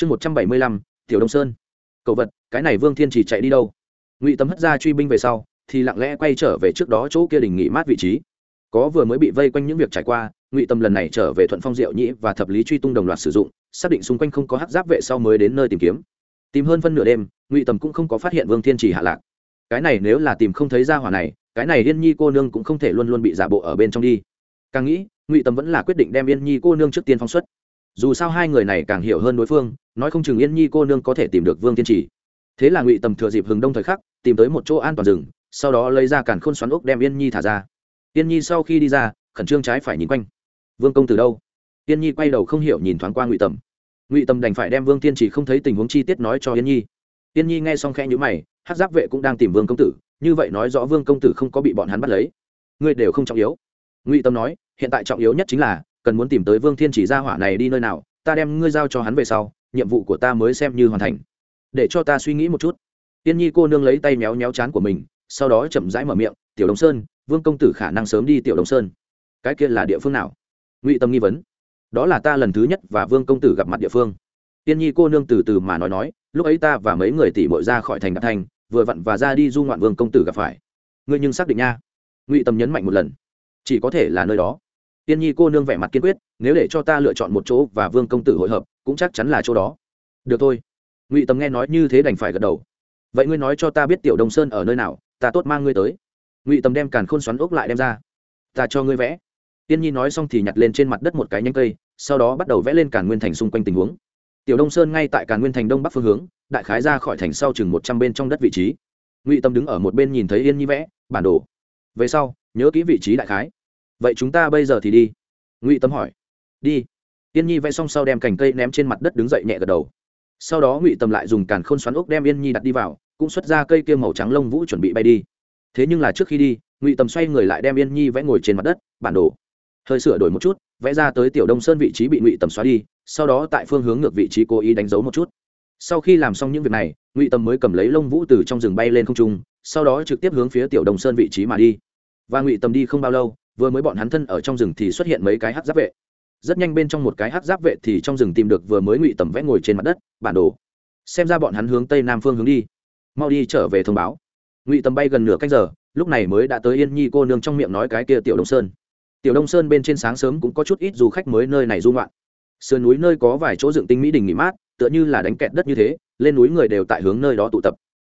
chương một trăm bảy mươi lăm, tiểu đông sơn. Cậu vật, cái này vương thiên chỉ chạy đi đâu? Ngụy tấm hất ra truy binh về sau, thì lặng lẽ quay trở về trước đó chỗ kia đình nghỉ mát vị trí. Có vừa mới bị vây quanh những việc trải qua, ngụy tâm lần này trở về thuận phong diệu nhĩ và thập lý truy tung đồng loạt sử dụng, xác định xung quanh không có hắc giáp vệ sau mới đến nơi tìm kiếm. Tìm hơn phân nửa đêm, ngụy tâm cũng không có phát hiện vương thiên chỉ hạ lạc. Cái này nếu là tìm không thấy ra hỏa này, cái này yên nhi cô nương cũng không thể luôn luôn bị giả bộ ở bên trong đi. Càng nghĩ, ngụy tâm vẫn là quyết định đem yên nhi cô nương trước tiên phóng xuất dù sao hai người này càng hiểu hơn đối phương, nói không chừng yên nhi cô nương có thể tìm được vương tiên trì thế là ngụy tầm thừa dịp hừng đông thời khắc, tìm tới một chỗ an toàn rừng, sau đó lấy ra càn khôn xoắn ốc đem yên nhi thả ra. Yên nhi sau khi đi ra, khẩn trương trái phải nhìn quanh. Vương công từ đâu? Yên nhi quay đầu không hiểu nhìn thoáng qua ngụy tầm. Ngụy tầm đành phải đem vương tiên trì không thấy tình huống chi tiết nói cho yên nhi. Yên nhi nghe xong khẽ nhữ mày hát giáp vệ cũng đang tìm vương công tử, như vậy nói rõ vương công tử không có bị bọn hắn bắt lấy. Ngươi đều không trọng yếu. Ngụy tâm nói, hiện tại trọng yếu nhất chính là cần muốn tìm tới vương thiên chỉ ra hỏa này đi nơi nào, ta đem ngươi giao cho hắn về sau, nhiệm vụ của ta mới xem như hoàn thành. Để cho ta suy nghĩ một chút. Tiên nhi cô nương lấy tay méo méo chán của mình, sau đó chậm rãi mở miệng, tiểu đông sơn, vương công tử khả năng sớm đi, tiểu đông sơn. Cái kia là địa phương nào? Ngụy tâm nghi vấn. Đó là ta lần thứ nhất và vương công tử gặp mặt địa phương. Tiên nhi cô nương từ từ mà nói nói, lúc ấy ta và mấy người tỷ bội ra khỏi thành đạt thành, vừa vặn và ra đi du ngoạn vương công tử gặp phải. Ngươi nhưng xác định nha. Ngụy tâm nhấn mạnh một lần. Chỉ có thể là nơi đó tiên nhi cô nương vẻ mặt kiên quyết, nếu để cho ta lựa chọn một chỗ và vương công tử hội hợp, cũng chắc chắn là chỗ đó. Được thôi. Ngụy Tầm nghe nói như thế đành phải gật đầu. Vậy ngươi nói cho ta biết tiểu đông sơn ở nơi nào, ta tốt mang ngươi tới. Ngụy Tầm đem càn khôn xoắn ốc lại đem ra. Ta cho ngươi vẽ. Tiên nhi nói xong thì nhặt lên trên mặt đất một cái nhánh cây, sau đó bắt đầu vẽ lên càn nguyên thành xung quanh tình huống. Tiểu đông sơn ngay tại càn nguyên thành đông bắc phương hướng, đại khái ra khỏi thành sau chừng một trăm bên trong đất vị trí. Ngụy tâm đứng ở một bên nhìn thấy yên nhi vẽ, bản đồ. Về sau, nhớ kỹ vị trí đại khái vậy chúng ta bây giờ thì đi. Ngụy tâm hỏi. Đi. Yên nhi vẽ xong sau đem cành cây ném trên mặt đất đứng dậy nhẹ gật đầu. Sau đó ngụy tâm lại dùng càn khôn xoắn ốc đem yên nhi đặt đi vào, cũng xuất ra cây kia màu trắng lông vũ chuẩn bị bay đi. Thế nhưng là trước khi đi, ngụy tâm xoay người lại đem yên nhi vẽ ngồi trên mặt đất, bản đồ. Hơi sửa đổi một chút, vẽ ra tới tiểu đông sơn vị trí bị ngụy tầm xóa đi, sau đó tại phương hướng ngược vị trí cố ý đánh dấu một chút. Sau khi làm xong những việc này, ngụy tâm mới cầm lấy lông vũ từ trong rừng bay lên không trung, sau đó trực tiếp hướng phía tiểu đông sơn vị trí mà đi. Và ngụy tâm đi không bao lâu vừa mới bọn hắn thân ở trong rừng thì xuất hiện mấy cái hát giáp vệ. Rất nhanh bên trong một cái hát giáp vệ thì trong rừng tìm được vừa mới ngụy tầm vẽ ngồi trên mặt đất, bản đồ. Xem ra bọn hắn hướng tây nam phương hướng đi. Mau đi trở về thông báo. Ngụy tầm bay gần nửa canh giờ, lúc này mới đã tới yên nhi cô nương trong miệng nói cái kia tiểu đông sơn. Tiểu đông sơn bên trên sáng sớm cũng có chút ít du khách mới nơi này du ngoạn. Sườn núi nơi có vài chỗ dựng tinh mỹ đình nghỉ mát, tựa như là đánh kẹt đất như thế, lên núi người đều tại hướng nơi đó tụ tập.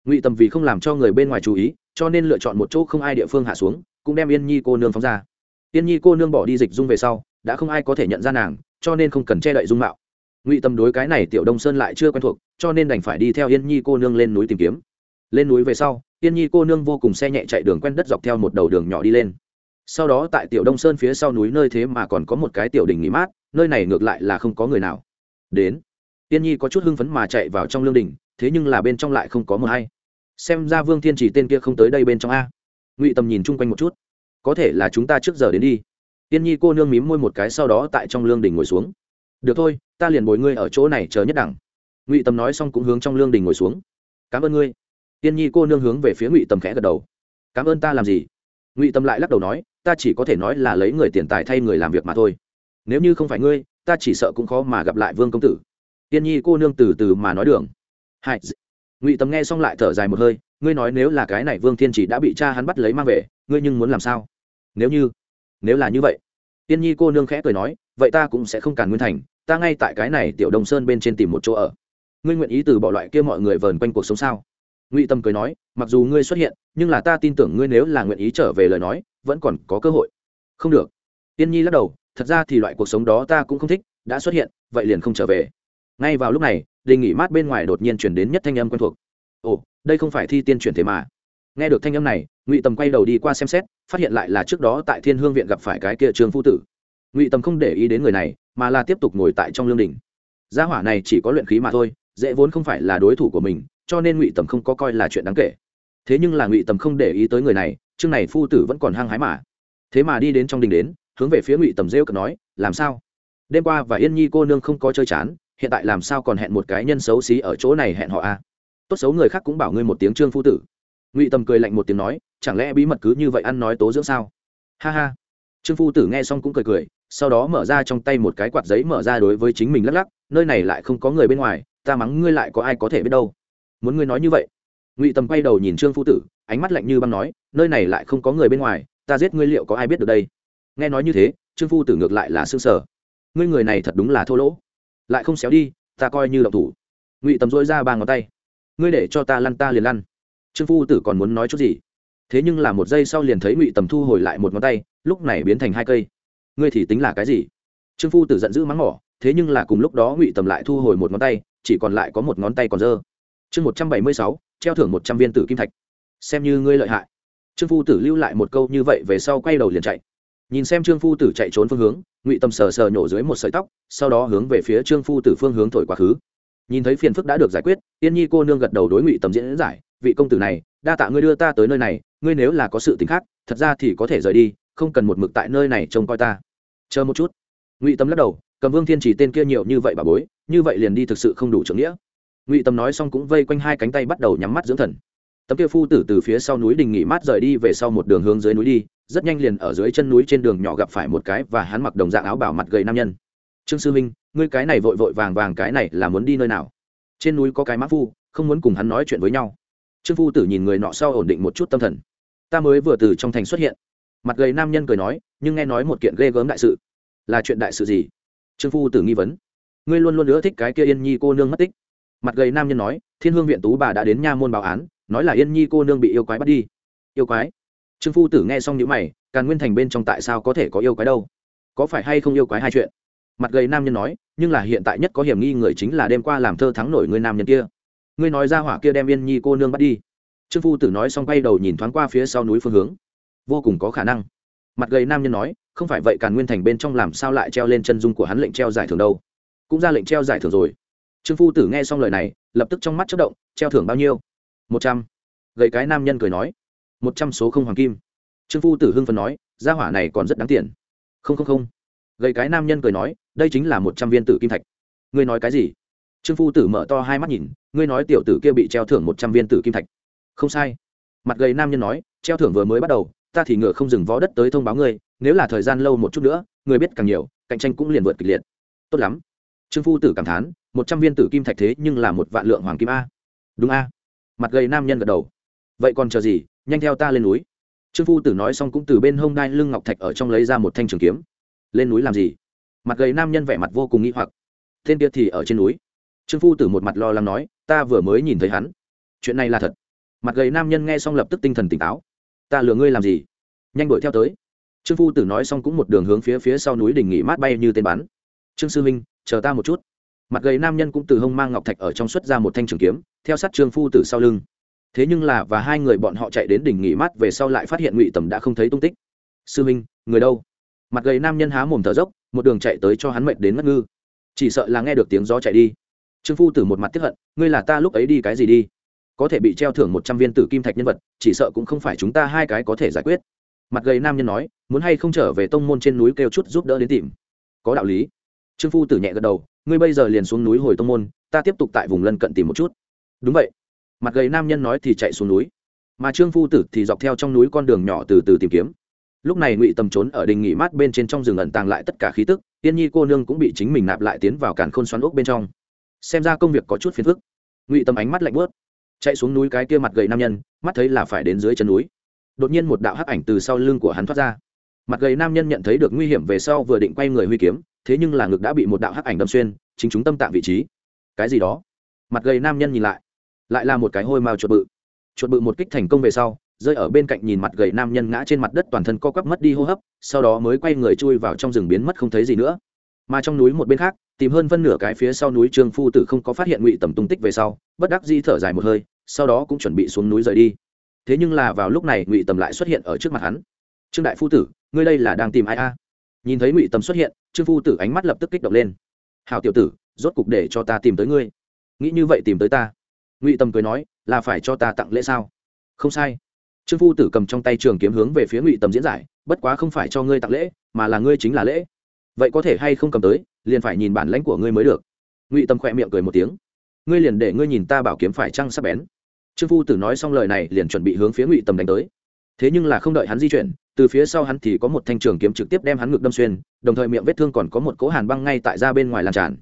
Ngụy tầm vì không làm cho người bên ngoài chú ý, cho nên lựa chọn một chỗ không ai địa phương hạ xuống cũng đem yên nhi cô nương phóng ra. Yên nhi cô nương bỏ đi dịch dung về sau, đã không ai có thể nhận ra nàng, cho nên không cần che đậy dung mạo. Ngụy tâm đối cái này tiểu đông sơn lại chưa quen thuộc, cho nên đành phải đi theo yên nhi cô nương lên núi tìm kiếm. Lên núi về sau, yên nhi cô nương vô cùng xe nhẹ chạy đường quen đất dọc theo một đầu đường nhỏ đi lên. Sau đó tại tiểu đông sơn phía sau núi nơi thế mà còn có một cái tiểu đỉnh nghỉ mát, nơi này ngược lại là không có người nào. Đến, yên nhi có chút hưng phấn mà chạy vào trong lương đình thế nhưng là bên trong lại không có mờ hay. Xem ra vương thiên chỉ tên kia không tới đây bên trong a ngụy tầm nhìn chung quanh một chút có thể là chúng ta trước giờ đến đi tiên nhi cô nương mím môi một cái sau đó tại trong lương đình ngồi xuống được thôi ta liền bồi ngươi ở chỗ này chờ nhất đẳng ngụy tầm nói xong cũng hướng trong lương đình ngồi xuống cảm ơn ngươi tiên nhi cô nương hướng về phía ngụy tầm khẽ gật đầu cảm ơn ta làm gì ngụy tầm lại lắc đầu nói ta chỉ có thể nói là lấy người tiền tài thay người làm việc mà thôi nếu như không phải ngươi ta chỉ sợ cũng khó mà gặp lại vương công tử tiên nhi cô nương từ từ mà nói đường hai ngụy tầm nghe xong lại thở dài một hơi ngươi nói nếu là cái này vương thiên chỉ đã bị cha hắn bắt lấy mang về, ngươi nhưng muốn làm sao? Nếu như, nếu là như vậy, tiên nhi cô nương khẽ cười nói, vậy ta cũng sẽ không cản nguyên thành, ta ngay tại cái này tiểu đông sơn bên trên tìm một chỗ ở. Ngươi nguyện ý từ bỏ loại kia mọi người vờn quanh cuộc sống sao? Ngụy tâm cười nói, mặc dù ngươi xuất hiện, nhưng là ta tin tưởng ngươi nếu là nguyện ý trở về lời nói, vẫn còn có cơ hội. Không được. Tiên nhi lắc đầu, thật ra thì loại cuộc sống đó ta cũng không thích, đã xuất hiện, vậy liền không trở về. Ngay vào lúc này, đình nghỉ mát bên ngoài đột nhiên chuyển đến nhất thanh âm quen thuộc ồ, đây không phải thi tiên chuyển thế mà. Nghe được thanh âm này, ngụy tầm quay đầu đi qua xem xét, phát hiện lại là trước đó tại thiên hương viện gặp phải cái kia trường phu tử. Ngụy tầm không để ý đến người này, mà là tiếp tục ngồi tại trong lương đình gia hỏa này chỉ có luyện khí mà thôi, dễ vốn không phải là đối thủ của mình, cho nên ngụy tầm không có coi là chuyện đáng kể. Thế nhưng là ngụy tầm không để ý tới người này, chương này phu tử vẫn còn hăng hái mà. Thế mà đi đến trong đình đến, hướng về phía ngụy tầm rêu cực nói, làm sao? Đêm qua và yên nhi cô nương không có chơi chán, hiện tại làm sao còn hẹn một cái nhân xấu xí ở chỗ này hẹn họ a tốt xấu người khác cũng bảo ngươi một tiếng trương phu tử ngụy tầm cười lạnh một tiếng nói chẳng lẽ bí mật cứ như vậy ăn nói tố dưỡng sao ha ha trương phu tử nghe xong cũng cười cười sau đó mở ra trong tay một cái quạt giấy mở ra đối với chính mình lắc lắc nơi này lại không có người bên ngoài ta mắng ngươi lại có ai có thể biết đâu muốn ngươi nói như vậy ngụy tầm quay đầu nhìn trương phu tử ánh mắt lạnh như băng nói nơi này lại không có người bên ngoài ta giết ngươi liệu có ai biết được đây nghe nói như thế trương phu tử ngược lại là xương sở ngươi người này thật đúng là thô lỗ lại không xéo đi ta coi như động thủ ngụy tầm dỗi ra ba ngón tay ngươi để cho ta lăn ta liền lăn. Trương phu tử còn muốn nói chút gì? Thế nhưng là một giây sau liền thấy ngụy tầm thu hồi lại một ngón tay, lúc này biến thành hai cây. Ngươi thì tính là cái gì? Trương phu tử giận dữ mắng mỏ, thế nhưng là cùng lúc đó ngụy tầm lại thu hồi một ngón tay, chỉ còn lại có một ngón tay còn dơ. Chương một trăm bảy mươi sáu, treo thưởng một trăm viên tử kim thạch. Xem như ngươi lợi hại. Trương phu tử lưu lại một câu như vậy về sau quay đầu liền chạy. Nhìn xem trương phu tử chạy trốn phương hướng, ngụy tầm sờ sờ nhổ dưới một sợi tóc, sau đó hướng về phía trương phu tử phương hướng thổi quá khứ nhìn thấy phiền phức đã được giải quyết tiên nhi cô nương gật đầu đối ngụy tầm diễn giải, vị công tử này, đa tạ ngươi đưa ta tới nơi này, ngươi nếu là có sự t ì n h khác, thật ra thì có thể rời đi, không cần một mực tại nơi này trông coi ta. Chờ một chút. Ngụy tâm lắc đầu, cầm vương thiên chỉ tên kia nhiều như vậy bà bối, như vậy liền đi thực sự không đủ trưởng nghĩa. Ngụy tâm nói xong cũng vây quanh hai cánh tay bắt đầu nhắm mắt dưỡng thần. Tấm kia phu tử từ phía sau núi đình nghỉ mát rời đi về sau một đường hướng dưới núi đi, rất nhanh liền ở dưới chân núi trên đường nhỏ gặp phải một cái và hắn mặc đồng dạng áo bảo mặt gầy nam nhân trương sư minh, ngươi cái này vội vội vàng vàng cái này là muốn đi nơi nào? Trên núi có cái mã phu, không muốn cùng hắn nói chuyện với nhau. Trương phu tử nhìn người nọ sau ổn định một chút tâm thần. Ta mới vừa từ trong thành xuất hiện. Mặt gầy nam nhân cười nói, nhưng nghe nói một kiện ghê gớm đại sự. Là chuyện đại sự gì? Trương phu tử nghi vấn. Ngươi luôn luôn ưa thích cái kia yên nhi cô nương mất tích. Mặt gầy nam nhân nói, thiên hương viện tú bà đã đến nha môn báo án, nói là yên nhi cô nương bị yêu quái bắt đi. Yêu quái? Trương phu tử nghe xong những mày, càn nguyên thành bên trong tại sao có thể có yêu quái đâu? Có phải hay không yêu quái hai chuyện? Mặt gầy nam nhân nói, nhưng là hiện tại nhất có hiểm nghi người chính là đêm qua làm thơ thắng nổi người nam nhân kia. Ngươi nói ra hỏa kia đem yên nhi cô nương bắt đi. Trương phu tử nói xong quay đầu nhìn thoáng qua phía sau núi phương hướng. Vô cùng có khả năng. Mặt gầy nam nhân nói, không phải vậy càn nguyên thành bên trong làm sao lại treo lên chân dung của hắn lệnh treo giải thưởng đâu? Cũng ra lệnh treo giải thưởng rồi. Trương phu tử nghe xong lời này, lập tức trong mắt chất động, treo thưởng bao nhiêu? Một trăm. Gầy cái nam nhân cười nói, một trăm số không hoàng kim. Trương phu tử hưng phần nói, gia hỏa này còn rất đáng tiền. Không không không. Gầy cái nam nhân cười nói đây chính là một trăm viên tử kim thạch. Ngươi nói cái gì? Trương phu tử mở to hai mắt nhìn, ngươi nói tiểu tử kia bị treo thưởng một trăm viên tử kim thạch. Không sai. Mặt gầy nam nhân nói, treo thưởng vừa mới bắt đầu, ta thì ngựa không dừng vó đất tới thông báo ngươi, nếu là thời gian lâu một chút nữa người biết càng nhiều, cạnh tranh cũng liền vượt kịch liệt. Tốt lắm. Trương phu tử cảm thán, một trăm viên tử kim thạch thế nhưng là một vạn lượng hoàng kim a. Đúng a. Mặt gầy nam nhân gật đầu. Vậy còn chờ gì, nhanh theo ta lên núi. Trương phu tử nói xong cũng từ bên hông đai lưng ngọc thạch ở trong lấy ra một thanh trường kiếm. Lên núi làm gì? Mặt gầy nam nhân vẻ mặt vô cùng nghi hoặc. Tên kia thì ở trên núi. Trương phu tử một mặt lo lắng nói, ta vừa mới nhìn thấy hắn. Chuyện này là thật. Mặt gầy nam nhân nghe xong lập tức tinh thần tỉnh táo. Ta lừa ngươi làm gì? Nhanh đuổi theo tới. Trương phu tử nói xong cũng một đường hướng phía phía sau núi đỉnh nghỉ mát bay như tên bắn. Trương sư minh chờ ta một chút. Mặt gầy nam nhân cũng từ hông mang ngọc thạch ở trong xuất ra một thanh trường kiếm, theo sát trương phu tử sau lưng. Thế nhưng là, và hai người bọn họ chạy đến đỉnh nghỉ mát về sau lại phát hiện ngụy tầm đã không thấy tung tích. Sư minh người đâu? Mặt gầy nam nhân há mồm thở dốc, một đường chạy tới cho hắn mệnh đến ngất ngư. Chỉ sợ là nghe được tiếng gió chạy đi. Trương phu tử một mặt tiếp hận, ngươi là ta lúc ấy đi cái gì đi? Có thể bị treo thưởng một trăm viên tử kim thạch nhân vật, chỉ sợ cũng không phải chúng ta hai cái có thể giải quyết. Mặt gầy nam nhân nói, muốn hay không trở về tông môn trên núi kêu chút giúp đỡ đến tìm. Có đạo lý. Trương phu tử nhẹ gật đầu, ngươi bây giờ liền xuống núi hồi tông môn, ta tiếp tục tại vùng lân cận tìm một chút. Đúng vậy. Mặt gầy nam nhân nói thì chạy xuống núi. Mà trương phu tử thì dọc theo trong núi con đường nhỏ từ từ tìm kiếm lúc này ngụy tầm trốn ở đình nghỉ mát bên trên trong rừng ẩn tàng lại tất cả khí tức tiên nhi cô nương cũng bị chính mình nạp lại tiến vào càn khôn xoắn ốc bên trong. Xem ra công việc có chút phiền phức. Ngụy tầm ánh mắt lạnh bớt chạy xuống núi cái kia mặt gầy nam nhân, mắt thấy là phải đến dưới chân núi. Đột nhiên một đạo hắc ảnh từ sau lưng của hắn thoát ra. Mặt gầy nam nhân nhận thấy được nguy hiểm về sau vừa định quay người huy kiếm, thế nhưng là ngực đã bị một đạo hắc ảnh đâm xuyên, chính chúng tâm tạng vị trí. Cái gì đó? Mặt gầy nam nhân nhìn lại lại là một cái hôi mao chuột bự. Chuột bự một kích thành công về sau rơi ở bên cạnh nhìn mặt gầy nam nhân ngã trên mặt đất toàn thân co quắp mất đi hô hấp, sau đó mới quay người chui vào trong rừng biến mất không thấy gì nữa. Mà trong núi một bên khác, tìm hơn phân nửa cái phía sau núi trương phu tử không có phát hiện ngụy tầm tung tích về sau, bất đắc di thở dài một hơi, sau đó cũng chuẩn bị xuống núi rời đi. Thế nhưng là vào lúc này ngụy tầm lại xuất hiện ở trước mặt hắn. Trương đại phu tử, ngươi đây là đang tìm ai a? Nhìn thấy ngụy tầm xuất hiện, trương phu tử ánh mắt lập tức kích động lên. Hào tiểu tử, rốt cục để cho ta tìm tới ngươi. Nghĩ như vậy tìm tới ta? Ngụy tầm cười nói, là phải cho ta tặng lễ sao? Không sai trương phu tử cầm trong tay trường kiếm hướng về phía ngụy tầm diễn giải, bất quá không phải cho ngươi tặng lễ, mà là ngươi chính là lễ. Vậy có thể hay không cầm tới, liền phải nhìn bản lãnh của ngươi mới được. Ngụy tâm khỏe miệng cười một tiếng. Ngươi liền để ngươi nhìn ta bảo kiếm phải trăng sắp bén. Trương phu tử nói xong lời này, liền chuẩn bị hướng phía ngụy Tầm đánh tới. Thế nhưng là không đợi hắn di chuyển, từ phía sau hắn thì có một thanh trường kiếm trực tiếp đem hắn ngực đâm xuyên, đồng thời miệng vết thương còn có một cỗ hàn băng ngay tại ra bên ngoài lan tràn.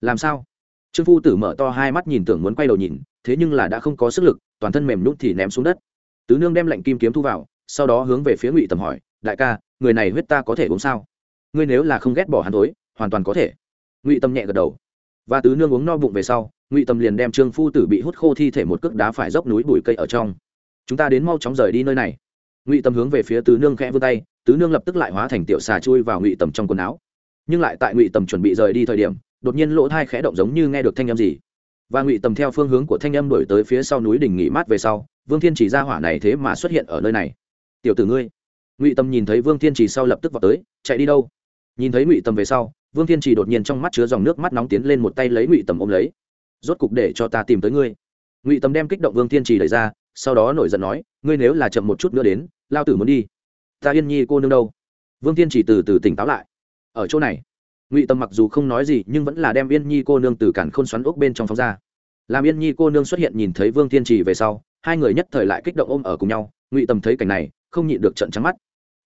Làm sao? Trương phu tử mở to hai mắt nhìn tưởng muốn quay đầu nhìn, thế nhưng là đã không có sức lực, toàn thân mềm nhút thì ném xuống đất tứ nương đem lệnh kim kiếm thu vào, sau đó hướng về phía ngụy tầm hỏi, đại ca, người này huyết ta có thể uống sao? Ngươi nếu là không ghét bỏ hắn tối hoàn toàn có thể. Ngụy tâm nhẹ gật đầu. Và tứ nương uống no bụng về sau, ngụy tâm liền đem trương phu tử bị hút khô thi thể một cước đá phải dốc núi bụi cây ở trong. Chúng ta đến mau chóng rời đi nơi này. Ngụy tâm hướng về phía tứ nương khẽ vươn tay, tứ nương lập tức lại hóa thành tiểu xà chui vào ngụy tầm trong quần áo. Nhưng lại tại ngụy tầm chuẩn bị rời đi thời điểm, đột nhiên lỗ thai khẽ động giống như nghe được thanh âm gì. Và ngụy tầm theo phương hướng của thanh âm đổi tới phía sau núi đỉnh nghỉ mát về sau vương thiên chỉ ra hỏa này thế mà xuất hiện ở nơi này. Tiểu tử ngươi. Ngụy Tâm nhìn thấy vương thiên chỉ sau lập tức vào tới, chạy đi đâu? Nhìn thấy ngụy Tâm về sau, vương thiên chỉ đột nhiên trong mắt chứa dòng nước mắt nóng tiến lên một tay lấy ngụy tầm ôm lấy. Rốt cục để cho ta tìm tới ngươi. Ngụy tầm đem kích động vương thiên chỉ đẩy ra, sau đó nổi giận nói, ngươi nếu là chậm một chút nữa đến, lao tử muốn đi. Ta yên nhi cô nương đâu? Vương thiên chỉ từ từ tỉnh táo lại. Ở chỗ này. Ngụy tâm mặc dù không nói gì, nhưng vẫn là đem yên nhi cô nương từ cản khôn xoắn ốc bên trong phóng ra. Làm yên nhi cô nương xuất hiện nhìn thấy vương thiên trì về sau hai người nhất thời lại kích động ôm ở cùng nhau, ngụy Tầm thấy cảnh này, không nhịn được trận trắng mắt.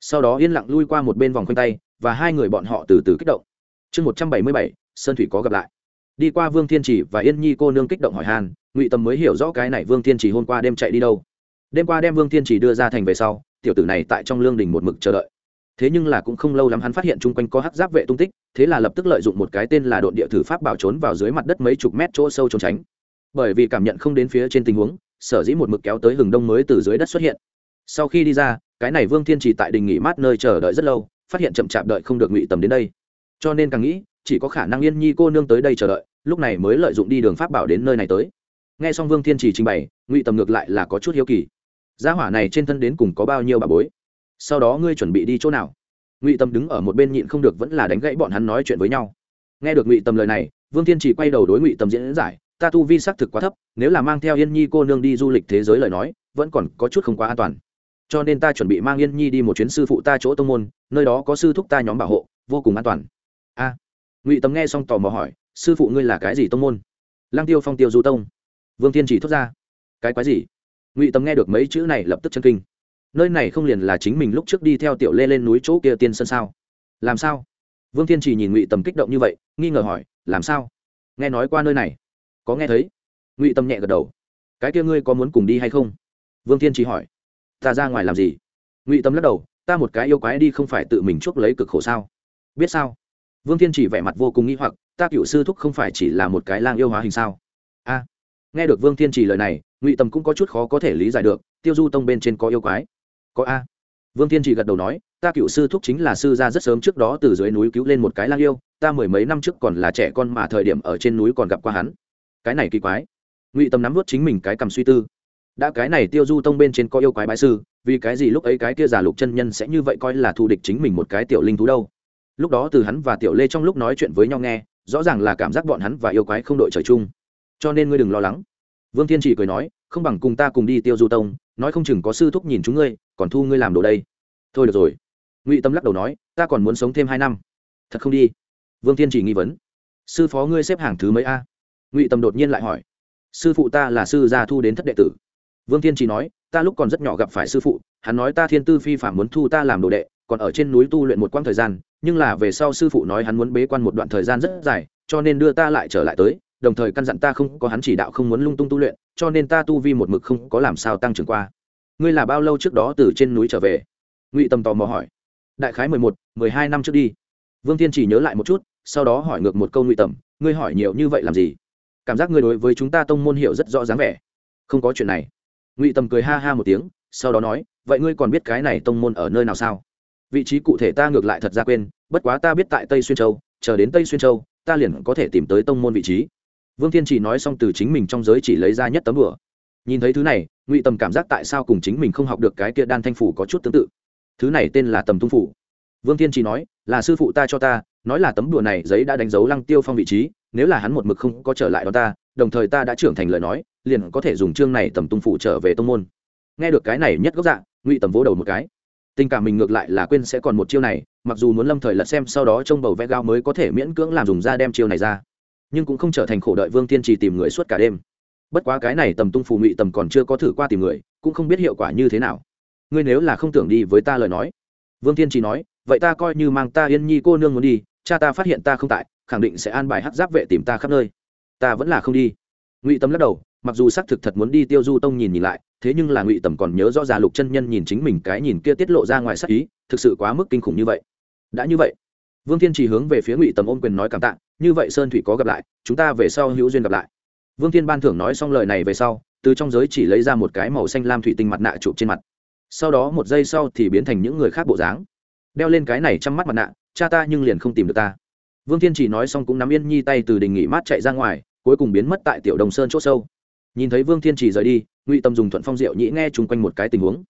Sau đó yên lặng lui qua một bên vòng quanh tay, và hai người bọn họ từ từ kích động. Chương một trăm bảy mươi bảy, sơn thủy có gặp lại. Đi qua vương thiên trì và yên nhi cô nương kích động hỏi han, ngụy Tầm mới hiểu rõ cái này vương thiên trì hôm qua đêm chạy đi đâu. Đêm qua đem vương thiên trì đưa ra thành về sau, tiểu tử này tại trong lương đình một mực chờ đợi. Thế nhưng là cũng không lâu lắm hắn phát hiện chung quanh có hắc giáp vệ tung tích, thế là lập tức lợi dụng một cái tên là đội địa thử pháp bảo trốn vào dưới mặt đất mấy chục mét chỗ sâu trốn tránh. Bởi vì cảm nhận không đến phía trên tình huống sở dĩ một mực kéo tới hừng đông mới từ dưới đất xuất hiện. Sau khi đi ra, cái này vương thiên trì tại đình nghỉ mát nơi chờ đợi rất lâu, phát hiện chậm chạp đợi không được ngụy tầm đến đây. Cho nên càng nghĩ, chỉ có khả năng yên nhi cô nương tới đây chờ đợi, lúc này mới lợi dụng đi đường pháp bảo đến nơi này tới. Nghe xong vương thiên trì trình bày, ngụy tầm ngược lại là có chút hiếu kỳ. Gia hỏa này trên thân đến cùng có bao nhiêu bà bối? Sau đó ngươi chuẩn bị đi chỗ nào? Ngụy tâm đứng ở một bên nhịn không được vẫn là đánh gãy bọn hắn nói chuyện với nhau. Nghe được ngụy tâm lời này, vương thiên chỉ quay đầu đối ngụy tâm diễn giải ta tu vi xác thực quá thấp, nếu là mang theo yên nhi cô nương đi du lịch thế giới lời nói, vẫn còn có chút không quá an toàn. Cho nên ta chuẩn bị mang yên nhi đi một chuyến sư phụ ta chỗ tông môn, nơi đó có sư thúc ta nhóm bảo hộ, vô cùng an toàn. A. Ngụy tấm nghe xong tò mò hỏi, sư phụ ngươi là cái gì tông môn? Lang tiêu phong tiêu du tông. Vương thiên chỉ thốt ra. Cái quái gì? Ngụy tấm nghe được mấy chữ này lập tức chân kinh. Nơi này không liền là chính mình lúc trước đi theo tiểu lê lên núi chỗ kia tiên sân sao? Làm sao? Vương thiên chỉ nhìn ngụy tầm kích động như vậy, nghi ngờ hỏi, làm sao? Nghe nói qua nơi này có nghe thấy? Ngụy tâm nhẹ gật đầu. Cái kia ngươi có muốn cùng đi hay không? Vương thiên chỉ hỏi. Ta ra ngoài làm gì? Ngụy tâm lắc đầu. Ta một cái yêu quái đi không phải tự mình chuốc lấy cực khổ sao? Biết sao? Vương thiên chỉ vẻ mặt vô cùng nghi hoặc. Ta cựu sư thúc không phải chỉ là một cái lang yêu hóa hình sao? A. Nghe được vương thiên chỉ lời này, ngụy tâm cũng có chút khó có thể lý giải được. Tiêu du tông bên trên có yêu quái? Có a. Vương thiên chỉ gật đầu nói. Ta cựu sư thúc chính là sư gia rất sớm trước đó từ dưới núi cứu lên một cái lang yêu. Ta mười mấy năm trước còn là trẻ con mà thời điểm ở trên núi còn gặp qua hắn cái này kỳ quái. Ngụy tâm nắm vút chính mình cái cầm suy tư. Đã cái này tiêu du tông bên trên có yêu quái bái sư, vì cái gì lúc ấy cái kia giả lục chân nhân sẽ như vậy coi là thù địch chính mình một cái tiểu linh thú đâu? Lúc đó từ hắn và tiểu lê trong lúc nói chuyện với nhau nghe, rõ ràng là cảm giác bọn hắn và yêu quái không đội trời chung. Cho nên ngươi đừng lo lắng. Vương thiên chỉ cười nói, không bằng cùng ta cùng đi tiêu du tông, nói không chừng có sư thúc nhìn chúng ngươi, còn thu ngươi làm đồ đây. Thôi được rồi. Ngụy tâm lắc đầu nói, ta còn muốn sống thêm hai năm. Thật không đi. Vương thiên chỉ nghi vấn. Sư phó ngươi xếp hàng thứ mấy a? Ngụy Tầm đột nhiên lại hỏi, sư phụ ta là sư gia thu đến thất đệ tử. Vương thiên chỉ nói, ta lúc còn rất nhỏ gặp phải sư phụ, hắn nói ta thiên tư phi phạm muốn thu ta làm đồ đệ, còn ở trên núi tu luyện một quãng thời gian, nhưng là về sau sư phụ nói hắn muốn bế quan một đoạn thời gian rất dài, cho nên đưa ta lại trở lại tới, đồng thời căn dặn ta không có hắn chỉ đạo không muốn lung tung tu luyện, cho nên ta tu vi một mực không có làm sao tăng trưởng qua. Ngươi là bao lâu trước đó từ trên núi trở về? Ngụy tầm tò mò hỏi. Đại khái mười một, mười hai năm trước đi. Vương thiên chỉ nhớ lại một chút, sau đó hỏi ngược một câu ngụy tầm ngươi hỏi nhiều như vậy làm gì? Cảm giác ngươi đối với chúng ta tông môn hiểu rất rõ dáng vẻ. Không có chuyện này. Ngụy tầm cười ha ha một tiếng, sau đó nói, vậy ngươi còn biết cái này tông môn ở nơi nào sao? Vị trí cụ thể ta ngược lại thật ra quên, bất quá ta biết tại tây xuyên châu, chờ đến tây xuyên châu, ta liền có thể tìm tới tông môn vị trí. Vương thiên chỉ nói xong từ chính mình trong giới chỉ lấy ra nhất tấm bửa nhìn thấy thứ này, ngụy tầm cảm giác tại sao cùng chính mình không học được cái kia đan thanh phủ có chút tương tự. Thứ này tên là tầm tung phủ. Vương thiên chỉ nói, là sư phụ ta cho ta nói là tấm đùa này giấy đã đánh dấu lăng tiêu phong vị trí, nếu là hắn một mực không có trở lại đó ta, đồng thời ta đã trưởng thành lời nói, liền có thể dùng chương này tầm tung phủ trở về tông môn. Nghe được cái này nhất gốc dạ ngụy tầm vỗ đầu một cái. Tình cảm mình ngược lại là quên sẽ còn một chiêu này, mặc dù muốn lâm thời lật xem sau đó trông bầu vẽ gao mới có thể miễn cưỡng làm dùng ra đem chiêu này ra. Nhưng cũng không trở thành khổ đợi vương tiên trì tìm người suốt cả đêm. Bất quá cái này tầm tung phù ngụy tầm còn chưa có thử qua tìm người, cũng không biết hiệu quả như thế nào. Ngươi nếu là không tưởng đi với ta lời nói. Vương thiên trì nói, vậy ta coi như mang ta yên nhi cô nương muốn đi cha ta phát hiện ta không tại, khẳng định sẽ an bài hát giáp vệ tìm ta khắp nơi. Ta vẫn là không đi. Ngụy tâm lắc đầu, mặc dù xác thực thật muốn đi tiêu du tông nhìn nhìn lại, thế nhưng là ngụy tầm còn nhớ rõ ra lục chân nhân nhìn chính mình cái nhìn kia tiết lộ ra ngoài sắc ý, thực sự quá mức kinh khủng như vậy. Đã như vậy, vương thiên chỉ hướng về phía ngụy tầm ôm quyền nói cảm tạ, như vậy sơn thủy có gặp lại, chúng ta về sau hữu duyên gặp lại. Vương thiên ban thưởng nói xong lời này về sau, từ trong giới chỉ lấy ra một cái màu xanh lam thủy tinh mặt nạ chụp trên mặt. Sau đó một giây sau thì biến thành những người khác bộ dáng. Đeo lên cái này chăm mắt mặt nạ cha ta nhưng liền không tìm được ta. Vương thiên chỉ nói xong cũng nắm yên nhi tay từ đình nghỉ mát chạy ra ngoài, cuối cùng biến mất tại tiểu đồng sơn c h ỗ sâu. Nhìn thấy vương thiên chỉ rời đi, ngụy tâm dùng thuận phong diệu nhĩ nghe chung quanh một cái tình huống.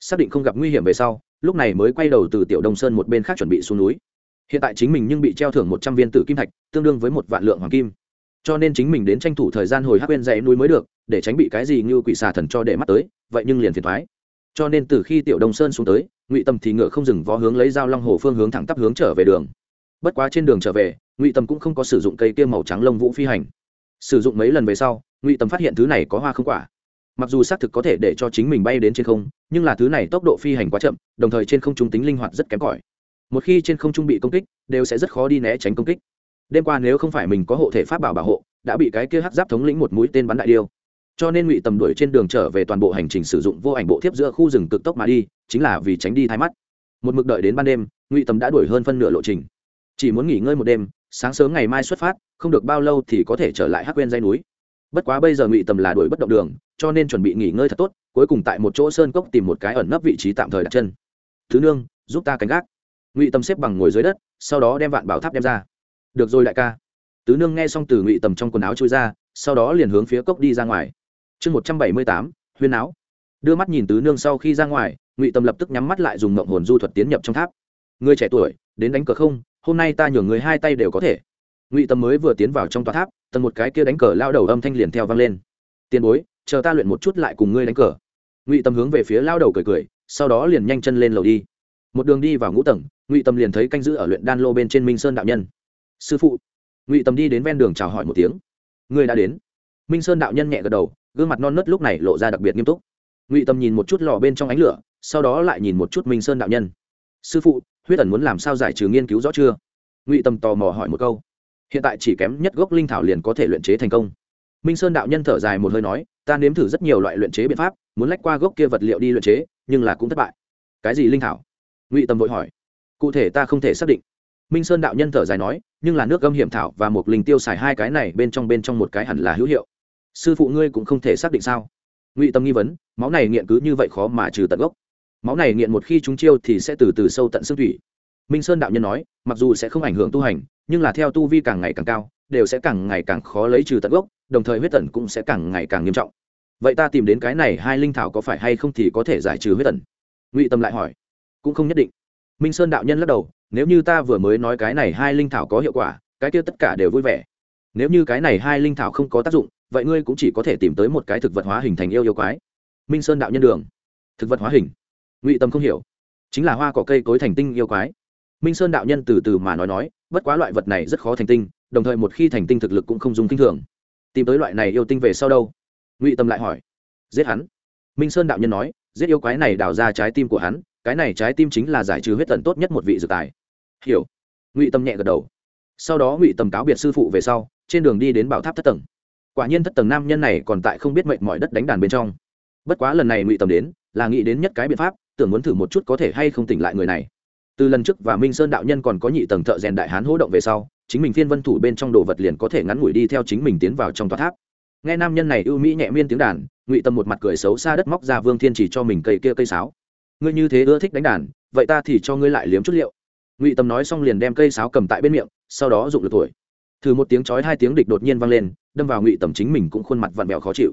Xác định không gặp nguy hiểm về sau, lúc này mới quay đầu từ tiểu đông sơn một bên khác chuẩn bị xuống núi. Hiện tại chính mình nhưng bị treo thưởng một trăm viên tử kim thạch, tương đương với một vạn lượng hoàng kim. Cho nên chính mình đến tranh thủ thời gian hồi hắc quên dãy núi mới được, để tránh bị cái gì như quỷ xà thần cho để mắt tới, vậy nhưng liền phiền thoái cho nên từ khi tiểu đông sơn xuống tới ngụy tâm thì ngựa không dừng vó hướng lấy dao long hồ phương hướng thẳng tắp hướng trở về đường. Bất quá trên đường trở về, ngụy tâm cũng không có sử dụng cây kia màu trắng lông vũ phi hành. Sử dụng mấy lần về sau, ngụy tâm phát hiện thứ này có hoa không quả. Mặc dù xác thực có thể để cho chính mình bay đến trên không, nhưng là thứ này tốc độ phi hành quá chậm, đồng thời trên không trung tính linh hoạt rất kém cỏi. Một khi trên không trung bị công kích, đều sẽ rất khó đi né tránh công kích. Đêm qua nếu không phải mình có hộ thể pháp bảo bảo hộ, đã bị cái kia hắc giáp thống lĩnh một mũi tên bắn đại điêu cho nên ngụy tầm đuổi trên đường trở về toàn bộ hành trình sử dụng vô ảnh bộ thiếp giữa khu rừng cực tốc mà đi, chính là vì tránh đi thái mắt. Một mực đợi đến ban đêm, ngụy tầm đã đuổi hơn phân nửa lộ trình. Chỉ muốn nghỉ ngơi một đêm, sáng sớm ngày mai xuất phát, không được bao lâu thì có thể trở lại hắc quên dây núi. Bất quá bây giờ ngụy tầm là đuổi bất động đường, cho nên chuẩn bị nghỉ ngơi thật tốt, cuối cùng tại một chỗ sơn cốc tìm một cái ẩn nấp vị trí tạm thời đặt chân. Thứ nương, giúp ta canh gác. Ngụy tầm xếp bằng ngồi dưới đất, sau đó đem vạn bảo tháp đem ra. Được rồi đại ca. Tứ nương nghe xong từ ngụy tầm trong quần áo trôi ra, sau đó liền hướng phía cốc đi ra ngoài chương một trăm bảy mươi tám, huyên áo. Đưa mắt nhìn tứ nương sau khi ra ngoài, ngụy Tâm lập tức nhắm mắt lại dùng mộng hồn du thuật tiến nhập trong tháp. Người trẻ tuổi, đến đánh cờ không? Hôm nay ta nhường người hai tay đều có thể. Ngụy Tâm mới vừa tiến vào trong tòa tháp, tầng một cái kia đánh cờ lao đầu âm thanh liền theo vang lên. Tiền bối, chờ ta luyện một chút lại cùng ngươi đánh cờ. Ngụy Tâm hướng về phía lao đầu cười cười, sau đó liền nhanh chân lên lầu đi. Một đường đi vào ngũ tầng, ngụy Tâm liền thấy canh giữ ở luyện đan lô bên trên minh sơn đạo nhân. Sư phụ. Ngụy Tâm đi đến ven đường chào hỏi một tiếng. Ngươi đã đến. Minh sơn đạo nhân nhẹ gật đầu gương mặt non nớt lúc này lộ ra đặc biệt nghiêm túc. Ngụy Tâm nhìn một chút lò bên trong ánh lửa, sau đó lại nhìn một chút minh sơn đạo nhân. Sư phụ, huyết ẩn muốn làm sao giải trừ nghiên cứu rõ chưa? Ngụy Tâm tò mò hỏi một câu. Hiện tại chỉ kém nhất gốc linh thảo liền có thể luyện chế thành công. Minh sơn đạo nhân thở dài một hơi nói, ta nếm thử rất nhiều loại luyện chế biện pháp, muốn lách qua gốc kia vật liệu đi luyện chế, nhưng là cũng thất bại. Cái gì linh thảo? Ngụy Tâm vội hỏi. Cụ thể ta không thể xác định. Minh sơn đạo nhân thở dài nói, nhưng là nước gâm hiểm thảo và một linh tiêu xài hai cái này bên trong bên trong một cái hẳn là hữu hiệu sư phụ ngươi cũng không thể xác định sao? Ngụy tâm nghi vấn, máu này nghiện cứ như vậy khó mà trừ tận gốc. Máu này nghiện một khi chúng chiêu thì sẽ từ từ sâu tận xương thủy. Minh sơn đạo nhân nói, mặc dù sẽ không ảnh hưởng tu hành, nhưng là theo tu vi càng ngày càng cao, đều sẽ càng ngày càng khó lấy trừ tận gốc, đồng thời huyết tần cũng sẽ càng ngày càng nghiêm trọng. Vậy ta tìm đến cái này hai linh thảo có phải hay không thì có thể giải trừ huyết tần ngụy tâm lại hỏi. Cũng không nhất định. Minh sơn đạo nhân lắc đầu, nếu như ta vừa mới nói cái này hai linh thảo có hiệu quả, cái kia tất cả đều vui vẻ nếu như cái này hai linh thảo không có tác dụng, vậy ngươi cũng chỉ có thể tìm tới một cái thực vật hóa hình thành yêu yêu quái. Minh sơn đạo nhân đường. Thực vật hóa hình. Ngụy tâm không hiểu. Chính là hoa cỏ cây cối thành tinh yêu quái. Minh sơn đạo nhân từ từ mà nói nói, bất quá loại vật này rất khó thành tinh, đồng thời một khi thành tinh thực lực cũng không dùng kinh thường. Tìm tới loại này yêu tinh về sau đâu? Ngụy tâm lại hỏi. Giết hắn. Minh sơn đạo nhân nói, giết yêu quái này đào ra trái tim của hắn, cái này trái tim chính là giải trừ huyết tần tốt nhất một vị dược tài. Hiểu. Ngụy tâm nhẹ gật đầu. Sau đó ngụy tâm cáo biệt sư phụ về sau trên đường đi đến bảo tháp thất tầng. Quả nhiên thất tầng nam nhân này còn tại không biết mệnh mọi đất đánh đàn bên trong. Bất quá lần này ngụy tâm đến, là nghĩ đến nhất cái biện pháp, tưởng muốn thử một chút có thể hay không tỉnh lại người này. Từ lần trước và minh sơn đạo nhân còn có nhị tầng thợ rèn đại hán hỗ động về sau, chính mình phiên vân thủ bên trong đồ vật liền có thể ngắn ngủi đi theo chính mình tiến vào trong tòa tháp. Nghe nam nhân này ưu mỹ nhẹ miên tiếng đàn, ngụy tâm một mặt cười xấu xa đất móc ra vương thiên chỉ cho mình cây kia cây sáo. Ngươi như thế ưa thích đánh đàn, vậy ta thì cho ngươi lại liếm chút liệu. Ngụy tâm nói xong liền đem cây sáo cầm tại bên miệng, sau đó dụng lực tuổi thử một tiếng chói hai tiếng địch đột nhiên vang lên, đâm vào ngụy tầm chính mình cũng khuôn mặt vặn vẹo khó chịu.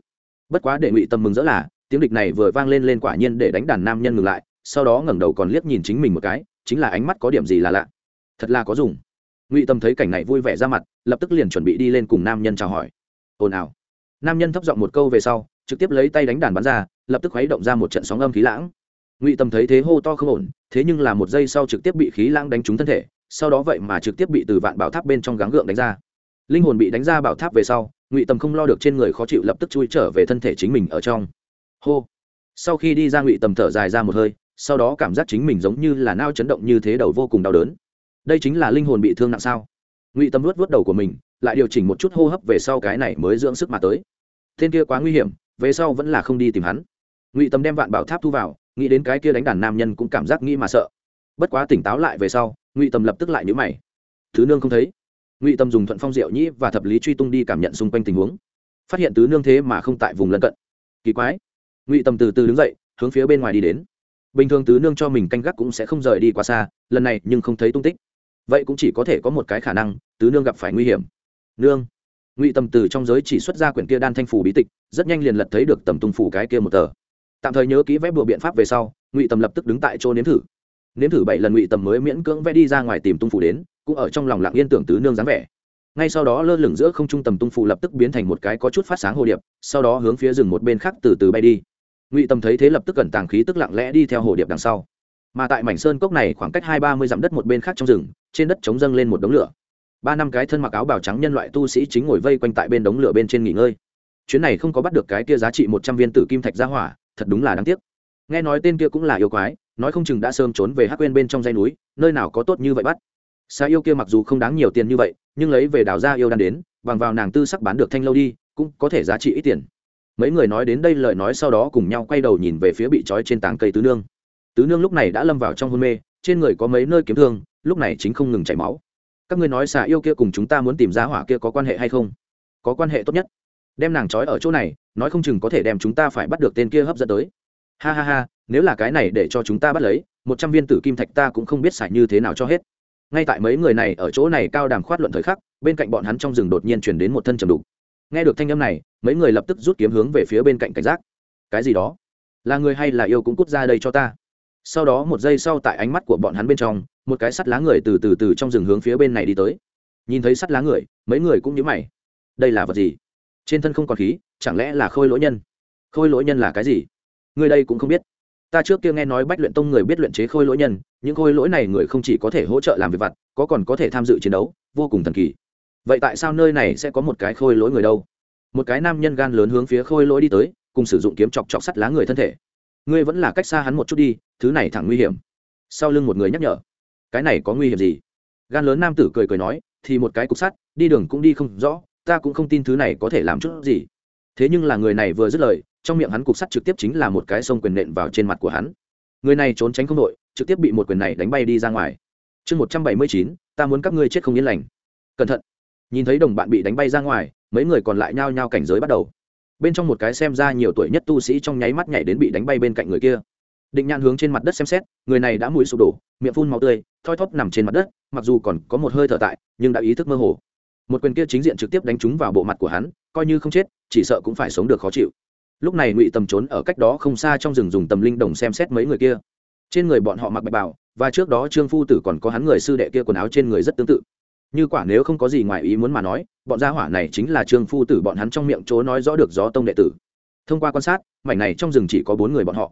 Bất quá để ngụy tâm mừng rỡ là, tiếng địch này vừa vang lên lên quả nhiên để đánh đàn nam nhân ngừng lại, sau đó ngẩng đầu còn liếc nhìn chính mình một cái, chính là ánh mắt có điểm gì là lạ. Thật là có dùng. Ngụy tâm thấy cảnh này vui vẻ ra mặt, lập tức liền chuẩn bị đi lên cùng nam nhân chào hỏi. Ồn ào. Nam nhân thấp giọng một câu về sau, trực tiếp lấy tay đánh đàn bắn ra, lập tức khuấy động ra một trận sóng âm khí lãng. Ngụy tâm thấy thế hô to không ổn, thế nhưng là một giây sau trực tiếp bị khí lãng đánh trúng thân thể sau đó vậy mà trực tiếp bị từ vạn bảo tháp bên trong gắng gượng đánh ra. Linh hồn bị đánh ra bảo tháp về sau, ngụy tâm không lo được trên người khó chịu lập tức chui trở về thân thể chính mình ở trong. Hô. Sau khi đi ra ngụy tầm thở dài ra một hơi, sau đó cảm giác chính mình giống như là nao chấn động như thế đầu vô cùng đau đớn. Đây chính là linh hồn bị thương nặng sao? Ngụy tâm luốt vớt đầu của mình, lại điều chỉnh một chút hô hấp về sau cái này mới dưỡng sức mà tới. Tên kia quá nguy hiểm, về sau vẫn là không đi tìm hắn. Ngụy tâm đem vạn bảo tháp thu vào, nghĩ đến cái kia đánh đàn nam nhân cũng cảm giác nghĩ mà sợ. Bất quá tỉnh táo lại về sau ngụy tâm lập tức lại nhữ mày. Thứ nương không thấy. Ngụy tâm dùng thuận phong diệu nhĩ và thập lý truy tung đi cảm nhận xung quanh tình huống. Phát hiện tứ nương thế mà không tại vùng lân cận. Kỳ quái. Ngụy tâm từ từ đứng dậy, hướng phía bên ngoài đi đến. Bình thường tứ nương cho mình canh gác cũng sẽ không rời đi quá xa, lần này nhưng không thấy tung tích. Vậy cũng chỉ có thể có một cái khả năng, tứ nương gặp phải nguy hiểm. Nương. Ngụy tâm từ trong giới chỉ xuất ra quyển kia đan thanh phủ bí tịch, rất nhanh liền lật thấy được tầm tung phủ cái kia một tờ. Tạm thời nhớ kỹ vẽ bùa biện pháp về sau, ngụy tâm lập tức đứng tại chỗ nếm thử nếm thử bảy lần ngụy tầm mới miễn cưỡng vẽ đi ra ngoài tìm tung phủ đến, cũng ở trong lòng lặng yên tưởng tứ nương dáng vẻ. Ngay sau đó lơ lửng giữa không trung tầm tung phủ lập tức biến thành một cái có chút phát sáng hồ điệp, sau đó hướng phía rừng một bên khác từ từ bay đi. Ngụy tầm thấy thế lập tức cẩn tàng khí tức lặng lẽ đi theo hồ điệp đằng sau. Mà tại mảnh sơn cốc này khoảng cách hai ba mươi dặm đất một bên khác trong rừng, trên đất chống dâng lên một đống lửa. Ba năm cái thân mặc áo bào trắng nhân loại tu sĩ chính ngồi vây quanh tại bên đống lửa bên trên nghỉ ngơi. Chuyến này không có bắt được cái kia giá trị một trăm viên tử kim thạch ra hỏa, thật đúng là đáng tiếc. Nghe nói tên kia cũng là yêu quái nói không chừng đã sớm trốn về hắc quên bên trong dây núi, nơi nào có tốt như vậy bắt. Xa yêu kia mặc dù không đáng nhiều tiền như vậy, nhưng lấy về đào ra yêu đan đến, bằng vào nàng tư sắc bán được thanh lâu đi, cũng có thể giá trị ít tiền. Mấy người nói đến đây lời nói sau đó cùng nhau quay đầu nhìn về phía bị trói trên tảng cây tứ nương. Tứ nương lúc này đã lâm vào trong hôn mê, trên người có mấy nơi kiếm thương, lúc này chính không ngừng chảy máu. Các ngươi nói xà yêu kia cùng chúng ta muốn tìm ra hỏa kia có quan hệ hay không? Có quan hệ tốt nhất. Đem nàng trói ở chỗ này, nói không chừng có thể đem chúng ta phải bắt được tên kia hấp dẫn tới. Ha ha ha nếu là cái này để cho chúng ta bắt lấy, một trăm viên tử kim thạch ta cũng không biết xài như thế nào cho hết. Ngay tại mấy người này ở chỗ này cao đàm khoát luận thời khắc, bên cạnh bọn hắn trong rừng đột nhiên chuyển đến một thân trầm đục. Nghe được thanh âm này, mấy người lập tức rút kiếm hướng về phía bên cạnh cảnh giác. Cái gì đó? Là người hay là yêu cũng cút ra đây cho ta? Sau đó một giây sau tại ánh mắt của bọn hắn bên trong, một cái sắt lá người từ từ từ trong rừng hướng phía bên này đi tới. Nhìn thấy sắt lá người, mấy người cũng nhớ mày. Đây là vật gì? Trên thân không còn khí, chẳng lẽ là khôi lỗi nhân? Khôi lỗi nhân là cái gì? Người đây cũng không biết ta trước kia nghe nói bách luyện tông người biết luyện chế khôi lỗi nhân, những khôi lỗi này người không chỉ có thể hỗ trợ làm việc vặt, có còn có thể tham dự chiến đấu, vô cùng thần kỳ. Vậy tại sao nơi này sẽ có một cái khôi lỗi người đâu? Một cái nam nhân gan lớn hướng phía khôi lỗi đi tới, cùng sử dụng kiếm chọc chọc sắt lá người thân thể. Ngươi vẫn là cách xa hắn một chút đi, thứ này thẳng nguy hiểm. Sau lưng một người nhắc nhở. Cái này có nguy hiểm gì? Gan lớn nam tử cười cười nói, thì một cái cục sắt, đi đường cũng đi không rõ, ta cũng không tin thứ này có thể làm chút gì. Thế nhưng là người này vừa dứt lời trong miệng hắn cục sắt trực tiếp chính là một cái sông quyền nện vào trên mặt của hắn. Người này trốn tránh không đội, trực tiếp bị một quyền này đánh bay đi ra ngoài. Chương một trăm bảy mươi chín, ta muốn các ngươi chết không yên lành. Cẩn thận. Nhìn thấy đồng bạn bị đánh bay ra ngoài, mấy người còn lại nhao nhao cảnh giới bắt đầu. Bên trong một cái xem ra nhiều tuổi nhất tu sĩ trong nháy mắt nhảy đến bị đánh bay bên cạnh người kia. Định nhãn hướng trên mặt đất xem xét, người này đã mũi sụp đổ, miệng phun màu tươi, thoi thóp nằm trên mặt đất, mặc dù còn có một hơi thở tại, nhưng đã ý thức mơ hồ. Một quyền kia chính diện trực tiếp đánh trúng vào bộ mặt của hắn, coi như không chết, chỉ sợ cũng phải sống được khó chịu lúc này ngụy tầm trốn ở cách đó không xa trong rừng dùng tầm linh đồng xem xét mấy người kia. Trên người bọn họ mặc bạch bảo và trước đó trương phu tử còn có hắn người sư đệ kia quần áo trên người rất tương tự. Như quả nếu không có gì ngoài ý muốn mà nói, bọn gia hỏa này chính là trương phu tử bọn hắn trong miệng chỗ nói rõ được gió tông đệ tử. Thông qua quan sát, mảnh này trong rừng chỉ có bốn người bọn họ.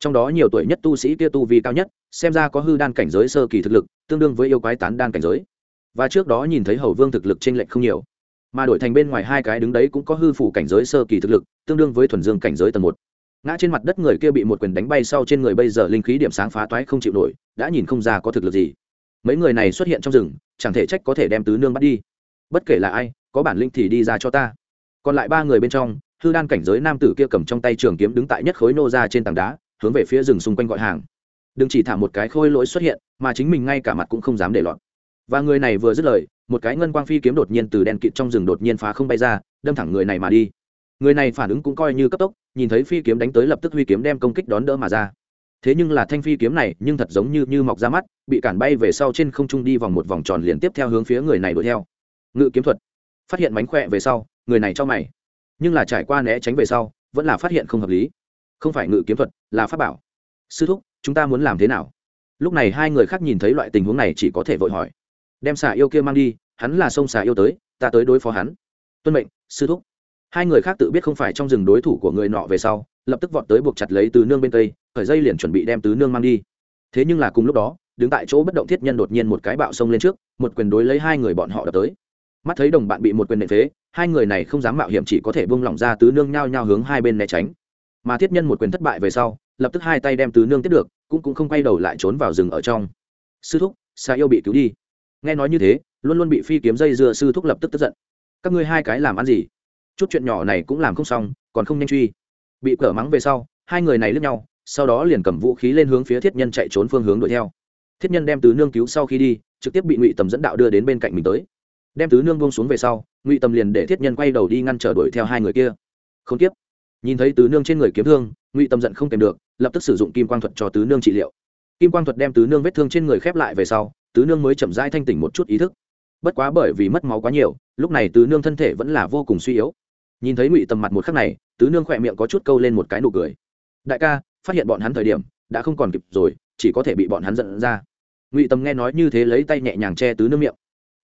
Trong đó nhiều tuổi nhất tu sĩ kia tu vi cao nhất, xem ra có hư đan cảnh giới sơ kỳ thực lực, tương đương với yêu quái tán đan cảnh giới. Và trước đó nhìn thấy hầu vương thực lực t r ê n lệch không nhiều mà đổi thành bên ngoài hai cái đứng đấy cũng có hư phủ cảnh giới sơ kỳ thực lực, tương đương với thuần dương cảnh giới tầng một. Ngã trên mặt đất người kia bị một quyền đánh bay sau trên người bây giờ linh khí điểm sáng phá toái không chịu nổi, đã nhìn không ra có thực lực gì. Mấy người này xuất hiện trong rừng, chẳng thể trách có thể đem tứ nương bắt đi. Bất kể là ai, có bản linh thì đi ra cho ta. Còn lại ba người bên trong, hư đan cảnh giới nam tử kia cầm trong tay trường kiếm đứng tại nhất khối nô ra trên tảng đá, hướng về phía rừng xung quanh gọi hàng. Đừng chỉ thả một cái khôi lỗi xuất hiện, mà chính mình ngay cả mặt cũng không dám để lọt và người này vừa dứt lời một cái ngân quang phi kiếm đột nhiên từ đèn kịt trong rừng đột nhiên phá không bay ra, đâm thẳng người này mà đi. Người này phản ứng cũng coi như cấp tốc, nhìn thấy phi kiếm đánh tới lập tức huy kiếm đem công kích đón đỡ mà ra. Thế nhưng là thanh phi kiếm này, nhưng thật giống như như mọc ra mắt, bị cản bay về sau trên không trung đi vòng một vòng tròn liền tiếp theo hướng phía người này đuổi theo. Ngự kiếm thuật. Phát hiện mánh khỏe về sau, người này cho mày. Nhưng là trải qua né tránh về sau, vẫn là phát hiện không hợp lý. Không phải ngự kiếm thuật, là pháp bảo. Sư thúc, chúng ta muốn làm thế nào? Lúc này hai người khác nhìn thấy loại tình huống này chỉ có thể vội hỏi đem xà yêu kia mang đi, hắn là sông xà yêu tới, ta tới đối phó hắn. Tuân mệnh, sư thúc. Hai người khác tự biết không phải trong rừng đối thủ của người nọ về sau, lập tức vọt tới buộc chặt lấy từ nương bên tây khởi dây liền chuẩn bị đem tứ nương mang đi. Thế nhưng là cùng lúc đó, đứng tại chỗ bất động thiết nhân đột nhiên một cái bạo xông lên trước, một quyền đối lấy hai người bọn họ đập tới. Mắt thấy đồng bạn bị một quyền nệ phế, hai người này không dám mạo hiểm chỉ có thể buông lỏng ra tứ nương nhao nhao hướng hai bên né tránh. Mà thiết nhân một quyền thất bại về sau, lập tức hai tay đem tứ nương tiếp được, cũng cũng không quay đầu lại trốn vào rừng ở trong. Sư thúc xa yêu bị cứu đi nghe nói như thế, luôn luôn bị phi kiếm dây dưa sư thúc lập tức tức giận. Các ngươi hai cái làm ăn gì? Chút chuyện nhỏ này cũng làm không xong, còn không nhanh truy. Bị cở mắng về sau, hai người này lướt nhau, sau đó liền cầm vũ khí lên hướng phía thiết nhân chạy trốn phương hướng đuổi theo. Thiết nhân đem tứ nương cứu sau khi đi, trực tiếp bị ngụy tầm dẫn đạo đưa đến bên cạnh mình tới. Đem tứ nương buông xuống về sau, ngụy tầm liền để thiết nhân quay đầu đi ngăn trở đuổi theo hai người kia. Không tiếp. Nhìn thấy tứ nương trên người kiếm thương, ngụy tầm giận không kèm được, lập tức sử dụng kim quang thuật cho tứ nương trị liệu. Kim quang thuật đem tứ nương vết thương trên người khép lại về sau tứ nương mới chậm rãi thanh tỉnh một chút ý thức. Bất quá bởi vì mất máu quá nhiều, lúc này tứ nương thân thể vẫn là vô cùng suy yếu. Nhìn thấy ngụy tầm mặt một khắc này, tứ nương khỏe miệng có chút câu lên một cái nụ cười. Đại ca, phát hiện bọn hắn thời điểm, đã không còn kịp rồi, chỉ có thể bị bọn hắn giận ra. Ngụy tầm nghe nói như thế lấy tay nhẹ nhàng che tứ nương miệng.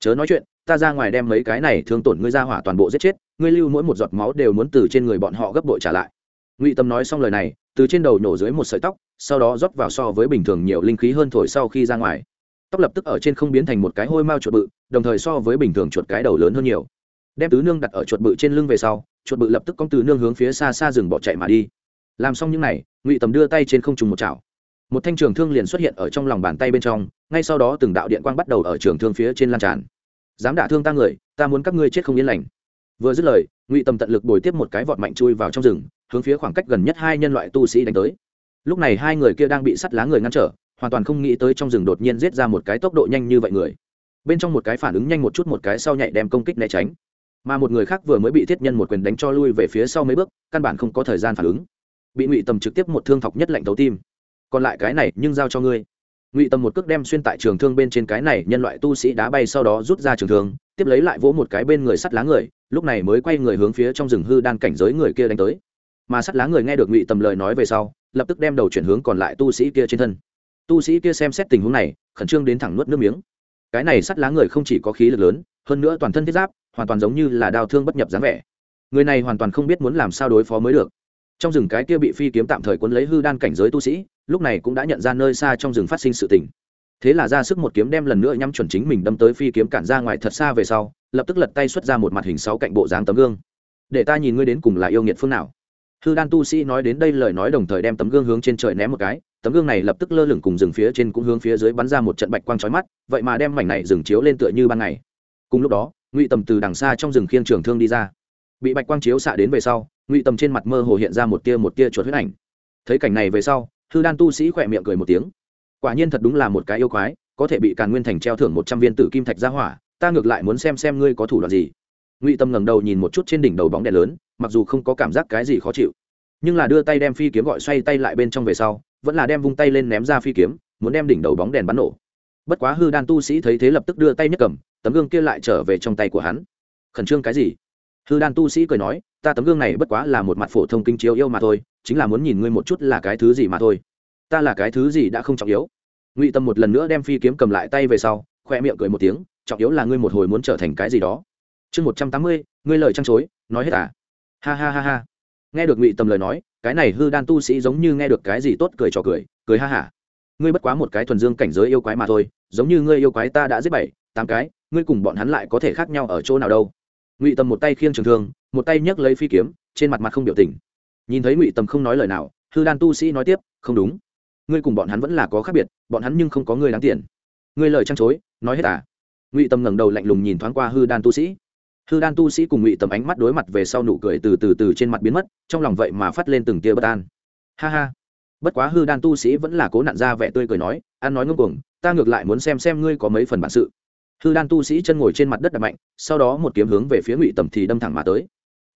Chớ nói chuyện, ta ra ngoài đem mấy cái này thương tổn ngươi ra hỏa toàn bộ giết chết, ngươi lưu mỗi một giọt máu đều muốn từ trên người bọn họ gấp bội trả lại. Ngụy tâm nói xong lời này, từ trên đầu nhổ dưới một sợi tóc, sau đó rót vào so với bình thường nhiều linh khí hơn thổi sau khi ra ngoài tóc lập tức ở trên không biến thành một cái hôi mao chuột bự, đồng thời so với bình thường chuột cái đầu lớn hơn nhiều. Đem tứ nương đặt ở chuột bự trên lưng về sau, chuột bự lập tức cong tứ nương hướng phía xa xa rừng bỏ chạy mà đi. Làm xong những n à y ngụy tầm đưa tay trên không trùng một chảo. Một thanh trường thương liền xuất hiện ở trong lòng bàn tay bên trong, ngay sau đó từng đạo điện quang bắt đầu ở trường thương phía trên lan tràn. Dám đả thương ta người, ta muốn các ngươi chết không yên lành. Vừa dứt lời, ngụy tầm tận lực bồi tiếp một cái vọt mạnh chui vào trong rừng, hướng phía khoảng cách gần nhất hai nhân loại tu sĩ đánh tới. Lúc này hai người kia đang bị sắt lá người ngăn trở hoàn toàn không nghĩ tới trong rừng đột nhiên giết ra một cái tốc độ nhanh như vậy người. Bên trong một cái phản ứng nhanh một chút một cái sau nhạy đem công kích né tránh. Mà một người khác vừa mới bị thiết nhân một quyền đánh cho lui về phía sau mấy bước, căn bản không có thời gian phản ứng. Bị ngụy tầm trực tiếp một thương thọc nhất lạnh thấu tim. Còn lại cái này, nhưng giao cho ngươi. Ngụy tầm một cước đem xuyên tại trường thương bên trên cái này nhân loại tu sĩ đá bay sau đó rút ra trường thương, tiếp lấy lại vỗ một cái bên người sắt lá người, lúc này mới quay người hướng phía trong rừng hư đan cảnh giới người kia đánh tới. Mà sắt lá người nghe được ngụy tầm lời nói về sau, lập tức đem đầu chuyển hướng còn lại tu sĩ kia trên thân tu sĩ kia xem xét tình huống này, khẩn trương đến thẳng nuốt nước miếng. Cái này sắt lá người không chỉ có khí lực lớn, hơn nữa toàn thân thiết giáp, hoàn toàn giống như là đau thương bất nhập dáng vẻ. Người này hoàn toàn không biết muốn làm sao đối phó mới được. Trong rừng cái kia bị phi kiếm tạm thời cuốn lấy hư đan cảnh giới tu sĩ, lúc này cũng đã nhận ra nơi xa trong rừng phát sinh sự tình. Thế là ra sức một kiếm đem lần nữa nhắm chuẩn chính mình đâm tới phi kiếm cản ra ngoài thật xa về sau, lập tức lật tay xuất ra một mặt hình sáu cạnh bộ dáng tấm gương. Để ta nhìn ngươi đến cùng là yêu nghiệt phương nào? Hư đan tu sĩ nói đến đây lời nói đồng thời đem tấm gương hướng trên trời ném một cái tấm gương này lập tức lơ lửng cùng rừng phía trên cũng hướng phía dưới bắn ra một trận bạch quang chói mắt, vậy mà đem mảnh này rừng chiếu lên tựa như ban ngày. Cùng lúc đó, ngụy tầm từ đằng xa trong rừng khiêng trường thương đi ra. Bị bạch quang chiếu xạ đến về sau, ngụy tầm trên mặt mơ hồ hiện ra một tia một tia chuột huyết ảnh. Thấy cảnh này về sau, hư đan tu sĩ khỏe miệng cười một tiếng. Quả nhiên thật đúng là một cái yêu quái, có thể bị càn nguyên thành treo thưởng một trăm viên tử kim thạch ra hỏa, ta ngược lại muốn xem xem ngươi có thủ đoạn gì. Ngụy tâm ngẩng đầu nhìn một chút trên đỉnh đầu bóng đèn lớn, mặc dù không có cảm giác cái gì khó chịu nhưng là đưa tay đem phi kiếm gọi xoay tay lại bên trong về sau, vẫn là đem vung tay lên ném ra phi kiếm, muốn đem đỉnh đầu bóng đèn bắn nổ. Bất quá hư đan tu sĩ thấy thế lập tức đưa tay nhấc cầm, tấm gương kia lại trở về trong tay của hắn. Khẩn trương cái gì? Hư đan tu sĩ cười nói, ta tấm gương này bất quá là một mặt phổ thông kinh chiếu yêu mà thôi, chính là muốn nhìn ngươi một chút là cái thứ gì mà thôi. Ta là cái thứ gì đã không trọng yếu. Ngụy tâm một lần nữa đem phi kiếm cầm lại tay về sau khoe miệng cười một tiếng, trọng yếu là ngươi một hồi muốn trở thành cái gì đó. Chương một trăm tám mươi, ngươi lời trăng chối nói hết à? Ha ha ha ha nghe được ngụy Tầm lời nói, cái này hư đan tu sĩ giống như nghe được cái gì tốt cười trò cười cười ha hả. Ngươi bất quá một cái thuần dương cảnh giới yêu quái mà thôi, giống như ngươi yêu quái ta đã giết bảy, tám cái, ngươi cùng bọn hắn lại có thể khác nhau ở chỗ nào đâu. Ngụy Tầm một tay khiêng trường thương, một tay nhấc lấy phi kiếm, trên mặt mặt không biểu tình. Nhìn thấy ngụy Tầm không nói lời nào, hư đan tu sĩ nói tiếp, không đúng. Ngươi cùng bọn hắn vẫn là có khác biệt, bọn hắn nhưng không có ngươi đáng tiền. Ngươi lời trăng chối nói hết à? Ngụy Tầm ngẩng đầu lạnh lùng nhìn thoáng qua hư đan tu sĩ hư đan tu sĩ cùng ngụy Tầm ánh mắt đối mặt về sau nụ cười từ từ từ trên mặt biến mất, trong lòng vậy mà phát lên từng tia bất an. Ha ha. Bất quá hư đan tu sĩ vẫn là cố nặn ra vẻ tươi cười nói, an nói ngưng cuồng, ta ngược lại muốn xem xem ngươi có mấy phần bản sự. Hư đan tu sĩ chân ngồi trên mặt đất đập mạnh, sau đó một kiếm hướng về phía ngụy tầm thì đâm thẳng mà tới.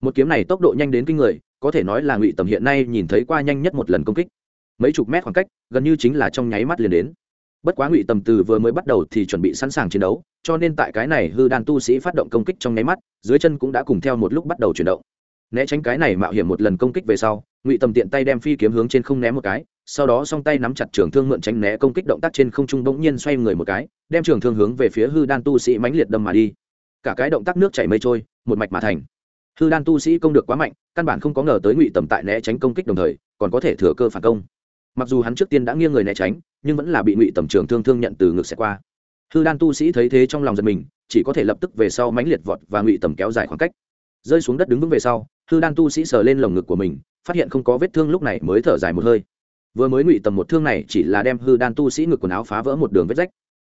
Một kiếm này tốc độ nhanh đến kinh người, có thể nói là ngụy tầm hiện nay nhìn thấy qua nhanh nhất một lần công kích. Mấy chục mét khoảng cách, gần như chính là trong nháy mắt liền đến bất quá ngụy tầm từ vừa mới bắt đầu thì chuẩn bị sẵn sàng chiến đấu, cho nên tại cái này hư đan tu sĩ phát động công kích trong nháy mắt, dưới chân cũng đã cùng theo một lúc bắt đầu chuyển động. Né tránh cái này mạo hiểm một lần công kích về sau, ngụy tầm tiện tay đem phi kiếm hướng trên không ném một cái, sau đó song tay nắm chặt trường thương mượn tránh né công kích động tác trên không trung bỗng nhiên xoay người một cái, đem trường thương hướng về phía hư đan tu sĩ mãnh liệt đâm mà đi. Cả cái động tác nước chảy mây trôi, một mạch mà thành. Hư đan tu sĩ công được quá mạnh, căn bản không có ngờ tới ngụy tầm tại né tránh công kích đồng thời, còn có thể thừa cơ phản công. Mặc dù hắn trước tiên đã nghiêng người né tránh nhưng vẫn là bị ngụy tầm trường thương thương nhận từ ngực xẹt qua. Hư đan tu sĩ thấy thế trong lòng giật mình, chỉ có thể lập tức về sau mãnh liệt vọt và ngụy tầm kéo dài khoảng cách. Rơi xuống đất đứng vững về sau, hư đan tu sĩ sờ lên lồng ngực của mình, phát hiện không có vết thương lúc này mới thở dài một hơi. Vừa mới ngụy tầm một thương này chỉ là đem hư đan tu sĩ ngực quần áo phá vỡ một đường vết rách.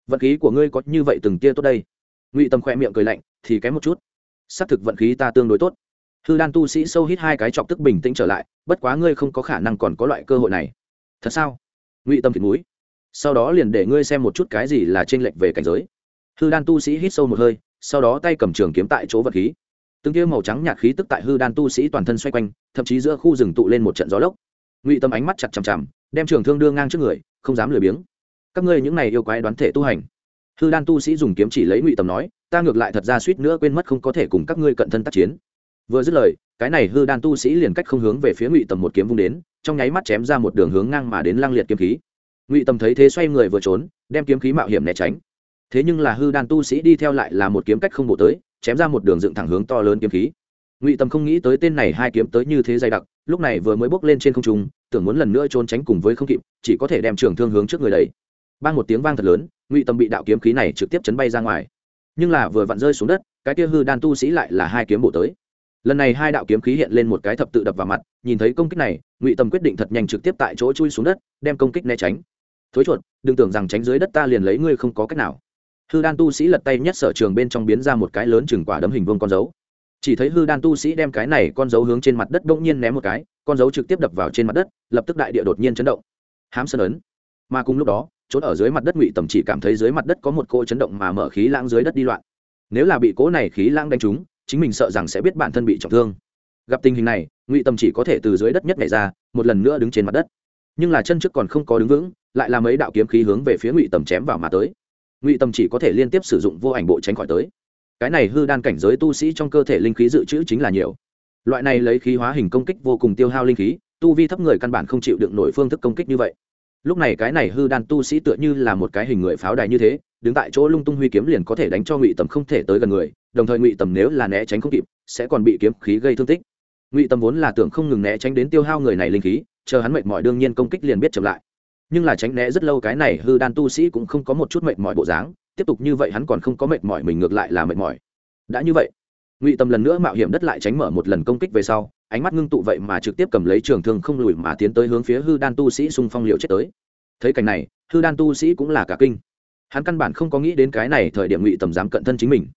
Vận khí của ngươi có như vậy từng tia tốt đây? Ngụy tầm khỏe miệng cười lạnh, thì kém một chút. Xác thực vận khí ta tương đối tốt. Hư đan tu sĩ sâu hít hai cái chọc tức bình tĩnh trở lại, bất quá ngươi không có khả năng còn có loại cơ hội này. Thật sao? Ngụy tâm thịt núi sau đó liền để ngươi xem một chút cái gì là trên lệnh lệch về cảnh giới. Hư đan tu sĩ hít sâu một hơi, sau đó tay cầm trường kiếm tại chỗ vật khí. Từng kia màu trắng nhạt khí tức tại hư đan tu sĩ toàn thân xoay quanh, thậm chí giữa khu rừng tụ lên một trận gió lốc. Ngụy tâm ánh mắt chặt chằm chằm, đem trường thương đưa ngang trước người, không dám lười biếng. Các ngươi những này yêu quái đoán thể tu hành. Hư đan tu sĩ dùng kiếm chỉ lấy ngụy tâm nói, ta ngược lại thật ra suýt nữa quên mất không có thể cùng các ngươi cận thân tác chiến. Vừa dứt lời, cái này hư đan tu sĩ liền cách không hướng về phía ngụy tầm một kiếm vung đến, trong nháy mắt chém ra một đường hướng ngang mà đến lang liệt kiếm khí ngụy tầm thấy thế xoay người vừa trốn, đem kiếm khí mạo hiểm né tránh. Thế nhưng là hư đan tu sĩ đi theo lại là một kiếm cách không bộ tới, chém ra một đường dựng thẳng hướng to lớn kiếm khí. Ngụy tầm không nghĩ tới tên này hai kiếm tới như thế dày đặc, lúc này vừa mới bốc lên trên không trung, tưởng muốn lần nữa trốn tránh cùng với không kịp, chỉ có thể đem trường thương hướng trước người đấy ban một tiếng vang thật lớn, ngụy tầm bị đạo kiếm khí này trực tiếp chấn bay ra ngoài. Nhưng là vừa vặn rơi xuống đất, cái kia hư đan tu sĩ lại là hai kiếm bộ tới lần này hai đạo kiếm khí hiện lên một cái thập tự đập vào mặt, nhìn thấy công kích này, ngụy tầm quyết định thật nhanh trực tiếp tại chỗ chui xuống đất, đem công kích né tránh. Thối chuột, đừng tưởng rằng tránh dưới đất ta liền lấy ngươi không có cách nào. Hư đan tu sĩ lật tay nhất sở trường bên trong biến ra một cái lớn chừng quả đấm hình vương con dấu. Chỉ thấy hư đan tu sĩ đem cái này con dấu hướng trên mặt đất bỗng nhiên ném một cái, con dấu trực tiếp đập vào trên mặt đất, lập tức đại địa đột nhiên chấn động. Hám sơn ấn. Mà cùng lúc đó, trốn ở dưới mặt đất ngụy tầm chỉ cảm thấy dưới mặt đất có một cỗ chấn động mà mở khí lãng dưới đất đi loạn. Nếu là bị cỗ này khí lãng đánh trúng chính mình sợ rằng sẽ biết bản thân bị trọng thương. Gặp tình hình này, ngụy tâm chỉ có thể từ dưới đất nhất nhảy ra, một lần nữa đứng trên mặt đất. Nhưng là chân trước còn không có đứng vững, lại là mấy đạo kiếm khí hướng về phía ngụy tầm chém vào mà tới. Ngụy Tầm chỉ có thể liên tiếp sử dụng vô ảnh bộ tránh khỏi tới. Cái này hư đan cảnh giới tu sĩ trong cơ thể linh khí dự trữ chính là nhiều. Loại này lấy khí hóa hình công kích vô cùng tiêu hao linh khí, tu vi thấp người căn bản không chịu được nổi phương thức công kích như vậy. Lúc này cái này hư đan tu sĩ tựa như là một cái hình người pháo đài như thế, đứng tại chỗ lung tung huy kiếm liền có thể đánh cho ngụy tầm không thể tới gần người đồng thời ngụy tầm nếu là né tránh không kịp, sẽ còn bị kiếm khí gây thương tích. Ngụy tầm vốn là tưởng không ngừng né tránh đến tiêu hao người này linh khí, chờ hắn mệt mỏi đương nhiên công kích liền biết chậm lại. Nhưng là tránh né rất lâu cái này hư đan tu sĩ cũng không có một chút mệt mỏi bộ dáng, tiếp tục như vậy hắn còn không có mệt mỏi mình ngược lại là mệt mỏi. Đã như vậy, ngụy tầm lần nữa mạo hiểm đất lại tránh mở một lần công kích về sau, ánh mắt ngưng tụ vậy mà trực tiếp cầm lấy trường thương không lùi mà tiến tới hướng phía hư đan tu sĩ xung phong liều chết tới. Thấy cảnh này, hư đan tu sĩ cũng là cả kinh. Hắn căn bản không có nghĩ đến cái này thời điểm ngụy tầm dám cận thân chính mình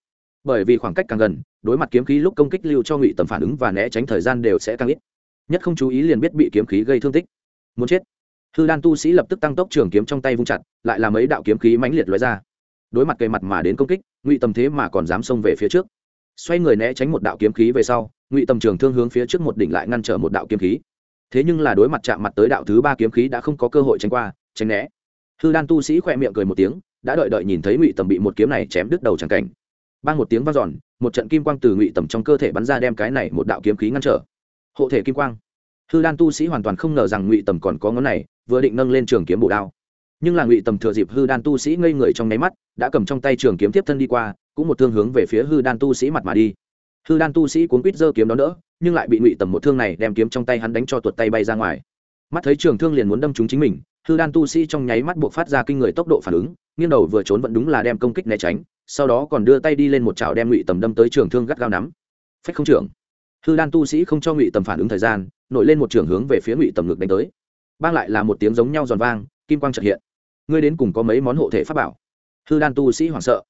bởi vì khoảng cách càng gần, đối mặt kiếm khí lúc công kích lưu cho ngụy tầm phản ứng và né tránh thời gian đều sẽ càng ít. Nhất không chú ý liền biết bị kiếm khí gây thương tích. Muốn chết. Hư đan tu sĩ lập tức tăng tốc trường kiếm trong tay vung chặt, lại làm ấy đạo kiếm khí mãnh liệt lóe ra. Đối mặt cây mặt mà đến công kích, ngụy tầm thế mà còn dám xông về phía trước. Xoay người né tránh một đạo kiếm khí về sau, ngụy tầm trường thương hướng phía trước một đỉnh lại ngăn trở một đạo kiếm khí. Thế nhưng là đối mặt chạm mặt tới đạo thứ ba kiếm khí đã không có cơ hội tránh qua, tránh né. Hư đan tu sĩ khỏe miệng cười một tiếng, đã đợi đợi nhìn thấy ngụy tầm bị một kiếm này chém đứt đầu tràng cảnh ban một tiếng vang dọn một trận kim quang từ ngụy tầm trong cơ thể bắn ra đem cái này một đạo kiếm khí ngăn trở. Hộ thể kim quang. Hư đan tu sĩ hoàn toàn không ngờ rằng ngụy tầm còn có ngón này vừa định nâng lên trường kiếm bổ đao. Nhưng là ngụy tầm thừa dịp hư đan tu sĩ ngây người trong nháy mắt đã cầm trong tay trường kiếm tiếp thân đi qua cũng một thương hướng về phía hư đan tu sĩ mặt mà đi. Hư đan tu sĩ cuốn quýt giơ kiếm đó nữa, nhưng lại bị ngụy tầm một thương này đem kiếm trong tay hắn đánh cho tuột tay bay ra ngoài. Mắt thấy trường thương liền muốn đâm trúng chính mình hư đan tu sĩ trong nháy mắt buộc phát ra kinh người tốc độ phản ứng, nghiêng đầu vừa trốn vẫn đúng là đem công kích né tránh, sau đó còn đưa tay đi lên một chảo đem ngụy tầm đâm tới trường thương gắt gao nắm. Phách không trưởng. Hư đan tu sĩ không cho ngụy tầm phản ứng thời gian, nổi lên một trường hướng về phía ngụy tầm ngực đánh tới. Bang lại là một tiếng giống nhau giòn vang, kim quang trợ hiện. Ngươi đến cùng có mấy món hộ thể pháp bảo? Hư đan tu sĩ hoảng sợ.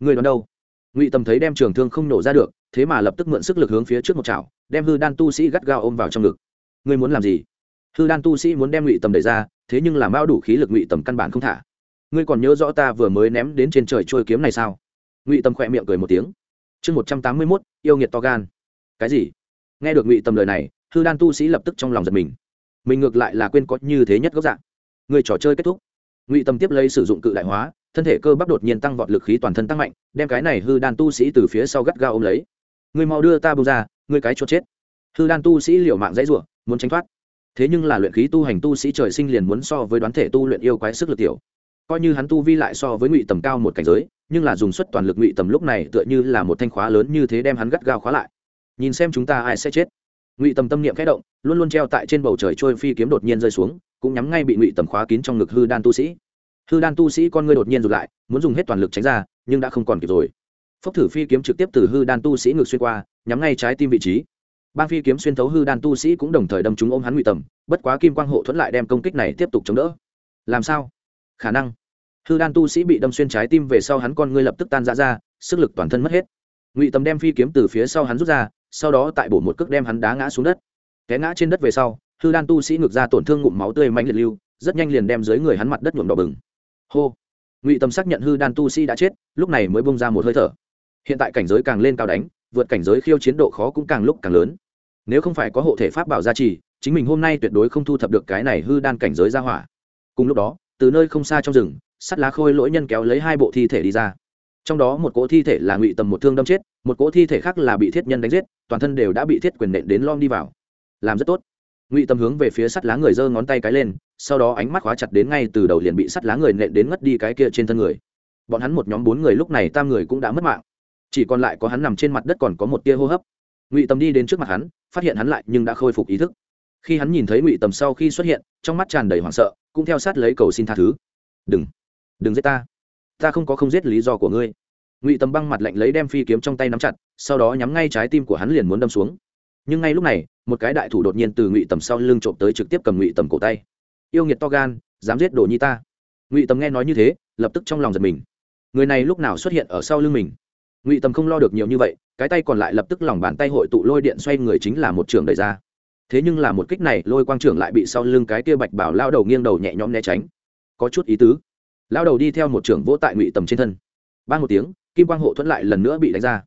Ngươi đón đâu? Ngụy tầm thấy đem trường thương không nổ ra được, thế mà lập tức mượn sức lực hướng phía trước một chảo, đem hư đan tu sĩ gắt gao ôm vào trong ngực. Ngươi muốn làm gì? Hư đan tu sĩ muốn đem ngụy tầm đẩy ra, thế nhưng làm bao đủ khí lực ngụy tầm căn bản không thả. Ngươi còn nhớ rõ ta vừa mới ném đến trên trời trôi kiếm này sao? Ngụy tầm khỏe miệng cười một tiếng. Chương một trăm tám mươi mốt, yêu nghiệt to gan. Cái gì? Nghe được ngụy tầm lời này, hư đan tu sĩ lập tức trong lòng giật mình. Mình ngược lại là quên có như thế nhất gốc dạng. Người trò chơi kết thúc. Ngụy tầm tiếp lấy sử dụng cự đại hóa, thân thể cơ bắp đột nhiên tăng vọt lực khí toàn thân tăng mạnh, đem cái này hư đan tu sĩ từ phía sau gắt gao ôm lấy. Người mau đưa ta bông ra người cái cho chết. Hư đan tu sĩ liều mạng dãy rủa, muốn tránh thoát thế nhưng là luyện khí tu hành tu sĩ trời sinh liền muốn so với đoán thể tu luyện yêu quái sức lực tiểu. Coi như hắn tu vi lại so với ngụy tầm cao một cảnh giới, nhưng là dùng suất toàn lực ngụy tầm lúc này tựa như là một thanh khóa lớn như thế đem hắn gắt gao khóa lại. Nhìn xem chúng ta ai sẽ chết. Ngụy tầm tâm niệm khẽ động, luôn luôn treo tại trên bầu trời trôi phi kiếm đột nhiên rơi xuống, cũng nhắm ngay bị ngụy tầm khóa kín trong ngực hư đan tu sĩ. Hư đan tu sĩ con ngươi đột nhiên rụt lại, muốn dùng hết toàn lực tránh ra, nhưng đã không còn kịp rồi. Phốc thử phi kiếm trực tiếp từ hư đan tu sĩ ngực xuyên qua, nhắm ngay trái tim vị trí bang phi kiếm xuyên thấu hư đan tu sĩ cũng đồng thời đâm chúng ôm hắn ngụy tầm, bất quá kim quang hộ thuẫn lại đem công kích này tiếp tục chống đỡ. Làm sao? Khả năng. Hư đan tu sĩ bị đâm xuyên trái tim về sau hắn con ngươi lập tức tan ra ra, sức lực toàn thân mất hết. Ngụy tầm đem phi kiếm từ phía sau hắn rút ra, sau đó tại bổ một cước đem hắn đá ngã xuống đất. Té ngã trên đất về sau, hư đan tu sĩ ngược ra tổn thương ngụm máu tươi mạnh liệt lưu, rất nhanh liền đem dưới người hắn mặt đất nhuộm đỏ bừng. Hô. Ngụy tầm xác nhận hư đan tu sĩ đã chết, lúc này mới bông ra một hơi thở. Hiện tại cảnh giới càng lên cao đánh vượt cảnh giới khiêu chiến độ khó cũng càng lúc càng lớn. Nếu không phải có hộ thể pháp bảo gia trì, chính mình hôm nay tuyệt đối không thu thập được cái này hư đan cảnh giới ra hỏa. Cùng lúc đó, từ nơi không xa trong rừng, sắt lá khôi lỗi nhân kéo lấy hai bộ thi thể đi ra. Trong đó một cỗ thi thể là ngụy tầm một thương đâm chết, một cỗ thi thể khác là bị thiết nhân đánh giết, toàn thân đều đã bị thiết quyền nện đến lom đi vào. Làm rất tốt. Ngụy tầm hướng về phía sắt lá người giơ ngón tay cái lên, sau đó ánh mắt khóa chặt đến ngay từ đầu liền bị sắt lá người nện đến ngất đi cái kia trên thân người. Bọn hắn một nhóm bốn người lúc này tam người cũng đã mất mạng chỉ còn lại có hắn nằm trên mặt đất còn có một tia hô hấp. Ngụy tầm đi đến trước mặt hắn, phát hiện hắn lại nhưng đã khôi phục ý thức. Khi hắn nhìn thấy ngụy tầm sau khi xuất hiện, trong mắt tràn đầy hoảng sợ, cũng theo sát lấy cầu xin tha thứ. Đừng đừng giết ta. Ta không có không giết lý do của ngươi. Ngụy tầm băng mặt lạnh lấy đem phi kiếm trong tay nắm chặt, sau đó nhắm ngay trái tim của hắn liền muốn đâm xuống. Nhưng ngay lúc này, một cái đại thủ đột nhiên từ ngụy tầm sau lưng trộm tới trực tiếp cầm ngụy tầm cổ tay. Yêu nghiệt to gan, dám giết đồ nhi ta. Ngụy tầm nghe nói như thế, lập tức trong lòng giật mình. Người này lúc nào xuất hiện ở sau lưng mình? Ngụy tầm không lo được nhiều như vậy cái tay còn lại lập tức lòng bàn tay hội tụ lôi điện xoay người chính là một trường đẩy ra thế nhưng là một kích này lôi quang trưởng lại bị sau lưng cái kia bạch bảo lao đầu nghiêng đầu nhẹ nhõm né tránh có chút ý tứ lao đầu đi theo một trưởng vỗ tại ngụy tầm trên thân ba một tiếng kim quang hộ thuẫn lại lần nữa bị đánh ra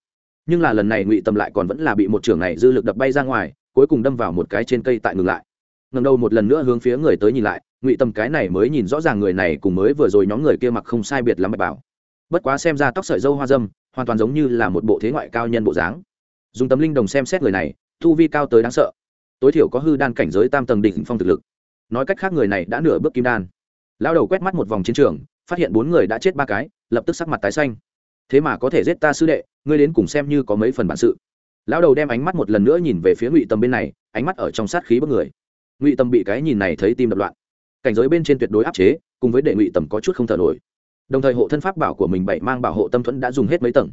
nhưng là lần này ngụy tầm lại còn vẫn là bị một trưởng này dư lực đập bay ra ngoài cuối cùng đâm vào một cái trên cây tại ngừng lại ngầm đầu một lần nữa hướng phía người tới nhìn lại ngụy tầm cái này mới nhìn rõ ràng người này cùng mới vừa rồi nhóm người kia mặc không sai biệt lắm bạch bảo bất quá xem ra tóc sợi dâu hoa dâm, hoàn toàn giống như là một bộ thế ngoại cao nhân bộ dáng. Dùng tấm linh đồng xem xét người này thu vi cao tới đáng sợ. Tối thiểu có hư đan cảnh giới tam tầng đỉnh phong thực lực. Nói cách khác người này đã nửa bước kim đan. Lao đầu quét mắt một vòng chiến trường, phát hiện bốn người đã chết ba cái, lập tức sắc mặt tái xanh. Thế mà có thể giết ta sư đệ, ngươi đến cùng xem như có mấy phần bản sự. Lão đầu đem ánh mắt một lần nữa nhìn về phía ngụy tâm bên này, ánh mắt ở trong sát khí bất người. Ngụy tâm bị cái nhìn này thấy tim đập loạn. Cảnh giới bên trên tuyệt đối áp chế, cùng với đệ ngụy tầm có chút không thở nổi đồng thời hộ thân pháp bảo của mình bảy mang bảo hộ tâm thuẫn đã dùng hết mấy tầng.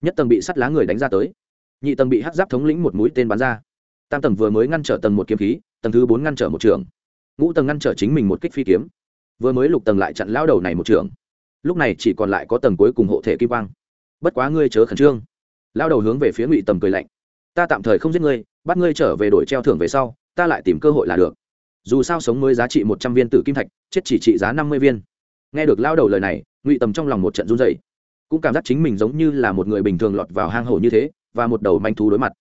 Nhất tầng bị sắt lá người đánh ra tới. Nhị tầng bị hắc giáp thống lĩnh một mũi tên bắn ra. Tam tầng vừa mới ngăn trở tầng một kiếm khí, tầng thứ bốn ngăn trở một trường. Ngũ tầng ngăn trở chính mình một kích phi kiếm. Vừa mới lục tầng lại chặn lao đầu này một trường. Lúc này chỉ còn lại có tầng cuối cùng hộ thể kim quang. Bất quá ngươi chớ khẩn trương. Lao đầu hướng về phía ngụy tầm cười lạnh. Ta tạm thời không giết ngươi, bắt ngươi trở về đổi treo thưởng về sau, ta lại tìm cơ hội là được. Dù sao sống mới giá trị một trăm viên tử kim thạch, chết chỉ trị giá năm mươi viên. Nghe được lao đầu lời này ngụy tầm trong lòng một trận run dày cũng cảm giác chính mình giống như là một người bình thường lọt vào hang hổ như thế, và một đầu manh thú đối mặt.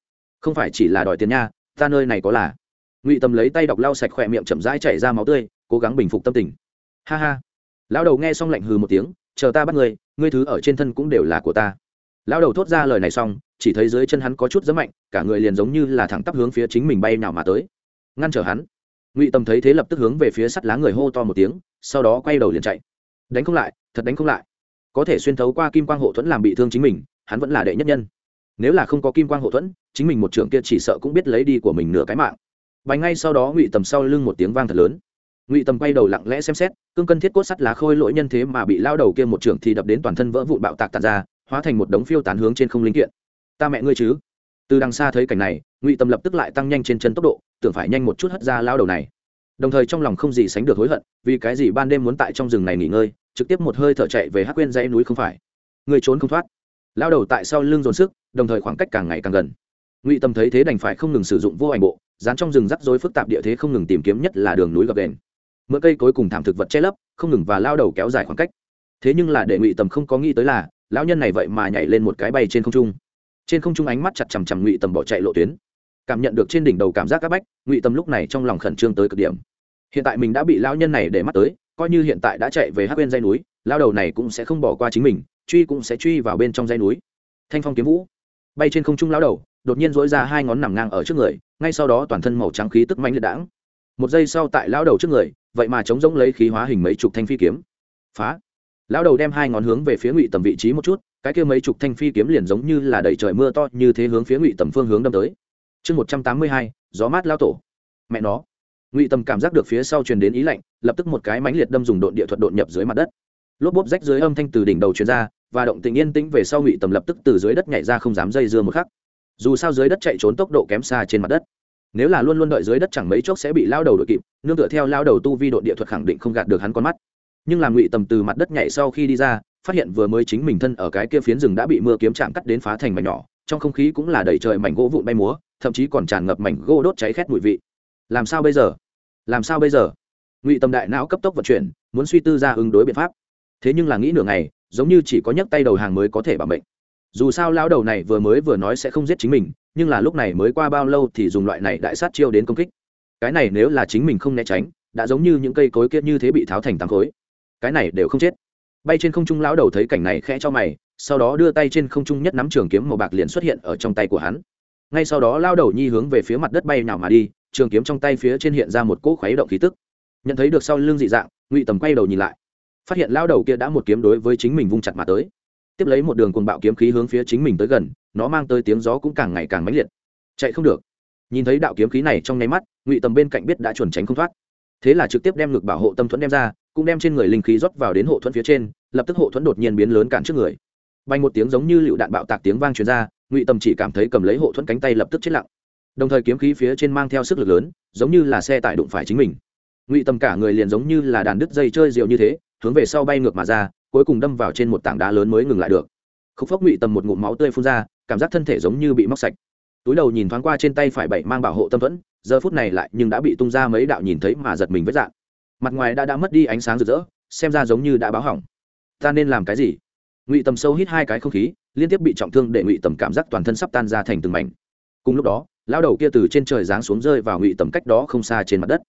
Không phải chỉ là đòi tiền nha, ta nơi này có là. Ngụy tầm lấy tay đọc lau sạch khỏe miệng chậm rãi chảy ra máu tươi, cố gắng bình phục tâm tình. Ha ha. Lão đầu nghe xong lạnh hừ một tiếng, chờ ta bắt người, ngươi thứ ở trên thân cũng đều là của ta. Lão đầu thốt ra lời này xong, chỉ thấy dưới chân hắn có chút rất mạnh, cả người liền giống như là thẳng tắp hướng phía chính mình bay nào mà tới. Ngăn trở hắn. Ngụy tầm thấy thế lập tức hướng về phía sắt lá người hô to một tiếng, sau đó quay đầu liền chạy đánh không lại, thật đánh không lại. Có thể xuyên thấu qua kim quang hộ thuẫn làm bị thương chính mình, hắn vẫn là đệ nhất nhân. Nếu là không có kim quang hộ thuẫn, chính mình một trưởng kia chỉ sợ cũng biết lấy đi của mình nửa cái mạng. Và ngay sau đó ngụy tầm sau lưng một tiếng vang thật lớn. Ngụy tầm quay đầu lặng lẽ xem xét, cương cân thiết cốt sắt lá khôi lỗi nhân thế mà bị lao đầu kia một trưởng thì đập đến toàn thân vỡ vụn bạo tạc tàn ra, hóa thành một đống phiêu tán hướng trên không linh kiện. Ta mẹ ngươi chứ? Từ đằng xa thấy cảnh này, ngụy tầm lập tức lại tăng nhanh trên chân tốc độ, tưởng phải nhanh một chút hất ra lao đầu này. Đồng thời trong lòng không gì sánh được hối hận, vì cái gì ban đêm muốn tại trong rừng này nghỉ ngơi trực tiếp một hơi thở chạy về hắc quên dãy núi không phải. Người trốn không thoát. Lao đầu tại sau lưng dồn sức, đồng thời khoảng cách càng ngày càng gần. Ngụy tâm thấy thế đành phải không ngừng sử dụng vô ảnh bộ, dán trong rừng rắc rối phức tạp địa thế không ngừng tìm kiếm nhất là đường núi gập đền. Mượn cây cối cùng thảm thực vật che lấp, không ngừng và lao đầu kéo dài khoảng cách. Thế nhưng là để ngụy tầm không có nghĩ tới là, lão nhân này vậy mà nhảy lên một cái bay trên không trung. Trên không trung ánh mắt chặt chằm chằm ngụy tầm bỏ chạy lộ tuyến. Cảm nhận được trên đỉnh đầu cảm giác áp bách, ngụy tầm lúc này trong lòng khẩn trương tới cực điểm. Hiện tại mình đã bị lão nhân này để mắt tới coi như hiện tại đã chạy về hắc bên dây núi, lao đầu này cũng sẽ không bỏ qua chính mình, truy cũng sẽ truy vào bên trong dây núi. Thanh phong kiếm vũ, bay trên không trung lao đầu, đột nhiên dỗi ra hai ngón nằm ngang ở trước người, ngay sau đó toàn thân màu trắng khí tức mạnh liệt đãng. Một giây sau tại lao đầu trước người, vậy mà chống rỗng lấy khí hóa hình mấy chục thanh phi kiếm. Phá! Lao đầu đem hai ngón hướng về phía ngụy tầm vị trí một chút, cái kia mấy chục thanh phi kiếm liền giống như là đầy trời mưa to, như thế hướng phía ngụy tầm phương hướng đâm tới. Chương một trăm tám mươi hai, gió mát lao tổ. Mẹ nó! Ngụy tầm cảm giác được phía sau truyền đến ý lạnh, lập tức một cái mánh liệt đâm dùng độn địa thuật độn nhập dưới mặt đất. Lốp bốp rách dưới âm thanh từ đỉnh đầu truyền ra, và động tình yên tĩnh về sau ngụy tầm lập tức từ dưới đất nhảy ra không dám dây dưa một khắc. Dù sao dưới đất chạy trốn tốc độ kém xa trên mặt đất. Nếu là luôn luôn đợi dưới đất chẳng mấy chốc sẽ bị lao đầu đội kịp, nương tựa theo lao đầu tu vi đội địa thuật khẳng định không gạt được hắn con mắt. Nhưng làm ngụy tầm từ mặt đất nhảy sau khi đi ra, phát hiện vừa mới chính mình thân ở cái kia phiến rừng đã bị mưa kiếm chạm cắt đến phá thành mảnh nhỏ, trong không khí cũng là đầy trời mảnh gỗ vụn bay múa, thậm chí còn tràn ngập mảnh gỗ đốt cháy khét mùi vị làm sao bây giờ? Làm sao bây giờ? Ngụy Tâm đại não cấp tốc vận chuyển, muốn suy tư ra ứng đối biện pháp. Thế nhưng là nghĩ nửa ngày, giống như chỉ có nhấc tay đầu hàng mới có thể bảo mệnh. Dù sao lao đầu này vừa mới vừa nói sẽ không giết chính mình, nhưng là lúc này mới qua bao lâu thì dùng loại này đại sát chiêu đến công kích. Cái này nếu là chính mình không né tránh, đã giống như những cây cối kia như thế bị tháo thành tám khối. Cái này đều không chết. Bay trên không trung lão đầu thấy cảnh này khẽ cho mày, sau đó đưa tay trên không trung nhất nắm trường kiếm màu bạc liền xuất hiện ở trong tay của hắn. Ngay sau đó lao đầu nhi hướng về phía mặt đất bay nào mà đi trường kiếm trong tay phía trên hiện ra một cỗ khuấy động khí tức. Nhận thấy được sau lưng dị dạng, ngụy tầm quay đầu nhìn lại. Phát hiện lao đầu kia đã một kiếm đối với chính mình vung chặt mà tới. Tiếp lấy một đường cuồng bạo kiếm khí hướng phía chính mình tới gần, nó mang tới tiếng gió cũng càng ngày càng mãnh liệt. Chạy không được. Nhìn thấy đạo kiếm khí này trong nháy mắt, ngụy tầm bên cạnh biết đã chuẩn tránh không thoát. Thế là trực tiếp đem ngực bảo hộ tâm thuẫn đem ra, cũng đem trên người linh khí rót vào đến hộ thuẫn phía trên, lập tức hộ thuẫn đột nhiên biến lớn cản trước người. Bay một tiếng giống như lựu đạn bạo tạc tiếng vang truyền ra, ngụy tầm chỉ cảm thấy cầm lấy hộ thuẫn cánh tay lập tức chết lặng đồng thời kiếm khí phía trên mang theo sức lực lớn, giống như là xe tải đụng phải chính mình. Ngụy tầm cả người liền giống như là đàn đứt dây chơi rượu như thế, hướng về sau bay ngược mà ra, cuối cùng đâm vào trên một tảng đá lớn mới ngừng lại được. Khúc phốc ngụy tầm một ngụm máu tươi phun ra, cảm giác thân thể giống như bị móc sạch. Túi đầu nhìn thoáng qua trên tay phải bảy mang bảo hộ tâm thuẫn, giờ phút này lại nhưng đã bị tung ra mấy đạo nhìn thấy mà giật mình vết dạng mặt ngoài đã đã mất đi ánh sáng rực rỡ, xem ra giống như đã báo hỏng. Ta nên làm cái gì? Ngụy tầm sâu hít hai cái không khí, liên tiếp bị trọng thương để ngụy tầm cảm giác toàn thân sắp tan ra thành từng mảnh. Cùng lúc đó lao đầu kia từ trên trời giáng xuống rơi vào ngụy tầm cách đó không xa trên mặt đất.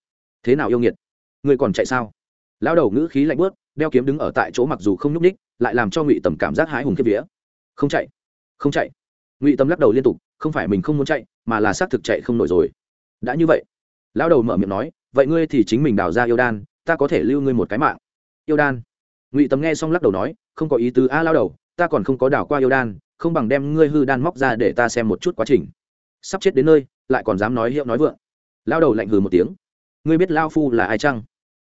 Thế nào yêu nghiệt? Người còn chạy sao? Lao đầu ngữ khí lạnh bớt đeo kiếm đứng ở tại chỗ mặc dù không nhúc ních lại làm cho ngụy tầm cảm giác hái hùng kiếp vía. Không chạy không chạy. Ngụy tầm lắc đầu liên tục, không phải mình không muốn chạy, mà là xác thực chạy không nổi rồi. Đã như vậy. Lao đầu mở miệng nói, vậy ngươi thì chính mình đào ra yêu đan, ta có thể lưu ngươi một cái mạng. Yêu đan. Ngụy tầm nghe xong lắc đầu nói, không có ý tứ a lao đầu, ta còn không có đào qua yêu đan, không bằng đem ngươi hư đan móc ra để ta xem một chút quá trình sắp chết đến nơi, lại còn dám nói hiệu nói vượng. Lao đầu lạnh hừ một tiếng. Ngươi biết lao phu là ai chăng?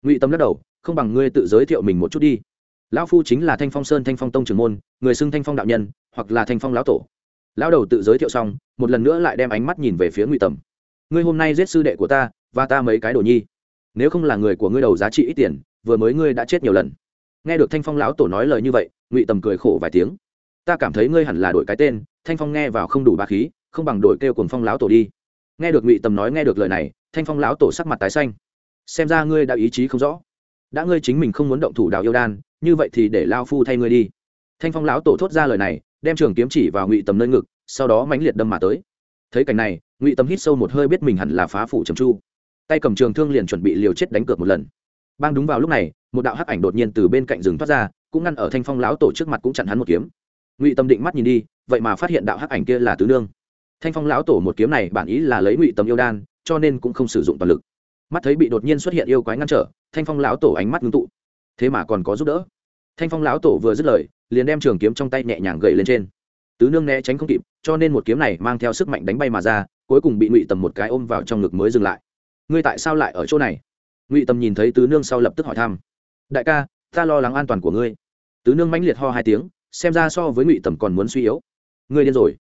Ngụy tâm lắc đầu, không bằng ngươi tự giới thiệu mình một chút đi. Lão phu chính là thanh phong sơn thanh phong tông trưởng môn, người xưng thanh phong đạo nhân, hoặc là thanh phong lão tổ. Lão đầu tự giới thiệu xong, một lần nữa lại đem ánh mắt nhìn về phía ngụy tầm ngươi hôm nay giết sư đệ của ta, và ta mấy cái đồ nhi. Nếu không là người của ngươi đầu giá trị ít tiền, vừa mới ngươi đã chết nhiều lần. Nghe được thanh phong lão tổ nói lời như vậy, ngụy tầm cười khổ vài tiếng. Ta cảm thấy ngươi hẳn là đổi cái tên, thanh phong nghe vào không đủ ba khí không bằng đổi kêu cùng phong lão tổ đi. Nghe được ngụy tầm nói nghe được lời này, thanh phong lão tổ sắc mặt tái xanh. Xem ra ngươi đã ý chí không rõ. Đã ngươi chính mình không muốn động thủ đào yêu đan, như vậy thì để lao phu thay ngươi đi. Thanh phong lão tổ thốt ra lời này, đem trường kiếm chỉ vào ngụy tầm nơi ngực, sau đó mãnh liệt đâm mà tới. Thấy cảnh này, ngụy tầm hít sâu một hơi biết mình hẳn là phá phủ trầm chu. Tay cầm trường thương liền chuẩn bị liều chết đánh cược một lần. Bang đúng vào lúc này, một đạo hắc ảnh đột nhiên từ bên cạnh rừng thoát ra, cũng ngăn ở thanh phong lão tổ trước mặt cũng chặn hắn một kiếm. Ngụy tâm định mắt nhìn đi, vậy mà phát hiện đạo hắc ảnh kia là tứ nương thanh phong lão tổ một kiếm này bản ý là lấy ngụy Tầm yêu đan, cho nên cũng không sử dụng toàn lực. Mắt thấy bị đột nhiên xuất hiện yêu quái ngăn trở, thanh phong lão tổ ánh mắt ngưng tụ. Thế mà còn có giúp đỡ. Thanh phong lão tổ vừa dứt lời, liền đem trường kiếm trong tay nhẹ nhàng gậy lên trên. Tứ nương né tránh không kịp, cho nên một kiếm này mang theo sức mạnh đánh bay mà ra, cuối cùng bị ngụy tầm một cái ôm vào trong ngực mới dừng lại. Ngươi tại sao lại ở chỗ này? Ngụy tầm nhìn thấy tứ nương sau lập tức hỏi thăm. Đại ca, ta lo lắng an toàn của ngươi. Tứ nương mãnh liệt ho hai tiếng, xem ra so với ngụy tầm còn muốn suy yếu. Ngươi điên rồi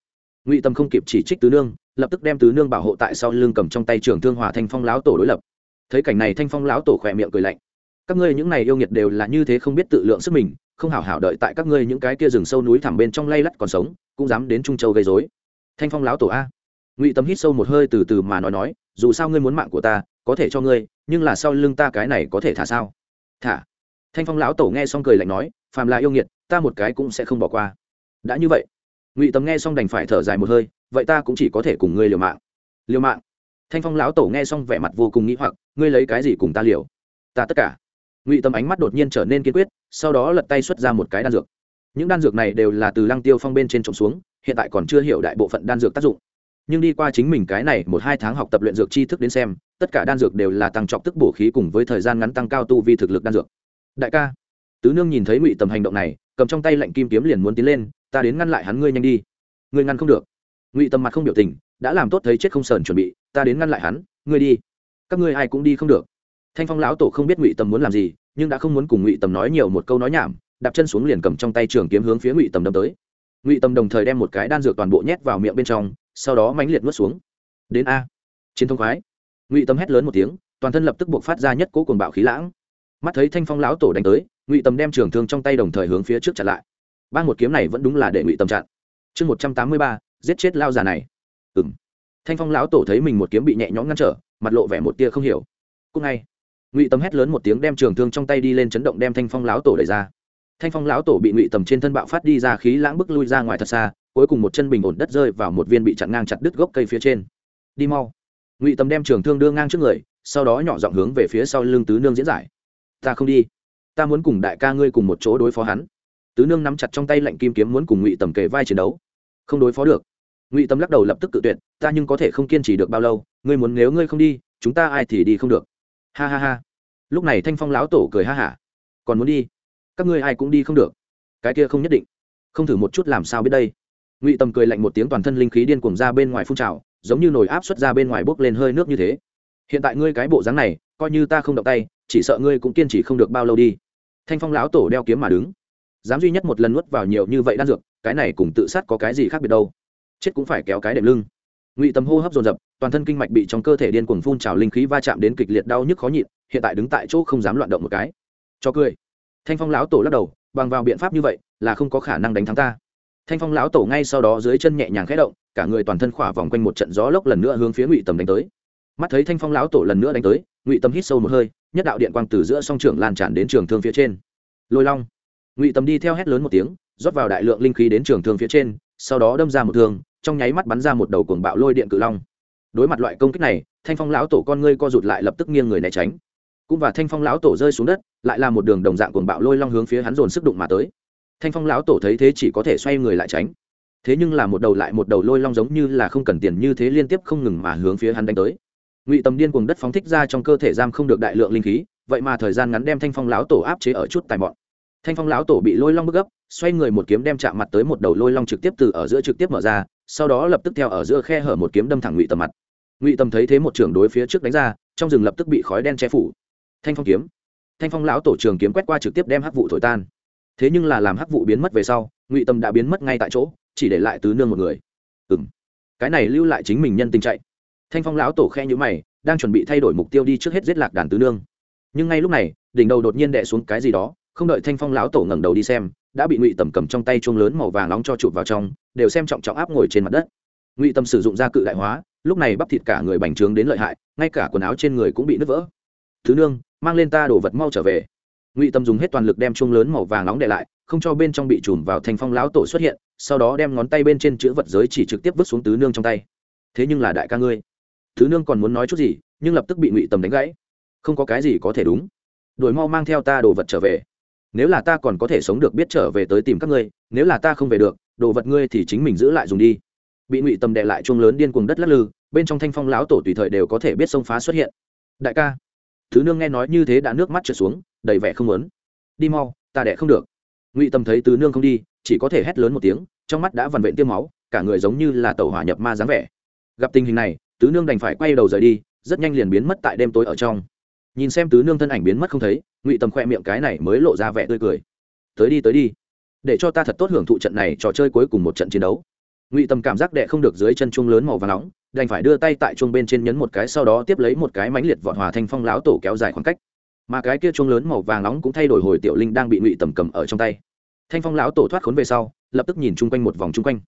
ngụy Tâm không kịp chỉ trích tứ nương, lập tức đem tứ nương bảo hộ tại sau lưng cầm trong tay trường thương hòa thanh phong lão tổ đối lập. Thấy cảnh này thanh phong lão tổ khỏe miệng cười lạnh. Các ngươi những này yêu nghiệt đều là như thế không biết tự lượng sức mình, không hảo hảo đợi tại các ngươi những cái kia rừng sâu núi thẳm bên trong lay lắt còn sống, cũng dám đến trung châu gây dối thanh phong lão tổ a. Ngụy tâm hít sâu một hơi từ từ mà nói nói, dù sao ngươi muốn mạng của ta, có thể cho ngươi, nhưng là sau lưng ta cái này có thể thả sao? Thả. Thanh phong lão tổ nghe xong cười lạnh nói, phàm là yêu nghiệt, ta một cái cũng sẽ không bỏ qua. Đã như vậy ngụy Tầm nghe xong đành phải thở dài một hơi, vậy ta cũng chỉ có thể cùng ngươi liều mạng. Liều mạng? Thanh phong lão tổ nghe xong vẻ mặt vô cùng nghĩ hoặc, ngươi lấy cái gì cùng ta liều? Ta tất cả. Ngụy Tầm ánh mắt đột nhiên trở nên kiên quyết, sau đó lật tay xuất ra một cái đan dược. Những đan dược này đều là từ lăng tiêu phong bên trên trộm xuống, hiện tại còn chưa hiểu đại bộ phận đan dược tác dụng. Nhưng đi qua chính mình cái này một hai tháng học tập luyện dược tri thức đến xem, tất cả đan dược đều là tăng trọng tức bổ khí cùng với thời gian ngắn tăng cao tu vi thực lực đan dược. Đại ca, tứ nương nhìn thấy ngụy tầm hành động này, cầm trong tay lệnh kim kiếm liền muốn tiến lên ta đến ngăn lại hắn ngươi nhanh đi. Ngươi ngăn không được. Ngụy tầm mặt không biểu tình, đã làm tốt thấy chết không sờn chuẩn bị, ta đến ngăn lại hắn, ngươi đi. Các ngươi ai cũng đi không được. Thanh phong lão tổ không biết ngụy tầm muốn làm gì, nhưng đã không muốn cùng ngụy tầm nói nhiều một câu nói nhảm, đạp chân xuống liền cầm trong tay trường kiếm hướng phía ngụy tầm đâm tới. Ngụy tầm đồng thời đem một cái đan dược toàn bộ nhét vào miệng bên trong, sau đó mãnh liệt nuốt xuống. Đến a. Chiến thông khoái. Ngụy tâm hét lớn một tiếng, toàn thân lập tức buộc phát ra nhất cố cuồng bạo khí lãng. Mắt thấy thanh phong lão tổ đánh tới, ngụy tâm đem trường thương trong tay đồng thời hướng phía trước chặn lại ba một kiếm này vẫn đúng là để ngụy tâm chặn chương một trăm tám mươi ba, giết chết lao già này. Ừ m thanh phong lão tổ thấy mình một kiếm bị nhẹ nhõm ngăn trở, mặt lộ vẻ một tia không hiểu. Cúc ngay, ngụy tâm hét lớn một tiếng đem trường thương trong tay đi lên chấn động đem thanh phong lão tổ đẩy ra. Thanh phong lão tổ bị ngụy tầm trên thân bạo phát đi ra khí lãng bức lui ra ngoài thật xa, cuối cùng một chân bình ổn đất rơi vào một viên bị chặn ngang chặt đứt gốc cây phía trên. Đi mau. Ngụy tầm đem trường thương đưa ngang trước người, sau đó nhỏ giọng hướng về phía sau lưng tứ nương diễn giải. Ta không đi. Ta muốn cùng đại ca ngươi cùng một chỗ đối phó hắn tứ nương nắm chặt trong tay lạnh kim kiếm muốn cùng ngụy tầm kề vai chiến đấu. Không đối phó được. Ngụy tầm lắc đầu lập tức tự tuyệt, ta nhưng có thể không kiên trì được bao lâu, ngươi muốn nếu ngươi không đi, chúng ta ai thì đi không được. Ha ha ha. Lúc này thanh phong lão tổ cười ha hả. Còn muốn đi? Các ngươi ai cũng đi không được. Cái kia không nhất định. Không thử một chút làm sao biết đây? Ngụy tầm cười lạnh một tiếng toàn thân linh khí điên cuồng ra bên ngoài phun trào, giống như nồi áp suất ra bên ngoài bốc lên hơi nước như thế. Hiện tại ngươi cái bộ dáng này, coi như ta không động tay, chỉ sợ ngươi cũng kiên trì không được bao lâu đi. Thanh phong lão tổ đeo kiếm mà đứng dám duy nhất một lần nuốt vào nhiều như vậy đan dược, cái này cùng tự sát có cái gì khác biệt đâu? Chết cũng phải kéo cái đệm lưng. Ngụy tầm hô hấp dồn dập, toàn thân kinh mạch bị trong cơ thể điên cuồng phun trào linh khí va chạm đến kịch liệt đau nhức khó nhịn, hiện tại đứng tại chỗ không dám loạn động một cái. Cho cười. Thanh phong lão tổ lắc đầu, bằng vào biện pháp như vậy, là không có khả năng đánh thắng ta. Thanh phong lão tổ ngay sau đó dưới chân nhẹ nhàng khẽ động, cả người toàn thân khỏa vòng quanh một trận gió lốc lần nữa hướng phía ngụy tầm đánh tới. Mắt thấy thanh phong lão tổ lần nữa đánh tới, ngụy tầm hít sâu một hơi, nhất đạo điện quang từ giữa song trường lan tràn đến trường thương phía trên. Lôi long ngụy tầm đi theo hét lớn một tiếng, rót vào đại lượng linh khí đến trường thương phía trên, sau đó đâm ra một thương, trong nháy mắt bắn ra một đầu cuồng bạo lôi điện cự long. Đối mặt loại công kích này, thanh phong lão tổ con ngươi co rụt lại lập tức nghiêng người né tránh. Cũng và thanh phong lão tổ rơi xuống đất, lại là một đường đồng dạng cuồng bạo lôi long hướng phía hắn dồn sức đụng mà tới. Thanh phong lão tổ thấy thế chỉ có thể xoay người lại tránh. Thế nhưng là một đầu lại một đầu lôi long giống như là không cần tiền như thế liên tiếp không ngừng mà hướng phía hắn đánh tới. Ngụy tầm điên cuồng đất phóng thích ra trong cơ thể giam không được đại lượng linh khí, vậy mà thời gian ngắn đem thanh phong lão tổ áp chế ở chút tài mọn thanh phong lão tổ bị lôi long bức gấp, xoay người một kiếm đem chạm mặt tới một đầu lôi long trực tiếp từ ở giữa trực tiếp mở ra, sau đó lập tức theo ở giữa khe hở một kiếm đâm thẳng ngụy tầm mặt. Ngụy tầm thấy thế một trưởng đối phía trước đánh ra, trong rừng lập tức bị khói đen che phủ. Thanh phong kiếm. Thanh phong lão tổ trường kiếm quét qua trực tiếp đem hắc vụ thổi tan. Thế nhưng là làm hắc vụ biến mất về sau, ngụy tâm đã biến mất ngay tại chỗ, chỉ để lại tứ nương một người. Ừ m cái này lưu lại chính mình nhân tình chạy. Thanh phong lão tổ khe nhữ mày, đang chuẩn bị thay đổi mục tiêu đi trước hết giết lạc đàn tứ nương. Nhưng ngay lúc này, đỉnh đầu đột nhiên đẻ xuống cái gì đó không đợi thanh phong lão tổ ngẩng đầu đi xem, đã bị ngụy tầm cầm trong tay chuông lớn màu vàng nóng cho chụp vào trong, đều xem trọng trọng áp ngồi trên mặt đất. Ngụy tâm sử dụng da cự đại hóa, lúc này bắp thịt cả người bành trướng đến lợi hại, ngay cả quần áo trên người cũng bị nứt vỡ. Thứ nương, mang lên ta đồ vật mau trở về. Ngụy tâm dùng hết toàn lực đem chuông lớn màu vàng nóng để lại, không cho bên trong bị chùm vào thanh phong lão tổ xuất hiện, sau đó đem ngón tay bên trên chữ vật giới chỉ trực tiếp vứt xuống tứ nương trong tay. Thế nhưng là đại ca ngươi. Thứ nương còn muốn nói chút gì, nhưng lập tức bị ngụy tâm đánh gãy. Không có cái gì có thể đúng. Đuổi mau mang theo ta đồ vật trở về nếu là ta còn có thể sống được biết trở về tới tìm các ngươi, nếu là ta không về được, đồ vật ngươi thì chính mình giữ lại dùng đi. Bị ngụy tâm đệ lại chuông lớn điên cuồng đất lắc lư, bên trong thanh phong lão tổ tùy thời đều có thể biết sông phá xuất hiện. Đại ca, thứ nương nghe nói như thế đã nước mắt trượt xuống, đầy vẻ không lớn đi mau, ta đẻ không được. Ngụy tâm thấy tứ nương không đi, chỉ có thể hét lớn một tiếng, trong mắt đã vằn vện tiêm máu, cả người giống như là tàu hỏa nhập ma dáng vẻ. Gặp tình hình này, tứ nương đành phải quay đầu rời đi, rất nhanh liền biến mất tại đêm tối ở trong nhìn xem tứ nương thân ảnh biến mất không thấy, ngụy tâm khoe miệng cái này mới lộ ra vẻ tươi cười. Tới đi tới đi, để cho ta thật tốt hưởng thụ trận này trò chơi cuối cùng một trận chiến đấu. Ngụy tâm cảm giác đệ không được dưới chân chuông lớn màu và nóng, đành phải đưa tay tại chuông bên trên nhấn một cái, sau đó tiếp lấy một cái mánh liệt vọt hòa thanh phong láo tổ kéo dài khoảng cách. Mà cái kia chuông lớn màu vàng nóng cũng thay đổi hồi tiểu linh đang bị ngụy tầm cầm ở trong tay. Thanh phong lão tổ thoát khốn về sau, lập tức nhìn chung quanh một vòng chung quanh.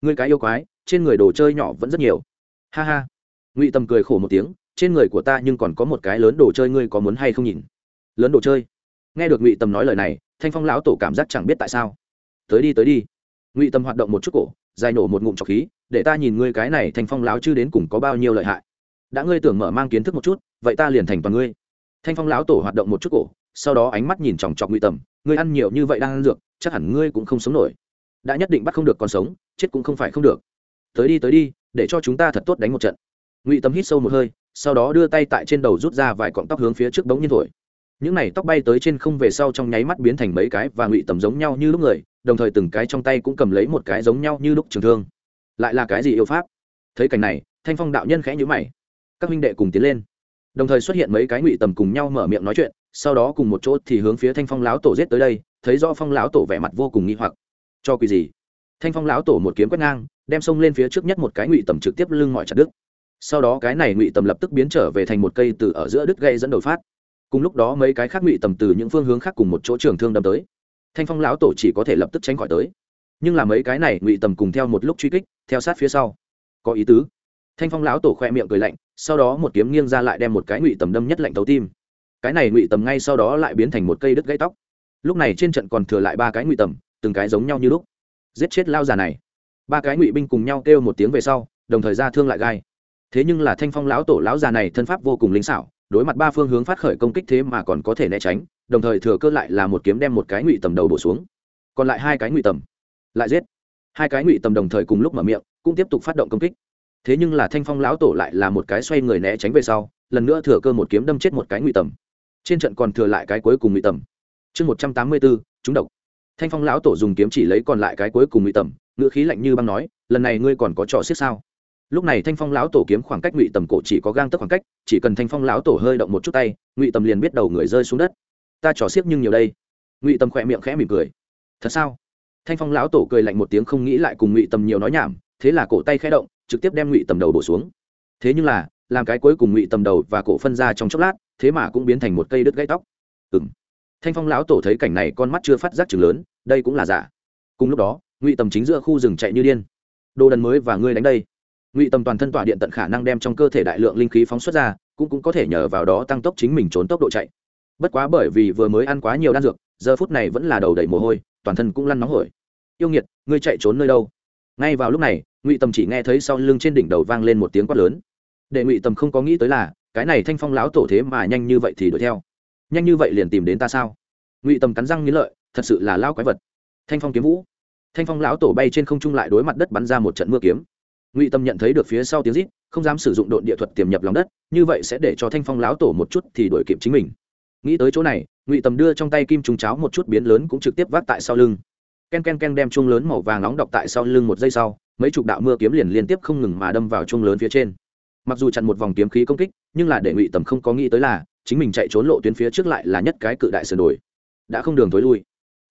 Người cái yêu quái, trên người đồ chơi nhỏ vẫn rất nhiều. Ha ha. Ngụy tầm cười khổ một tiếng trên người của ta nhưng còn có một cái lớn đồ chơi ngươi có muốn hay không nhìn? Lớn đồ chơi? Nghe được ngụy tầm nói lời này, thanh phong lão tổ cảm giác chẳng biết tại sao. Tới đi tới đi. Ngụy tầm hoạt động một chút cổ, dài nổ một ngụm trọc khí, để ta nhìn ngươi cái này thanh phong lão chư đến cùng có bao nhiêu lợi hại. Đã ngươi tưởng mở mang kiến thức một chút, vậy ta liền thành toàn ngươi. Thanh phong lão tổ hoạt động một chút cổ, sau đó ánh mắt nhìn chòng chọc ngụy tầm, ngươi ăn nhiều như vậy đang ăn dược, chắc hẳn ngươi cũng không sống nổi. Đã nhất định bắt không được còn sống, chết cũng không phải không được. Tới đi tới đi, để cho chúng ta thật tốt đánh một trận. Ngụy tầm hít sâu một hơi sau đó đưa tay tại trên đầu rút ra vài cọng tóc hướng phía trước bóng nhiên thổi. Những này tóc bay tới trên không về sau trong nháy mắt biến thành mấy cái và ngụy tầm giống nhau như lúc người, đồng thời từng cái trong tay cũng cầm lấy một cái giống nhau như lúc trường thương. Lại là cái gì yêu pháp? Thấy cảnh này, thanh phong đạo nhân khẽ nhữ mày. Các huynh đệ cùng tiến lên. Đồng thời xuất hiện mấy cái ngụy tầm cùng nhau mở miệng nói chuyện, sau đó cùng một chỗ thì hướng phía thanh phong lão tổ giết tới đây, thấy do phong lão tổ vẻ mặt vô cùng nghi hoặc. Cho quỷ gì? Thanh phong lão tổ một kiếm quét ngang, đem xông lên phía trước nhất một cái ngụy tầm trực tiếp lưng mọi chặt đứt sau đó cái này ngụy tầm lập tức biến trở về thành một cây từ ở giữa đứt gây dẫn đầu phát. Cùng lúc đó mấy cái khác ngụy tầm từ những phương hướng khác cùng một chỗ trường thương đâm tới. Thanh phong lão tổ chỉ có thể lập tức tránh khỏi tới. Nhưng là mấy cái này ngụy tầm cùng theo một lúc truy kích, theo sát phía sau. Có ý tứ. Thanh phong lão tổ khoe miệng cười lạnh, sau đó một kiếm nghiêng ra lại đem một cái ngụy tầm đâm nhất lạnh tấu tim. Cái này ngụy tầm ngay sau đó lại biến thành một cây đứt gãy tóc. Lúc này trên trận còn thừa lại ba cái ngụy tầm, từng cái giống nhau như lúc. Giết chết lao già này. Ba cái ngụy binh cùng nhau kêu một tiếng về sau, đồng thời ra thương lại gai thế nhưng là thanh phong lão tổ lão già này thân pháp vô cùng linh xảo, đối mặt ba phương hướng phát khởi công kích thế mà còn có thể né tránh, đồng thời thừa cơ lại là một kiếm đem một cái ngụy tầm đầu bổ xuống. Còn lại hai cái ngụy tầm. Lại giết. Hai cái ngụy tầm đồng thời cùng lúc mở miệng, cũng tiếp tục phát động công kích. Thế nhưng là thanh phong lão tổ lại là một cái xoay người né tránh về sau, lần nữa thừa cơ một kiếm đâm chết một cái ngụy tầm. Trên trận còn thừa lại cái cuối cùng ngụy tầm. Chương một trăm tám mươi bốn, chúng độc. Thanh phong lão tổ dùng kiếm chỉ lấy còn lại cái cuối cùng ngụy tầm, ngữ khí lạnh như băng nói, lần này ngươi còn có trò xiết sao? Lúc này thanh phong lão tổ kiếm khoảng cách ngụy tầm cổ chỉ có gang tức khoảng cách, chỉ cần thanh phong lão tổ hơi động một chút tay, ngụy tầm liền biết đầu người rơi xuống đất. Ta trò xiếc nhưng nhiều đây. Ngụy tầm khỏe miệng khẽ mỉm cười. Thật sao? Thanh phong lão tổ cười lạnh một tiếng không nghĩ lại cùng ngụy tầm nhiều nói nhảm, thế là cổ tay khẽ động, trực tiếp đem ngụy tầm đầu bổ xuống. Thế nhưng là, làm cái cuối cùng ngụy tầm đầu và cổ phân ra trong chốc lát, thế mà cũng biến thành một cây đứt gãy tóc. Ừng thanh phong lão tổ thấy cảnh này con mắt chưa phát giác chừng lớn, đây cũng là giả. Cùng lúc đó, ngụy tầm chính giữa khu rừng chạy như điên. Đồ đần mới và ngươi đánh đây ngụy tầm toàn thân tỏa điện tận khả năng đem trong cơ thể đại lượng linh khí phóng xuất ra, cũng cũng có thể nhờ vào đó tăng tốc chính mình trốn tốc độ chạy. Bất quá bởi vì vừa mới ăn quá nhiều đan dược, giờ phút này vẫn là đầu đầy mồ hôi, toàn thân cũng lăn nóng hổi. Yêu nghiệt, ngươi chạy trốn nơi đâu? Ngay vào lúc này, ngụy tầm chỉ nghe thấy sau lưng trên đỉnh đầu vang lên một tiếng quát lớn. Để ngụy tầm không có nghĩ tới là, cái này thanh phong láo tổ thế mà nhanh như vậy thì đuổi theo. Nhanh như vậy liền tìm đến ta sao? Ngụy tầm cắn răng nghĩ lợi, thật sự là lao quái vật. Thanh phong kiếm vũ. Thanh phong lão tổ bay trên không trung lại đối mặt đất bắn ra một trận mưa kiếm ngụy tâm nhận thấy được phía sau tiếng rít, không dám sử dụng độn địa thuật tiềm nhập lòng đất, như vậy sẽ để cho thanh phong lão tổ một chút thì đuổi kịp chính mình. Nghĩ tới chỗ này, ngụy tầm đưa trong tay kim trùng cháo một chút biến lớn cũng trực tiếp vác tại sau lưng. Ken ken ken đem chuông lớn màu vàng nóng đọc tại sau lưng một giây sau, mấy chục đạo mưa kiếm liền liên tiếp không ngừng mà đâm vào chuông lớn phía trên. Mặc dù chặn một vòng kiếm khí công kích, nhưng là để ngụy tầm không có nghĩ tới là, chính mình chạy trốn lộ tuyến phía trước lại là nhất cái cự đại sườn đồi. Đã không đường tối lui.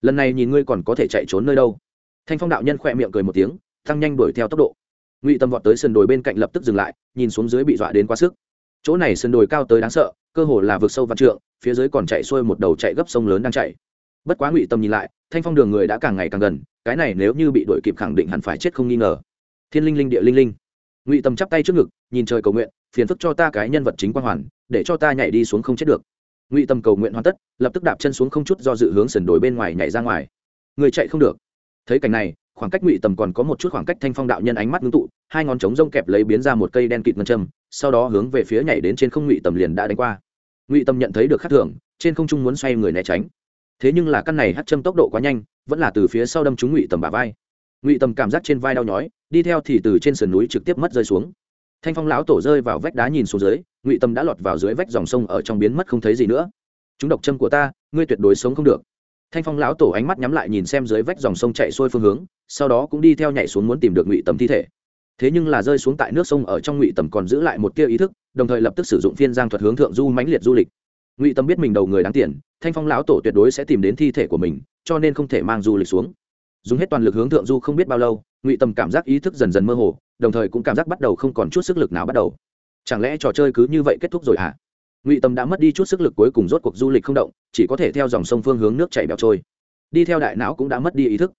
Lần này nhìn ngươi còn có thể chạy trốn nơi đâu? Thanh phong đạo nhân khỏe miệng cười một tiếng, tăng nhanh đuổi theo tốc độ ngụy tâm vọt tới sườn đồi bên cạnh lập tức dừng lại nhìn xuống dưới bị dọa đến quá sức chỗ này sườn đồi cao tới đáng sợ cơ hồ là vực sâu văn trượng phía dưới còn chạy xuôi một đầu chạy gấp sông lớn đang chạy bất quá ngụy tâm nhìn lại thanh phong đường người đã càng ngày càng gần cái này nếu như bị đuổi kịp khẳng định hẳn phải chết không nghi ngờ thiên linh linh địa linh linh ngụy tâm chắp tay trước ngực nhìn trời cầu nguyện phiền phức cho ta cái nhân vật chính quang hoàn để cho ta nhảy đi xuống không chết được ngụy tâm cầu nguyện hoàn tất lập tức đạp chân xuống không chút do dự hướng sườn đồi bên ngoài nhảy ra ngoài người chạy không được thấy cảnh này khoảng cách ngụy tầm còn có một chút khoảng cách thanh phong đạo nhân ánh mắt ngưng tụ, hai ngón trống rông kẹp lấy biến ra một cây đen kịt ngân châm, sau đó hướng về phía nhảy đến trên không ngụy tầm liền đã đánh qua. Ngụy tầm nhận thấy được khắc thưởng trên không trung muốn xoay người né tránh. Thế nhưng là căn này hắt châm tốc độ quá nhanh, vẫn là từ phía sau đâm trúng ngụy tầm bả vai. Ngụy tầm cảm giác trên vai đau nhói, đi theo thì từ trên sườn núi trực tiếp mất rơi xuống. Thanh phong lão tổ rơi vào vách đá nhìn xuống dưới, ngụy tầm đã lọt vào dưới vách dòng sông ở trong biến mất không thấy gì nữa. Chúng độc châm của ta, ngươi tuyệt đối sống không được thanh phong lão tổ ánh mắt nhắm lại nhìn xem dưới vách dòng sông chạy xuôi phương hướng, sau đó cũng đi theo nhảy xuống muốn tìm được ngụy tầm thi thể. Thế nhưng là rơi xuống tại nước sông ở trong ngụy tầm còn giữ lại một tia ý thức, đồng thời lập tức sử dụng phiên giang thuật hướng thượng du mãnh liệt du lịch. Ngụy tầm biết mình đầu người đáng tiền, thanh phong lão tổ tuyệt đối sẽ tìm đến thi thể của mình, cho nên không thể mang du lịch xuống. Dùng hết toàn lực hướng thượng du không biết bao lâu, ngụy tầm cảm giác ý thức dần dần mơ hồ, đồng thời cũng cảm giác bắt đầu không còn chút sức lực nào bắt đầu. Chẳng lẽ trò chơi cứ như vậy kết thúc rồi hả? à? Ngụy tâm đã mất đi chút sức lực cuối cùng rốt cuộc du lịch không động, chỉ có thể theo dòng sông phương hướng nước chảy bẹo trôi. Đi theo đại não cũng đã mất đi ý thức.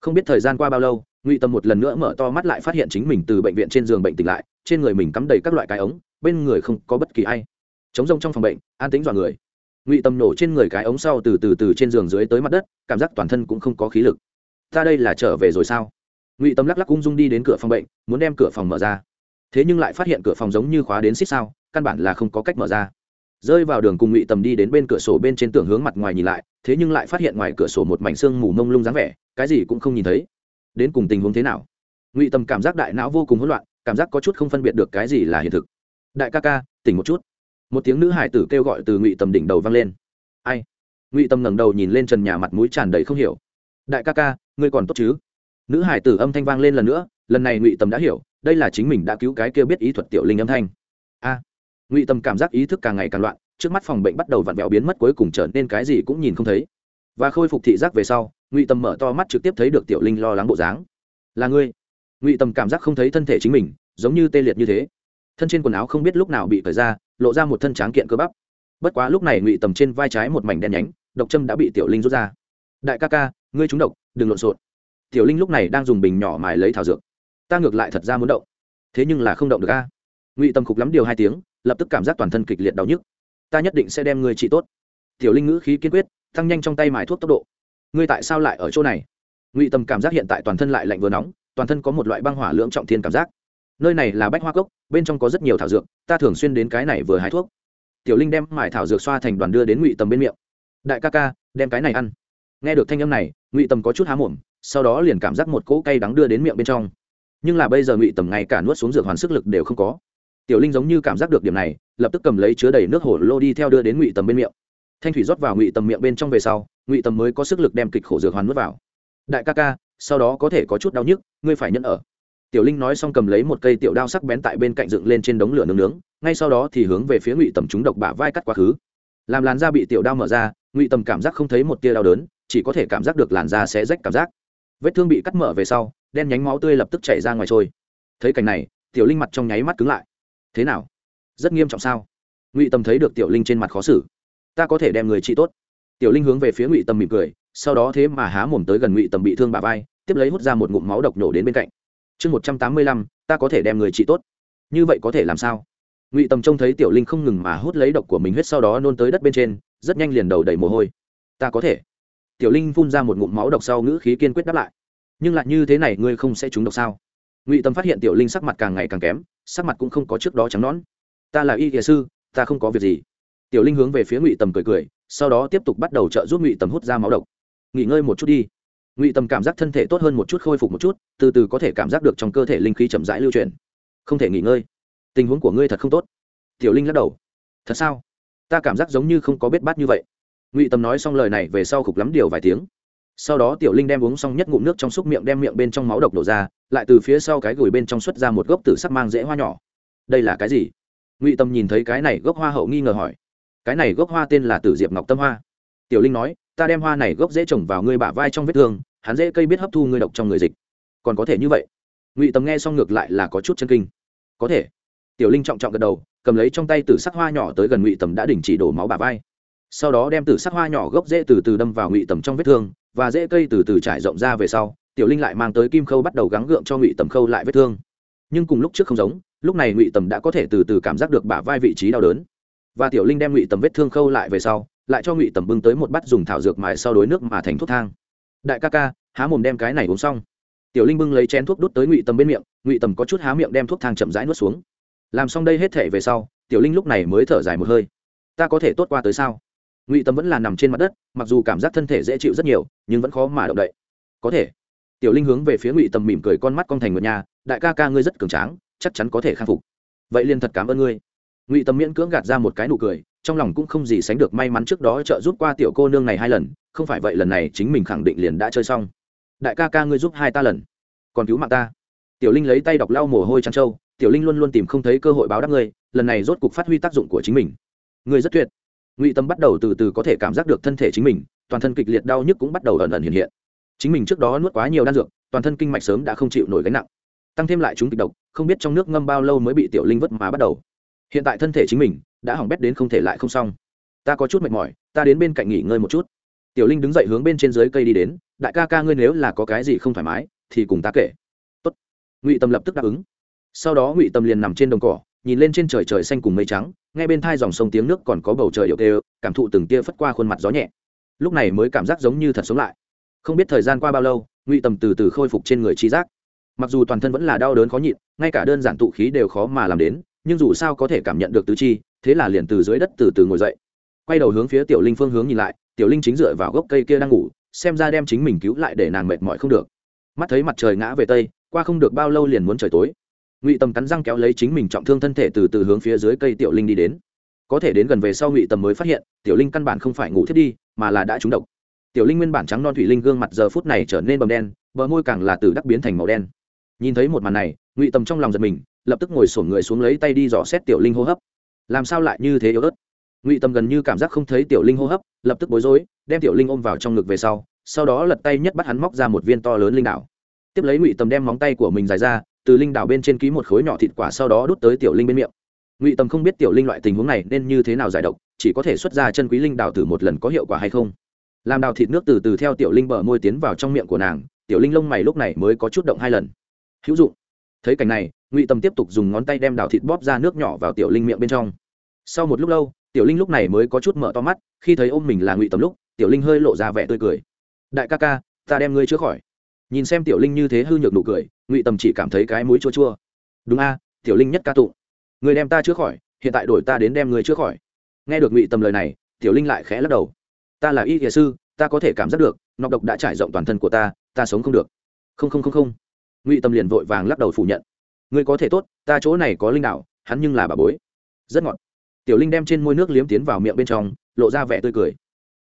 Không biết thời gian qua bao lâu, ngụy tâm một lần nữa mở to mắt lại phát hiện chính mình từ bệnh viện trên giường bệnh tỉnh lại, trên người mình cắm đầy các loại cái ống, bên người không có bất kỳ ai. Chống rông trong phòng bệnh, an tính dọa người. Ngụy tâm nổ trên người cái ống sau từ từ từ trên giường dưới tới mặt đất, cảm giác toàn thân cũng không có khí lực. Ta đây là trở về rồi sao? Ngụy tâm lắc lắc ung dung đi đến cửa phòng bệnh, muốn đem cửa phòng mở ra. Thế nhưng lại phát hiện cửa phòng giống như khóa đến xích sao, căn bản là không có cách mở ra rơi vào đường cùng ngụy tầm đi đến bên cửa sổ bên trên tường hướng mặt ngoài nhìn lại, thế nhưng lại phát hiện ngoài cửa sổ một mảnh xương mù mông lung dáng vẻ, cái gì cũng không nhìn thấy. Đến cùng tình huống thế nào? Ngụy tầm cảm giác đại não vô cùng hỗn loạn, cảm giác có chút không phân biệt được cái gì là hiện thực. Đại ca ca, tỉnh một chút. Một tiếng nữ hải tử kêu gọi từ ngụy tầm đỉnh đầu vang lên. Ai? Ngụy tầm ngẩng đầu nhìn lên trần nhà mặt mũi tràn đầy không hiểu. Đại ca ca, ngươi còn tốt chứ? Nữ hải tử âm thanh vang lên lần nữa, lần này ngụy tầm đã hiểu, đây là chính mình đã cứu cái kia biết ý thuật tiểu linh âm thanh. A ngụy tâm cảm giác ý thức càng ngày càng loạn, trước mắt phòng bệnh bắt đầu vặn vẹo biến mất, cuối cùng trở nên cái gì cũng nhìn không thấy. Và khôi phục thị giác về sau, ngụy tâm mở to mắt trực tiếp thấy được tiểu linh lo lắng bộ dáng. Là ngươi? Ngụy Tâm cảm giác không thấy thân thể chính mình, giống như tê liệt như thế. Thân trên quần áo không biết lúc nào bị cởi ra, lộ ra một thân tráng kiện cơ bắp. Bất quá lúc này ngụy tầm trên vai trái một mảnh đen nhánh, độc châm đã bị tiểu linh rút ra. Đại ca ca, ngươi trúng độc, đừng lộn xộn. Tiểu linh lúc này đang dùng bình nhỏ mài lấy thảo dược. Ta ngược lại thật ra muốn động. Thế nhưng là không động được ca ngụy tầm khục lắm điều hai tiếng lập tức cảm giác toàn thân kịch liệt đau nhức. Ta nhất định sẽ đem ngươi trị tốt. Tiểu linh ngữ khí kiên quyết, tăng nhanh trong tay mài thuốc tốc độ. Ngươi tại sao lại ở chỗ này? Ngụy tầm cảm giác hiện tại toàn thân lại lạnh vừa nóng, toàn thân có một loại băng hỏa lưỡng trọng thiên cảm giác. Nơi này là bách hoa cốc, bên trong có rất nhiều thảo dược, ta thường xuyên đến cái này vừa hái thuốc. Tiểu linh đem mải thảo dược xoa thành đoàn đưa đến ngụy tầm bên miệng. Đại ca ca, đem cái này ăn. Nghe được thanh âm này, ngụy tầm có chút há mồm, sau đó liền cảm giác một cỗ cay đắng đưa đến miệng bên trong. Nhưng là bây giờ ngụy tầm ngay cả nuốt xuống dược hoàn sức lực đều không có tiểu linh giống như cảm giác được điểm này, lập tức cầm lấy chứa đầy nước hổ lô đi theo đưa đến ngụy tầm bên miệng. Thanh thủy rót vào ngụy tầm miệng bên trong về sau, ngụy tầm mới có sức lực đem kịch khổ dược hoàn nuốt vào. Đại ca ca, sau đó có thể có chút đau nhức, ngươi phải nhận ở. Tiểu linh nói xong cầm lấy một cây tiểu đao sắc bén tại bên cạnh dựng lên trên đống lửa nướng nướng, ngay sau đó thì hướng về phía ngụy tầm chúng độc bả vai cắt quá khứ. Làm làn da bị tiểu đao mở ra, ngụy tầm cảm giác không thấy một tia đau đớn, chỉ có thể cảm giác được làn da sẽ rách cảm giác. Vết thương bị cắt mở về sau, đen nhánh máu tươi lập tức chảy ra ngoài trôi. Thấy cảnh này, tiểu linh mặt trong nháy mắt cứng lại thế nào? Rất nghiêm trọng sao? Ngụy tâm thấy được tiểu linh trên mặt khó xử. Ta có thể đem người trị tốt. Tiểu linh hướng về phía ngụy tâm mỉm cười, sau đó thế mà há mồm tới gần ngụy tâm bị thương bà vai, tiếp lấy hút ra một ngụm máu độc nổ đến bên cạnh. Chương một trăm tám mươi lăm, ta có thể đem người trị tốt. Như vậy có thể làm sao? Ngụy tâm trông thấy tiểu linh không ngừng mà hút lấy độc của mình huyết sau đó nôn tới đất bên trên, rất nhanh liền đầu đầy mồ hôi. Ta có thể. Tiểu linh phun ra một ngụm máu độc sau ngữ khí kiên quyết đáp lại. Nhưng lại như thế này ngươi không sẽ trúng độc sao? Ngụy tâm phát hiện tiểu linh sắc mặt càng ngày càng kém, sắc mặt cũng không có trước đó trắng nón ta là y kìa sư, ta không có việc gì. Tiểu linh hướng về phía ngụy tầm cười cười, sau đó tiếp tục bắt đầu trợ giúp ngụy tầm hút ra máu độc. Nghỉ ngơi một chút đi. Ngụy tầm cảm giác thân thể tốt hơn một chút, khôi phục một chút, từ từ có thể cảm giác được trong cơ thể linh khí chậm rãi lưu truyền không thể nghỉ ngơi. Tình huống của ngươi thật không tốt. Tiểu linh lắc đầu. Thật sao? Ta cảm giác giống như không có bết bát như vậy. Ngụy tầm nói xong lời này về sau khục lắm điều vài tiếng sau đó tiểu linh đem uống xong nhất ngụm nước trong xúc miệng đem miệng bên trong máu độc đổ ra, lại từ phía sau cái gửi bên trong xuất ra một gốc tử sắc mang dễ hoa nhỏ. Đây là cái gì? Ngụy tâm nhìn thấy cái này gốc hoa hậu nghi ngờ hỏi. Cái này gốc hoa tên là tử diệp ngọc tâm hoa. Tiểu linh nói, ta đem hoa này gốc dễ trồng vào ngươi bả vai trong vết thương, hắn dễ cây biết hấp thu ngươi độc trong người dịch. Còn có thể như vậy? Ngụy tâm nghe xong ngược lại là có chút chân kinh. Có thể. Tiểu linh trọng trọng gật đầu, cầm lấy trong tay tử sắc hoa nhỏ tới gần ngụy tầm đã đình chỉ đổ máu bả vai sau đó đem từ sắc hoa nhỏ gốc dễ từ từ đâm vào ngụy tầm trong vết thương, và dễ cây từ từ trải rộng ra về sau, tiểu linh lại mang tới kim khâu bắt đầu gắng gượng cho ngụy tầm khâu lại vết thương. Nhưng cùng lúc trước không giống, lúc này ngụy tầm đã có thể từ từ cảm giác được bả vai vị trí đau đớn. Và tiểu linh đem ngụy tầm vết thương khâu lại về sau, lại cho ngụy tầm bưng tới một bát dùng thảo dược mài sau đối nước mà thành thuốc thang. Đại ca ca, há mồm đem cái này uống xong. Tiểu linh bưng lấy chén thuốc đút tới ngụy tầm bên miệng, ngụy tầm có chút há miệng đem thuốc thang chậm rãi nuốt xuống. Làm xong đây hết thể về sau, tiểu linh lúc này mới thở dài một hơi. Ta có thể tốt qua tới sao? Ngụy tầm vẫn là nằm trên mặt đất mặc dù cảm giác thân thể dễ chịu rất nhiều nhưng vẫn khó mà động đậy có thể tiểu linh hướng về phía ngụy tầm mỉm cười con mắt con thành một nhà, đại ca ca ngươi rất cường tráng chắc chắn có thể khắc phục vậy liền thật cảm ơn ngươi ngụy tầm miễn cưỡng gạt ra một cái nụ cười trong lòng cũng không gì sánh được may mắn trước đó trợ giúp qua tiểu cô nương này hai lần không phải vậy lần này chính mình khẳng định liền đã chơi xong đại ca ca ngươi giúp hai ta lần còn cứu mạng ta tiểu linh lấy tay đọc lau mồ hôi trăn trâu tiểu linh luôn luôn tìm không thấy cơ hội báo đáp ngươi lần này rốt cục phát huy tác dụng của chính mình ngươi rất tuyệt ngụy tâm bắt đầu từ từ có thể cảm giác được thân thể chính mình, toàn thân kịch liệt đau nhức cũng bắt đầu ẩn ẩn hiện hiện. Chính mình trước đó nuốt quá nhiều đan dược, toàn thân kinh mạch sớm đã không chịu nổi gánh nặng. Tăng thêm lại chúng kịch độc, không biết trong nước ngâm bao lâu mới bị tiểu linh vất mà bắt đầu. Hiện tại thân thể chính mình đã hỏng bét đến không thể lại không xong. Ta có chút mệt mỏi, ta đến bên cạnh nghỉ ngơi một chút. Tiểu linh đứng dậy hướng bên trên dưới cây đi đến, đại ca ca ngươi nếu là có cái gì không thoải mái, thì cùng ta kể. Tốt. ngụy tâm lập tức đáp ứng. Sau đó ngụy tâm liền nằm trên đồng cỏ nhìn lên trên trời trời xanh cùng mây trắng ngay bên thai dòng sông tiếng nước còn có bầu trời điệu tê cảm thụ từng tia phất qua khuôn mặt gió nhẹ. Lúc này mới cảm giác giống như thật sống lại. Không biết thời gian qua bao lâu, ngụy tầm từ từ khôi phục trên người trí giác. Mặc dù toàn thân vẫn là đau đớn khó nhịn, ngay cả đơn giản tụ khí đều khó mà làm đến, nhưng dù sao có thể cảm nhận được tứ chi, thế là liền từ dưới đất từ từ ngồi dậy. Quay đầu hướng phía tiểu linh phương hướng nhìn lại, tiểu linh chính dựa vào gốc cây kia đang ngủ, xem ra đem chính mình cứu lại để nàng mệt mỏi không được. Mắt thấy mặt trời ngã về tây, qua không được bao lâu liền muốn trời tối ngụy tầm cắn răng kéo lấy chính mình trọng thương thân thể từ từ hướng phía dưới cây tiểu linh đi đến. Có thể đến gần về sau ngụy tầm mới phát hiện, tiểu linh căn bản không phải ngủ thiết đi, mà là đã trúng độc. Tiểu linh nguyên bản trắng non thủy linh gương mặt giờ phút này trở nên bầm đen, bờ môi càng là từ đắc biến thành màu đen. Nhìn thấy một màn này, ngụy tầm trong lòng giật mình, lập tức ngồi sổn người xuống lấy tay đi dò xét tiểu linh hô hấp. Làm sao lại như thế yếu ớt? Ngụy tầm gần như cảm giác không thấy tiểu linh hô hấp, lập tức bối rối, đem tiểu linh ôm vào trong ngực về sau sau đó lật tay nhất bắt hắn móc ra một viên to lớn linh đảo. Tiếp lấy ngụy tầm đem móng tay của mình dài ra từ linh đảo bên trên ký một khối nhỏ thịt quả sau đó đút tới tiểu linh bên miệng. Ngụy tầm không biết tiểu linh loại tình huống này nên như thế nào giải độc, chỉ có thể xuất ra chân quý linh đảo thử một lần có hiệu quả hay không. Làm đào thịt nước từ từ theo tiểu linh bờ môi tiến vào trong miệng của nàng, tiểu linh lông mày lúc này mới có chút động hai lần. Hữu dụng. Thấy cảnh này, ngụy tầm tiếp tục dùng ngón tay đem đào thịt bóp ra nước nhỏ vào tiểu linh miệng bên trong. Sau một lúc lâu, tiểu linh lúc này mới có chút mở to mắt, khi thấy ôm mình là ngụy tầm lúc, tiểu linh hơi lộ ra vẻ tươi cười. Đại ca ca, ta đem ngươi chữa khỏi nhìn xem tiểu linh như thế hư nhược nụ cười, ngụy tầm chỉ cảm thấy cái mũi chua chua. Đúng a, tiểu linh nhất ca tụng. Người đem ta chữa khỏi, hiện tại đổi ta đến đem người chữa khỏi. Nghe được ngụy tầm lời này, tiểu linh lại khẽ lắc đầu. Ta là y kìa sư, ta có thể cảm giác được, nọc độc đã trải rộng toàn thân của ta ta sống không được. Không không không không. Ngụy tầm liền vội vàng lắc đầu phủ nhận. Ngươi có thể tốt, ta chỗ này có linh đạo, hắn nhưng là bà bối. Rất ngọt. Tiểu linh đem trên môi nước liếm tiến vào miệng bên trong, lộ ra vẻ tươi cười.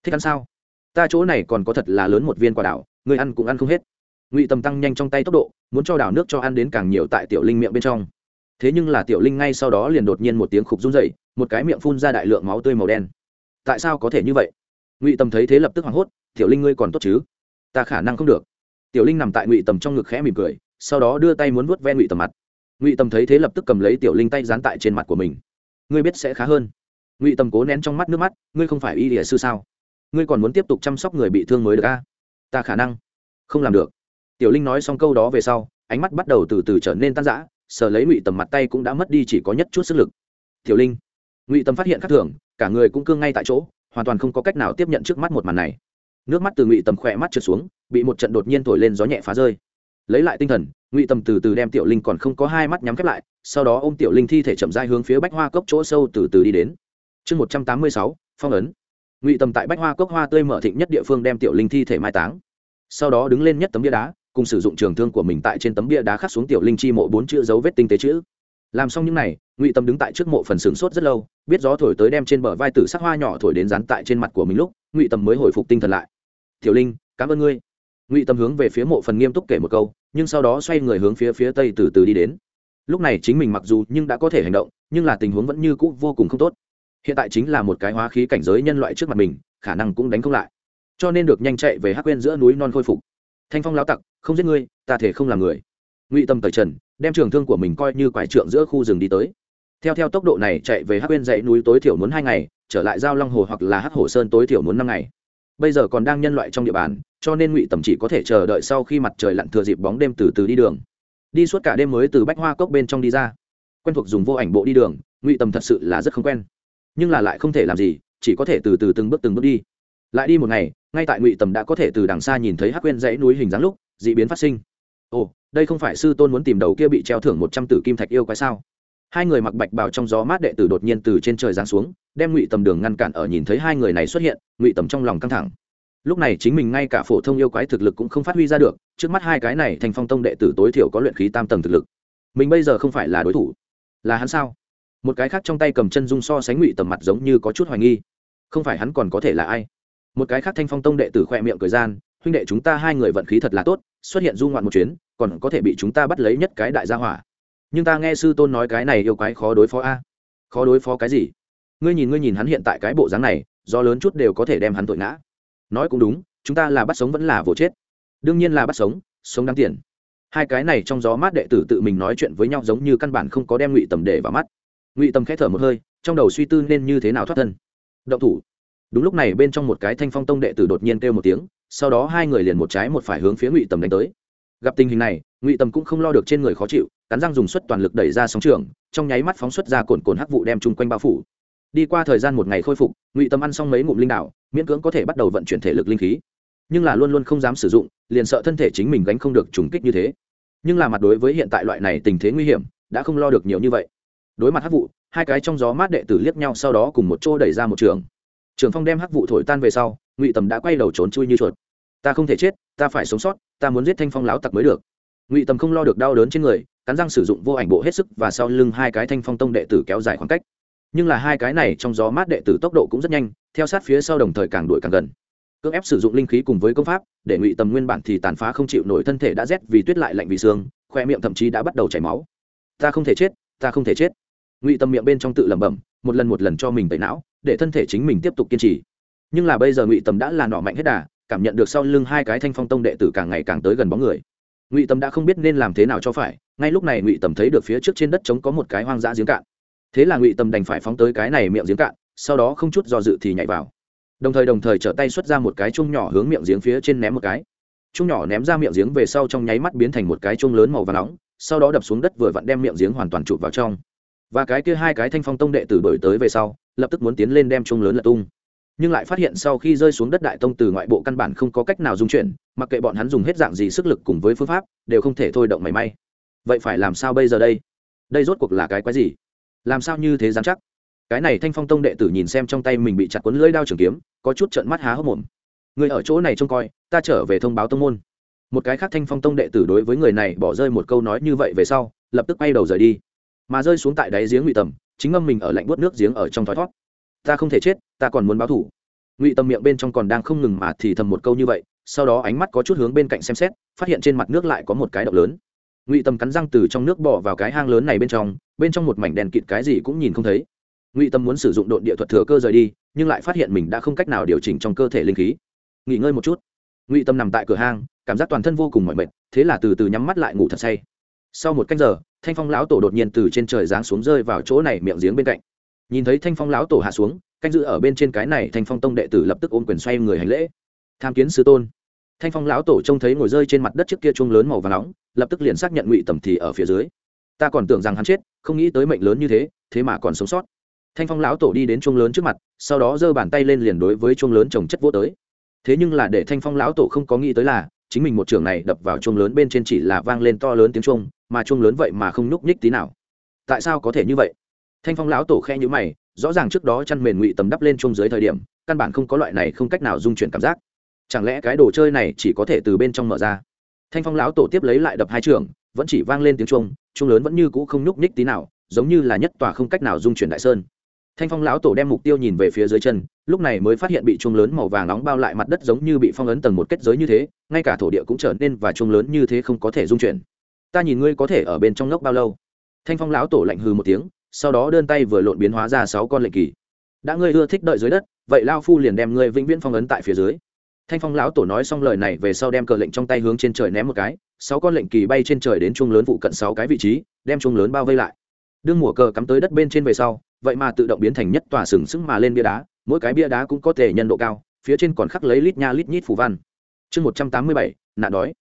Thích ăn sao? Ta chỗ này còn có thật là lớn một viên quả đảo, ngươi ăn cũng ăn không hết ngụy Tầm tăng nhanh trong tay tốc độ, muốn cho đảo nước cho ăn đến càng nhiều tại tiểu linh miệng bên trong. Thế nhưng là tiểu linh ngay sau đó liền đột nhiên một tiếng khục run dậy một cái miệng phun ra đại lượng máu tươi màu đen. Tại sao có thể như vậy? Ngụy Tầm thấy thế lập tức hoảng hốt, tiểu linh ngươi còn tốt chứ? Ta khả năng không được. Tiểu linh nằm tại ngụy tầm trong ngực khẽ mỉm cười, sau đó đưa tay muốn vuốt ve ngụy tầm mặt. Ngụy tầm thấy thế lập tức cầm lấy tiểu linh tay dán tại trên mặt của mình. Ngươi biết sẽ khá hơn. Ngụy tầm cố nén trong mắt nước mắt, ngươi không phải y địa sư sao? Ngươi còn muốn tiếp tục chăm sóc người bị thương mới được a? À? ta khả năng không làm được tiểu linh nói xong câu đó về sau, ánh mắt bắt đầu từ từ trở nên tan rã, sờ lấy ngụy tầm mặt tay cũng đã mất đi chỉ có nhất chút sức lực. Tiểu linh. Ngụy tầm phát hiện khác thường, cả người cũng cương ngay tại chỗ, hoàn toàn không có cách nào tiếp nhận trước mắt một màn này. Nước mắt từ ngụy tầm khỏe mắt trượt xuống, bị một trận đột nhiên thổi lên gió nhẹ phá rơi. Lấy lại tinh thần, ngụy tầm từ từ đem tiểu linh còn không có hai mắt nhắm khép lại, sau đó ô m tiểu linh thi thể chậm dai hướng phía bách hoa cốc chỗ sâu từ từ đi đến. Chương một trăm tám mươi sáu, phong ấn. Ngụy tầm tại bách hoa cốc hoa tươi mở thịnh nhất địa phương đem tiểu linh thi thể mai táng. Sau đó đứng lên nhất tấm bia đá cùng sử dụng trường thương của mình tại trên tấm bia đá khắc xuống tiểu linh chi mộ bốn chữ dấu vết tinh tế chữ. Làm xong những này, ngụy tâm đứng tại trước mộ phần sửng sốt rất lâu, biết gió thổi tới đem trên bờ vai tử sắc hoa nhỏ thổi đến dán tại trên mặt của mình lúc, ngụy tâm mới hồi phục tinh thần lại. Tiểu linh, cảm ơn ngươi. Ngụy tâm hướng về phía mộ phần nghiêm túc kể một câu, nhưng sau đó xoay người hướng phía phía tây từ từ đi đến. Lúc này chính mình mặc dù nhưng đã có thể hành động, nhưng là tình huống vẫn như cũ vô cùng không tốt. Hiện tại chính là một cái hóa khí cảnh giới nhân loại trước mặt mình, khả năng cũng đánh không lại. Cho nên được nhanh chạy về hắc quên giữa núi non khôi phục. Thanh phong lao tặc không giết ngươi, ta thể không làm người. Ngụy tâm tẩy trần, đem trường thương của mình coi như quải trượng giữa khu rừng đi tới. Theo theo tốc độ này chạy về hắc quên dãy núi tối thiểu muốn hai ngày, trở lại giao long hồ hoặc là hắc hồ sơn tối thiểu muốn năm ngày. Bây giờ còn đang nhân loại trong địa bàn, cho nên ngụy tầm chỉ có thể chờ đợi sau khi mặt trời lặn thừa dịp bóng đêm từ từ đi đường. Đi suốt cả đêm mới từ bách hoa cốc bên trong đi ra. Quen thuộc dùng vô ảnh bộ đi đường, ngụy tầm thật sự là rất không quen. Nhưng là lại không thể làm gì, chỉ có thể từ từ từng bước từng bước đi. Lại đi một ngày, ngay tại ngụy tầm đã có thể từ đằng xa nhìn thấy hắc quên dãy núi hình dáng lúc d ị biến phát sinh. Ồ, đây không phải sư tôn muốn tìm đầu kia bị treo thưởng một trăm tử kim thạch yêu quái sao? Hai người mặc bạch bào trong gió mát đệ tử đột nhiên từ trên trời giáng xuống, đem ngụy tầm đường ngăn cản ở nhìn thấy hai người này xuất hiện, ngụy tầm trong lòng căng thẳng. Lúc này chính mình ngay cả phổ thông yêu quái thực lực cũng không phát huy ra được, trước mắt hai cái này thành phong tông đệ tử tối thiểu có luyện khí tam tầng thực lực. Mình bây giờ không phải là đối thủ, là hắn sao? Một cái khác trong tay cầm chân dung so sánh ngụy tầm mặt giống như có chút hoài nghi. Không phải hắn còn có thể là ai? Một cái khác thanh phong tông đệ tử khoe miệng cười gian huynh đệ chúng ta hai người vận khí thật là tốt, xuất hiện du ngoạn một chuyến, còn có thể bị chúng ta bắt lấy nhất cái đại gia hỏa. Nhưng ta nghe sư tôn nói cái này yêu quái khó đối phó a. Khó đối phó cái gì? Ngươi nhìn ngươi nhìn hắn hiện tại cái bộ dáng này, do lớn chút đều có thể đem hắn tội ngã. Nói cũng đúng, chúng ta là bắt sống vẫn là vỗ chết. Đương nhiên là bắt sống sống đáng tiền. Hai cái này trong gió mát đệ tử tự mình nói chuyện với nhau giống như căn bản không có đem ngụy tầm để vào mắt. Ngụy tầm khẽ thở một hơi, trong đầu suy tư nên như thế nào thoát thân. Động thủ. Đúng lúc này bên trong một cái thanh phong tông đệ tử đột nhiên kêu một tiếng sau đó hai người liền một trái một phải hướng phía ngụy tầm đánh tới gặp tình hình này ngụy tầm cũng không lo được trên người khó chịu cắn răng dùng suất toàn lực đẩy ra sóng trường trong nháy mắt phóng xuất ra cồn cồn hắc vụ đem chung quanh bao phủ đi qua thời gian một ngày khôi phục ngụy tầm ăn xong mấy ngụm linh đạo miễn cưỡng có thể bắt đầu vận chuyển thể lực linh khí nhưng là luôn luôn không dám sử dụng liền sợ thân thể chính mình gánh không được trùng kích như thế nhưng là mặt đối với hiện tại loại này tình thế nguy hiểm đã không lo được nhiều như vậy đối mặt hắc vụ hai cái trong gió mát đệ tử liếc nhau sau đó cùng một chỗ đẩy ra một trường trường phong đem hắc vụ thổi tan về sau ngụy tầm đã quay đầu trốn chui như chuột. Ta không thể chết, ta phải sống sót, ta muốn giết thanh phong láo tặc mới được. Ngụy tầm không lo được đau đớn trên người, cắn răng sử dụng vô ảnh bộ hết sức và sau lưng hai cái thanh phong tông đệ tử kéo dài khoảng cách. Nhưng là hai cái này trong gió mát đệ tử tốc độ cũng rất nhanh, theo sát phía sau đồng thời càng đuổi càng gần. Cưỡng ép sử dụng linh khí cùng với công pháp, để ngụy tầm nguyên bản thì tàn phá không chịu nổi thân thể đã rét vì tuyết lại lạnh vì xương khoe miệng thậm chí đã bắt đầu chảy máu. Ta không thể chết, ta không thể chết. Ngụy tầm miệng bên trong tự lẩm bẩm, một lần một lần cho mình tẩy não, để thân thể chính mình tiếp tục kiên trì nhưng là bây giờ ngụy tầm đã là nọ mạnh hết đà, cảm nhận được sau lưng hai cái thanh phong tông đệ tử càng ngày càng tới gần bóng người. Ngụy tầm đã không biết nên làm thế nào cho phải, ngay lúc này ngụy tầm thấy được phía trước trên đất trống có một cái hoang dã giếng cạn. Thế là ngụy tầm đành phải phóng tới cái này miệng giếng cạn, sau đó không chút do dự thì nhảy vào. Đồng thời đồng thời trở tay xuất ra một cái chung nhỏ hướng miệng giếng phía trên ném một cái. Chung nhỏ ném ra miệng giếng về sau trong nháy mắt biến thành một cái chung lớn màu và nóng, sau đó đập xuống đất vừa vặn đem miệng giếng hoàn toàn chụp vào trong. Và cái kia hai cái thanh phong tông đệ tử đổi tới về sau, lập tức muốn tiến lên đem chung lớn lật tung nhưng lại phát hiện sau khi rơi xuống đất đại tông từ ngoại bộ căn bản không có cách nào dung chuyển, mặc kệ bọn hắn dùng hết dạng gì sức lực cùng với phương pháp, đều không thể thôi động mảy may. Vậy phải làm sao bây giờ đây? Đây rốt cuộc là cái quái gì? Làm sao như thế dám chắc? Cái này thanh phong tông đệ tử nhìn xem trong tay mình bị chặt cuốn lưỡi đao trường kiếm, có chút trợn mắt há hốc mồm. Người ở chỗ này trông coi, ta trở về thông báo tông môn. Một cái khác thanh phong tông đệ tử đối với người này bỏ rơi một câu nói như vậy về sau, lập tức quay đầu rời đi. Mà rơi xuống tại đáy giếng ngụy tầm, chính ngâm mình ở lạnh buốt nước giếng ở trong thói thoát ta không thể chết, ta còn muốn báo thủ. Ngụy Tâm miệng bên trong còn đang không ngừng mà thì thầm một câu như vậy, sau đó ánh mắt có chút hướng bên cạnh xem xét, phát hiện trên mặt nước lại có một cái động lớn. Ngụy Tâm cắn răng từ trong nước bỏ vào cái hang lớn này bên trong bên trong một mảnh đèn kịt cái gì cũng nhìn không thấy. Ngụy tâm muốn sử dụng độn địa thuật thừa cơ rời đi, nhưng lại phát hiện mình đã không cách nào điều chỉnh trong cơ thể linh khí. Nghỉ ngơi một chút. Ngụy tâm nằm tại cửa hang, cảm giác toàn thân vô cùng mỏi mệt, thế là từ từ nhắm mắt lại ngủ thật say. Sau một cách giờ, thanh phong lão tổ đột nhiên từ trên trời giáng xuống rơi vào chỗ này miệng giếng bên cạnh nhìn thấy thanh phong lão tổ hạ xuống, canh giữ ở bên trên cái này thanh phong tông đệ tử lập tức ôm quyền xoay người hành lễ. Tham kiến sư tôn. Thanh phong lão tổ trông thấy ngồi rơi trên mặt đất trước kia chuông lớn màu và nóng, lập tức liền xác nhận ngụy tầm thì ở phía dưới. Ta còn tưởng rằng hắn chết, không nghĩ tới mệnh lớn như thế thế mà còn sống sót. Thanh phong lão tổ đi đến chuông lớn trước mặt, sau đó giơ bàn tay lên liền đối với chuông lớn trồng chất vô tới. Thế nhưng là để thanh phong lão tổ không có nghĩ tới là, chính mình một trường này đập vào chuông lớn bên trên chỉ là vang lên to lớn tiếng chuông, mà chuông lớn vậy mà không nhúc nhích tí nào. Tại sao có thể như vậy? Thanh phong lão tổ khe nhữ mày, rõ ràng trước đó chăn mền ngụy tầm đắp lên chung dưới thời điểm, căn bản không có loại này không cách nào dung chuyển cảm giác. Chẳng lẽ cái đồ chơi này chỉ có thể từ bên trong mở ra? Thanh phong lão tổ tiếp lấy lại đập hai trường, vẫn chỉ vang lên tiếng chuông chuông lớn vẫn như cũ không nhúc nhích tí nào, giống như là nhất tòa không cách nào dung chuyển đại sơn. Thanh phong lão tổ đem mục tiêu nhìn về phía dưới chân, lúc này mới phát hiện bị chuông lớn màu vàng nóng bao lại mặt đất giống như bị phong ấn tầng một kết giới như thế, ngay cả thổ địa cũng trở nên và chuông lớn như thế không có thể dung chuyển. Ta nhìn ngươi có thể ở bên trong ngốc bao lâu? Thanh phong lão tổ lạnh hư một tiếng sau đó đơn tay vừa lộn biến hóa ra sáu con lệnh kỳ. Đã ngươi ưa thích đợi dưới đất, vậy lao phu liền đem ngươi vĩnh viễn phong ấn tại phía dưới. Thanh phong lão tổ nói xong lời này về sau đem cờ lệnh trong tay hướng trên trời ném một cái, sáu con lệnh kỳ bay trên trời đến chuông lớn phụ cận sáu cái vị trí, đem chuông lớn bao vây lại. Đương mùa cờ cắm tới đất bên trên về sau, vậy mà tự động biến thành nhất tòa sừng sững mà lên bia đá, mỗi cái bia đá cũng có thể nhân độ cao, phía trên còn khắc lấy lít nha lít nhít phù văn. Chương một trăm tám mươi bảy, nạn đói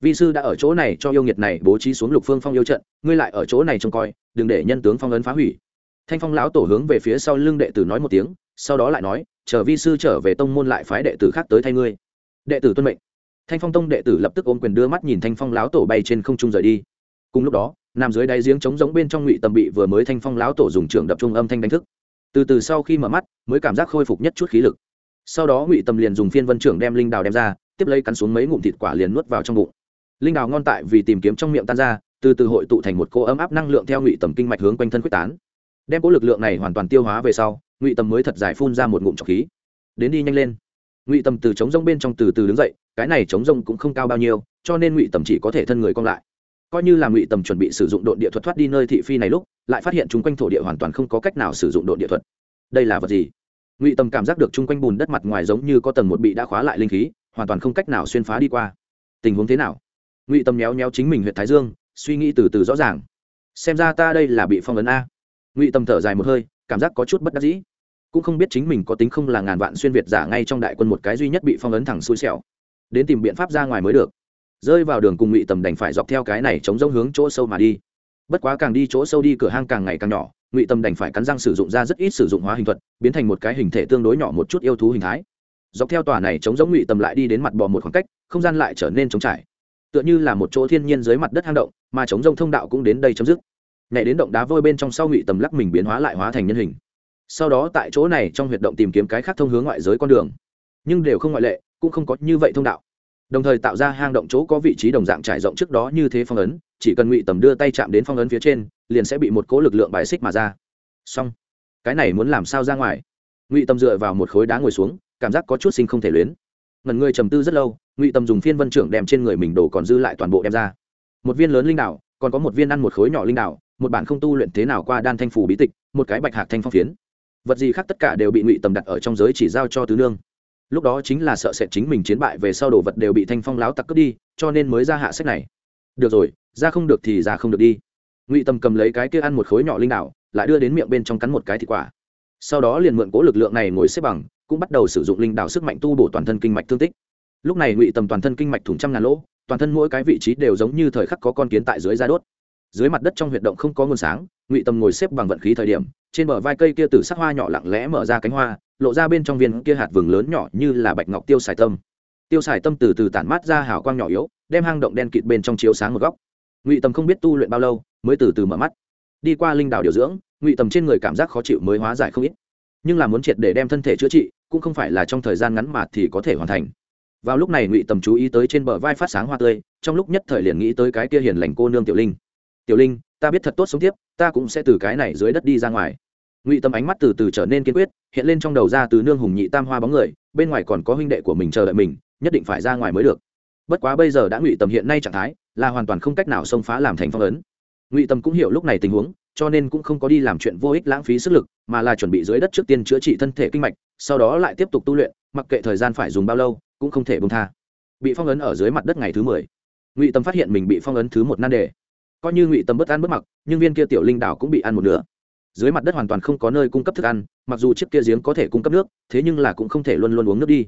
vi sư đã ở chỗ này cho yêu nghiệt này bố trí xuống lục phương phong yêu trận, ngươi lại ở chỗ này trông coi, đừng để nhân tướng phong ấn phá hủy. Thanh phong lão tổ hướng về phía sau lưng đệ tử nói một tiếng, sau đó lại nói, chờ vi sư trở về tông môn lại phái đệ tử khác tới thay ngươi. Đệ tử tuân mệnh. Thanh phong tông đệ tử lập tức ôm quyền đưa mắt nhìn thanh phong lão tổ bay trên không trung rời đi. Cùng lúc đó nằm dưới đáy giếng trống giống bên trong ngụy tầm bị vừa mới thanh phong lão tổ dùng trường đập trung âm thanh đánh thức. Từ từ sau khi mở mắt, mới cảm giác khôi phục nhất chút khí lực. Sau đó ngụy tầm liền dùng phiên vân trưởng đem linh đào đem ra, tiếp lấy cắn xuống mấy ngụm thịt quả liền nuốt vào trong bụng linh đào ngon tại vì tìm kiếm trong miệng tan ra, từ từ hội tụ thành một cô ấm áp năng lượng theo ngụy tầm kinh mạch hướng quanh thân quyết tán. Đem cố lực lượng này hoàn toàn tiêu hóa về sau, ngụy tầm mới thật giải phun ra một ngụm trọc khí. Đến đi nhanh lên. Ngụy tầm từ trống rông bên trong từ từ đứng dậy, cái này trống rông cũng không cao bao nhiêu, cho nên ngụy tầm chỉ có thể thân người cong lại. Coi như là ngụy tầm chuẩn bị sử dụng đội địa thuật thoát đi nơi thị phi này lúc, lại phát hiện chung quanh thổ địa hoàn toàn không có cách nào sử dụng đội địa thuật. Đây là vật gì? Ngụy tầm cảm giác được chung quanh bùn đất mặt ngoài giống như có tầng một bị đã khóa lại linh khí, hoàn toàn không cách nào xuyên phá đi qua. Tình huống thế nào? Ngụy tầm méo méo chính mình huyện thái dương, suy nghĩ từ từ rõ ràng. Xem ra ta đây là bị phong ấn a. Ngụy tầm thở dài một hơi, cảm giác có chút bất đắc dĩ. Cũng không biết chính mình có tính không là ngàn vạn xuyên việt giả ngay trong đại quân một cái duy nhất bị phong ấn thẳng xui xẻo. Đến tìm biện pháp ra ngoài mới được. Rơi vào đường cùng ngụy tầm đành phải dọc theo cái này chống rông hướng chỗ sâu mà đi. Bất quá càng đi chỗ sâu đi cửa hang càng ngày càng nhỏ, ngụy tầm đành phải cắn răng sử dụng ra rất ít sử dụng hóa hình thuật, biến thành một cái hình thể tương đối nhỏ một chút yêu thú hình thái. Dọc theo tòa này chống giống ngụy tầm lại đi đến mặt bò một khoảng cách, không gian lại trở nên trống trải tựa như là một chỗ thiên nhiên dưới mặt đất hang động, mà chống rông thông đạo cũng đến đây chấm dứt. Nhảy đến động đá vôi bên trong sau ngụy tầm lắc mình biến hóa lại hóa thành nhân hình. Sau đó tại chỗ này trong huyệt động tìm kiếm cái khác thông hướng ngoại giới con đường. Nhưng đều không ngoại lệ, cũng không có như vậy thông đạo. Đồng thời tạo ra hang động chỗ có vị trí đồng dạng trải rộng trước đó như thế phong ấn, chỉ cần ngụy tầm đưa tay chạm đến phong ấn phía trên, liền sẽ bị một cố lực lượng bài xích mà ra. Xong. Cái này muốn làm sao ra ngoài? Ngụy tầm dựa vào một khối đá ngồi xuống, cảm giác có chút sinh không thể luyến ngần người trầm tư rất lâu, ngụy tầm dùng phiên vân trưởng đem trên người mình đổ còn dư lại toàn bộ đem ra. Một viên lớn linh đạo còn có một viên ăn một khối nhỏ linh đạo một bản không tu luyện thế nào qua đan thanh phủ bí tịch, một cái bạch hạc thanh phong phiến. Vật gì khác tất cả đều bị ngụy tầm đặt ở trong giới chỉ giao cho tứ nương. Lúc đó chính là sợ sẽ chính mình chiến bại về sau đồ vật đều bị thanh phong láo tặc cướp đi, cho nên mới ra hạ sách này. Được rồi, ra không được thì ra không được đi. Ngụy tầm cầm lấy cái kia ăn một khối nhỏ linh đảo, lại đưa đến miệng bên trong cắn một cái thịt quả. Sau đó liền mượn cố lực lượng này ngồi xếp bằng cũng bắt đầu sử dụng linh đạo sức mạnh tu bổ toàn thân kinh mạch thương tích. Lúc này ngụy tầm toàn thân kinh mạch thủng trăm ngàn lỗ, toàn thân mỗi cái vị trí đều giống như thời khắc có con kiến tại dưới da đốt. Dưới mặt đất trong huyệt động không có nguồn sáng, ngụy tầm ngồi xếp bằng vận khí thời điểm, trên bờ vai cây kia từ sắc hoa nhỏ lặng lẽ mở ra cánh hoa, lộ ra bên trong viên kia hạt vừng lớn nhỏ như là bạch ngọc tiêu xài tâm. Tiêu xài tâm từ từ tản mát ra hào quang nhỏ yếu, đem hang động đen kịt bên trong chiếu sáng một góc. Ngụy tầm không biết tu luyện bao lâu, mới từ từ mở mắt. Đi qua linh đạo điều dưỡng, ngụy tầm trên người cảm giác khó chịu mới hóa giải không ít nhưng là muốn triệt để đem thân thể chữa trị, cũng không phải là trong thời gian ngắn mà thì có thể hoàn thành. Vào lúc này ngụy tầm chú ý tới trên bờ vai phát sáng hoa tươi, trong lúc nhất thời liền nghĩ tới cái kia hiền lành cô nương tiểu linh. Tiểu linh, ta biết thật tốt sống tiếp, ta cũng sẽ từ cái này dưới đất đi ra ngoài. Ngụy tầm ánh mắt từ từ trở nên kiên quyết, hiện lên trong đầu ra từ nương hùng nhị tam hoa bóng người, bên ngoài còn có huynh đệ của mình chờ đợi mình, nhất định phải ra ngoài mới được. Bất quá bây giờ đã ngụy tầm hiện nay trạng thái, là hoàn toàn không cách nào xông phá làm thành phong ấn. Ngụy tầm cũng hiểu lúc này tình huống cho nên cũng không có đi làm chuyện vô ích lãng phí sức lực, mà là chuẩn bị dưới đất trước tiên chữa trị thân thể kinh mạch, sau đó lại tiếp tục tu luyện, mặc kệ thời gian phải dùng bao lâu, cũng không thể bông tha. Bị phong ấn ở dưới mặt đất ngày thứ mười. Ngụy tâm phát hiện mình bị phong ấn thứ một nan đề. Coi như ngụy tâm bất ăn bất mặc, nhưng viên kia tiểu linh đảo cũng bị ăn một nửa. Dưới mặt đất hoàn toàn không có nơi cung cấp thức ăn, mặc dù chiếc kia giếng có thể cung cấp nước, thế nhưng là cũng không thể luôn luôn uống nước đi.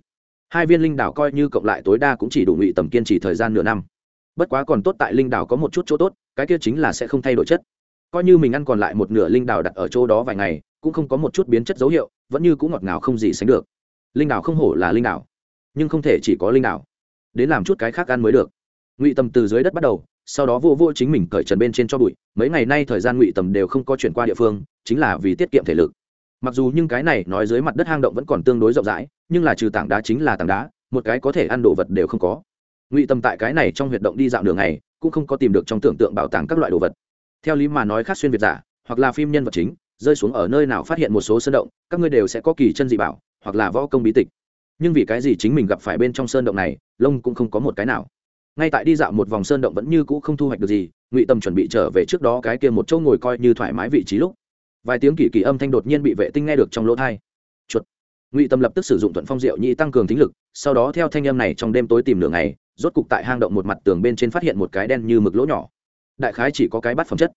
Hai viên linh đảo coi như cộng lại tối đa cũng chỉ đủ ngụy tầm kiên trì thời gian nửa năm. Bất quá còn tốt tại linh đảo có một chút chỗ tốt, cái kia chính là sẽ không thay đổi chất coi như mình ăn còn lại một nửa linh đảo đặt ở chỗ đó vài ngày, cũng không có một chút biến chất dấu hiệu, vẫn như cũng ngọt ngào không gì sánh được. Linh đảo không hổ là linh đảo nhưng không thể chỉ có linh đảo đến làm chút cái khác ăn mới được. Ngụy tầm từ dưới đất bắt đầu, sau đó vô vô chính mình cởi trần bên trên cho bụi, mấy ngày nay thời gian ngụy tầm đều không có chuyển qua địa phương, chính là vì tiết kiệm thể lực. Mặc dù nhưng cái này nói dưới mặt đất hang động vẫn còn tương đối rộng rãi, nhưng là trừ tảng đá chính là tảng đá, một cái có thể ăn đồ vật đều không có. Ngụy tầm tại cái này trong huyệt động đi dạo đường này cũng không có tìm được trong tưởng tượng bảo tàng các loại đồ vật theo lý mà nói khác xuyên việt giả, hoặc là phim nhân vật chính, rơi xuống ở nơi nào phát hiện một số sơn động, các ngươi đều sẽ có kỳ chân dị bảo, hoặc là võ công bí tịch. Nhưng vì cái gì chính mình gặp phải bên trong sơn động này, lông cũng không có một cái nào. Ngay tại đi dạo một vòng sơn động vẫn như cũ không thu hoạch được gì, ngụy tâm chuẩn bị trở về trước đó cái kia một chỗ ngồi coi như thoải mái vị trí lúc. Vài tiếng kỳ kỳ âm thanh đột nhiên bị vệ tinh nghe được trong lỗ thai chuột. Ngụy tâm lập tức sử dụng thuận phong diệu nhị tăng cường thính lực, sau đó theo thanh âm này trong đêm tối tìm đường này rốt cục tại hang động một mặt tường bên trên phát hiện một cái đen như mực lỗ nhỏ đại khái chỉ có cái bắt phẩm chất.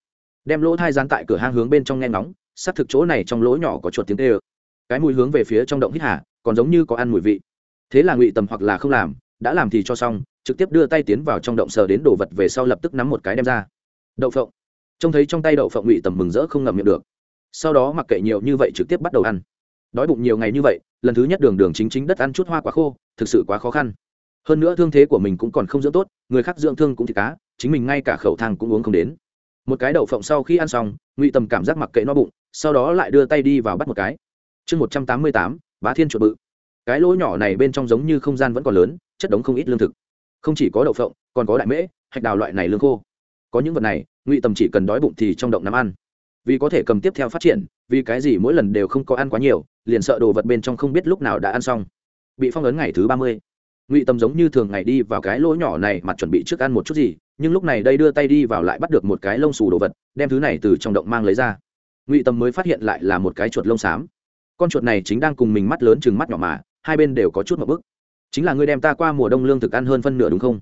Đem lỗ thai dán tại cửa hang hướng bên trong nghe ngóng, xác thực chỗ này trong lỗ nhỏ có chuột tiếng tê ơ cái mùi hướng về phía trong động hít hà, còn giống như có ăn mùi vị. Thế là ngụy tầm hoặc là không làm, đã làm thì cho xong, trực tiếp đưa tay tiến vào trong động sờ đến đồ vật về sau lập tức nắm một cái đem ra. Đậu phộng. Trông thấy trong tay đậu phộng ngụy tầm mừng rỡ không ngậm miệng được. Sau đó mặc kệ nhiều như vậy trực tiếp bắt đầu ăn. Đói bụng nhiều ngày như vậy, lần thứ nhất đường đường chính chính đất ăn chút hoa quả khô, thực sự quá khó khăn. Hơn nữa thương thế của mình cũng còn không dưỡng tốt, người khác dưỡng thương cũng thì cá chính mình ngay cả khẩu thang cũng uống không đến. Một cái đậu phộng sau khi ăn xong, ngụy tầm cảm giác mặc kệ no bụng, sau đó lại đưa tay đi vào bắt một cái. Chương một trăm tám mươi tám, bá thiên chuột bự. Cái lỗ nhỏ này bên trong giống như không gian vẫn còn lớn, chất đống không ít lương thực. Không chỉ có đậu phộng, còn có đại mễ, hạch đào loại này lương khô. Có những vật này, ngụy tầm chỉ cần đói bụng thì trong động nắm ăn. Vì có thể cầm tiếp theo phát triển, vì cái gì mỗi lần đều không có ăn quá nhiều, liền sợ đồ vật bên trong không biết lúc nào đã ăn xong. Bị phong ấn ngày thứ ba mươi, ngụy tầm giống như thường ngày đi vào cái lỗ nhỏ này mặt chuẩn bị trước ăn một chút gì nhưng lúc này đây đưa tay đi vào lại bắt được một cái lông xù đồ vật, đem thứ này từ trong động mang lấy ra. Ngụy tầm mới phát hiện lại là một cái chuột lông xám. Con chuột này chính đang cùng mình mắt lớn chừng mắt nhỏ mà, hai bên đều có chút một bức. Chính là ngươi đem ta qua mùa đông lương thực ăn hơn phân nửa đúng không?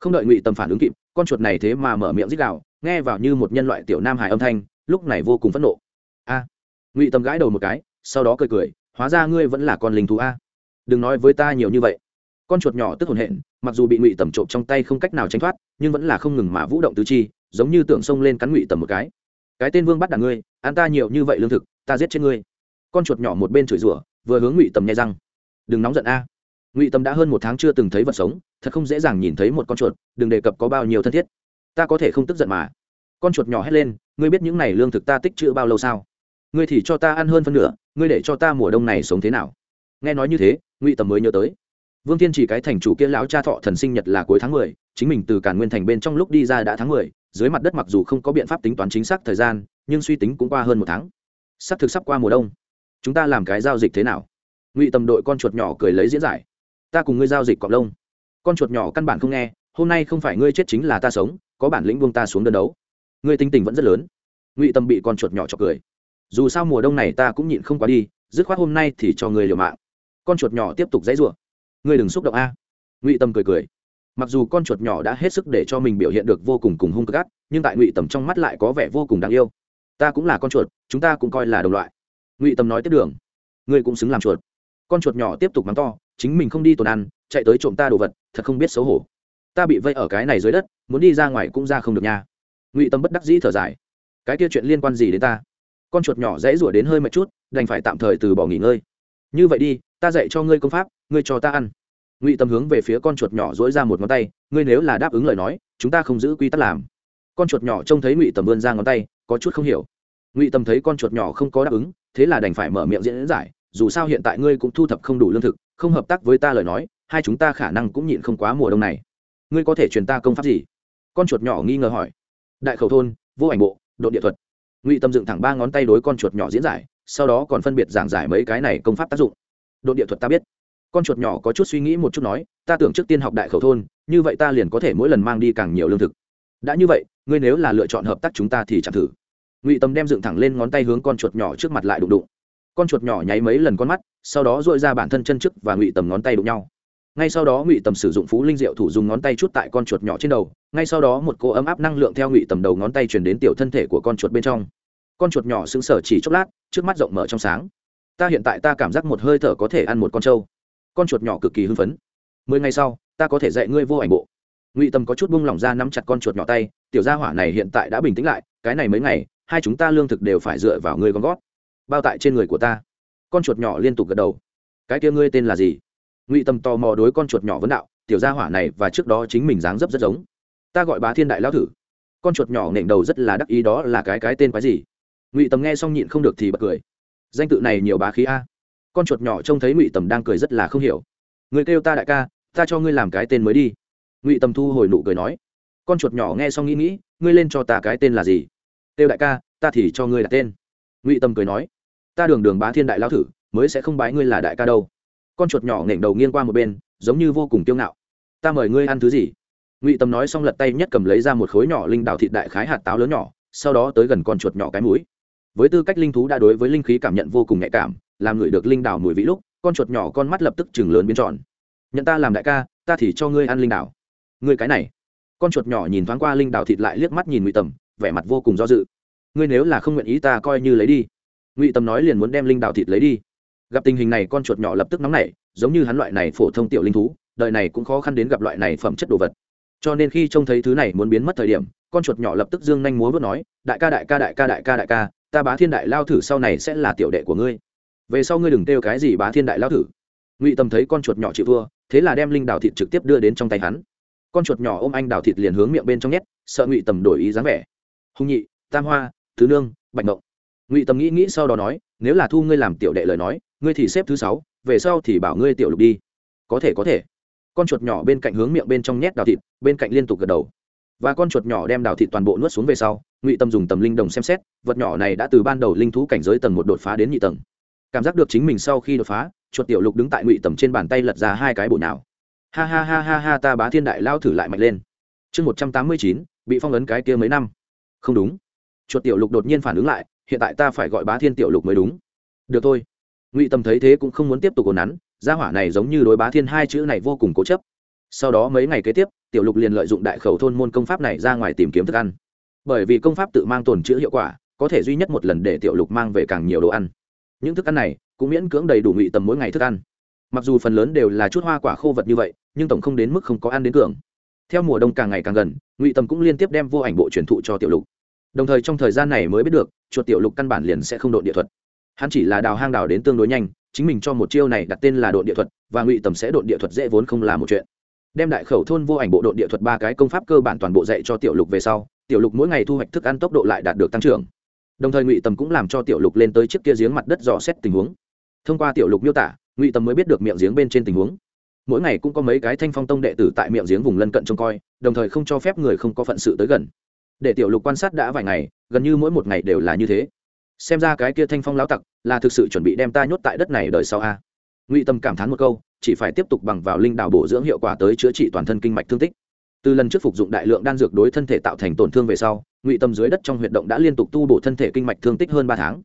Không đợi ngụy tầm phản ứng kịp, con chuột này thế mà mở miệng rít đạo nghe vào như một nhân loại tiểu nam hải âm thanh, lúc này vô cùng phẫn nộ. A! Ngụy tầm gãi đầu một cái, sau đó cười cười, hóa ra ngươi vẫn là con linh thú a. Đừng nói với ta nhiều như vậy con chuột nhỏ tức hồn hện, mặc dù bị ngụy tầm trộm trong tay không cách nào tránh thoát, nhưng vẫn là không ngừng mà vũ động tứ chi, giống như tượng sông lên cắn ngụy tầm một cái. Cái tên vương bắt đàn ngươi, ăn ta nhiều như vậy lương thực, ta giết chết ngươi. Con chuột nhỏ một bên chửi rủa, vừa hướng ngụy tầm nhai răng. Đừng nóng giận a. Ngụy tầm đã hơn một tháng chưa từng thấy vật sống, thật không dễ dàng nhìn thấy một con chuột, đừng đề cập có bao nhiêu thân thiết. Ta có thể không tức giận mà. Con chuột nhỏ hét lên, ngươi biết những n à y lương thực ta tích chữ bao lâu sao? Ngươi thì cho ta ăn hơn phân nửa, ngươi để cho ta mùa đông này sống thế nào? Nghe nói như thế, ngụy tầm mới nhớ tới vương thiên chỉ cái thành chủ kia lão cha thọ thần sinh nhật là cuối tháng mười, chính mình từ cản nguyên thành bên trong lúc đi ra đã tháng mười, dưới mặt đất mặc dù không có biện pháp tính toán chính xác thời gian, nhưng suy tính cũng qua hơn một tháng. Sắp thực sắp qua mùa đông. Chúng ta làm cái giao dịch thế nào? Ngụy tầm đội con chuột nhỏ cười lấy diễn giải. Ta cùng ngươi giao dịch cọc lông. Con chuột nhỏ căn bản không nghe, hôm nay không phải ngươi chết chính là ta sống, có bản lĩnh buông ta xuống đơn đấu. Ngươi tinh tình vẫn rất lớn. Ngụy tâm bị con chuột nhỏ chọc cười. Dù sao mùa đông này ta cũng nhịn không quá đi, dứt khoát hôm nay thì cho ngươi liều mạng. Con chuột nhỏ tiếp tục dãy rủa ngươi đừng xúc động a. Ngụy tâm cười cười. Mặc dù con chuột nhỏ đã hết sức để cho mình biểu hiện được vô cùng cùng hung gắt nhưng tại ngụy tầm trong mắt lại có vẻ vô cùng đáng yêu. Ta cũng là con chuột, chúng ta cũng coi là đồng loại. Ngụy tầm nói tiếp đường. Ngươi cũng xứng làm chuột. Con chuột nhỏ tiếp tục mắng to, chính mình không đi tồn ăn, chạy tới trộm ta đồ vật, thật không biết xấu hổ. Ta bị vây ở cái này dưới đất, muốn đi ra ngoài cũng ra không được nha. Ngụy tâm bất đắc dĩ thở dài. Cái kia chuyện liên quan gì đến ta? Con chuột nhỏ dễ rủa đến hơi mệt chút, đành phải tạm thời từ bỏ nghỉ ngơi. Như vậy đi ta dạy cho ngươi công pháp, ngươi cho ta ăn. Ngụy tâm hướng về phía con chuột nhỏ dỗi ra một ngón tay, ngươi nếu là đáp ứng lời nói, chúng ta không giữ quy tắc làm. Con chuột nhỏ trông thấy ngụy tầm vươn ra ngón tay, có chút không hiểu. Ngụy tầm thấy con chuột nhỏ không có đáp ứng, thế là đành phải mở miệng diễn giải, dù sao hiện tại ngươi cũng thu thập không đủ lương thực, không hợp tác với ta lời nói, hai chúng ta khả năng cũng nhịn không quá mùa đông này. Ngươi có thể truyền ta công pháp gì? Con chuột nhỏ nghi ngờ hỏi. Đại khẩu thôn, vô ảnh bộ độ địa thuật. Ngụy tâm dựng thẳng ba ngón tay đối con chuột nhỏ diễn giải, sau đó còn phân biệt giảng giải mấy cái này công pháp tác dụng độ địa thuật ta biết. Con chuột nhỏ có chút suy nghĩ một chút nói, ta tưởng trước tiên học đại khẩu thôn, như vậy ta liền có thể mỗi lần mang đi càng nhiều lương thực. Đã như vậy, ngươi nếu là lựa chọn hợp tác chúng ta thì chẳng thử. Ngụy tâm đem dựng thẳng lên ngón tay hướng con chuột nhỏ trước mặt lại đụng đụng. Con chuột nhỏ nháy mấy lần con mắt, sau đó dội ra bản thân chân trước và ngụy tầm ngón tay đụng nhau. Ngay sau đó ngụy tầm sử dụng phú linh diệu thủ dùng ngón tay chút tại con chuột nhỏ trên đầu, ngay sau đó một cô ấm áp năng lượng theo ngụy tầm đầu ngón tay chuyển đến tiểu thân thể của con chuột bên trong. Con chuột nhỏ sững sờ chỉ chốc lát, trước mắt rộng mở trong sáng ta hiện tại ta cảm giác một hơi thở có thể ăn một con trâu. Con chuột nhỏ cực kỳ hưng phấn. Mười ngày sau, ta có thể dạy ngươi vô ảnh bộ. Ngụy Tâm có chút buông lỏng ra nắm chặt con chuột nhỏ tay, tiểu gia hỏa này hiện tại đã bình tĩnh lại, cái này mấy ngày, hai chúng ta lương thực đều phải dựa vào ngươi con gót. Bao tại trên người của ta. Con chuột nhỏ liên tục gật đầu. Cái kia ngươi tên là gì? Ngụy tâm tò mò đối con chuột nhỏ vấn đạo, tiểu gia hỏa này và trước đó chính mình dáng dấp rất giống. Ta gọi bá thiên đại lão thử. Con chuột nhỏ nện đầu rất là đắc ý, đó là cái cái tên quái gì? Ngụy Tâm nghe xong nhịn không được thì bật cười danh tự này nhiều bá khí a. Con chuột nhỏ trông thấy ngụy tầm đang cười rất là không hiểu. Người kêu ta đại ca, ta cho ngươi làm cái tên mới đi. Ngụy tầm thu hồi nụ cười nói. Con chuột nhỏ nghe xong nghĩ nghĩ, ngươi lên cho ta cái tên là gì? Kêu đại ca, ta thì cho ngươi đặt tên. Ngụy tầm cười nói. Ta đường đường bá thiên đại lao thử, mới sẽ không bái ngươi là đại ca đâu. Con chuột nhỏ nghển đầu nghiêng qua một bên, giống như vô cùng kiêu ngạo. Ta mời ngươi ăn thứ gì? Ngụy tầm nói xong lật tay nhất cầm lấy ra một khối nhỏ linh đào thịt đại khái hạt táo lớn nhỏ, sau đó tới gần con chuột nhỏ cái mũi với tư cách linh thú đã đối với linh khí cảm nhận vô cùng nhạy cảm, làm người được linh đào mùi vị lúc, con chuột nhỏ con mắt lập tức chừng lớn biến tròn. Nhận ta làm đại ca, ta thì cho ngươi ăn linh đào. Ngươi cái này. Con chuột nhỏ nhìn thoáng qua linh đào thịt lại liếc mắt nhìn ngụy tầm, vẻ mặt vô cùng do dự. Ngươi nếu là không nguyện ý ta coi như lấy đi. Ngụy tầm nói liền muốn đem linh đào thịt lấy đi. Gặp tình hình này con chuột nhỏ lập tức nóng nảy, giống như hắn loại này phổ thông tiểu linh thú, đời này cũng khó khăn đến gặp loại này phẩm chất đồ vật. Cho nên khi trông thấy thứ này muốn biến mất thời điểm, con chuột nhỏ lập tức dương nhanh múa vớt nói, đại ca đại ca đại ca đại ca đại ca ta bá thiên đại lao thử sau này sẽ là tiểu đệ của ngươi. Về sau ngươi đừng kêu cái gì bá thiên đại lao thử. Ngụy tâm thấy con chuột nhỏ chịu thua, thế là đem linh đào thịt trực tiếp đưa đến trong tay hắn. Con chuột nhỏ ôm anh đào thịt liền hướng miệng bên trong nhét, sợ ngụy tầm đổi ý dáng vẻ. Hùng nhị, tam hoa, thứ nương, bạch mộng ngụy tâm nghĩ nghĩ sau đó nói, nếu là thu ngươi làm tiểu đệ lời nói, ngươi thì xếp thứ sáu, về sau thì bảo ngươi tiểu lục đi. Có thể có thể. Con chuột nhỏ bên cạnh hướng miệng bên trong nhét đào thịt, bên cạnh liên tục gật đầu và con chuột nhỏ đem đào thịt toàn bộ nuốt xuống về sau, ngụy tâm dùng tầm linh đồng xem xét, vật nhỏ này đã từ ban đầu linh thú cảnh giới tầng một đột phá đến nhị tầng. Cảm giác được chính mình sau khi đột phá, chuột tiểu lục đứng tại ngụy tầm trên bàn tay lật ra hai cái bộ nào ha ha ha ha ha, ta bá thiên đại lao thử lại mạnh lên. Chương một trăm tám mươi chín, bị phong ấn cái kia mấy năm. Không đúng. Chuột tiểu lục đột nhiên phản ứng lại, hiện tại ta phải gọi bá thiên tiểu lục mới đúng. Được thôi. Ngụy tâm thấy thế cũng không muốn tiếp tục ồn nắn gia hỏa này giống như đối bá thiên hai chữ này vô cùng cố chấp sau đó mấy ngày kế tiếp, tiểu lục liền lợi dụng đại khẩu thôn môn công pháp này ra ngoài tìm kiếm thức ăn. Bởi vì công pháp tự mang tồn chữ hiệu quả, có thể duy nhất một lần để tiểu lục mang về càng nhiều đồ ăn. Những thức ăn này cũng miễn cưỡng đầy đủ ngụy tầm mỗi ngày thức ăn. Mặc dù phần lớn đều là chút hoa quả khô vật như vậy, nhưng tổng không đến mức không có ăn đến cường. Theo mùa đông càng ngày càng gần, ngụy tầm cũng liên tiếp đem vô ảnh bộ truyền thụ cho tiểu lục. Đồng thời trong thời gian này mới biết được, chuột tiểu lục căn bản liền sẽ không đội địa thuật. Hắn chỉ là đào hang đào đến tương đối nhanh, chính mình cho một chiêu này đặt tên là đội địa thuật, và ngụy tầm sẽ đội địa thuật dễ vốn không là một chuyện đem đại khẩu thôn vô ảnh bộ đội địa thuật ba cái công pháp cơ bản toàn bộ dạy cho tiểu lục về sau, tiểu lục mỗi ngày thu hoạch thức ăn tốc độ lại đạt được tăng trưởng. Đồng thời ngụy tầm cũng làm cho tiểu lục lên tới chiếc kia giếng mặt đất dò xét tình huống. Thông qua tiểu lục miêu tả, ngụy tầm mới biết được miệng giếng bên trên tình huống. Mỗi ngày cũng có mấy cái thanh phong tông đệ tử tại miệng giếng vùng lân cận trông coi, đồng thời không cho phép người không có phận sự tới gần. Để tiểu lục quan sát đã vài ngày, gần như mỗi một ngày đều là như thế. Xem ra cái kia thanh phong lão tặc là thực sự chuẩn bị đem ta nhốt tại đất này đời sau a ngụy tâm cảm thán một câu, chỉ phải tiếp tục bằng vào linh đào bổ dưỡng hiệu quả tới chữa trị toàn thân kinh mạch thương tích. Từ lần trước phục dụng đại lượng đan dược đối thân thể tạo thành tổn thương về sau, ngụy tâm dưới đất trong huyệt động đã liên tục tu bổ thân thể kinh mạch thương tích hơn ba tháng.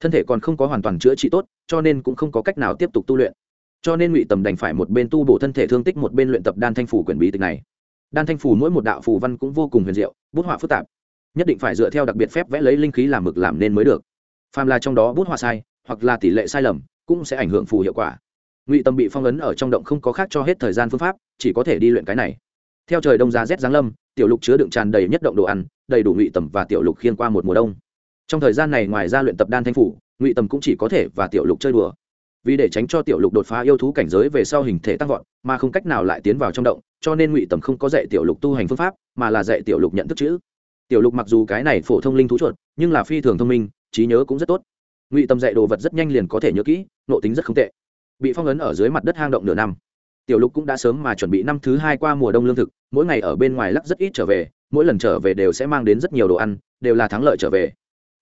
Thân thể còn không có hoàn toàn chữa trị tốt, cho nên cũng không có cách nào tiếp tục tu luyện. Cho nên ngụy tâm đành phải một bên tu bổ thân thể thương tích một bên luyện tập đan thanh phủ quyển bí tịch này. Đan thanh phủ mỗi một đạo phù văn cũng vô cùng huyền diệu, bút họa phức tạp. Nhất định phải dựa theo đặc biệt phép vẽ lấy linh khí làm mực làm nên mới được. Phàm là trong đó bút họa sai, hoặc là tỷ lệ sai lầm, cũng sẽ ảnh hưởng phù hiệu quả ngụy tâm bị phong ấn ở trong động không có khác cho hết thời gian phương pháp, chỉ có thể đi luyện cái này. Theo trời đông giá rét giáng lâm, tiểu lục chứa đựng tràn đầy nhất động đồ ăn, đầy đủ ngụy tầm và tiểu lục khiên qua một mùa đông. Trong thời gian này ngoài ra luyện tập đan thanh phủ, ngụy tầm cũng chỉ có thể và tiểu lục chơi đùa. Vì để tránh cho tiểu lục đột phá yêu thú cảnh giới về sau hình thể tăng vọt, mà không cách nào lại tiến vào trong động, cho nên ngụy tầm không có dạy tiểu lục tu hành phương pháp, mà là dạy tiểu lục nhận thức chữ. Tiểu lục mặc dù cái này phổ thông linh thú chuột, nhưng là phi thường thông minh, trí nhớ cũng rất tốt. Ngụy tầm dạy đồ vật rất nhanh liền có thể nhớ kỹ nộ tính rất không tệ bị phong ấn ở dưới mặt đất hang động nửa năm. Tiểu lục cũng đã sớm mà chuẩn bị năm thứ hai qua mùa đông lương thực, mỗi ngày ở bên ngoài lắc rất ít trở về, mỗi lần trở về đều sẽ mang đến rất nhiều đồ ăn, đều là thắng lợi trở về.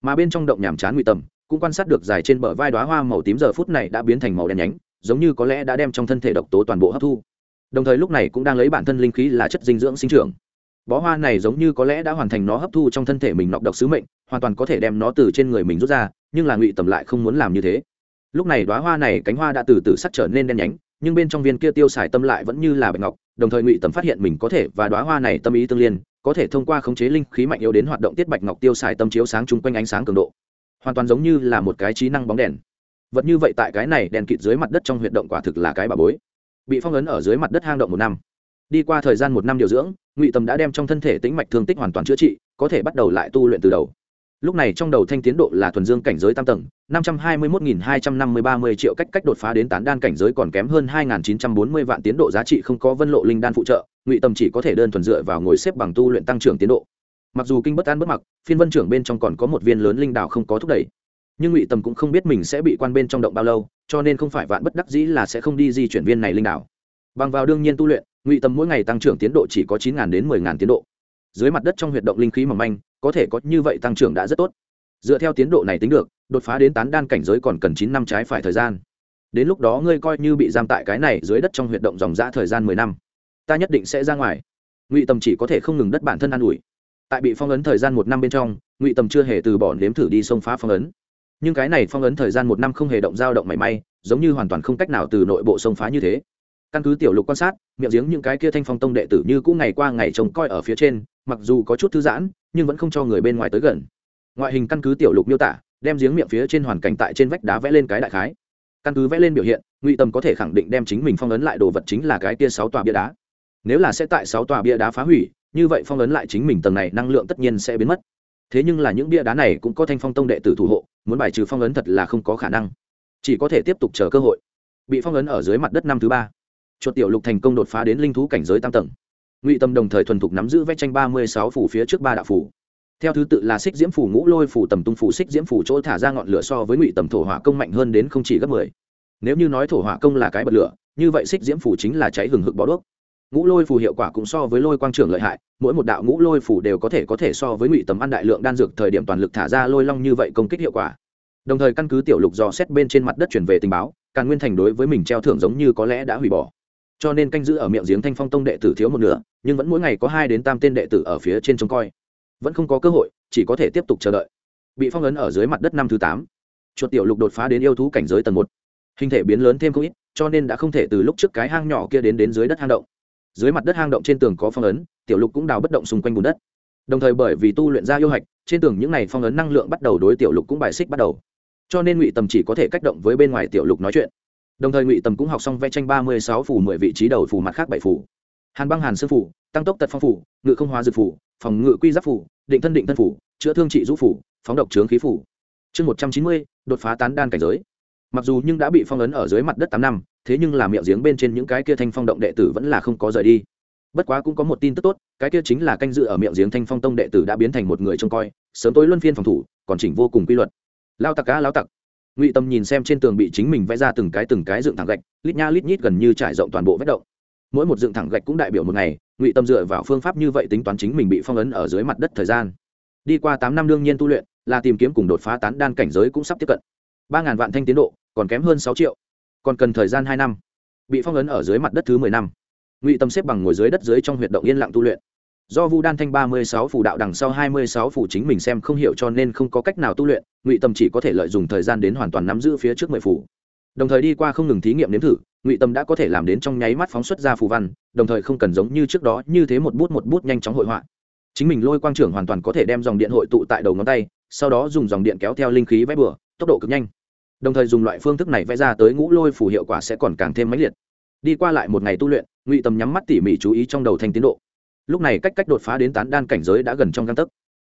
Mà bên trong động nhàm chán ngụy tầm, cũng quan sát được dài trên bờ vai đoá hoa màu tím giờ phút này đã biến thành màu đen nhánh, giống như có lẽ đã đem trong thân thể độc tố toàn bộ hấp thu. Đồng thời lúc này cũng đang lấy bản thân linh khí là chất dinh dưỡng sinh trưởng. Bó hoa này giống như có lẽ đã hoàn thành nó hấp thu trong thân thể mình nọc độc sứ mệnh, hoàn toàn có thể đem nó từ trên người mình rút ra, nhưng là ngụy tầm lại không muốn làm như thế lúc này đoá hoa này cánh hoa đã từ từ sắc trở nên đen nhánh, nhưng bên trong viên kia tiêu xài tâm lại vẫn như là bạch ngọc, đồng thời ngụy tầm phát hiện mình có thể và đoá hoa này tâm ý tương liên, có thể thông qua khống chế linh khí mạnh yếu đến hoạt động tiết bạch ngọc tiêu xài tâm chiếu sáng chung quanh ánh sáng cường độ. Hoàn toàn giống như là một cái trí năng bóng đèn. Vật như vậy tại cái này đèn kịt dưới mặt đất trong huyệt động quả thực là cái bà bối. Bị phong ấn ở dưới mặt đất hang động một năm. Đi qua thời gian một năm điều dưỡng, ngụy tầm đã đem trong thân thể tĩnh mạch thương tích hoàn toàn chữa trị, có thể bắt đầu lại tu luyện từ đầu lúc này trong đầu thanh tiến độ là thuần dương cảnh giới tam tầng, năm trăm hai mươi một nghìn hai trăm năm mươi ba mươi triệu cách cách đột phá đến tán đan cảnh giới còn kém hơn hai nghìn chín trăm bốn mươi vạn tiến độ giá trị không có vân lộ linh đan phụ trợ, ngụy tầm chỉ có thể đơn thuần dựa vào ngồi xếp bằng tu luyện tăng trưởng tiến độ. Mặc dù kinh bất an bất mặc, phiên vân trưởng bên trong còn có một viên lớn linh đảo không có thúc đẩy. Nhưng ngụy tầm cũng không biết mình sẽ bị quan bên trong động bao lâu, cho nên không phải vạn bất đắc dĩ là sẽ không đi di chuyển viên này linh đảo. Bằng vào đương nhiên tu luyện, ngụy tầm mỗi ngày tăng trưởng tiến độ chỉ có chín đến mười tiến độ. Dưới mặt đất trong huyệt động linh khí mỏng manh có thể có như vậy tăng trưởng đã rất tốt. Dựa theo tiến độ này tính được, đột phá đến tán đan cảnh giới còn cần chín năm trái phải thời gian. Đến lúc đó ngươi coi như bị giam tại cái này dưới đất trong huyệt động dòng dã thời gian mười năm, ta nhất định sẽ ra ngoài. Ngụy tầm chỉ có thể không ngừng đất bản thân an ủi. Tại bị phong ấn thời gian một năm bên trong, ngụy tầm chưa hề từ bỏ nếm thử đi xông phá phong ấn. Nhưng cái này phong ấn thời gian một năm không hề động dao động mảy may, giống như hoàn toàn không cách nào từ nội bộ xông phá như thế. Căn cứ tiểu lục quan sát, miệng giếng những cái kia thanh phong tông đệ tử như cũ ngày qua ngày trông coi ở phía trên, mặc dù có chút thư giãn nhưng vẫn không cho người bên ngoài tới gần. Ngoại hình căn cứ tiểu lục miêu tả, đem giếng miệng phía trên hoàn cảnh tại trên vách đá vẽ lên cái đại khái. Căn cứ vẽ lên biểu hiện, ngụy tâm có thể khẳng định đem chính mình phong ấn lại đồ vật chính là cái kia sáu tòa bia đá. Nếu là sẽ tại sáu tòa bia đá phá hủy, như vậy phong ấn lại chính mình tầng này năng lượng tất nhiên sẽ biến mất. Thế nhưng là những bia đá này cũng có thanh phong tông đệ tử thủ hộ, muốn bài trừ phong ấn thật là không có khả năng. Chỉ có thể tiếp tục chờ cơ hội. Bị phong ấn ở dưới mặt đất năm thứ ba. Chuột tiểu lục thành công đột phá đến linh thú cảnh giới tam tầng ngụy tâm đồng thời thuần thục nắm giữ vẽ tranh ba mươi sáu phủ phía trước ba đạo phủ. Theo thứ tự là xích diễm phủ ngũ lôi phủ, tầm tung phủ, xích diễm phủ, chỗ thả ra ngọn lửa so với ngụy tầm thổ hỏa công mạnh hơn đến không chỉ gấp mười. Nếu như nói thổ hỏa công là cái bật lửa, như vậy xích diễm phủ chính là cháy hừng hực bó đuốc. Ngũ lôi phủ hiệu quả cũng so với lôi quang trưởng lợi hại, mỗi một đạo ngũ lôi phủ đều có thể có thể so với ngụy tầm ăn đại lượng đan dược thời điểm toàn lực thả ra lôi long như vậy công kích hiệu quả. Đồng thời căn cứ tiểu lục dò xét bên trên mặt đất chuyển về tình báo, càn nguyên thành đối với mình treo thưởng giống như có lẽ đã hủy bỏ cho nên canh giữ ở miệng giếng thanh phong tông đệ tử thiếu một nửa, nhưng vẫn mỗi ngày có hai đến tam tên đệ tử ở phía trên trông coi. Vẫn không có cơ hội, chỉ có thể tiếp tục chờ đợi. Bị phong ấn ở dưới mặt đất năm thứ tám, chuột tiểu lục đột phá đến yêu thú cảnh giới tầng một. Hình thể biến lớn thêm không ít, cho nên đã không thể từ lúc trước cái hang nhỏ kia đến đến dưới đất hang động. Dưới mặt đất hang động trên tường có phong ấn, tiểu lục cũng đào bất động xung quanh bùn đất. Đồng thời bởi vì tu luyện ra yêu hạch, trên tường những n à y phong ấn năng lượng bắt đầu đối tiểu lục cũng bài xích bắt đầu. Cho nên ngụy tầm chỉ có thể cách động với bên ngoài tiểu lục nói chuyện đồng thời ngụy tầm cũng học xong vẽ tranh ba mươi sáu phủ, mười vị trí đầu phủ, mặt khác bảy phủ. Hàn băng hàn sư phủ, tăng tốc tật phong phủ, ngự không hóa dược phủ, phòng ngự quy giáp phủ, định thân định thân phủ, chữa thương trị rũ phủ, phóng độc trướng khí phủ. Chương một trăm chín mươi, đột phá tán đan cảnh giới. Mặc dù nhưng đã bị phong ấn ở dưới mặt đất tám năm, thế nhưng làm miệng giếng bên trên những cái kia thanh phong động đệ tử vẫn là không có rời đi. Bất quá cũng có một tin tức tốt, cái kia chính là canh dự ở miệng giếng thanh phong tông đệ tử đã biến thành một người trông coi, sớm tối luân phiên phòng thủ, còn chỉnh vô cùng quy luật. Lao tặc cá lao tặc ngụy tâm nhìn xem trên tường bị chính mình vẽ ra từng cái từng cái dựng thẳng gạch lít nha lít nhít gần như trải rộng toàn bộ vết động mỗi một dựng thẳng gạch cũng đại biểu một ngày ngụy tâm dựa vào phương pháp như vậy tính toán chính mình bị phong ấn ở dưới mặt đất thời gian đi qua tám năm đương nhiên tu luyện là tìm kiếm cùng đột phá tán đan cảnh giới cũng sắp tiếp cận ba ngàn vạn thanh tiến độ còn kém hơn sáu triệu còn cần thời gian hai năm bị phong ấn ở dưới mặt đất thứ mười năm ngụy tâm xếp bằng ngồi dưới đất dưới trong huyệt động yên lặng tu luyện do vu đan thanh ba mươi sáu phủ đạo đằng sau hai mươi sáu phủ chính mình xem không hiểu cho nên không có cách nào tu luyện, ngụy tâm chỉ có thể lợi dụng thời gian đến hoàn toàn nắm giữ phía trước mười phủ. Đồng thời đi qua không ngừng thí nghiệm nếm thử, ngụy tâm đã có thể làm đến trong nháy mắt phóng xuất ra phù văn, đồng thời không cần giống như trước đó như thế một bút một bút nhanh chóng hội họa. Chính mình lôi quang trưởng hoàn toàn có thể đem dòng điện hội tụ tại đầu ngón tay, sau đó dùng dòng điện kéo theo linh khí vẽ bừa, tốc độ cực nhanh. Đồng thời dùng loại phương thức này vẽ ra tới ngũ lôi phù hiệu quả sẽ còn càng thêm mãnh liệt. Đi qua lại một ngày tu luyện, ngụy tâm nhắm mắt tỉ mỉ chú ý trong đầu thanh tiến độ lúc này cách cách đột phá đến tán đan cảnh giới đã gần trong găng tấc.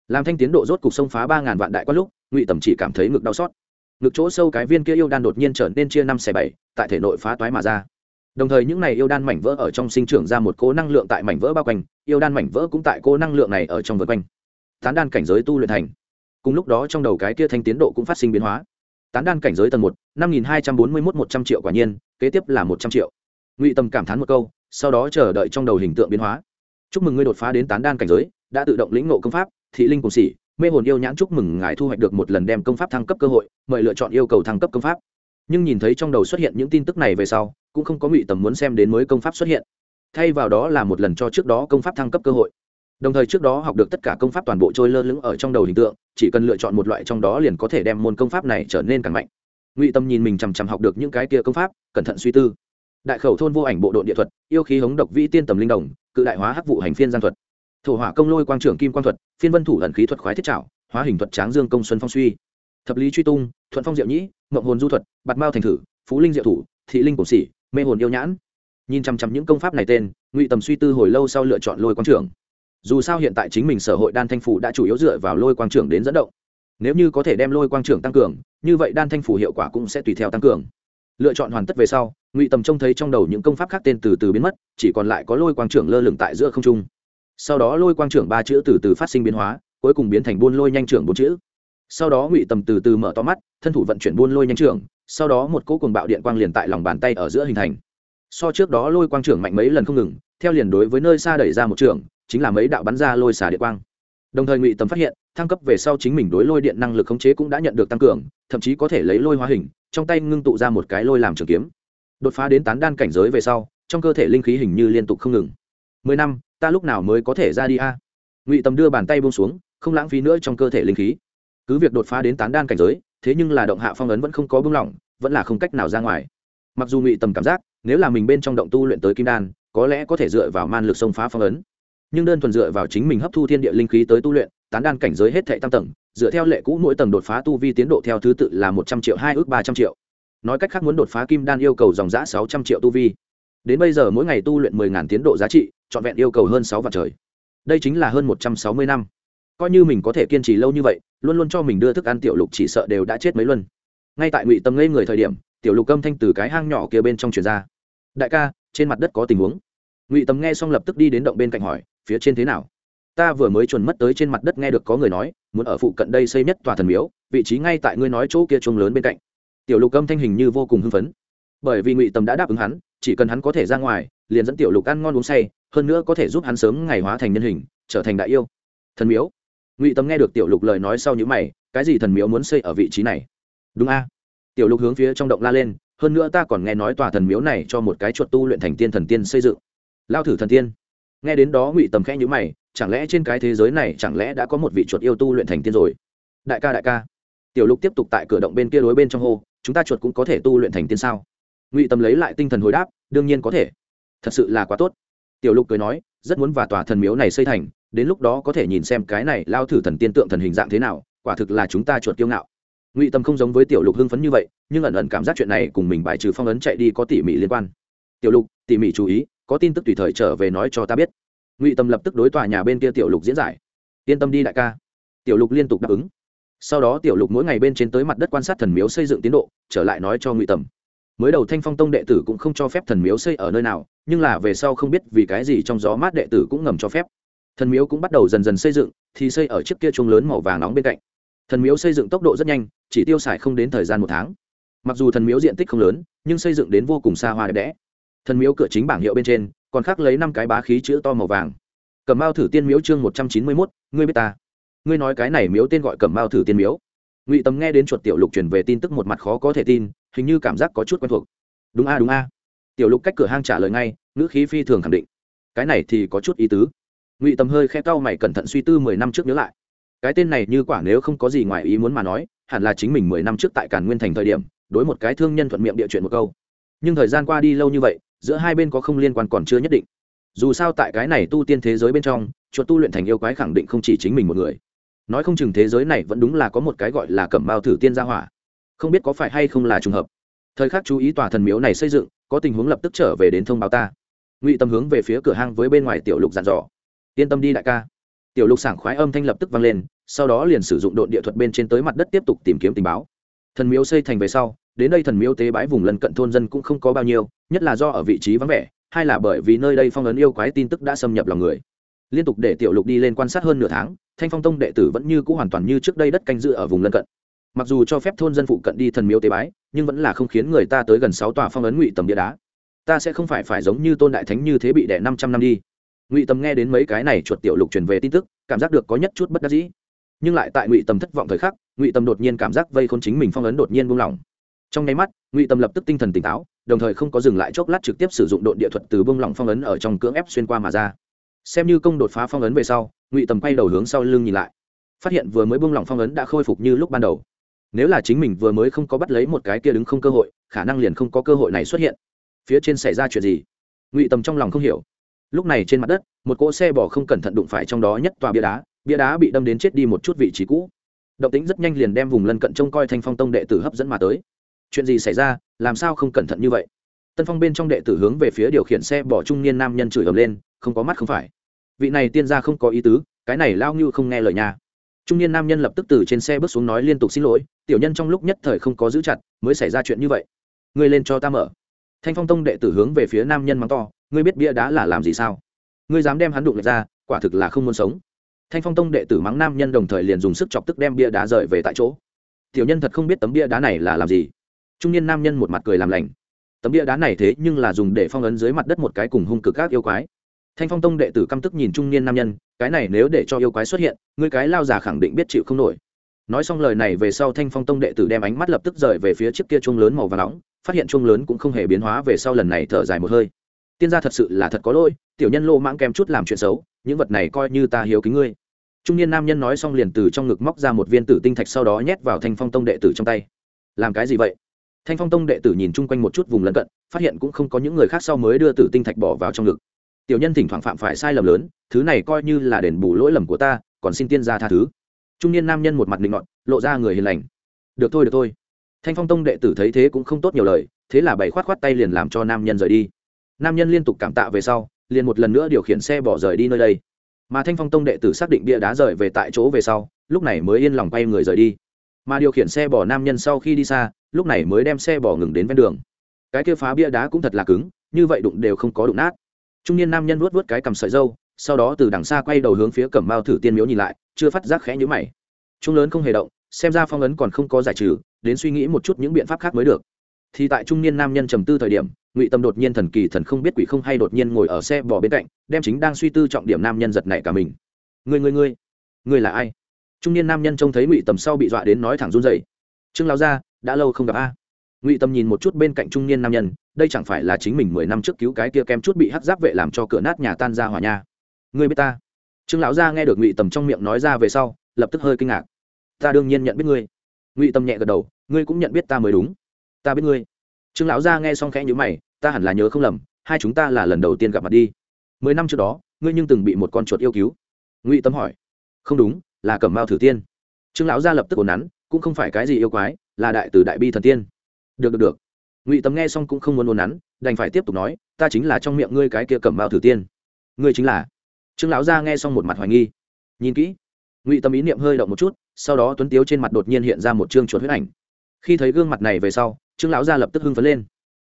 Làm thanh tiến độ rốt cục sông phá ba ngàn vạn đại qua lúc, ngụy tầm chỉ cảm thấy ngực đau xót. Ngực chỗ sâu cái viên kia yêu đan đột nhiên trở nên chia năm xẻ bảy, tại thể nội phá toái mà ra. Đồng thời những này yêu đan mảnh vỡ ở trong sinh trưởng ra một cố năng lượng tại mảnh vỡ bao quanh, yêu đan mảnh vỡ cũng tại cố năng lượng này ở trong vượt quanh. Tán đan cảnh giới tu luyện thành. Cùng lúc đó trong đầu cái kia thanh tiến độ cũng phát sinh biến hóa. Tán đan cảnh giới tầng một, năm nghìn hai trăm bốn mươi mốt một trăm triệu quả nhiên, kế tiếp là một trăm triệu. Ngụy tầm cảm thán một câu, sau đó chờ đợi trong đầu hình tượng biến hóa chúc mừng ngươi đột phá đến tán đan cảnh giới, đã tự động lĩnh ngộ công pháp, thị linh cùng sĩ mê hồn yêu nhãn chúc mừng ngài thu hoạch được một lần đem công pháp thăng cấp cơ hội, mời lựa chọn yêu cầu thăng cấp công pháp. Nhưng nhìn thấy trong đầu xuất hiện những tin tức này về sau, cũng không có ngụy tầm muốn xem đến mới công pháp xuất hiện. Thay vào đó là một lần cho trước đó công pháp thăng cấp cơ hội. Đồng thời trước đó học được tất cả công pháp toàn bộ trôi lơ lửng ở trong đầu hình tượng, chỉ cần lựa chọn một loại trong đó liền có thể đem môn công pháp này trở nên càng mạnh. Ngụy tâm nhìn mình chằm chằm học được những cái kia công pháp, cẩn thận suy tư đại khẩu thôn vô ảnh bộ đội địa thuật, yêu khí hống độc vĩ tiên tầm linh đồng, cự đại hóa hắc vụ hành phiên gian thuật. Thổ hỏa công lôi quang trưởng kim quang thuật, phiên vân thủ thần khí thuật khoái thiết trảo, hóa hình thuật tráng dương công xuân phong suy. Thập lý truy tung, thuận phong diệu nhĩ, mộng hồn du thuật, bạt mao thành thử, phú linh diệu thủ, thị linh cổ sĩ mê hồn yêu nhãn. Nhìn chăm chăm những công pháp này tên, ngụy tầm suy tư hồi lâu sau lựa chọn lôi quang trưởng. Dù sao hiện tại chính mình sở hội đan thanh phủ đã chủ yếu dựa vào lôi quang trưởng đến dẫn động. Nếu như có thể đem lôi quang trưởng tăng cường, như vậy đan thanh phủ hiệu quả cũng sẽ tùy theo tăng cường lựa chọn hoàn tất về sau, ngụy tầm trông thấy trong đầu những công pháp khác tên từ từ biến mất, chỉ còn lại có lôi quang trưởng lơ lửng tại giữa không trung. Sau đó lôi quang trưởng ba chữ từ từ phát sinh biến hóa, cuối cùng biến thành buôn lôi nhanh trưởng bốn chữ. Sau đó ngụy tầm từ từ mở to mắt, thân thủ vận chuyển buôn lôi nhanh trưởng, sau đó một cỗ cùng bạo điện quang liền tại lòng bàn tay ở giữa hình thành. So trước đó lôi quang trưởng mạnh mấy lần không ngừng, theo liền đối với nơi xa đẩy ra một trường chính là mấy đạo bắn ra lôi xả điện quang. Đồng thời ngụy tầm phát hiện thăng cấp về sau chính mình đối lôi điện năng lực khống chế cũng đã nhận được tăng cường, thậm chí có thể lấy lôi hóa hình, trong tay ngưng tụ ra một cái lôi làm trường kiếm. Đột phá đến tán đan cảnh giới về sau, trong cơ thể linh khí hình như liên tục không ngừng. Mười năm, ta lúc nào mới có thể ra đi a? Ngụy tầm đưa bàn tay buông xuống, không lãng phí nữa trong cơ thể linh khí. Cứ việc đột phá đến tán đan cảnh giới, thế nhưng là động hạ phong ấn vẫn không có bưng lỏng, vẫn là không cách nào ra ngoài. Mặc dù ngụy tầm cảm giác, nếu là mình bên trong động tu luyện tới kim đan, có lẽ có thể dựa vào man lực xông phá phong ấn. Nhưng đơn thuần dựa vào chính mình hấp thu thiên địa linh khí tới tu luyện tán đan cảnh giới hết thệ tam tầng, dựa theo lệ cũ mỗi tầng đột phá tu vi tiến độ theo thứ tự là một trăm triệu, hai ước ba trăm triệu. Nói cách khác muốn đột phá kim đan yêu cầu dòng giã sáu trăm triệu tu vi. Đến bây giờ mỗi ngày tu luyện mười ngàn tiến độ giá trị, trọn vẹn yêu cầu hơn sáu vạn trời. Đây chính là hơn một trăm sáu mươi năm. Coi như mình có thể kiên trì lâu như vậy, luôn luôn cho mình đưa thức ăn tiểu lục chỉ sợ đều đã chết mấy luân. Ngay tại ngụy tâm ngây người thời điểm, tiểu lục âm thanh từ cái hang nhỏ kia bên trong truyền ra. Đại ca, trên mặt đất có tình huống. Ngụy tâm nghe xong lập tức đi đến động bên cạnh hỏi, phía trên thế nào? Ta vừa mới chuẩn mất tới trên mặt đất nghe được có người nói, muốn ở phụ cận đây xây nhất tòa thần miếu, vị trí ngay tại ngươi nói chỗ kia trông lớn bên cạnh. Tiểu lục âm thanh hình như vô cùng hưng phấn. Bởi vì ngụy tầm đã đáp ứng hắn, chỉ cần hắn có thể ra ngoài, liền dẫn tiểu lục ăn ngon uống say, hơn nữa có thể giúp hắn sớm ngày hóa thành nhân hình, trở thành đại yêu. Thần miếu. Ngụy tầm nghe được tiểu lục lời nói sau những mày, cái gì thần miếu muốn xây ở vị trí này? Đúng a. Tiểu lục hướng phía trong động la lên, hơn nữa ta còn nghe nói tòa thần miếu này cho một cái chuột tu luyện thành tiên thần tiên xây dựng. Lao thử thần tiên. Nghe đến đó ngụy tầm khẽ nhữ mày chẳng lẽ trên cái thế giới này chẳng lẽ đã có một vị chuột yêu tu luyện thành tiên rồi? Đại ca đại ca. Tiểu lục tiếp tục tại cửa động bên kia đối bên trong hô, chúng ta chuột cũng có thể tu luyện thành tiên sao? Ngụy tâm lấy lại tinh thần hồi đáp, đương nhiên có thể. Thật sự là quá tốt. Tiểu lục cười nói, rất muốn và tòa thần miếu này xây thành, đến lúc đó có thể nhìn xem cái này lao thử thần tiên tượng thần hình dạng thế nào, quả thực là chúng ta chuột kiêu ngạo. Ngụy tâm không giống với tiểu lục hưng phấn như vậy, nhưng ẩn ẩn cảm giác chuyện này cùng mình bài trừ phong ấn chạy đi có tỉ mỉ liên quan. Tiểu lục, tỉ mỉ chú ý, có tin tức tùy thời trở về nói cho ta biết ngụy tâm lập tức đối tòa nhà bên kia tiểu lục diễn giải. Yên tâm đi đại ca. Tiểu lục liên tục đáp ứng. Sau đó tiểu lục mỗi ngày bên trên tới mặt đất quan sát thần miếu xây dựng tiến độ, trở lại nói cho ngụy tầm mới đầu thanh phong tông đệ tử cũng không cho phép thần miếu xây ở nơi nào, nhưng là về sau không biết vì cái gì trong gió mát đệ tử cũng ngầm cho phép. Thần miếu cũng bắt đầu dần dần xây dựng, thì xây ở chiếc kia chuông lớn màu vàng nóng bên cạnh. Thần miếu xây dựng tốc độ rất nhanh, chỉ tiêu xài không đến thời gian một tháng. Mặc dù thần miếu diện tích không lớn, nhưng xây dựng đến vô cùng xa hoa đẹp đẽ thần miếu cửa chính bảng hiệu bên trên, còn khắc lấy năm cái bá khí chữ to màu vàng. Cầm mao thử tiên miếu chương một trăm chín mươi mốt, ngươi biết ta. Ngươi nói cái này miếu tên gọi cầm mao thử tiên miếu. Ngụy tầm nghe đến chuột tiểu lục truyền về tin tức một mặt khó có thể tin, hình như cảm giác có chút quen thuộc. Đúng a đúng a. Tiểu lục cách cửa hang trả lời ngay, ngữ khí phi thường khẳng định. Cái này thì có chút ý tứ. Ngụy tầm hơi khe cau mày cẩn thận suy tư mười năm trước nhớ lại. Cái tên này như quả nếu không có gì ngoài ý muốn mà nói, hẳn là chính mình mười năm trước tại càn nguyên thành thời điểm, đối một cái thương nhân thuận miệng địa chuyện một câu. Nhưng thời gian qua đi lâu như vậy giữa hai bên có không liên quan còn chưa nhất định. Dù sao tại cái này tu tiên thế giới bên trong, chuột tu luyện thành yêu quái khẳng định không chỉ chính mình một người. Nói không chừng thế giới này vẫn đúng là có một cái gọi là cẩm bao thử tiên gia hỏa. Không biết có phải hay không là trùng hợp. Thời khắc chú ý tòa thần miếu này xây dựng, có tình huống lập tức trở về đến thông báo ta. Ngụy tâm hướng về phía cửa hang với bên ngoài tiểu lục dặn dò. Yên tâm đi đại ca. Tiểu lục sảng khoái âm thanh lập tức vang lên, sau đó liền sử dụng đội địa thuật bên trên tới mặt đất tiếp tục tìm kiếm tình báo. Thần miếu xây thành về sau đến đây thần miếu tế bãi vùng lân cận thôn dân cũng không có bao nhiêu, nhất là do ở vị trí vắng vẻ hay là bởi vì nơi đây phong ấn yêu quái tin tức đã xâm nhập lòng người. Liên tục để tiểu lục đi lên quan sát hơn nửa tháng, thanh phong tông đệ tử vẫn như c ũ hoàn toàn như trước đây đất canh dự ở vùng lân cận. Mặc dù cho phép thôn dân phụ cận đi thần miếu tế bái, nhưng vẫn là không khiến người ta tới gần sáu tòa phong ấn ngụy tầm bia đá. Ta sẽ không phải phải giống như tôn đại thánh như thế bị đẻ năm trăm năm đi. Ngụy tầm nghe đến mấy cái này chuột tiểu lục truyền về tin tức, cảm giác được có nhất chút bất đắc dĩ. Nhưng lại tại ngụy tầm thất vọng thời khắc, ngụy tầm đột nhiên cảm giác vây khôn chính mình phong ấn đột nhiên buông lỏng trong nháy mắt, ngụy tầm lập tức tinh thần tỉnh táo, đồng thời không có dừng lại chốc lát trực tiếp sử dụng đội địa thuật từ buông lỏng phong ấn ở trong cưỡng ép xuyên qua mà ra. Xem như công đột phá phong ấn về sau, ngụy tầm quay đầu hướng sau lưng nhìn lại. Phát hiện vừa mới buông lỏng phong ấn đã khôi phục như lúc ban đầu. Nếu là chính mình vừa mới không có bắt lấy một cái kia đứng không cơ hội, khả năng liền không có cơ hội này xuất hiện. Phía trên xảy ra chuyện gì? Ngụy tầm trong lòng không hiểu. Lúc này trên mặt đất, một cỗ xe bỏ không cẩn thận đụng phải trong đó nhất tòa bia đá bia đá bị đâm đến chết đi một chút vị trí cũ. Động tính rất nhanh liền đem vùng lân cận trông coi thanh phong tông đệ tử hấp dẫn mà tới chuyện gì xảy ra, làm sao không cẩn thận như vậy? Tân phong bên trong đệ tử hướng về phía điều khiển xe bỏ trung niên nam nhân chửi ầm lên, không có mắt không phải. Vị này tiên gia không có ý tứ, cái này lao như không nghe lời nhà trung niên nam nhân lập tức từ trên xe bước xuống nói liên tục xin lỗi, tiểu nhân trong lúc nhất thời không có giữ chặt, mới xảy ra chuyện như vậy. Ngươi lên cho ta mở. Thanh phong tông đệ tử hướng về phía nam nhân mắng to, ngươi biết bia đá là làm gì sao? Ngươi dám đem hắn đụng lệch ra, quả thực là không muốn sống. Thanh phong tông đệ tử mắng nam nhân đồng thời liền dùng sức chọc tức đem bia đá rời về tại chỗ. Tiểu nhân thật không biết tấm bia đá này là làm gì trung niên nam nhân một mặt cười làm lành. Tấm bia đá này thế nhưng là dùng để phong ấn dưới mặt đất một cái cùng hung cực các yêu quái. Thanh phong tông đệ tử căm tức nhìn trung niên nam nhân, cái này nếu để cho yêu quái xuất hiện, ngươi cái lao già khẳng định biết chịu không nổi. Nói xong lời này về sau thanh phong tông đệ tử đem ánh mắt lập tức rời về phía chiếc kia chuông lớn màu và nóng, phát hiện chuông lớn cũng không hề biến hóa về sau lần này thở dài một hơi. Tiên gia thật sự là thật có lỗi, tiểu nhân lô mãng kém chút làm chuyện xấu, những vật này coi như ta hiếu kính ngươi. Trung niên nam nhân nói xong liền từ trong ngực móc ra một viên tử tinh thạch sau đó nhét vào thanh phong tông đệ tử trong tay. Làm cái gì vậy? Thanh phong tông đệ tử nhìn chung quanh một chút vùng lân cận, phát hiện cũng không có những người khác sau mới đưa tử tinh thạch bỏ vào trong ngực. Tiểu nhân thỉnh thoảng phạm phải sai lầm lớn, thứ này coi như là đền bù lỗi lầm của ta, còn xin tiên gia tha thứ. Trung niên nam nhân một mặt định ngọn lộ ra người hiền lành. Được thôi được thôi. Thanh phong tông đệ tử thấy thế cũng không tốt nhiều lời, thế là bày khoát khoát tay liền làm cho nam nhân rời đi. Nam nhân liên tục cảm tạ về sau, liền một lần nữa điều khiển xe bỏ rời đi nơi đây. Mà thanh phong tông đệ tử xác định bia đá rời về tại chỗ về sau, lúc này mới yên lòng quay người rời đi. Mà điều khiển xe bỏ nam nhân sau khi đi xa lúc này mới đem xe bỏ ngừng đến ven đường. Cái kia phá bia đá cũng thật là cứng, như vậy đụng đều không có đụng nát. Trung niên nam nhân vuốt vuốt cái cầm sợi dâu sau đó từ đằng xa quay đầu hướng phía cẩm mao thử tiên miếu nhìn lại, chưa phát giác khẽ nhữ mày. Trung lớn không hề động, xem ra phong ấn còn không có giải trừ, đến suy nghĩ một chút những biện pháp khác mới được. Thì tại trung niên nam nhân trầm tư thời điểm, ngụy tâm đột nhiên thần kỳ thần không biết quỷ không hay đột nhiên ngồi ở xe bỏ bên cạnh, đem chính đang suy tư trọng điểm nam nhân giật nảy cả mình. Người người người người là ai? Trung niên nam nhân trông thấy ngụy tầm sau bị dọa đến nói thẳng run dậy trương lao ra đã lâu không gặp a. Ngụy tâm nhìn một chút bên cạnh trung niên nam nhân, đây chẳng phải là chính mình mười năm trước cứu cái kia kem chút bị hắt giáp vệ làm cho cửa nát nhà tan ra hỏa nha. Người biết ta? Trương lão gia nghe được ngụy tầm trong miệng nói ra về sau, lập tức hơi kinh ngạc. Ta đương nhiên nhận biết ngươi. Ngụy tâm nhẹ gật đầu, ngươi cũng nhận biết ta mới đúng. Ta biết ngươi. Trương lão gia nghe xong khẽ nhữ mày, ta hẳn là nhớ không lầm, hai chúng ta là lần đầu tiên gặp mặt đi. Mười năm trước đó, ngươi nhưng từng bị một con chuột yêu cứu. Ngụy tâm hỏi. Không đúng, là cẩm mao thử tiên. Trương lão gia lập tức ồn nắn, cũng không phải cái gì yêu quái là đại từ đại bi thần tiên. Được được được. Ngụy tâm nghe xong cũng không muốn nôn nắn, đành phải tiếp tục nói, ta chính là trong miệng ngươi cái kia cẩm bao thử tiên. Ngươi chính là. Trương lão gia nghe xong một mặt hoài nghi. Nhìn kỹ. Ngụy tâm ý niệm hơi động một chút, sau đó tuấn tiếu trên mặt đột nhiên hiện ra một chương chuột huyết ảnh. Khi thấy gương mặt này về sau, trương lão gia lập tức hưng phấn lên.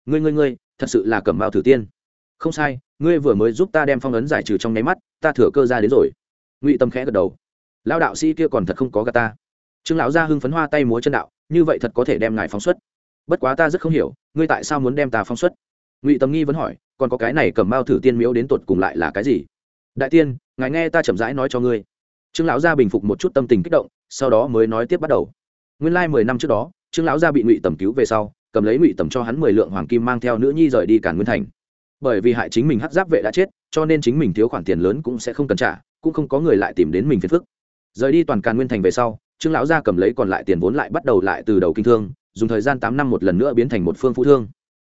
Ngươi ngươi ngươi, thật sự là cẩm bao thử tiên. Không sai, ngươi vừa mới giúp ta đem phong ấn giải trừ trong nháy mắt, ta thừa cơ ra đến rồi. Ngụy tâm khẽ gật đầu. Lão đạo sĩ kia còn thật không có gà ta trương lão gia hưng phấn hoa tay múa chân đạo, như vậy thật có thể đem ngài phóng xuất. Bất quá ta rất không hiểu, ngươi tại sao muốn đem ta phóng xuất? Ngụy Tầm nghi vẫn hỏi, còn có cái này cầm mao thử tiên miếu đến tột cùng lại là cái gì? Đại tiên, ngài nghe ta chậm rãi nói cho ngươi. Trương lão gia bình phục một chút tâm tình kích động, sau đó mới nói tiếp bắt đầu. Nguyên lai mười năm trước đó, trương lão gia bị ngụy tầm cứu về sau, cầm lấy ngụy tầm cho hắn mười lượng hoàng kim mang theo nữ nhi rời đi cản nguyên thành. Bởi vì hại chính mình hắc giáp vệ đã chết, cho nên chính mình thiếu khoản tiền lớn cũng sẽ không cần trả, cũng không có người lại tìm đến mình phiền phức. Rời đi toàn càn nguyên thành về sau trương lão gia cầm lấy còn lại tiền vốn lại bắt đầu lại từ đầu kinh thương, dùng thời gian tám năm một lần nữa biến thành một phương phú thương.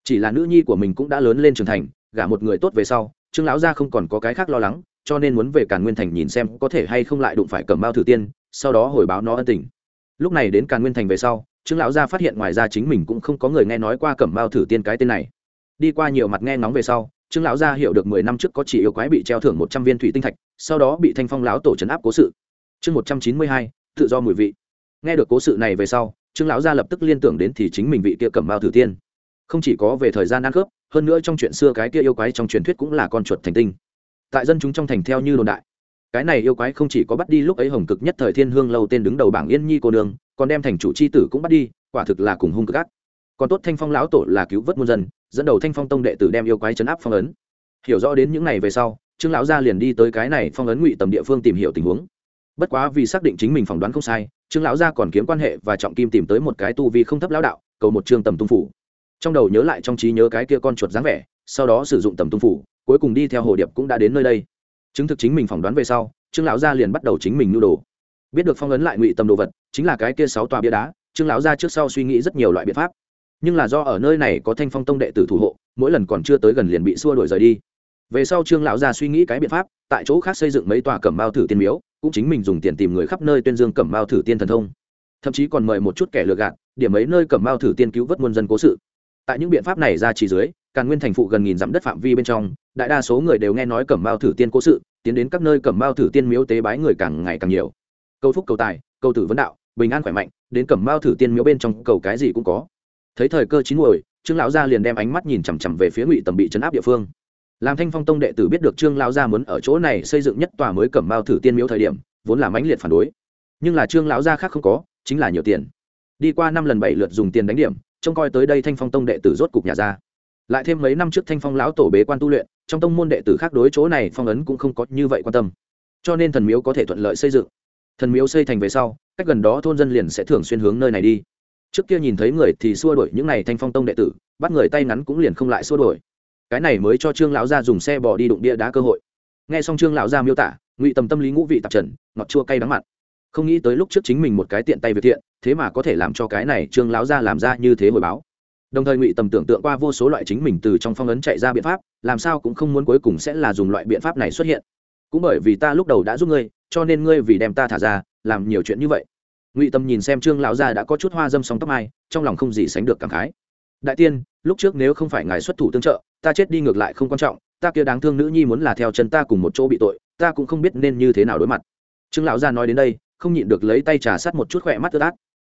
Chỉ là nữ nhi của mình cũng đã lớn lên trưởng thành, gả một người tốt về sau, trương lão gia không còn có cái khác lo lắng, cho nên muốn về càn nguyên thành nhìn xem có thể hay không lại đụng phải cầm bao thử tiên, sau đó hồi báo nó ân tình. Lúc này đến càn nguyên thành về sau, trương lão gia phát hiện ngoài ra chính mình cũng không có người nghe nói qua cẩm bao thử tiên cái tên này. Đi qua nhiều mặt nghe ngóng về sau, trương lão gia hiểu được mười năm trước có chỉ yêu quái bị treo thưởng một trăm viên thủy tinh thạch, sau đó bị thanh phong lão tổ trấn áp cố sự. Chương một trăm chín mươi hai tự do mùi vị. Nghe được cố sự này về sau, trương lão gia lập tức liên tưởng đến thì chính mình vị kia cẩm bao thử tiên. Không chỉ có về thời gian ăn khớp, hơn nữa trong chuyện xưa cái kia yêu quái trong truyền thuyết cũng là con chuột thành tinh. Tại dân chúng trong thành theo như đồn đại. Cái này yêu quái không chỉ có bắt đi lúc ấy hồng cực nhất thời thiên hương lâu tên đứng đầu bảng yên nhi cô đường còn đem thành chủ c h i tử cũng bắt đi, quả thực là cùng hung cực ác. Còn tốt thanh phong lão tổ là cứu vớt muôn dân, dẫn đầu thanh phong tông đệ tử đem yêu quái chấn áp phong ấn. Hiểu rõ đến những ngày về sau, trương lão gia liền đi tới cái này phong ấn ngụy tầm địa phương tìm hiểu tình huống bất quá vì xác định chính mình phỏng đoán không sai, trương lão gia còn kiếm quan hệ và trọng kim tìm tới một cái tu vi không thấp lão đạo, cầu một trương tầm tung phủ. Trong đầu nhớ lại trong trí nhớ cái kia con chuột dáng vẻ, sau đó sử dụng tầm tung phủ, cuối cùng đi theo hồ điệp cũng đã đến nơi đây. Chứng thực chính mình phỏng đoán về sau, trương lão gia liền bắt đầu chính mình nhu đồ. Biết được phong ấn lại ngụy tầm đồ vật, chính là cái kia sáu tòa bia đá, trương lão gia trước sau suy nghĩ rất nhiều loại biện pháp. Nhưng là do ở nơi này có thanh phong tông đệ tử thủ hộ, mỗi lần còn chưa tới gần liền bị xua đuổi rời đi. Về sau trương lão gia suy nghĩ cái biện pháp, tại chỗ khác xây dựng mấy tòa cẩm bao thử tiên miếu cũng chính mình dùng tiền tìm người khắp nơi tuyên dương cẩm mao thử tiên thần thông. Thậm chí còn mời một chút kẻ lừa gạt, điểm mấy nơi cẩm mao thử tiên cứu vớt muôn dân cố sự. Tại những biện pháp này ra chỉ dưới, càn nguyên thành phụ gần nghìn dặm đất phạm vi bên trong, đại đa số người đều nghe nói cẩm mao thử tiên cố sự, tiến đến các nơi cẩm mao thử tiên miếu tế bái người càng ngày càng nhiều. Câu phúc cầu tài câu tử vấn đạo, bình an khỏe mạnh, đến cẩm mao thử tiên miếu bên trong cầu cái gì cũng có. Thấy thời cơ chín muồi, trương lão gia liền đem ánh mắt nhìn chằm chằm về phía ngụy tầm bị chấn áp địa phương làm thanh phong tông đệ tử biết được trương lão gia muốn ở chỗ này xây dựng nhất tòa mới cẩm mao thử tiên miếu thời điểm, vốn là mãnh liệt phản đối. Nhưng là trương lão gia khác không có, chính là nhiều tiền. Đi qua năm lần bảy lượt dùng tiền đánh điểm, trông coi tới đây thanh phong tông đệ tử rốt cục nhà ra. Lại thêm mấy năm trước thanh phong lão tổ bế quan tu luyện, trong tông môn đệ tử khác đối chỗ này phong ấn cũng không có như vậy quan tâm. Cho nên thần miếu có thể thuận lợi xây dựng. Thần miếu xây thành về sau, cách gần đó thôn dân liền sẽ thường xuyên hướng nơi này đi. Trước kia nhìn thấy người thì xua đuổi những n à y thanh phong tông đệ tử, bắt người tay ngắn cũng liền không lại xua đuổi cái này mới cho trương lão gia dùng xe bò đi đụng bia đá cơ hội nghe xong trương lão gia miêu tả ngụy tầm tâm lý ngũ vị tạp trần ngọt chua cay đắng mặn không nghĩ tới lúc trước chính mình một cái tiện tay việc thiện thế mà có thể làm cho cái này trương lão gia làm ra như thế hồi báo đồng thời ngụy tầm tưởng tượng qua vô số loại chính mình từ trong phong ấn chạy ra biện pháp làm sao cũng không muốn cuối cùng sẽ là dùng loại biện pháp này xuất hiện cũng bởi vì ta lúc đầu đã giúp ngươi cho nên ngươi vì đem ta thả ra làm nhiều chuyện như vậy ngụy tâm nhìn xem trương lão gia đã có chút hoa dâm sóng tóc mai trong lòng không gì sánh được cảm khái đại tiên lúc trước nếu không phải ngài xuất thủ tương trợ ta chết đi ngược lại không quan trọng, ta kia đáng thương nữ nhi muốn là theo chân ta cùng một chỗ bị tội, ta cũng không biết nên như thế nào đối mặt. Trương lão gia nói đến đây, không nhịn được lấy tay trà sát một chút khỏe mắt tơ át.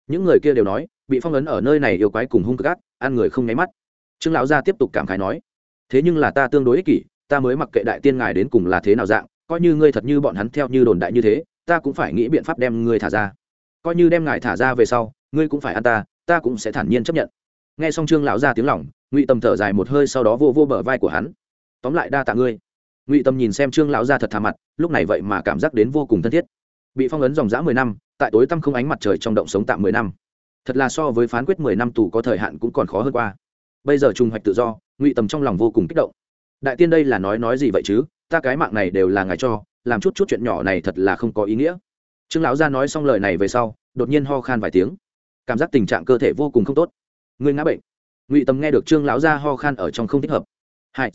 Những người kia đều nói, bị phong ấn ở nơi này yêu quái cùng hung cực ác, ăn người không nháy mắt. Trương lão gia tiếp tục cảm khái nói, thế nhưng là ta tương đối ích kỷ, ta mới mặc kệ đại tiên ngài đến cùng là thế nào dạng, coi như ngươi thật như bọn hắn theo như đồn đại như thế, ta cũng phải nghĩ biện pháp đem ngươi thả ra. Coi như đem ngài thả ra về sau, ngươi cũng phải ăn ta ta cũng sẽ thản nhiên chấp nhận nghe xong trương lão ra tiếng lỏng ngụy tâm thở dài một hơi sau đó vô vô bờ vai của hắn. Tóm lại đa tạ ngươi. Ngụy tâm nhìn xem trương lão ra thật thà mặt, lúc này vậy mà cảm giác đến vô cùng thân thiết. Bị phong ấn dòng dã mười năm, tại tối tăm không ánh mặt trời trong động sống tạm mười năm. Thật là so với phán quyết mười năm tù có thời hạn cũng còn khó hơn qua. Bây giờ trùng hoạch tự do, ngụy tầm trong lòng vô cùng kích động. Đại tiên đây là nói nói gì vậy chứ? Ta cái mạng này đều là ngài cho, làm chút chút chuyện nhỏ này thật là không có ý nghĩa. Trương lão gia nói xong lời này về sau, đột nhiên ho khan vài tiếng. Cảm giác tình trạng cơ thể vô cùng không tốt ngươi ngã bệnh. Ngụy tâm nghe được trương lão gia ho khan ở trong không thích hợp. Hai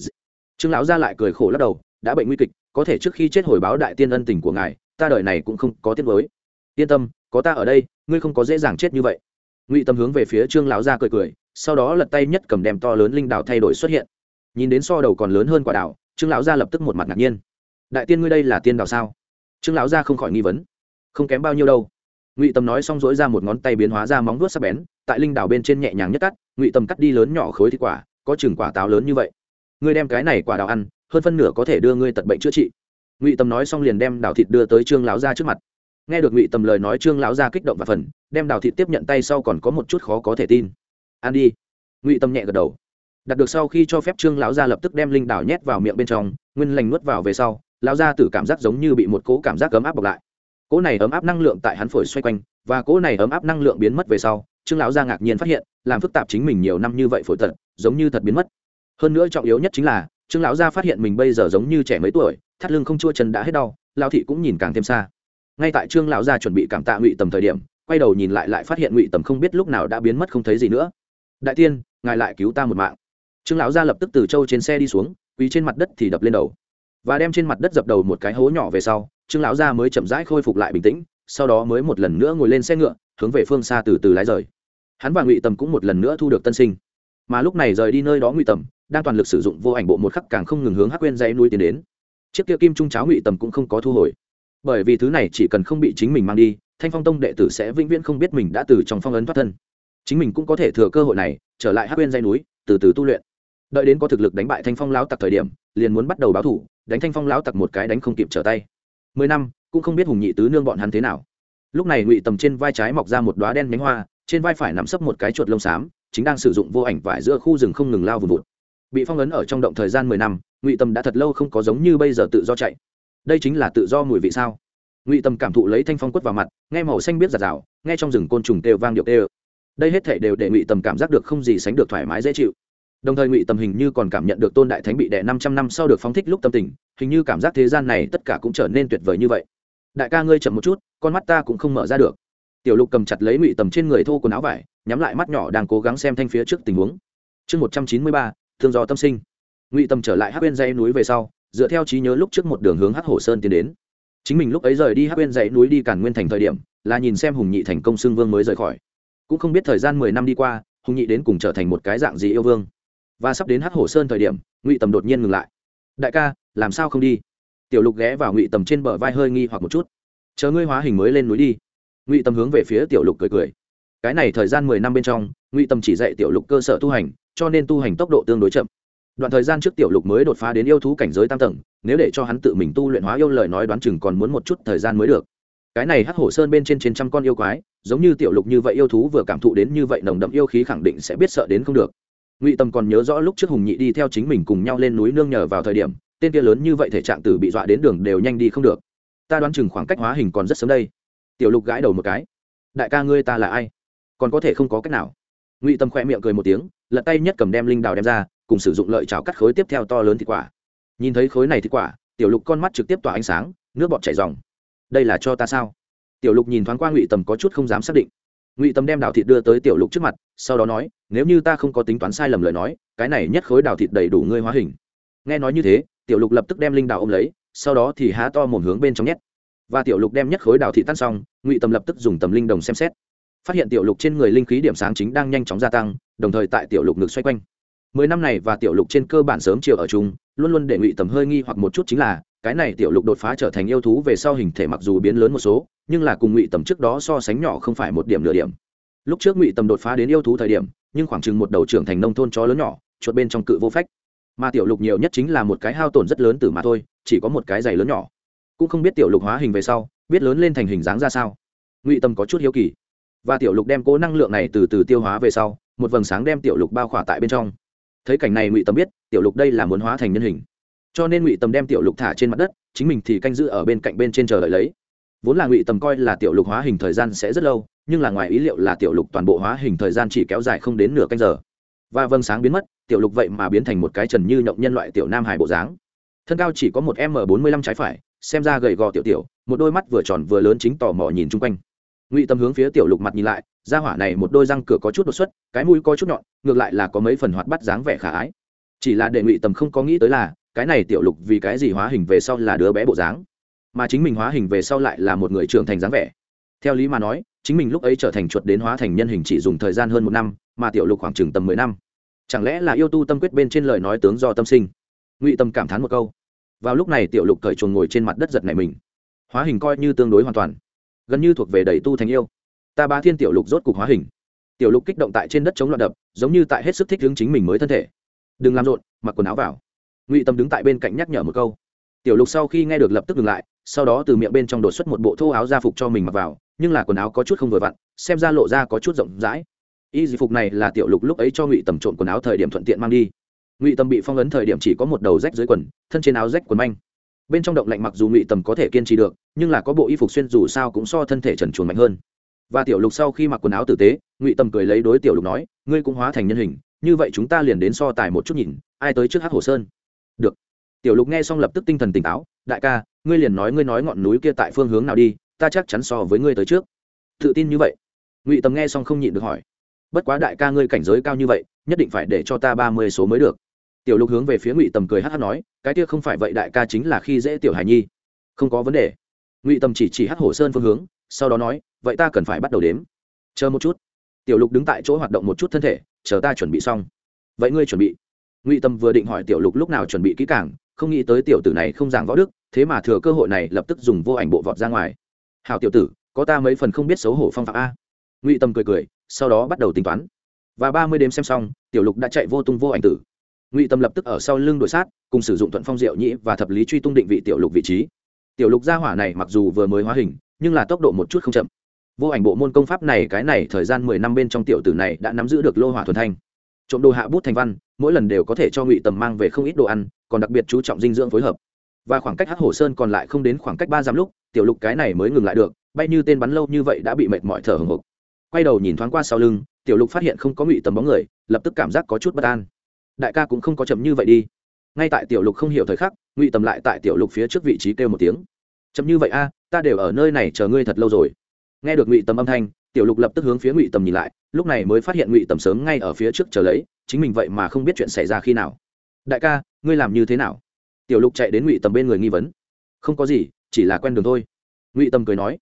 trương lão gia lại cười khổ lắc đầu, đã bệnh nguy kịch, có thể trước khi chết hồi báo đại tiên ân tình của ngài, ta đời này cũng không có tiết mới yên tâm, có ta ở đây, ngươi không có dễ dàng chết như vậy. Ngụy tâm hướng về phía trương lão gia cười cười, sau đó lật tay nhất cầm đem to lớn linh đảo thay đổi xuất hiện. Nhìn đến so đầu còn lớn hơn quả đảo, trương lão gia lập tức một mặt ngạc nhiên. Đại tiên ngươi đây là tiên đảo sao? Trương lão gia không khỏi nghi vấn. Không kém bao nhiêu đâu ngụy tâm nói xong dỗi ra một ngón tay biến hóa ra móng vuốt sắc bén tại linh đảo bên trên nhẹ nhàng nhất cắt ngụy tâm cắt đi lớn nhỏ khối thịt quả có chừng quả táo lớn như vậy ngươi đem cái này quả đào ăn hơn phân nửa có thể đưa ngươi tật bệnh chữa trị ngụy tâm nói xong liền đem đào thịt đưa tới trương lão gia trước mặt nghe được ngụy tâm lời nói trương lão gia kích động và phần đem đào thịt tiếp nhận tay sau còn có một chút khó có thể tin ăn đi ngụy tâm nhẹ gật đầu đặt được sau khi cho phép trương lão gia lập tức đem linh đảo nhét vào miệng bên trong nguyên lành nuốt vào về sau lão gia tử cảm giác giống như bị một cỗ cảm giác ấm áp bọc lại cỗ này ấm áp năng lượng tại hắn phổi xoay quanh, và cỗ này ấm áp năng lượng biến mất về sau, trương lão gia ngạc nhiên phát hiện, làm phức tạp chính mình nhiều năm như vậy phổi thật giống như thật biến mất. Hơn nữa trọng yếu nhất chính là, trương lão gia phát hiện mình bây giờ giống như trẻ mấy tuổi, thắt lưng không chua chân đã hết đau, lão thị cũng nhìn càng thêm xa. Ngay tại trương lão gia chuẩn bị cảm tạ ngụy tầm thời điểm, quay đầu nhìn lại lại phát hiện ngụy tầm không biết lúc nào đã biến mất không thấy gì nữa. Đại tiên, ngài lại cứu ta một mạng. Trương lão gia lập tức từ châu trên xe đi xuống, quỳ trên mặt đất thì đập lên đầu. Và đem trên mặt đất dập đầu một cái hố nhỏ về sau trương lão gia mới chậm rãi khôi phục lại bình tĩnh, sau đó mới một lần nữa ngồi lên xe ngựa, hướng về phương xa từ từ lái rời. Hắn và ngụy tầm cũng một lần nữa thu được tân sinh. Mà lúc này rời đi nơi đó ngụy tầm, đang toàn lực sử dụng vô ảnh bộ một khắc càng không ngừng hướng hắc quên dãy núi tiến đến. Chiếc kia kim trung cháo ngụy tầm cũng không có thu hồi. Bởi vì thứ này chỉ cần không bị chính mình mang đi, thanh phong tông đệ tử sẽ vĩnh viễn không biết mình đã từ trong phong ấn thoát thân. Chính mình cũng có thể thừa cơ hội này, trở lại hắc quên dãy núi, từ từ tu luyện. Đợi đến có thực lực đánh bại thanh phong lão tặc thời điểm, liền muốn bắt đầu báo thủ, đánh thanh phong lão tặc một cái đánh không kịp trở tay mười năm, cũng không biết hùng nhị tứ nương bọn hắn thế nào. Lúc này ngụy tầm trên vai trái mọc ra một đoá đen nhánh hoa, trên vai phải nằm sấp một cái chuột lông xám, chính đang sử dụng vô ảnh vải giữa khu rừng không ngừng lao vùn vụt. Bị phong ấn ở trong động thời gian mười năm, ngụy tầm đã thật lâu không có giống như bây giờ tự do chạy. Đây chính là tự do mùi vị sao? Ngụy tầm cảm thụ lấy thanh phong quất vào mặt, nghe màu xanh biết giạt rào, nghe trong rừng côn trùng têu vang điệu têu đây hết thể đều để ngụy tầm cảm giác được không gì sánh được thoải mái dễ chịu đồng thời ngụy tầm hình như còn cảm nhận được tôn đại thánh bị đẻ năm trăm năm sau được phóng thích lúc tâm tình, hình như cảm giác thế gian này tất cả cũng trở nên tuyệt vời như vậy. Đại ca ngươi chậm một chút, con mắt ta cũng không mở ra được. Tiểu lục cầm chặt lấy ngụy tầm trên người thô quần áo vải, nhắm lại mắt nhỏ đang cố gắng xem thanh phía trước tình huống. Chương một trăm chín mươi ba, thương do tâm sinh. Ngụy tầm trở lại hát bên dãy núi về sau, dựa theo trí nhớ lúc trước một đường hướng hát hồ sơn tiến đến. Chính mình lúc ấy rời đi hát bên dãy núi đi cản nguyên thành thời điểm, là nhìn xem hùng nhị thành công xưng vương mới rời khỏi. Cũng không biết thời gian mười năm đi qua, hùng nhị đến cùng trở thành một cái dạng gì yêu vương và sắp đến hát Hổ sơn thời điểm, ngụy tầm đột nhiên ngừng lại. Đại ca, làm sao không đi? Tiểu lục ghé vào ngụy tầm trên bờ vai hơi nghi hoặc một chút. Chờ ngươi hóa hình mới lên núi đi. Ngụy tầm hướng về phía tiểu lục cười cười. Cái này thời gian mười năm bên trong, ngụy tầm chỉ dạy tiểu lục cơ sở tu hành, cho nên tu hành tốc độ tương đối chậm. Đoạn thời gian trước tiểu lục mới đột phá đến yêu thú cảnh giới tam tầng, nếu để cho hắn tự mình tu luyện hóa yêu lời nói đoán chừng còn muốn một chút thời gian mới được. Cái này hắc hổ sơn bên trên trên trăm con yêu quái, giống như tiểu lục như vậy yêu thú vừa cảm thụ đến như vậy nồng đậm yêu khí khẳng định sẽ biết sợ đến không được ngụy tâm còn nhớ rõ lúc trước hùng nhị đi theo chính mình cùng nhau lên núi nương nhờ vào thời điểm, tên kia lớn như vậy thể trạng tử bị dọa đến đường đều nhanh đi không được. Ta đoán chừng khoảng cách hóa hình còn rất sớm đây. Tiểu lục gãi đầu một cái. Đại ca ngươi ta là ai? Còn có thể không có cách nào. Ngụy tâm khỏe miệng cười một tiếng, lật tay nhất cầm đem linh đào đem ra, cùng sử dụng lợi chảo cắt khối tiếp theo to lớn thịt quả. Nhìn thấy khối này thịt quả, tiểu lục con mắt trực tiếp tỏa ánh sáng, nước bọt chảy dòng đây là cho ta sao? Tiểu lục nhìn thoáng qua ngụy tầm có chút không dám xác định ngụy tầm đem đào thịt đưa tới tiểu lục trước mặt sau đó nói nếu như ta không có tính toán sai lầm lời nói cái này nhất khối đào thịt đầy đủ ngươi hóa hình nghe nói như thế tiểu lục lập tức đem linh đào ôm lấy sau đó thì há to mồm hướng bên trong nhét và tiểu lục đem nhất khối đào thịt tan xong ngụy tầm lập tức dùng tầm linh đồng xem xét phát hiện tiểu lục trên người linh khí điểm sáng chính đang nhanh chóng gia tăng đồng thời tại tiểu lục ngực xoay quanh mười năm này và tiểu lục trên cơ bản sớm chiều ở chung luôn luôn để ngụy tầm hơi nghi hoặc một chút chính là cái này tiểu lục đột phá trở thành yêu thú về sau hình thể mặc dù biến lớn một số, nhưng là cùng ngụy tầm trước đó so sánh nhỏ không phải một điểm nửa điểm. Lúc trước ngụy tầm đột phá đến yêu thú thời điểm, nhưng khoảng chừng một đầu trưởng thành nông thôn chó lớn nhỏ, chuột bên trong cự vô phách. Mà tiểu lục nhiều nhất chính là một cái hao tổn rất lớn từ mà thôi, chỉ có một cái giày lớn nhỏ. Cũng không biết tiểu lục hóa hình về sau, biết lớn lên thành hình dáng ra sao. Ngụy tầm có chút hiếu kỳ. Và tiểu lục đem cố năng lượng này từ từ tiêu hóa về sau, một vầng sáng đem tiểu lục bao khỏa tại bên trong. Thấy cảnh này ngụy tầm biết, tiểu lục đây là muốn hóa thành nhân hình cho nên ngụy tầm đem tiểu lục thả trên mặt đất, chính mình thì canh giữ ở bên cạnh bên trên chờ đợi lấy. Vốn là ngụy tầm coi là tiểu lục hóa hình thời gian sẽ rất lâu, nhưng là ngoài ý liệu là tiểu lục toàn bộ hóa hình thời gian chỉ kéo dài không đến nửa canh giờ. Và vầng sáng biến mất, tiểu lục vậy mà biến thành một cái trần như nhộng nhân loại tiểu nam hải bộ dáng. Thân cao chỉ có một m bốn mươi lăm trái phải, xem ra gầy gò tiểu tiểu, một đôi mắt vừa tròn vừa lớn chính tò mò nhìn chung quanh. Ngụy tâm hướng phía tiểu lục mặt nhìn lại ra hỏa này một đôi răng cửa có chút đột xuất, cái mũi có chút nhọn, ngược lại là có mấy phần hoạt bắt dáng vẻ khả ái. Chỉ là để ngụy tầm không có nghĩ tới là cái này tiểu lục vì cái gì hóa hình về sau là đứa bé bộ dáng? Mà chính mình hóa hình về sau lại là một người trưởng thành dáng vẻ. Theo lý mà nói, chính mình lúc ấy trở thành chuột đến hóa thành nhân hình chỉ dùng thời gian hơn một năm, mà tiểu lục khoảng chừng tầm mười năm. Chẳng lẽ là yêu tu tâm quyết bên trên lời nói tướng do tâm sinh? Ngụy tâm cảm thán một câu. Vào lúc này tiểu lục cởi chuồng ngồi trên mặt đất giật này mình. Hóa hình coi như tương đối hoàn toàn, gần như thuộc về đầy tu thành yêu. Ta ba thiên tiểu lục rốt cục hóa hình. Tiểu lục kích động tại trên đất chống loạn đập, giống như tại hết sức thích hướng chính mình mới thân thể. Đừng làm rộn, mặc quần áo vào ngụy tâm đứng tại bên cạnh nhắc nhở một câu tiểu lục sau khi nghe được lập tức dừng lại sau đó từ miệng bên trong đột xuất một bộ thô áo gia phục cho mình mặc vào nhưng là quần áo có chút không vừa vặn xem ra lộ ra có chút rộng rãi y dị phục này là tiểu lục lúc ấy cho ngụy tầm trộn quần áo thời điểm thuận tiện mang đi ngụy tầm bị phong ấn thời điểm chỉ có một đầu rách dưới quần thân trên áo rách quần manh bên trong động lạnh mặc dù ngụy tầm có thể kiên trì được nhưng là có bộ y phục xuyên dù sao cũng so thân thể trần chuồn mạnh hơn và tiểu lục sau khi mặc quần áo tử tế ngụy tầm cười lấy đối tiểu lục nói ngươi cũng hóa thành nhân hình như vậy chúng ta liền đến so tài một chút nhìn ai tới trước hát hồ sơn được. Tiểu lục nghe xong lập tức tinh thần tỉnh táo, đại ca, ngươi liền nói ngươi nói ngọn núi kia tại phương hướng nào đi, ta chắc chắn so với ngươi tới trước. Tự tin như vậy. Ngụy tầm nghe xong không nhịn được hỏi, bất quá đại ca ngươi cảnh giới cao như vậy, nhất định phải để cho ta ba mươi số mới được. Tiểu lục hướng về phía ngụy tầm cười hát hát nói, cái kia không phải vậy đại ca chính là khi dễ tiểu hài nhi. Không có vấn đề. Ngụy tầm chỉ chỉ hát hổ sơn phương hướng, sau đó nói, vậy ta cần phải bắt đầu đếm. Chờ một chút. Tiểu lục đứng tại chỗ hoạt động một chút thân thể, chờ ta chuẩn bị xong. Vậy ngươi chuẩn bị ngụy tâm vừa định hỏi tiểu lục lúc nào chuẩn bị kỹ càng, không nghĩ tới tiểu tử này không giảng võ đức, thế mà thừa cơ hội này lập tức dùng vô ảnh bộ vọt ra ngoài. Hào tiểu tử, có ta mấy phần không biết xấu hổ phong phạm a. Ngụy tâm cười cười, sau đó bắt đầu tính toán. Và ba mươi đêm xem xong, tiểu lục đã chạy vô tung vô ảnh tử. Ngụy tâm lập tức ở sau lưng đội sát, cùng sử dụng thuận phong diệu nhĩ và thập lý truy tung định vị tiểu lục vị trí. Tiểu lục gia hỏa này mặc dù vừa mới hóa hình, nhưng là tốc độ một chút không chậm. Vô ảnh bộ môn công pháp này, cái này thời gian mười năm bên trong tiểu tử này đã nắm giữ được lô hỏa thuần thanh trộm đồ hạ bút thành văn, mỗi lần đều có thể cho ngụy tầm mang về không ít đồ ăn, còn đặc biệt chú trọng dinh dưỡng phối hợp. Và khoảng cách hắc hổ sơn còn lại không đến khoảng cách ba dặm lúc, tiểu lục cái này mới ngừng lại được, bay như tên bắn lâu như vậy đã bị mệt mỏi thở hồng hộc. Quay đầu nhìn thoáng qua sau lưng, tiểu lục phát hiện không có ngụy tầm bóng người, lập tức cảm giác có chút bất an. Đại ca cũng không có chậm như vậy đi. Ngay tại tiểu lục không hiểu thời khắc, ngụy tầm lại tại tiểu lục phía trước vị trí kêu một tiếng. Chậm như vậy a, ta đều ở nơi này chờ ngươi thật lâu rồi. Nghe được ngụy tầm âm thanh tiểu lục lập tức hướng phía ngụy tầm nhìn lại, lúc này mới phát hiện ngụy tầm sớm ngay ở phía trước chờ lấy, chính mình vậy mà không biết chuyện xảy ra khi nào. Đại ca, ngươi làm như thế nào? Tiểu lục chạy đến ngụy tầm bên người nghi vấn. Không có gì, chỉ là quen đường thôi. Ngụy tầm cười nói.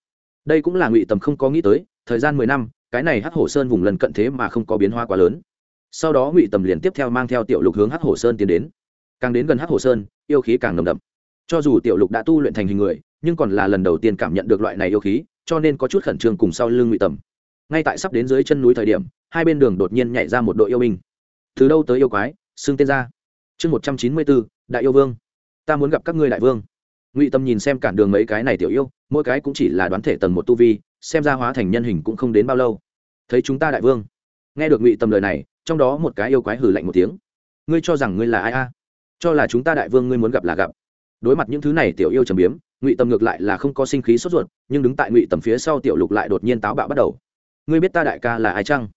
Đây cũng là ngụy tầm không có nghĩ tới, thời gian mười năm, cái này hắc hổ sơn vùng lần cận thế mà không có biến hóa quá lớn. Sau đó ngụy tầm liền tiếp theo mang theo tiểu lục hướng hắc hổ sơn tiến đến. Càng đến gần hắc hổ sơn, yêu khí càng nồng đậm. Cho dù tiểu lục đã tu luyện thành hình người, nhưng còn là lần đầu tiên cảm nhận được loại này yêu khí cho nên có chút khẩn trương cùng sau lưng ngụy tầm. Ngay tại sắp đến dưới chân núi thời điểm, hai bên đường đột nhiên nhảy ra một đội yêu binh. Từ đâu tới yêu quái? Xưng tên ra. Chương một trăm chín mươi bốn đại yêu vương. Ta muốn gặp các ngươi đại vương. Ngụy tâm nhìn xem cản đường mấy cái này tiểu yêu, mỗi cái cũng chỉ là đoán thể tầng một tu vi, xem ra hóa thành nhân hình cũng không đến bao lâu. Thấy chúng ta đại vương. Nghe được ngụy tâm lời này, trong đó một cái yêu quái hử lạnh một tiếng. Ngươi cho rằng ngươi là ai a? Cho là chúng ta đại vương ngươi muốn gặp là gặp. Đối mặt những thứ này tiểu yêu trầm biếm ngụy Tầm ngược lại là không có sinh khí sốt ruột, nhưng đứng tại ngụy tầm phía sau tiểu lục lại đột nhiên táo bạo bắt đầu. Ngươi biết ta đại ca là ai chăng?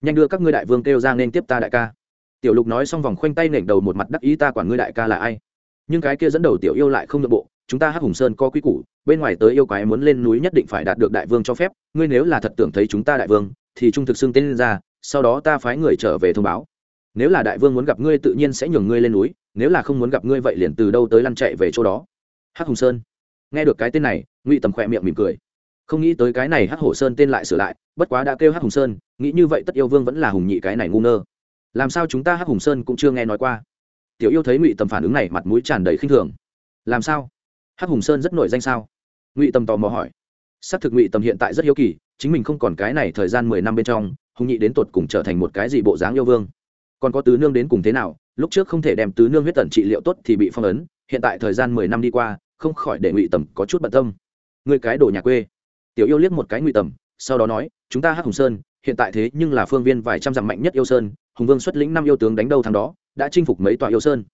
Nhanh đưa các ngươi đại vương kêu ra nên tiếp ta đại ca. Tiểu lục nói xong vòng khoanh tay nểnh đầu một mặt đắc ý ta quản ngươi đại ca là ai. Nhưng cái kia dẫn đầu tiểu yêu lại không nội bộ, chúng ta hắc hùng sơn có quy củ, bên ngoài tới yêu quái muốn lên núi nhất định phải đạt được đại vương cho phép, ngươi nếu là thật tưởng thấy chúng ta đại vương, thì trung thực xưng tên lên ra, sau đó ta phái người trở về thông báo. Nếu là đại vương muốn gặp ngươi tự nhiên sẽ nhường ngươi lên núi, nếu là không muốn gặp ngươi vậy liền từ đâu tới lăn chạy về chỗ đó. Hắc hùng sơn nghe được cái tên này, ngụy tầm khỏe miệng mỉm cười. Không nghĩ tới cái này hắc hổ sơn tên lại sửa lại, bất quá đã kêu hắc hùng sơn, nghĩ như vậy tất yêu vương vẫn là hùng nhị cái này ngu ngơ. Làm sao chúng ta hắc hùng sơn cũng chưa nghe nói qua? Tiểu yêu thấy ngụy tầm phản ứng này mặt mũi tràn đầy khinh thường. Làm sao? Hắc hùng sơn rất nổi danh sao? Ngụy tầm tò mò hỏi. Xác thực ngụy tầm hiện tại rất hiếu kỳ, chính mình không còn cái này thời gian mười năm bên trong, hùng nhị đến tột cùng trở thành một cái gì bộ dáng yêu vương. Còn có tứ nương đến cùng thế nào, lúc trước không thể đem tứ nương huyết tần trị liệu tốt thì bị phong ấn, hiện tại thời gian mười năm đi qua không khỏi để ngụy tầm có chút bận tâm. Người cái đồ nhà quê. Tiểu yêu liếc một cái ngụy tầm, sau đó nói, chúng ta hắc hùng sơn, hiện tại thế nhưng là phương viên vài trăm dặm mạnh nhất yêu sơn, hùng vương xuất lĩnh năm yêu tướng đánh đâu thằng đó, đã chinh phục mấy tòa yêu sơn.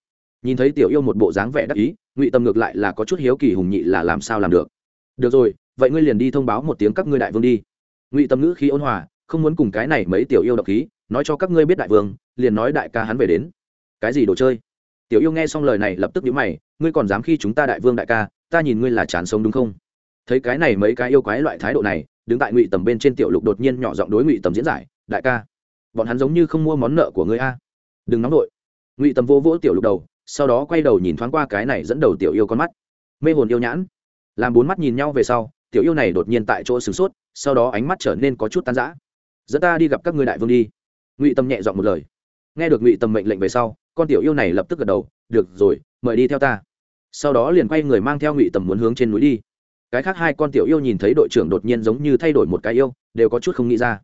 Nhìn thấy tiểu yêu một bộ dáng vẻ đắc ý, ngụy Tầm ngược lại là có chút hiếu kỳ hùng nhị là làm sao làm được. Được rồi, vậy ngươi liền đi thông báo một tiếng các ngươi đại vương đi. Ngụy Tầm ngữ khí ôn hòa, không muốn cùng cái này mấy tiểu yêu độc khí, nói cho các ngươi biết đại vương, liền nói đại ca hắn về đến. Cái gì đồ chơi? Tiểu yêu nghe xong lời này lập tức nhíu mày, ngươi còn dám khi chúng ta đại vương đại ca, ta nhìn ngươi là chán sống đúng không? Thấy cái này mấy cái yêu quái loại thái độ này, đứng tại ngụy tầm bên trên tiểu lục đột nhiên nhỏ giọng đối ngụy tầm diễn giải, đại ca, bọn hắn giống như không mua món nợ của ngươi a. Đừng nóng nổi ngụy tầm vô vỗ tiểu lục đầu, sau đó quay đầu nhìn thoáng qua cái này dẫn đầu tiểu yêu con mắt. Mê hồn yêu nhãn. Làm bốn mắt nhìn nhau về sau, tiểu yêu này đột nhiên tại chỗ sửng sốt, sau đó ánh mắt trở nên có chút tan rã. Dẫn ta đi gặp các ngươi đại vương đi. Ngụy tâm nhẹ giọng một lời. Nghe được ngụy tâm mệnh lệnh về sau con tiểu yêu này lập tức gật đầu, được rồi, mời đi theo ta. Sau đó liền quay người mang theo ngụy tầm muốn hướng trên núi đi. Cái khác hai con tiểu yêu nhìn thấy đội trưởng đột nhiên giống như thay đổi một cái yêu, đều có chút không nghĩ ra.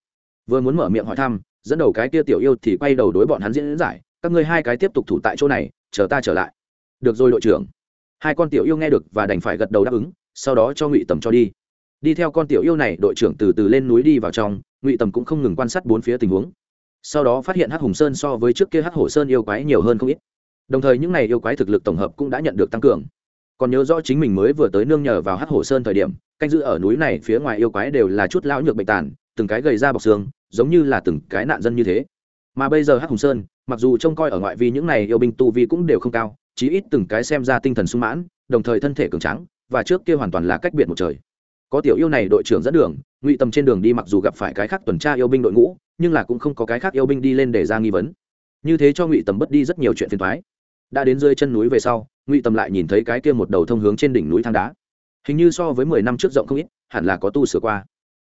Vừa muốn mở miệng hỏi thăm, dẫn đầu cái kia tiểu yêu thì quay đầu đối bọn hắn diễn giải, các ngươi hai cái tiếp tục thủ tại chỗ này, chờ ta trở lại. Được rồi đội trưởng. Hai con tiểu yêu nghe được và đành phải gật đầu đáp ứng, sau đó cho ngụy tầm cho đi. Đi theo con tiểu yêu này, đội trưởng từ từ lên núi đi vào trong, ngụy tầm cũng không ngừng quan sát bốn phía tình huống sau đó phát hiện hắc hùng sơn so với trước kia hắc hổ sơn yêu quái nhiều hơn không ít. Đồng thời những n à y yêu quái thực lực tổng hợp cũng đã nhận được tăng cường. Còn nhớ rõ chính mình mới vừa tới nương nhờ vào hắc hổ sơn thời điểm, canh giữ ở núi này phía ngoài yêu quái đều là chút lão nhược bệnh tàn, từng cái gầy ra bọc xương, giống như là từng cái nạn dân như thế. Mà bây giờ hắc hùng sơn, mặc dù trông coi ở ngoại vi những này yêu binh tu vi cũng đều không cao, chí ít từng cái xem ra tinh thần sung mãn, đồng thời thân thể cường trắng và trước kia hoàn toàn là cách biệt một trời. Có tiểu yêu này đội trưởng dẫn đường ngụy tầm trên đường đi mặc dù gặp phải cái khác tuần tra yêu binh đội ngũ, nhưng là cũng không có cái khác yêu binh đi lên để ra nghi vấn. Như thế cho ngụy tầm bất đi rất nhiều chuyện phiền thoái đã đến rơi chân núi về sau, ngụy tầm lại nhìn thấy cái kia một đầu thông hướng trên đỉnh núi thang đá. Hình như so với mười năm trước rộng không ít, hẳn là có tu sửa qua.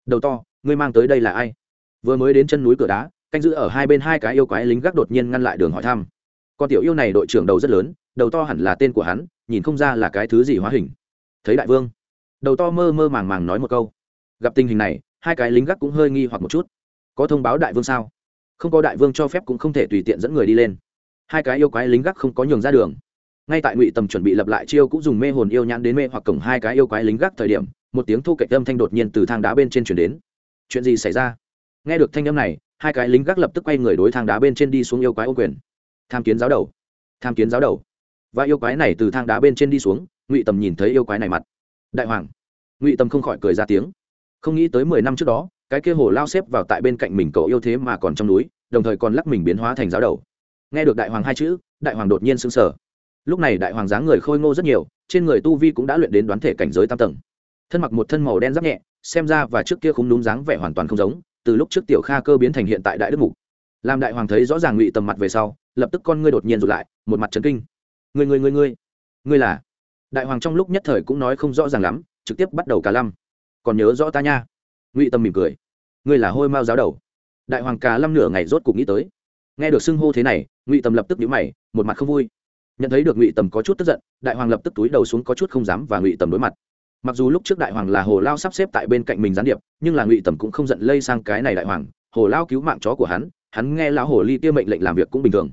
Đầu to, ngươi mang tới đây là ai? Vừa mới đến chân núi cửa đá, canh giữ ở hai bên hai cái yêu quái lính gác đột nhiên ngăn lại đường hỏi thăm. Con tiểu yêu này đội trưởng đầu rất lớn, đầu to hẳn là tên của hắn, nhìn không ra là cái thứ gì hóa hình. Thấy đại vương. Đầu to mơ mơ màng màng nói một câu gặp tình hình này, hai cái lính gác cũng hơi nghi hoặc một chút. Có thông báo đại vương sao? Không có đại vương cho phép cũng không thể tùy tiện dẫn người đi lên. Hai cái yêu quái lính gác không có nhường ra đường. Ngay tại ngụy tầm chuẩn bị lập lại chiêu cũng dùng mê hồn yêu nhãn đến mê hoặc cổng hai cái yêu quái lính gác thời điểm, một tiếng thu cạnh âm thanh đột nhiên từ thang đá bên trên chuyển đến. Chuyện gì xảy ra? Nghe được thanh âm này, hai cái lính gác lập tức quay người đối thang đá bên trên đi xuống yêu quái ô quyền. Tham kiến giáo đầu. Tham kiến giáo đầu. Và yêu quái này từ thang đá bên trên đi xuống, ngụy tầm nhìn thấy yêu quái này mặt. Đại hoàng. Ngụy tầm không khỏi cười ra tiếng không nghĩ tới mười năm trước đó, cái kia hồ lao xếp vào tại bên cạnh mình cậu yêu thế mà còn trong núi, đồng thời còn lắc mình biến hóa thành giáo đầu. Nghe được đại hoàng hai chữ, đại hoàng đột nhiên sững sờ. Lúc này đại hoàng dáng người khôi ngô rất nhiều, trên người tu vi cũng đã luyện đến đoán thể cảnh giới tam tầng. Thân mặc một thân màu đen giáp nhẹ, xem ra và trước kia không đúng dáng vẻ hoàn toàn không giống, từ lúc trước tiểu kha cơ biến thành hiện tại đại đức mục. Làm đại hoàng thấy rõ ràng ngụy tầm mặt về sau, lập tức con ngươi đột nhiên rụt lại, một mặt trấn kinh. Người người người người ngươi là? Đại hoàng trong lúc nhất thời cũng nói không rõ ràng lắm, trực tiếp bắt đầu cả lăm còn nhớ rõ ta nha. Ngụy tâm mỉm cười. Ngươi là hôi mao giáo đầu. Đại hoàng cả lăm nửa ngày rốt cục nghĩ tới. Nghe được xưng hô thế này, ngụy tầm lập tức nhíu mày, một mặt không vui. Nhận thấy được ngụy tầm có chút tức giận, đại hoàng lập tức túi đầu xuống có chút không dám và ngụy tầm đối mặt. Mặc dù lúc trước đại hoàng là hồ lao sắp xếp tại bên cạnh mình gián điệp, nhưng là ngụy tầm cũng không giận lây sang cái này đại hoàng. Hồ lao cứu mạng chó của hắn hắn nghe lão hồ ly kia mệnh lệnh làm việc cũng bình thường.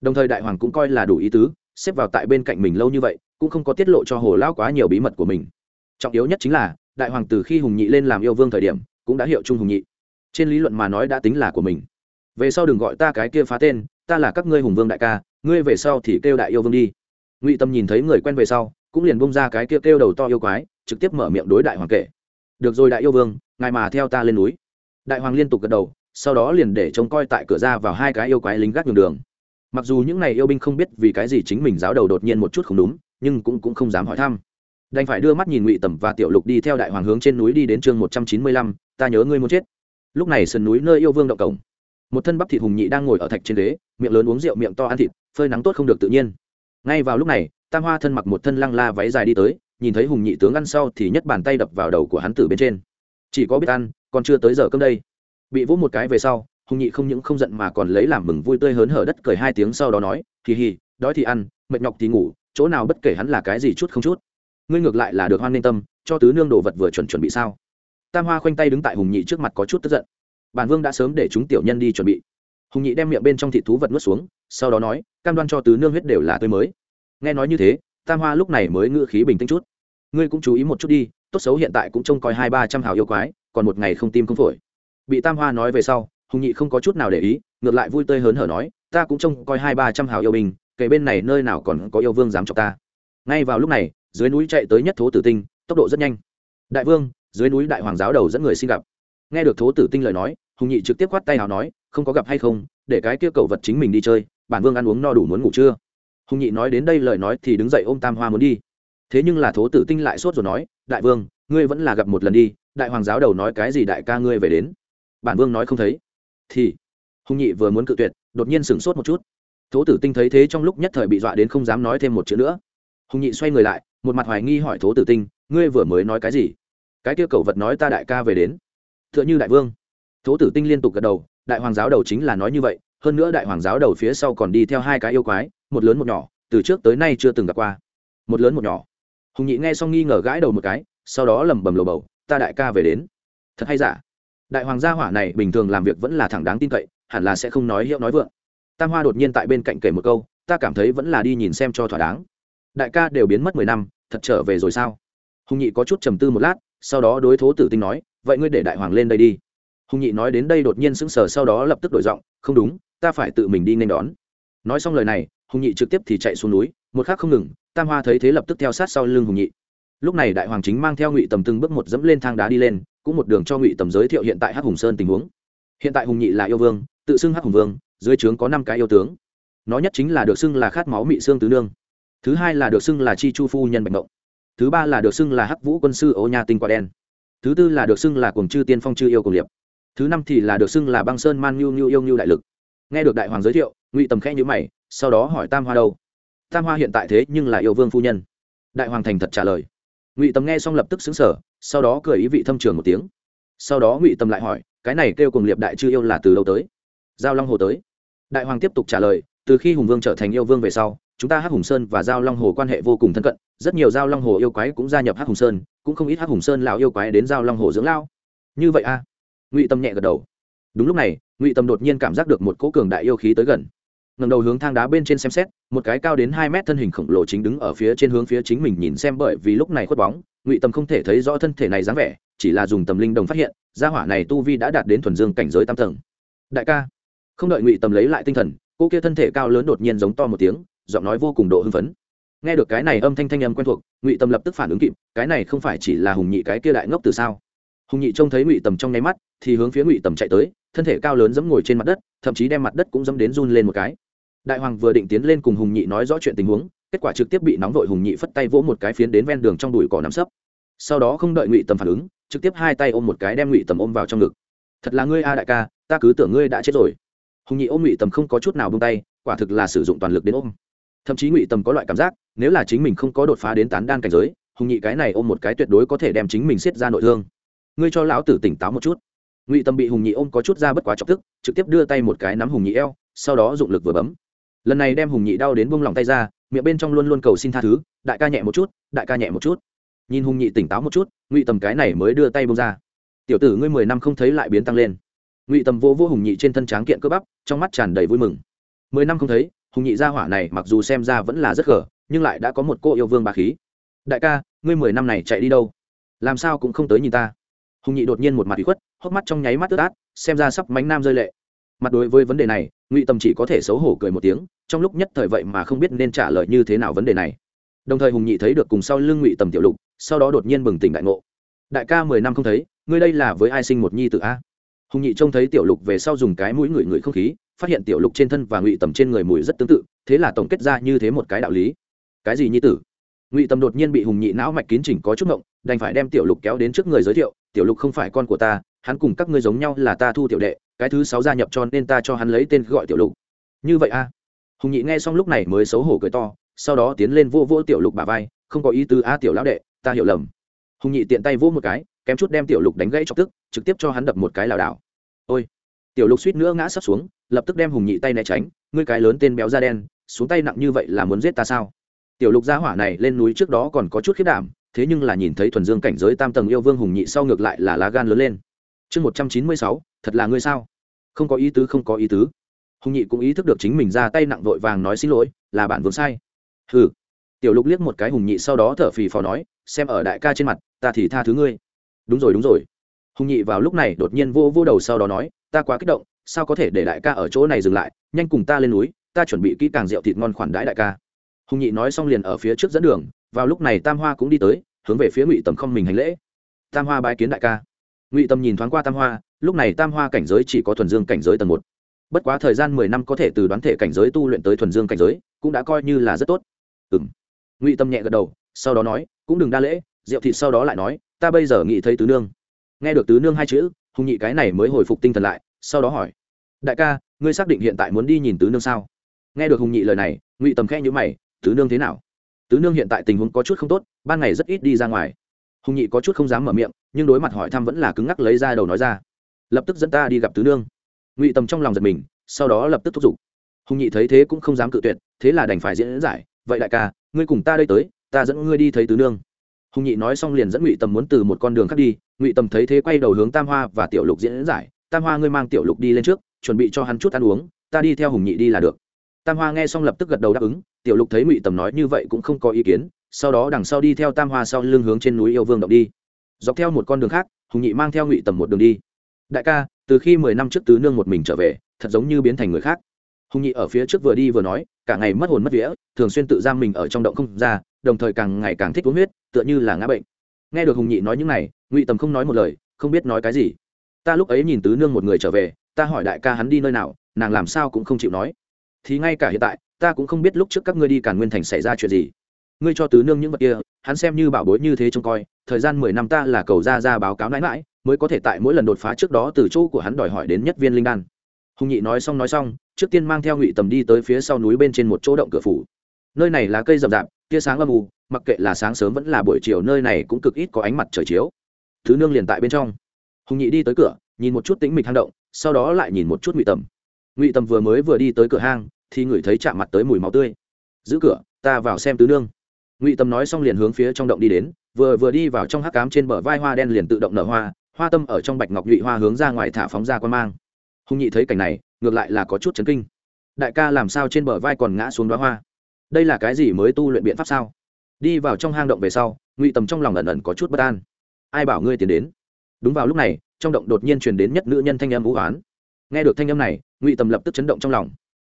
Đồng thời đại hoàng cũng coi là đủ ý tứ, xếp vào tại bên cạnh mình lâu như vậy, cũng không có tiết lộ cho hồ lao quá nhiều bí mật của mình trọng yếu nhất chính là đại hoàng từ khi hùng nhị lên làm yêu vương thời điểm cũng đã hiệu chung hùng nhị. Trên lý luận mà nói đã tính là của mình. Về sau đừng gọi ta cái kia phá tên ta là các ngươi hùng vương đại ca ngươi về sau thì kêu đại yêu vương đi. Ngụy tâm nhìn thấy người quen về sau cũng liền bông ra cái kia kêu đầu to yêu quái trực tiếp mở miệng đối đại hoàng kể. Được rồi đại yêu vương ngài mà theo ta lên núi. Đại hoàng liên tục gật đầu sau đó liền để trông coi tại cửa ra vào hai cái yêu quái lính gác nhường đường. Mặc dù những n à y yêu binh không biết vì cái gì chính mình giáo đầu đột nhiên một chút không đúng nhưng cũng, cũng không dám hỏi thăm đành phải đưa mắt nhìn ngụy tầm và tiểu lục đi theo đại hoàng hướng trên núi đi đến chương một trăm chín mươi lăm, ta nhớ ngươi muốn chết. Lúc này sườn núi nơi yêu vương động cổng. Một thân bắp thịt hùng nhị đang ngồi ở thạch trên đế miệng lớn uống rượu miệng to ăn thịt, phơi nắng tốt không được tự nhiên. Ngay vào lúc này, tam hoa thân mặc một thân lăng la váy dài đi tới, nhìn thấy hùng nhị tướng ăn sau thì nhất bàn tay đập vào đầu của hắn từ bên trên. Chỉ có biết ăn, còn chưa tới giờ cơm đây. Bị vỗ một cái về sau, hùng nhị không những không giận mà còn lấy làm mừng vui tươi hớn hở đất cười hai tiếng sau đó nói kỳ hì, đói thì ăn, mệt nhọc thì ngủ, chỗ nào bất kể hắn là cái gì chút không chút ngươi ngược lại là được hoan nên tâm, cho tứ nương đồ vật vừa chuẩn chuẩn bị sao? Tam hoa khoanh tay đứng tại hùng nhị trước mặt có chút tức giận. Bản vương đã sớm để chúng tiểu nhân đi chuẩn bị. Hùng nhị đem miệng bên trong thịt thú vật nuốt xuống, sau đó nói, cam đoan cho tứ nương huyết đều là tươi mới. Nghe nói như thế, tam hoa lúc này mới ngự khí bình tĩnh chút. Ngươi cũng chú ý một chút đi, tốt xấu hiện tại cũng trông coi hai ba trăm hào yêu quái, còn một ngày không tim không phổi. Bị tam hoa nói về sau, hùng nhị không có chút nào để ý, ngược lại vui tươi hớn hở nói, ta cũng trông coi hai ba trăm hào yêu binh, kể bên này nơi nào còn có yêu vương dám cho ta. Ngay vào lúc này dưới núi chạy tới nhất thố tử tinh, tốc độ rất nhanh. Đại vương, dưới núi đại hoàng giáo đầu dẫn người xin gặp. Nghe được thố tử tinh lời nói, hùng nhị trực tiếp khoát tay nào nói, không có gặp hay không, để cái kia cầu vật chính mình đi chơi, bản vương ăn uống no đủ muốn ngủ chưa? Hùng nhị nói đến đây lời nói thì đứng dậy ôm tam hoa muốn đi. Thế nhưng là thố tử tinh lại sốt rồi nói, đại vương, ngươi vẫn là gặp một lần đi, đại hoàng giáo đầu nói cái gì đại ca ngươi về đến. Bản vương nói không thấy. Thì, hùng nhị vừa muốn cự tuyệt, đột nhiên sửng sốt một chút. Thố tử tinh thấy thế trong lúc nhất thời bị dọa đến không dám nói thêm một chữ nữa. Hùng nhị xoay người lại một mặt hoài nghi hỏi thố tử tinh, ngươi vừa mới nói cái gì? Cái kia cầu vật nói ta đại ca về đến. T h ư ợ n h ư đại vương. Thố tử tinh liên tục gật đầu, đại hoàng giáo đầu chính là nói như vậy, hơn nữa đại hoàng giáo đầu phía sau còn đi theo hai cái yêu quái, một lớn một nhỏ, từ trước tới nay chưa từng gặp qua. Một lớn một nhỏ. Hùng nhị nghe xong nghi ngờ gãi đầu một cái, sau đó lẩm bẩm lầu bầu, ta đại ca về đến. Thật hay giả? Đại hoàng gia hỏa này bình thường làm việc vẫn là thẳng đáng tin cậy, hẳn là sẽ không nói hiệu nói vượng. Tam hoa đột nhiên tại bên cạnh kể một câu, ta cảm thấy vẫn là đi nhìn xem cho thỏa đáng. Đại ca đều biến mất mười năm thật trở về rồi sao? Hùng nhị có chút trầm tư một lát, sau đó đối thố tử tinh nói, vậy ngươi để đại hoàng lên đây đi. Hùng nhị nói đến đây đột nhiên sững sờ, sau đó lập tức đổi giọng, không đúng, ta phải tự mình đi nên đón. Nói xong lời này, hùng nhị trực tiếp thì chạy xuống núi, một khác không ngừng, tam hoa thấy thế lập tức theo sát sau lưng hùng nhị. Lúc này đại hoàng chính mang theo ngụy tầm từng bước một dẫm lên thang đá đi lên, cũng một đường cho ngụy tầm giới thiệu hiện tại hắc hùng sơn tình huống. Hiện tại hùng nhị là yêu vương, tự xưng hắc hùng vương, dưới trướng có năm cái yêu tướng. Nó nhất chính là được xưng là khát máu mị xương tứ nương thứ hai là được xưng là chi chu phu nhân bạch mộng thứ ba là được xưng là hắc vũ quân sư ô nha tinh quả đen. Thứ tư là được xưng là cuồng chư tiên phong chư yêu cùng liệp thứ năm thì là được xưng là băng sơn man nhu nhu yêu nhu đại lực. Nghe được đại hoàng giới thiệu, ngụy tầm khẽ nhữ mày, sau đó hỏi tam hoa đâu? Tam hoa hiện tại thế nhưng là yêu vương phu nhân. Đại hoàng thành thật trả lời. Ngụy tầm nghe xong lập tức xứng sở sau đó cười ý vị thâm trường một tiếng. Sau đó ngụy tầm lại hỏi, cái này kêu cùng liệp đại chư yêu là từ đâu tới? Giao long hồ tới. Đại hoàng tiếp tục trả lời, từ khi hùng vương trở thành yêu vương về sau chúng ta hắc hùng sơn và giao long hồ quan hệ vô cùng thân cận, rất nhiều giao long hồ yêu quái cũng gia nhập hắc hùng sơn, cũng không ít hắc hùng sơn lào yêu quái đến giao long hồ dưỡng lao như vậy a à? ngụy tâm nhẹ gật đầu. Đúng lúc này, ngụy tâm đột nhiên cảm giác được một cỗ cường đại yêu khí tới gần. Ngầm đầu hướng thang đá bên trên xem xét, một cái cao đến hai mét thân hình khổng lồ chính đứng ở phía trên hướng phía chính mình nhìn xem bởi vì lúc này khuất bóng, ngụy tâm không thể thấy rõ thân thể này dáng vẻ, chỉ là dùng tầm linh đồng phát hiện, gia hỏa này tu vi đã đạt đến thuần dương cảnh giới tam tầng. Đại ca. Không đợi ngụy tâm lấy lại tinh thần, cô kia thân thể cao lớn đột nhiên giống to một tiếng giọng nói vô cùng độ hưng phấn. Nghe được cái này âm thanh thanh âm quen thuộc, ngụy tâm lập tức phản ứng kịp, cái này không phải chỉ là hùng nhị cái kia đại ngốc từ sao? Hùng nhị trông thấy ngụy tầm trong nháy mắt, thì hướng phía ngụy tầm chạy tới, thân thể cao lớn dẫm ngồi trên mặt đất, thậm chí đem mặt đất cũng dẫm đến run lên một cái. Đại hoàng vừa định tiến lên cùng hùng nhị nói rõ chuyện tình huống, kết quả trực tiếp bị nóng vội hùng nhị phất tay vỗ một cái phiến đến ven đường trong đùi cỏ nắm sấp. Sau đó không đợi ngụy tầm phản ứng, trực tiếp hai tay ôm một cái đem ngụy tầm ôm vào trong ngực. Thật là ngươi a đại ca, ta cứ tưởng ngươi đã chết rồi. Hùng nhị ôm ngụy tầm không có chút nào bông tay, quả thực là sử dụng toàn lực đến ôm thậm chí ngụy tầm có loại cảm giác, nếu là chính mình không có đột phá đến tán đan cảnh giới, hùng nhị cái này ôm một cái tuyệt đối có thể đem chính mình xiết ra nội thương. Ngươi cho lão tử tỉnh táo một chút. Ngụy tâm bị hùng nhị ôm có chút ra bất quá chọc tức, trực tiếp đưa tay một cái nắm hùng nhị eo, sau đó dụng lực vừa bấm. Lần này đem hùng nhị đau đến buông lòng tay ra, miệng bên trong luôn luôn cầu xin tha thứ, đại ca nhẹ một chút, đại ca nhẹ một chút. Nhìn hùng nhị tỉnh táo một chút, ngụy tầm cái này mới đưa tay bông ra. Tiểu tử ngươi mười năm không thấy lại biến tăng lên. Ngụy tầm vô vô hùng nhị trên thân tráng kiện cơ bắp, trong mắt tràn đầy vui mừng. Mười năm không thấy hùng nhị gia hỏa này mặc dù xem ra vẫn là rất gở nhưng lại đã có một cô yêu vương bà khí. Đại ca, ngươi mười năm này chạy đi đâu? Làm sao cũng không tới nhìn ta. Hùng nhị đột nhiên một mặt bị khuất, hốc mắt trong nháy mắt ướt át, xem ra sắp mánh nam rơi lệ. Mặt đối với vấn đề này, ngụy tâm chỉ có thể xấu hổ cười một tiếng, trong lúc nhất thời vậy mà không biết nên trả lời như thế nào vấn đề này. Đồng thời hùng nhị thấy được cùng sau lưng ngụy tầm tiểu lục, sau đó đột nhiên bừng tỉnh đại ngộ. Đại ca mười năm không thấy, ngươi đây là với ai sinh một nhi tự a? Hùng nhị trông thấy tiểu lục về sau dùng cái mũi ngửi ngửi không khí phát hiện tiểu lục trên thân và ngụy tầm trên người mùi rất tương tự, thế là tổng kết ra như thế một cái đạo lý. Cái gì nhi tử? Ngụy tầm đột nhiên bị hùng nhị não mạch kín chỉnh có chút ngộng, đành phải đem tiểu lục kéo đến trước người giới thiệu, tiểu lục không phải con của ta, hắn cùng các ngươi giống nhau là ta thu tiểu đệ, cái thứ sáu gia nhập cho nên ta cho hắn lấy tên gọi tiểu lục. Như vậy a hùng nhị nghe xong lúc này mới xấu hổ cười to, sau đó tiến lên vô vô tiểu lục bà vai, không có ý tứ a, tiểu lão đệ, ta hiểu lầm. Hùng nhị tiện tay vô một cái, kém chút đem tiểu lục đánh gãy chọc tức, trực tiếp cho hắn đập một cái lảo đảo. Ôi! Tiểu lục suýt nữa ngã sắp xuống, lập tức đem hùng nhị tay né tránh, ngươi cái lớn tên béo da đen, xuống tay nặng như vậy là muốn giết ta sao? Tiểu lục gia hỏa này lên núi trước đó còn có chút khiết đảm, thế nhưng là nhìn thấy thuần dương cảnh giới tam tầng yêu vương hùng nhị sau ngược lại là lá gan lớn lên. Chương một trăm chín mươi sáu, thật là ngươi sao? Không có ý tứ, không có ý tứ. Hùng nhị cũng ý thức được chính mình ra tay nặng vội vàng nói xin lỗi, là bản vốn sai. Ừ tiểu lục liếc một cái hùng nhị sau đó thở phì phò nói, xem ở đại ca trên mặt, ta thì tha thứ ngươi. Đúng rồi đúng rồi. Hùng nhị vào lúc này đột nhiên vô vô đầu sau đó nói ta quá kích động, sao có thể để đại ca ở chỗ này dừng lại, nhanh cùng ta lên núi, ta chuẩn bị kỹ càng rượu thịt ngon khoản đãi đại ca. Hùng nhị nói xong liền ở phía trước dẫn đường, vào lúc này tam hoa cũng đi tới, hướng về phía ngụy tầm không mình hành lễ. Tam hoa bái kiến đại ca. Ngụy tầm nhìn thoáng qua tam hoa, lúc này tam hoa cảnh giới chỉ có thuần dương cảnh giới tầng một. Bất quá thời gian mười năm có thể từ đoán thể cảnh giới tu luyện tới thuần dương cảnh giới, cũng đã coi như là rất tốt. Ừ m ngụy tâm nhẹ gật đầu, sau đó nói, cũng đừng đa lễ, rượu thịt sau đó lại nói, ta bây giờ nghĩ thấy tứ nương. Nghe được tứ nương hai chữ hùng nhị cái này mới hồi phục tinh thần lại, sau đó hỏi, đại ca, ngươi xác định hiện tại muốn đi nhìn tứ nương sao? Nghe được hùng nhị lời này, ngụy tầm khẽ nhữ mày, tứ nương thế nào? Tứ nương hiện tại tình huống có chút không tốt, ban ngày rất ít đi ra ngoài. Hùng nhị có chút không dám mở miệng, nhưng đối mặt hỏi thăm vẫn là cứng ngắc lấy ra đầu nói ra, lập tức dẫn ta đi gặp tứ nương. Ngụy tầm trong lòng giật mình, sau đó lập tức thúc giục. Hùng nhị thấy thế cũng không dám cự tuyệt, thế là đành phải diễn giải, vậy đại ca, ngươi cùng ta đây tới, ta dẫn ngươi đi thấy tứ nương hùng nhị nói xong liền dẫn ngụy tầm muốn từ một con đường khác đi, ngụy tầm thấy thế quay đầu hướng tam hoa và tiểu lục diễn giải. Tam hoa, ngươi mang tiểu lục đi lên trước, chuẩn bị cho hắn chút ăn uống, ta đi theo hùng nhị đi là được. Tam hoa nghe xong lập tức gật đầu đáp ứng, tiểu lục thấy ngụy tầm nói như vậy cũng không có ý kiến, sau đó đằng sau đi theo tam hoa sau lưng hướng trên núi yêu vương động đi. Dọc theo một con đường khác, hùng nhị mang theo ngụy tầm một đường đi. Đại ca, từ khi mười năm trước tứ nương một mình trở về, thật giống như biến thành người khác. Hùng nhị ở phía trước vừa đi vừa nói, cả ngày mất hồn mất vía, thường xuyên tự giam mình ở trong động không ra đồng thời càng ngày càng thích uống huyết, tựa như là ngã bệnh. Nghe được hùng nhị nói những này, ngụy tầm không nói một lời, không biết nói cái gì. Ta lúc ấy nhìn tứ nương một người trở về, ta hỏi đại ca hắn đi nơi nào, nàng làm sao cũng không chịu nói. Thì ngay cả hiện tại, ta cũng không biết lúc trước các ngươi đi càn nguyên thành xảy ra chuyện gì. Ngươi cho tứ nương những vật kia, hắn xem như bảo bối như thế trông coi, thời gian mười năm ta là cầu ra ra báo cáo mãi mãi, mới có thể tại mỗi lần đột phá trước đó từ chỗ của hắn đòi hỏi đến nhất viên linh đan. Hùng nhị nói xong nói xong, trước tiên mang theo ngụy tầm đi tới phía sau núi bên trên một chỗ động cửa phủ nơi này là cây rậm rạp, tia sáng âm u, mặc kệ là sáng sớm vẫn là buổi chiều, nơi này cũng cực ít có ánh mặt trời chiếu. Thứ nương liền tại bên trong. Hùng nhị đi tới cửa, nhìn một chút tĩnh mịch hang động, sau đó lại nhìn một chút ngụy tầm. Ngụy tầm vừa mới vừa đi tới cửa hang, thì ngửi thấy chạm mặt tới mùi máu tươi. Giữ cửa, ta vào xem tứ nương. Ngụy tầm nói xong liền hướng phía trong động đi đến, vừa vừa đi vào trong hắc cám trên bờ vai hoa đen liền tự động nở hoa hoa tâm ở trong bạch ngọc nhụy hoa hướng ra ngoài thả phóng ra quan mang. Hùng nhị thấy cảnh này, ngược lại là có chút chấn kinh. Đại ca làm sao trên bờ vai còn ngã xuống đoá hoa? Đây là cái gì mới tu luyện biện pháp sao? Đi vào trong hang động về sau, ngụy tầm trong lòng ẩn ẩn có chút bất an. Ai bảo ngươi tiến đến? Đúng vào lúc này, trong động đột nhiên truyền đến nhất nữ nhân thanh âm vũ oán. Nghe được thanh âm này, ngụy tầm lập tức chấn động trong lòng.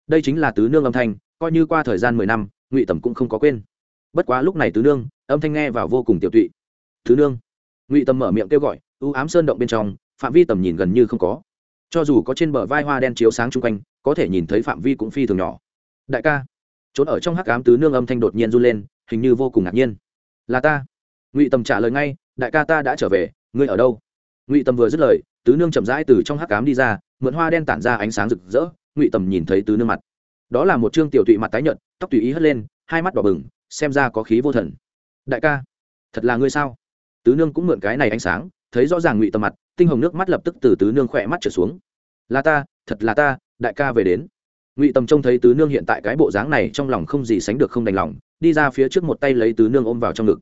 Đây chính là tứ nương âm thanh, coi như qua thời gian mười năm, ngụy tầm cũng không có quên. Bất quá lúc này tứ nương, âm thanh nghe vào vô cùng tiểu tụy. Tứ nương. Ngụy tầm mở miệng kêu gọi ưu ám sơn động bên trong, phạm vi tầm nhìn gần như không có. Cho dù có trên bờ vai hoa đen chiếu sáng chung quanh, có thể nhìn thấy phạm vi cũng phi thường nhỏ. Đại ca trốn ở trong hắc ám tứ nương âm thanh đột nhiên run lên, hình như vô cùng ngạc nhiên. Là ta. Ngụy tầm trả lời ngay, đại ca ta đã trở về, ngươi ở đâu? Ngụy tầm vừa dứt lời, tứ nương chậm rãi từ trong hắc ám đi ra, mượn hoa đen tản ra ánh sáng rực rỡ, ngụy tầm nhìn thấy tứ nương mặt. Đó là một chương tiểu tụy mặt tái nhợt, tóc tùy ý hất lên, hai mắt đỏ bừng, xem ra có khí vô thần. Đại ca, thật là ngươi sao? Tứ nương cũng mượn cái này ánh sáng, thấy rõ ràng ngụy tầm mặt, tinh hồng nước mắt lập tức từ tứ nương khỏe mắt trở xuống. Là ta, thật là ta, đại ca về đến ngụy tầm trông thấy tứ nương hiện tại cái bộ dáng này trong lòng không gì sánh được không đành lòng, đi ra phía trước một tay lấy tứ nương ôm vào trong ngực.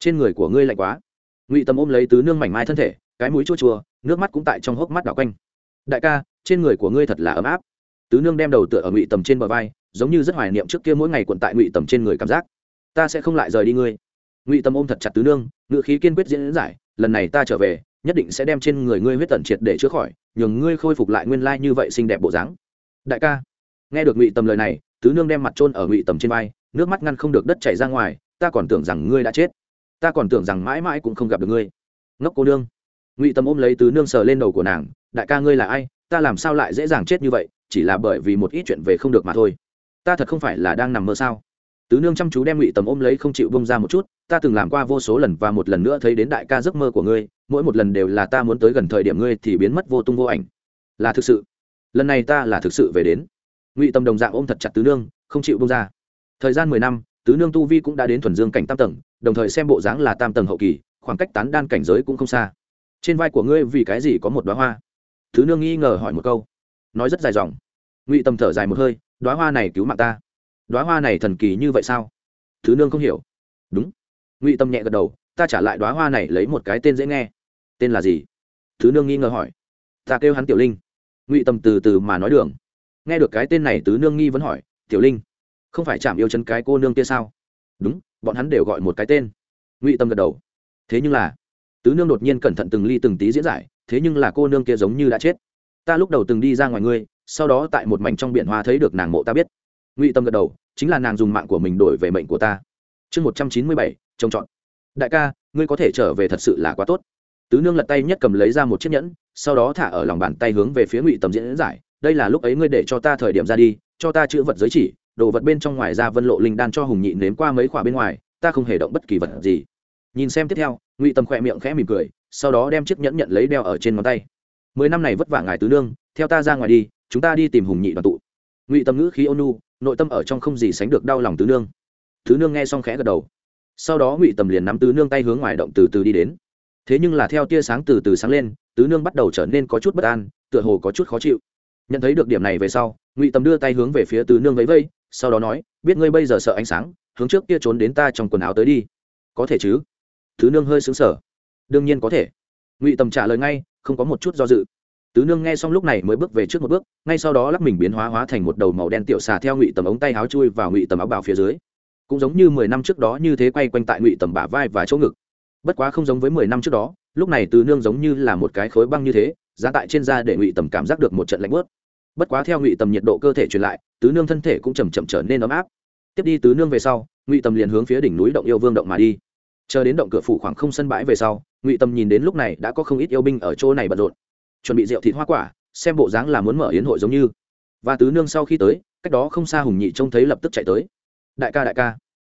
Trên người của ngươi lạnh quá. Ngụy tầm ôm lấy tứ nương mảnh mai thân thể, cái mũi chua chua, nước mắt cũng tại trong hốc mắt đảo quanh. Đại ca, trên người của ngươi thật là ấm áp. Tứ nương đem đầu tựa ở ngụy tầm trên bờ vai, giống như rất hoài niệm trước kia mỗi ngày quận tại ngụy tầm trên người cảm giác. Ta sẽ không lại rời đi ngươi. Ngụy tầm ôm thật chặt tứ nương ngự khí kiên quyết diễn giải, lần này ta trở về, nhất định sẽ đem trên người ngươi huyết tẩn triệt để chữa khỏi, nhường ngươi khôi phục lại nguyên lai như vậy xinh đẹp bộ dáng. Đại ca nghe được ngụy tầm lời này, tứ nương đem mặt trôn ở ngụy tầm trên vai, nước mắt ngăn không được đất chảy ra ngoài, ta còn tưởng rằng ngươi đã chết. Ta còn tưởng rằng mãi mãi cũng không gặp được ngươi. Ngốc cô nương. Ngụy tầm ôm lấy tứ nương sờ lên đầu của nàng, đại ca ngươi là ai? Ta làm sao lại dễ dàng chết như vậy? Chỉ là bởi vì một ít chuyện về không được mà thôi. Ta thật không phải là đang nằm mơ sao? Tứ nương chăm chú đem ngụy tầm ôm lấy không chịu bông ra một chút, ta từng làm qua vô số lần và một lần nữa thấy đến đại ca giấc mơ của ngươi, mỗi một lần đều là ta muốn tới gần thời điểm ngươi thì biến mất vô tung vô ảnh. Là thực sự. Lần này ta là thực sự về đến ngụy Tâm đồng dạng ôm thật chặt tứ nương, không chịu bông ra. Thời gian mười năm, tứ nương tu vi cũng đã đến thuần dương cảnh tam tầng, đồng thời xem bộ dáng là tam tầng hậu kỳ, khoảng cách tán đan cảnh giới cũng không xa. Trên vai của ngươi vì cái gì có một đoá hoa? Tứ nương nghi ngờ hỏi một câu. Nói rất dài dòng. Ngụy Tâm thở dài một hơi đoá hoa này cứu mạng ta. Đoá hoa này thần kỳ như vậy sao? Thứ nương không hiểu. Đúng. Ngụy tâm nhẹ gật đầu, ta trả lại đoá hoa này lấy một cái tên dễ nghe. Tên là gì? Thứ nương nghi ngờ hỏi. Ta kêu hắn tiểu linh. Ngụy tâm từ từ mà nói đường nghe được cái tên này tứ nương nghi vẫn hỏi, tiểu linh, không phải chạm yêu chân cái cô nương kia sao? Đúng, bọn hắn đều gọi một cái tên. Ngụy tâm gật đầu. Thế nhưng là, tứ nương đột nhiên cẩn thận từng ly từng tí diễn giải, thế nhưng là cô nương kia giống như đã chết. Ta lúc đầu từng đi ra ngoài ngươi, sau đó tại một mảnh trong biển hoa thấy được nàng mộ ta biết. Ngụy tâm gật đầu, chính là nàng dùng mạng của mình đổi về mệnh của ta. Chương một trăm chín mươi bảy, trông chọn đại ca, ngươi có thể trở về thật sự là quá tốt. Tứ nương lật tay nhất cầm lấy ra một chiếc nhẫn, sau đó thả ở lòng bàn tay hướng về phía ngụy tâm diễn giải đây là lúc ấy ngươi để cho ta thời điểm ra đi, cho ta chữ vật giới chỉ, đồ vật bên trong ngoài ra vân lộ linh đan cho hùng nhị nếm qua mấy khoả bên ngoài, ta không hề động bất kỳ vật gì. Nhìn xem tiếp theo, ngụy tầm khỏe miệng khẽ mỉm cười, sau đó đem chiếc nhẫn nhận lấy đeo ở trên ngón tay. Mười năm này vất vả ngài tứ nương, theo ta ra ngoài đi, chúng ta đi tìm hùng nhị đoàn tụ. Ngụy tâm ngữ khí ônu nội tâm ở trong không gì sánh được đau lòng tứ nương. Tứ nương nghe xong khẽ gật đầu. Sau đó ngụy tầm liền nắm tứ nương tay hướng ngoài động từ từ đi đến. Thế nhưng là theo tia sáng từ từ sáng lên, tứ nương bắt đầu trở nên có chút bất an, tựa hồ có chút khó chịu nhận thấy được điểm này về sau, ngụy tầm đưa tay hướng về phía tứ nương vẫy vây sau đó nói, biết ngươi bây giờ sợ ánh sáng, hướng trước kia trốn đến ta trong quần áo tới đi. Có thể chứ? Tứ nương hơi xứng sở đương nhiên có thể. Ngụy tầm trả lời ngay, không có một chút do dự. Tứ nương nghe xong lúc này mới bước về trước một bước, ngay sau đó lắc mình biến hóa hóa thành một đầu màu đen tiểu xà theo ngụy tầm ống tay áo chui vào ngụy tầm áo bào phía dưới. Cũng giống như mười năm trước đó như thế quay quanh tại ngụy tầm bả vai và chỗ ngực. Bất quá không giống với mười năm trước đó, lúc này tứ nương giống như là một cái khối băng như thế, giá tại trên da để ngụy tầm cảm giác được một trận lạnh bớt bất quá theo ngụy tầm nhiệt độ cơ thể truyền lại, tứ nương thân thể cũng chầm chậm trở nên ấm áp. Tiếp đi tứ nương về sau, ngụy tầm liền hướng phía đỉnh núi động yêu vương động mà đi. Chờ đến động cửa phủ khoảng không sân bãi về sau, ngụy tầm nhìn đến lúc này đã có không ít yêu binh ở chỗ này bận rộn. Chuẩn bị rượu thịt hoa quả, xem bộ dáng là muốn mở yến hội giống như. Và tứ nương sau khi tới, cách đó không xa hùng nhị trông thấy lập tức chạy tới. Đại ca đại ca,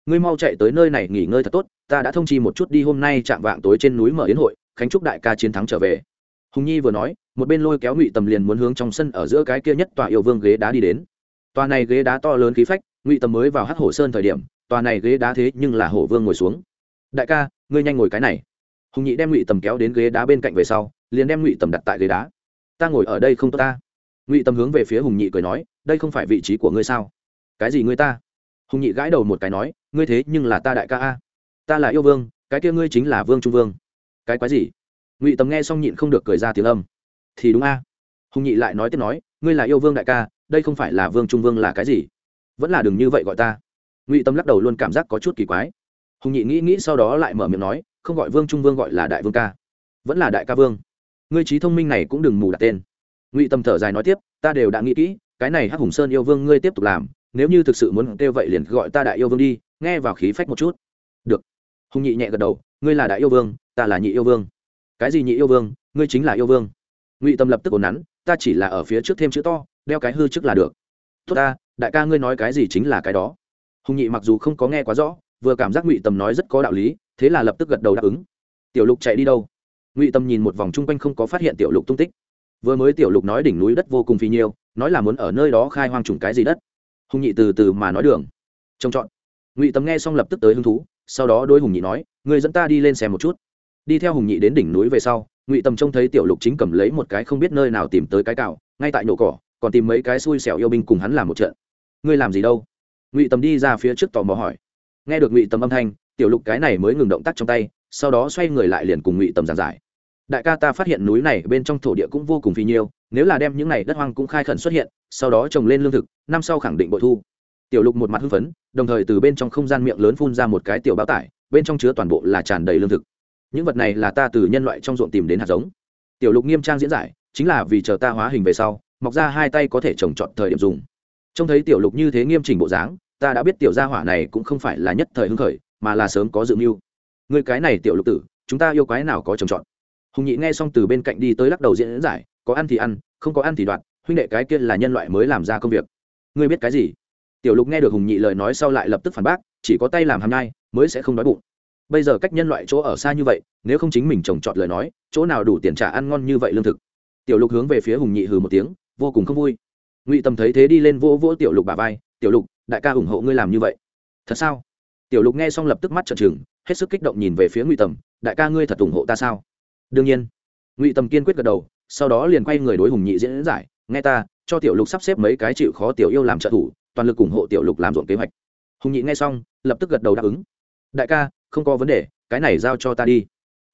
ngươi mau chạy tới nơi này nghỉ ngơi thật tốt, ta đã thông chi một chút đi, hôm nay chạm vạng tối trên núi mở yến hội, khánh trúc đại ca chiến thắng trở về hùng nhi vừa nói, một bên lôi kéo ngụy tầm liền muốn hướng trong sân ở giữa cái kia nhất tòa yêu vương ghế đá đi đến. Tòa này ghế đá to lớn khí phách, ngụy tầm mới vào hát hổ sơn thời điểm, tòa này ghế đá thế nhưng là hổ vương ngồi xuống. Đại ca, ngươi nhanh ngồi cái này. Hùng nhị đem ngụy tầm kéo đến ghế đá bên cạnh về sau, liền đem ngụy tầm đặt tại ghế đá. Ta ngồi ở đây không tốt ta. Ngụy tầm hướng về phía hùng nhị cười nói, đây không phải vị trí của ngươi sao? Cái gì ngươi ta? Hùng nhị gãi đầu một cái nói, ngươi thế nhưng là ta đại ca a. Ta là yêu vương, cái kia ngươi chính là vương trung vương. Cái quái gì? Ngụy tầm nghe xong nhịn không được cười ra tiếng âm. Thì đúng a. Hùng nhị lại nói tiếp nói, ngươi là yêu vương đại ca, đây không phải là vương trung vương là cái gì? Vẫn là đừng như vậy gọi ta. Ngụy tâm lắc đầu luôn cảm giác có chút kỳ quái. Hùng nhị nghĩ nghĩ sau đó lại mở miệng nói, không gọi vương trung vương gọi là đại vương ca. Vẫn là đại ca vương. Ngươi trí thông minh này cũng đừng mù đặt tên. Ngụy tâm thở dài nói tiếp, ta đều đã nghĩ kỹ, cái này hắc hùng sơn yêu vương ngươi tiếp tục làm, nếu như thực sự muốn kêu vậy liền gọi ta đại yêu vương đi, nghe vào khí phách một chút. Được. Hùng nhị nhẹ gật đầu, ngươi là đại yêu vương, ta là nhị yêu vương cái gì nhị yêu vương, ngươi chính là yêu vương. Ngụy tâm lập tức ồn nắn, ta chỉ là ở phía trước thêm chữ to, đeo cái hư trước là được. Tốt ta, đại ca ngươi nói cái gì chính là cái đó. Hùng nhị mặc dù không có nghe quá rõ, vừa cảm giác ngụy tâm nói rất có đạo lý, thế là lập tức gật đầu đáp ứng. Tiểu lục chạy đi đâu? Ngụy tâm nhìn một vòng chung quanh không có phát hiện tiểu lục tung tích. Vừa mới tiểu lục nói đỉnh núi đất vô cùng phi nhiêu, nói là muốn ở nơi đó khai hoang trùng cái gì đất. Hùng nhị từ từ mà nói đường. Trông chọn. Ngụy tâm nghe xong lập tức tới hứng thú, sau đó đôi hùng nhị nói người dẫn ta đi lên xem một chút đi theo hùng nhị đến đỉnh núi về sau ngụy tầm trông thấy tiểu lục chính cầm lấy một cái không biết nơi nào tìm tới cái cào, ngay tại nổ cỏ còn tìm mấy cái xui xẻo yêu binh cùng hắn làm một trận. Ngươi làm gì đâu? Ngụy tầm đi ra phía trước tò mò hỏi. Nghe được ngụy tầm âm thanh tiểu lục cái này mới ngừng động tác trong tay sau đó xoay người lại liền cùng ngụy tầm giảng giải. Đại ca ta phát hiện núi này bên trong thổ địa cũng vô cùng phi nhiêu nếu là đem những này đất hoang cũng khai khẩn xuất hiện sau đó trồng lên lương thực năm sau khẳng định bội thu. Tiểu lục một mặt hưng phấn đồng thời từ bên trong không gian miệng lớn phun ra một cái tiểu báo tải bên trong chứa toàn bộ là tràn đầy lương thực những vật này là ta từ nhân loại trong ruộng tìm đến hạt giống. Tiểu lục nghiêm trang diễn giải, chính là vì chờ ta hóa hình về sau, mọc ra hai tay có thể trồng trọt thời điểm dùng. Trông thấy tiểu lục như thế nghiêm chỉnh bộ dáng, ta đã biết tiểu gia hỏa này cũng không phải là nhất thời hưng khởi, mà là sớm có dự mưu. Người cái này tiểu lục tử, chúng ta yêu quái nào có trồng trọt? Hùng nhị nghe xong từ bên cạnh đi tới lắc đầu diễn giải, có ăn thì ăn, không có ăn thì đoạn huynh đệ cái kia là nhân loại mới làm ra công việc. Ngươi biết cái gì? Tiểu lục nghe được hùng nhị lời nói sau lại lập tức phản bác, chỉ có tay làm hàm nhai, mới sẽ không đói bụng bây giờ cách nhân loại chỗ ở xa như vậy, nếu không chính mình trồng trọt lời nói, chỗ nào đủ tiền trả ăn ngon như vậy lương thực? Tiểu lục hướng về phía hùng nhị hừ một tiếng, vô cùng không vui. Ngụy tầm thấy thế đi lên vỗ vỗ tiểu lục bà vai, tiểu lục, đại ca ủng hộ ngươi làm như vậy. Thật sao? Tiểu lục nghe xong lập tức mắt trợn trừng, hết sức kích động nhìn về phía ngụy tầm đại ca ngươi thật ủng hộ ta sao? Đương nhiên. Ngụy tầm kiên quyết gật đầu, sau đó liền quay người đối hùng nhị diễn giải, nghe ta, cho tiểu lục sắp xếp mấy cái chịu khó tiểu yêu làm trợ thủ, toàn lực ủng hộ tiểu lục làm ruộng kế hoạch. Hùng nhị nghe xong, lập tức gật đầu đáp ứng. Đại ca không có vấn đề, cái này giao cho ta đi.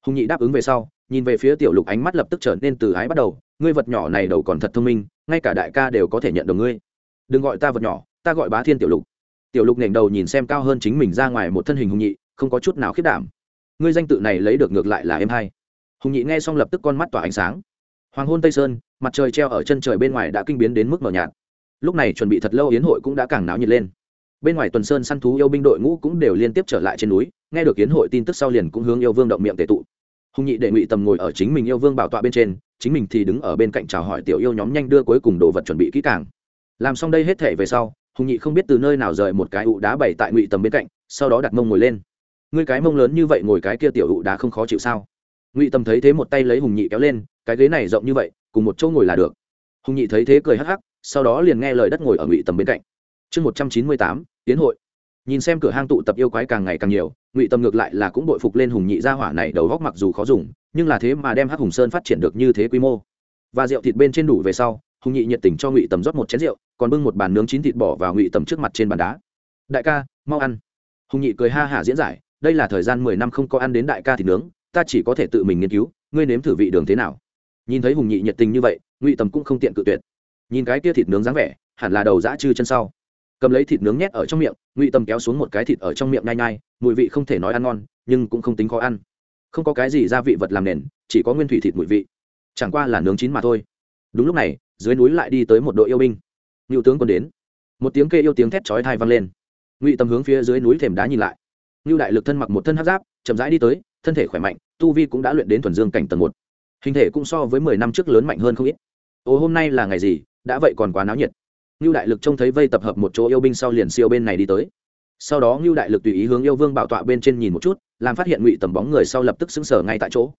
Hùng nhị đáp ứng về sau, nhìn về phía tiểu lục ánh mắt lập tức trở nên từ ái bắt đầu, ngươi vật nhỏ này đầu còn thật thông minh, ngay cả đại ca đều có thể nhận được ngươi. Đừng gọi ta vật nhỏ, ta gọi bá thiên tiểu lục. Tiểu lục nghềnh đầu nhìn xem cao hơn chính mình ra ngoài một thân hình hùng nhị, không có chút nào khiết đảm. Ngươi danh tự này lấy được ngược lại là em hai. Hùng nhị nghe xong lập tức con mắt tỏa ánh sáng. Hoàng hôn tây sơn, mặt trời treo ở chân trời bên ngoài đã kinh biến đến mức mờ nhạt. Lúc này chuẩn bị thật lâu yến hội cũng đã càng náo nhiệt lên. Bên ngoài tuần sơn săn thú yêu binh đội ngũ cũng đều liên tiếp trở lại trên núi nghe được kiến hội tin tức sau liền cũng hướng yêu vương động miệng tệ tụ. Hùng nhị đệ ngụy tầm ngồi ở chính mình yêu vương bảo tọa bên trên, chính mình thì đứng ở bên cạnh chào hỏi tiểu yêu nhóm nhanh đưa cuối cùng đồ vật chuẩn bị kỹ càng. Làm xong đây hết thể về sau, hùng nhị không biết từ nơi nào rời một cái ụ đá bày tại ngụy tầm bên cạnh, sau đó đặt mông ngồi lên. Ngươi cái mông lớn như vậy ngồi cái kia tiểu ụ đá không khó chịu sao? Ngụy tầm thấy thế một tay lấy hùng nhị kéo lên, cái ghế này rộng như vậy, cùng một chỗ ngồi là được. Hùng nhị thấy thế cười hắc hắc, sau đó liền nghe lời đất ngồi ở ngụy tầm bên cạnh. Chương một trăm chín mươi tám tiến hội nhìn xem cửa hang tụ tập yêu quái càng ngày càng nhiều, ngụy tâm ngược lại là cũng bội phục lên hùng nhị gia hỏa này đầu góc mặc dù khó dùng, nhưng là thế mà đem hắc hùng sơn phát triển được như thế quy mô. Và rượu thịt bên trên đủ về sau, hùng nhị nhiệt tình cho ngụy tầm rót một chén rượu, còn bưng một bàn nướng chín thịt bỏ vào ngụy tầm trước mặt trên bàn đá. Đại ca, mau ăn. Hùng nhị cười ha hả diễn giải, đây là thời gian mười năm không có ăn đến đại ca thịt nướng, ta chỉ có thể tự mình nghiên cứu, ngươi nếm thử vị đường thế nào. Nhìn thấy hùng nhị nhiệt tình như vậy, ngụy tầm cũng không tiện cự tuyệt. Nhìn cái kia thịt nướng dáng vẻ, hẳn là đầu dã chư chân sau cầm lấy thịt nướng nhét ở trong miệng, ngụy tầm kéo xuống một cái thịt ở trong miệng nhai nhai, mùi vị không thể nói ăn ngon, nhưng cũng không tính khó ăn. Không có cái gì gia vị vật làm nền, chỉ có nguyên thủy thịt mùi vị. Chẳng qua là nướng chín mà thôi. Đúng lúc này, dưới núi lại đi tới một đội yêu binh. Ngự tướng còn đến. Một tiếng kê yêu tiếng thét chói thai vang lên. Ngụy tầm hướng phía dưới núi thềm đá nhìn lại. Ngưu đại lực thân mặc một thân hát giáp, chậm rãi đi tới, thân thể khỏe mạnh, tu vi cũng đã luyện đến thuần dương cảnh tầng một. Hình thể cũng so với mười năm trước lớn mạnh hơn không ít. Ồ hôm nay là ngày gì, đã vậy còn quá náo nhiệt ngưu đại lực trông thấy vây tập hợp một chỗ yêu binh sau liền siêu bên này đi tới. Sau đó ngưu đại lực tùy ý hướng yêu vương bảo tọa bên trên nhìn một chút, làm phát hiện ngụy tầm bóng người sau lập tức xứng sở ngay tại chỗ.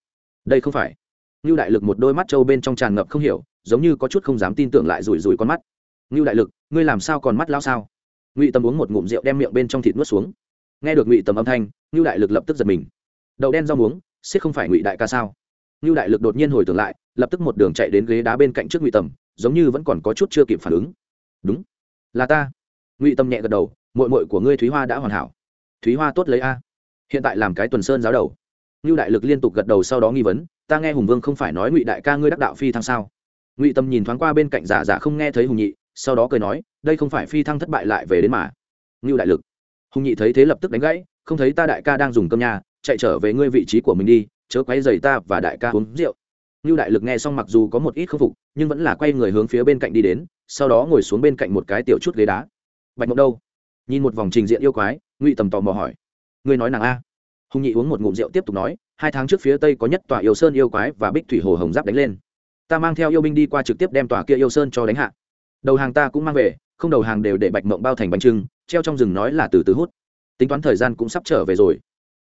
Đây không phải. Ngưu đại lực một đôi mắt trâu bên trong tràn ngập không hiểu, giống như có chút không dám tin tưởng lại rủi rủi con mắt. Ngưu đại lực, ngươi làm sao còn mắt lao sao? Ngụy tầm uống một ngụm rượu đem miệng bên trong thịt nuốt xuống. Nghe được ngụy tầm âm thanh, ngưu đại lực lập tức giật mình. Đậu đen rau muống xích không phải ngụy đại ca sao? Ngưu đại lực đột nhiên hồi tưởng lại, lập tức một đường chạy đến ghế đá bên cạnh trước ngụy tầm, giống như vẫn còn có chút chưa kịp phản ứng đúng. Là ta. Ngụy tâm nhẹ gật đầu mội mội của ngươi thúy hoa đã hoàn hảo. Thúy hoa tốt lấy a. Hiện tại làm cái tuần sơn giáo đầu. Ngưu đại lực liên tục gật đầu sau đó nghi vấn, ta nghe hùng vương không phải nói ngụy đại ca ngươi đắc đạo phi thăng sao? Ngụy tâm nhìn thoáng qua bên cạnh giả giả không nghe thấy hùng nhị, sau đó cười nói, đây không phải phi thăng thất bại lại về đến mà. Ngưu đại lực, hùng nhị thấy thế lập tức đánh gãy, không thấy ta đại ca đang dùng cơm nhà, chạy trở về ngươi vị trí của mình đi, chớ quay dày ta và đại ca uống rượu. Ngưu đại lực nghe xong mặc dù có một ít khâm phục, nhưng vẫn là quay người hướng phía bên cạnh đi đến sau đó ngồi xuống bên cạnh một cái tiểu chút ghế đá. Bạch mộng đâu? Nhìn một vòng trình diện yêu quái, ngụy tầm tò mò hỏi. Ngươi nói nàng a? Hùng nhị uống một ngụm rượu tiếp tục nói, hai tháng trước phía tây có nhất tòa yêu sơn yêu quái và bích thủy hồ hồng giáp đánh lên. Ta mang theo yêu binh đi qua trực tiếp đem tòa kia yêu sơn cho đánh hạ. Đầu hàng ta cũng mang về, không đầu hàng đều để bạch mộng bao thành bánh trưng, treo trong rừng nói là từ từ hút. Tính toán thời gian cũng sắp trở về rồi.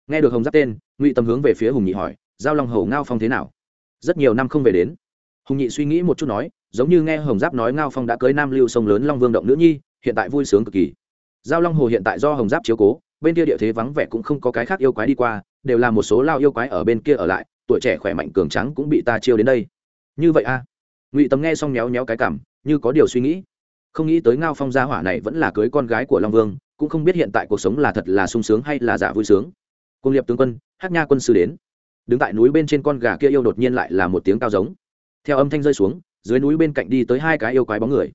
Nghe được hồng giáp tên, ngụy tầm hướng về phía hùng nhị hỏi, giao long hầu ngao phong thế nào? Rất nhiều năm không về đến. Hùng nhị suy nghĩ một chút nói giống như nghe hồng giáp nói ngao phong đã cưới nam lưu sông lớn long vương động nữ nhi, hiện tại vui sướng cực kỳ. Giao long hồ hiện tại do hồng giáp chiếu cố, bên kia địa thế vắng vẻ cũng không có cái khác yêu quái đi qua, đều là một số lao yêu quái ở bên kia ở lại, tuổi trẻ khỏe mạnh cường trắng cũng bị ta chiêu đến đây. Như vậy a à? ngụy tầm nghe xong méo méo cái cảm, như có điều suy nghĩ. Không nghĩ tới ngao phong gia hỏa này vẫn là cưới con gái của long vương, cũng không biết hiện tại cuộc sống là thật là sung sướng hay là giả vui sướng. Cung liệp tướng quân, hát nha quân sư đến. Đứng tại núi bên trên con gà kia yêu đột nhiên lại là một tiếng cao giống. Theo âm thanh rơi xuống dưới núi bên cạnh đi tới hai cái yêu quái bóng người.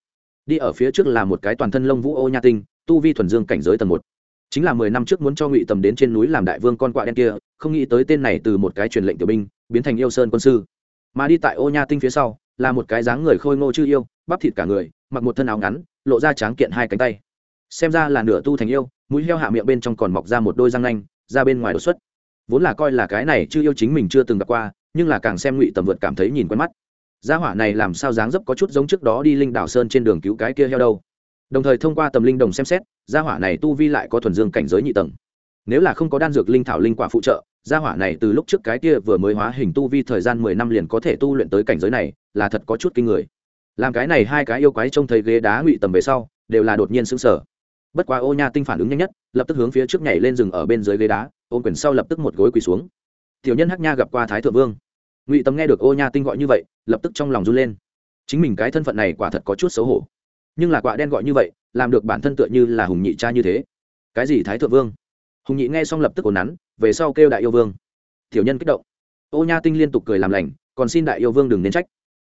Đi ở phía trước là một cái toàn thân lông vũ ô nha tinh, tu vi thuần dương cảnh giới tầng một. Chính là mười năm trước muốn cho ngụy tầm đến trên núi làm đại vương con quạ đen kia, không nghĩ tới tên này từ một cái truyền lệnh tiểu binh, biến thành yêu sơn quân sư. Mà đi tại ô nha tinh phía sau, là một cái dáng người khôi ngô chư yêu, bắp thịt cả người, mặc một thân áo ngắn, lộ ra tráng kiện hai cánh tay. Xem ra là nửa tu thành yêu, mũi heo hạ miệng bên trong còn mọc ra một đôi răng nanh, ra bên ngoài đột xuất. Vốn là coi là cái này chư yêu chính mình chưa từng gặp qua, nhưng là càng xem ngụy tầm vượt cảm thấy nhìn quen mắt gia hỏa này làm sao dáng dấp có chút giống trước đó đi linh đảo sơn trên đường cứu cái kia heo đâu? Đồng thời thông qua tầm linh đồng xem xét, gia hỏa này tu vi lại có thuần dương cảnh giới nhị tầng. Nếu là không có đan dược linh thảo linh quả phụ trợ, gia hỏa này từ lúc trước cái kia vừa mới hóa hình tu vi thời gian mười năm liền có thể tu luyện tới cảnh giới này, là thật có chút kinh người. Làm cái này hai cái yêu quái trông thấy ghế đá ngụy tầm về sau, đều là đột nhiên sững sờ. Bất quá ô nha tinh phản ứng nhanh nhất, lập tức hướng phía trước nhảy lên rừng ở bên dưới ghế đá, ôm quyền sau lập tức một gối quỳ xuống. Tiểu nhân hắc nha gặp qua thái thượng vương ngụy Tâm nghe được ô nha tinh gọi như vậy lập tức trong lòng run lên chính mình cái thân phận này quả thật có chút xấu hổ nhưng là quạ đen gọi như vậy làm được bản thân tựa như là hùng nhị cha như thế cái gì thái thượng vương hùng nhị nghe xong lập tức ồn nắn về sau kêu đại yêu vương tiểu nhân kích động ô nha tinh liên tục cười làm lành còn xin đại yêu vương đừng nên trách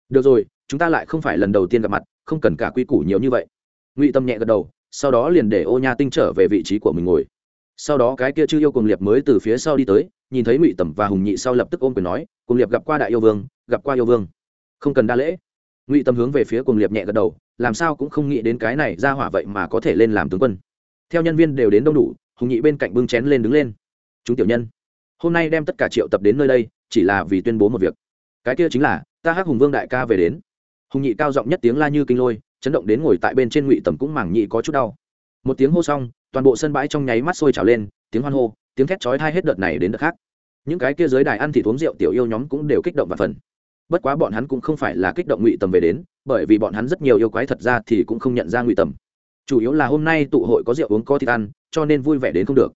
được rồi chúng ta lại không phải lần đầu tiên gặp mặt không cần cả quy củ nhiều như vậy ngụy tâm nhẹ gật đầu sau đó liền để ô nha tinh trở về vị trí của mình ngồi sau đó cái kia chư yêu cùng liệp mới từ phía sau đi tới nhìn thấy ngụy tầm và hùng nhị sau lập tức ôm quyền nói, cùng liệp gặp qua đại yêu vương, gặp qua yêu vương. Không cần đa lễ. Ngụy tâm hướng về phía cùng liệp nhẹ gật đầu, làm sao cũng không nghĩ đến cái này ra hỏa vậy mà có thể lên làm tướng quân. Theo nhân viên đều đến đông đủ, hùng nhị bên cạnh bưng chén lên đứng lên. Chúng tiểu nhân, hôm nay đem tất cả triệu tập đến nơi đây, chỉ là vì tuyên bố một việc. Cái kia chính là, ta hắc hùng vương đại ca về đến. Hùng nhị cao giọng nhất tiếng la như kinh lôi, chấn động đến ngồi tại bên trên ngụy tầm cũng mảng nhị có chút đau. Một tiếng hô xong, toàn bộ sân bãi trong nháy mắt sôi trào lên, tiếng hoan hô tiếng thét chói tai hết đợt này đến đợt khác. Những cái kia dưới đài ăn thịt uống rượu tiểu yêu nhóm cũng đều kích động và phần. Bất quá bọn hắn cũng không phải là kích động ngụy tầm về đến, bởi vì bọn hắn rất nhiều yêu quái thật ra thì cũng không nhận ra ngụy tầm. Chủ yếu là hôm nay tụ hội có rượu uống có thịt ăn, cho nên vui vẻ đến không được.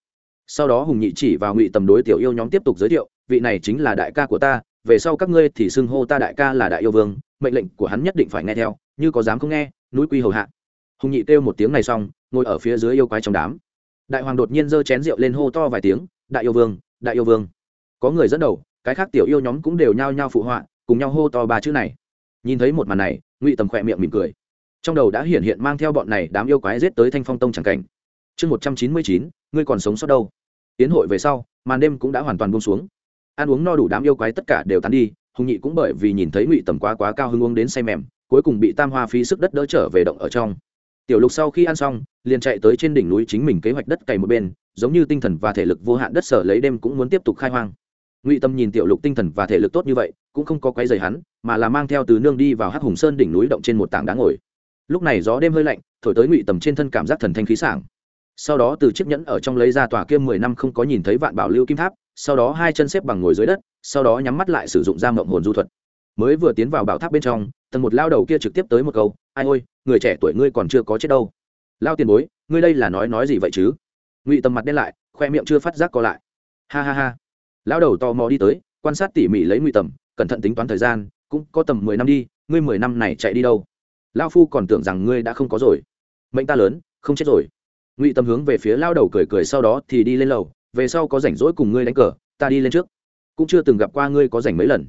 Sau đó hùng nhị chỉ vào ngụy tầm đối tiểu yêu nhóm tiếp tục giới thiệu, vị này chính là đại ca của ta, về sau các ngươi thì xưng hô ta đại ca là đại yêu vương, mệnh lệnh của hắn nhất định phải nghe theo, như có dám không nghe, núi quy hầu hạ. Hùng nhị kêu một tiếng này xong, ngồi ở phía dưới yêu quái trong đám đại hoàng đột nhiên giơ chén rượu lên hô to vài tiếng, đại yêu vương, đại yêu vương. Có người dẫn đầu, cái khác tiểu yêu nhóm cũng đều nhao nhao phụ họa, cùng nhau hô to ba chữ này. Nhìn thấy một màn này, ngụy tầm khỏe miệng mỉm cười. Trong đầu đã hiện hiện mang theo bọn này đám yêu quái giết tới thanh phong tông c cảnh. Chương một trăm chín mươi chín, ngươi còn sống sót đâu? Tiến hội về sau, màn đêm cũng đã hoàn toàn buông xuống. Ăn uống no đủ đám yêu quái tất cả đều tán đi, hùng nhị cũng bởi vì nhìn thấy ngụy tầm quá quá cao hưng uống đến say mềm, cuối cùng bị tam hoa phí sức đất đỡ trở về động ở trong tiểu lục sau khi ăn xong, liền chạy tới trên đỉnh núi chính mình kế hoạch đất cày một bên, giống như tinh thần và thể lực vô hạn đất sở lấy đêm cũng muốn tiếp tục khai hoang. Ngụy tâm nhìn tiểu lục tinh thần và thể lực tốt như vậy, cũng không có quấy dày hắn, mà là mang theo từ nương đi vào hắc hùng sơn đỉnh núi động trên một tảng đá ngồi. Lúc này gió đêm hơi lạnh, thổi tới ngụy tầm trên thân cảm giác thần thanh khí sảng. Sau đó từ chiếc nhẫn ở trong lấy ra tòa kia mười năm không có nhìn thấy vạn bảo lưu kim tháp, sau đó hai chân xếp bằng ngồi dưới đất, sau đó nhắm mắt lại sử dụng ra mộng hồn du thuật. Mới vừa tiến vào bảo tháp bên trong tầng một lao đầu kia trực tiếp tới một câu, ai ôi, người trẻ tuổi ngươi còn chưa có chết đâu. Lao tiền bối, ngươi đây là nói nói gì vậy chứ? Ngụy tầm mặt đen lại, khoe miệng chưa phát giác co lại. Ha ha ha. Lao đầu tò mò đi tới, quan sát tỉ mỉ lấy ngụy tầm cẩn thận tính toán thời gian, cũng có tầm mười năm đi, ngươi mười năm này chạy đi đâu? Lao phu còn tưởng rằng ngươi đã không có rồi. Mệnh ta lớn, không chết rồi. Ngụy tầm hướng về phía lao đầu cười cười sau đó thì đi lên lầu, về sau có rảnh rỗi cùng ngươi đánh cờ, ta đi lên trước. Cũng chưa từng gặp qua ngươi có rảnh mấy lần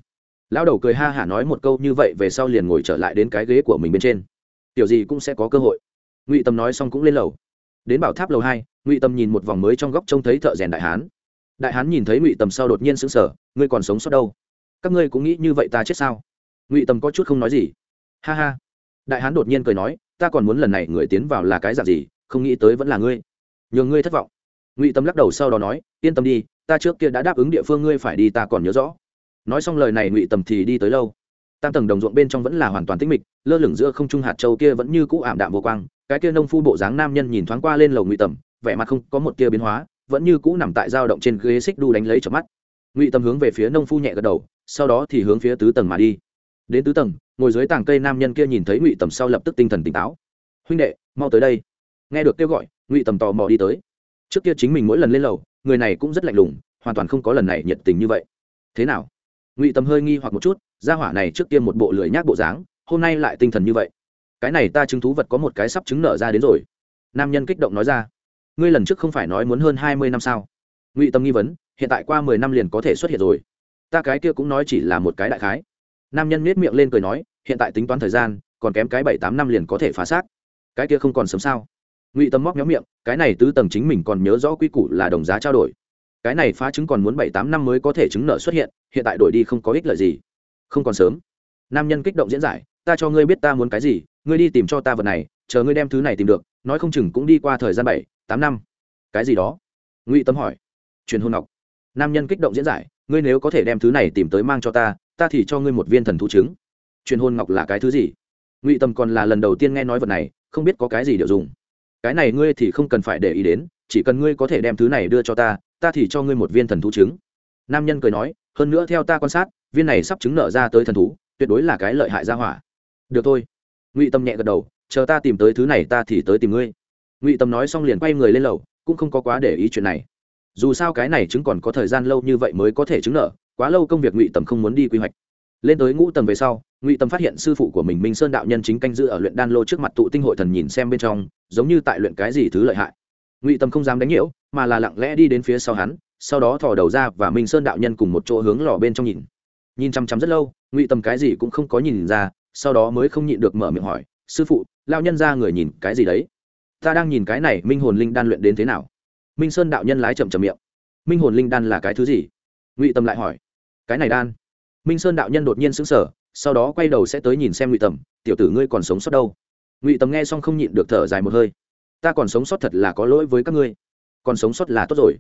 lão đầu cười ha hả nói một câu như vậy về sau liền ngồi trở lại đến cái ghế của mình bên trên. Tiểu gì cũng sẽ có cơ hội. Ngụy tâm nói xong cũng lên lầu. Đến bảo tháp lầu hai, ngụy tâm nhìn một vòng mới trong góc trông thấy thợ rèn đại hán. Đại hán nhìn thấy ngụy tâm sau đột nhiên sững sờ, ngươi còn sống sót đâu? Các ngươi cũng nghĩ như vậy ta chết sao? Ngụy tâm có chút không nói gì. Ha ha. Đại hán đột nhiên cười nói, ta còn muốn lần này người tiến vào là cái dạng gì, không nghĩ tới vẫn là ngươi. Nhường ngươi thất vọng. Ngụy tâm lắc đầu sau đó nói, yên tâm đi, ta trước kia đã đáp ứng địa phương ngươi phải đi, ta còn nhớ rõ nói xong lời này ngụy tầm thì đi tới lâu. Tam tầng đồng ruộng bên trong vẫn là hoàn toàn tĩnh mịch, lơ lửng giữa không trung hạt châu kia vẫn như cũ ảm đạm vô quang, cái kia nông phu bộ dáng nam nhân nhìn thoáng qua lên lầu ngụy tầm, vẻ mặt không có một kia biến hóa, vẫn như cũ nằm tại dao động trên ghế xích đu đánh lấy chợp mắt. Ngụy tầm hướng về phía nông phu nhẹ gật đầu, sau đó thì hướng phía tứ tầng mà đi. Đến tứ tầng, ngồi dưới tảng cây nam nhân kia nhìn thấy ngụy tầm sau lập tức tinh thần tỉnh táo. Huynh đệ, mau tới đây. Nghe được kêu gọi, ngụy tầm tò mò đi tới. Trước kia chính mình mỗi lần lên lầu, người này cũng rất lạnh lùng, hoàn toàn không có lần này nhiệt tình như vậy. Thế nào? Ngụy tầm hơi nghi hoặc một chút, gia hỏa này trước tiên một bộ lười nhác bộ dáng, hôm nay lại tinh thần như vậy. Cái này ta chứng thú vật có một cái sắp chứng nở ra đến rồi. Nam nhân kích động nói ra. Ngươi lần trước không phải nói muốn hơn hai mươi năm sao? Ngụy tâm nghi vấn, hiện tại qua mười năm liền có thể xuất hiện rồi. Ta cái kia cũng nói chỉ là một cái đại khái. Nam nhân nết miệng lên cười nói, hiện tại tính toán thời gian, còn kém cái bảy tám năm liền có thể phá xác. Cái kia không còn sớm sao? Ngụy tâm móc méo miệng, cái này tứ tầng chính mình còn nhớ rõ quy củ là đồng giá trao đổi cái này phá trứng còn muốn bảy tám năm mới có thể trứng nợ xuất hiện hiện tại đổi đi không có ích lợi gì. Không còn sớm. Nam nhân kích động diễn giải, ta cho ngươi biết ta muốn cái gì, ngươi đi tìm cho ta vật này, chờ ngươi đem thứ này tìm được, nói không chừng cũng đi qua thời gian bảy, tám năm. Cái gì đó? Ngụy tâm hỏi. Truyền hôn ngọc. Nam nhân kích động diễn giải, ngươi nếu có thể đem thứ này tìm tới mang cho ta ta thì cho ngươi một viên thần thú trứng. Truyền hôn ngọc là cái thứ gì? Ngụy tâm còn là lần đầu tiên nghe nói vật này, không biết có cái gì đều dùng. Cái này ngươi thì không cần phải để ý đến, chỉ cần ngươi có thể đem thứ này đưa cho ta ta thì cho ngươi một viên thần thú trứng. Nam nhân cười nói, hơn nữa theo ta quan sát, viên này sắp chứng nở ra tới thần thú, tuyệt đối là cái lợi hại ra hỏa. Được thôi. Ngụy tâm nhẹ gật đầu, chờ ta tìm tới thứ này ta thì tới tìm ngươi. Ngụy tâm nói xong liền quay người lên lầu, cũng không có quá để ý chuyện này. Dù sao cái này chứng còn có thời gian lâu như vậy mới có thể chứng nở, quá lâu công việc ngụy tâm không muốn đi quy hoạch. Lên tới ngũ tầng về sau, ngụy tâm phát hiện sư phụ của mình minh sơn đạo nhân chính canh giữ ở luyện đan lô trước mặt tụ tinh hội thần nhìn xem bên trong, giống như tại luyện cái gì thứ lợi hại ngụy tâm không dám đánh nhiễu, mà là lặng lẽ đi đến phía sau hắn, sau đó thò đầu ra và minh sơn đạo nhân cùng một chỗ hướng lò bên trong nhìn. Nhìn chăm chăm rất lâu, ngụy tâm cái gì cũng không có nhìn ra, sau đó mới không nhịn được mở miệng hỏi, sư phụ lao nhân ra người nhìn cái gì đấy? Ta đang nhìn cái này, minh hồn linh đan luyện đến thế nào? Minh sơn đạo nhân lái chậm chậm miệng. Minh hồn linh đan là cái thứ gì? Ngụy tâm lại hỏi. Cái này đan. Minh sơn đạo nhân đột nhiên sững sờ, sau đó quay đầu sẽ tới nhìn xem ngụy tầm tiểu tử ngươi còn sống sót đâu? Ngụy tầm nghe xong không nhịn được thở dài một hơi ta còn sống sót thật là có lỗi với các ngươi. Còn sống sót là tốt rồi.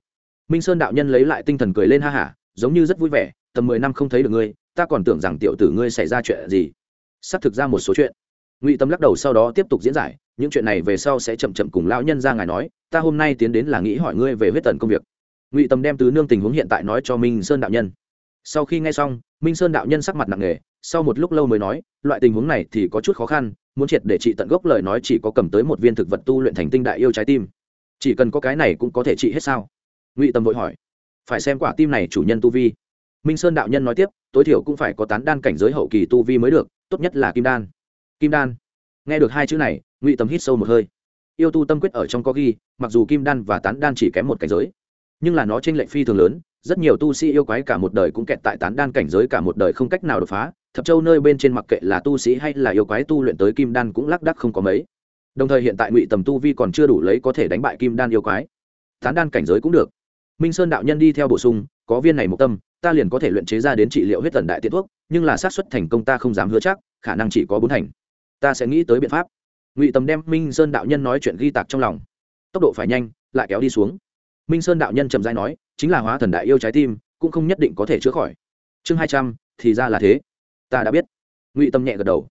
Minh sơn đạo nhân lấy lại tinh thần cười lên ha hả, giống như rất vui vẻ, tầm mười năm không thấy được ngươi, ta còn tưởng rằng tiểu tử ngươi xảy ra chuyện gì. Sắp thực ra một số chuyện. Ngụy tâm lắc đầu sau đó tiếp tục diễn giải, những chuyện này về sau sẽ chậm chậm cùng lão nhân ra ngài nói, ta hôm nay tiến đến là nghĩ hỏi ngươi về huyết tần công việc. Ngụy tâm đem tứ nương tình huống hiện tại nói cho minh sơn đạo nhân. Sau khi nghe xong, minh sơn đạo nhân sắc mặt nặng nề sau một lúc lâu mới nói, loại tình huống này thì có chút khó khăn, muốn triệt để trị tận gốc lời nói chỉ có cầm tới một viên thực vật tu luyện thành tinh đại yêu trái tim. Chỉ cần có cái này cũng có thể trị hết sao? Ngụy tâm vội hỏi. Phải xem quả tim này chủ nhân tu vi. Minh sơn đạo nhân nói tiếp, tối thiểu cũng phải có tán đan cảnh giới hậu kỳ tu vi mới được, tốt nhất là kim đan. Kim đan? Nghe được hai chữ này, ngụy tâm hít sâu một hơi. Yêu tu tâm quyết ở trong có ghi, mặc dù kim đan và tán đan chỉ kém một cảnh giới, nhưng là nó t r ê n lệch phi thường lớn, rất nhiều tu sĩ yêu quái cả một đời cũng kẹt tại tán đan cảnh giới cả một đời không cách nào đột phá thập châu nơi bên trên mặc kệ là tu sĩ hay là yêu quái tu luyện tới kim đan cũng lác đắc không có mấy. Đồng thời hiện tại ngụy tầm tu vi còn chưa đủ lấy có thể đánh bại kim đan yêu quái. Tán đan cảnh giới cũng được. Minh sơn đạo nhân đi theo bổ sung, có viên này một tâm, ta liền có thể luyện chế ra đến trị liệu huyết tần đại tiện thuốc, nhưng là xác suất thành công ta không dám hứa chắc, khả năng chỉ có bốn thành. Ta sẽ nghĩ tới biện pháp. Ngụy tầm đem minh sơn đạo nhân nói chuyện ghi tạc trong lòng. Tốc độ phải nhanh, lại kéo đi xuống. Minh sơn đạo nhân trầm dai nói, chính là hóa thần đại yêu trái tim, cũng không nhất định có thể chữa khỏi. Chương hai trăm, thì ra là thế ta đã biết. Ngụy tâm nhẹ gật đầu.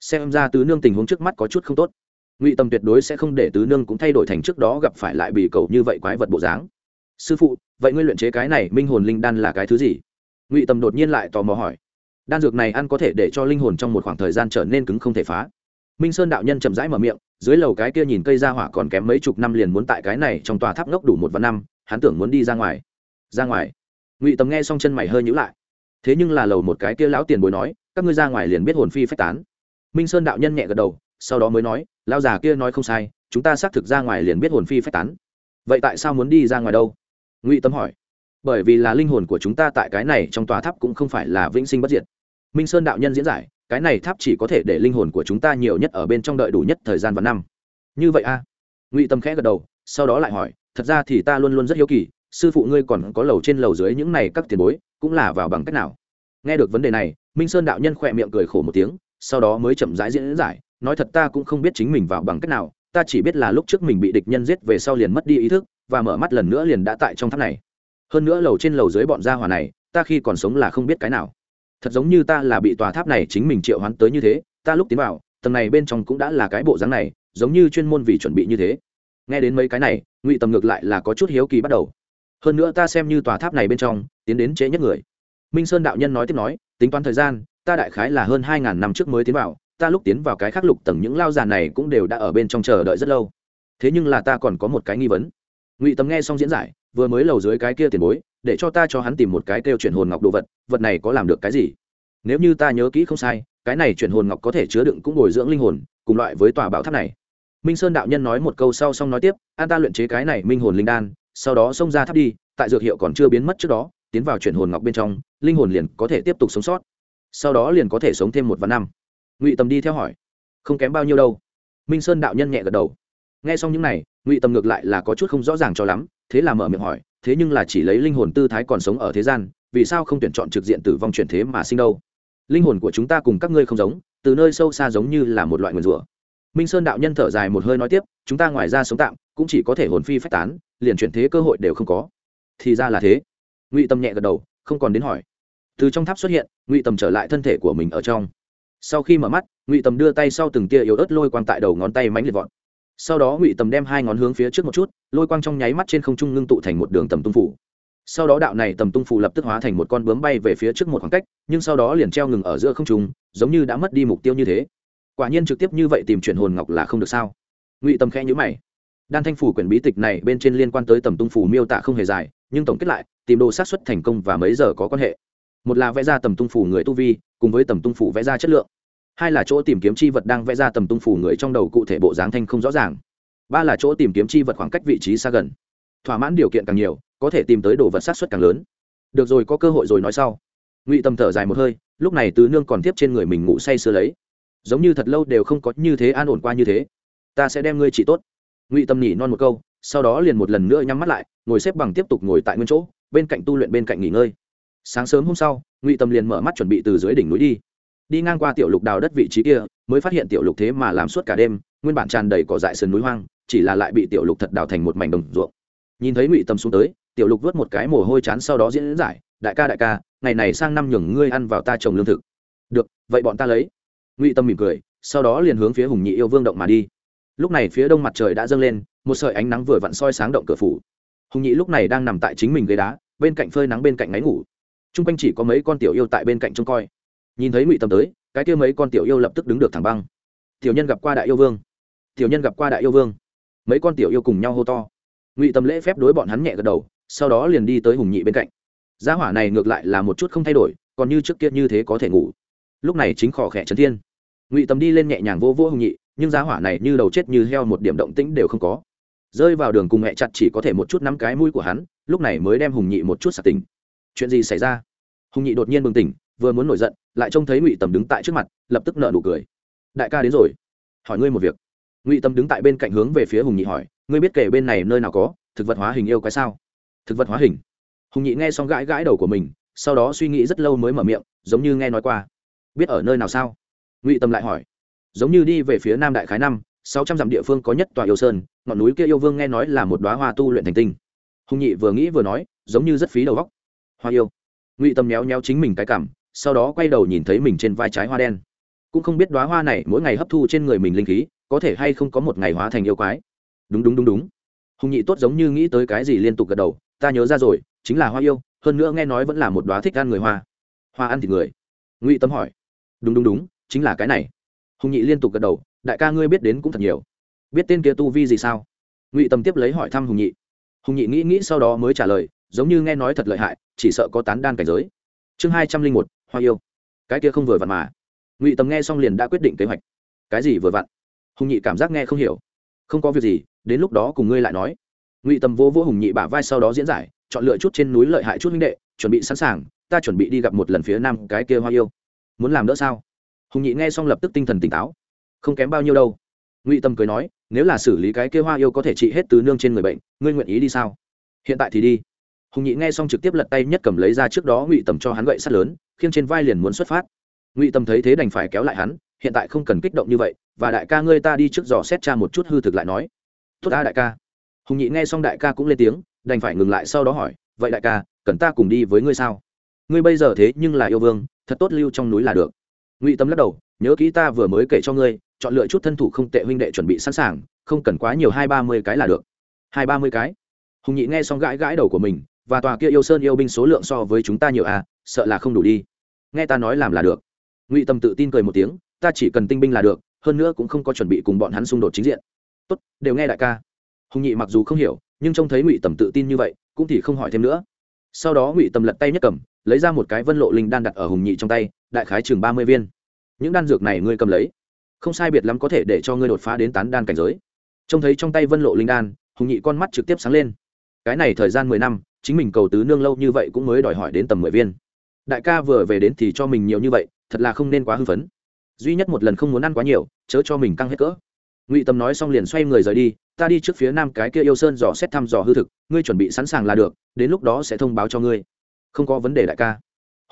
Xem ra tứ nương tình huống trước mắt có chút không tốt. Ngụy tâm tuyệt đối sẽ không để tứ nương cũng thay đổi thành trước đó gặp phải lại bị cầu như vậy quái vật bộ dáng. Sư phụ, vậy ngươi luyện chế cái này, minh hồn linh đan là cái thứ gì? Ngụy tâm đột nhiên lại tò mò hỏi. Đan dược này ăn có thể để cho linh hồn trong một khoảng thời gian trở nên cứng không thể phá. Minh sơn đạo nhân chậm rãi mở miệng, dưới lầu cái kia nhìn cây ra hỏa còn kém mấy chục năm liền muốn tại cái này trong tòa tháp ngốc đủ một vạn năm, hắn tưởng muốn đi ra ngoài. Ra ngoài. Ngụy tầm nghe xong chân mày hơi nhữ lại. Thế nhưng là lầu một cái kia lão tiền bối nói các ngươi ra ngoài liền biết hồn phi phách tán. Minh sơn đạo nhân nhẹ gật đầu, sau đó mới nói, lão già kia nói không sai, chúng ta xác thực ra ngoài liền biết hồn phi phách tán. Vậy tại sao muốn đi ra ngoài đâu? Ngụy tâm hỏi. Bởi vì là linh hồn của chúng ta tại cái này trong tòa tháp cũng không phải là vĩnh sinh bất diệt. Minh sơn đạo nhân diễn giải, cái này tháp chỉ có thể để linh hồn của chúng ta nhiều nhất ở bên trong đợi đủ nhất thời gian và năm. Như vậy a à? ngụy tâm khẽ gật đầu, sau đó lại hỏi, thật ra thì ta luôn luôn rất hiếu kỳ, sư phụ ngươi còn có lầu trên lầu dưới những này các tiền bối, cũng là vào bằng cách nào? Nghe được vấn đề này minh sơn đạo nhân khỏe miệng cười khổ một tiếng, sau đó mới chậm rãi diễn giải, nói thật ta cũng không biết chính mình vào bằng cách nào, ta chỉ biết là lúc trước mình bị địch nhân giết về sau liền mất đi ý thức, và mở mắt lần nữa liền đã tại trong tháp này. Hơn nữa lầu trên lầu dưới bọn gia hỏa này, ta khi còn sống là không biết cái nào. Thật giống như ta là bị tòa tháp này chính mình triệu hoán tới như thế, ta lúc tiến vào, tầng này bên trong cũng đã là cái bộ dáng này, giống như chuyên môn vì chuẩn bị như thế. Nghe đến mấy cái này, ngụy tầm ngược lại là có chút hiếu kỳ bắt đầu. Hơn nữa ta xem như tòa tháp này bên trong, tiến đến trễ nhất người. Minh sơn đạo nhân nói tiếp nói tính toán thời gian, ta đại khái là hơn hai ngàn năm trước mới tiến vào, ta lúc tiến vào cái khắc lục tầng những lao già này cũng đều đã ở bên trong chờ đợi rất lâu. Thế nhưng là ta còn có một cái nghi vấn. Ngụy tầm nghe xong diễn giải, vừa mới lầu dưới cái kia tiền bối, để cho ta cho hắn tìm một cái kêu chuyển hồn ngọc đồ vật vật này có làm được cái gì? Nếu như ta nhớ kỹ không sai, cái này chuyển hồn ngọc có thể chứa đựng cũng bồi dưỡng linh hồn, cùng loại với tòa bảo tháp này. Minh sơn đạo nhân nói một câu sau xong nói tiếp, an ta luyện chế cái này minh hồn linh đan, sau đó xông ra tháp đi, tại dược hiệu còn chưa biến mất trước đó tiến vào chuyển hồn ngọc bên trong, linh hồn liền có thể tiếp tục sống sót. Sau đó liền có thể sống thêm một vạn năm. Ngụy tầm đi theo hỏi, không kém bao nhiêu đâu. Minh sơn đạo nhân nhẹ gật đầu. Nghe xong những này, ngụy tầm ngược lại là có chút không rõ ràng cho lắm, thế là mở miệng hỏi, thế nhưng là chỉ lấy linh hồn tư thái còn sống ở thế gian, vì sao không tuyển chọn trực diện tử vong chuyển thế mà sinh đâu? Linh hồn của chúng ta cùng các ngươi không giống, từ nơi sâu xa giống như là một loại nguyền rủa. Minh sơn đạo nhân thở dài một hơi nói tiếp, chúng ta ngoài ra sống tạm, cũng chỉ có thể hồn phi phách tán, liền chuyển thế cơ hội đều không có. Thì ra là thế ngụy tâm nhẹ gật đầu, không còn đến hỏi. Từ trong tháp xuất hiện, ngụy tầm trở lại thân thể của mình ở trong. Sau khi mở mắt, ngụy tầm đưa tay sau từng tia yếu ớt lôi quang tại đầu ngón tay mánh liệt vọt. Sau đó ngụy tầm đem hai ngón hướng phía trước một chút, lôi quang trong nháy mắt trên không trung ngưng tụ thành một đường tầm tung phủ. Sau đó đạo này tầm tung phủ lập tức hóa thành một con bướm bay về phía trước một khoảng cách, nhưng sau đó liền treo ngừng ở giữa không trung, giống như đã mất đi mục tiêu như thế. Quả nhiên trực tiếp như vậy tìm chuyển hồn ngọc là không được sao? Ngụy tầm khẽ nhữ mày đan thanh phủ quyển bí tịch này bên trên liên quan tới tầm tung phủ miêu tả không hề dài, nhưng tổng kết lại, tìm đồ sát xuất thành công và mấy giờ có quan hệ. Một là vẽ ra tầm tung phủ người tu vi, cùng với tầm tung phủ vẽ ra chất lượng. Hai là chỗ tìm kiếm chi vật đang vẽ ra tầm tung phủ người trong đầu cụ thể bộ dáng thanh không rõ ràng. Ba là chỗ tìm kiếm chi vật khoảng cách vị trí xa gần. Thỏa mãn điều kiện càng nhiều, có thể tìm tới đồ vật sát xuất càng lớn. Được rồi, có cơ hội rồi nói sau. Ngụy tâm thở dài một hơi, lúc này tứ nương còn tiếp trên người mình ngủ say sưa lấy. Giống như thật lâu đều không có như thế an ổn qua như thế. Ta sẽ đem ngươi trị tốt ngụy tâm nhỉ non một câu, sau đó liền một lần nữa nhắm mắt lại, ngồi xếp bằng tiếp tục ngồi tại nguyên chỗ, bên cạnh tu luyện bên cạnh nghỉ ngơi. Sáng sớm hôm sau, ngụy tâm liền mở mắt chuẩn bị từ dưới đỉnh núi đi. Đi ngang qua tiểu lục đào đất vị trí kia, mới phát hiện tiểu lục thế mà làm suốt cả đêm, nguyên bản tràn đầy cỏ dại sườn núi hoang, chỉ là lại bị tiểu lục thật đào thành một mảnh đồng ruộng. Nhìn thấy ngụy tâm xuống tới, tiểu lục vớt một cái mồ hôi chán sau đó diễn giải, đại ca đại ca, ngày này sang năm nhường ngươi ăn vào ta trồng lương thực. Được, vậy bọn ta lấy. Ngụy tâm mỉm cười, sau đó liền hướng phía hùng nhị yêu vương động mà đi lúc này phía đông mặt trời đã dâng lên, một sợi ánh nắng vừa vặn soi sáng động cửa phủ. Hùng nhị lúc này đang nằm tại chính mình ghế đá, bên cạnh phơi nắng bên cạnh ngáy ngủ. T r u n g quanh chỉ có mấy con tiểu yêu tại bên cạnh trông coi. Nhìn thấy ngụy tâm tới, cái kia mấy con tiểu yêu lập tức đứng được thẳng băng. Tiểu nhân gặp qua đại yêu vương. Tiểu nhân gặp qua đại yêu vương. Mấy con tiểu yêu cùng nhau hô to. Ngụy tâm lễ phép đối bọn hắn nhẹ gật đầu, sau đó liền đi tới hùng nhị bên cạnh. Gia hỏa này ngược lại là một chút không thay đổi, còn như trước kia như thế có thể ngủ. Lúc này chính khỏ khẽ trấn thiên. Ngụy tâm đi lên nhẹ nhàng vô vô hùng nhị nhưng giá hỏa này như đầu chết như heo một điểm động tĩnh đều không có. Rơi vào đường cùng mẹ chặt chỉ có thể một chút nắm cái mũi của hắn, lúc này mới đem hùng nhị một chút sạc tỉnh. Chuyện gì xảy ra? Hùng nhị đột nhiên bừng tỉnh, vừa muốn nổi giận, lại trông thấy ngụy tầm đứng tại trước mặt, lập tức nợ nụ cười. Đại ca đến rồi. Hỏi ngươi một việc. Ngụy tầm đứng tại bên cạnh hướng về phía hùng nhị hỏi, ngươi biết kể bên này nơi nào có thực vật hóa hình yêu cái sao? Thực vật hóa hình. Hùng nhị nghe xong gãi gãi đầu của mình, sau đó suy nghĩ rất lâu mới mở miệng, giống như nghe nói qua. Biết ở nơi nào sao? Ngụy tâm lại hỏi giống như đi về phía nam đại khái năm, sáu trăm dặm địa phương có nhất tòa yêu sơn, ngọn núi kia yêu vương nghe nói là một đoá hoa tu luyện thành tinh. Hùng nhị vừa nghĩ vừa nói, giống như rất phí đầu góc hoa yêu. Ngụy tâm méo méo chính mình cái cảm, sau đó quay đầu nhìn thấy mình trên vai trái hoa đen. Cũng không biết đoá hoa này mỗi ngày hấp thu trên người mình linh khí, có thể hay không có một ngày hóa thành yêu quái. Đúng đúng đúng đúng. Hùng nhị tốt giống như nghĩ tới cái gì liên tục gật đầu, ta nhớ ra rồi, chính là hoa yêu, hơn nữa nghe nói vẫn là một đoá thích ăn người hoa. Hoa ăn thịt người? Ngụy tâm hỏi. Đúng đúng đúng, chính là cái này hùng nhị liên tục gật đầu, đại ca ngươi biết đến cũng thật nhiều. Biết tên kia tu vi gì sao? Ngụy tâm tiếp lấy hỏi thăm hùng nhị. Hùng nhị nghĩ nghĩ sau đó mới trả lời, giống như nghe nói thật lợi hại, chỉ sợ có tán đan cảnh giới. Chương hai trăm linh một, hoa yêu. Cái kia không vừa vặn mà. Ngụy tâm nghe xong liền đã quyết định kế hoạch. Cái gì vừa vặn? Hùng nhị cảm giác nghe không hiểu. Không có việc gì, đến lúc đó cùng ngươi lại nói. Ngụy tâm vô vô hùng nhị bả vai sau đó diễn giải, chọn lựa chút trên núi lợi hại chút minh đệ, chuẩn bị sẵn sàng, ta chuẩn bị đi gặp một lần phía nam cái kia hoa yêu. Muốn làm đỡ sao? Hùng nhị nghe xong lập tức tinh thần tỉnh táo. Không kém bao nhiêu đâu. Ngụy tâm cười nói, nếu là xử lý cái kia hoa yêu có thể trị hết tứ nương trên người bệnh, ngươi nguyện ý đi sao? Hiện tại thì đi. Hùng nhị nghe xong trực tiếp lật tay nhất cầm lấy ra trước đó ngụy tầm cho hắn gậy sắt lớn, khiêng trên vai liền muốn xuất phát. Ngụy tầm thấy thế đành phải kéo lại hắn, hiện tại không cần kích động như vậy, và đại ca ngươi ta đi trước dò xét cha một chút hư thực lại nói. Tốt ta đại ca. Hùng nhị nghe xong đại ca cũng lên tiếng, đành phải ngừng lại sau đó hỏi, vậy đại ca, cần ta cùng đi với ngươi sao? Ngươi bây giờ thế nhưng là yêu vương, thật tốt lưu trong núi là được ngụy tâm lắc đầu, nhớ kỹ ta vừa mới kể cho ngươi, chọn lựa chút thân thủ không tệ huynh đệ chuẩn bị sẵn sàng, không cần quá nhiều hai ba mươi cái là được. Hai ba mươi cái? Hùng nhị nghe xong gãi gãi đầu của mình, và tòa kia yêu sơn yêu binh số lượng so với chúng ta nhiều à sợ là không đủ đi. Nghe ta nói làm là được. Ngụy tâm tự tin cười một tiếng, ta chỉ cần tinh binh là được, hơn nữa cũng không có chuẩn bị cùng bọn hắn xung đột chính diện. Tốt, đều nghe đại ca. Hùng nhị mặc dù không hiểu, nhưng trông thấy ngụy tầm tự tin như vậy, cũng thì không hỏi thêm nữa. Sau đó ngụy tầm lật tay nhất cầm lấy ra một cái vân lộ linh đan đặt ở hùng nhị trong tay, đại khái chừng ba mươi viên. Những đan dược này ngươi cầm lấy. Không sai biệt lắm có thể để cho ngươi đột phá đến tán đan cảnh giới. Trông thấy trong tay vân lộ linh đan, hùng nhị con mắt trực tiếp sáng lên. Cái này thời gian mười năm, chính mình cầu tứ nương lâu như vậy cũng mới đòi hỏi đến tầm mười viên. Đại ca vừa về đến thì cho mình nhiều như vậy, thật là không nên quá hư phấn. Duy nhất một lần không muốn ăn quá nhiều, chớ cho mình căng hết cỡ. Ngụy tâm nói xong liền xoay người rời đi, ta đi trước phía nam cái kia yêu sơn dò xét thăm dò hư thực, ngươi chuẩn bị sẵn sàng là được, đến lúc đó sẽ thông báo cho ngươi không có vấn đề đại ca.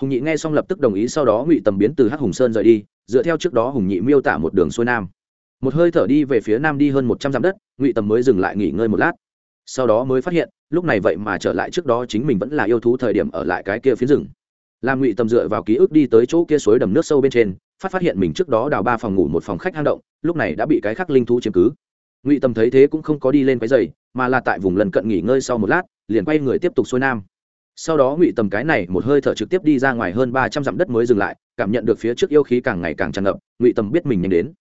Hùng nhị nghe xong lập tức đồng ý, sau đó ngụy tầm biến từ hắc hùng sơn rời đi, dựa theo trước đó hùng nhị miêu tả một đường xuôi nam. Một hơi thở đi về phía nam đi hơn một trăm dặm đất, ngụy tầm mới dừng lại nghỉ ngơi một lát. Sau đó mới phát hiện, lúc này vậy mà trở lại trước đó chính mình vẫn là yêu thú thời điểm ở lại cái kia phía rừng. Làm ngụy tầm dựa vào ký ức đi tới chỗ kia suối đầm nước sâu bên trên, phát phát hiện mình trước đó đào ba phòng ngủ một phòng khách hang động, lúc này đã bị cái khắc linh thú chiếm cứ. Ngụy tầm thấy thế cũng không có đi lên cái giày mà là tại vùng lần cận nghỉ ngơi sau một lát, liền quay người tiếp tục xuôi nam sau đó ngụy tầm cái này một hơi thở trực tiếp đi ra ngoài hơn ba trăm dặm đất mới dừng lại, cảm nhận được phía trước yêu khí càng ngày càng tràn ngập, ngụy tầm biết mình nhanh đến.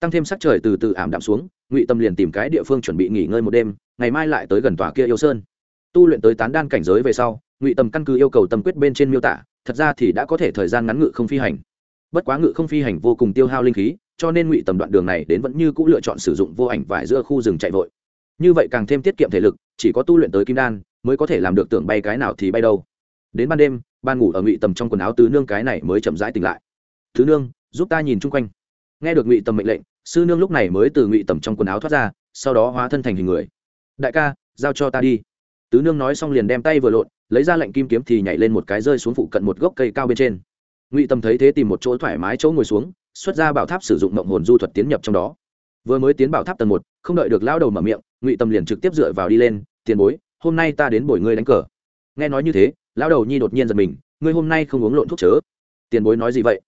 Tăng thêm sắc trời từ từ ảm đạm xuống, ngụy tâm liền tìm cái địa phương chuẩn bị nghỉ ngơi một đêm, ngày mai lại tới gần tòa kia yêu sơn. Tu luyện tới tán đan cảnh giới về sau, ngụy tâm căn cứ yêu cầu tâm quyết bên trên miêu tả, thật ra thì đã có thể thời gian ngắn ngự không phi hành. Bất quá ngự không phi hành vô cùng tiêu hao linh khí, cho nên ngụy tầm đoạn đường này đến vẫn như c ũ lựa chọn sử dụng vô ảnh vải giữa khu rừng chạy vội. Như vậy càng thêm tiết kiệm thể lực, chỉ có tu luyện tới kim đan mới có thể làm được tưởng bay cái nào thì bay đâu. Đến ban đêm, ban ngủ ở ngụy tầm trong quần áo tứ nương cái này mới chậm rãi tỉnh lại. Thứ nương, giúp ta nhìn chung quanh. Nghe được ngụy tầm mệnh lệnh, sư nương lúc này mới từ ngụy tầm trong quần áo thoát ra, sau đó hóa thân thành hình người. Đại ca, giao cho ta đi. Tứ nương nói xong liền đem tay vừa lộn, lấy ra lệnh kim kiếm thì nhảy lên một cái rơi xuống phụ cận một gốc cây cao bên trên. Ngụy tầm thấy thế tìm một chỗ thoải mái chỗ ngồi xuống, xuất ra bảo tháp sử dụng mộng hồn du thuật tiến nhập trong đó. Vừa mới tiến bảo tháp tầng một, không đợi được lao đầu mở miệng, ngụy tầm liền trực tiếp dựa vào đi lên, tiền bối hôm nay ta đến bồi ngươi đánh cờ. Nghe nói như thế, lão đầu nhi đột nhiên giật mình, ngươi hôm nay không uống lộn thuốc chớ. Tiền bối nói gì vậy?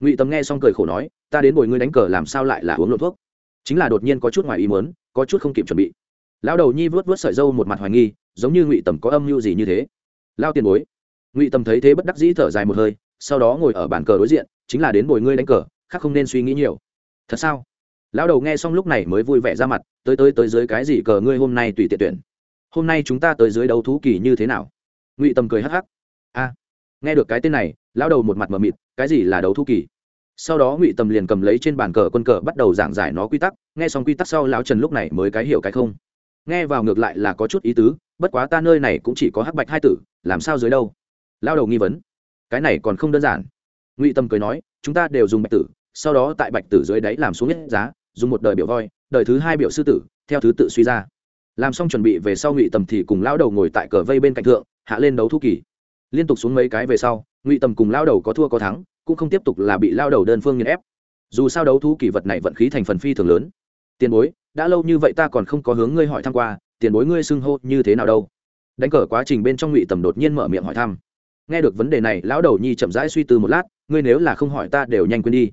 Ngụy tầm nghe xong cười khổ nói, ta đến bồi ngươi đánh cờ làm sao lại là uống lộn thuốc? Chính là đột nhiên có chút ngoài ý muốn, có chút không kịp chuẩn bị. Lão đầu nhi vớt vớt sợi dâu một mặt hoài nghi, giống như ngụy tầm có âm mưu gì như thế. Lao tiền bối. Ngụy tầm thấy thế bất đắc dĩ thở dài một hơi, sau đó ngồi ở bàn cờ đối diện, chính là đến bồi ngươi đánh cờ, khác không nên suy nghĩ nhiều. Thật sao? Lão đầu nghe xong lúc này mới vui vẻ ra mặt, tới tới tới dưới cái gì cờ ngươi hôm nay tùy tiện tuyển? Hôm nay chúng ta tới dưới đấu thú kỳ như thế nào? Ngụy tầm cười hắc hắc. A, nghe được cái tên này, lão đầu một mặt mờ mịt, cái gì là đấu thú kỳ? Sau đó ngụy tầm liền cầm lấy trên bàn cờ quân cờ bắt đầu giảng giải nó quy tắc, nghe xong quy tắc sau lão trần lúc này mới cái hiểu cái không. Nghe vào ngược lại là có chút ý tứ, bất quá ta nơi này cũng chỉ có hắc bạch hai tử, làm sao dưới đâu? Lao đầu nghi vấn. Cái này còn không đơn giản. Ngụy tâm cười nói, chúng ta đều dùng bạch tử, sau đó tại bạch tử dưới đáy làm xuống nhất giá, dùng một đời biểu voi, đời thứ hai biểu sư tử, theo thứ tự suy ra làm xong chuẩn bị về sau ngụy tầm thì cùng lao đầu ngồi tại cờ vây bên cạnh thượng, hạ lên đấu thu kỳ. Liên tục xuống mấy cái về sau, ngụy tầm cùng lao đầu có thua có thắng, cũng không tiếp tục là bị lao đầu đơn phương nghiền ép. Dù sao đấu thú kỳ vật này vận khí thành phần phi thường lớn. Tiền bối, đã lâu như vậy ta còn không có hướng ngươi hỏi thăm qua, tiền bối ngươi xưng hô như thế nào đâu? Đánh cờ quá trình bên trong ngụy tầm đột nhiên mở miệng hỏi thăm. Nghe được vấn đề này, lão đầu nhi chậm rãi suy tư một lát, ngươi nếu là không hỏi ta đều nhanh quên đi.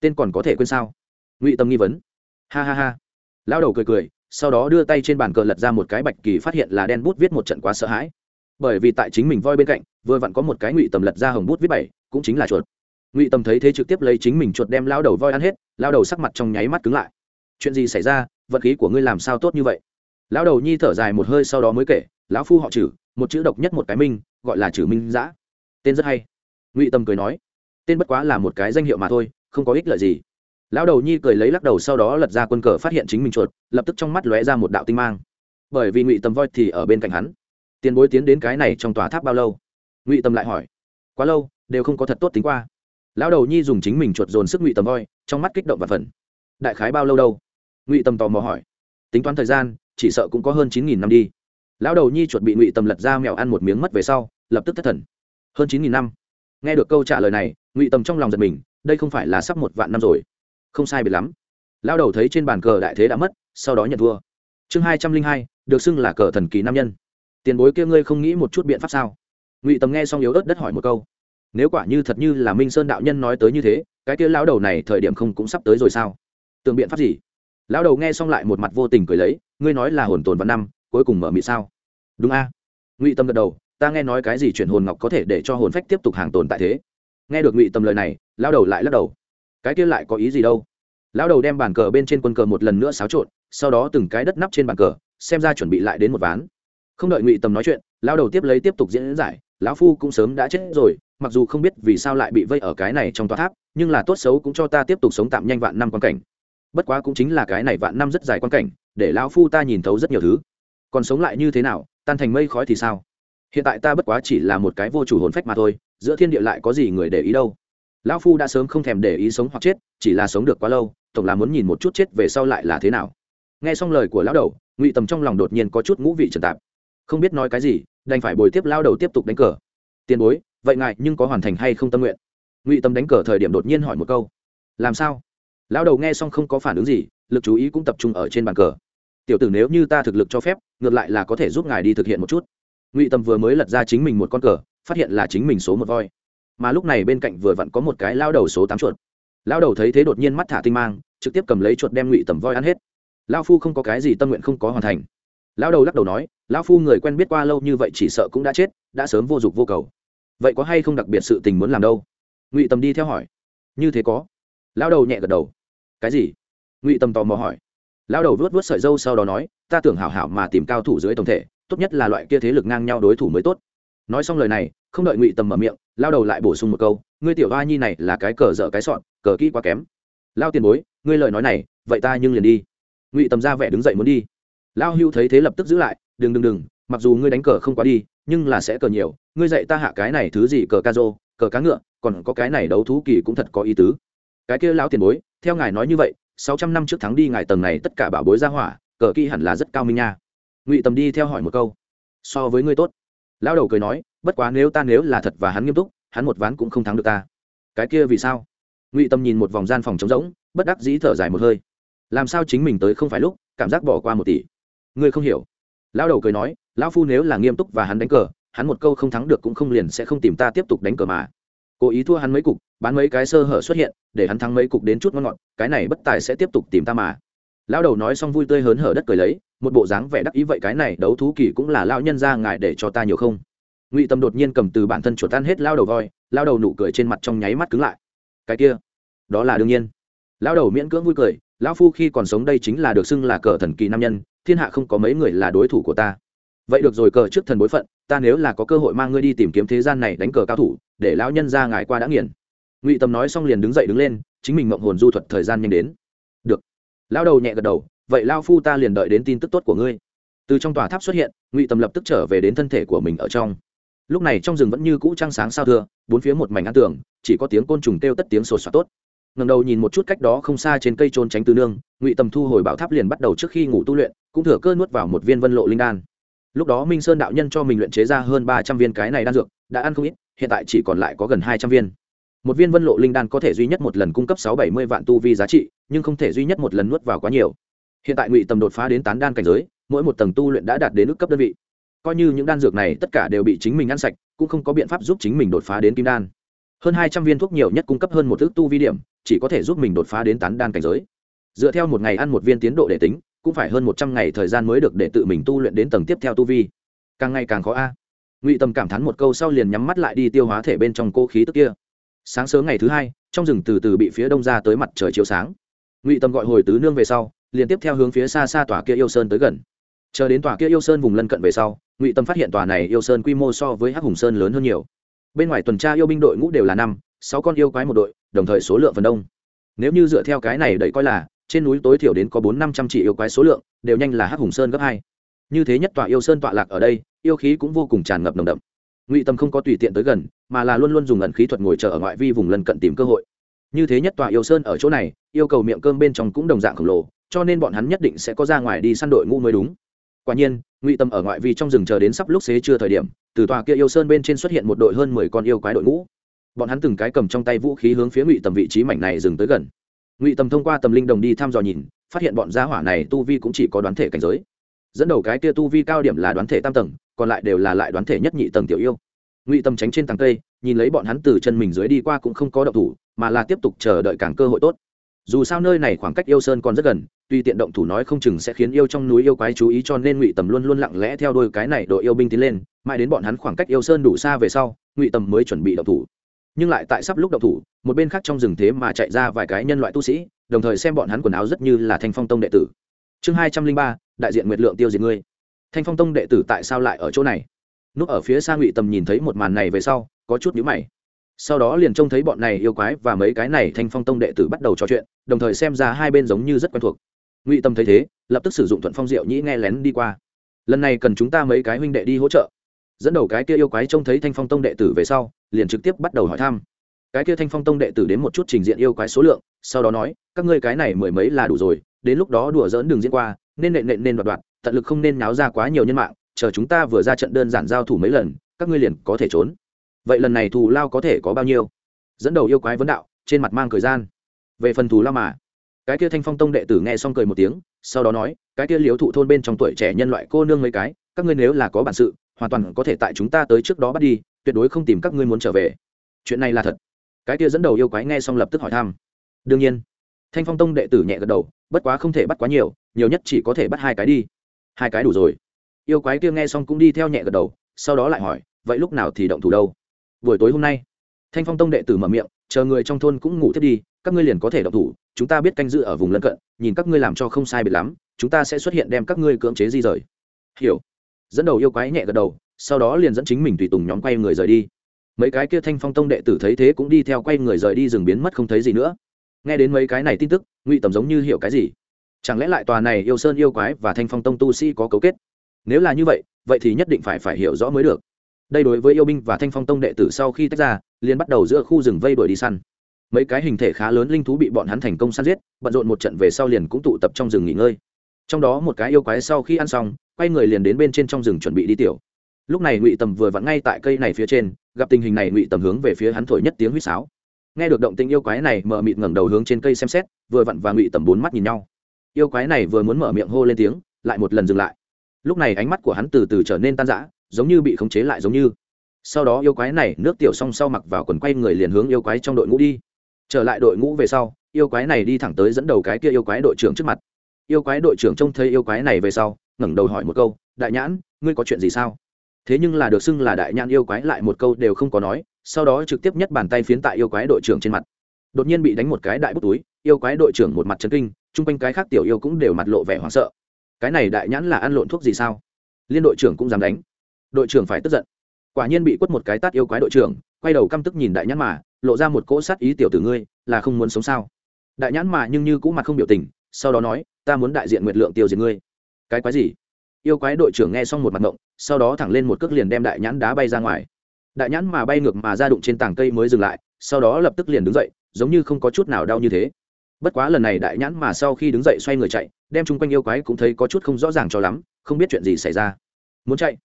Tên còn có thể quên sao? Ngụy tầm nghi vấn. Ha ha ha. Lão đầu cười cười sau đó đưa tay trên bàn cờ lật ra một cái bạch kỳ phát hiện là đen bút viết một trận quá sợ hãi. Bởi vì tại chính mình voi bên cạnh, vừa vặn có một cái ngụy tầm lật ra hồng bút viết bảy, cũng chính là chuột. Ngụy tầm thấy thế trực tiếp lấy chính mình chuột đem lao đầu voi ăn hết lao đầu sắc mặt trong nháy mắt cứng lại. Chuyện gì xảy ra? Vật khí của ngươi làm sao tốt như vậy? Lão đầu nhi thở dài một hơi sau đó mới kể, lão phu họ chử một chữ độc nhất một cái minh, gọi là chử minh giã tên rất hay. Ngụy tâm cười nói, tên bất quá là một cái danh hiệu mà thôi, không có ích lợi gì lão đầu nhi cười lấy lắc đầu sau đó lật ra quân cờ phát hiện chính mình chuột, lập tức trong mắt lóe ra một đạo tinh mang. Bởi vì ngụy Tầm voi thì ở bên cạnh hắn. Tiền bối tiến đến cái này trong tòa tháp bao lâu? Ngụy Tầm lại hỏi. Quá lâu, đều không có thật tốt tính qua. Lão đầu nhi dùng chính mình chuột dồn sức ngụy Tầm voi, trong mắt kích động và phần đại khái bao lâu đâu? Ngụy Tầm tò mò hỏi. Tính toán thời gian, chỉ sợ cũng có hơn chín nghìn năm đi. Lão đầu nhi chuột bị ngụy Tầm lật ra mèo ăn một miếng mất về sau, lập tức thất thần. Hơn chín nghìn năm. Nghe được câu trả lời này, ngụy Tầm trong lòng giật mình, đây không phải là sắp một vạn năm rồi không sai biệt lắm. Lão đầu thấy trên bàn cờ đại thế đã mất, sau đó nhận thua. Chương hai trăm linh hai, được xưng là cờ thần kỳ nam nhân. Tiền bối kia ngươi không nghĩ một chút biện pháp sao? Ngụy tâm nghe xong yếu ớt đất hỏi một câu. Nếu quả như thật như là minh sơn đạo nhân nói tới như thế, cái kia lão đầu này thời điểm không cũng sắp tới rồi sao? Tưởng biện pháp gì? Lão đầu nghe xong lại một mặt vô tình cười lấy, ngươi nói là hồn tồn văn năm, cuối cùng mở mị sao? Đúng a. Ngụy tâm gật đầu, ta nghe nói cái gì chuyển hồn ngọc có thể để cho hồn phách tiếp tục hàng tồn tại thế? Nghe được ngụy tâm lời này, lão đầu lại lắc đầu cái kia lại có ý gì đâu. Lão đầu đem bàn cờ bên trên quân cờ một lần nữa xáo trộn, sau đó từng cái đất nắp trên bàn cờ, xem ra chuẩn bị lại đến một ván. Không đợi ngụy Tầm nói chuyện, lão đầu tiếp lấy tiếp tục diễn giải, lão phu cũng sớm đã chết rồi, mặc dù không biết vì sao lại bị vây ở cái này trong tòa tháp, nhưng là tốt xấu cũng cho ta tiếp tục sống tạm nhanh vạn năm quan cảnh. Bất quá cũng chính là cái này vạn năm rất dài quan cảnh, để lão phu ta nhìn thấu rất nhiều thứ. Còn sống lại như thế nào, tan thành mây khói thì sao? Hiện tại ta bất quá chỉ là một cái vô chủ hồn phách mà thôi, giữa thiên địa lại có gì người để ý đâu? Lão phu đã sớm không thèm để ý sống hoặc chết, chỉ là sống được quá lâu, tổng là muốn nhìn một chút chết về sau lại là thế nào. Nghe xong lời của lão đầu, ngụy tầm trong lòng đột nhiên có chút ngũ vị trần tạp. Không biết nói cái gì, đành phải bồi tiếp lao đầu tiếp tục đánh cờ. Tiền bối, vậy ngại nhưng có hoàn thành hay không tâm nguyện? Ngụy tâm đánh cờ thời điểm đột nhiên hỏi một câu. Làm sao? Lão đầu nghe xong không có phản ứng gì, lực chú ý cũng tập trung ở trên bàn cờ. Tiểu tử nếu như ta thực lực cho phép, ngược lại là có thể giúp ngài đi thực hiện một chút. Ngụy tâm vừa mới lật ra chính mình một con cờ, phát hiện là chính mình số một voi mà lúc này bên cạnh vừa vặn có một cái lao đầu số tám chuột. Lao đầu thấy thế đột nhiên mắt thả tinh mang, trực tiếp cầm lấy chuột đem ngụy tầm voi ăn hết. Lao phu không có cái gì tâm nguyện không có hoàn thành. Lao đầu lắc đầu nói, lao phu người quen biết qua lâu như vậy chỉ sợ cũng đã chết, đã sớm vô dụng vô cầu. Vậy có hay không đặc biệt sự tình muốn làm đâu? Ngụy tầm đi theo hỏi. Như thế có. Lao đầu nhẹ gật đầu. Cái gì? Ngụy tầm tò mò hỏi. Lao đầu vớt vớt sợi dâu sau đó nói, ta tưởng hảo hảo mà tìm cao thủ dưới tổng thể, tốt nhất là loại kia thế lực ngang nhau đối thủ mới tốt nói xong lời này, không đợi ngụy tầm mở miệng, lao đầu lại bổ sung một câu, ngươi tiểu hoa nhi này là cái cờ dở cái sọn, cờ kỹ quá kém. Lao tiền bối, ngươi lời nói này, vậy ta nhưng liền đi. Ngụy tầm ra vẻ đứng dậy muốn đi. Lao hưu thấy thế lập tức giữ lại, đừng đừng đừng, mặc dù ngươi đánh cờ không quá đi, nhưng là sẽ cờ nhiều, ngươi dạy ta hạ cái này thứ gì cờ ca rô cờ cá ngựa, còn có cái này đấu thú kỳ cũng thật có ý tứ. Cái kia lão tiền bối, theo ngài nói như vậy, sáu trăm năm trước thắng đi ngài tầng này tất cả bảo bối ra hỏa, cờ kỹ hẳn là rất cao minh nha. Ngụy tầm đi theo hỏi một câu. So với ngươi tốt lão đầu cười nói, bất quá nếu ta nếu là thật và hắn nghiêm túc, hắn một ván cũng không thắng được ta. Cái kia vì sao? Ngụy tâm nhìn một vòng gian phòng trống rỗng, bất đắc dĩ thở dài một hơi. Làm sao chính mình tới không phải lúc, cảm giác bỏ qua một tỷ. Ngươi không hiểu. Lão đầu cười nói, lão phu nếu là nghiêm túc và hắn đánh cờ, hắn một câu không thắng được cũng không liền sẽ không tìm ta tiếp tục đánh cờ mà. Cố ý thua hắn mấy cục, bán mấy cái sơ hở xuất hiện, để hắn thắng mấy cục đến chút ngon ngọt, cái này bất tài sẽ tiếp tục tìm ta mà. Lão đầu nói xong vui tươi hớn hở đất cười lấy một bộ dáng vẻ đắc ý vậy cái này đấu thú kỳ cũng là lão nhân ra ngài để cho ta nhiều không? Ngụy tâm đột nhiên cầm từ bản thân chuột tan hết lao đầu voi, lao đầu nụ cười trên mặt trong nháy mắt cứng lại. Cái kia, đó là đương nhiên. Lao đầu miễn cưỡng vui cười, lão phu khi còn sống đây chính là được xưng là cờ thần kỳ nam nhân, thiên hạ không có mấy người là đối thủ của ta. Vậy được rồi cờ trước thần bối phận, ta nếu là có cơ hội mang ngươi đi tìm kiếm thế gian này đánh cờ cao thủ, để lão nhân ra ngài qua đã nghiền. Ngụy tâm nói xong liền đứng dậy đứng lên, chính mình mộng hồn du thuật thời gian nhanh đến. Được. Lao đầu nhẹ gật đầu vậy lao phu ta liền đợi đến tin tức tốt của ngươi. Từ trong tòa tháp xuất hiện, ngụy tầm lập tức trở về đến thân thể của mình ở trong. Lúc này trong rừng vẫn như cũ trăng sáng sao thưa, bốn phía một mảnh ăn tường, chỉ có tiếng côn trùng kêu tất tiếng sột soạt tốt. Ngầm đầu nhìn một chút cách đó không xa trên cây trôn tránh tư nương, ngụy tầm thu hồi bảo tháp liền bắt đầu trước khi ngủ tu luyện, cũng thừa cơ nuốt vào một viên vân lộ linh đan. Lúc đó minh sơn đạo nhân cho mình luyện chế ra hơn ba trăm viên cái này đan dược, đã ăn không ít, hiện tại chỉ còn lại có gần hai trăm viên. Một viên vân lộ linh đan có thể duy nhất một lần cung cấp sáu bảy mươi vạn tu vi giá trị, nhưng không thể duy nhất một lần nuốt vào quá nhiều hiện tại ngụy tầm đột phá đến tán đan cảnh giới, mỗi một tầng tu luyện đã đạt đến ước cấp đơn vị. Coi như những đan dược này tất cả đều bị chính mình ăn sạch, cũng không có biện pháp giúp chính mình đột phá đến kim đan. Hơn hai trăm viên thuốc nhiều nhất cung cấp hơn một ước tu vi điểm, chỉ có thể giúp mình đột phá đến tán đan cảnh giới. Dựa theo một ngày ăn một viên tiến độ để tính, cũng phải hơn một trăm ngày thời gian mới được để tự mình tu luyện đến tầng tiếp theo tu vi. Càng ngày càng khó a. Ngụy tầm cảm thán một câu sau liền nhắm mắt lại đi tiêu hóa thể bên trong cô khí tức kia. Sáng sớm ngày thứ hai, trong rừng từ từ bị phía đông ra tới mặt trời chiếu sáng. Ngụy tầm gọi hồi tứ nương về sau liền tiếp theo hướng phía xa xa tòa kia yêu sơn tới gần. Chờ đến tòa kia yêu sơn vùng lân cận về sau, ngụy tâm phát hiện tòa này yêu sơn quy mô so với hắc hùng sơn lớn hơn nhiều. Bên ngoài tuần tra yêu binh đội ngũ đều là năm, sáu con yêu quái một đội, đồng thời số lượng phần đông. Nếu như dựa theo cái này đẩy coi là, trên núi tối thiểu đến có bốn năm trăm chỉ yêu quái số lượng, đều nhanh là hắc hùng sơn gấp hai. Như thế nhất tòa yêu sơn tọa lạc ở đây, yêu khí cũng vô cùng tràn ngập nồng đậm. Ngụy tâm không có tùy tiện tới gần, mà là luôn luôn dùng ẩn khí thuật ngồi chờ ở ngoại vi vùng lân cận tìm cơ hội. Như thế nhất tòa yêu sơn ở chỗ này, yêu cầu miệng cơm bên trong cũng đồng dạng khổng lồ cho nên bọn hắn nhất định sẽ có ra ngoài đi săn đội ngũ mới đúng. Quả nhiên, ngụy tâm ở ngoại vi trong rừng chờ đến sắp lúc xế trưa thời điểm, từ tòa kia yêu sơn bên trên xuất hiện một đội hơn mười con yêu quái đội ngũ. Bọn hắn từng cái cầm trong tay vũ khí hướng phía ngụy tầm vị trí mảnh này dừng tới gần. Ngụy tầm thông qua tầm linh đồng đi thăm dò nhìn, phát hiện bọn gia hỏa này tu vi cũng chỉ có đoán thể cảnh giới. Dẫn đầu cái kia tu vi cao điểm là đoán thể tam tầng, còn lại đều là lại đoán thể nhất nhị tầng tiểu yêu. Ngụy tâm tránh trên tầng cây, nhìn lấy bọn hắn từ chân mình dưới đi qua cũng không có động thủ, mà là tiếp tục chờ đợi càng cơ hội tốt dù sao nơi này khoảng cách yêu sơn còn rất gần, tuy tiện động thủ nói không chừng sẽ khiến yêu trong núi yêu quái chú ý cho nên ngụy tầm luôn luôn lặng lẽ theo đôi cái này đội yêu binh tiến lên, mãi đến bọn hắn khoảng cách yêu sơn đủ xa về sau, ngụy tầm mới chuẩn bị động thủ. Nhưng lại tại sắp lúc động thủ, một bên khác trong rừng thế mà chạy ra vài cái nhân loại tu sĩ, đồng thời xem bọn hắn quần áo rất như là thanh phong tông đệ tử. Chương hai trăm linh ba, đại diện nguyệt lượng tiêu diệt ngươi. Thanh phong tông đệ tử tại sao lại ở chỗ này? Núp ở phía xa ngụy tầm nhìn thấy một màn này về sau, có chút nhíu mày sau đó liền trông thấy bọn này yêu quái và mấy cái này thanh phong tông đệ tử bắt đầu trò chuyện, đồng thời xem ra hai bên giống như rất quen thuộc. Ngụy tâm thấy thế, lập tức sử dụng thuận phong diệu nhĩ nghe lén đi qua. Lần này cần chúng ta mấy cái huynh đệ đi hỗ trợ. Dẫn đầu cái kia yêu quái trông thấy thanh phong tông đệ tử về sau, liền trực tiếp bắt đầu hỏi thăm. Cái kia thanh phong tông đệ tử đến một chút trình diện yêu quái số lượng, sau đó nói, các ngươi cái này mười mấy là đủ rồi, đến lúc đó đùa dỡn đường diễn qua, nên nện nện nên đoạt đoạt, tận lực không nên náo ra quá nhiều nhân mạng, chờ chúng ta vừa ra trận đơn giản giao thủ mấy lần, các ngươi liền có thể trốn vậy lần này thù lao có thể có bao nhiêu? Dẫn đầu yêu quái vấn đạo, trên mặt mang cười gian. Về phần thù lao mà, cái kia thanh phong tông đệ tử nghe xong cười một tiếng, sau đó nói, cái kia liếu thụ thôn bên trong tuổi trẻ nhân loại cô nương mấy cái, các ngươi nếu là có bản sự, hoàn toàn có thể tại chúng ta tới trước đó bắt đi, tuyệt đối không tìm các ngươi muốn trở về. Chuyện này là thật. Cái kia dẫn đầu yêu quái nghe xong lập tức hỏi thăm. Đương nhiên, thanh phong tông đệ tử nhẹ gật đầu, bất quá không thể bắt quá nhiều nhiều nhất chỉ có thể bắt hai cái đi. Hai cái đủ rồi. Yêu quái kia nghe xong cũng đi theo nhẹ gật đầu, sau đó lại hỏi, vậy lúc nào thì động thủ đâu? Buổi tối hôm nay. Thanh phong tông đệ tử mở miệng, chờ người trong thôn cũng ngủ thiết đi, các ngươi liền có thể động thủ, chúng ta biết canh giữ ở vùng lân cận, nhìn các ngươi làm cho không sai biệt lắm, chúng ta sẽ xuất hiện đem các ngươi cưỡng chế di rời. Hiểu. Dẫn đầu yêu quái nhẹ gật đầu, sau đó liền dẫn chính mình tùy tùng nhóm quay người rời đi. Mấy cái kia thanh phong tông đệ tử thấy thế cũng đi theo quay người rời đi rừng biến mất không thấy gì nữa. Nghe đến mấy cái này tin tức, ngụy tầm giống như hiểu cái gì? Chẳng lẽ lại tòa này yêu sơn yêu quái và thanh phong tông tu sĩ có cấu kết? Nếu là như vậy vậy thì nhất định phải phải hiểu rõ mới được đây đối với yêu binh và thanh phong tông đệ tử sau khi tách ra, liền bắt đầu giữa khu rừng vây đuổi đi săn. Mấy cái hình thể khá lớn linh thú bị bọn hắn thành công săn giết, bận rộn một trận về sau liền cũng tụ tập trong rừng nghỉ ngơi. Trong đó một cái yêu quái sau khi ăn xong, quay người liền đến bên trên trong rừng chuẩn bị đi tiểu. Lúc này ngụy tầm vừa vặn ngay tại cây này phía trên, gặp tình hình này ngụy tầm hướng về phía hắn thổi nhất tiếng huýt sáo. Nghe được động tình yêu quái này, mở mịt ngẩng đầu hướng trên cây xem xét, vừa vặn và ngụy tầm bốn mắt nhìn nhau. Yêu quái này vừa muốn mở miệng hô lên tiếng, lại một lần dừng lại. Lúc này ánh mắt của hắn từ từ trở nên tan rã giống như bị khống chế lại giống như. Sau đó yêu quái này, nước tiểu xong sau mặc vào quần quay người liền hướng yêu quái trong đội ngũ đi. Trở lại đội ngũ về sau, yêu quái này đi thẳng tới dẫn đầu cái kia yêu quái đội trưởng trước mặt. Yêu quái đội trưởng trông thấy yêu quái này về sau, ngẩng đầu hỏi một câu, đại nhãn, ngươi có chuyện gì sao? Thế nhưng là được xưng là đại nhãn yêu quái lại một câu đều không có nói, sau đó trực tiếp nhất bàn tay phiến tại yêu quái đội trưởng trên mặt. Đột nhiên bị đánh một cái đại bút túi, yêu quái đội trưởng một mặt trấn kinh, chung quanh cái khác tiểu yêu cũng đều mặt lộ vẻ hoảng sợ. Cái này đại nhãn là ăn lộn thuốc gì sao? Liên đội trưởng cũng dám đánh đội trưởng phải tức giận. Quả nhiên bị quất một cái tát yêu quái đội trưởng, quay đầu căm tức nhìn đại nhãn mà, lộ ra một cỗ sát ý tiểu tử ngươi, là không muốn sống sao? Đại nhãn mà nhưng như cũng mặt không biểu tình, sau đó nói, ta muốn đại diện nguyệt lượng tiêu diệt ngươi. Cái quái gì? Yêu quái đội trưởng nghe xong một mặt ngộng, sau đó thẳng lên một cước liền đem đại nhãn đá bay ra ngoài. Đại nhãn mà bay ngược mà ra đụng trên tảng cây mới dừng lại, sau đó lập tức liền đứng dậy, giống như không có chút nào đau như thế. Bất quá lần này đại nhãn mà sau khi đứng dậy xoay người chạy, đem chung quanh yêu quái cũng thấy có chút không rõ ràng cho lắm, không biết chuyện gì xảy ra. Muốn chạy?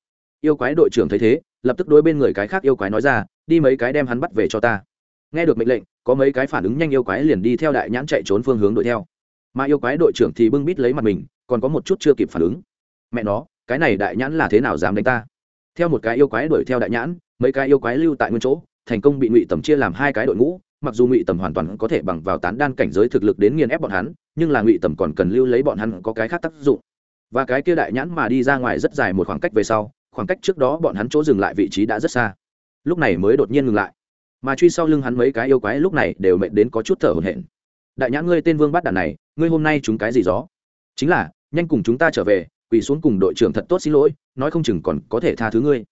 Yêu quái đội trưởng thấy thế, lập tức đối bên người cái khác yêu quái nói ra, đi mấy cái đem hắn bắt về cho ta. Nghe được mệnh lệnh, có mấy cái phản ứng nhanh yêu quái liền đi theo đại nhãn chạy trốn phương hướng đuổi theo. Mà yêu quái đội trưởng thì bưng bít lấy mặt mình, còn có một chút chưa kịp phản ứng. Mẹ nó, cái này đại nhãn là thế nào dám đánh ta? Theo một cái yêu quái đuổi theo đại nhãn, mấy cái yêu quái lưu tại nguyên chỗ, thành công bị ngụy tầm chia làm hai cái đội ngũ, mặc dù ngụy tầm hoàn toàn có thể bằng vào tán đan cảnh giới thực lực đến nghiền ép bọn hắn, nhưng là ngụy tầm còn cần lưu lấy bọn hắn có cái khác tác dụng. Và cái kia đại nhãn mà đi ra ngoài rất dài một khoảng cách về sau khoảng cách trước đó bọn hắn chỗ dừng lại vị trí đã rất xa. Lúc này mới đột nhiên ngừng lại. Mà truy sau lưng hắn mấy cái yêu quái lúc này đều mệt đến có chút thở hổn hển. Đại nhãn ngươi tên vương bắt đàn này, ngươi hôm nay chúng cái gì gió? Chính là, nhanh cùng chúng ta trở về, quỳ xuống cùng đội trưởng thật tốt xin lỗi, nói không chừng còn có thể tha thứ ngươi.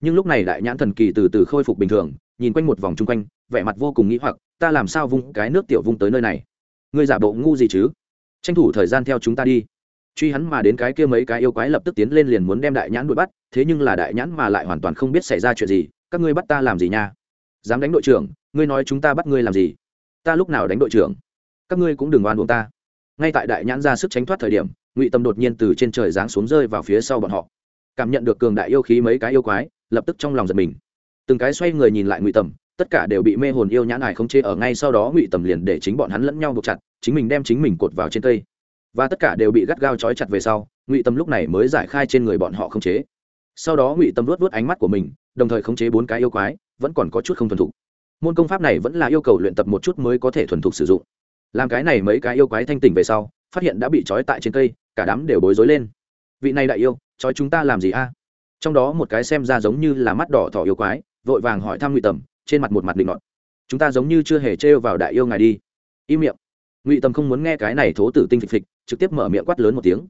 Nhưng lúc này đại nhãn thần kỳ từ từ khôi phục bình thường, nhìn quanh một vòng chung quanh, vẻ mặt vô cùng nghĩ hoặc, ta làm sao vung cái nước tiểu vung tới nơi này? Ngươi giả bộ ngu gì chứ? Tranh thủ thời gian theo chúng ta đi truy hắn mà đến cái kia mấy cái yêu quái lập tức tiến lên liền muốn đem đại nhãn đuổi bắt, thế nhưng là đại nhãn mà lại hoàn toàn không biết xảy ra chuyện gì, các ngươi bắt ta làm gì nha? Dám đánh đội trưởng, ngươi nói chúng ta bắt ngươi làm gì? Ta lúc nào đánh đội trưởng? Các ngươi cũng đừng oan uổng ta. Ngay tại đại nhãn ra sức tránh thoát thời điểm, ngụy tâm đột nhiên từ trên trời giáng xuống rơi vào phía sau bọn họ. Cảm nhận được cường đại yêu khí mấy cái yêu quái, lập tức trong lòng giật mình. Từng cái xoay người nhìn lại ngụy tầm tất cả đều bị mê hồn yêu nhãn ải không chê ở ngay sau đó ngụy tầm liền để chính bọn hắn lẫn nhau buộc chặt, chính mình đem chính mình cột vào trên cây và tất cả đều bị gắt gao trói chặt về sau, ngụy tâm lúc này mới giải khai trên người bọn họ không chế. Sau đó ngụy tâm luốt vớt ánh mắt của mình, đồng thời khống chế bốn cái yêu quái, vẫn còn có chút không thuần thục. Môn công pháp này vẫn là yêu cầu luyện tập một chút mới có thể thuần thục sử dụng. Làm cái này mấy cái yêu quái thanh tỉnh về sau, phát hiện đã bị trói tại trên cây, cả đám đều bối rối lên. Vị này đại yêu, trói chúng ta làm gì a? Trong đó một cái xem ra giống như là mắt đỏ thỏ yêu quái, vội vàng hỏi thăm ngụy tầm trên mặt một mặt định ngọt chúng ta giống như chưa hề trêu vào đại yêu ngài đi. Im miệng. Ngụy tầm không muốn nghe cái này thố tử tinh phịch phịch trực tiếp mở miệng quát lớn một tiếng.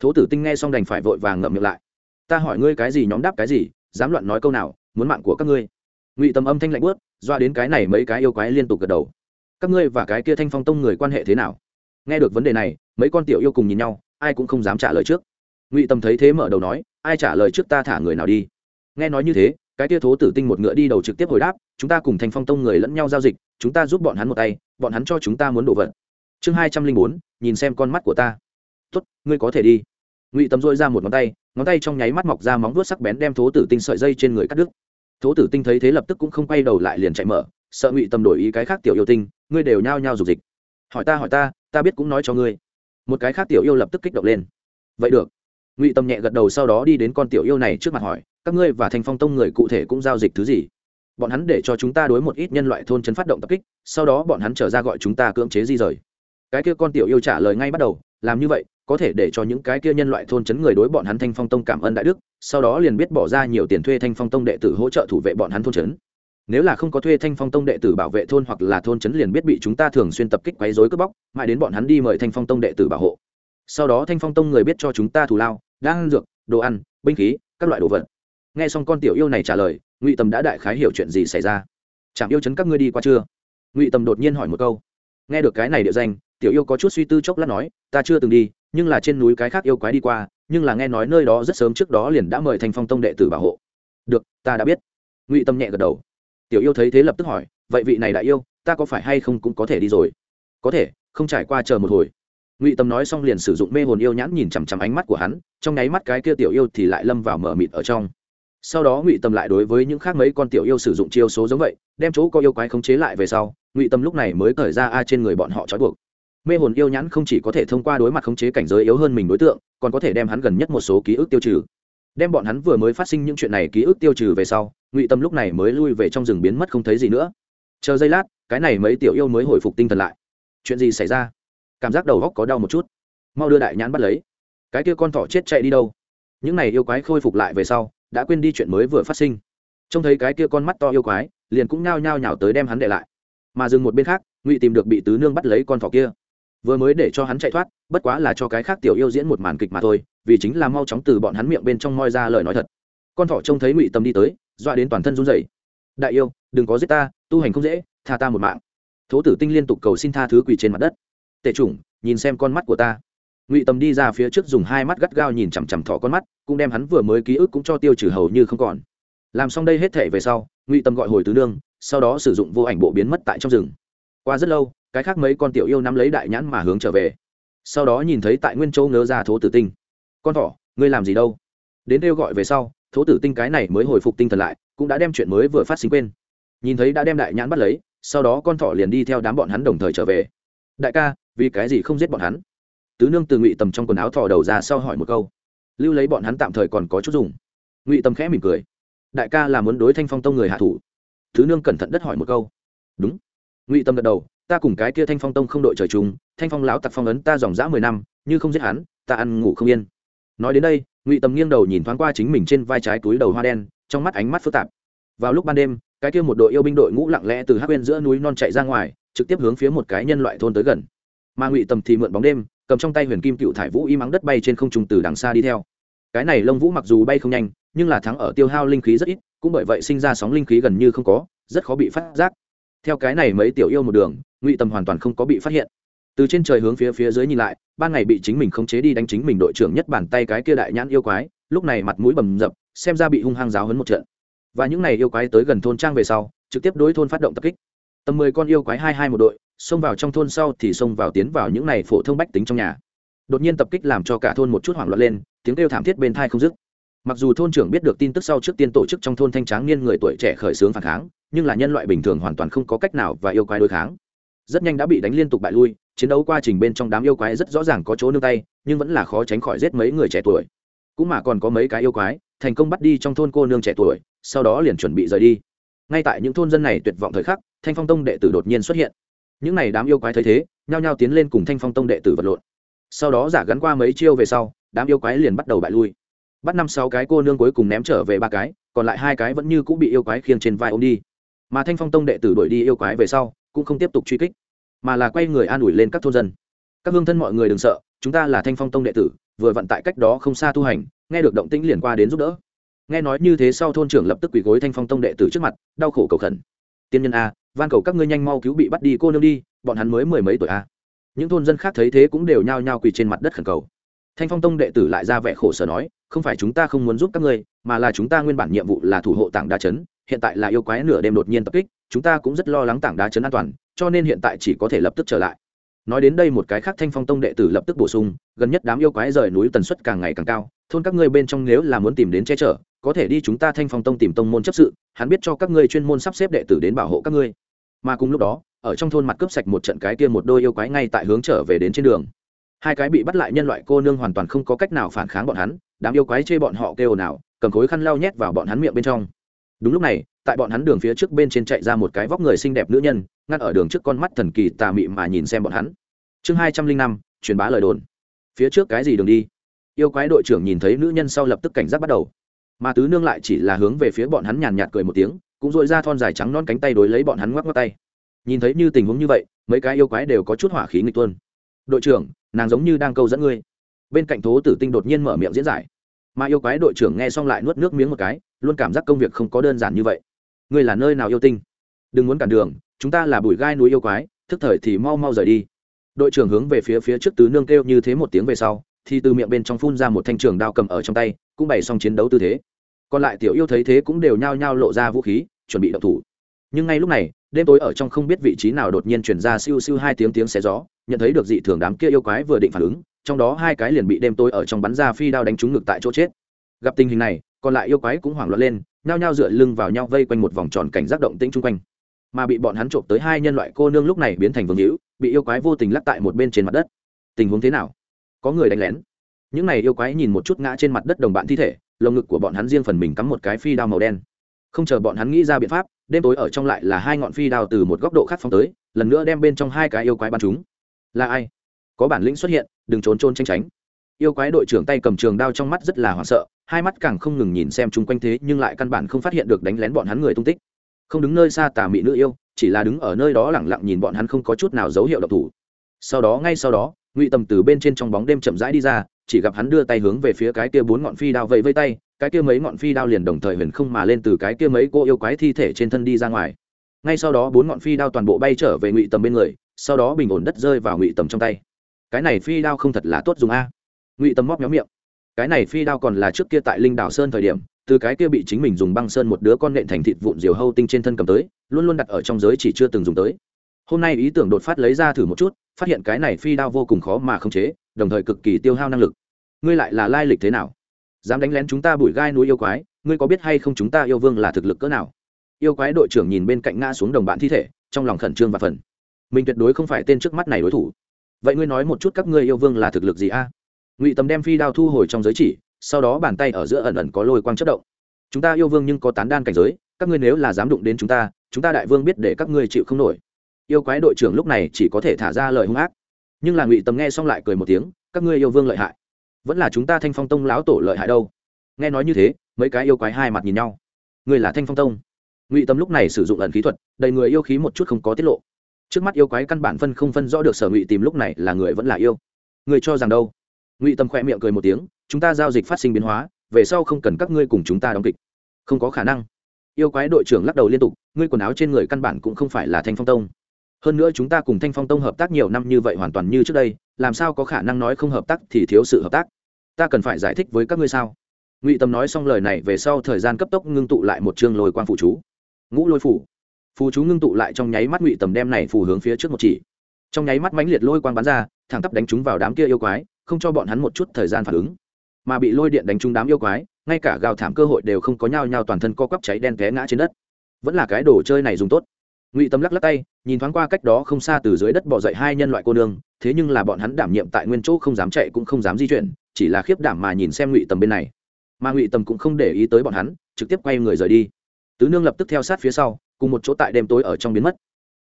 Thố tử tinh nghe xong đành phải vội vàng ngậm miệng lại. Ta hỏi ngươi cái gì nhóm đáp cái gì, dám loạn nói câu nào, muốn mạng của các ngươi. Ngụy tầm âm thanh lạnh bớt doa đến cái này mấy cái yêu quái liên tục gật đầu. Các ngươi và cái kia thanh phong tông người quan hệ thế nào? Nghe được vấn đề này, mấy con tiểu yêu cùng nhìn nhau, ai cũng không dám trả lời trước. Ngụy tầm thấy thế mở đầu nói, ai trả lời trước ta thả người nào đi? Nghe nói như thế, cái tia thố tử tinh một ngựa đi đầu trực tiếp hồi đáp, chúng ta cùng thanh phong tông người lẫn nhau giao dịch, chúng ta giúp bọn hắn một tay, bọn hắn cho chúng ta muốn đổ vật chương hai trăm linh bốn, nhìn xem con mắt của ta. Tốt, ngươi có thể đi. Ngụy tầm dôi ra một ngón tay ngón tay trong nháy mắt mọc ra móng vuốt sắc bén đem thố tử tinh sợi dây trên người cắt đứt. Thố tử tinh thấy thế lập tức cũng không quay đầu lại liền chạy mở, sợ ngụy tầm đổi ý cái khác tiểu yêu tinh, ngươi đều nhao nhao dục dịch. Hỏi ta hỏi ta ta biết cũng nói cho ngươi. Một cái khác tiểu yêu lập tức kích động lên. Vậy được. Ngụy tâm nhẹ gật đầu sau đó đi đến con tiểu yêu này trước mặt hỏi, các ngươi và thành phong tông người cụ thể cũng giao dịch thứ gì? Bọn hắn để cho chúng ta đối một ít nhân loại thôn trấn phát động tập kích, sau đó bọn hắn trở ra gọi chúng ta cưỡng chế di rời cái kia con tiểu yêu trả lời ngay bắt đầu, làm như vậy, có thể để cho những cái kia nhân loại thôn chấn người đối bọn hắn thanh phong tông cảm ơn đại đức, sau đó liền biết bỏ ra nhiều tiền thuê thanh phong tông đệ tử hỗ trợ thủ vệ bọn hắn thôn chấn. nếu là không có thuê thanh phong tông đệ tử bảo vệ thôn hoặc là thôn chấn liền biết bị chúng ta thường xuyên tập kích quấy dối cướp bóc, mãi đến bọn hắn đi mời thanh phong tông đệ tử bảo hộ. Sau đó thanh phong tông người biết cho chúng ta thù lao đang dược, đồ ăn, binh khí, các loại đồ vật. Nghe xong con tiểu yêu này trả lời, ngụy tầm đã đại khái hiểu chuyện gì xảy ra. Chẳng yêu chấn các ngươi đi qua chưa? Ngụy tầm đột nhiên hỏi một câu. Nghe được cái này địa danh tiểu yêu có chút suy tư chốc lát nói, ta chưa từng đi, nhưng là trên núi cái khác yêu quái đi qua, nhưng là nghe nói nơi đó rất sớm trước đó liền đã mời thanh phong tông đệ tử bảo hộ. Được, ta đã biết. Ngụy tâm nhẹ gật đầu. Tiểu yêu thấy thế lập tức hỏi, vậy vị này đại yêu, ta có phải hay không cũng có thể đi rồi? Có thể, không trải qua chờ một hồi. Ngụy tâm nói xong liền sử dụng mê hồn yêu nhãn nhìn chằm chằm ánh mắt của hắn, trong nháy mắt cái kia tiểu yêu thì lại lâm vào mở mịt ở trong. Sau đó ngụy tâm lại đối với những khác mấy con tiểu yêu sử dụng chiêu số giống vậy, đem chỗ có yêu quái khống chế lại về sau, ngụy tâm lúc này mới cởi ra a trên người bọn họ trói buộc mê hồn yêu nhãn không chỉ có thể thông qua đối mặt khống chế cảnh giới yếu hơn mình đối tượng, còn có thể đem hắn gần nhất một số ký ức tiêu trừ. Đem bọn hắn vừa mới phát sinh những chuyện này ký ức tiêu trừ về sau, ngụy tâm lúc này mới lui về trong rừng biến mất không thấy gì nữa. Chờ giây lát, cái này mấy tiểu yêu mới hồi phục tinh thần lại. Chuyện gì xảy ra? Cảm giác đầu góc có đau một chút. Mau đưa đại nhãn bắt lấy. Cái kia con thỏ chết chạy đi đâu? Những này yêu quái khôi phục lại về sau, đã quên đi chuyện mới vừa phát sinh. Trông thấy cái kia con mắt to yêu quái, liền cũng nhao nhao nhào tới đem hắn để lại. Mà dừng một bên khác, ngụy tìm được bị tứ nương bắt lấy con thỏ kia vừa mới để cho hắn chạy thoát, bất quá là cho cái khác tiểu yêu diễn một màn kịch mà thôi, vì chính là mau chóng từ bọn hắn miệng bên trong moi ra lời nói thật. Con thỏ trông thấy ngụy tâm đi tới doa đến toàn thân run rẩy. Đại yêu, đừng có giết ta, tu hành không dễ, tha ta một mạng. Thố tử tinh liên tục cầu xin tha thứ quỳ trên mặt đất. Tệ chủng, nhìn xem con mắt của ta. Ngụy tâm đi ra phía trước dùng hai mắt gắt gao nhìn chằm chằm thỏ con mắt, cũng đem hắn vừa mới ký ức cũng cho tiêu trừ hầu như không còn. Làm xong đây hết thể về sau, ngụy tâm gọi hồi tứ nương, sau đó sử dụng vô ảnh bộ biến mất tại trong rừng. Qua rất lâu cái khác mấy con tiểu yêu nắm lấy đại nhãn mà hướng trở về. Sau đó nhìn thấy tại nguyên châu ngớ ra thố tử tinh. Con thỏ, ngươi làm gì đâu? Đến kêu gọi về sau, thố tử tinh cái này mới hồi phục tinh thần lại, cũng đã đem chuyện mới vừa phát sinh quên. Nhìn thấy đã đem đại nhãn bắt lấy, sau đó con thỏ liền đi theo đám bọn hắn đồng thời trở về. Đại ca, vì cái gì không giết bọn hắn? Tứ nương từ ngụy tầm trong quần áo thò đầu ra sau hỏi một câu. Lưu lấy bọn hắn tạm thời còn có chút dùng. Ngụy tầm khẽ mỉm cười. Đại ca là muốn đối thanh phong tông người hạ thủ. Thứ nương cẩn thận đất hỏi một câu. Đúng. Ngụy tâm gật đầu ta cùng cái kia thanh phong tông không đội trời chung, thanh phong lão tặc phong ấn ta dòng dã mười năm, như không giết hắn, ta ăn ngủ không yên. Nói đến đây, ngụy tầm nghiêng đầu nhìn thoáng qua chính mình trên vai trái túi đầu hoa đen, trong mắt ánh mắt phức tạp. Vào lúc ban đêm, cái kia một đội yêu binh đội ngũ lặng lẽ từ hắc bên giữa núi non chạy ra ngoài, trực tiếp hướng phía một cái nhân loại thôn tới gần. Mà ngụy tầm thì mượn bóng đêm, cầm trong tay huyền kim cựu thải vũ y mắng đất bay trên không trùng từ đằng xa đi theo. Cái này lông vũ mặc dù bay không nhanh, nhưng là thắng ở tiêu hao linh khí rất ít, cũng bởi vậy sinh ra sóng linh khí gần như không có, rất khó bị phát giác. Theo cái này mấy tiểu yêu một đường ngụy tầm hoàn toàn không có bị phát hiện. Từ trên trời hướng phía phía dưới nhìn lại, ban ngày bị chính mình khống chế đi đánh chính mình đội trưởng nhất bàn tay cái kia đại nhãn yêu quái, lúc này mặt mũi bầm dập, xem ra bị hung hăng giáo hấn một trận. Và những này yêu quái tới gần thôn trang về sau, trực tiếp đối thôn phát động tập kích. Tầm mười con yêu quái hai hai một đội, xông vào trong thôn sau thì xông vào tiến vào những này phổ thông bách tính trong nhà. Đột nhiên tập kích làm cho cả thôn một chút hoảng loạn lên, tiếng kêu thảm thiết bên thai không dứt. Mặc dù thôn trưởng biết được tin tức sau trước tiên tổ chức trong thôn thanh tráng niên người tuổi trẻ khởi xướng phản kháng, nhưng là nhân loại bình thường hoàn toàn không có cách nào và yêu quái đối kháng rất nhanh đã bị đánh liên tục bại lui, chiến đấu quá trình bên trong đám yêu quái rất rõ ràng có chỗ nương tay, nhưng vẫn là khó tránh khỏi giết mấy người trẻ tuổi. Cũng mà còn có mấy cái yêu quái, thành công bắt đi trong thôn cô nương trẻ tuổi, sau đó liền chuẩn bị rời đi. Ngay tại những thôn dân này tuyệt vọng thời khắc, thanh phong tông đệ tử đột nhiên xuất hiện. Những n à y đám yêu quái thấy thế, nhao nhao tiến lên cùng thanh phong tông đệ tử vật lộn. Sau đó giả gắn qua mấy chiêu về sau, đám yêu quái liền bắt đầu bại lui. Bắt năm sáu cái cô nương cuối cùng ném trở về ba cái, còn lại hai cái vẫn như cũng bị yêu quái khiêng trên vai ôm đi. Mà thanh phong tông đệ tử đuổi đi yêu quái về sau cũng không tiếp tục truy kích, mà là quay người an ủi lên các thôn dân. Các hương thân mọi người đừng sợ, chúng ta là thanh phong tông đệ tử, vừa vận tại cách đó không xa tu hành, nghe được động tĩnh liền qua đến giúp đỡ. Nghe nói như thế sau thôn trưởng lập tức quỳ gối thanh phong tông đệ tử trước mặt, đau khổ cầu khẩn. Tiên nhân a, van cầu các ngươi nhanh mau cứu bị bắt đi cô nương đi, bọn hắn mới mười mấy tuổi a. Những thôn dân khác thấy thế cũng đều nhao nhao quỳ trên mặt đất khẩn cầu. Thanh phong tông đệ tử lại ra vẻ khổ sở nói, không phải chúng ta không muốn giúp các ngươi, mà là chúng ta nguyên bản nhiệm vụ là thủ hộ tảng đa chấn hiện tại là yêu quái nửa đêm đột nhiên tập kích, chúng ta cũng rất lo lắng tảng đá chấn an toàn, cho nên hiện tại chỉ có thể lập tức trở lại. Nói đến đây một cái khác thanh phong tông đệ tử lập tức bổ sung, gần nhất đám yêu quái rời núi tần suất càng ngày càng cao, thôn các ngươi bên trong nếu là muốn tìm đến che chở, có thể đi chúng ta thanh phong tông tìm tông môn chấp sự, hắn biết cho các ngươi chuyên môn sắp xếp đệ tử đến bảo hộ các ngươi. Mà cùng lúc đó, ở trong thôn mặt cướp sạch một trận cái kia một đôi yêu quái ngay tại hướng trở về đến trên đường. Hai cái bị bắt lại nhân loại cô nương hoàn toàn không có cách nào phản kháng bọn hắn, đám yêu quái chê bọn họ kêu nào cầm khối khăn lau nhét vào bọn hắn miệng bên trong đúng lúc này, tại bọn hắn đường phía trước bên trên chạy ra một cái vóc người xinh đẹp nữ nhân, ngăn ở đường trước con mắt thần kỳ tà mị mà nhìn xem bọn hắn. Chương hai trăm linh năm, truyền bá lời đồn. Phía trước cái gì đường đi? Yêu quái đội trưởng nhìn thấy nữ nhân sau lập tức cảnh giác bắt đầu. Mà tứ nương lại chỉ là hướng về phía bọn hắn nhàn nhạt cười một tiếng, cũng dội ra thon dài trắng non cánh tay đối lấy bọn hắn ngoắc ngoắc tay. Nhìn thấy như tình huống như vậy, mấy cái yêu quái đều có chút hỏa khí nghịch tuân đội trưởng, nàng giống như đang câu dẫn ngươi. Bên cạnh thố tử tinh đột nhiên mở miệng diễn giải. Mà yêu quái đội trưởng nghe xong lại nuốt nước miếng một cái luôn cảm giác công việc không có đơn giản như vậy. Ngươi là nơi nào yêu tinh? Đừng muốn cản đường, chúng ta là bụi gai núi yêu quái, thức thời thì mau mau rời đi. Đội trưởng hướng về phía phía trước tứ nương kêu như thế một tiếng về sau, thì từ miệng bên trong phun ra một thanh trường đao cầm ở trong tay, cũng bày xong chiến đấu tư thế. Còn lại tiểu yêu thấy thế cũng đều nhao nhao lộ ra vũ khí, chuẩn bị đậu thủ. Nhưng ngay lúc này, đêm tối ở trong không biết vị trí nào đột nhiên chuyển ra siêu siêu hai tiếng tiếng xé gió, nhận thấy được dị thường đám kia yêu quái vừa định phản ứng, trong đó hai cái liền bị đêm tối ở trong bắn ra phi đao đánh trúng ngực tại chỗ chết. Gặp tình hình này còn lại yêu quái cũng hoảng loạn lên, nhao nhao dựa lưng vào nhau vây quanh một vòng tròn cảnh giác động tĩnh chung quanh. Mà bị bọn hắn trộm tới hai nhân loại cô nương lúc này biến thành vương hữu, bị yêu quái vô tình lắc tại một bên trên mặt đất. Tình huống thế nào? Có người đánh lén. Những này yêu quái nhìn một chút ngã trên mặt đất đồng bạn thi thể, lồng ngực của bọn hắn riêng phần mình cắm một cái phi đao màu đen. Không chờ bọn hắn nghĩ ra biện pháp, đêm tối ở trong lại là hai ngọn phi đao từ một góc độ khác phóng tới, lần nữa đem bên trong hai cái yêu quái bắn chúng là ai? Có bản lĩnh xuất hiện, đừng trốn trôn tranh tránh. Yêu quái đội trưởng tay cầm trường đao trong mắt rất là hoảng sợ hai mắt càng không ngừng nhìn xem chung quanh thế nhưng lại căn bản không phát hiện được đánh lén bọn hắn người tung tích. Không đứng nơi xa tà mị nữ yêu, chỉ là đứng ở nơi đó lẳng lặng nhìn bọn hắn không có chút nào dấu hiệu độc thủ. Sau đó, ngay sau đó, ngụy tầm từ bên trên trong bóng đêm chậm rãi đi ra, chỉ gặp hắn đưa tay hướng về phía cái kia bốn ngọn phi đao vẫy vây tay, cái kia mấy ngọn phi đao liền đồng thời huyền không mà lên từ cái kia mấy cô yêu quái thi thể trên thân đi ra ngoài. Ngay sau đó, bốn ngọn phi đao toàn bộ bay trở về ngụy tầm bên người, sau đó bình ổn đất rơi vào ngụy tầm trong tay. Cái này phi đao không thật là tốt dùng a. Ngụy tầm móc méo miệng cái này phi đao còn là trước kia tại linh đảo sơn thời điểm, từ cái kia bị chính mình dùng băng sơn một đứa con nện thành thịt vụn diều hâu tinh trên thân cầm tới, luôn luôn đặt ở trong giới chỉ chưa từng dùng tới. Hôm nay ý tưởng đột phát lấy ra thử một chút, phát hiện cái này phi đao vô cùng khó mà khống chế, đồng thời cực kỳ tiêu hao năng lực. Ngươi lại là lai lịch thế nào? Dám đánh lén chúng ta bụi gai núi yêu quái, ngươi có biết hay không chúng ta yêu vương là thực lực cỡ nào? Yêu quái đội trưởng nhìn bên cạnh ngã xuống đồng bạn thi thể, trong lòng khẩn trương và phần mình tuyệt đối không phải tên trước mắt này đối thủ. Vậy ngươi nói một chút các ngươi yêu vương là thực lực gì a? Ngụy tầm đem phi đao thu hồi trong giới chỉ sau đó bàn tay ở giữa ẩn ẩn có lôi quang chất động chúng ta yêu vương nhưng có tán đan cảnh giới các ngươi nếu là dám đụng đến chúng ta chúng ta đại vương biết để các ngươi chịu không nổi yêu quái đội trưởng lúc này chỉ có thể thả ra lời hung ác nhưng là ngụy tầm nghe xong lại cười một tiếng các ngươi yêu vương lợi hại vẫn là chúng ta thanh phong tông lão tổ lợi hại đâu nghe nói như thế mấy cái yêu quái hai mặt nhìn nhau người là thanh phong tông ngụy tâm lúc này sử dụng ẩn khí thuật đầy người yêu khí một chút không có tiết lộ trước mắt yêu quái căn bản phân không phân rõ được sở ngụy tìm lúc này là người vẫn là yêu người cho rằng đâu ngụy tâm khoe miệng cười một tiếng chúng ta giao dịch phát sinh biến hóa về sau không cần các ngươi cùng chúng ta đóng kịch không có khả năng yêu quái đội trưởng lắc đầu liên tục ngươi quần áo trên người căn bản cũng không phải là thanh phong tông hơn nữa chúng ta cùng thanh phong tông hợp tác nhiều năm như vậy hoàn toàn như trước đây làm sao có khả năng nói không hợp tác thì thiếu sự hợp tác ta cần phải giải thích với các ngươi sao ngụy tâm nói xong lời này về sau thời gian cấp tốc ngưng tụ lại một chương lôi quang phụ chú ngũ lôi phủ phù chú ngưng tụ lại trong nháy mắt ngụy tầm đem này phù hướng phía trước một chỉ trong nháy mắt mãnh liệt lôi quang bắn ra thẳng tắp đánh chúng vào đám kia yêu quái không cho bọn hắn một chút thời gian phản ứng. Mà bị lôi điện đánh trúng đám yêu quái, ngay cả gào thảm cơ hội đều không có nhau nhau toàn thân co quắp cháy đen té ngã trên đất. Vẫn là cái đồ chơi này dùng tốt. Ngụy tâm lắc lắc tay, nhìn thoáng qua cách đó không xa từ dưới đất bỏ dậy hai nhân loại cô nương, thế nhưng là bọn hắn đảm nhiệm tại nguyên chỗ không dám chạy cũng không dám di chuyển, chỉ là khiếp đảm mà nhìn xem ngụy tầm bên này. Mà ngụy tầm cũng không để ý tới bọn hắn, trực tiếp quay người rời đi. Tứ nương lập tức theo sát phía sau, cùng một chỗ tại đêm tối ở trong biến mất.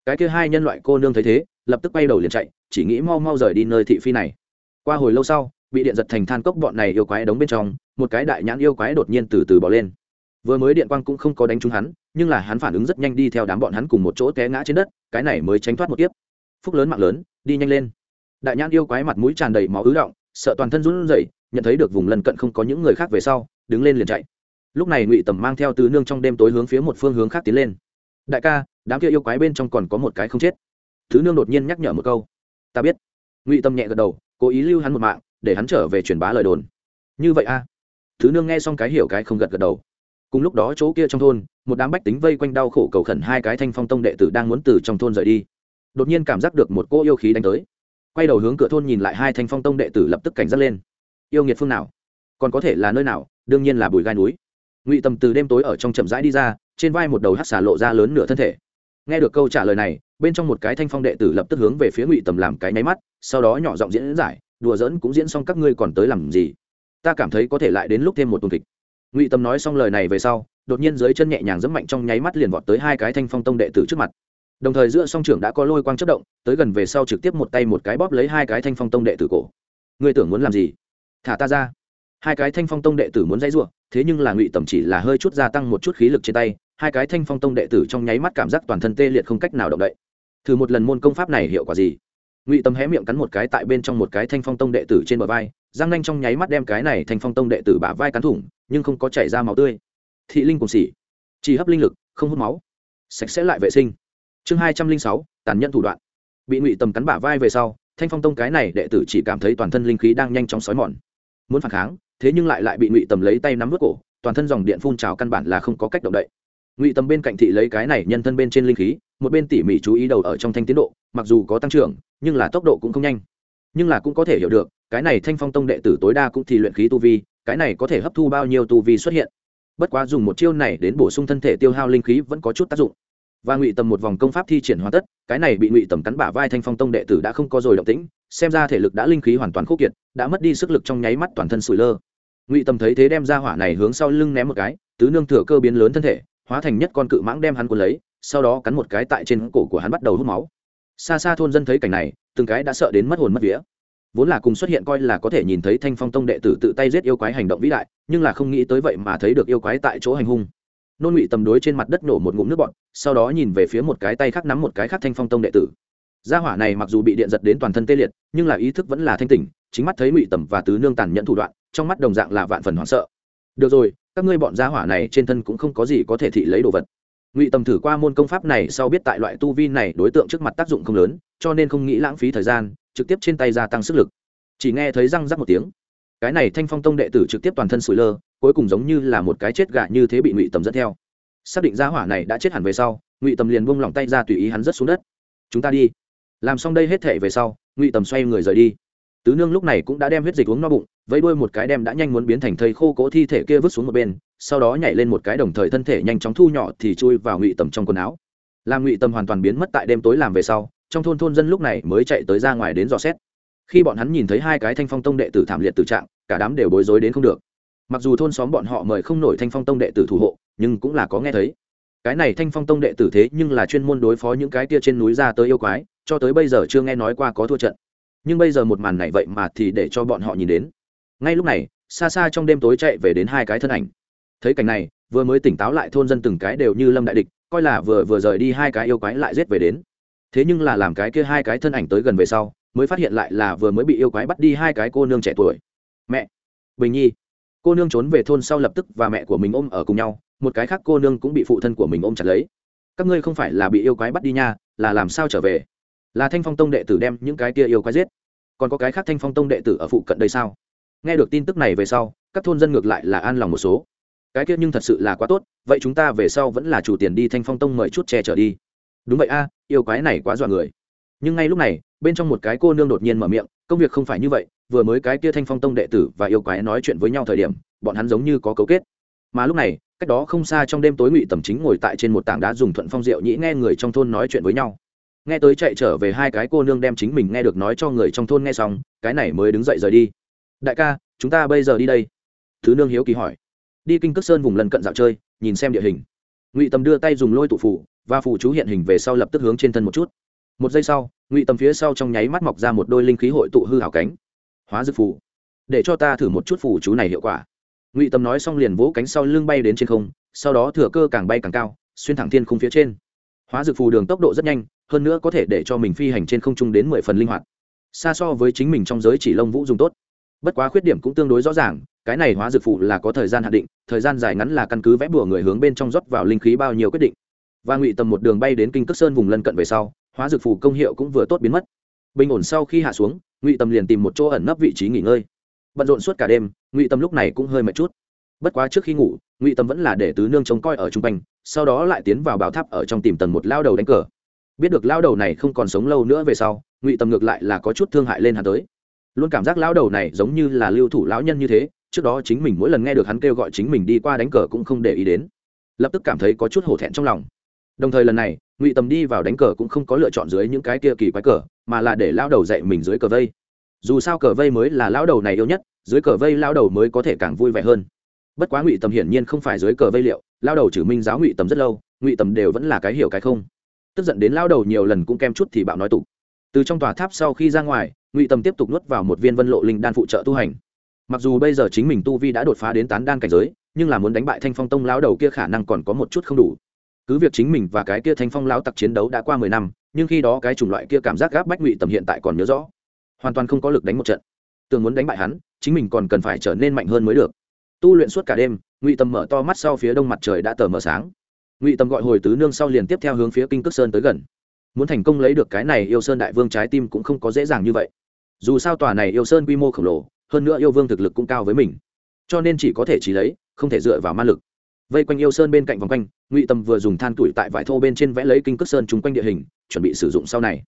Cái kia hai nhân loại cô nương thấy thế, lập tức quay đầu liền chạy, chỉ nghĩ mau mau rời đi nơi thị phi này qua hồi lâu sau, bị điện giật thành than cốc bọn này yêu quái đóng bên trong, một cái đại nhãn yêu quái đột nhiên từ từ bỏ lên. Vừa mới điện quang cũng không có đánh trúng hắn, nhưng là hắn phản ứng rất nhanh đi theo đám bọn hắn cùng một chỗ té ngã trên đất, cái này mới tránh thoát một tiếp phúc lớn mạng lớn, đi nhanh lên. Đại nhãn yêu quái mặt mũi tràn đầy máu ứ động, sợ toàn thân run rẩy, nhận thấy được vùng lân cận không có những người khác về sau, đứng lên liền chạy. Lúc này ngụy tầm mang theo tứ nương trong đêm tối hướng phía một phương hướng khác tiến lên. Đại ca, đám kia yêu quái bên trong còn có một cái không chết. Thứ nương đột nhiên nhắc nhở một câu. Ta biết. Ngụy tâm nhẹ gật đầu cố ý lưu hắn một mạng, để hắn trở về truyền bá lời đồn. Như vậy a à? thứ nương nghe xong cái hiểu cái không gật gật đầu. Cùng lúc đó chỗ kia trong thôn, một đám bách tính vây quanh đau khổ cầu khẩn hai cái thanh phong tông đệ tử đang muốn từ trong thôn rời đi. Đột nhiên cảm giác được một cô yêu khí đánh tới. Quay đầu hướng cửa thôn nhìn lại hai thanh phong tông đệ tử lập tức cảnh giác lên. Yêu nghiệt phương nào? Còn có thể là nơi nào? Đương nhiên là bùi gai núi. Ngụy tầm từ đêm tối ở trong chậm rãi đi ra, trên vai một đầu hát xà lộ ra lớn nửa thân thể nghe được câu trả lời này, bên trong một cái thanh phong đệ tử lập tức hướng về phía ngụy tầm làm cái nháy mắt, sau đó nhỏ giọng diễn giải, đùa giỡn cũng diễn xong các ngươi còn tới làm gì? Ta cảm thấy có thể lại đến lúc thêm một tuần kịch. Ngụy Tầm nói xong lời này về sau, đột nhiên dưới chân nhẹ nhàng dẫm mạnh trong nháy mắt liền vọt tới hai cái thanh phong tông đệ tử trước mặt. Đồng thời giữa song trưởng đã có lôi quang chất động, tới gần về sau trực tiếp một tay một cái bóp lấy hai cái thanh phong tông đệ tử cổ. Ngươi tưởng muốn làm gì? Thả ta ra. Hai cái thanh phong tông đệ tử muốn dãy ruộng thế nhưng là ngụy tầm chỉ là hơi chút gia tăng một chút khí lực trên tay hai cái thanh phong tông đệ tử trong nháy mắt cảm giác toàn thân tê liệt không cách nào động đậy. Thử một lần môn công pháp này hiệu quả gì? Ngụy tầm hé miệng cắn một cái tại bên trong một cái thanh phong tông đệ tử trên bờ vai, giang nanh trong nháy mắt đem cái này thanh phong tông đệ tử bả vai cắn thủng, nhưng không có chảy ra máu tươi. Thị linh cùng xỉ chỉ hấp linh lực, không hút máu. Sạch sẽ lại vệ sinh. Chương hai trăm linh sáu, tàn nhẫn thủ đoạn. Bị ngụy tầm cắn bả vai về sau, thanh phong tông cái này đệ tử chỉ cảm thấy toàn thân linh khí đang nhanh chóng xói mòn. Muốn phản kháng, thế nhưng lại lại bị ngụy tầm lấy tay nắm vớt cổ, toàn thân dòng điện phun trào căn bản là không có cách động đậy ngụy tầm bên cạnh thị lấy cái này nhân thân bên trên linh khí, một bên tỉ mỉ chú ý đầu ở trong thanh tiến độ, mặc dù có tăng trưởng, nhưng là tốc độ cũng không nhanh. Nhưng là cũng có thể hiểu được, cái này thanh phong tông đệ tử tối đa cũng thì luyện khí tu vi, cái này có thể hấp thu bao nhiêu tu vi xuất hiện. Bất quá dùng một chiêu này đến bổ sung thân thể tiêu hao linh khí vẫn có chút tác dụng. Và ngụy tầm một vòng công pháp thi triển hoàn tất, cái này bị ngụy tầm cắn bả vai thanh phong tông đệ tử đã không có rồi động tĩnh, xem ra thể lực đã linh khí hoàn toàn khúc kiệt, đã mất đi sức lực trong nháy mắt toàn thân sủi lơ. Ngụy tầm thấy thế đem ra hỏa này hướng sau lưng ném một cái, tứ nương thừa cơ biến lớn thân thể hóa thành nhất con cự mãng đem hắn cuốn lấy, sau đó cắn một cái tại trên cổ của hắn bắt đầu hút máu. Xa xa thôn dân thấy cảnh này, từng cái đã sợ đến mất hồn mất vía. Vốn là cùng xuất hiện coi là có thể nhìn thấy thanh phong tông đệ tử tự tay giết yêu quái hành động vĩ đại, nhưng là không nghĩ tới vậy mà thấy được yêu quái tại chỗ hành hung. Nôn ngụy tầm đối trên mặt đất nổ một ngụm nước bọn sau đó nhìn về phía một cái tay khác nắm một cái khác thanh phong tông đệ tử. Gia hỏa này mặc dù bị điện giật đến toàn thân tê liệt, nhưng là ý thức vẫn là thanh tỉnh, chính mắt thấy ngụy tầm và tứ nương tàn nhẫn thủ đoạn, trong mắt đồng dạng là vạn phần hoảng sợ được rồi, các ngươi bọn gia hỏa này trên thân cũng không có gì có thể thị lấy đồ vật. Ngụy tầm thử qua môn công pháp này sau biết tại loại tu vi này đối tượng trước mặt tác dụng không lớn, cho nên không nghĩ lãng phí thời gian, trực tiếp trên tay gia tăng sức lực. Chỉ nghe thấy răng rắc một tiếng. Cái này thanh phong tông đệ tử trực tiếp toàn thân sủi lơ, cuối cùng giống như là một cái chết gạ như thế bị ngụy tầm dẫn theo. Xác định gia hỏa này đã chết hẳn về sau, ngụy tầm liền buông lỏng tay ra tùy ý hắn rớt xuống đất. Chúng ta đi. Làm xong đây hết thể về sau, ngụy tầm xoay người rời đi tứ nương lúc này cũng đã đem huyết dịch uống no bụng, vẫy đuôi một cái đem đã nhanh muốn biến thành thây khô cỗ thi thể kia vứt xuống một bên, sau đó nhảy lên một cái đồng thời thân thể nhanh chóng thu nhỏ thì chui vào ngụy tầm trong quần áo. Làm ngụy tầm hoàn toàn biến mất tại đêm tối làm về sau, trong thôn thôn dân lúc này mới chạy tới ra ngoài đến dò xét. Khi bọn hắn nhìn thấy hai cái thanh phong tông đệ tử thảm liệt tử trạng, cả đám đều bối rối đến không được. Mặc dù thôn xóm bọn họ mời không nổi thanh phong tông đệ tử thủ hộ, nhưng cũng là có nghe thấy. Cái này thanh phong tông đệ tử thế nhưng là chuyên môn đối phó những cái tia trên núi ra tới yêu quái, cho tới bây giờ chưa nghe nói qua có thua trận nhưng bây giờ một màn này vậy mà thì để cho bọn họ nhìn đến. Ngay lúc này, xa xa trong đêm tối chạy về đến hai cái thân ảnh. Thấy cảnh này, vừa mới tỉnh táo lại thôn dân từng cái đều như lâm đại địch, coi là vừa vừa rời đi hai cái yêu quái lại giết về đến. Thế nhưng là làm cái kia hai cái thân ảnh tới gần về sau, mới phát hiện lại là vừa mới bị yêu quái bắt đi hai cái cô nương trẻ tuổi. Mẹ! Bình nhi! Cô nương trốn về thôn sau lập tức và mẹ của mình ôm ở cùng nhau, một cái khác cô nương cũng bị phụ thân của mình ôm chặt lấy. Các ngươi không phải là bị yêu quái bắt đi nha, là làm sao trở về? Là thanh phong tông đệ tử đem những cái kia yêu quái giết. Còn có cái khác thanh phong tông đệ tử ở phụ cận đây sao? Nghe được tin tức này về sau, các thôn dân ngược lại là an lòng một số. Cái kia nhưng thật sự là quá tốt, vậy chúng ta về sau vẫn là chủ tiền đi thanh phong tông mời chút che chở đi. Đúng vậy a, yêu quái này quá dọa người. Nhưng ngay lúc này, bên trong một cái cô nương đột nhiên mở miệng, công việc không phải như vậy, vừa mới cái kia thanh phong tông đệ tử và yêu quái nói chuyện với nhau thời điểm, bọn hắn giống như có cấu kết. Mà lúc này, cách đó không xa trong đêm tối ngụy tầm chính ngồi tại trên một tảng đá dùng thuận phong rượu nhĩ nghe người trong thôn nói chuyện với nhau nghe tới chạy trở về hai cái cô nương đem chính mình nghe được nói cho người trong thôn nghe xong, cái này mới đứng dậy rời đi. Đại ca, chúng ta bây giờ đi đây. Thứ nương hiếu kỳ hỏi. Đi kinh cước sơn vùng lần cận dạo chơi, nhìn xem địa hình. Ngụy tầm đưa tay dùng lôi tụ phủ, và phủ chú hiện hình về sau lập tức hướng trên thân một chút. Một giây sau, ngụy tầm phía sau trong nháy mắt mọc ra một đôi linh khí hội tụ hư hảo cánh. Hóa dược phủ để cho ta thử một chút phủ chú này hiệu quả. Ngụy tầm nói xong liền vỗ cánh sau lưng bay đến trên không, sau đó thừa cơ càng bay càng cao, xuyên thẳng thiên khung phía trên hóa dược phù đường tốc độ rất nhanh, hơn nữa có thể để cho mình phi hành trên không trung đến mười phần linh hoạt. Xa so với chính mình trong giới chỉ lông vũ dùng tốt. Bất quá khuyết điểm cũng tương đối rõ ràng, cái này hóa dược phụ là có thời gian hạn định, thời gian dài ngắn là căn cứ vẽ bùa người hướng bên trong rót vào linh khí bao nhiêu quyết định. Và ngụy tầm một đường bay đến kinh cước sơn vùng lân cận về sau, hóa dược phù công hiệu cũng vừa tốt biến mất. Bình ổn sau khi hạ xuống, ngụy tầm liền tìm một chỗ ẩn nấp vị trí nghỉ ngơi. Bận rộn suốt cả đêm, ngụy tầm lúc này cũng hơi mệt chút bất quá trước khi ngủ, ngụy Tâm vẫn là để tứ nương trông coi ở chung quanh, sau đó lại tiến vào bảo tháp ở trong tìm tần một lao đầu đánh cờ. Biết được lao đầu này không còn sống lâu nữa về sau, ngụy Tâm ngược lại là có chút thương hại lên hắn tới. Luôn cảm giác lao đầu này giống như là lưu thủ lão nhân như thế, trước đó chính mình mỗi lần nghe được hắn kêu gọi chính mình đi qua đánh cờ cũng không để ý đến. Lập tức cảm thấy có chút hổ thẹn trong lòng. Đồng thời lần này, ngụy tầm đi vào đánh cờ cũng không có lựa chọn dưới những cái kia kỳ quái cờ, mà là để lao đầu dạy mình dưới cờ vây. Dù sao cờ vây mới là lao đầu này yêu nhất, dưới cờ vây lao đầu mới có thể càng vui vẻ hơn bất quá ngụy tầm hiển nhiên không phải dưới cờ vây liệu, lao đầu chử minh giáo ngụy tầm rất lâu, ngụy tầm đều vẫn là cái hiểu cái không. Tức giận đến lao đầu nhiều lần cũng kem chút thì bạo nói tục. Từ trong tòa tháp sau khi ra ngoài, ngụy tầm tiếp tục nuốt vào một viên vân lộ linh đan phụ trợ tu hành. Mặc dù bây giờ chính mình tu vi đã đột phá đến tán đan cảnh giới, nhưng là muốn đánh bại thanh phong tông lao đầu kia khả năng còn có một chút không đủ. Cứ việc chính mình và cái kia thanh phong lao tặc chiến đấu đã qua mười năm, nhưng khi đó cái chủng loại kia cảm giác gáp bách ngụy tầm hiện tại còn nhớ rõ. Hoàn toàn không có lực đánh một trận. Tưởng muốn đánh bại hắn, chính mình còn cần phải trở nên mạnh hơn mới được tu luyện suốt cả đêm, ngụy tầm mở to mắt sau phía đông mặt trời đã tờ mờ sáng. Ngụy tầm gọi hồi tứ nương sau liền tiếp theo hướng phía kinh cước sơn tới gần. Muốn thành công lấy được cái này yêu sơn đại vương trái tim cũng không có dễ dàng như vậy. Dù sao tòa này yêu sơn quy mô khổng lồ, hơn nữa yêu vương thực lực cũng cao với mình. Cho nên chỉ có thể chỉ lấy, không thể dựa vào ma lực. Vây quanh yêu sơn bên cạnh vòng quanh, ngụy tầm vừa dùng than tuổi tại vải thô bên trên vẽ lấy kinh cước sơn chung quanh địa hình, chuẩn bị sử dụng sau này.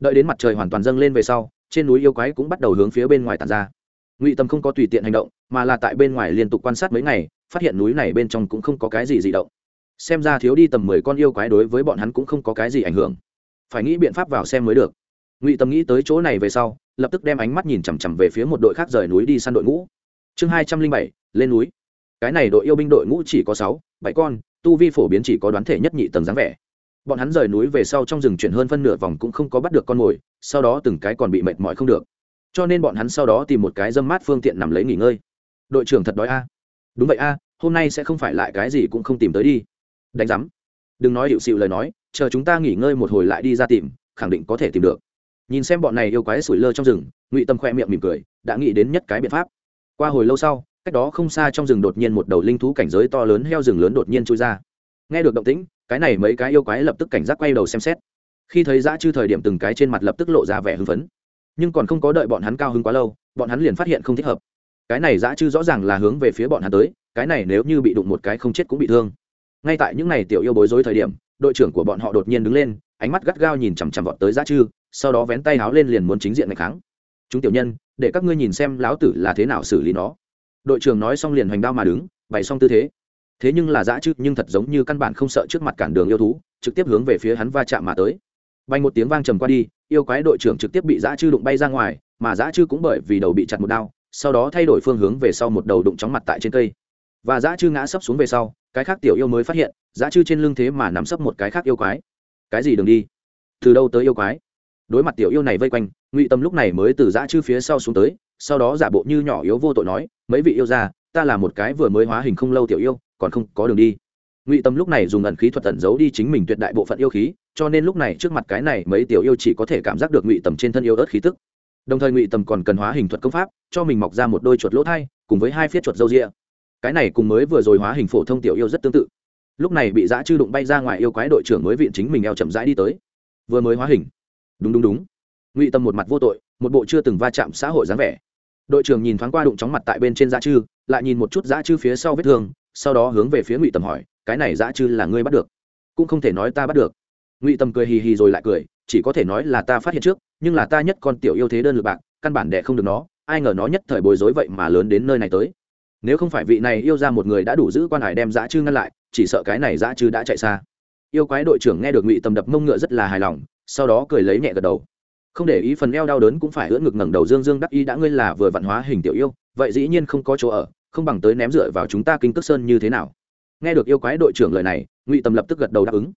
Đợi đến mặt trời hoàn toàn dâng lên về sau, trên núi yêu quái cũng bắt đầu hướng phía bên ngoài tàn ra ngụy Tâm không có tùy tiện hành động, mà là tại bên ngoài liên tục quan sát mấy ngày, phát hiện núi này bên trong cũng không có cái gì dị động. Xem ra thiếu đi tầm mười con yêu quái đối với bọn hắn cũng không có cái gì ảnh hưởng. Phải nghĩ biện pháp vào xem mới được. Ngụy Tâm nghĩ tới chỗ này về sau, lập tức đem ánh mắt nhìn chằm chằm về phía một đội khác rời núi đi săn đội ngũ. Chương hai trăm linh bảy, lên núi. Cái này đội yêu binh đội ngũ chỉ có sáu, bảy con, tu vi phổ biến chỉ có đoán thể nhất nhị tầng dáng vẻ. Bọn hắn rời núi về sau trong rừng chuyển hơn phân nửa vòng cũng không có bắt được con mồi, sau đó từng cái còn bị mệt mỏi không được cho nên bọn hắn sau đó tìm một cái dâm mát phương tiện nằm lấy nghỉ ngơi. Đội trưởng thật đói a. Đúng vậy a, hôm nay sẽ không phải lại cái gì cũng không tìm tới đi. Đánh giám. Đừng nói hiệu xịu lời nói, chờ chúng ta nghỉ ngơi một hồi lại đi ra tìm, khẳng định có thể tìm được. Nhìn xem bọn này yêu quái sủi lơ trong rừng, ngụy tâm khoe miệng mỉm cười, đã nghĩ đến nhất cái biện pháp. Qua hồi lâu sau, cách đó không xa trong rừng đột nhiên một đầu linh thú cảnh giới to lớn heo rừng lớn đột nhiên trôi ra. Nghe được động tĩnh, cái này mấy cái yêu quái lập tức cảnh giác quay đầu xem xét. Khi thấy dã chư thời điểm từng cái trên mặt lập tức lộ ra vẻ hưng phấn nhưng còn không có đợi bọn hắn cao hứng quá lâu, bọn hắn liền phát hiện không thích hợp. Cái này dã chư rõ ràng là hướng về phía bọn hắn tới, cái này nếu như bị đụng một cái không chết cũng bị thương. Ngay tại những ngày tiểu yêu bối rối thời điểm, đội trưởng của bọn họ đột nhiên đứng lên, ánh mắt gắt gao nhìn chằm chằm vọt tới dã chư, sau đó vén tay háo lên liền muốn chính diện ngày kháng. Chúng tiểu nhân, để các ngươi nhìn xem lão tử là thế nào xử lý nó. Đội trưởng nói xong liền hoành đao mà đứng, bày xong tư thế. Thế nhưng là dã chư nhưng thật giống như căn bản không sợ trước mặt cản đường yêu thú, trực tiếp hướng về phía hắn va chạm mà tới. Bay một tiếng vang trầm qua đi yêu quái đội trưởng trực tiếp bị dã chư đụng bay ra ngoài, mà dã chư cũng bởi vì đầu bị chặt một đao, sau đó thay đổi phương hướng về sau một đầu đụng chóng mặt tại trên cây. Và dã chư ngã sấp xuống về sau, cái khác tiểu yêu mới phát hiện dã chư trên lưng thế mà nắm sấp một cái khác yêu quái. Cái gì đừng đi? Từ đâu tới yêu quái? Đối mặt tiểu yêu này vây quanh, ngụy tâm lúc này mới từ dã chư phía sau xuống tới, sau đó giả bộ như nhỏ yếu vô tội nói, mấy vị yêu gia, ta là một cái vừa mới hóa hình không lâu tiểu yêu, còn không có đường đi. Ngụy tâm lúc này dùng ẩn khí thuật tẩn giấu đi chính mình tuyệt đại bộ phận yêu khí cho nên lúc này trước mặt cái này mấy tiểu yêu chỉ có thể cảm giác được ngụy tầm trên thân yêu ớt khí tức. Đồng thời ngụy tầm còn cần hóa hình thuật công pháp, cho mình mọc ra một đôi chuột lỗ thai, cùng với hai phiết chuột râu rịa cái này cùng mới vừa rồi hóa hình phổ thông tiểu yêu rất tương tự. Lúc này bị giã chư đụng bay ra ngoài yêu quái đội trưởng mới viện chính mình eo chậm rãi đi tới. Vừa mới hóa hình. Đúng đúng đúng. Ngụy tâm một mặt vô tội, một bộ chưa từng va chạm xã hội dáng vẻ. Đội trưởng nhìn thoáng qua đụng chóng mặt tại bên trên giã chư, lại nhìn một chút giã chư phía sau vết thương, sau đó hướng về phía ngụy tầm hỏi, cái này giã chư là ngươi bắt được? Cũng không thể nói ta bắt được ngụy tâm cười hì hì rồi lại cười, chỉ có thể nói là ta phát hiện trước, nhưng là ta nhất con tiểu yêu thế đơn lượt bạc, căn bản đẻ không được nó, ai ngờ nó nhất thời bối rối vậy mà lớn đến nơi này tới. Nếu không phải vị này yêu ra một người đã đủ giữ quan hải đem dã chư ngăn lại, chỉ sợ cái này dã chư đã chạy xa. Yêu quái đội trưởng nghe được ngụy tầm đập mông ngựa rất là hài lòng, sau đó cười lấy nhẹ gật đầu. Không để ý phần eo đau đớn cũng phải ưỡn ngực ngẩng đầu dương dương đắc ý đã ngươi là vừa vạn hóa hình tiểu yêu, vậy dĩ nhiên không có chỗ ở, không bằng tới ném dựa vào chúng ta kinh cước sơn như thế nào. Nghe được yêu quái đội trưởng lời này, ngụy tầm lập tức gật đầu đáp ứng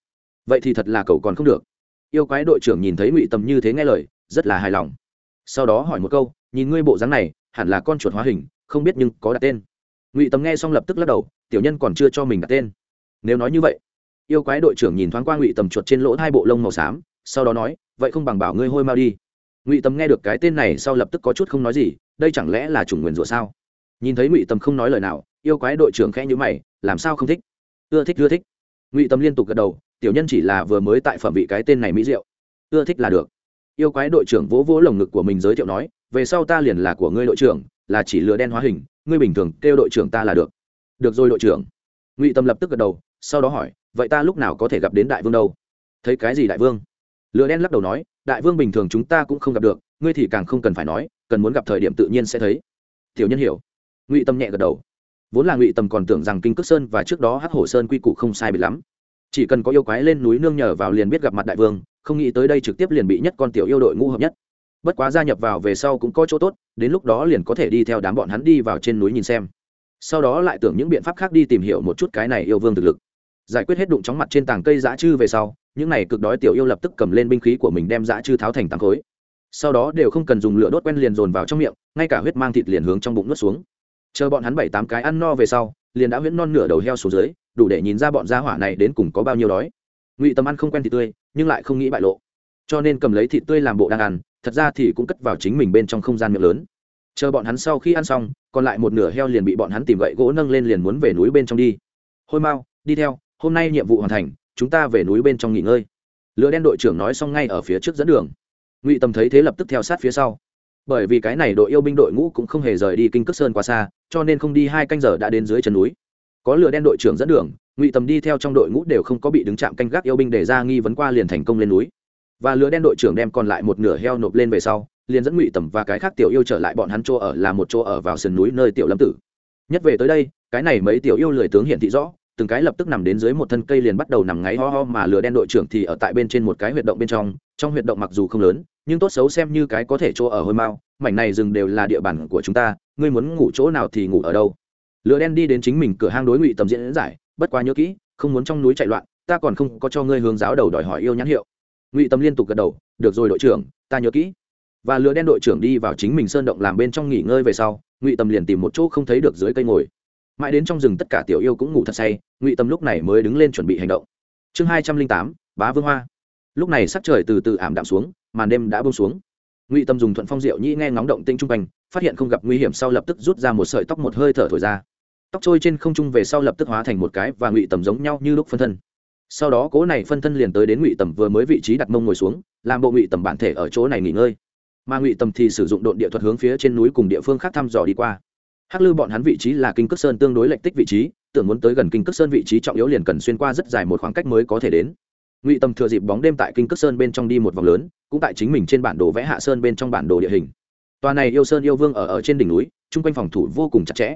vậy thì thật là cậu còn không được. Yêu quái đội trưởng nhìn thấy ngụy tầm như thế nghe lời, rất là hài lòng. Sau đó hỏi một câu, nhìn ngươi bộ dáng này, hẳn là con chuột hóa hình, không biết nhưng có đặt tên. Ngụy tầm nghe xong lập tức lắc đầu, tiểu nhân còn chưa cho mình đặt tên. Nếu nói như vậy, yêu quái đội trưởng nhìn thoáng qua ngụy tầm chuột trên lỗ hai bộ lông màu xám, sau đó nói, vậy không bằng bảo ngươi hôi mau đi. Ngụy tầm nghe được cái tên này sau lập tức có chút không nói gì, đây chẳng lẽ là chủng nguyền rủa sao? Nhìn thấy ngụy tầm không nói lời nào, yêu quái đội trưởng khẽ nhữ mày, làm sao không thích? Ưa thích ưa thích. Ngụy tầm liên tục gật đầu tiểu nhân chỉ là vừa mới tại phẩm vị cái tên này mỹ diệu. Ưa thích là được. Yêu quái đội trưởng vỗ vỗ lồng ngực của mình giới thiệu nói, về sau ta liền là của ngươi đội trưởng, là chỉ lừa đen hóa hình, ngươi bình thường kêu đội trưởng ta là được. Được rồi đội trưởng. Ngụy tâm lập tức gật đầu, sau đó hỏi, vậy ta lúc nào có thể gặp đến đại vương đâu? Thấy cái gì đại vương? Lừa đen lắc đầu nói, đại vương bình thường chúng ta cũng không gặp được, ngươi thì càng không cần phải nói, cần muốn gặp thời điểm tự nhiên sẽ thấy. Tiểu nhân hiểu. Ngụy tâm nhẹ gật đầu. Vốn là ngụy tâm còn tưởng rằng kinh cước sơn và trước đó hắc hổ sơn quy củ không sai bị lắm chỉ cần có yêu quái lên núi nương nhờ vào liền biết gặp mặt đại vương, không nghĩ tới đây trực tiếp liền bị nhất con tiểu yêu đội ngũ hợp nhất. Bất quá gia nhập vào về sau cũng có chỗ tốt, đến lúc đó liền có thể đi theo đám bọn hắn đi vào trên núi nhìn xem. Sau đó lại tưởng những biện pháp khác đi tìm hiểu một chút cái này yêu vương thực lực. Giải quyết hết đụng chóng mặt trên tảng cây dã chư về sau, những này cực đói tiểu yêu lập tức cầm lên binh khí của mình đem dã chư tháo thành tảng khối. Sau đó đều không cần dùng lửa đốt quen liền dồn vào trong miệng, ngay cả huyết mang thịt liền hướng trong bụng nuốt xuống. Chờ bọn hắn bảy tám cái ăn no về sau, liền đã huyễn non nửa đầu heo xuống dưới đủ để nhìn ra bọn gia hỏa này đến cùng có bao nhiêu đói. Ngụy tâm ăn không quen thịt tươi, nhưng lại không nghĩ bại lộ. Cho nên cầm lấy thịt tươi làm bộ đang ăn, thật ra thì cũng cất vào chính mình bên trong không gian miệng lớn. Chờ bọn hắn sau khi ăn xong, còn lại một nửa heo liền bị bọn hắn tìm gậy gỗ nâng lên liền muốn về núi bên trong đi. Hôi mau, đi theo, hôm nay nhiệm vụ hoàn thành, chúng ta về núi bên trong nghỉ ngơi. Lửa đen đội trưởng nói xong ngay ở phía trước dẫn đường. Ngụy tâm thấy thế lập tức theo sát phía sau. Bởi vì cái này đội yêu binh đội ngũ cũng không hề rời đi kinh cước sơn quá xa, cho nên không đi hai canh giờ đã đến dưới chân núi có lửa đen đội trưởng dẫn đường, ngụy tầm đi theo trong đội ngũ đều không có bị đứng chạm canh gác yêu binh để ra nghi vấn qua liền thành công lên núi. Và lửa đen đội trưởng đem còn lại một nửa heo nộp lên về sau, liền dẫn ngụy tầm và cái khác tiểu yêu trở lại bọn hắn chỗ ở là một chỗ ở vào sườn núi nơi tiểu lâm tử. Nhất về tới đây, cái này mấy tiểu yêu lười tướng hiện thị rõ, từng cái lập tức nằm đến dưới một thân cây liền bắt đầu nằm ngáy ho ho mà lửa đen đội trưởng thì ở tại bên trên một cái huyệt động bên trong trong huyệt động mặc dù không lớn, nhưng tốt xấu xem như cái có thể chỗ ở hôi mau, mảnh này rừng đều là địa bàn của chúng ta, ngươi muốn ngủ chỗ nào thì ngủ ở đâu lửa đen đi đến chính mình cửa hang đối ngụy tầm diễn giải, bất quá nhớ kỹ, không muốn trong núi chạy loạn, ta còn không có cho ngươi hướng giáo đầu đòi hỏi yêu nhãn hiệu. Ngụy tâm liên tục gật đầu, được rồi đội trưởng, ta nhớ kỹ. Và lửa đen đội trưởng đi vào chính mình sơn động làm bên trong nghỉ ngơi về sau, ngụy tâm liền tìm một chỗ không thấy được dưới cây ngồi. Mãi đến trong rừng tất cả tiểu yêu cũng ngủ thật say, ngụy tâm lúc này mới đứng lên chuẩn bị hành động. Chương hai trăm linh tám, bá vương hoa. Lúc này sắc trời từ từ ảm đạm xuống, màn đêm đã bông xuống. Ngụy tâm dùng thuận phong diệu nhĩ nghe ngóng động tinh trung quanh, phát hiện không gặp nguy hiểm sau lập tức rút ra một sợi tóc một hơi thở thổi ra tóc trôi trên không trung về sau lập tức hóa thành một cái và ngụy tầm giống nhau như lúc phân thân. Sau đó cố này phân thân liền tới đến ngụy tầm vừa mới vị trí đặt mông ngồi xuống, làm bộ ngụy tầm bản thể ở chỗ này nghỉ ngơi. Mà ngụy tầm thì sử dụng độn địa thuật hướng phía trên núi cùng địa phương khác thăm dò đi qua. Hắc lư bọn hắn vị trí là kinh cước sơn tương đối lệch tích vị trí, tưởng muốn tới gần kinh cước sơn vị trí trọng yếu liền cần xuyên qua rất dài một khoảng cách mới có thể đến. Ngụy tầm thừa dịp bóng đêm tại kinh cước sơn bên trong đi một vòng lớn, cũng tại chính mình trên bản đồ vẽ hạ sơn bên trong bản đồ địa hình. Tòa này yêu sơn yêu vương ở ở trên đỉnh núi, chung quanh phòng thủ vô cùng chặt chẽ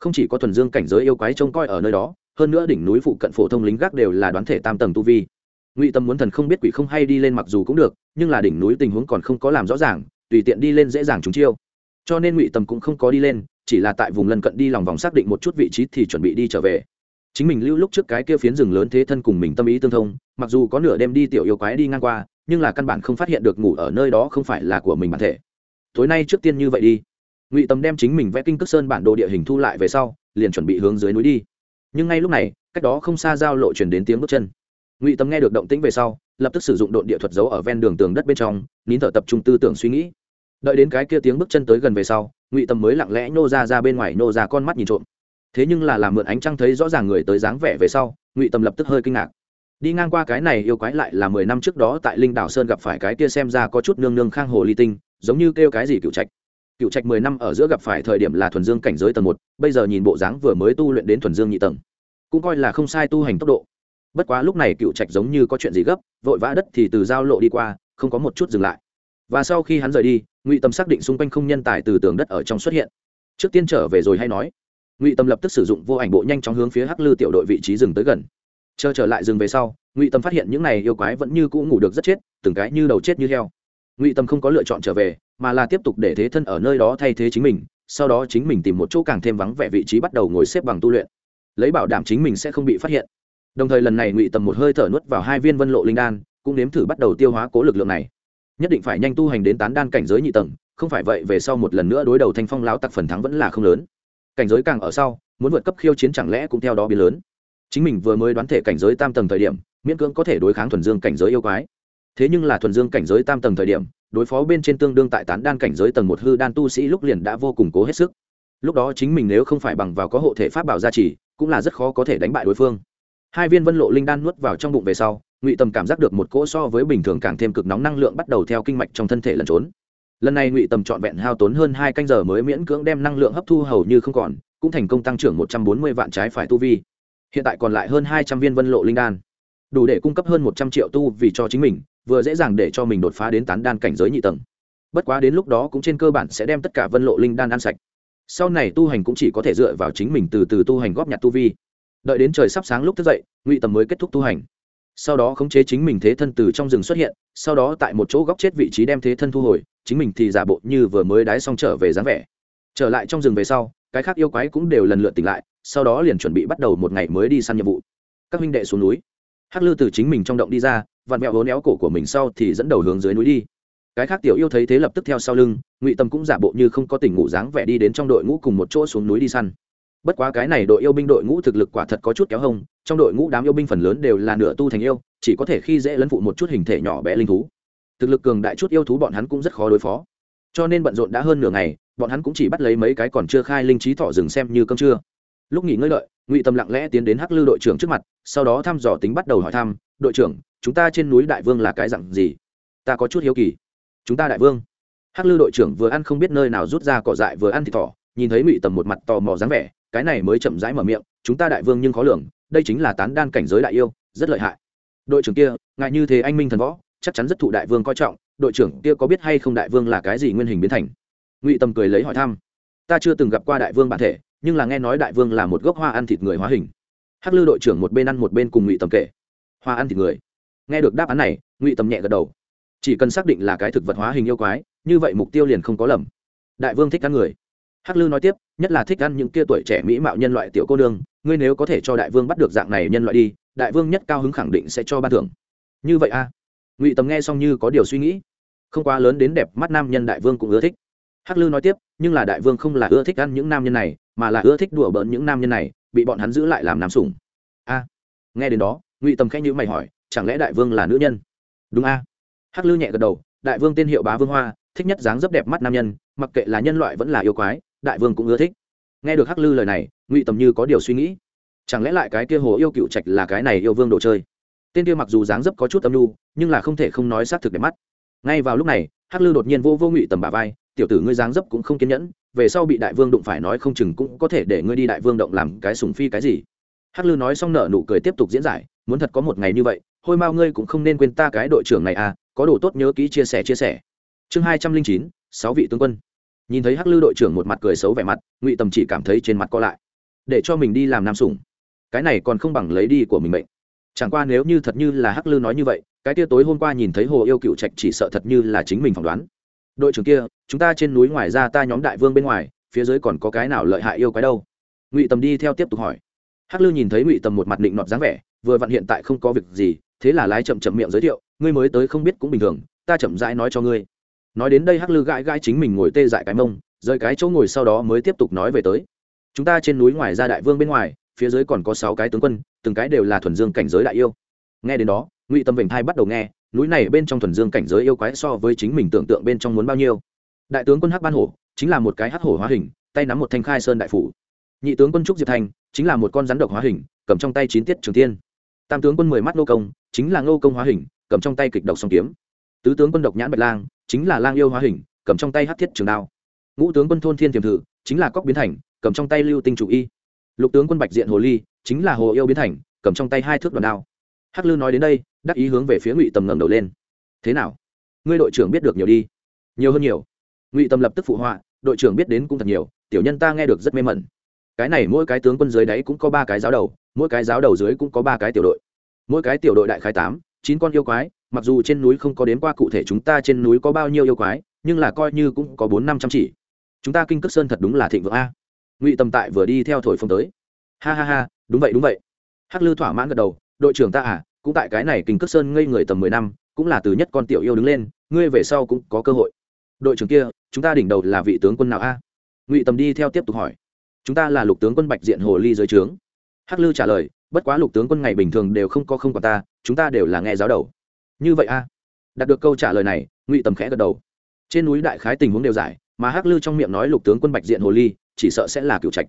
không chỉ có thuần dương cảnh giới yêu quái trông coi ở nơi đó, hơn nữa đỉnh núi phụ cận phổ thông lính gác đều là đoán thể tam tầng tu vi. Ngụy tâm muốn thần không biết quỷ không hay đi lên mặc dù cũng được, nhưng là đỉnh núi tình huống còn không có làm rõ ràng, tùy tiện đi lên dễ dàng trúng chiêu. Cho nên ngụy tâm cũng không có đi lên, chỉ là tại vùng lân cận đi lòng vòng xác định một chút vị trí thì chuẩn bị đi trở về. Chính mình lưu lúc trước cái kia phiến rừng lớn thế thân cùng mình tâm ý tương thông, mặc dù có nửa đêm đi tiểu yêu quái đi ngang qua, nhưng là căn bản không phát hiện được ngủ ở nơi đó không phải là của mình bản thể. Tối nay trước tiên như vậy đi ngụy tầm đem chính mình vẽ kinh cước sơn bản đồ địa hình thu lại về sau, liền chuẩn bị hướng dưới núi đi. Nhưng ngay lúc này, cách đó không xa giao lộ chuyển đến tiếng bước chân. Ngụy tầm nghe được động tĩnh về sau, lập tức sử dụng đội địa thuật giấu ở ven đường tường đất bên trong, nín thở tập trung tư tưởng suy nghĩ. Đợi đến cái kia tiếng bước chân tới gần về sau, ngụy tầm mới lặng lẽ nô ra ra bên ngoài nô ra con mắt nhìn trộm. Thế nhưng là làm mượn ánh trăng thấy rõ ràng người tới dáng vẻ về sau, ngụy tầm lập tức hơi kinh ngạc. Đi ngang qua cái này yêu quái lại là mười năm trước đó tại linh đảo sơn gặp phải cái kia xem ra có chút nương nương khang hồ ly tinh, giống như kêu cái gì cựu trạch cựu trạch mười năm ở giữa gặp phải thời điểm là thuần dương cảnh giới tầng một, bây giờ nhìn bộ dáng vừa mới tu luyện đến thuần dương nhị tầng, cũng coi là không sai tu hành tốc độ. Bất quá lúc này cựu trạch giống như có chuyện gì gấp, vội vã đất thì từ giao lộ đi qua, không có một chút dừng lại. Và sau khi hắn rời đi, ngụy tâm xác định xung quanh không nhân tài từ tường đất ở trong xuất hiện. Trước tiên trở về rồi hay nói. Ngụy tâm lập tức sử dụng vô ảnh bộ nhanh chóng hướng phía hắc lư tiểu đội vị trí rừng tới gần. Chờ trở lại rừng về sau, ngụy tâm phát hiện những này yêu quái vẫn như cũ ngủ được rất chết, từng cái như đầu chết như heo. Ngụy tâm không có lựa chọn trở về mà là tiếp tục để thế thân ở nơi đó thay thế chính mình, sau đó chính mình tìm một chỗ càng thêm vắng vẻ vị trí bắt đầu ngồi xếp bằng tu luyện. Lấy bảo đảm chính mình sẽ không bị phát hiện. Đồng thời lần này ngụy tầm một hơi thở nuốt vào hai viên vân lộ linh đan, cũng nếm thử bắt đầu tiêu hóa cố lực lượng này. Nhất định phải nhanh tu hành đến tán đan cảnh giới nhị tầng, không phải vậy về sau một lần nữa đối đầu thanh phong lão tặc phần thắng vẫn là không lớn. Cảnh giới càng ở sau, muốn vượt cấp khiêu chiến chẳng lẽ cũng theo đó biến lớn. Chính mình vừa mới đoán thể cảnh giới tam tầng thời điểm, miễn cưỡng có thể đối kháng thuần dương cảnh giới yêu quái thế nhưng là thuần dương cảnh giới tam tầng thời điểm, đối phó bên trên tương đương tại tán đan cảnh giới tầng một hư đan tu sĩ lúc liền đã vô cùng cố hết sức. Lúc đó chính mình nếu không phải bằng vào có hộ thể pháp bảo gia trì, cũng là rất khó có thể đánh bại đối phương. Hai viên vân lộ linh đan nuốt vào trong bụng về sau, ngụy tầm cảm giác được một cỗ so với bình thường càng thêm cực nóng năng lượng bắt đầu theo kinh mạch trong thân thể lẩn trốn. Lần này ngụy tầm trọn vẹn hao tốn hơn hai canh giờ mới miễn cưỡng đem năng lượng hấp thu hầu như không còn, cũng thành công tăng trưởng một trăm bốn mươi vạn trái phải tu vi. Hiện tại còn lại hơn hai trăm viên vân lộ linh đan. Đủ để cung cấp hơn một trăm triệu tu vì cho chính mình vừa dễ dàng để cho mình đột phá đến tán đan cảnh giới nhị tầng. Bất quá đến lúc đó cũng trên cơ bản sẽ đem tất cả vân lộ linh đan ăn sạch. Sau này tu hành cũng chỉ có thể dựa vào chính mình từ từ tu hành góp nhặt tu vi. Đợi đến trời sắp sáng lúc thức dậy, ngụy tầm mới kết thúc tu hành. Sau đó khống chế chính mình thế thân từ trong rừng xuất hiện, sau đó tại một chỗ góc chết vị trí đem thế thân thu hồi, chính mình thì giả bộ như vừa mới đái xong trở về dáng vẻ. Trở lại trong rừng về sau, cái khác yêu quái cũng đều lần lượt tỉnh lại, sau đó liền chuẩn bị bắt đầu một ngày mới đi săn nhiệm vụ. Các huynh đệ xuống núi. Hắc lư từ chính mình trong động đi ra vặn mẹo hố néo cổ của mình sau thì dẫn đầu hướng dưới núi đi. Cái khác tiểu yêu thấy thế lập tức theo sau lưng, ngụy tâm cũng giả bộ như không có tình ngủ dáng vẻ đi đến trong đội ngũ cùng một chỗ xuống núi đi săn. Bất quá cái này đội yêu binh đội ngũ thực lực quả thật có chút kéo hông, trong đội ngũ đám yêu binh phần lớn đều là nửa tu thành yêu, chỉ có thể khi dễ lấn phụ một chút hình thể nhỏ bé linh thú. Thực lực cường đại chút yêu thú bọn hắn cũng rất khó đối phó. Cho nên bận rộn đã hơn nửa ngày, bọn hắn cũng chỉ bắt lấy mấy cái còn chưa khai linh trí thọ rừng xem như cơm trưa. Lúc nghỉ ngơi đợi, ngụy tâm lặng lẽ tiến đến hắc lư đội trưởng trước mặt, sau đó thăm dò tính bắt đầu hỏi thăm, đội trưởng chúng ta trên núi đại vương là cái dặn gì? Ta có chút hiếu kỳ. Chúng ta đại vương. Hắc lư đội trưởng vừa ăn không biết nơi nào rút ra cỏ dại vừa ăn thịt thỏ, nhìn thấy ngụy tầm một mặt tò mò dáng vẻ, cái này mới chậm rãi mở miệng, chúng ta đại vương nhưng khó lường, đây chính là tán đan cảnh giới đại yêu, rất lợi hại. Đội trưởng kia ngại như thế anh minh thần võ, chắc chắn rất thụ đại vương coi trọng, đội trưởng kia có biết hay không đại vương là cái gì nguyên hình biến thành? Ngụy tầm cười lấy hỏi thăm. Ta chưa từng gặp qua đại vương bản thể, nhưng là nghe nói đại vương là một gốc hoa ăn thịt người hóa hình. Hắc lư đội trưởng một bên ăn một bên cùng ngụy tầm kể. Hoa ăn thịt người nghe được đáp án này, ngụy Tầm nhẹ gật đầu. Chỉ cần xác định là cái thực vật hóa hình yêu quái, như vậy mục tiêu liền không có lầm. Đại vương thích ăn người. Hắc lư nói tiếp, nhất là thích ăn những kia tuổi trẻ mỹ mạo nhân loại tiểu cô nương, ngươi nếu có thể cho đại vương bắt được dạng này nhân loại đi, đại vương nhất cao hứng khẳng định sẽ cho ban thưởng. Như vậy a à? ngụy tầm nghe xong như có điều suy nghĩ. Không quá lớn đến đẹp mắt nam nhân đại vương cũng ưa thích. Hắc lư nói tiếp, nhưng là đại vương không là ưa thích ăn những nam nhân này, mà là ưa thích đùa bỡn những nam nhân này, bị bọn hắn giữ lại làm nam sủng. A nghe đến đó, ngụy tầm khẽ nhữ mày hỏi chẳng lẽ đại vương là nữ nhân? Đúng a. Hắc lư nhẹ gật đầu, đại vương tên hiệu bá vương hoa, thích nhất dáng dấp đẹp mắt nam nhân, mặc kệ là nhân loại vẫn là yêu quái, đại vương cũng ưa thích. Nghe được hắc lư lời này, ngụy tầm như có điều suy nghĩ. Chẳng lẽ lại cái kia hồ yêu cựu trạch là cái này yêu vương đồ chơi? Tên kia mặc dù dáng dấp có chút âm lưu nhưng là không thể không nói xác thực đẹp mắt. Ngay vào lúc này, hắc lư đột nhiên vô vô ngụy tầm bà vai, tiểu tử ngươi dáng dấp cũng không kiên nhẫn, về sau bị đại vương đụng phải nói không chừng cũng có thể để ngươi đi đại vương động làm cái sùng phi cái gì. Hắc lư nói xong nợ nụ cười tiếp tục diễn giải, muốn thật có một ngày như vậy hôi mao ngươi cũng không nên quên ta cái đội trưởng này à có đồ tốt nhớ kỹ chia sẻ chia sẻ. Chương hai trăm linh chín, sáu vị tướng quân. Nhìn thấy hắc lư đội trưởng một mặt cười xấu vẻ mặt, ngụy tầm chỉ cảm thấy trên mặt co lại. Để cho mình đi làm nam sủng. Cái này còn không bằng lấy đi của mình mệnh. Chẳng qua nếu như thật như là hắc lư nói như vậy, cái tia tối hôm qua nhìn thấy hồ yêu cựu trạch chỉ sợ thật như là chính mình phỏng đoán. Đội trưởng kia, chúng ta trên núi ngoài ra ta nhóm đại vương bên ngoài, phía dưới còn có cái nào lợi hại yêu cái đâu? Ngụy tầm đi theo tiếp tục hỏi. Hắc lư nhìn thấy ngụy tầm một mặt định nọt dáng vẻ vừa vặn hiện tại không có việc gì thế là lái chậm chậm miệng giới thiệu ngươi mới tới không biết cũng bình thường ta chậm rãi nói cho ngươi. Nói đến đây hắc lư gãi gãi chính mình ngồi tê dại cái mông rời cái chỗ ngồi sau đó mới tiếp tục nói về tới. Chúng ta trên núi ngoài ra đại vương bên ngoài phía dưới còn có sáu cái tướng quân từng cái đều là thuần dương cảnh giới đại yêu. Nghe đến đó ngụy tâm vịnh thai bắt đầu nghe núi này bên trong thuần dương cảnh giới yêu quái so với chính mình tưởng tượng bên trong muốn bao nhiêu? Đại tướng quân hắc ban hổ chính là một cái hắc hổ hóa hình tay nắm một thanh khai sơn đại phủ. Nhị tướng quân trúc diệp thành, chính là một con rắn độc hóa hình cầm trong tay chín tiết trường tiên tam tướng quân mười mắt nô công, chính là nô công hóa hình, cầm trong tay kịch độc song kiếm. Tứ tướng quân độc nhãn bạch lang, chính là lang yêu hóa hình, cầm trong tay hát thiết trường đao. Ngũ tướng quân thôn thiên tiềm thử, chính là cóc biến thành, cầm trong tay lưu tinh chủ y. Lục tướng quân bạch diện hồ ly, chính là hồ yêu biến thành, cầm trong tay hai thước đoàn đao. Hắc lư nói đến đây, đắc ý hướng về phía ngụy tầm ngẩng đầu lên. Thế nào? Ngươi đội trưởng biết được nhiều đi. Nhiều hơn nhiều. Ngụy tầm lập tức phụ họa, đội trưởng biết đến cũng thật nhiều, tiểu nhân ta nghe được rất mê mẩn. Cái này mỗi cái tướng quân dưới đáy cũng có ba cái giáo đầu mỗi cái giáo đầu dưới cũng có ba cái tiểu đội. Mỗi cái tiểu đội đại khái tám, chín con yêu quái, mặc dù trên núi không có đến qua cụ thể chúng ta trên núi có bao nhiêu yêu quái, nhưng là coi như cũng có bốn năm trăm chỉ. Chúng ta kinh cước sơn thật đúng là thịnh vượng a. Ngụy tầm tại vừa đi theo thổi phong tới. Ha ha ha, đúng vậy đúng vậy. Hắc lư thỏa mãn gật đầu, đội trưởng ta à cũng tại cái này kinh cước sơn ngây người tầm mười năm, cũng là từ nhất con tiểu yêu đứng lên, ngươi về sau cũng có cơ hội. Đội trưởng kia, chúng ta đỉnh đầu là vị tướng quân nào a? Ngụy tầm đi theo tiếp tục hỏi. Chúng ta là lục tướng quân bạch diện hồ ly dưới trướng hắc lư trả lời, bất quá lục tướng quân ngày bình thường đều không có không còn ta, chúng ta đều là nghe giáo đầu. Như vậy a đạt được câu trả lời này, ngụy tầm khẽ gật đầu. Trên núi đại khái tình huống đều giải, mà hắc lư trong miệng nói lục tướng quân bạch diện hồ ly, chỉ sợ sẽ là cựu trạch.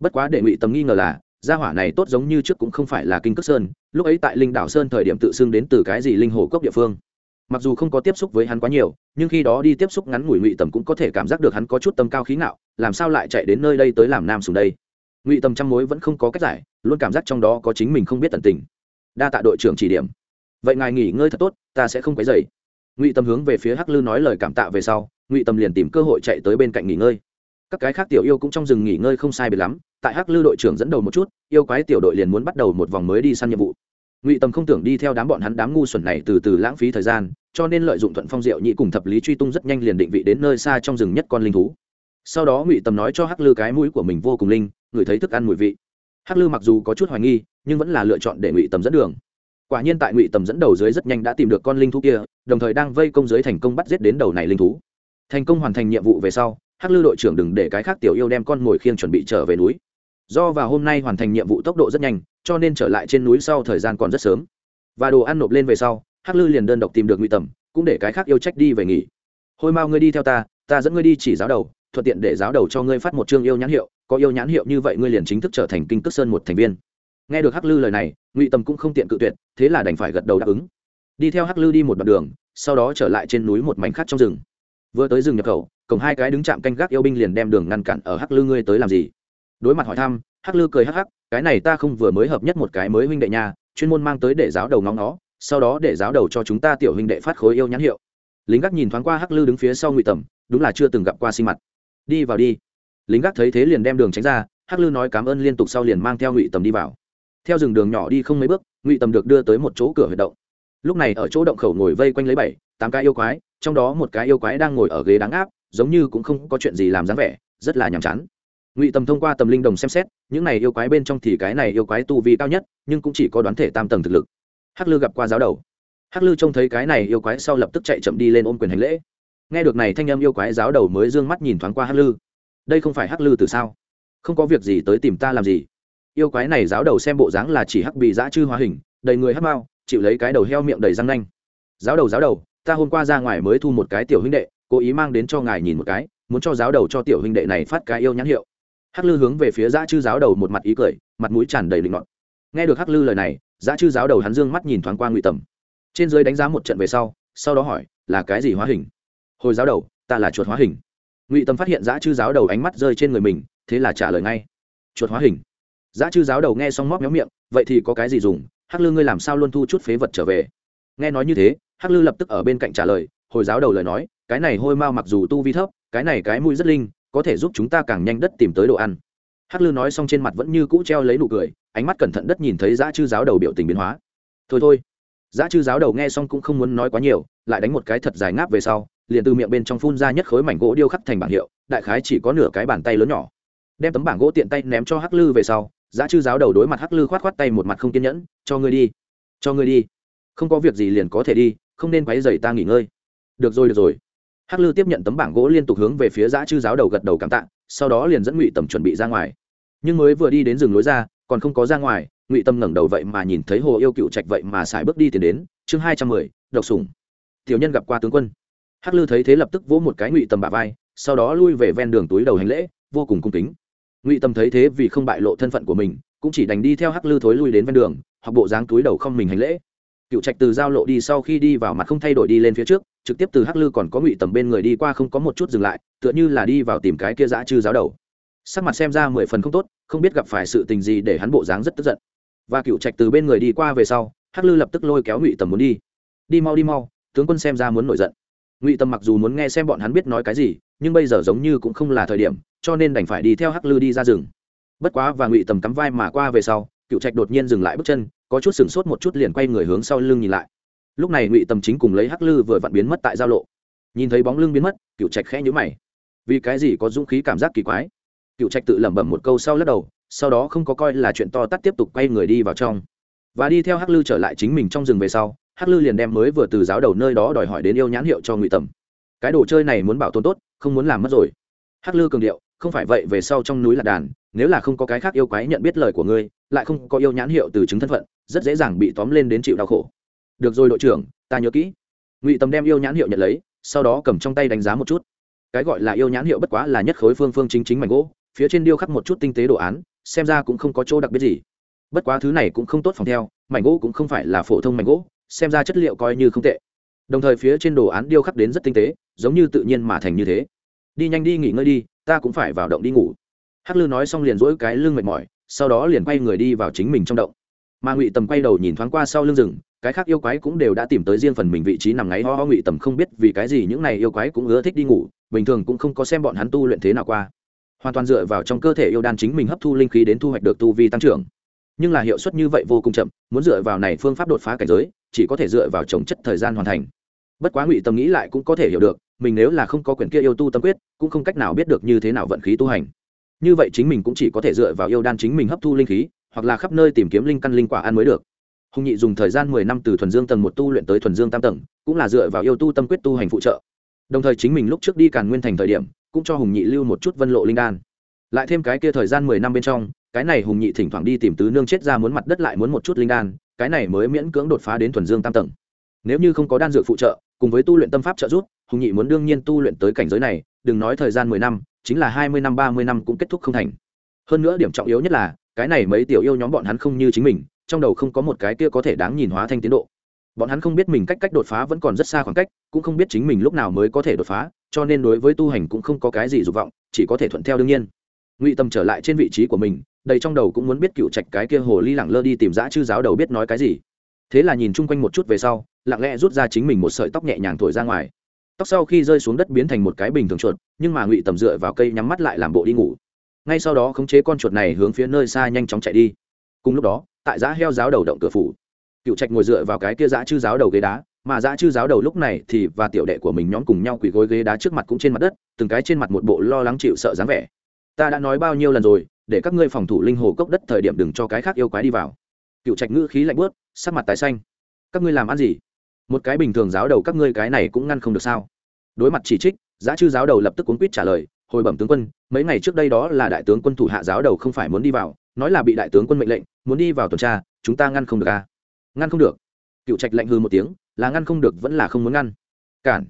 Bất quá để ngụy tầm nghi ngờ là, gia hỏa này tốt giống như trước cũng không phải là kinh cước sơn, lúc ấy tại linh đảo sơn thời điểm tự xưng đến từ cái gì linh hồ cốc địa phương. Mặc dù không có tiếp xúc với hắn quá nhiều, nhưng khi đó đi tiếp xúc ngắn ngủi ngụy tầm cũng có thể cảm giác được hắn có chút tâm cao khí ngạo, làm sao lại chạy đến nơi đây tới làm nam sùng đây? Ngụy tầm trăm mối vẫn không có cách giải, luôn cảm giác trong đó có chính mình không biết tận tình. Đa tạ đội trưởng chỉ điểm. Vậy ngài nghỉ ngơi thật tốt, ta sẽ không quấy dày ngụy tầm hướng về phía hắc lư nói lời cảm tạ về sau, ngụy tầm liền tìm cơ hội chạy tới bên cạnh nghỉ ngơi. Các cái khác tiểu yêu cũng trong rừng nghỉ ngơi không sai biệt lắm, tại hắc lư đội trưởng dẫn đầu một chút, yêu quái tiểu đội liền muốn bắt đầu một vòng mới đi săn nhiệm vụ. Ngụy tầm không tưởng đi theo đám bọn hắn đám ngu xuẩn này từ từ lãng phí thời gian, cho nên lợi dụng thuận phong diệu nhị cùng thập lý truy tung rất nhanh liền định vị đến nơi xa trong rừng nhất con linh thú. Sau đó ngụy tầm nói cho hắc lư cái mũi của mình vô cùng linh ngửi thấy thức ăn mùi vị. Hắc lư mặc dù có chút hoài nghi, nhưng vẫn là lựa chọn để ngụy tầm dẫn đường. Quả nhiên tại ngụy tầm dẫn đầu dưới rất nhanh đã tìm được con linh thú kia, đồng thời đang vây công giới thành công bắt giết đến đầu này linh thú. Thành công hoàn thành nhiệm vụ về sau, hắc lư đội trưởng đừng để cái khác tiểu yêu đem con mồi khiêng chuẩn bị trở về núi. Do vào hôm nay hoàn thành nhiệm vụ tốc độ rất nhanh, cho nên trở lại trên núi sau thời gian còn rất sớm. Và đồ ăn nộp lên về sau, hắc lư liền đơn độc tìm được ngụy tầm, cũng để cái khác yêu trách đi về nghỉ. Hôi mau ngươi đi theo ta ta dẫn ngươi đi chỉ giáo đầu, thuận tiện để giáo đầu cho ngươi phát một chương yêu nhãn hiệu có yêu nhãn hiệu như vậy ngươi liền chính thức trở thành kinh cước sơn một thành viên. Nghe được hắc lư lời này ngụy tầm cũng không tiện cự tuyệt thế là đành phải gật đầu đáp ứng. Đi theo hắc lư đi một đoạn đường sau đó trở lại trên núi một mảnh khác trong rừng. Vừa tới rừng nhập khẩu cổng hai cái đứng chạm canh gác yêu binh liền đem đường ngăn cản ở hắc lư ngươi tới làm gì? Đối mặt hỏi thăm hắc lư cười hắc hắc cái này ta không vừa mới hợp nhất một cái mới huynh đệ nhà, chuyên môn mang tới để giáo đầu ngóng nó sau đó để giáo đầu cho chúng ta tiểu huynh đệ phát khối yêu nhãn hiệu. Lính gác nhìn thoáng qua hắc lư đứng phía sau ngụy tầm đúng là chưa từng gặp qua sinh mặt. Đi vào đi lính gác thấy thế liền đem đường tránh ra, hắc lư nói cảm ơn liên tục sau liền mang theo ngụy tầm đi vào. Theo rừng đường nhỏ đi không mấy bước, ngụy tầm được đưa tới một chỗ cửa huyệt động. Lúc này ở chỗ động khẩu ngồi vây quanh lấy bảy, tám cái yêu quái, trong đó một cái yêu quái đang ngồi ở ghế đáng áp giống như cũng không có chuyện gì làm dáng vẻ, rất là nhàm chán. Ngụy tầm thông qua tầm linh đồng xem xét, những này yêu quái bên trong thì cái này yêu quái tu vi cao nhất, nhưng cũng chỉ có đoán thể tam tầng thực lực. Hắc lư gặp qua giáo đầu. Hắc lư trông thấy cái này yêu quái sau lập tức chạy chậm đi lên ôm quyền hành lễ. Nghe được này thanh âm yêu quái giáo đầu mới d ư ơ n g mắt nhìn thoáng qua hắc lư đây không phải hắc lư từ sao? Không có việc gì tới tìm ta làm gì? Yêu quái này giáo đầu xem bộ dáng là chỉ hắc bị dã chư hóa hình, đầy người hắc mao, chịu lấy cái đầu heo miệng đầy răng nanh. Giáo đầu giáo đầu, ta hôm qua ra ngoài mới thu một cái tiểu huynh đệ, cố ý mang đến cho ngài nhìn một cái, muốn cho giáo đầu cho tiểu huynh đệ này phát cái yêu nhãn hiệu. Hắc lư hướng về phía dã chư giáo đầu một mặt ý cười, mặt mũi tràn đầy linh mọn nghe được hắc lư lời này, dã chư giáo đầu hắn dương mắt nhìn thoáng qua ngụy tầm. Trên dưới đánh giá một trận về sau sau đó hỏi, là cái gì hóa hình? Hồi giáo đầu, ta là chuột hóa hình ngụy tâm phát hiện giã chư giáo đầu ánh mắt rơi trên người mình, thế là trả lời ngay. Chuột hóa hình. Giã chư giáo đầu nghe xong móc méo miệng, vậy thì có cái gì dùng? Hắc lư ngươi làm sao luôn thu chút phế vật trở về? Nghe nói như thế, hắc lư lập tức ở bên cạnh trả lời, hồi giáo đầu lời nói, cái này hôi mau mặc dù tu vi thấp, cái này cái mũi rất linh, có thể giúp chúng ta càng nhanh đất tìm tới đồ ăn. Hắc lư nói xong trên mặt vẫn như cũ treo lấy nụ cười, ánh mắt cẩn thận đất nhìn thấy giã chư giáo đầu biểu tình biến hóa. Thôi thôi. Giã chư giáo đầu nghe xong cũng không muốn nói quá nhiều, lại đánh một cái thật dài ngáp về sau liền từ miệng bên trong phun ra nhất khối mảnh gỗ điêu khắc thành bảng hiệu, đại khái chỉ có nửa cái bàn tay lớn nhỏ. Đem tấm bảng gỗ tiện tay ném cho hắc lư về sau, Giá chư giáo đầu đối mặt hắc lư khoát khoát tay một mặt không kiên nhẫn, cho ngươi đi, cho ngươi đi. Không có việc gì liền có thể đi, không nên quấy dày ta nghỉ ngơi. Được rồi được rồi. Hắc lư tiếp nhận tấm bảng gỗ liên tục hướng về phía Giá chư giáo đầu gật đầu cảm tạ, sau đó liền dẫn ngụy tầm chuẩn bị ra ngoài. Nhưng mới vừa đi đến rừng lối ra, còn không có ra ngoài, ngụy tâm ngẩng đầu vậy mà nhìn thấy hồ yêu cựu trạch vậy mà xài bước đi tiến đến, chương hai trăm mười, độc sủng. Tiểu nhân gặp qua tướng quân hắc lư thấy thế lập tức vỗ một cái ngụy tầm bả vai, sau đó lui về ven đường túi đầu hành lễ, vô cùng cung kính. Ngụy Tầm thấy thế vì không bại lộ thân phận của mình, cũng chỉ đành đi theo hắc lư thối lui đến ven đường hoặc bộ dáng túi đầu không mình hành lễ. Cựu trạch từ giao lộ đi sau khi đi vào mặt không thay đổi đi lên phía trước, trực tiếp từ hắc lư còn có ngụy tầm bên người đi qua không có một chút dừng lại, tựa như là đi vào tìm cái kia dã chư giáo đầu. Sắc mặt xem ra mười phần không tốt, không biết gặp phải sự tình gì để hắn bộ dáng rất tức giận. Và cựu trạch từ bên người đi qua về sau, hắc lư lập tức lôi kéo ngụy tầm muốn đi. Đi mau đi mau, tướng quân xem ra muốn nổi giận ngụy Tâm mặc dù muốn nghe xem bọn hắn biết nói cái gì nhưng bây giờ giống như cũng không là thời điểm cho nên đành phải đi theo hắc lư đi ra rừng bất quá và ngụy tầm cắm vai mà qua về sau cựu trạch đột nhiên dừng lại bước chân có chút sửng sốt một chút liền quay người hướng sau lưng nhìn lại lúc này ngụy tầm chính cùng lấy hắc lư vừa vặn biến mất tại giao lộ nhìn thấy bóng lưng biến mất cựu trạch khẽ nhữ mày vì cái gì có dũng khí cảm giác kỳ quái cựu trạch tự lẩm bẩm một câu sau lắc đầu sau đó không có coi là chuyện to tắt tiếp tục quay người đi vào trong và đi theo hắc lư trở lại chính mình trong rừng về sau hắc lư liền đem mới vừa từ giáo đầu nơi đó đòi hỏi đến yêu nhãn hiệu cho ngụy tầm. Cái đồ chơi này muốn bảo tồn tốt, không muốn làm mất rồi. Hắc lư cường điệu, không phải vậy về sau trong núi lạc đàn, nếu là không có cái khác yêu quái nhận biết lời của ngươi, lại không có yêu nhãn hiệu từ chứng thân phận, rất dễ dàng bị tóm lên đến chịu đau khổ. Được rồi đội trưởng, ta nhớ kỹ. Ngụy tầm đem yêu nhãn hiệu nhận lấy, sau đó cầm trong tay đánh giá một chút. Cái gọi là yêu nhãn hiệu bất quá là nhất khối phương phương chính chính mảnh gỗ, phía trên điêu khắc một chút tinh tế đồ án, xem ra cũng không có chỗ đặc biệt gì. Bất quá thứ này cũng không tốt phòng theo, mảnh gỗ cũng không phải là phổ thông mảnh gỗ xem ra chất liệu coi như không tệ. Đồng thời phía trên đồ án điêu khắc đến rất tinh tế, giống như tự nhiên mà thành như thế. Đi nhanh đi nghỉ ngơi đi, ta cũng phải vào động đi ngủ. Hắc lư nói xong liền dỗi cái lưng mệt mỏi, sau đó liền quay người đi vào chính mình trong động. Mà ngụy tầm quay đầu nhìn thoáng qua sau lưng rừng, cái khác yêu quái cũng đều đã tìm tới riêng phần mình vị trí nằm ngáy ho ho ngụy tầm không biết vì cái gì những này yêu quái cũng ưa thích đi ngủ, bình thường cũng không có xem bọn hắn tu luyện thế nào qua. Hoàn toàn dựa vào trong cơ thể yêu đan chính mình hấp thu linh khí đến thu hoạch được tu vi tăng trưởng. Nhưng là hiệu suất như vậy vô cùng chậm, muốn dựa vào này phương pháp đột phá cảnh giới chỉ có thể dựa vào trồng chất thời gian hoàn thành. Bất quá ngụy tâm nghĩ lại cũng có thể hiểu được, mình nếu là không có quyền kia yêu tu tâm quyết, cũng không cách nào biết được như thế nào vận khí tu hành. Như vậy chính mình cũng chỉ có thể dựa vào yêu đan chính mình hấp thu linh khí, hoặc là khắp nơi tìm kiếm linh căn linh quả ăn mới được. Hùng nhị dùng thời gian mười năm từ thuần dương tầng một tu luyện tới thuần dương tam tầng, cũng là dựa vào yêu tu tâm quyết tu hành phụ trợ. Đồng thời chính mình lúc trước đi càn nguyên thành thời điểm, cũng cho hùng nhị lưu một chút vân lộ linh đan. Lại thêm cái kia thời gian mười năm bên trong, cái này hùng nhị thỉnh thoảng đi tìm tứ nương chết ra muốn mặt đất lại muốn một chút linh đan cái này mới miễn cưỡng đột phá đến thuần dương tam tầng. Nếu như không có đan dược phụ trợ, cùng với tu luyện tâm pháp trợ giúp, hùng nhị muốn đương nhiên tu luyện tới cảnh giới này, đừng nói thời gian mười năm, chính là hai mươi năm, ba mươi năm cũng kết thúc không thành. Hơn nữa điểm trọng yếu nhất là, cái này mấy tiểu yêu nhóm bọn hắn không như chính mình, trong đầu không có một cái kia có thể đáng nhìn hóa thanh tiến độ. Bọn hắn không biết mình cách cách đột phá vẫn còn rất xa khoảng cách, cũng không biết chính mình lúc nào mới có thể đột phá, cho nên đối với tu hành cũng không có cái gì dục vọng, chỉ có thể thuận theo đương nhiên. Ngụy tâm trở lại trên vị trí của mình đầy trong đầu cũng muốn biết cựu trạch cái kia hồ ly lẳng lơ đi tìm dã chư giáo đầu biết nói cái gì. Thế là nhìn chung quanh một chút về sau, lặng lẽ rút ra chính mình một sợi tóc nhẹ nhàng thổi ra ngoài. Tóc sau khi rơi xuống đất biến thành một cái bình thường chuột, nhưng mà ngụy tầm dựa vào cây nhắm mắt lại làm bộ đi ngủ. Ngay sau đó khống chế con chuột này hướng phía nơi xa nhanh chóng chạy đi. Cùng lúc đó, tại giã heo giáo đầu động cửa phủ, cựu trạch ngồi dựa vào cái kia giã chư giáo đầu ghế đá, mà giã chư giáo đầu lúc này thì và tiểu đệ của mình nhóm cùng nhau quỳ gối ghế đá trước mặt cũng trên mặt đất, từng cái trên mặt một bộ lo lắng chịu sợ dáng vẻ. Ta đã nói bao nhiêu lần rồi để các ngươi phòng thủ linh hồ cốc đất thời điểm đừng cho cái khác yêu quái đi vào. Cựu trạch ngữ khí lạnh bớt sắc mặt tái xanh. Các ngươi làm ăn gì? Một cái bình thường giáo đầu các ngươi cái này cũng ngăn không được sao? Đối mặt chỉ trích, giá chư giáo đầu lập tức cuốn quýt trả lời, hồi bẩm tướng quân, mấy ngày trước đây đó là đại tướng quân thủ hạ giáo đầu không phải muốn đi vào, nói là bị đại tướng quân mệnh lệnh, muốn đi vào tuần tra, chúng ta ngăn không được à? Ngăn không được. Cựu trạch lạnh hư một tiếng, là ngăn không được vẫn là không muốn ngăn. Cản.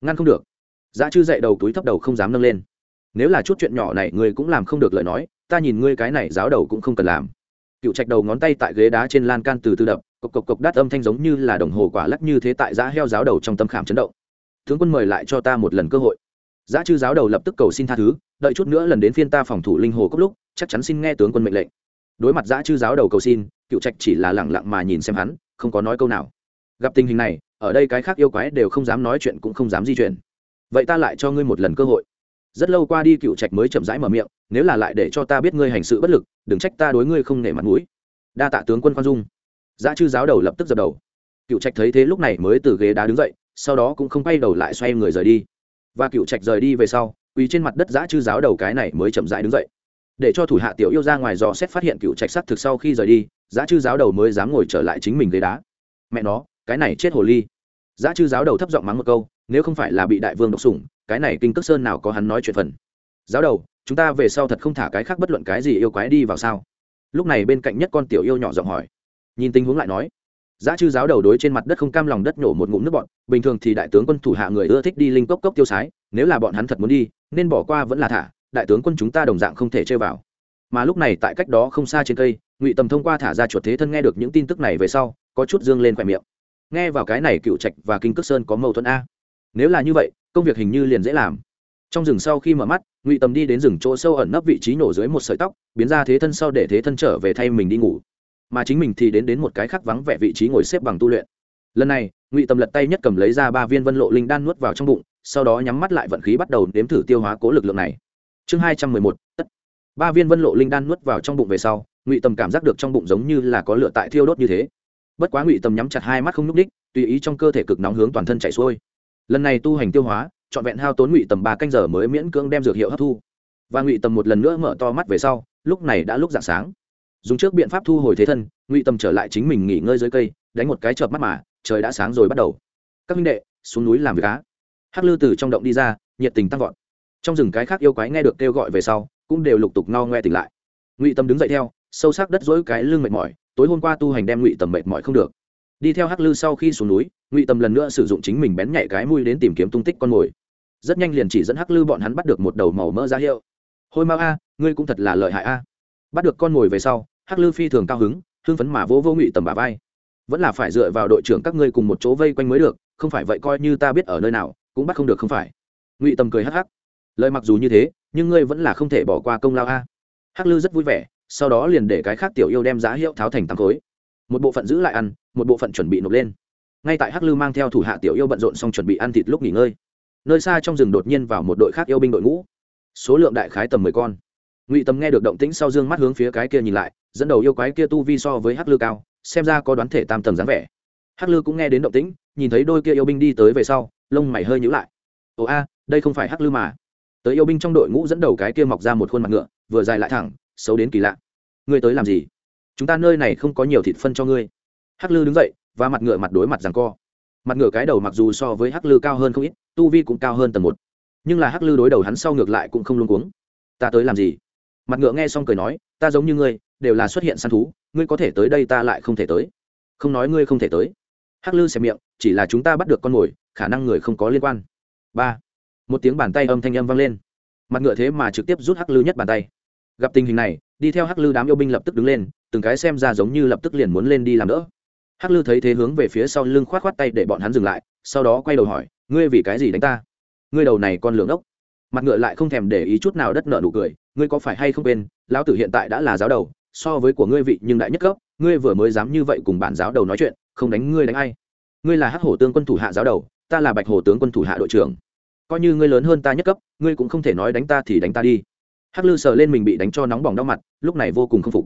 Ngăn không được. Giá chư dậy đầu túi thấp đầu không dám nâng lên. Nếu là chút chuyện nhỏ này người cũng làm không được lời nói ta nhìn ngươi cái này giáo đầu cũng không cần làm. Cựu trạch đầu ngón tay tại ghế đá trên lan can từ từ đập, cộc cộc cộc đát âm thanh giống như là đồng hồ quả lắc như thế tại giã heo giáo đầu trong tâm khảm chấn động. Tướng quân mời lại cho ta một lần cơ hội. Giã chư giáo đầu lập tức cầu xin tha thứ, đợi chút nữa lần đến phiên ta phòng thủ linh hồ cốc lúc, chắc chắn xin nghe tướng quân mệnh lệnh. Đối mặt giã chư giáo đầu cầu xin, cựu trạch chỉ là lẳng lặng mà nhìn xem hắn, không có nói câu nào. Gặp tình hình này, ở đây cái khác yêu quái đều không dám nói chuyện cũng không dám di chuyển. Vậy ta lại cho ngươi một lần cơ hội rất lâu qua đi cựu trạch mới chậm rãi mở miệng, nếu là lại để cho ta biết ngươi hành sự bất lực, đừng trách ta đối ngươi không nể mặt mũi. Đa tạ tướng quân khoan dung. Giá chư giáo đầu lập tức dập đầu. Cựu trạch thấy thế lúc này mới từ ghế đá đứng dậy, sau đó cũng không quay đầu lại xoay người rời đi. Và cựu trạch rời đi về sau, quỳ trên mặt đất giã chư giáo đầu cái này mới chậm rãi đứng dậy. Để cho thủ hạ tiểu yêu ra ngoài dò xét phát hiện cựu trạch s thực sau khi rời đi, giã chư giáo đầu mới dám ngồi trở lại chính mình ghế đá. Mẹ nó, cái này chết hồ ly. Giã chư giáo đầu thấp giọng mắng một câu, nếu không phải là bị đại vương độc sủng cái này kinh cước sơn nào có hắn nói chuyện phần. Giáo đầu, chúng ta về sau thật không thả cái khác bất luận cái gì yêu quái đi vào sao? Lúc này bên cạnh nhất con tiểu yêu nhỏ giọng hỏi. Nhìn tình huống lại nói. Giá chư giáo đầu đối trên mặt đất không cam lòng đất nhổ một ngụm nước bọn bình thường thì đại tướng quân thủ hạ người ưa thích đi linh cốc cốc tiêu sái, nếu là bọn hắn thật muốn đi, nên bỏ qua vẫn là thả, đại tướng quân chúng ta đồng dạng không thể chơi vào. Mà lúc này tại cách đó không xa trên cây, ngụy tầm thông qua thả ra chuột thế thân nghe được những tin tức này về sau, có chút dương lên khoe miệng. Nghe vào cái này cựu trạch và kinh cước sơn có mâu thuẫn a. Nếu là như vậy công việc hình như liền dễ làm. Trong rừng sau khi mở mắt, ngụy tầm đi đến rừng chỗ sâu ẩn nấp vị trí nổ dưới một sợi tóc, biến ra thế thân sau để thế thân trở về thay mình đi ngủ. Mà chính mình thì đến đến một cái khác vắng vẻ vị trí ngồi xếp bằng tu luyện. Lần này, ngụy tầm lật tay nhất cầm lấy ra ba viên vân lộ linh đan nuốt vào trong bụng, sau đó nhắm mắt lại vận khí bắt đầu nếm thử tiêu hóa cố lực lượng này. Chương hai trăm mười một, tất. Ba viên vân lộ linh đan nuốt vào trong bụng về sau, ngụy tầm cảm giác được trong bụng giống như là có lửa tại thiêu đốt như thế. Bất quá ngụy tầm nhắm chặt hai mắt không nhúc đích tùy ý trong cơ thể cực nóng hướng toàn thân chạy xuôi lần này tu hành tiêu hóa, trọn vẹn hao tốn ngụy tầm ba canh giờ mới miễn cưỡng đem dược hiệu hấp thu. Và ngụy tầm một lần nữa mở to mắt về sau, lúc này đã lúc dạng sáng. Dùng trước biện pháp thu hồi thế thân, ngụy tầm trở lại chính mình nghỉ ngơi dưới cây, đánh một cái chợp mắt mà, trời đã sáng rồi bắt đầu. Các minh đệ, xuống núi làm việc cá hắc lư từ trong động đi ra, nhiệt tình tăng vọt. Trong rừng cái khác yêu quái nghe được kêu gọi về sau, cũng đều lục tục no ngoe tỉnh lại. Ngụy tâm đứng dậy theo, sâu sắc đất dỗi cái lưng mệt mỏi, tối hôm qua tu hành đem ngụy tầm mệt mỏi không được đi theo hắc lư sau khi xuống núi, ngụy tầm lần nữa sử dụng chính mình bén nhạy cái mũi đến tìm kiếm tung tích con mồi. Rất nhanh liền chỉ dẫn hắc lư bọn hắn bắt được một đầu màu mỡ ra hiệu. Hôi mau a, ngươi cũng thật là lợi hại a. Bắt được con mồi về sau, hắc lư phi thường cao hứng, hưng phấn mà vô vô ngụy tầm bà vai. Vẫn là phải dựa vào đội trưởng các ngươi cùng một chỗ vây quanh mới được, không phải vậy coi như ta biết ở nơi nào, cũng bắt không được không phải. Ngụy tầm cười hắc hắc. Lời mặc dù như thế, nhưng ngươi vẫn là không thể bỏ qua công lao a. Hắc lư rất vui vẻ, sau đó liền để cái khác tiểu yêu đem giá hiệu tháo thành tám khối. Một bộ phận giữ lại ăn một bộ phận chuẩn bị nộp lên. Ngay tại hắc lư mang theo thủ hạ tiểu yêu bận rộn xong chuẩn bị ăn thịt lúc nghỉ ngơi, nơi xa trong rừng đột nhiên vào một đội khác yêu binh đội ngũ. Số lượng đại khái tầm mười con. Ngụy tầm nghe được động tĩnh sau dương mắt hướng phía cái kia nhìn lại, dẫn đầu yêu quái kia tu vi so với hắc lư cao, xem ra có đoán thể tam tầng dáng vẻ. Hắc lư cũng nghe đến động tĩnh, nhìn thấy đôi kia yêu binh đi tới về sau, lông mày hơi nhíu lại. Ồ a, đây không phải hắc lư mà. Tới yêu binh trong đội ngũ dẫn đầu cái kia mọc ra một khuôn mặt ngựa, vừa dài lại thẳng, xấu đến kỳ lạ. Ngươi tới làm gì? Chúng ta nơi này không có nhiều thịt phân cho ngươi hắc lư đứng dậy, và mặt ngựa mặt đối mặt rằng co. Mặt ngựa cái đầu mặc dù so với hắc lư cao hơn không ít, tu vi cũng cao hơn tầng một. Nhưng là hắc lư đối đầu hắn sau ngược lại cũng không luôn cuống. Ta tới làm gì? Mặt ngựa nghe xong cười nói, ta giống như ngươi, đều là xuất hiện săn thú, ngươi có thể tới đây ta lại không thể tới. Không nói ngươi không thể tới. Hắc lư xẻ miệng, chỉ là chúng ta bắt được con mồi, khả năng người không có liên quan. Ba. Một tiếng bàn tay âm thanh âm vang lên. Mặt ngựa thế mà trực tiếp rút hắc lư nhất bàn tay. Gặp tình hình này, đi theo hắc lư đám yêu binh lập tức đứng lên, từng cái xem ra giống như lập tức liền muốn lên đi làm đỡ hắc lư thấy thế hướng về phía sau lưng khoát khoát tay để bọn hắn dừng lại, sau đó quay đầu hỏi, ngươi vì cái gì đánh ta? Ngươi đầu này con lường ốc. Mặt ngựa lại không thèm để ý chút nào đất nợ nụ cười, ngươi có phải hay không quên, lão tử hiện tại đã là giáo đầu, so với của ngươi vị nhưng đại nhất cấp, ngươi vừa mới dám như vậy cùng bản giáo đầu nói chuyện, không đánh ngươi đánh ai? Ngươi là hắc hổ tướng quân thủ hạ giáo đầu, ta là bạch hổ tướng quân thủ hạ đội trưởng. Coi như ngươi lớn hơn ta nhất cấp, ngươi cũng không thể nói đánh ta thì đánh ta đi. Hắc lư sờ lên mình bị đánh cho nóng bỏng đau mặt, lúc này vô cùng k phục.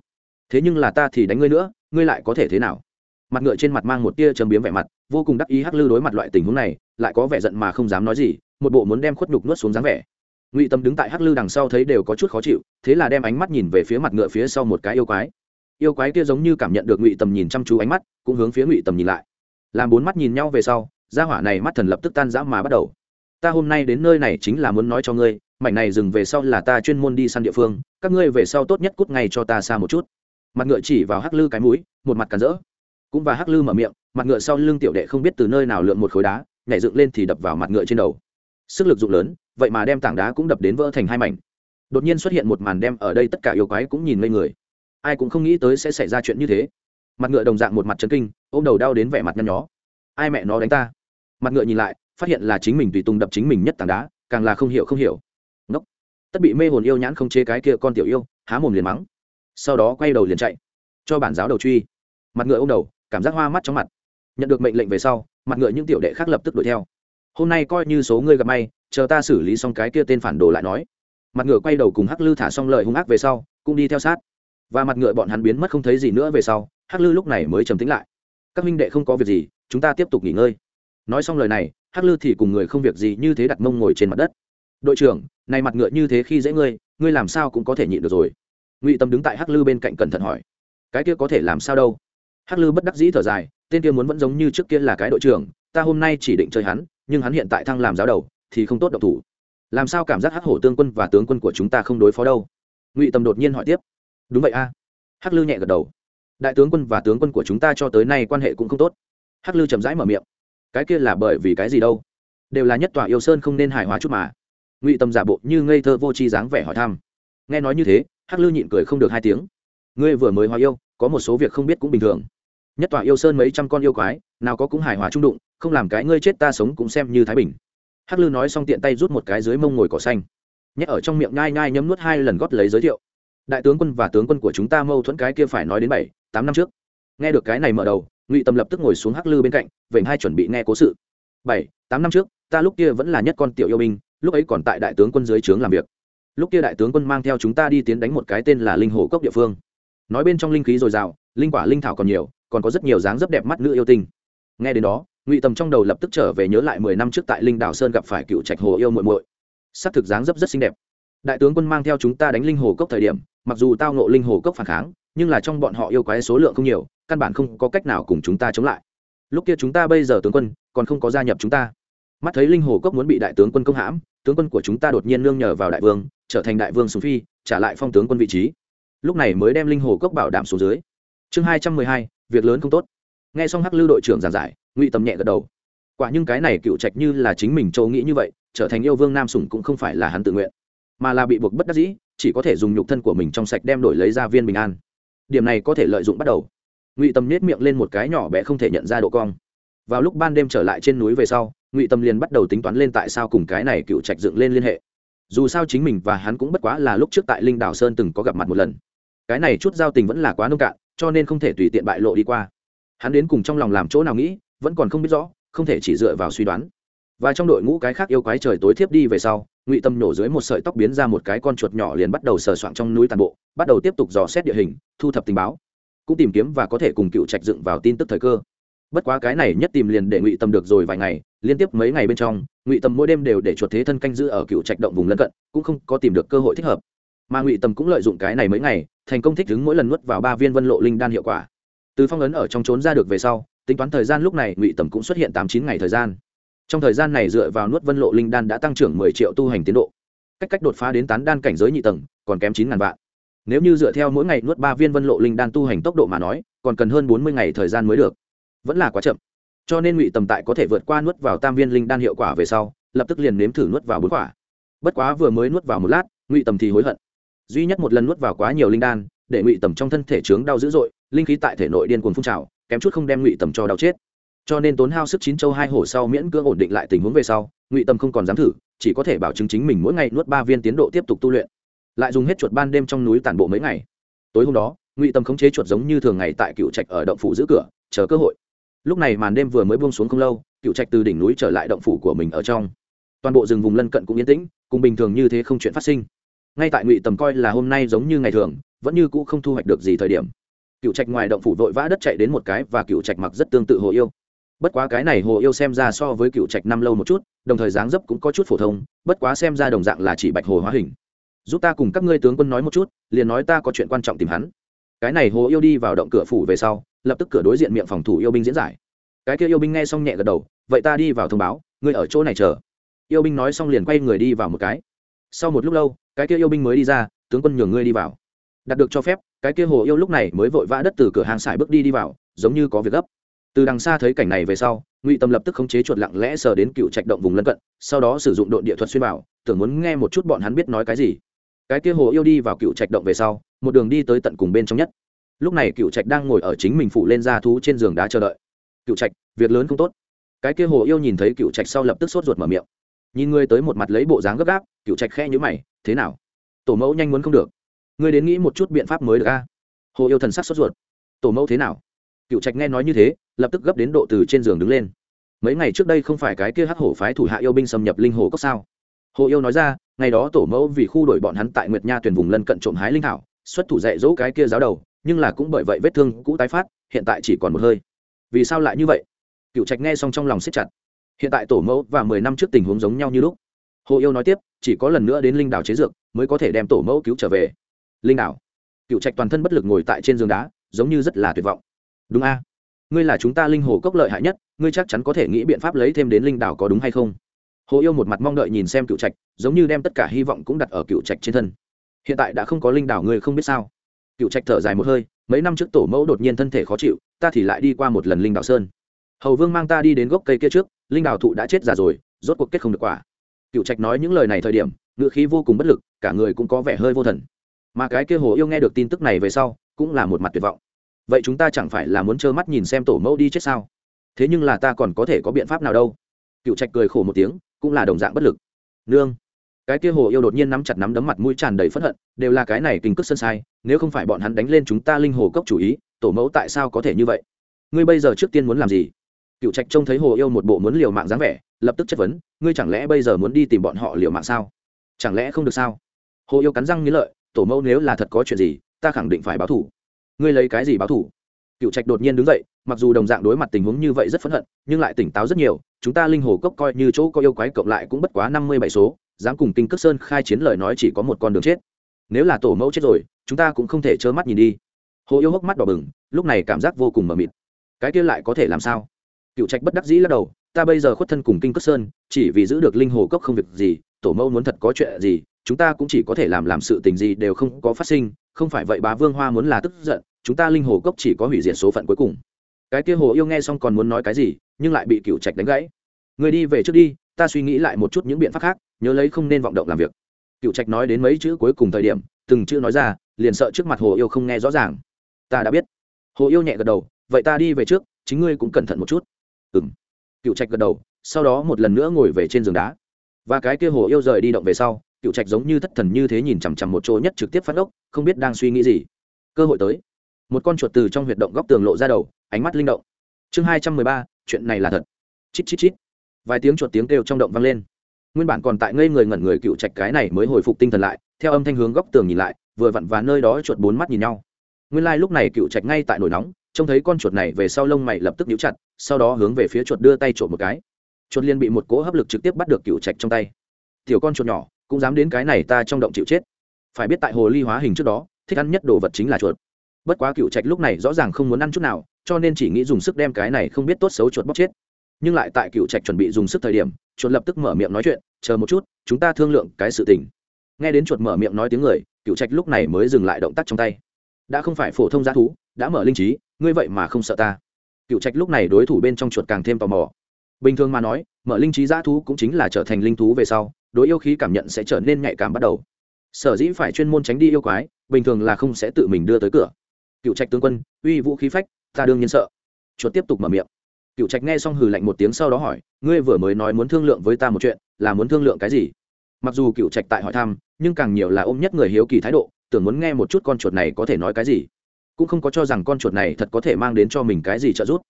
Thế nhưng là ta thì đánh ngươi nữa, ngươi lại có thể thế nào? Mặt ngựa trên mặt mang một tia chấm biếm vẻ mặt, vô cùng đắc ý hắc lư đối mặt loại tình huống này, lại có vẻ giận mà không dám nói gì, một bộ muốn đem khuất nhục nuốt xuống dáng vẻ. Ngụy tâm đứng tại hắc lư đằng sau thấy đều có chút khó chịu, thế là đem ánh mắt nhìn về phía mặt ngựa phía sau một cái yêu quái. Yêu quái kia giống như cảm nhận được ngụy tầm nhìn chăm chú ánh mắt, cũng hướng phía ngụy tầm nhìn lại. Làm bốn mắt nhìn nhau về sau, gia hỏa này mắt thần lập tức tan rã mà bắt đầu. Ta hôm nay đến nơi này chính là muốn nói cho ngươi, mảnh này dừng về sau là ta chuyên môn đi săn địa phương, các ngươi về sau tốt nhất cút ngay cho ta xa một chút. Mặt ngựa chỉ vào hắc lư cái mũi, một mặt cản rỡ cũng và hắc lư mở miệng, mặt ngựa sau lưng tiểu đệ không biết từ nơi nào lượn một khối đá, nhảy dựng lên thì đập vào mặt ngựa trên đầu. Sức lực dụng lớn, vậy mà đem tảng đá cũng đập đến vỡ thành hai mảnh. Đột nhiên xuất hiện một màn đem ở đây tất cả yêu quái cũng nhìn ngây người. Ai cũng không nghĩ tới sẽ xảy ra chuyện như thế. Mặt ngựa đồng dạng một mặt trấn kinh, ôm đầu đau đến vẻ mặt nhăn nhó. Ai mẹ nó đánh ta? Mặt ngựa nhìn lại, phát hiện là chính mình tùy tùng đập chính mình nhất tảng đá, càng là không hiểu không hiểu. Ngốc. Tất bị mê hồn yêu nhãn không chế cái kia con tiểu yêu, há mồm liền mắng. Sau đó quay đầu liền chạy, cho bản giáo đầu truy. Mặt ngựa ô m đầu cảm giác hoa mắt chóng mặt. Nhận được mệnh lệnh về sau, mặt ngựa những tiểu đệ khác lập tức đuổi theo. Hôm nay coi như số ngươi gặp may, chờ ta xử lý xong cái kia tên phản đồ lại nói. Mặt ngựa quay đầu cùng hắc lư thả xong lời hung ác về sau, cũng đi theo sát. Và mặt ngựa bọn hắn biến mất không thấy gì nữa về sau, hắc lư lúc này mới trầm tính lại. Các minh đệ không có việc gì, chúng ta tiếp tục nghỉ ngơi. Nói xong lời này, hắc lư thì cùng người không việc gì như thế đặt mông ngồi trên mặt đất. Đội trưởng, này mặt ngựa như thế khi dễ ngươi ngươi làm sao cũng có thể nhịn được rồi. Ngụy tâm đứng tại hắc lư bên cạnh cẩn thận hỏi. Cái kia có thể làm sao đâu? Hắc lư bất đắc dĩ thở dài, tên kia muốn vẫn giống như trước kia là cái đội trưởng, ta hôm nay chỉ định chơi hắn, nhưng hắn hiện tại thăng làm giáo đầu, thì không tốt độc thủ. Làm sao cảm giác hắc hổ tương quân và tướng quân của chúng ta không đối phó đâu? Ngụy tầm đột nhiên hỏi tiếp. Đúng vậy a. Hắc lư nhẹ gật đầu. Đại tướng quân và tướng quân của chúng ta cho tới nay quan hệ cũng không tốt. Hắc lư chậm rãi mở miệng. Cái kia là bởi vì cái gì đâu? Đều là nhất tòa yêu sơn không nên hài hòa chút mà. Ngụy tầm giả bộ như ngây thơ vô tri dáng vẻ hỏi thăm. Nghe nói như thế, hắc lư nhịn cười không được hai tiếng. Ngươi vừa mới hòa yêu, có một số việc không biết cũng bình thường nhất tòa yêu sơn mấy trăm con yêu quái, nào có cũng hài hòa trung đụng, không làm cái ngươi chết ta sống cũng xem như thái bình. Hắc lư nói xong tiện tay rút một cái dưới mông ngồi cỏ xanh. Nhét ở trong miệng nhai nhai nhấm nuốt hai lần gót lấy giới thiệu. Đại tướng quân và tướng quân của chúng ta mâu thuẫn cái kia phải nói đến bảy, tám năm trước. Nghe được cái này mở đầu, ngụy tâm lập tức ngồi xuống hắc lư bên cạnh vậy hai chuẩn bị nghe cố sự. Bảy, tám năm trước, ta lúc kia vẫn là nhất con tiểu yêu binh, lúc ấy còn tại đại tướng quân dưới trướng làm việc. Lúc kia đại tướng quân mang theo chúng ta đi tiến đánh một cái tên là linh hồ cốc địa phương. Nói bên trong linh khí dồi dào, linh quả linh thảo còn nhiều còn có rất nhiều dáng dấp đẹp mắt nữ yêu tinh. Nghe đến đó, ngụy tầm trong đầu lập tức trở về nhớ lại mười năm trước tại linh đảo sơn gặp phải cựu trạch hồ yêu muội muội. Sắc thực dáng dấp rất xinh đẹp. Đại tướng quân mang theo chúng ta đánh linh hồ cốc thời điểm, mặc dù tao nộ linh hồ cốc phản kháng, nhưng là trong bọn họ yêu quái số lượng không nhiều, căn bản không có cách nào cùng chúng ta chống lại. Lúc kia chúng ta bây giờ tướng quân, còn không có gia nhập chúng ta. Mắt thấy linh hồ cốc muốn bị đại tướng quân công hãm, tướng quân của chúng ta đột nhiên nương nhờ vào đại vương, trở thành đại vương sùng phi, trả lại phong tướng quân vị trí. Lúc này mới đem linh hồ cốc bảo đảm xuống dưới. Chương hai trăm mười hai việc lớn không tốt. Nghe xong hắc lư đội trưởng giảng giải, ngụy tầm nhẹ gật đầu. Quả nhưng cái này cựu trạch như là chính mình châu nghĩ như vậy, trở thành yêu vương nam sùng cũng không phải là hắn tự nguyện, mà là bị buộc bất đắc dĩ, chỉ có thể dùng nhục thân của mình trong sạch đem đổi lấy ra viên bình an. Điểm này có thể lợi dụng bắt đầu. Ngụy tâm nết miệng lên một cái nhỏ bé không thể nhận ra độ cong. Vào lúc ban đêm trở lại trên núi về sau, ngụy tâm liền bắt đầu tính toán lên tại sao cùng cái này cựu trạch dựng lên liên hệ. Dù sao chính mình và hắn cũng bất quá là lúc trước tại linh đảo sơn từng có gặp mặt một lần. Cái này chút giao tình vẫn là quá nông cạn cho nên không thể tùy tiện bại lộ đi qua. Hắn đến cùng trong lòng làm chỗ nào nghĩ, vẫn còn không biết rõ, không thể chỉ dựa vào suy đoán. Và trong đội ngũ cái khác yêu quái trời tối thiếp đi về sau, ngụy tâm nổ dưới một sợi tóc biến ra một cái con chuột nhỏ liền bắt đầu sờ soạng trong núi tàn bộ, bắt đầu tiếp tục dò xét địa hình, thu thập tình báo. Cũng tìm kiếm và có thể cùng cựu trạch dựng vào tin tức thời cơ. Bất quá cái này nhất tìm liền để ngụy tâm được rồi vài ngày, liên tiếp mấy ngày bên trong, ngụy tâm mỗi đêm đều để chuột thế thân canh giữ ở cựu trạch động vùng lân cận, cũng không có tìm được cơ hội thích hợp. Mà ngụy tâm cũng lợi dụng cái này mấy ngày thành công thích ứng mỗi lần nuốt vào ba viên vân lộ linh đan hiệu quả. Từ phong ấn ở trong trốn ra được về sau, tính toán thời gian lúc này, ngụy tầm cũng xuất hiện tám chín ngày thời gian. Trong thời gian này dựa vào nuốt vân lộ linh đan đã tăng trưởng mười triệu tu hành tiến độ. Cách cách đột phá đến tán đan cảnh giới nhị tầng, còn kém chín ngàn vạn. Nếu như dựa theo mỗi ngày nuốt ba viên vân lộ linh đan tu hành tốc độ mà nói, còn cần hơn bốn mươi ngày thời gian mới được. Vẫn là quá chậm. Cho nên ngụy tầm tại có thể vượt qua nuốt vào tam viên linh đan hiệu quả về sau, lập tức liền nếm thử nuốt vào bốn quả. Bất quá vừa mới nuốt vào một lát, ngụy tầm thì hối hận duy nhất một lần nuốt vào quá nhiều linh đan, để ngụy tầm trong thân thể trướng đau dữ dội, linh khí tại thể nội điên cuồng phun trào, kém chút không đem ngụy tầm cho đau chết. Cho nên tốn hao sức chín châu hai hổ sau miễn cưỡng ổn định lại tình huống về sau, ngụy tâm không còn dám thử, chỉ có thể bảo chứng chính mình mỗi ngày nuốt ba viên tiến độ tiếp tục tu luyện. Lại dùng hết chuột ban đêm trong núi tản bộ mấy ngày. Tối hôm đó, ngụy tâm khống chế chuột giống như thường ngày tại cựu trạch ở động phủ giữ cửa, chờ cơ hội. Lúc này màn đêm vừa mới buông xuống không lâu, cựu trạch từ đỉnh núi trở lại động phủ của mình ở trong. Toàn bộ rừng vùng lân cận cũng yên tĩnh, cùng bình thường như thế không chuyện phát sinh ngay tại ngụy tầm coi là hôm nay giống như ngày thường, vẫn như cũ không thu hoạch được gì thời điểm. Cựu trạch ngoài động phủ vội vã đất chạy đến một cái và cựu trạch mặc rất tương tự hồ yêu. Bất quá cái này hồ yêu xem ra so với cựu trạch năm lâu một chút, đồng thời dáng dấp cũng có chút phổ thông, bất quá xem ra đồng dạng là chỉ bạch hồ hóa hình. Giúp ta cùng các ngươi tướng quân nói một chút, liền nói ta có chuyện quan trọng tìm hắn. Cái này hồ yêu đi vào động cửa phủ về sau, lập tức cửa đối diện miệng phòng thủ yêu binh diễn giải. Cái kia yêu binh nghe xong nhẹ gật đầu, vậy ta đi vào thông báo, ngươi ở chỗ này chờ. Yêu binh nói xong liền quay người đi vào một cái sau một lúc lâu, cái kia yêu binh mới đi ra, tướng quân nhường ngươi đi vào. Đạt được cho phép, cái kia hồ yêu lúc này mới vội vã đất từ cửa hàng xài bước đi đi vào, giống như có việc gấp. Từ đằng xa thấy cảnh này về sau, ngụy tâm lập tức khống chế chuột lặng lẽ sờ đến cựu trạch động vùng lân cận, sau đó sử dụng đội địa thuật xuyên bảo tưởng muốn nghe một chút bọn hắn biết nói cái gì. Cái kia hồ yêu đi vào cựu trạch động về sau, một đường đi tới tận cùng bên trong nhất. Lúc này cựu trạch đang ngồi ở chính mình phụ lên ra thú trên giường đá chờ đợi. Cựu trạch, việc lớn không tốt. Cái kia hồ yêu nhìn thấy cựu trạch sau lập tức sốt ruột mở miệng nhìn ngươi tới một mặt lấy bộ dáng gấp gáp cựu trạch khe nhữ mày, thế nào? Tổ mẫu nhanh muốn không được. Ngươi đến nghĩ một chút biện pháp mới được a? Hồ yêu thần sắc sốt ruột. Tổ mẫu thế nào? Cựu trạch nghe nói như thế, lập tức gấp đến độ từ trên giường đứng lên. Mấy ngày trước đây không phải cái kia hắc hổ phái thủ hạ yêu binh xâm nhập linh hồ cốc sao? Hồ yêu nói ra, ngày đó tổ mẫu vì khu đổi bọn hắn tại nguyệt nha tuyển vùng lân cận trộm hái linh thảo, xuất thủ dạy dỗ cái kia giáo đầu, nhưng là cũng bởi vậy vết thương cũ tái phát, hiện tại chỉ còn một hơi. Vì sao lại như vậy? Cựu trạch nghe xong trong lòng siết chặt hiện tại tổ mẫu và mười năm trước tình huống giống nhau như lúc. Hồ yêu nói tiếp, chỉ có lần nữa đến linh đảo chế dược mới có thể đem tổ mẫu cứu trở về. Linh đảo. Cựu trạch toàn thân bất lực ngồi tại trên giường đá, giống như rất là tuyệt vọng. Đúng a. Ngươi là chúng ta linh hồ cốc lợi hại nhất, ngươi chắc chắn có thể nghĩ biện pháp lấy thêm đến linh đảo có đúng hay không? Hồ yêu một mặt mong đợi nhìn xem cựu trạch, giống như đem tất cả hy vọng cũng đặt ở cựu trạch trên thân. Hiện tại đã không có linh đảo, ngươi không biết sao? Cựu trạch thở dài một hơi, mấy năm trước tổ mẫu đột nhiên thân thể khó chịu, ta thì lại đi qua một lần linh đảo sơn hầu vương mang ta đi đến gốc cây kia trước, linh đào thụ đã chết già rồi, rốt cuộc kết không được quả. Cựu trạch nói những lời này thời điểm ngự khí vô cùng bất lực, cả người cũng có vẻ hơi vô thần. Mà cái kia hồ yêu nghe được tin tức này về sau, cũng là một mặt tuyệt vọng. Vậy chúng ta chẳng phải là muốn trơ mắt nhìn xem tổ mẫu đi chết sao? Thế nhưng là ta còn có thể có biện pháp nào đâu? Cựu trạch cười khổ một tiếng, cũng là đồng dạng bất lực. Nương. Cái kia hồ yêu đột nhiên nắm chặt nắm đấm mặt mũi tràn đầy phẫn hận, đều là cái này kinh cước sân sai, nếu không phải bọn hắn đánh lên chúng ta linh hồ cốc chủ ý, tổ mẫu tại sao có thể như vậy? Ngươi bây giờ trước tiên muốn làm gì? Cựu trạch trông thấy hồ yêu một bộ muốn liều mạng dáng vẻ, lập tức chất vấn, ngươi chẳng lẽ bây giờ muốn đi tìm bọn họ liều mạng sao? Chẳng lẽ không được sao? Hồ yêu cắn răng nghĩ lợi, tổ mẫu nếu là thật có chuyện gì, ta khẳng định phải báo thủ. Ngươi lấy cái gì báo thủ? Cựu trạch đột nhiên đứng dậy, mặc dù đồng dạng đối mặt tình huống như vậy rất phẫn hận, nhưng lại tỉnh táo rất nhiều, chúng ta linh hồ cốc coi như chỗ có yêu quái cộng lại cũng bất quá năm mươi bảy số, dám cùng kinh cước sơn khai chiến lời nói chỉ có một con đường chết. Nếu là tổ mẫu chết rồi, chúng ta cũng không thể trơ mắt nhìn đi. Hồ yêu hốc mắt đỏ bừng, lúc này cảm giác vô cùng mờ mịt. Cái kia lại có thể làm sao? Cựu trạch bất đắc dĩ lắc đầu, ta bây giờ khuất thân cùng kinh cất sơn, chỉ vì giữ được linh hồ cốc không việc gì, tổ mẫu muốn thật có chuyện gì, chúng ta cũng chỉ có thể làm làm sự tình gì đều không có phát sinh, không phải vậy bá vương hoa muốn là tức giận, chúng ta linh hồ cốc chỉ có hủy diệt số phận cuối cùng. Cái kia hồ yêu nghe xong còn muốn nói cái gì, nhưng lại bị cựu trạch đánh gãy. Người đi về trước đi, ta suy nghĩ lại một chút những biện pháp khác, nhớ lấy không nên vọng động làm việc. Cựu trạch nói đến mấy chữ cuối cùng thời điểm, từng chữ nói ra, liền sợ trước mặt hồ yêu không nghe rõ ràng. Ta đã biết. Hồ yêu nhẹ gật đầu, vậy ta đi về trước, chính ngươi cũng cẩn thận một chút ừ m cựu trạch gật đầu, sau đó một lần nữa ngồi về trên giường đá. Và cái kia hồ yêu rời đi động về sau, cựu trạch giống như thất thần như thế nhìn chằm chằm một chỗ nhất trực tiếp phát ốc, không biết đang suy nghĩ gì. Cơ hội tới. Một con chuột từ trong huyệt động góc tường lộ ra đầu, ánh mắt linh động. Chương hai trăm mười ba, chuyện này là thật. Chít chít chít. Vài tiếng chuột tiếng kêu trong động vang lên. Nguyên bản còn tại ngây người ngẩn người cựu trạch cái này mới hồi phục tinh thần lại, theo âm thanh hướng góc tường nhìn lại, vừa vặn và nơi đó chuột bốn mắt nhìn nhau nguyên lai、like、lúc này cựu trạch ngay tại nổi nóng, trông thấy con chuột này về sau lông mày lập tức nhíu chặt, sau đó hướng về phía chuột đưa tay trộm một cái. Chuột liên bị một cỗ hấp lực trực tiếp bắt được cựu trạch trong tay. Tiểu con chuột nhỏ, cũng dám đến cái này ta trong động chịu chết. Phải biết tại hồ ly hóa hình trước đó, thích ăn nhất đồ vật chính là chuột. Bất quá cựu trạch lúc này rõ ràng không muốn ăn chút nào, cho nên chỉ nghĩ dùng sức đem cái này không biết tốt xấu chuột bóc chết. Nhưng lại tại cựu trạch chuẩn bị dùng sức thời điểm, chuột lập tức mở miệng nói chuyện, chờ một chút, chúng ta thương lượng cái sự tình. Nghe đến chuột mở miệng nói tiếng người, cựu trạch lúc này mới dừng lại động tác trong tay đã không phải phổ thông g thú, đã mở linh trí, ngươi vậy mà không sợ ta. Cựu trạch lúc này đối thủ bên trong chuột càng thêm tò mò. Bình thường mà nói, mở linh trí g thú cũng chính là trở thành linh thú về sau, đối yêu khí cảm nhận sẽ trở nên nhạy cảm bắt đầu. Sở dĩ phải chuyên môn tránh đi yêu quái, bình thường là không sẽ tự mình đưa tới cửa. Cựu trạch tướng quân, uy vũ khí phách, ta đương nhiên sợ. Chuột tiếp tục mở miệng. Cựu trạch nghe xong hừ lạnh một tiếng sau đó hỏi, ngươi vừa mới nói muốn thương lượng với ta một chuyện, là muốn thương lượng cái gì? Mặc dù cựu trạch tại hỏi thăm, nhưng càng nhiều là ôm nhất người hiếu kỳ thái độ tưởng muốn nghe một chút con chuột này có thể nói cái gì. Cũng không có cho rằng con chuột này thật có thể mang đến cho mình cái gì trợ giúp.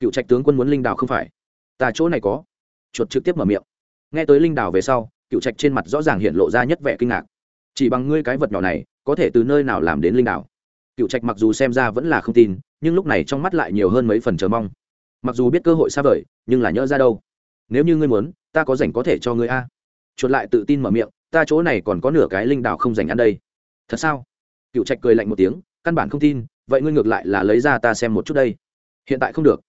Cựu trạch tướng quân muốn linh đào không phải? Ta chỗ này có. Chuột trực tiếp mở miệng. Nghe tới linh đào về sau, cựu trạch trên mặt rõ ràng hiện lộ ra nhất vẻ kinh ngạc. Chỉ bằng ngươi cái vật nhỏ này, có thể từ nơi nào làm đến linh đào? Cựu trạch mặc dù xem ra vẫn là không tin, nhưng lúc này trong mắt lại nhiều hơn mấy phần chờ mong. Mặc dù biết cơ hội xa vời, nhưng là nhỡ ra đâu? Nếu như ngươi muốn, ta có rảnh có thể cho ngươi a. Chuột lại tự tin mở miệng, ta chỗ này còn có nửa cái linh đào không dành ăn đây thật sao? Cựu trạch cười lạnh một tiếng, căn bản không tin, vậy ngươi ngược lại là lấy ra ta xem một chút đây. Hiện tại không được.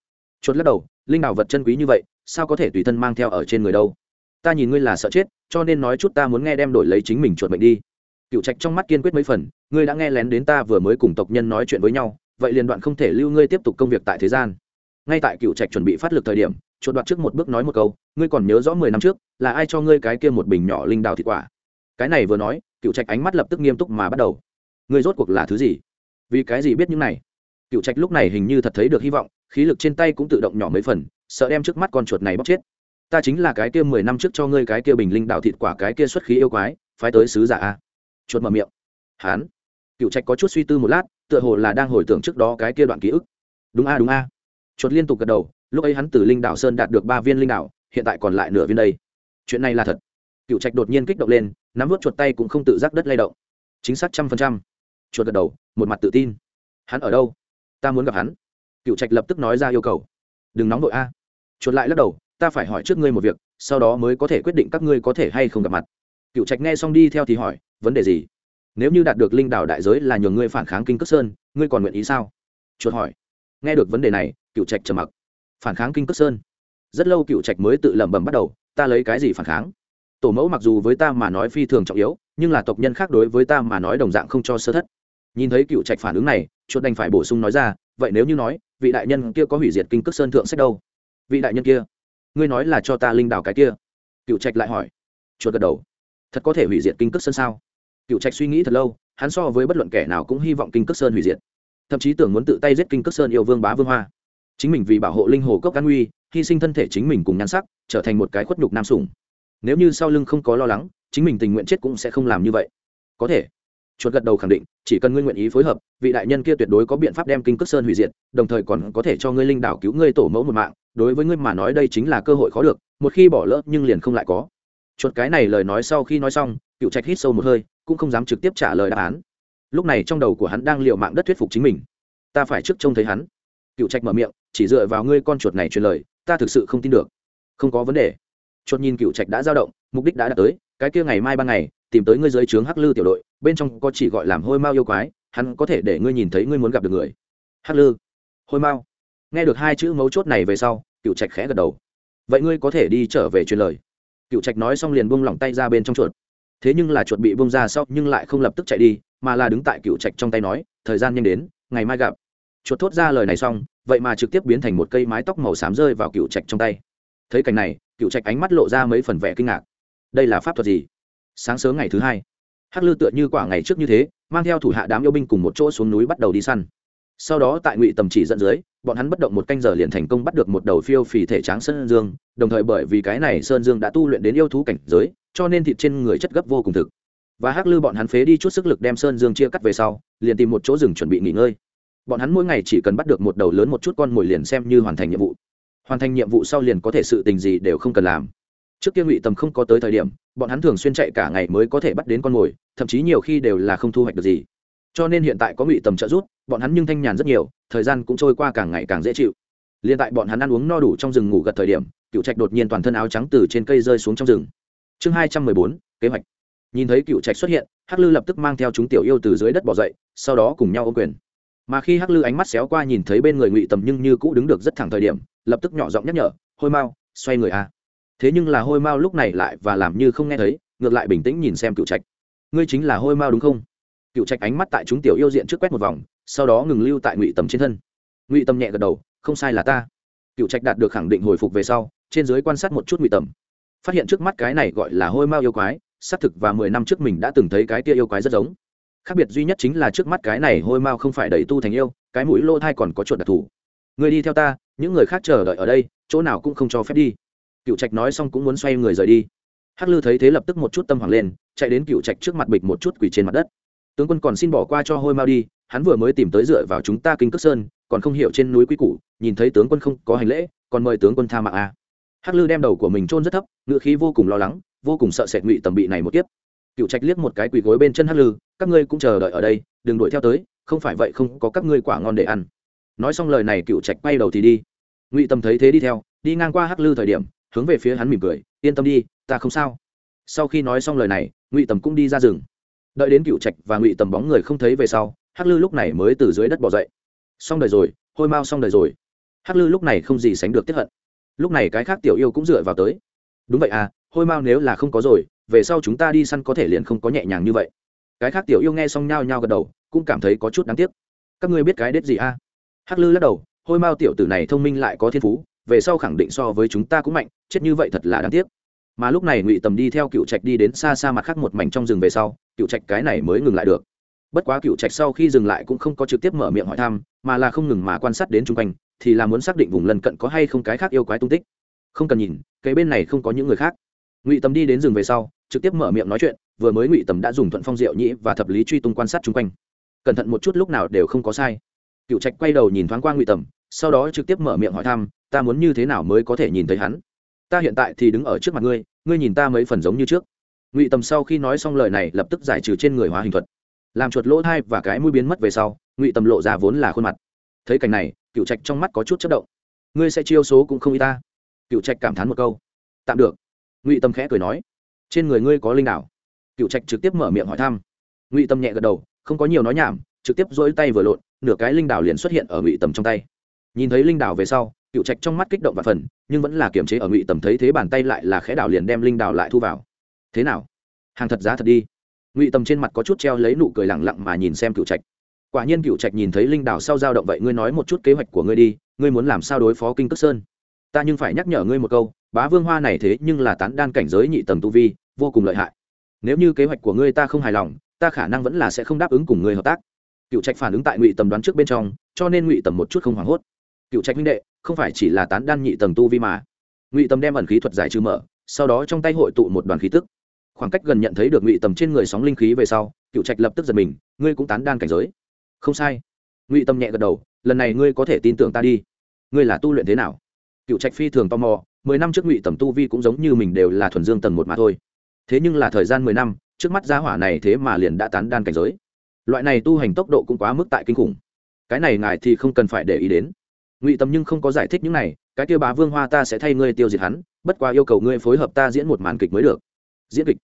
Chuột lắc đầu, linh đào vật chân quý như vậy, sao có thể tùy thân mang theo ở trên người đâu? Ta nhìn ngươi là sợ chết, cho nên nói chút ta muốn nghe đem đổi lấy chính mình chuột mệnh đi. Cựu trạch trong mắt kiên quyết mấy phần, ngươi đã nghe lén đến ta vừa mới cùng tộc nhân nói chuyện với nhau, vậy liền đoạn không thể lưu ngươi tiếp tục công việc tại thế gian. Ngay tại cựu trạch chuẩn bị phát lực thời điểm chuột đoạt trước một bước nói một câu, ngươi còn nhớ rõ mười năm trước, là ai cho ngươi cái kia một bình nhỏ linh đào thịt quả? Cái này vừa nói cựu trạch ánh mắt lập tức nghiêm túc mà bắt đầu. Người rốt cuộc là thứ gì? Vì cái gì biết những này? Cựu trạch lúc này hình như thật thấy được hy vọng, khí lực trên tay cũng tự động nhỏ mấy phần, sợ đem trước mắt con chuột này bóc chết. Ta chính là cái kia mười năm trước cho ngươi cái kia bình linh đào thịt quả, cái kia xuất khí yêu quái, phái tới sứ giả a. Chuột mở miệng. Hán. Cựu trạch có chút suy tư một lát, tựa hồ là đang hồi tưởng trước đó cái kia đoạn ký ức. Đúng a đúng a. Chuột liên tục gật đầu, lúc ấy hắn từ linh đảo sơn đạt được ba viên linh đảo hiện tại còn lại nửa viên đây. Chuyện này là thật. Cựu trạch đột nhiên kích động lên nắm vớt chuột tay cũng không tự giác đất lay động. Chính xác trăm phần trăm. Chuột gật đầu, một mặt tự tin. Hắn ở đâu? Ta muốn gặp hắn. Cựu trạch lập tức nói ra yêu cầu. Đừng nóng vội a. Chuột lại lắc đầu, ta phải hỏi trước ngươi một việc, sau đó mới có thể quyết định các ngươi có thể hay không gặp mặt. Cựu trạch nghe xong đi theo thì hỏi, vấn đề gì? Nếu như đạt được linh đảo đại giới là nhường ngươi phản kháng kinh cất sơn, ngươi còn nguyện ý sao? Chuột hỏi. Nghe được vấn đề này, cựu trạch trầm mặc. Phản kháng kinh cước sơn? Rất lâu cựu trạch mới tự lẩm bẩm bắt đầu, ta lấy cái gì phản kháng? Tổ mẫu mặc dù với ta mà nói phi thường trọng yếu, nhưng là tộc nhân khác đối với ta mà nói đồng dạng không cho sơ thất. Nhìn thấy cựu trạch phản ứng này, chuột đành phải bổ sung nói ra, vậy nếu như nói, vị đại nhân kia có hủy diệt kinh cước sơn thượng sách đâu? Vị đại nhân kia, ngươi nói là cho ta linh đào cái kia. Cựu trạch lại hỏi. Chuột gật đầu. Thật có thể hủy diệt kinh cước sơn sao? Cựu trạch suy nghĩ thật lâu, hắn so với bất luận kẻ nào cũng hy vọng kinh cước sơn hủy diệt. Thậm chí tưởng muốn tự tay giết kinh cước sơn yêu vương bá vương hoa. Chính mình vì bảo hộ linh hồ cốc an nguy, hy sinh thân thể chính mình cùng nhan sắc, trở thành một cái khuất nhục nam sủng nếu như sau lưng không có lo lắng, chính mình tình nguyện chết cũng sẽ không làm như vậy. Có thể. Chuột gật đầu khẳng định, chỉ cần ngươi nguyện ý phối hợp, vị đại nhân kia tuyệt đối có biện pháp đem kinh cước sơn hủy diệt, đồng thời còn có thể cho ngươi linh đảo cứu ngươi tổ mẫu một mạng, đối với ngươi mà nói đây chính là cơ hội khó được, một khi bỏ lỡ nhưng liền không lại có. Chuột cái này lời nói sau khi nói xong, cựu trạch hít sâu một hơi, cũng không dám trực tiếp trả lời đáp án. Lúc này trong đầu của hắn đang liệu mạng đất thuyết phục chính mình. Ta phải trước trông thấy hắn. Cựu trạch mở miệng, chỉ dựa vào ngươi con chuột này truyền lời, ta thực sự không tin được. Không có vấn đề chuột nhìn cựu trạch đã dao động, mục đích đã đạt tới, cái kia ngày mai ban ngày, tìm tới ngươi dưới trướng hắc lư tiểu đội, bên trong có chỉ gọi làm hôi mao yêu quái, hắn có thể để ngươi nhìn thấy ngươi muốn gặp được người. Hắc lư, hôi mao. Nghe được hai chữ mấu chốt này về sau, cựu trạch khẽ gật đầu. Vậy ngươi có thể đi trở về truyền lời. Cựu trạch nói xong liền buông lỏng tay ra bên trong chuột. Thế nhưng là chuột bị buông ra sau, nhưng lại không lập tức chạy đi, mà là đứng tại cựu trạch trong tay nói, thời gian nhanh đến, ngày mai gặp. Chuột thốt ra lời này xong, vậy mà trực tiếp biến thành một cây mái tóc màu xám rơi vào cựu trạch trong tay thấy cảnh này cựu trạch ánh mắt lộ ra mấy phần vẻ kinh ngạc. Đây là pháp thuật gì? Sáng sớm ngày thứ hai, hắc lư tựa như quả ngày trước như thế, mang theo thủ hạ đám yêu binh cùng một chỗ xuống núi bắt đầu đi săn. Sau đó tại ngụy tầm chỉ dẫn dưới, bọn hắn bất động một canh giờ liền thành công bắt được một đầu phiêu phì thể tráng sơn dương, đồng thời bởi vì cái này sơn dương đã tu luyện đến yêu thú cảnh giới, cho nên thịt trên người chất gấp vô cùng thực. Và hắc lư bọn hắn phế đi chút sức lực đem sơn dương chia cắt về sau, liền tìm một chỗ rừng chuẩn bị nghỉ ngơi. Bọn hắn mỗi ngày chỉ cần bắt được một đầu lớn một chút con mồi liền xem như hoàn thành nhiệm vụ hoàn thành nhiệm vụ sau liền có thể sự tình gì đều không cần làm. Trước kia ngụy tầm không có tới thời điểm, bọn hắn thường xuyên chạy cả ngày mới có thể bắt đến con mồi, thậm chí nhiều khi đều là không thu hoạch được gì. Cho nên hiện tại có ngụy tầm trợ giúp, bọn hắn nhưng thanh nhàn rất nhiều, thời gian cũng trôi qua càng ngày càng dễ chịu. Liền tại bọn hắn ăn uống no đủ trong rừng ngủ gật thời điểm, cựu trạch đột nhiên toàn thân áo trắng từ trên cây rơi xuống trong rừng. Chương hai trăm mười bốn, kế hoạch. Nhìn thấy cựu trạch xuất hiện, hắc lư lập tức mang theo chúng tiểu yêu từ dưới đất bỏ dậy, sau đó cùng nhau ô quyền mà khi hắc lư ánh mắt xéo qua nhìn thấy bên người ngụy tầm nhưng như cũ đứng được rất thẳng thời điểm, lập tức nhỏ giọng nhắc nhở, hôi mau, xoay người a. Thế nhưng là hôi mau lúc này lại và làm như không nghe thấy, ngược lại bình tĩnh nhìn xem cựu trạch. Ngươi chính là hôi mau đúng không? Cựu trạch ánh mắt tại chúng tiểu yêu diện trước quét một vòng, sau đó ngừng lưu tại ngụy tầm trên thân. Ngụy tầm nhẹ gật đầu, không sai là ta. Cựu trạch đạt được khẳng định hồi phục về sau, trên giới quan sát một chút ngụy tầm. Phát hiện trước mắt cái này gọi là hôi mau yêu quái, xác thực và mười năm trước mình đã từng thấy cái tia yêu quái rất giống khác biệt duy nhất chính là trước mắt cái này hôi Mao không phải đầy tu thành yêu, cái mũi lô thai còn có chuột đặc thù. Người đi theo ta, những người khác chờ đợi ở đây, chỗ nào cũng không cho phép đi. Cựu trạch nói xong cũng muốn xoay người rời đi. Hắc lư thấy thế lập tức một chút tâm hoảng lên, chạy đến cựu trạch trước mặt bịch một chút quỳ trên mặt đất. Tướng quân còn xin bỏ qua cho hôi Mao đi, hắn vừa mới tìm tới dựa vào chúng ta kinh cước sơn, còn không hiểu trên núi quý củ, nhìn thấy tướng quân không có hành lễ, còn mời tướng quân tha mạng a à. hắc lư đem đầu của mình chôn rất thấp ngựa khí vô cùng lo lắng, vô cùng sợ sệt ngụy tầm bị này một kiếp. Cựu trạch liếc một cái quỳ gối bên chân hắc lư các ngươi cũng chờ đợi ở đây, đừng đuổi theo tới, không phải vậy không có các ngươi quả ngon để ăn. Nói xong lời này cựu trạch quay đầu thì đi. Ngụy tâm thấy thế đi theo, đi ngang qua hắc lư thời điểm, hướng về phía hắn mỉm cười, yên tâm đi, ta không sao. Sau khi nói xong lời này, ngụy tầm cũng đi ra rừng. Đợi đến cựu trạch và ngụy tầm bóng người không thấy về sau, hắc lư lúc này mới từ dưới đất bỏ dậy. Xong đời rồi, hôi mau xong đời rồi. Hắc lư lúc này không gì sánh được tiếp hận. Lúc này cái khác tiểu yêu cũng dựa vào tới. Đúng vậy à hôi mau nếu là không có rồi, về sau chúng ta đi săn có thể liền không có nhẹ nhàng như vậy cái khác tiểu yêu nghe xong nhao nhao gật đầu, cũng cảm thấy có chút đáng tiếc. Các ngươi biết cái đết gì a? À? hắc lư lắc đầu, hôi mao tiểu tử này thông minh lại có thiên phú, về sau khẳng định so với chúng ta cũng mạnh, chết như vậy thật là đáng tiếc. Mà lúc này ngụy tầm đi theo cựu trạch đi đến xa xa mặt khác một mảnh trong rừng về sau, cựu trạch cái này mới ngừng lại được. Bất quá cựu trạch sau khi dừng lại cũng không có trực tiếp mở miệng hỏi thăm, mà là không ngừng mà quan sát đến chung quanh, thì là muốn xác định vùng lân cận có hay không cái khác yêu quái tung tích. Không cần nhìn, cái bên này không có những người khác. Ngụy tầm đi đến rừng về sau, trực tiếp mở miệng nói chuyện vừa mới ngụy tầm đã dùng thuận phong diệu nhĩ và thập lý truy tung quan sát chung quanh. Cẩn thận một chút lúc nào đều không có sai. Cựu trạch quay đầu nhìn thoáng qua ngụy tầm, sau đó trực tiếp mở miệng hỏi thăm, ta muốn như thế nào mới có thể nhìn thấy hắn? Ta hiện tại thì đứng ở trước mặt ngươi ngươi nhìn ta mấy phần giống như trước. Ngụy tầm sau khi nói xong lời này lập tức giải trừ trên người hóa hình thuật. Làm chuột lỗ thai và cái mũi biến mất về sau, ngụy tầm lộ ra vốn là khuôn mặt. Thấy cảnh này, cựu trạch trong mắt có chút chất động. Ngươi sẽ chiêu số cũng không y ta. Cựu trạch cảm thán một câu. Tạm được. Ngụy tầm khẽ cười nói. Trên người ngươi có linh đảo cựu trạch trực tiếp mở miệng hỏi thăm. Ngụy tâm nhẹ gật đầu, không có nhiều nói nhảm, trực tiếp dỗi tay vừa lộn, nửa cái linh đảo liền xuất hiện ở ngụy tầm trong tay. Nhìn thấy linh đảo về sau cựu trạch trong mắt kích động và phần, nhưng vẫn là kiềm chế ở ngụy tầm thấy thế bàn tay lại là khẽ đảo liền đem linh đảo lại thu vào. Thế nào? Hàng thật giá thật đi. Ngụy tầm trên mặt có chút treo lấy nụ cười lẳng lặng mà nhìn xem cựu trạch. Quả nhiên cựu trạch nhìn thấy linh đảo sau dao động vậy, ngươi nói một chút kế hoạch của ngươi đi, ngươi muốn làm sao đối phó kinh cước sơn? Ta nhưng phải nhắc nhở ngươi một câu, bá vương hoa này thế nhưng là tán đan cảnh giới nhị tầng tu vi, vô cùng lợi hại nếu như kế hoạch của ngươi ta không hài lòng, ta khả năng vẫn là sẽ không đáp ứng cùng ngươi hợp tác. Cựu trạch phản ứng tại ngụy tầm đoán trước bên trong, cho nên ngụy tầm một chút không hoảng hốt. Cựu trạch huynh đệ, không phải chỉ là tán đan nhị tầng tu vi mà. Ngụy tầm đem ẩn khí thuật giải trừ mở, sau đó trong tay hội tụ một đoàn khí tức. Khoảng cách gần nhận thấy được ngụy tầm trên người sóng linh khí về sau, cựu trạch lập tức giật mình, ngươi cũng tán đan cảnh giới. Không sai. Ngụy tầm nhẹ gật đầu, lần này ngươi có thể tin tưởng ta đi. Ngươi là tu luyện thế nào? Cựu trạch phi thường tò mò, mười năm trước ngụy tầm tu vi cũng giống như mình đều là thuần dương tầng một mà thôi thế nhưng là thời gian mười năm, trước mắt gia hỏa này thế mà liền đã tán đan cảnh giới. Loại này tu hành tốc độ cũng quá mức tại kinh khủng. Cái này ngài thì không cần phải để ý đến. Ngụy tâm nhưng không có giải thích những này, cái kia bá vương hoa ta sẽ thay ngươi tiêu diệt hắn, bất quá yêu cầu ngươi phối hợp ta diễn một màn kịch mới được. Diễn kịch?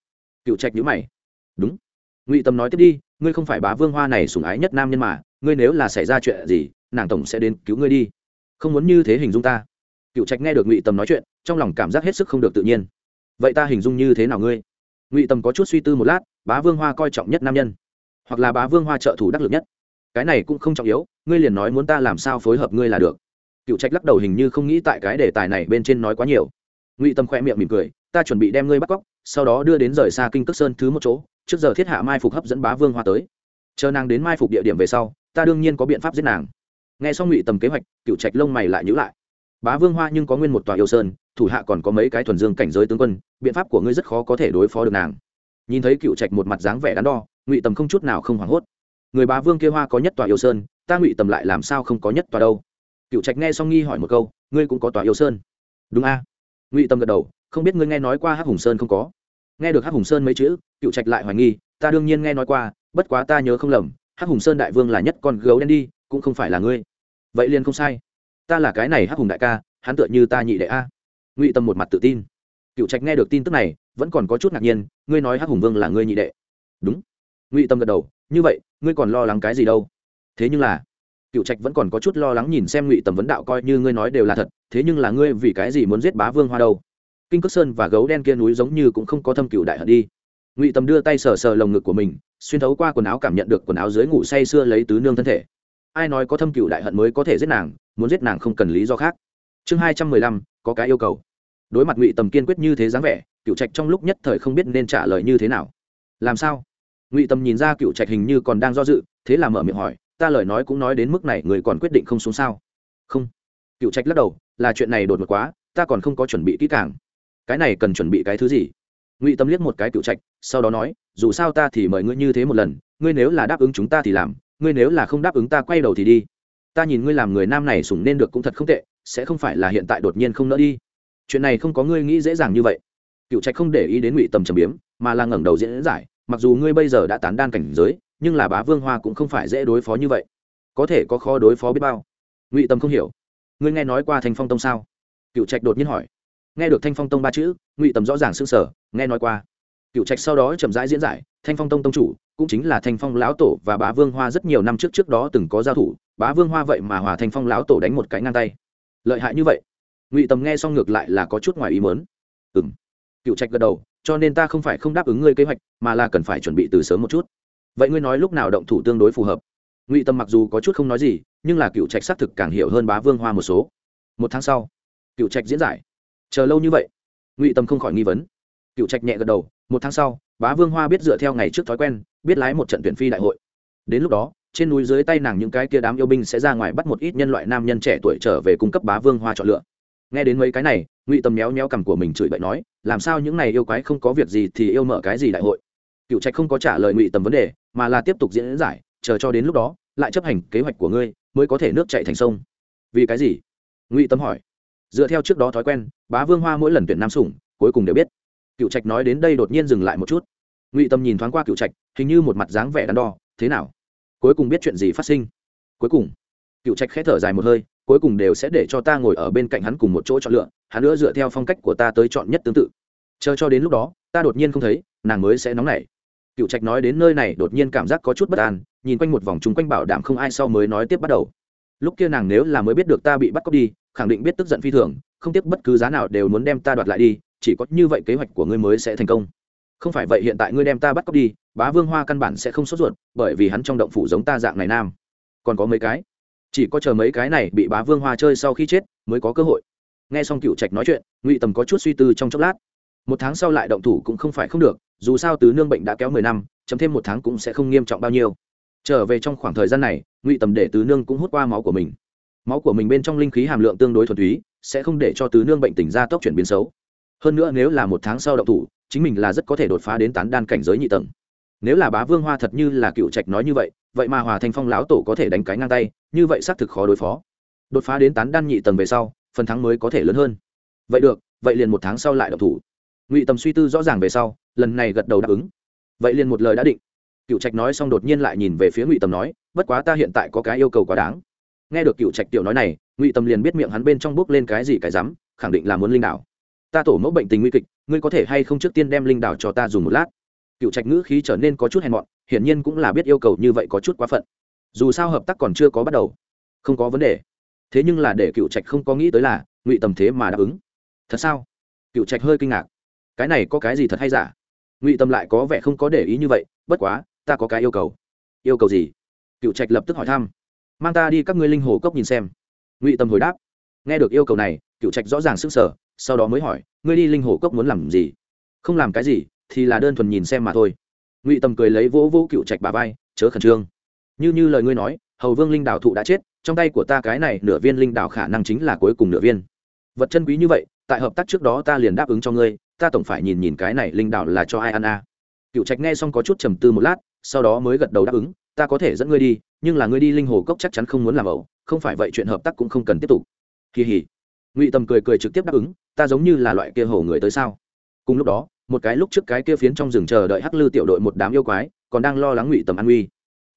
Cựu trạch nhữ mày. Đúng. Ngụy tâm nói tiếp đi, ngươi không phải bá vương hoa này sủng ái nhất nam nhân mà, ngươi nếu là xảy ra chuyện gì, nàng tổng sẽ đến cứu ngươi đi. Không muốn như thế hình dung ta. Cựu trạch nghe được ngụy tâm nói chuyện, trong lòng cảm giác hết sức không được tự nhiên. Vậy ta hình dung như thế nào ngươi? Ngụy tầm có chút suy tư một lát, bá vương hoa coi trọng nhất nam nhân, hoặc là bá vương hoa trợ thủ đắc lực nhất. Cái này cũng không trọng yếu, ngươi liền nói muốn ta làm sao phối hợp ngươi là được. Cựu trạch lắc đầu hình như không nghĩ tại cái đề tài này bên trên nói quá nhiều. Ngụy tâm khoe miệng mỉm cười, ta chuẩn bị đem ngươi bắt cóc, sau đó đưa đến rời xa kinh cước sơn thứ một chỗ, trước giờ thiết hạ mai phục hấp dẫn bá vương hoa tới. Chờ nàng đến mai phục địa điểm về sau, ta đương nhiên có biện pháp giết nàng. Nghe xong ngụy tầm kế hoạch, cựu trạch lông mày lại nhữ lại. Bá vương hoa nhưng có nguyên một tòa yêu sơn thủ hạ còn có mấy cái thuần dương cảnh giới tướng quân, biện pháp của ngươi rất khó có thể đối phó được nàng. Nhìn thấy cựu trạch một mặt dáng vẻ đắn đo, ngụy tầm không chút nào không hoảng hốt. Người bá vương kia hoa có nhất tòa yêu sơn, ta ngụy tầm lại làm sao không có nhất tòa đâu? Cựu trạch nghe xong nghi hỏi một câu, ngươi cũng có tòa yêu sơn? Đúng a. Ngụy tầm gật đầu, không biết ngươi nghe nói qua hắc hùng sơn không có? Nghe được hắc hùng sơn mấy chữ, cựu trạch lại hoài nghi, ta đương nhiên nghe nói qua, bất quá ta nhớ không lầm, hắc hùng sơn đại vương là nhất con gấu đen đi, cũng không phải là ngươi. Vậy liền không sai. Ta là cái này hắc hùng đại ca, hắn tựa như ta nhị đệ a ngụy tâm một mặt tự tin. Cựu trạch nghe được tin tức này, vẫn còn có chút ngạc nhiên, ngươi nói hắc hùng vương là ngươi nhị đệ? Đúng. Ngụy tâm gật đầu, như vậy, ngươi còn lo lắng cái gì đâu? Thế nhưng là cựu trạch vẫn còn có chút lo lắng nhìn xem ngụy tầm vấn đạo coi như ngươi nói đều là thật, thế nhưng là ngươi vì cái gì muốn giết bá vương hoa đâu? Kinh cước sơn và gấu đen kia núi giống như cũng không có thâm cựu đại hận đi. Ngụy tầm đưa tay sờ sờ lồng ngực của mình, xuyên thấu qua quần áo cảm nhận được quần áo dưới ngủ say sưa lấy tứ nương thân thể. Ai nói có thâm cựu đại hận mới có thể giết nàng, muốn giết nàng không cần lý do khác. Chương hai trăm mười lăm có cái yêu cầu. Đối mặt ngụy tầm kiên quyết như thế dáng vẻ cựu trạch trong lúc nhất thời không biết nên trả lời như thế nào. Làm sao? Ngụy tầm nhìn ra cựu trạch hình như còn đang do dự, thế là mở miệng hỏi, ta lời nói cũng nói đến mức này, người còn quyết định không xuống sao? Không. Cựu trạch lắc đầu, là chuyện này đột ngột quá, ta còn không có chuẩn bị kỹ càng. Cái này cần chuẩn bị cái thứ gì? Ngụy tâm liếc một cái cựu trạch, sau đó nói, dù sao ta thì mời ngươi như thế một lần, ngươi nếu là đáp ứng chúng ta thì làm, ngươi nếu là không đáp ứng ta quay đầu thì đi. Ta nhìn ngươi làm người nam này sủng nên được cũng thật không tệ sẽ không phải là hiện tại đột nhiên không nỡ đi. Chuyện này không có ngươi nghĩ dễ dàng như vậy. Cựu trạch không để ý đến ngụy tầm trầm biếm, mà là ngẩng đầu diễn giải, mặc dù ngươi bây giờ đã tán đan cảnh giới, nhưng là bá vương hoa cũng không phải dễ đối phó như vậy. Có thể có khó đối phó biết bao. Ngụy tầm không hiểu. Ngươi nghe nói qua thanh phong tông sao? Cựu trạch đột nhiên hỏi. Nghe được thanh phong tông ba chữ, ngụy tầm rõ ràng s ư n g sở nghe nói qua. Cựu trạch sau đó chậm rãi diễn giải, thanh phong tông tông chủ, cũng chính là thanh phong lão tổ và bá vương hoa rất nhiều năm trước trước đó từng có giao thủ. Bá vương hoa vậy mà hòa thanh phong lão tổ đánh một cái ngang tay lợi hại như vậy? Ngụy tầm nghe xong ngược lại là có chút ngoài ý mớn ừ m cựu trạch gật đầu, cho nên ta không phải không đáp ứng ngươi kế hoạch, mà là cần phải chuẩn bị từ sớm một chút. Vậy ngươi nói lúc nào động thủ tương đối phù hợp? Ngụy tâm mặc dù có chút không nói gì, nhưng là cựu trạch xác thực càng hiểu hơn bá vương hoa một số. Một tháng sau cựu trạch diễn giải. Chờ lâu như vậy, ngụy tâm không khỏi nghi vấn. Cựu trạch nhẹ gật đầu, một tháng sau, bá vương hoa biết dựa theo ngày trước thói quen, biết lái một trận tuyển phi đại hội. Đến lúc đó trên núi dưới tay nàng những cái kia đám yêu binh sẽ ra ngoài bắt một ít nhân loại nam nhân trẻ tuổi trở về cung cấp bá vương hoa chọn lựa. Nghe đến mấy cái này, ngụy tâm méo méo cằm của mình chửi bậy nói, làm sao những này yêu quái không có việc gì thì yêu mở cái gì đại hội? Cựu trạch không có trả lời ngụy tâm vấn đề, mà là tiếp tục diễn giải, chờ cho đến lúc đó, lại chấp hành kế hoạch của ngươi, mới có thể nước chạy thành sông. Vì cái gì? Ngụy tâm hỏi. Dựa theo trước đó thói quen, bá vương hoa mỗi lần tuyển nam sủng, cuối cùng đều biết. Cựu trạch nói đến đây đột nhiên dừng lại một chút. Ngụy tâm nhìn thoáng qua cựu trạch, hình như một mặt dáng vẻ đắn đo, thế nào? Cuối cùng biết chuyện gì phát sinh. Cuối cùng, cựu trạch khẽ thở dài một hơi, cuối cùng đều sẽ để cho ta ngồi ở bên cạnh hắn cùng một chỗ chọn lựa, hắn nữa dựa theo phong cách của ta tới chọn nhất tương tự. Chờ cho đến lúc đó, ta đột nhiên không thấy, nàng mới sẽ nóng nảy. Cựu trạch nói đến nơi này đột nhiên cảm giác có chút bất an, nhìn quanh một vòng chung quanh bảo đảm không ai sau mới nói tiếp bắt đầu. Lúc kia nàng nếu là mới biết được ta bị bắt cóc đi, khẳng định biết tức giận phi thường, không tiếc bất cứ giá nào đều muốn đem ta đoạt lại đi, chỉ có như vậy kế hoạch của ngươi mới sẽ thành công. Không phải vậy hiện tại ngươi đem ta bắt cóc đi bá vương hoa căn bản sẽ không sốt ruột, bởi vì hắn trong động phủ giống ta dạng này nam. Còn có mấy cái? Chỉ có chờ mấy cái này bị bá vương hoa chơi sau khi chết mới có cơ hội. Nghe xong cựu trạch nói chuyện, ngụy tầm có chút suy tư trong chốc lát. Một tháng sau lại động thủ cũng không phải không được, dù sao tứ nương bệnh đã kéo mười năm, chấm thêm một tháng cũng sẽ không nghiêm trọng bao nhiêu. Trở về trong khoảng thời gian này, ngụy tầm để tứ nương cũng hút qua máu của mình. Máu của mình bên trong linh khí hàm lượng tương đối thuần túy, sẽ không để cho tứ nương bệnh tình ra tốc chuyển biến xấu. Hơn nữa nếu là một tháng sau động thủ, chính mình là rất có thể đột phá đến tán đan cảnh giới nhị tầng nếu là bá vương hoa thật như là cựu trạch nói như vậy vậy mà hòa thanh phong lão tổ có thể đánh cái ngang tay, như vậy xác thực khó đối phó. Đột phá đến tán đan nhị tầng về sau, phần thắng mới có thể lớn hơn. Vậy được, vậy liền một tháng sau lại động thủ. Ngụy tầm suy tư rõ ràng về sau, lần này gật đầu đáp ứng. Vậy liền một lời đã định. Cựu trạch nói xong đột nhiên lại nhìn về phía ngụy tầm nói, bất quá ta hiện tại có cái yêu cầu quá đáng. Nghe được cựu trạch tiểu nói này, ngụy tầm liền biết miệng hắn bên trong bước lên cái gì cái rắm, khẳng định là muốn linh đảo. Ta tổ mẫu bệnh tình nguy kịch, ngươi có thể hay không trước tiên đem linh đảo cho ta dùng một lát? Cựu trạch ngữ khí trở nên có chút hèn mọn, hiển nhiên cũng là biết yêu cầu như vậy có chút quá phận. Dù sao hợp tác còn chưa có bắt đầu. Không có vấn đề. Thế nhưng là để cựu trạch không có nghĩ tới là, ngụy tầm thế mà đáp ứng. Thật sao? Cựu trạch hơi kinh ngạc. Cái này có cái gì thật hay giả? Ngụy tầm lại có vẻ không có để ý như vậy, bất quá, ta có cái yêu cầu. Yêu cầu gì? Cựu trạch lập tức hỏi thăm. Mang ta đi các ngươi linh hồ cốc nhìn xem. Ngụy tầm hồi đáp. Nghe được yêu cầu này, cựu trạch rõ ràng s ứ n g sở sau đó mới hỏi, ngươi đi linh hồ cốc muốn làm gì? Không làm cái gì thì là đơn thuần nhìn xem mà thôi. Ngụy tầm cười lấy vỗ vỗ cựu trạch bà vai, chớ khẩn trương. Như như lời ngươi nói, hầu vương linh đào thụ đã chết, trong tay của ta cái này nửa viên linh đào khả năng chính là cuối cùng nửa viên. Vật chân quý như vậy, tại hợp tác trước đó ta liền đáp ứng cho ngươi, ta tổng phải nhìn nhìn cái này linh đào là cho ai ăn à. cựu trạch nghe xong có chút trầm tư một lát, sau đó mới gật đầu đáp ứng, ta có thể dẫn ngươi đi, nhưng là ngươi đi linh hồ cốc chắc chắn không muốn làm ẩu, không phải vậy chuyện hợp tác cũng không cần tiếp tục. Kỳ hỉ ngụy tầm cười cười trực tiếp đáp ứng, ta giống như là loại kia hồ người tới sao? Cùng lúc đó một cái lúc trước cái kia phiến trong rừng chờ đợi hắc lư tiểu đội một đám yêu quái, còn đang lo lắng ngụy tầm an uy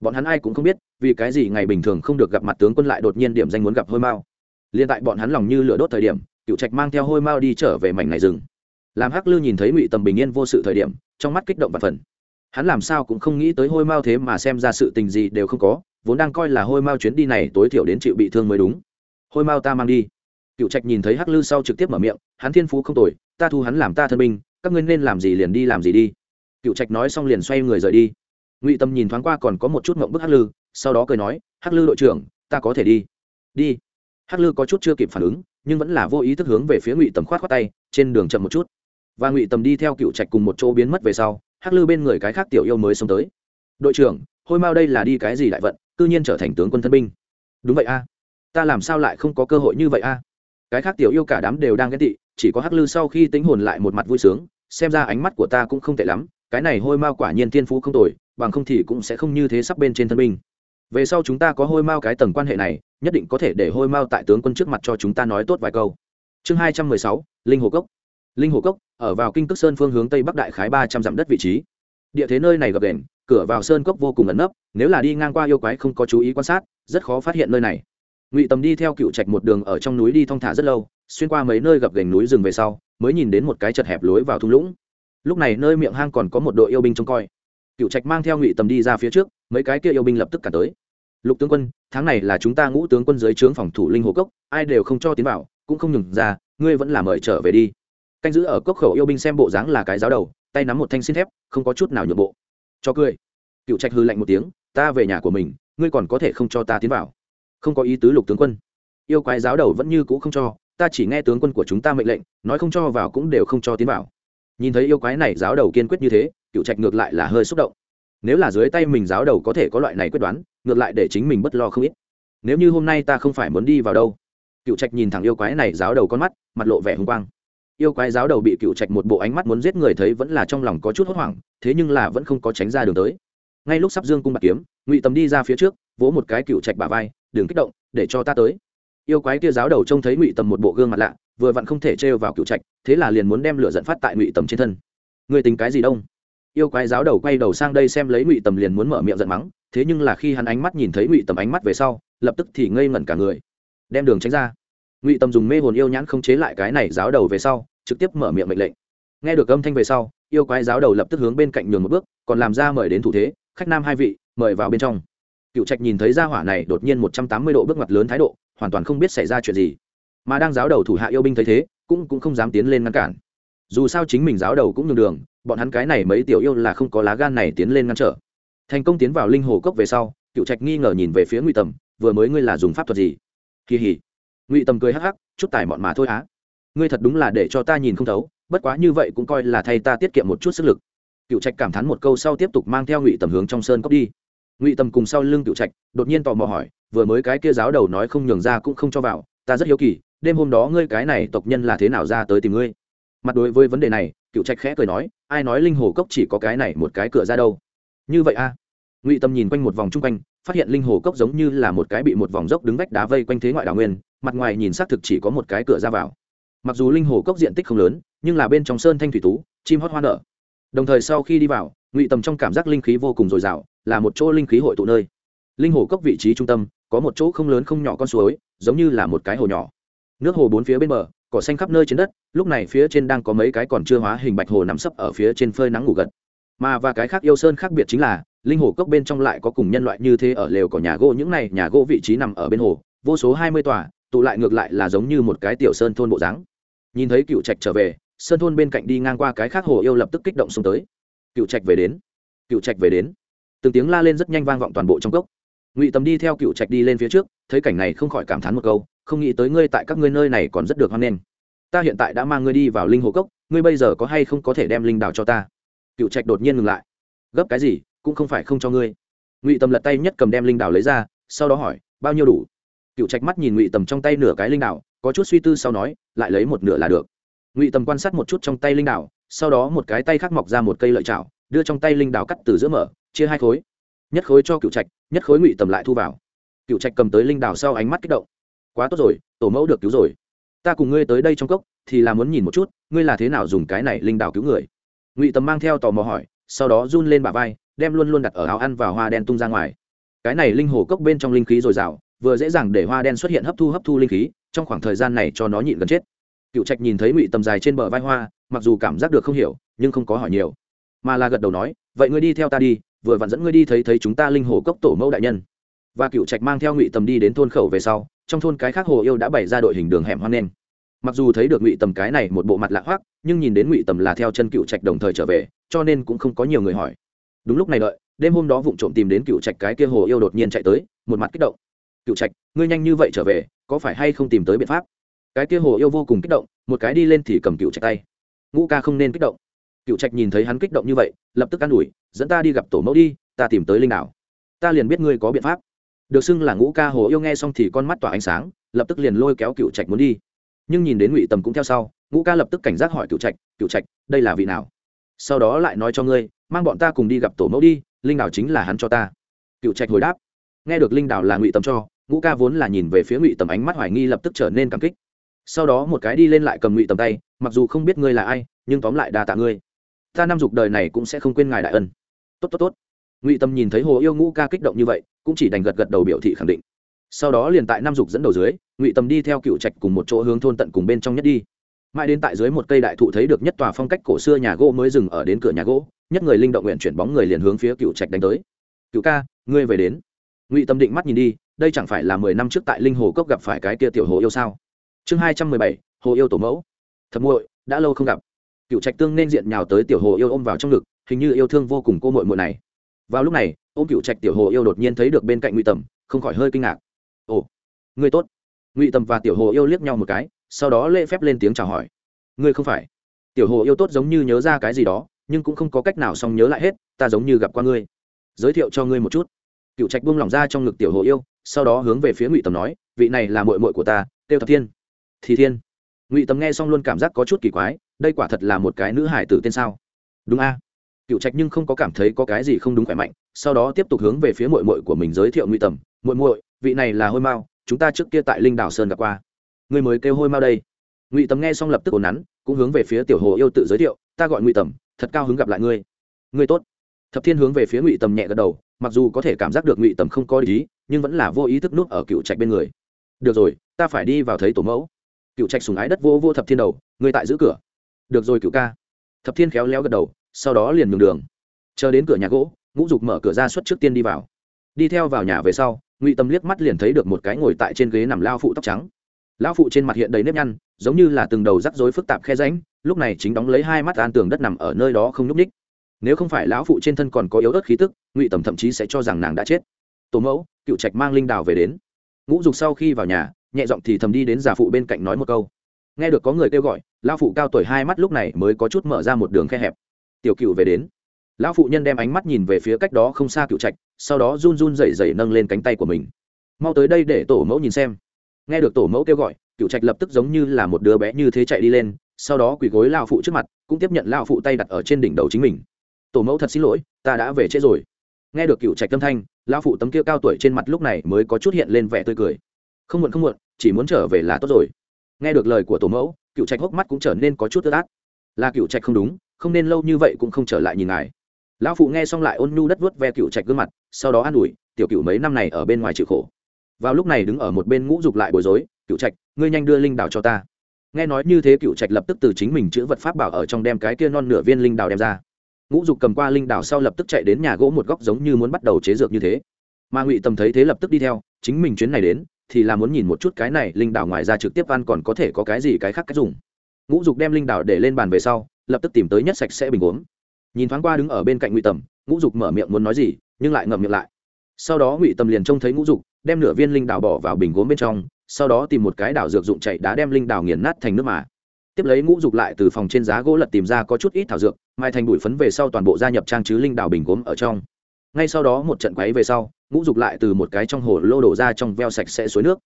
bọn hắn ai cũng không biết, vì cái gì ngày bình thường không được gặp mặt tướng quân lại đột nhiên điểm danh muốn gặp hôi mao. Liên tại bọn hắn lòng như lửa đốt thời điểm cựu trạch mang theo hôi mao đi trở về mảnh này rừng. Làm hắc lư nhìn thấy ngụy tầm bình yên vô sự thời điểm, trong mắt kích động và phần hắn làm sao cũng không nghĩ tới hôi mao thế mà xem ra sự tình gì đều không có, vốn đang coi là hôi mao chuyến đi này tối thiểu đến chịu bị thương mới đúng. Hôi mao ta mang đi. Cựu trạch nhìn thấy hắc lư sau trực tiếp mở miệng, hắn thiên phú không tồi, ta thu hắn làm ta thân binh các ngươi nên làm gì liền đi làm gì đi. Cựu trạch nói xong liền xoay người rời đi. Ngụy tâm nhìn thoáng qua còn có một chút mộng bức hắc lư, sau đó cười nói, hắc lư đội trưởng, ta có thể đi. Đi? Hắc lư có chút chưa kịp phản ứng, nhưng vẫn là vô ý thức hướng về phía ngụy tầm khoát khoát tay, trên đường chậm một chút. Và ngụy tầm đi theo cựu trạch cùng một chỗ biến mất về sau, hắc lư bên người cái khác tiểu yêu mới sống tới. Đội trưởng, hôi mao đây là đi cái gì đại vận, cư nhiên trở thành tướng quân thân binh? Đúng vậy a. Ta làm sao lại không có cơ hội như vậy a? Cái khác tiểu yêu cả đám đều đang ghét tị, chỉ có hắc lư sau khi tính hồn lại một mặt vui sướng xem ra ánh mắt của ta cũng không tệ lắm, cái này hôi mao quả nhiên thiên phú không tồi, bằng không thì cũng sẽ không như thế sắp bên trên thân binh. Về sau chúng ta có hôi mao cái tầng quan hệ này, nhất định có thể để hôi mao tại tướng quân trước mặt cho chúng ta nói tốt vài câu. Chương hai trăm mười sáu, linh hồ cốc. Linh hồ cốc, ở vào kinh cước sơn phương hướng tây bắc đại khái ba trăm dặm đất vị trí. Địa thế nơi này gập đền cửa vào sơn cốc vô cùng ẩn nấp, nếu là đi ngang qua yêu quái không có chú ý quan sát, rất khó phát hiện nơi này. Ngụy tầm đi theo cựu trạch một đường ở trong núi đi thong thả rất lâu xuyên qua mấy nơi gập gành núi rừng về sau, mới nhìn đến một cái chật hẹp lối vào thung lũng. Lúc này nơi miệng hang còn có một đội yêu binh trông coi. Cựu trạch mang theo ngụy tầm đi ra phía trước, mấy cái kia yêu binh lập tức cả tới. Lục tướng quân, tháng này là chúng ta ngũ tướng quân dưới trướng phòng thủ linh hồ cốc, ai đều không cho tiến vào, cũng không nhường ra, ngươi vẫn là mời trở về đi. Canh giữ ở cốc khẩu yêu binh xem bộ dáng là cái giáo đầu, tay nắm một thanh xin thép, không có chút nào nhượng bộ. Cho cười. Cựu trạch hư lạnh một tiếng, ta về nhà của mình, ngươi còn có thể không cho ta tiến vào. Không có ý tứ, lục tướng quân. Yêu quái giáo đầu vẫn như cũ không cho ta chỉ nghe tướng quân của chúng ta mệnh lệnh, nói không cho vào cũng đều không cho tiến vào. Nhìn thấy yêu quái này giáo đầu kiên quyết như thế, cựu trạch ngược lại là hơi xúc động. Nếu là dưới tay mình giáo đầu có thể có loại này quyết đoán, ngược lại để chính mình bất lo không ít. Nếu như hôm nay ta không phải muốn đi vào đâu. Cựu trạch nhìn thẳng yêu quái này giáo đầu con mắt, mặt lộ vẻ hung quang. Yêu quái giáo đầu bị cựu trạch một bộ ánh mắt muốn giết người thấy vẫn là trong lòng có chút hốt hoảng, thế nhưng là vẫn không có tránh ra đường tới. Ngay lúc sắp dương cung bạc kiếm, ngụy tầm đi ra phía trước, vỗ một cái cựu trạch bà vai đừng kích động, để cho ta tới yêu quái kia giáo đầu trông thấy ngụy tầm một bộ gương mặt lạ, vừa vặn không thể trêu vào cựu trạch, thế là liền muốn đem lửa dẫn phát tại ngụy tầm trên thân. Người tính cái gì đông? Yêu quái giáo đầu quay đầu sang đây xem lấy ngụy tầm liền muốn mở miệng giận mắng, thế nhưng là khi hắn ánh mắt nhìn thấy ngụy tầm ánh mắt về sau, lập tức thì ngây ngẩn cả người. Đem đường tránh ra. Ngụy tầm dùng mê hồn yêu nhãn không chế lại cái này giáo đầu về sau, trực tiếp mở miệng mệnh lệnh. Nghe được âm thanh về sau, yêu quái giáo đầu lập tức hướng bên cạnh nhường một bước, còn làm ra mời đến thủ thế, khách nam hai vị, mời vào bên trong. Cựu trạch nhìn thấy gia hỏa này đột nhiên một trăm tám mươi độ bước ngoặt lớn thái độ hoàn toàn không biết xảy ra chuyện gì. Mà đang giáo đầu thủ hạ yêu binh thấy thế, cũng cũng không dám tiến lên ngăn cản. Dù sao chính mình giáo đầu cũng nhường đường, bọn hắn cái này mấy tiểu yêu là không có lá gan này tiến lên ngăn trở. Thành công tiến vào linh hồ cốc về sau, cựu trạch nghi ngờ nhìn về phía ngụy tầm, vừa mới ngươi là dùng pháp thuật gì? Kỳ hỉ ngụy tầm cười hắc hắc, chút tài bọn mà thôi á. Ngươi thật đúng là để cho ta nhìn không thấu, bất quá như vậy cũng coi là thay ta tiết kiệm một chút sức lực. Cựu trạch cảm thán một câu sau tiếp tục mang theo ngụy tầm hướng trong sơn cốc đi ngụy tầm cùng sau lưng cựu trạch đột nhiên tò mò hỏi, vừa mới cái kia giáo đầu nói không nhường ra cũng không cho vào, ta rất hiếu kỳ, đêm hôm đó ngươi cái này tộc nhân là thế nào ra tới tìm ngươi? Mặt đối với vấn đề này, cựu trạch khẽ cười nói, ai nói linh hồ cốc chỉ có cái này một cái cửa ra đâu? Như vậy a? Ngụy tâm nhìn quanh một vòng chung quanh, phát hiện linh hồ cốc giống như là một cái bị một vòng dốc đứng vách đá vây quanh thế ngoại đào nguyên, mặt ngoài nhìn xác thực chỉ có một cái cửa ra vào. Mặc dù linh hồ cốc diện tích không lớn, nhưng là bên trong sơn thanh thủy tú, chim hót hoa nở. Đồng thời sau khi đi vào, ngụy tầm trong cảm giác linh khí vô cùng dồi dào là một chỗ linh khí hội tụ nơi. Linh hồ cốc vị trí trung tâm, có một chỗ không lớn không nhỏ con suối, giống như là một cái hồ nhỏ. Nước hồ bốn phía bên bờ, cỏ xanh khắp nơi trên đất, lúc này phía trên đang có mấy cái còn chưa hóa hình bạch hồ nằm sấp ở phía trên phơi nắng ngủ gật. Mà và cái khác yêu sơn khác biệt chính là, linh hồ cốc bên trong lại có cùng nhân loại như thế ở lều của nhà gỗ, những này nhà gỗ vị trí nằm ở bên hồ, vô số hai mươi tòa, tụ lại ngược lại là giống như một cái tiểu sơn thôn bộ dáng. Nhìn thấy cựu trạch trở về, sơn thôn bên cạnh đi ngang qua cái khác hồ yêu lập tức kích động xuống tới. Cựu trạch về đến, cựu trạch về đến từng tiếng la lên rất nhanh vang vọng toàn bộ trong cốc. Ngụy tầm đi theo cựu trạch đi lên phía trước, thấy cảnh này không khỏi cảm thán một câu, không nghĩ tới ngươi tại các ngươi nơi này còn rất được hoan nghênh. Ta hiện tại đã mang ngươi đi vào linh hồ cốc, ngươi bây giờ có hay không có thể đem linh đào cho ta? Cựu trạch đột nhiên ngừng lại. Gấp cái gì, cũng không phải không cho ngươi. Ngụy tầm lật tay nhất cầm đem linh đào lấy ra, sau đó hỏi, bao nhiêu đủ? Cựu trạch mắt nhìn ngụy tầm trong tay nửa cái linh đào, có chút suy tư sau nói, lại lấy một nửa là được. Ngụy tầm quan sát một chút trong tay linh đào, sau đó một cái tay khác mọc ra một cây lợi chảo đưa trong tay linh đào cắt từ giữa mở, chia hai khối. Nhất khối cho cựu trạch, nhất khối ngụy tầm lại thu vào. Cựu trạch cầm tới linh đào sau ánh mắt kích động. Quá tốt rồi, tổ mẫu được cứu rồi. Ta cùng ngươi tới đây trong cốc, thì là muốn nhìn một chút, ngươi là thế nào dùng cái này linh đào cứu người. Ngụy tầm mang theo tò mò hỏi, sau đó run lên bả vai, đem luôn luôn đặt ở áo ăn và hoa đen tung ra ngoài. Cái này linh hồ cốc bên trong linh khí dồi dào, vừa dễ dàng để hoa đen xuất hiện hấp thu hấp thu linh khí, trong khoảng thời gian này cho nó nhịn gần chết. Cựu trạch nhìn thấy ngụy tầm dài trên bờ vai hoa, mặc dù cảm giác được không hiểu, nhưng không có hỏi nhiều mà là gật đầu nói, vậy ngươi đi theo ta đi, vừa vặn dẫn ngươi đi thấy thấy chúng ta linh hồ cốc tổ mẫu đại nhân. Và cựu trạch mang theo ngụy tầm đi đến thôn khẩu về sau, trong thôn cái khác hồ yêu đã bày ra đội hình đường hẻm hoang đen mặc dù thấy được ngụy tầm cái này một bộ mặt lạ hoắc, nhưng nhìn đến ngụy tầm là theo chân cựu trạch đồng thời trở về, cho nên cũng không có nhiều người hỏi. Đúng lúc này đợi, đêm hôm đó vụng trộm tìm đến cựu trạch cái kia hồ yêu đột nhiên chạy tới, một mặt kích động. Cựu trạch, ngươi nhanh như vậy trở về, có phải hay không tìm tới biện pháp? Cái kia hồ yêu vô cùng kích động, một cái đi lên thì cầm cựu trạch tay. Ngũ ca không nên kích động cựu trạch nhìn thấy hắn kích động như vậy, lập tức an ủi, dẫn ta đi gặp tổ mẫu đi, ta tìm tới linh đảo. Ta liền biết ngươi có biện pháp. Được xưng là ngũ ca hồ yêu nghe xong thì con mắt tỏa ánh sáng, lập tức liền lôi kéo cựu trạch muốn đi. Nhưng nhìn đến ngụy tầm cũng theo sau, ngũ ca lập tức cảnh giác hỏi cựu trạch cựu trạch, đây là vị nào? Sau đó lại nói cho ngươi, mang bọn ta cùng đi gặp tổ mẫu đi, linh đảo chính là hắn cho ta. Cựu trạch hồi đáp, nghe được linh đảo là ngụy tầm cho, ngũ ca vốn là nhìn về phía ngụy tầm ánh mắt hoài nghi lập tức trở nên cảm kích. Sau đó một cái đi lên lại cầm ngụy tầm tay, mặc dù không biết ngươi là ai, nhưng tóm lại đa tạ ngươi ta năm dục đời này cũng sẽ không quên ngài đại ân. Tốt tốt tốt. Ngụy tâm nhìn thấy hồ yêu ngũ ca kích động như vậy, cũng chỉ đành gật gật đầu biểu thị khẳng định. Sau đó liền tại năm dục dẫn đầu dưới, ngụy tâm đi theo cựu trạch cùng một chỗ hướng thôn tận cùng bên trong nhất đi. Mãi đến tại dưới một cây đại thụ thấy được nhất tòa phong cách cổ xưa nhà gỗ mới dừng ở đến cửa nhà gỗ, nhất người linh động nguyện chuyển bóng người liền hướng phía cựu trạch đánh tới. Cựu ca, ngươi về đến. Ngụy tâm định mắt nhìn đi, đây chẳng phải là mười năm trước tại linh hồ cốc gặp phải cái kia tiểu hồ yêu sao? Chương hai trăm mười bảy, hồ yêu tổ mẫu. Thật muội, đã lâu không gặp cựu trạch tương nên diện nhào tới tiểu hồ yêu ôm vào trong ngực, hình như yêu thương vô cùng cô muội muội này. Vào lúc này, ôm cựu trạch tiểu hồ yêu đột nhiên thấy được bên cạnh ngụy tầm, không khỏi hơi kinh ngạc. Ồ, ngươi tốt. Ngụy tầm và tiểu hồ yêu liếc nhau một cái, sau đó lễ phép lên tiếng chào hỏi. Ngươi không phải. Tiểu hồ yêu tốt giống như nhớ ra cái gì đó, nhưng cũng không có cách nào xong nhớ lại hết, ta giống như gặp qua ngươi. Giới thiệu cho ngươi một chút. Cựu trạch buông lỏng ra trong ngực tiểu hồ yêu, sau đó hướng về phía ngụy tầm nói, vị này là mội mội của ta, tiêu thập thiên. Thì thiên. Ngụy tầm nghe xong luôn cảm giác có chút kỳ quái đây quả thật là một cái nữ hải tử tên sao? Đúng a. Cựu trạch nhưng không có cảm thấy có cái gì không đúng khỏe mạnh, sau đó tiếp tục hướng về phía mội mội của mình giới thiệu ngụy tầm. Mội mội vị này là hôi mao, chúng ta trước kia tại linh đảo sơn gặp qua. Người mới kêu hôi mao đây. Ngụy tầm nghe xong lập tức ồn nắn, cũng hướng về phía tiểu hồ yêu tự giới thiệu, ta gọi ngụy tầm, thật cao hứng gặp lại ngươi. Ngươi tốt. Thập thiên hướng về phía ngụy tầm nhẹ gật đầu, mặc dù có thể cảm giác được ngụy tầm không có ý, nhưng vẫn là vô ý thức nuốt ở cựu trạch bên người. Được rồi, ta phải đi vào thấy tổ mẫu. Cựu trạch sùng ái đất vô vô thập thiên đầu, ngươi tại giữ cửa được rồi cựu ca. Thập thiên khéo léo gật đầu, sau đó liền nhường đường. Chờ đến cửa nhà gỗ, ngũ dục mở cửa ra suất trước tiên đi vào. Đi theo vào nhà về sau, ngụy tâm liếc mắt liền thấy được một cái ngồi tại trên ghế nằm lao phụ tóc trắng. Lão phụ trên mặt hiện đầy nếp nhăn, giống như là từng đầu rắc rối phức tạp khe ránh lúc này chính đóng lấy hai mắt an tường đất nằm ở nơi đó không nhúc ních nếu không phải lão phụ trên thân còn có yếu ớt khí tức, ngụy tầm thậm chí sẽ cho rằng nàng đã chết. Tổ mẫu, cựu trạch mang linh đào về đến. Ngũ dục sau khi vào nhà, nhẹ giọng thì thầm đi đến già phụ bên cạnh nói một câu. Nghe được có người kêu gọi lão phụ cao tuổi hai mắt lúc này mới có chút mở ra một đường khe hẹp. Tiểu cựu về đến. Lão phụ nhân đem ánh mắt nhìn về phía cách đó không xa cựu trạch, sau đó run run rẩy rẩy nâng lên cánh tay của mình. Mau tới đây để tổ mẫu nhìn xem. Nghe được tổ mẫu kêu gọi, cựu trạch lập tức giống như là một đứa bé như thế chạy đi lên, sau đó quỳ gối lao phụ trước mặt, cũng tiếp nhận lao phụ tay đặt ở trên đỉnh đầu chính mình. Tổ mẫu thật xin lỗi, ta đã về trễ rồi. Nghe được cựu trạch tâm thanh lao phụ tấm kia cao tuổi trên mặt lúc này mới có chút hiện lên vẻ tươi cười. Không muộn không muộn, chỉ muốn trở về là tốt rồi. Nghe được lời của tổ mẫu cựu trạch hốc mắt cũng trở nên có chút tơ át. Là cựu trạch không đúng, không nên lâu như vậy cũng không trở lại nhìn ngài. Lão phụ nghe xong lại ôn nhu đất vuốt ve cựu trạch gương mặt, sau đó an ủi, tiểu cựu mấy năm này ở bên ngoài chịu khổ. Vào lúc này đứng ở một bên ngũ dục lại bối rối cựu trạch, ngươi nhanh đưa linh đào cho ta. Nghe nói như thế cựu trạch lập tức từ chính mình chữ vật pháp bảo ở trong đem cái kia non nửa viên linh đào đem ra. Ngũ dục cầm qua linh đào sau lập tức chạy đến nhà gỗ một góc giống như muốn bắt đầu chế dược như thế. Mà ngụy tầm thấy thế lập tức đi theo, chính mình chuyến này đến thì là muốn nhìn một chút cái này linh đảo ngoài ra trực tiếp ăn còn có thể có cái gì cái khác cách dùng. Ngũ dục đem linh đảo để lên bàn về sau, lập tức tìm tới nhất sạch sẽ bình uống. Nhìn thoáng qua đứng ở bên cạnh ngụy tầm, ngũ dục mở miệng muốn nói gì, nhưng lại ngậm miệng lại. Sau đó ngụy tầm liền trông thấy ngũ dục, đem nửa viên linh đảo bỏ vào bình gốm bên trong, sau đó tìm một cái đảo dược dụng chạy đá đem linh đảo nghiền nát thành nước mà. Tiếp lấy ngũ dục lại từ phòng trên giá gỗ lật tìm ra có chút ít thảo dược, mai thành bụi phấn về sau toàn bộ gia nhập trang chứ linh đảo bình gốm ở trong ngay sau đó một trận quấy về sau, ngũ dục lại từ một cái trong hồ lô đổ ra trong veo sạch sẽ suối nước.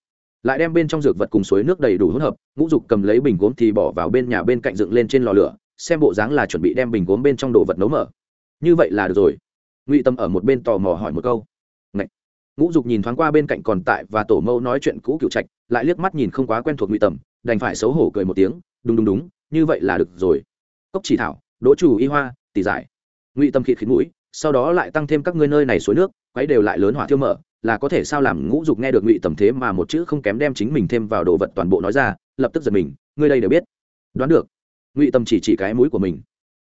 Lại đem bên trong dược vật cùng suối nước đầy đủ hỗn hợp, ngũ dục cầm lấy bình gốm thì bỏ vào bên nhà bên cạnh dựng lên trên lò lửa, xem bộ dáng là chuẩn bị đem bình gốm bên trong đồ vật nấu mở. Như vậy là được rồi. Ngụy tâm ở một bên tò mò hỏi một câu. Ngậy. ngũ dục nhìn thoáng qua bên cạnh còn tại và tổ mâu nói chuyện cũ cựu trạch, lại liếc mắt nhìn không quá quen thuộc ngụy tầm đành phải xấu hổ cười một tiếng, đúng đúng đúng, như vậy là được rồi. Cốc chỉ thảo, đỗ chủ y hoa, tỷ giải. Ngụy tâm khịt khịt mũi sau đó lại tăng thêm các ngươi nơi này suối nước, quấy đều lại lớn hỏa thiêu mở, là có thể sao làm ngũ dục nghe được ngụy tầm thế mà một chữ không kém đem chính mình thêm vào đồ vật toàn bộ nói ra, lập tức giật mình, ngươi đây đều biết. Đoán được. Ngụy tâm chỉ chỉ cái mũi của mình.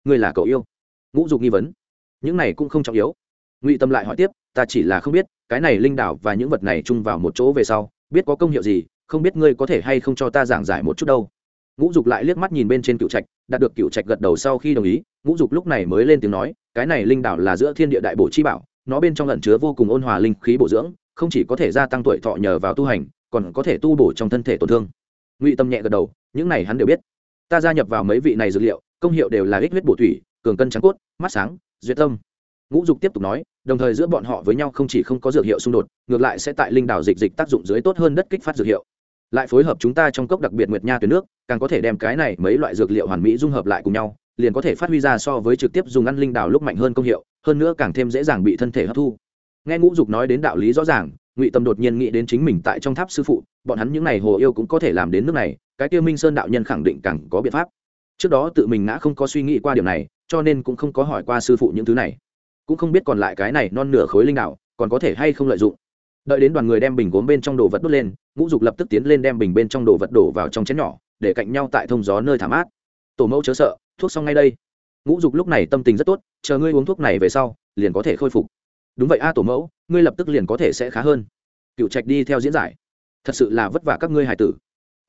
Ngươi là cậu yêu. Ngũ dục nghi vấn. Những này cũng không trọng yếu. Ngụy tâm lại hỏi tiếp, ta chỉ là không biết, cái này linh đảo và những vật này chung vào một chỗ về sau, biết có công hiệu gì, không biết ngươi có thể hay không cho ta giảng giải một chút đâu ngũ dục lại liếc mắt nhìn bên trên cựu trạch, đạt được cựu trạch gật đầu sau khi đồng ý, ngũ dục lúc này mới lên tiếng nói, cái này linh đảo là giữa thiên địa đại bổ chi bảo, nó bên trong lẩn chứa vô cùng ôn hòa linh khí bổ dưỡng, không chỉ có thể gia tăng tuổi thọ nhờ vào tu hành, còn có thể tu bổ trong thân thể tổn thương. Ngụy tâm nhẹ gật đầu, những này hắn đều biết. Ta gia nhập vào mấy vị này dược liệu, công hiệu đều là ích huyết bổ thủy, cường cân trắng cốt, mắt sáng, duyệt tâm. Ngũ dục tiếp tục nói, đồng thời giữa bọn họ với nhau không chỉ không có dược hiệu xung đột, ngược lại sẽ tại linh đảo dịch dịch tác dụng dưới tốt hơn đất kích phát dược hiệu lại phối hợp chúng ta trong cốc đặc biệt nguyệt nha tuyến nước, càng có thể đem cái này mấy loại dược liệu hoàn mỹ dung hợp lại cùng nhau, liền có thể phát huy ra so với trực tiếp dùng ăn linh đảo lúc mạnh hơn công hiệu, hơn nữa càng thêm dễ dàng bị thân thể hấp thu. Nghe ngũ dục nói đến đạo lý rõ ràng, ngụy tâm đột nhiên nghĩ đến chính mình tại trong tháp sư phụ, bọn hắn những n à y hồ yêu cũng có thể làm đến nước này, cái tiêu minh sơn đạo nhân khẳng định càng có biện pháp. Trước đó tự mình ngã không có suy nghĩ qua điều này, cho nên cũng không có hỏi qua sư phụ những thứ này. Cũng không biết còn lại cái này non nửa khối linh đạo còn có thể hay không lợi dụng đợi đến đoàn người đem bình gốm bên trong đồ vật đốt lên, ngũ dục lập tức tiến lên đem bình bên trong đồ vật đổ vào trong chén nhỏ, để cạnh nhau tại thông gió nơi thả mát. Tổ mẫu chớ sợ, thuốc xong ngay đây. Ngũ dục lúc này tâm tình rất tốt, chờ ngươi uống thuốc này về sau, liền có thể khôi phục. Đúng vậy a, tổ mẫu, ngươi lập tức liền có thể sẽ khá hơn. Cựu trạch đi theo diễn giải. Thật sự là vất vả các ngươi hài tử.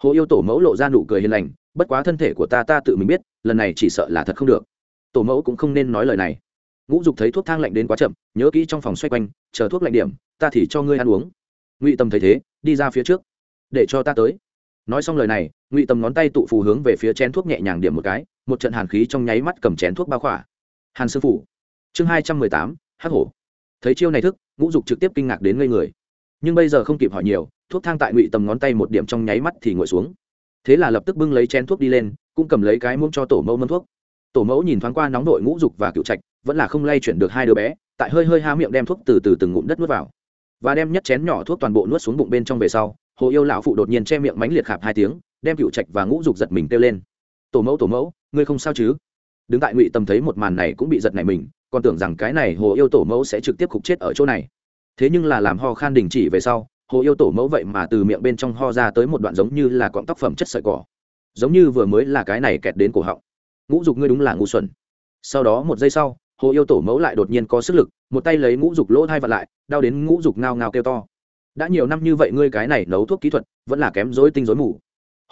Hồ yêu tổ mẫu lộ ra nụ cười hiền lành, bất quá thân thể của ta ta tự mình biết, lần này chỉ sợ là thật không được. Tổ mẫu cũng không nên nói lời này ngũ dục thấy thuốc thang lạnh đến quá chậm, nhớ kỹ trong phòng xoay quanh, chờ thuốc lạnh điểm, ta thì cho ngươi ăn uống. Ngụy tâm thấy thế, đi ra phía trước, để cho ta tới. Nói xong lời này, ngụy tâm ngón tay tụ phù hướng về phía chén thuốc nhẹ nhàng điểm một cái, một trận hàn khí trong nháy mắt cầm chén thuốc bao khỏa. Hàn sư phủ chương hai trăm mười tám, hắc hổ. Thấy chiêu này thức, ngũ dục trực tiếp kinh ngạc đến ngây người. Nhưng bây giờ không kịp hỏi nhiều, thuốc thang tại ngụy tầm ngón tay một điểm trong nháy mắt thì ngồi xuống. Thế là lập tức bưng lấy chén thuốc đi lên, cũng cầm lấy cái muỗng cho tổ mẫu mâm thuốc. Tổ mẫu nhìn thoáng qua nóng đội ngũ dục và cựu trạch vẫn là không lay chuyển được hai đứa bé, tại hơi hơi há miệng đem thuốc từ từ từng ngụm đất nuốt vào. Và đem nhất chén nhỏ thuốc toàn bộ nuốt xuống bụng bên trong về sau, hồ yêu lão phụ đột nhiên che miệng mánh liệt khạp hai tiếng, đem cựu trạch và ngũ dục giật mình kêu lên. Tổ mẫu tổ mẫu, ngươi không sao chứ? Đứng tại ngụy tầm thấy một màn này cũng bị giật này mình, còn tưởng rằng cái này hồ yêu tổ mẫu sẽ trực tiếp khục chết ở chỗ này. Thế nhưng là làm ho khan đình chỉ về sau, hồ yêu tổ mẫu vậy mà từ miệng bên trong ho ra tới một đoạn giống như là cọng tóc phẩm chất sợi cỏ. Giống như vừa mới là cái này kẹt đến cổ họng. Ngũ dục ngươi đúng là ngu xuẩn. Sau đó một giây sau hồ yêu tổ mẫu lại đột nhiên có sức lực, một tay lấy ngũ dục lỗ thai vặt lại, đau đến ngũ dục ngao ngao kêu to. Đã nhiều năm như vậy ngươi cái này nấu thuốc kỹ thuật, vẫn là kém dối tinh dối mù.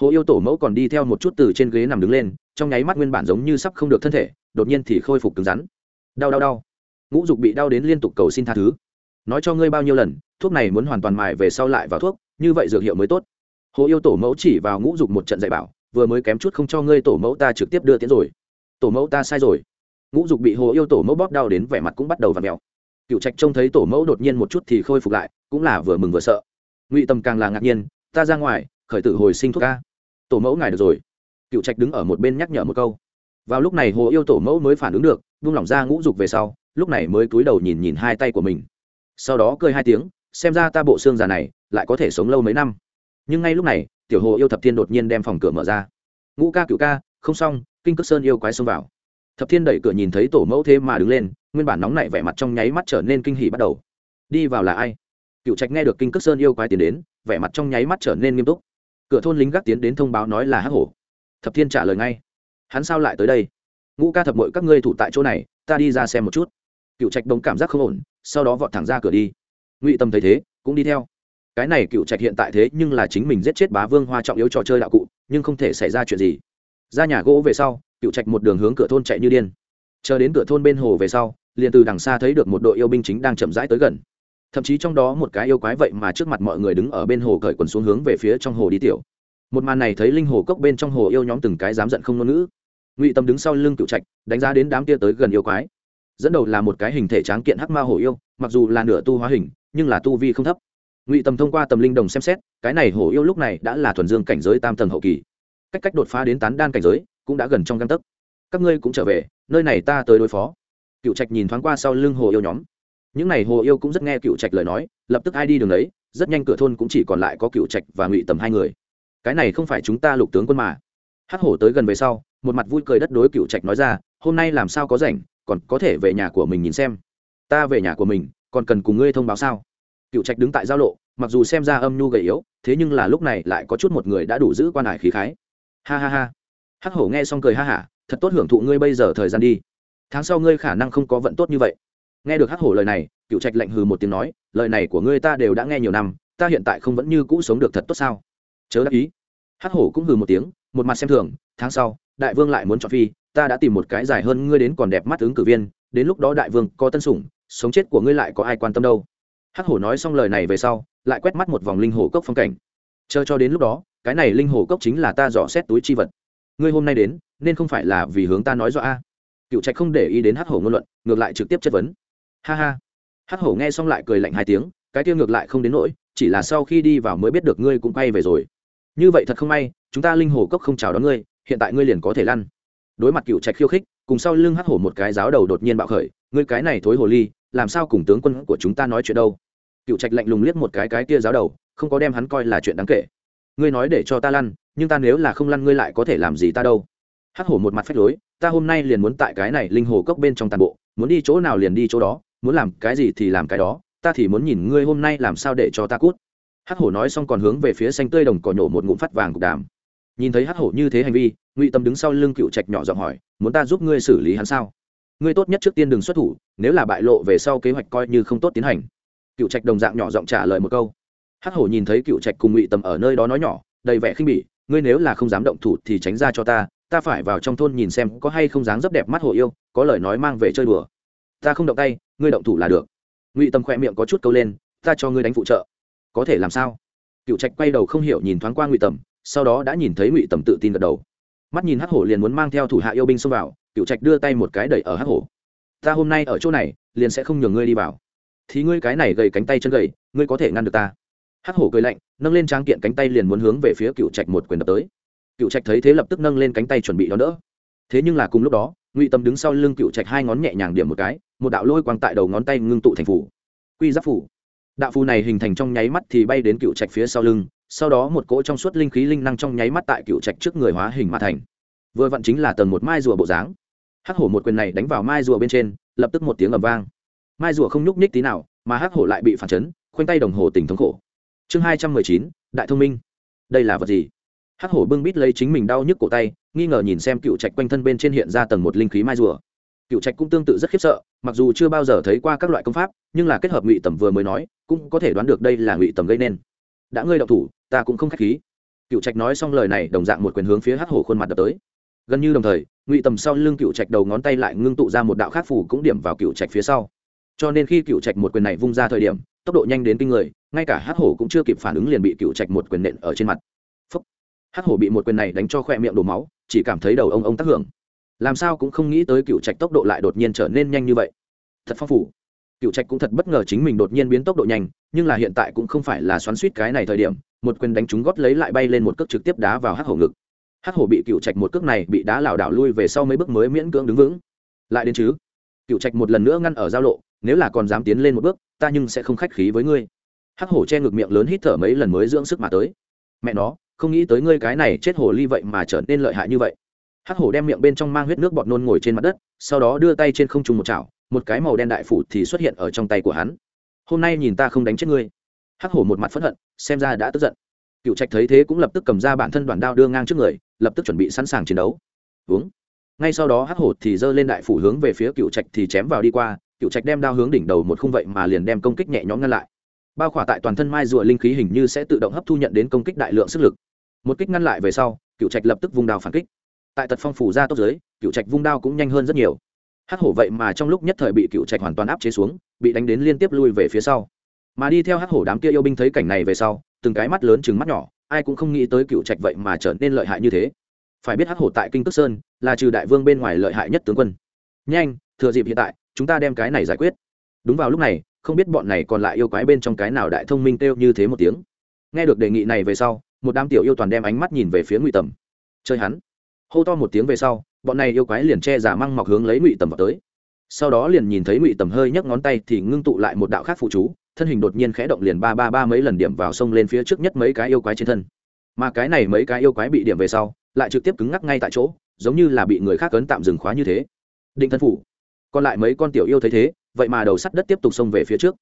Hồ yêu tổ mẫu còn đi theo một chút từ trên ghế nằm đứng lên, trong nháy mắt nguyên bản giống như sắp không được thân thể, đột nhiên thì khôi phục cứng rắn. Đau đau đau. Ngũ dục bị đau đến liên tục cầu xin tha thứ. Nói cho ngươi bao nhiêu lần, thuốc này muốn hoàn toàn mài về sau lại vào thuốc, như vậy dược hiệu mới tốt. Hồ yêu tổ mẫu chỉ vào ngũ dục một trận dạy bảo, vừa mới kém chút không cho ngươi tổ mẫu ta trực tiếp đưa tiến rồi. Tổ mẫu ta sai rồi ngũ dục bị hồ yêu tổ mẫu bóp đau đến vẻ mặt cũng bắt đầu v ặ mèo. Cựu trạch trông thấy tổ mẫu đột nhiên một chút thì khôi phục lại, cũng là vừa mừng vừa sợ. Ngụy Tầm càng là ngạc nhiên, ta ra ngoài, khởi tử hồi sinh thuốc ca. Tổ mẫu ngài được rồi. Cựu trạch đứng ở một bên nhắc nhở một câu. Vào lúc này hồ yêu tổ mẫu mới phản ứng được vung lỏng ra ngũ dục về sau, lúc này mới cúi đầu nhìn nhìn hai tay của mình. Sau đó cười hai tiếng, xem ra ta bộ xương già này lại có thể sống lâu mấy năm. Nhưng ngay lúc này, tiểu hồ yêu thập thiên đột nhiên đem phòng cửa mở ra. Ngũ ca cựu ca, không xong, kinh cước sơn yêu quái xông vào thập thiên đẩy cửa nhìn thấy tổ mẫu thế mà đứng lên, nguyên bản nóng nảy vẻ mặt trong nháy mắt trở nên kinh hỉ bắt đầu. Đi vào là ai? Cựu trạch nghe được kinh cước sơn yêu quái tiến đến, vẻ mặt trong nháy mắt trở nên nghiêm túc. Cửa thôn lính gác tiến đến thông báo nói là hắc hổ. Thập thiên trả lời ngay. Hắn sao lại tới đây? Ngũ ca thập mội các ngươi thủ tại chỗ này, ta đi ra xem một chút. Cựu trạch đồng cảm giác không ổn, sau đó vọt thẳng ra cửa đi. Ngụy tâm thấy thế, cũng đi theo. Cái này cựu trạch hiện tại thế nhưng là chính mình giết chết bá vương hoa trọng yếu trò chơi đạo cụ, nhưng không thể xảy ra chuyện gì. Ra nhà gỗ về sau cựu trạch một đường hướng cửa thôn chạy như điên. Chờ đến cửa thôn bên hồ về sau, liền từ đằng xa thấy được một đội yêu binh chính đang chậm rãi tới gần. Thậm chí trong đó một cái yêu quái vậy mà trước mặt mọi người đứng ở bên hồ cởi quần xuống hướng về phía trong hồ đi tiểu. Một màn này thấy linh hồ cốc bên trong hồ yêu nhóm từng cái dám giận không ngôn ngữ. Ngụy tâm đứng sau lưng cựu trạch, đánh giá đến đám kia tới gần yêu quái. Dẫn đầu là một cái hình thể tráng kiện hắc ma hồ yêu, mặc dù là nửa tu hóa hình, nhưng là tu vi không thấp. Ngụy tâm thông qua tầm linh đồng xem xét, cái này hồ yêu lúc này đã là thuần dương cảnh giới tam tầng hậu kỳ. Cách cách đột phá đến tán đan cảnh giới cũng đã gần trong găng tấc. Các ngươi cũng trở về, nơi này ta tới đối phó. Cựu trạch nhìn thoáng qua sau lưng hồ yêu nhóm. Những n à y hồ yêu cũng rất nghe cựu trạch lời nói, lập tức ai đi đường đấy rất nhanh cửa thôn cũng chỉ còn lại có cựu trạch và ngụy tầm hai người. Cái này không phải chúng ta lục tướng quân mà. Hắc hổ tới gần về sau, một mặt vui cười đất đối cựu trạch nói ra, hôm nay làm sao có rảnh, còn có thể về nhà của mình nhìn xem. Ta về nhà của mình, còn cần cùng ngươi thông báo sao? Cựu trạch đứng tại giao lộ, mặc dù xem ra âm nhu gầy yếu, thế nhưng là lúc này lại có chút một người đã đủ giữ quan hải khí khái. Ha ha ha hắc hổ nghe xong cười ha hả, thật tốt hưởng thụ ngươi bây giờ thời gian đi. Tháng sau ngươi khả năng không có vận tốt như vậy. Nghe được hắc hổ lời này cựu trạch lạnh hừ một tiếng nói, lời này của ngươi ta đều đã nghe nhiều năm, ta hiện tại không vẫn như cũ sống được thật tốt sao? Chớ đáp ý. Hắc hổ cũng hừ một tiếng, một mặt xem thường, tháng sau, đại vương lại muốn chọn phi, ta đã tìm một cái dài hơn ngươi đến còn đẹp mắt ứng cử viên, đến lúc đó đại vương có tân sủng, sống chết của ngươi lại có ai quan tâm đâu. Hắc hổ nói xong lời này về sau, lại quét mắt một vòng linh hồ cốc phong cảnh. Chờ cho đến lúc đó, cái này linh hồ cốc chính là ta dò xét túi chi vật ngươi hôm nay đến, nên không phải là vì hướng ta nói rõ a. Cựu trạch không để ý đến hắc hổ ngôn luận, ngược lại trực tiếp chất vấn. Ha ha. Hắc hổ nghe xong lại cười lạnh hai tiếng, cái tiêu ngược lại không đến nỗi, chỉ là sau khi đi vào mới biết được ngươi cũng quay về rồi. Như vậy thật không may, chúng ta linh hồ cốc không chào đón ngươi, hiện tại ngươi liền có thể lăn. Đối mặt cựu trạch khiêu khích, cùng sau lưng hắc hổ một cái giáo đầu đột nhiên bạo khởi, ngươi cái này thối hồ ly, làm sao cùng tướng quân của chúng ta nói chuyện đâu? Cựu trạch lạnh lùng liếc một cái cái kia giáo đầu, không có đem hắn coi là chuyện đáng kể. Ngươi nói để cho ta lăn nhưng ta nếu là không lăn ngươi lại có thể làm gì ta đâu. Hắc hổ một mặt phách lối, ta hôm nay liền muốn tại cái này linh hồ cốc bên trong toàn bộ, muốn đi chỗ nào liền đi chỗ đó, muốn làm cái gì thì làm cái đó, ta thì muốn nhìn ngươi hôm nay làm sao để cho ta cút. Hắc hổ nói xong còn hướng về phía xanh tươi đồng cỏ nhổ một ngụm phát vàng cục đàm. Nhìn thấy hắc hổ như thế hành vi, ngụy tâm đứng sau lưng cựu trạch nhỏ giọng hỏi, muốn ta giúp ngươi xử lý hắn sao? Ngươi tốt nhất trước tiên đừng xuất thủ, nếu là bại lộ về sau kế hoạch coi như không tốt tiến hành. Cựu trạch đồng dạng nhỏ giọng trả lời một câu. Hắc hổ nhìn thấy cựu trạch cùng ngụy tâm ở nơi đó nói nhỏ, đầy vẻ khinh bỉ ngươi nếu là không dám động thủ thì tránh ra cho ta ta phải vào trong thôn nhìn xem có hay không dáng rất đẹp mắt hồ yêu, có lời nói mang về chơi đùa. Ta không động tay, ngươi động thủ là được. Ngụy tâm khỏe miệng có chút câu lên, ta cho ngươi đánh phụ trợ. Có thể làm sao? Cựu trạch quay đầu không hiểu nhìn thoáng qua ngụy tầm sau đó đã nhìn thấy ngụy tầm tự tin gật đầu. Mắt nhìn hắc hổ liền muốn mang theo thủ hạ yêu binh xông vào cựu trạch đưa tay một cái đẩy ở hắc hổ. Ta hôm nay ở chỗ này, liền sẽ không nhường ngươi đi vào. Thì ngươi cái này gầy cánh tay chân gầy, ngươi có thể ngăn được ta hắc hổ cười lạnh, nâng lên tráng kiện cánh tay liền muốn hướng về phía cựu trạch một quyền đập tới. Cựu trạch thấy thế lập tức nâng lên cánh tay chuẩn bị đón đỡ. Thế nhưng là cùng lúc đó, ngụy tâm đứng sau lưng cựu trạch hai ngón nhẹ nhàng điểm một cái, một đạo lôi quang tại đầu ngón tay ngưng tụ thành phủ. Quy giáp phủ. Đạo phù này hình thành trong nháy mắt thì bay đến cựu trạch phía sau lưng, sau đó một cỗ trong suốt linh khí linh năng trong nháy mắt tại cựu trạch trước người hóa hình mà thành. Vừa vặn chính là tầng một mai rùa bộ dáng. Hắc hổ một quyền này đánh vào mai rùa bên trên, lập tức một tiếng ầm vang. Mai rùa không nhúc nhích tí nào, mà hắc hổ lại bị phản chấn, khoanh tay đồng hồ tỉnh thống khổ chương hai trăm mười chín, đại thông minh. Đây là vật gì? Hắc hổ bưng bít lấy chính mình đau nhức cổ tay, nghi ngờ nhìn xem cựu trạch quanh thân bên trên hiện ra tầng một linh khí mai rùa. Cựu trạch cũng tương tự rất khiếp sợ, mặc dù chưa bao giờ thấy qua các loại công pháp, nhưng là kết hợp ngụy tầm vừa mới nói, cũng có thể đoán được đây là ngụy tầm gây nên. Đã ngươi đậu thủ, ta cũng không k h á c h khí. Cựu trạch nói xong lời này, đồng dạng một quyền hướng phía hắc hổ khuôn mặt đập tới. Gần như đồng thời, ngụy tầm sau lưng cựu trạch đầu ngón tay lại ngưng tụ ra một đạo khác phủ cũng điểm vào cựu trạch phía sau. Cho nên khi cựu trạch một quyền này vung ra thời điểm, tốc độ nhanh đến kinh người ngay cả hắc hổ cũng chưa kịp phản ứng liền bị cựu trạch một quyền nện ở trên mặt. Phấp hắc hổ bị một quyền này đánh cho khoe miệng đổ máu, chỉ cảm thấy đầu ông ông tác hưởng. Làm sao cũng không nghĩ tới cựu trạch tốc độ lại đột nhiên trở nên nhanh như vậy. Thật phong phủ cựu trạch cũng thật bất ngờ chính mình đột nhiên biến tốc độ nhanh, nhưng là hiện tại cũng không phải là xoắn suýt cái này thời điểm, một quyền đánh trúng gót lấy lại bay lên một cước trực tiếp đá vào hắc hổ ngực. Hắc hổ bị cựu trạch một cước này bị đá lảo đảo lui về sau mấy bước mới miễn cưỡng đứng vững. Lại đến chứ? Cựu trạch một lần nữa ngăn ở giao lộ, nếu là còn dám tiến lên một bước, ta nhưng sẽ không khách khí với ngươi hắc hổ che ngực miệng lớn hít thở mấy lần mới dưỡng sức mà tới. Mẹ nó, không nghĩ tới ngươi cái này chết hồ ly vậy mà trở nên lợi hại như vậy. Hắc hổ đem miệng bên trong mang huyết nước bọt nôn ngồi trên mặt đất, sau đó đưa tay trên không trung một chảo, một cái màu đen đại phủ thì xuất hiện ở trong tay của hắn. Hôm nay nhìn ta không đánh chết ngươi. Hắc hổ một mặt phẫn hận, xem ra đã tức giận. Cựu trạch thấy thế cũng lập tức cầm ra bản thân đoàn đao đưa ngang trước người, lập tức chuẩn bị sẵn sàng chiến đấu. Uống. Ngay sau đó hắc hổ thì giơ lên đại phủ hướng về phía cựu trạch thì chém vào đi qua cựu trạch đem đao hướng đỉnh đầu một khung vậy mà liền đem công kích nhẹ nhõm ngăn lại bao khỏa tại toàn thân mai rùa linh khí hình như sẽ tự động hấp thu nhận đến công kích đại lượng sức lực. Một kích ngăn lại về sau, cựu trạch lập tức vung đao phản kích. Tại tật phong phủ ra tốc giới, cựu trạch vung đao cũng nhanh hơn rất nhiều. Hắc hổ vậy mà trong lúc nhất thời bị cựu trạch hoàn toàn áp chế xuống, bị đánh đến liên tiếp lui về phía sau. Mà đi theo hắc hổ đám kia yêu binh thấy cảnh này về sau, từng cái mắt lớn chừng mắt nhỏ, ai cũng không nghĩ tới cựu trạch vậy mà trở nên lợi hại như thế. Phải biết hắc hổ tại kinh tức sơn, là trừ đại vương bên ngoài lợi hại nhất tướng quân. Nhanh, thừa dịp hiện tại, chúng ta đem cái này giải quyết. Đúng vào lúc này không biết bọn này còn lại yêu quái bên trong cái nào đại thông minh kêu như thế một tiếng. Nghe được đề nghị này về sau, một đám tiểu yêu toàn đem ánh mắt nhìn về phía ngụy tầm. Chơi hắn. Hô to một tiếng về sau, bọn này yêu quái liền che giả măng mọc hướng lấy ngụy tầm vào tới. Sau đó liền nhìn thấy ngụy tầm hơi nhấc ngón tay thì ngưng tụ lại một đạo khác phụ chú, thân hình đột nhiên khẽ động liền ba ba ba mấy lần điểm vào sông lên phía trước nhất mấy cái yêu quái trên thân. Mà cái này mấy cái yêu quái bị điểm về sau, lại trực tiếp cứng ngắc ngay tại chỗ, giống như là bị người khác cấn tạm dừng khóa như thế. Định thân phủ. Còn lại mấy con tiểu yêu thấy thế vậy mà đầu sắt đất tiếp tục xông về phía trước.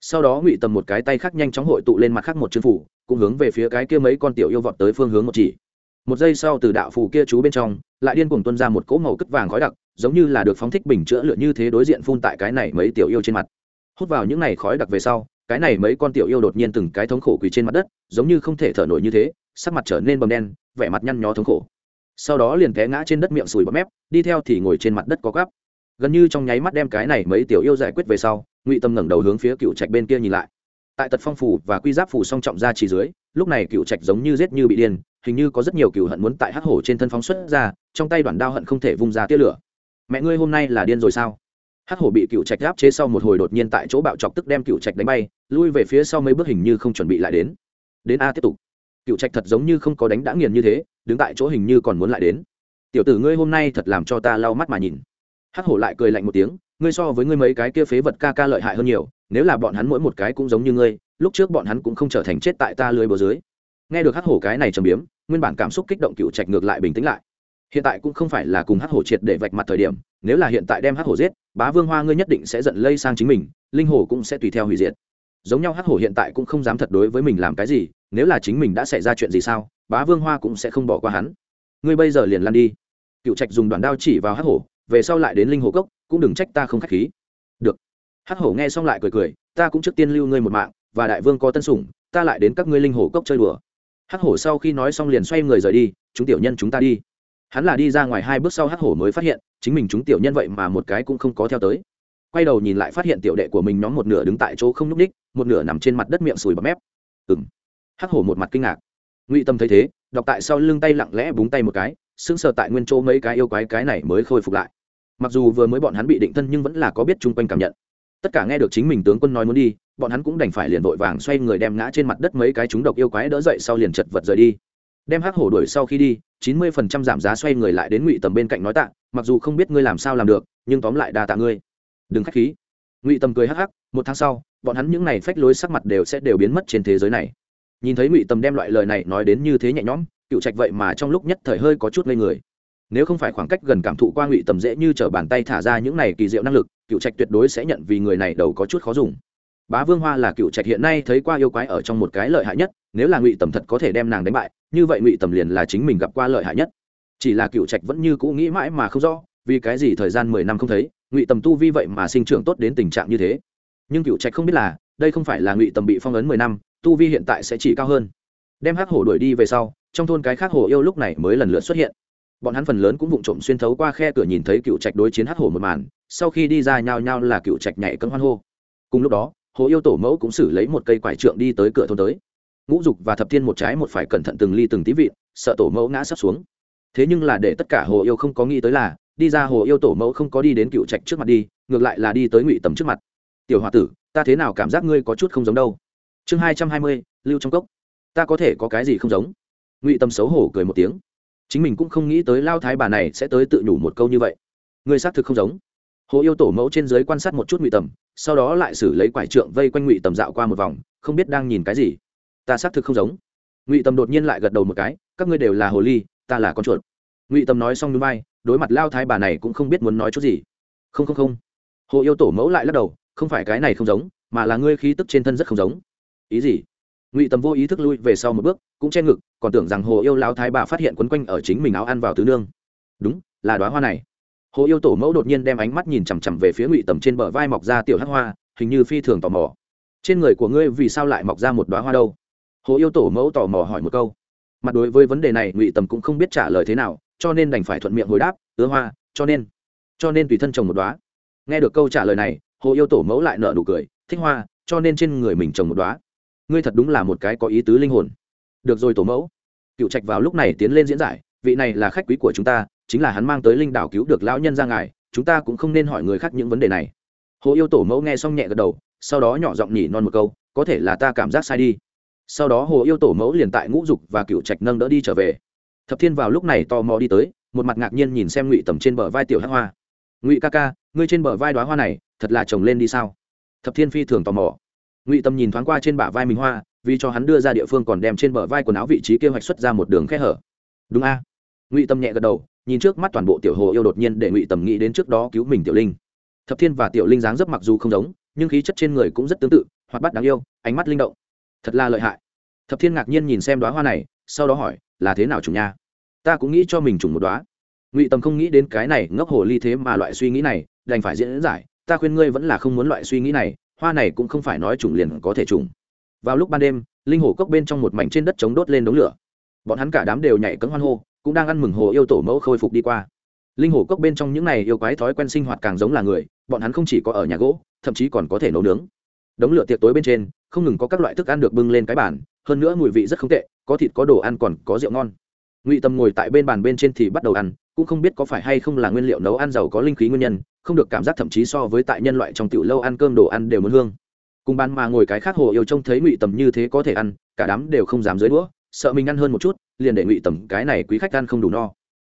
Sau đó ngụy tầm một cái tay khác nhanh chóng hội tụ lên mặt khác một chân phủ, cũng hướng về phía cái kia mấy con tiểu yêu vọt tới phương hướng một chỉ. Một giây sau từ đạo phù kia chú bên trong, lại điên cuồng tuân ra một cỗ màu cất vàng khói đặc, giống như là được phóng thích bình chữa lựa như thế đối diện phun tại cái này mấy tiểu yêu trên mặt. Hút vào những này khói đặc về sau, cái này mấy con tiểu yêu đột nhiên từng cái thống khổ quỳ trên mặt đất, giống như không thể thở nổi như thế, sắc mặt trở nên bầm đen, vẻ mặt nhăn nhó thống khổ. Sau đó liền té ngã trên đất miệng sùi bọt mép, đi theo thì ngồi trên mặt đất có gắp gần như trong nháy mắt đem cái này mấy tiểu yêu giải quyết về sau, ngụy tâm ngẩng đầu hướng phía cựu trạch bên kia nhìn lại. Tại tật phong phủ và quy giáp phủ song trọng ra chỉ dưới, lúc này cựu trạch giống như rết như bị điên, hình như có rất nhiều cựu hận muốn tại hắc hổ trên thân phóng xuất ra, trong tay đoàn đao hận không thể vung ra tia lửa. Mẹ ngươi hôm nay là điên rồi sao? Hắc hổ bị cựu trạch gáp chế sau một hồi đột nhiên tại chỗ bạo chọc tức đem cựu trạch đánh bay, lui về phía sau mấy bước hình như không chuẩn bị lại đến. Đến a tiếp tục. Cựu trạch thật giống như không có đánh đã nghiền như thế, đứng tại chỗ hình như còn muốn lại đến. Tiểu tử ngươi hôm nay thật làm cho ta lau mắt mà nhìn hắc hổ lại cười lạnh một tiếng, ngươi so với ngươi mấy cái kia phế vật ca ca lợi hại hơn nhiều, nếu là bọn hắn mỗi một cái cũng giống như ngươi, lúc trước bọn hắn cũng không trở thành chết tại ta lưới bờ dưới. Nghe được hắc hổ cái này trầm biếm, nguyên bản cảm xúc kích động cựu trạch ngược lại bình tĩnh lại. Hiện tại cũng không phải là cùng hắc hổ triệt để vạch mặt thời điểm, nếu là hiện tại đem hắc hổ giết, bá vương hoa ngươi nhất định sẽ giận lây sang chính mình, linh hồ cũng sẽ tùy theo hủy diệt. Giống nhau hắc hổ hiện tại cũng không dám thật đối với mình làm cái gì, nếu là chính mình đã xảy ra chuyện gì sao, bá vương hoa cũng sẽ không bỏ qua hắn. Ngươi bây giờ liền lăn đi. Cựu trạch dùng đoàn đao chỉ vào hắc hổ về sau lại đến linh hồ cốc, cũng đừng trách ta không k h á c h khí. Được. Hắc hổ nghe xong lại cười cười, ta cũng trước tiên lưu ngươi một mạng, và đại vương có tân sủng, ta lại đến các ngươi linh hồ cốc chơi đùa. Hắc hổ sau khi nói xong liền xoay người rời đi, chúng tiểu nhân chúng ta đi. Hắn là đi ra ngoài hai bước sau hắc hổ mới phát hiện, chính mình chúng tiểu nhân vậy mà một cái cũng không có theo tới. Quay đầu nhìn lại phát hiện tiểu đệ của mình nhóm một nửa đứng tại chỗ không nhúc ních một nửa nằm trên mặt đất miệng sùi bọt mép. Ừng hắc hổ một mặt kinh ngạc. Ngụy tâm thấy thế, đọc tại sau lưng tay lặng lẽ búng tay một cái, sững sờ tại nguyên chỗ mấy cái yêu quái cái này mới khôi phục lại mặc dù vừa mới bọn hắn bị định thân nhưng vẫn là có biết chung quanh cảm nhận. Tất cả nghe được chính mình tướng quân nói muốn đi, bọn hắn cũng đành phải liền vội vàng xoay người đem ngã trên mặt đất mấy cái chúng độc yêu quái đỡ dậy sau liền chật vật rời đi. Đem hắc hổ đuổi sau khi đi, chín mươi phần trăm giảm giá xoay người lại đến ngụy tầm bên cạnh nói tạ, mặc dù không biết ngươi làm sao làm được, nhưng tóm lại đa tạ ngươi. Đừng k h á c h khí. Ngụy tầm cười hắc hắc, một tháng sau, bọn hắn những n à y phách lối sắc mặt đều sẽ đều biến mất trên thế giới này. Nhìn thấy ngụy tầm đem loại lời này nói đến như thế nhẹ nhõm, cựu trạch vậy mà trong lúc nhất thời hơi có chút ngây người nếu không phải khoảng cách gần cảm thụ qua ngụy tầm dễ như t r ở bàn tay thả ra những này kỳ diệu năng lực, cựu trạch tuyệt đối sẽ nhận vì người này đầu có chút khó dùng. Bá vương hoa là cựu trạch hiện nay thấy qua yêu quái ở trong một cái lợi hại nhất, nếu là ngụy tầm thật có thể đem nàng đánh bại, như vậy ngụy tầm liền là chính mình gặp qua lợi hại nhất. Chỉ là cựu trạch vẫn như cũ nghĩ mãi mà không rõ, vì cái gì thời gian mười năm không thấy, ngụy tầm tu vi vậy mà sinh trưởng tốt đến tình trạng như thế. Nhưng cựu trạch không biết là, đây không phải là ngụy tầm bị phong ấn mười năm, tu vi hiện tại sẽ chỉ cao hơn. Đem hắc hổ đuổi đi về sau, trong thôn cái khác hổ yêu lúc này mới lần lượt xuất hiện bọn hắn phần lớn cũng vụng trộm xuyên thấu qua khe cửa nhìn thấy cựu trạch đối chiến hắc hổ một màn, sau khi đi ra nhao nhao là cựu trạch nhảy cân hoan hô. Cùng lúc đó, hồ yêu tổ mẫu cũng xử lấy một cây quải trượng đi tới cửa thôn tới. Ngũ dục và thập thiên một trái một phải cẩn thận từng ly từng tí vịn sợ tổ mẫu ngã sắp xuống. Thế nhưng là để tất cả hồ yêu không có nghĩ tới là, đi ra hồ yêu tổ mẫu không có đi đến cựu trạch trước mặt đi, ngược lại là đi tới ngụy tầm trước mặt. Tiểu h o a tử, ta thế nào cảm giác ngươi có chút không giống đâu? Chương hai trăm hai mươi, lưu trong cốc. Ta có thể có cái gì không giống? Ngụy tầm xấu hổ cười một tiếng chính mình cũng không nghĩ tới lao thái bà này sẽ tới tự nhủ một câu như vậy. Ngươi xác thực không giống. Hồ yêu tổ mẫu trên giới quan sát một chút ngụy tầm, sau đó lại xử lấy quải trượng vây quanh ngụy tầm dạo qua một vòng, không biết đang nhìn cái gì. Ta xác thực không giống. Ngụy tầm đột nhiên lại gật đầu một cái, các ngươi đều là hồ ly, ta là con chuột. Ngụy tầm nói xong núi bay đối mặt lao thái bà này cũng không biết muốn nói chút gì. Không không không. Hồ yêu tổ mẫu lại lắc đầu, không phải cái này không giống, mà là ngươi khí tức trên thân rất không giống. Ý gì? Ngụy tầm vô ý thức lui về sau một bước, cũng che ngực, còn tưởng rằng hồ yêu lao thái bà phát hiện quấn quanh ở chính mình áo ăn vào tứ nương. Đúng, là đoá hoa này. Hồ yêu tổ mẫu đột nhiên đem ánh mắt nhìn chằm chằm về phía ngụy tầm trên bờ vai mọc ra tiểu hắc hoa, hình như phi thường tò mò. Trên người của ngươi vì sao lại mọc ra một đoá hoa đâu? Hồ yêu tổ mẫu tò mò hỏi một câu. Mặt đối với vấn đề này, ngụy tầm cũng không biết trả lời thế nào, cho nên đành phải thuận miệng hồi đáp, ứa hoa, cho nên cho nên tùy thân trồng một đoá nghe được câu trả lời này, hồ yêu tổ mẫu lại nợ nụ cười, thích hoa, cho nên trên người mình trồng một đoá ngươi thật đúng là một cái có ý tứ linh hồn. Được rồi tổ mẫu. Cựu trạch vào lúc này tiến lên diễn giải, vị này là khách quý của chúng ta, chính là hắn mang tới linh đảo cứu được lão nhân ra ngài, chúng ta cũng không nên hỏi người khác những vấn đề này. Hồ yêu tổ mẫu nghe xong nhẹ gật đầu, sau đó nhỏ giọng nhỉ non một câu, có thể là ta cảm giác sai đi. Sau đó hồ yêu tổ mẫu liền tại ngũ dục và cựu trạch nâng đỡ đi trở về. Thập thiên vào lúc này tò mò đi tới, một mặt ngạc nhiên nhìn xem ngụy tầm trên bờ vai tiểu hát hoa. Ngụy ca ca, ngươi trên bờ vai đoá hoa này, thật là trồng lên đi sao? Thập thiên phi thường tò mò ngụy Tâm nhìn thoáng qua trên bả vai mình hoa vì cho hắn đưa ra địa phương còn đem trên bờ vai quần áo vị trí kế hoạch xuất ra một đường khe hở đúng a à? ngụy tâm nhẹ gật đầu nhìn trước mắt toàn bộ tiểu hồ yêu đột nhiên để ngụy tầm nghĩ đến trước đó cứu mình tiểu linh thập thiên và tiểu linh dáng dấp mặc dù không giống nhưng khí chất trên người cũng rất tương tự hoạt bát đáng yêu ánh mắt linh động thật là lợi hại thập thiên ngạc nhiên nhìn xem đoá hoa này sau đó hỏi là thế nào chủ nha ta cũng nghĩ cho mình trùng một đoá ngụy tầm không nghĩ đến cái này ngốc hồ ly thế mà loại suy nghĩ này đành phải diễn giải ta khuyên ngươi vẫn là không muốn loại suy nghĩ này hoa này cũng không phải nói trùng liền có thể trùng vào lúc ban đêm, linh hồ cốc bên trong một mảnh trên đất chống đốt lên đống lửa. Bọn hắn cả đám đều nhảy cấm hoan hô, cũng đang ăn mừng hồ yêu tổ mẫu khôi phục đi qua. Linh hồ cốc bên trong những này yêu quái thói quen sinh hoạt càng giống là người, bọn hắn không chỉ có ở nhà gỗ, thậm chí còn có thể nấu nướng. Đống lửa tiệc tối bên trên, không ngừng có các loại thức ăn được bưng lên cái bàn, hơn nữa mùi vị rất không tệ, có thịt có đồ ăn còn có rượu ngon ngụy tâm ngồi tại bên bàn bên trên thì bắt đầu ăn, cũng không biết có phải hay không là nguyên liệu nấu ăn giàu có linh khí nguyên nhân, không được cảm giác thậm chí so với tại nhân loại trong tiểu lâu ăn cơm đồ ăn đều muốn hương. Cùng bàn mà ngồi cái khác hồ yêu trông thấy ngụy tầm như thế có thể ăn, cả đám đều không dám dưới đũa, sợ mình ăn hơn một chút, liền để ngụy tầm cái này quý khách ăn không đủ no.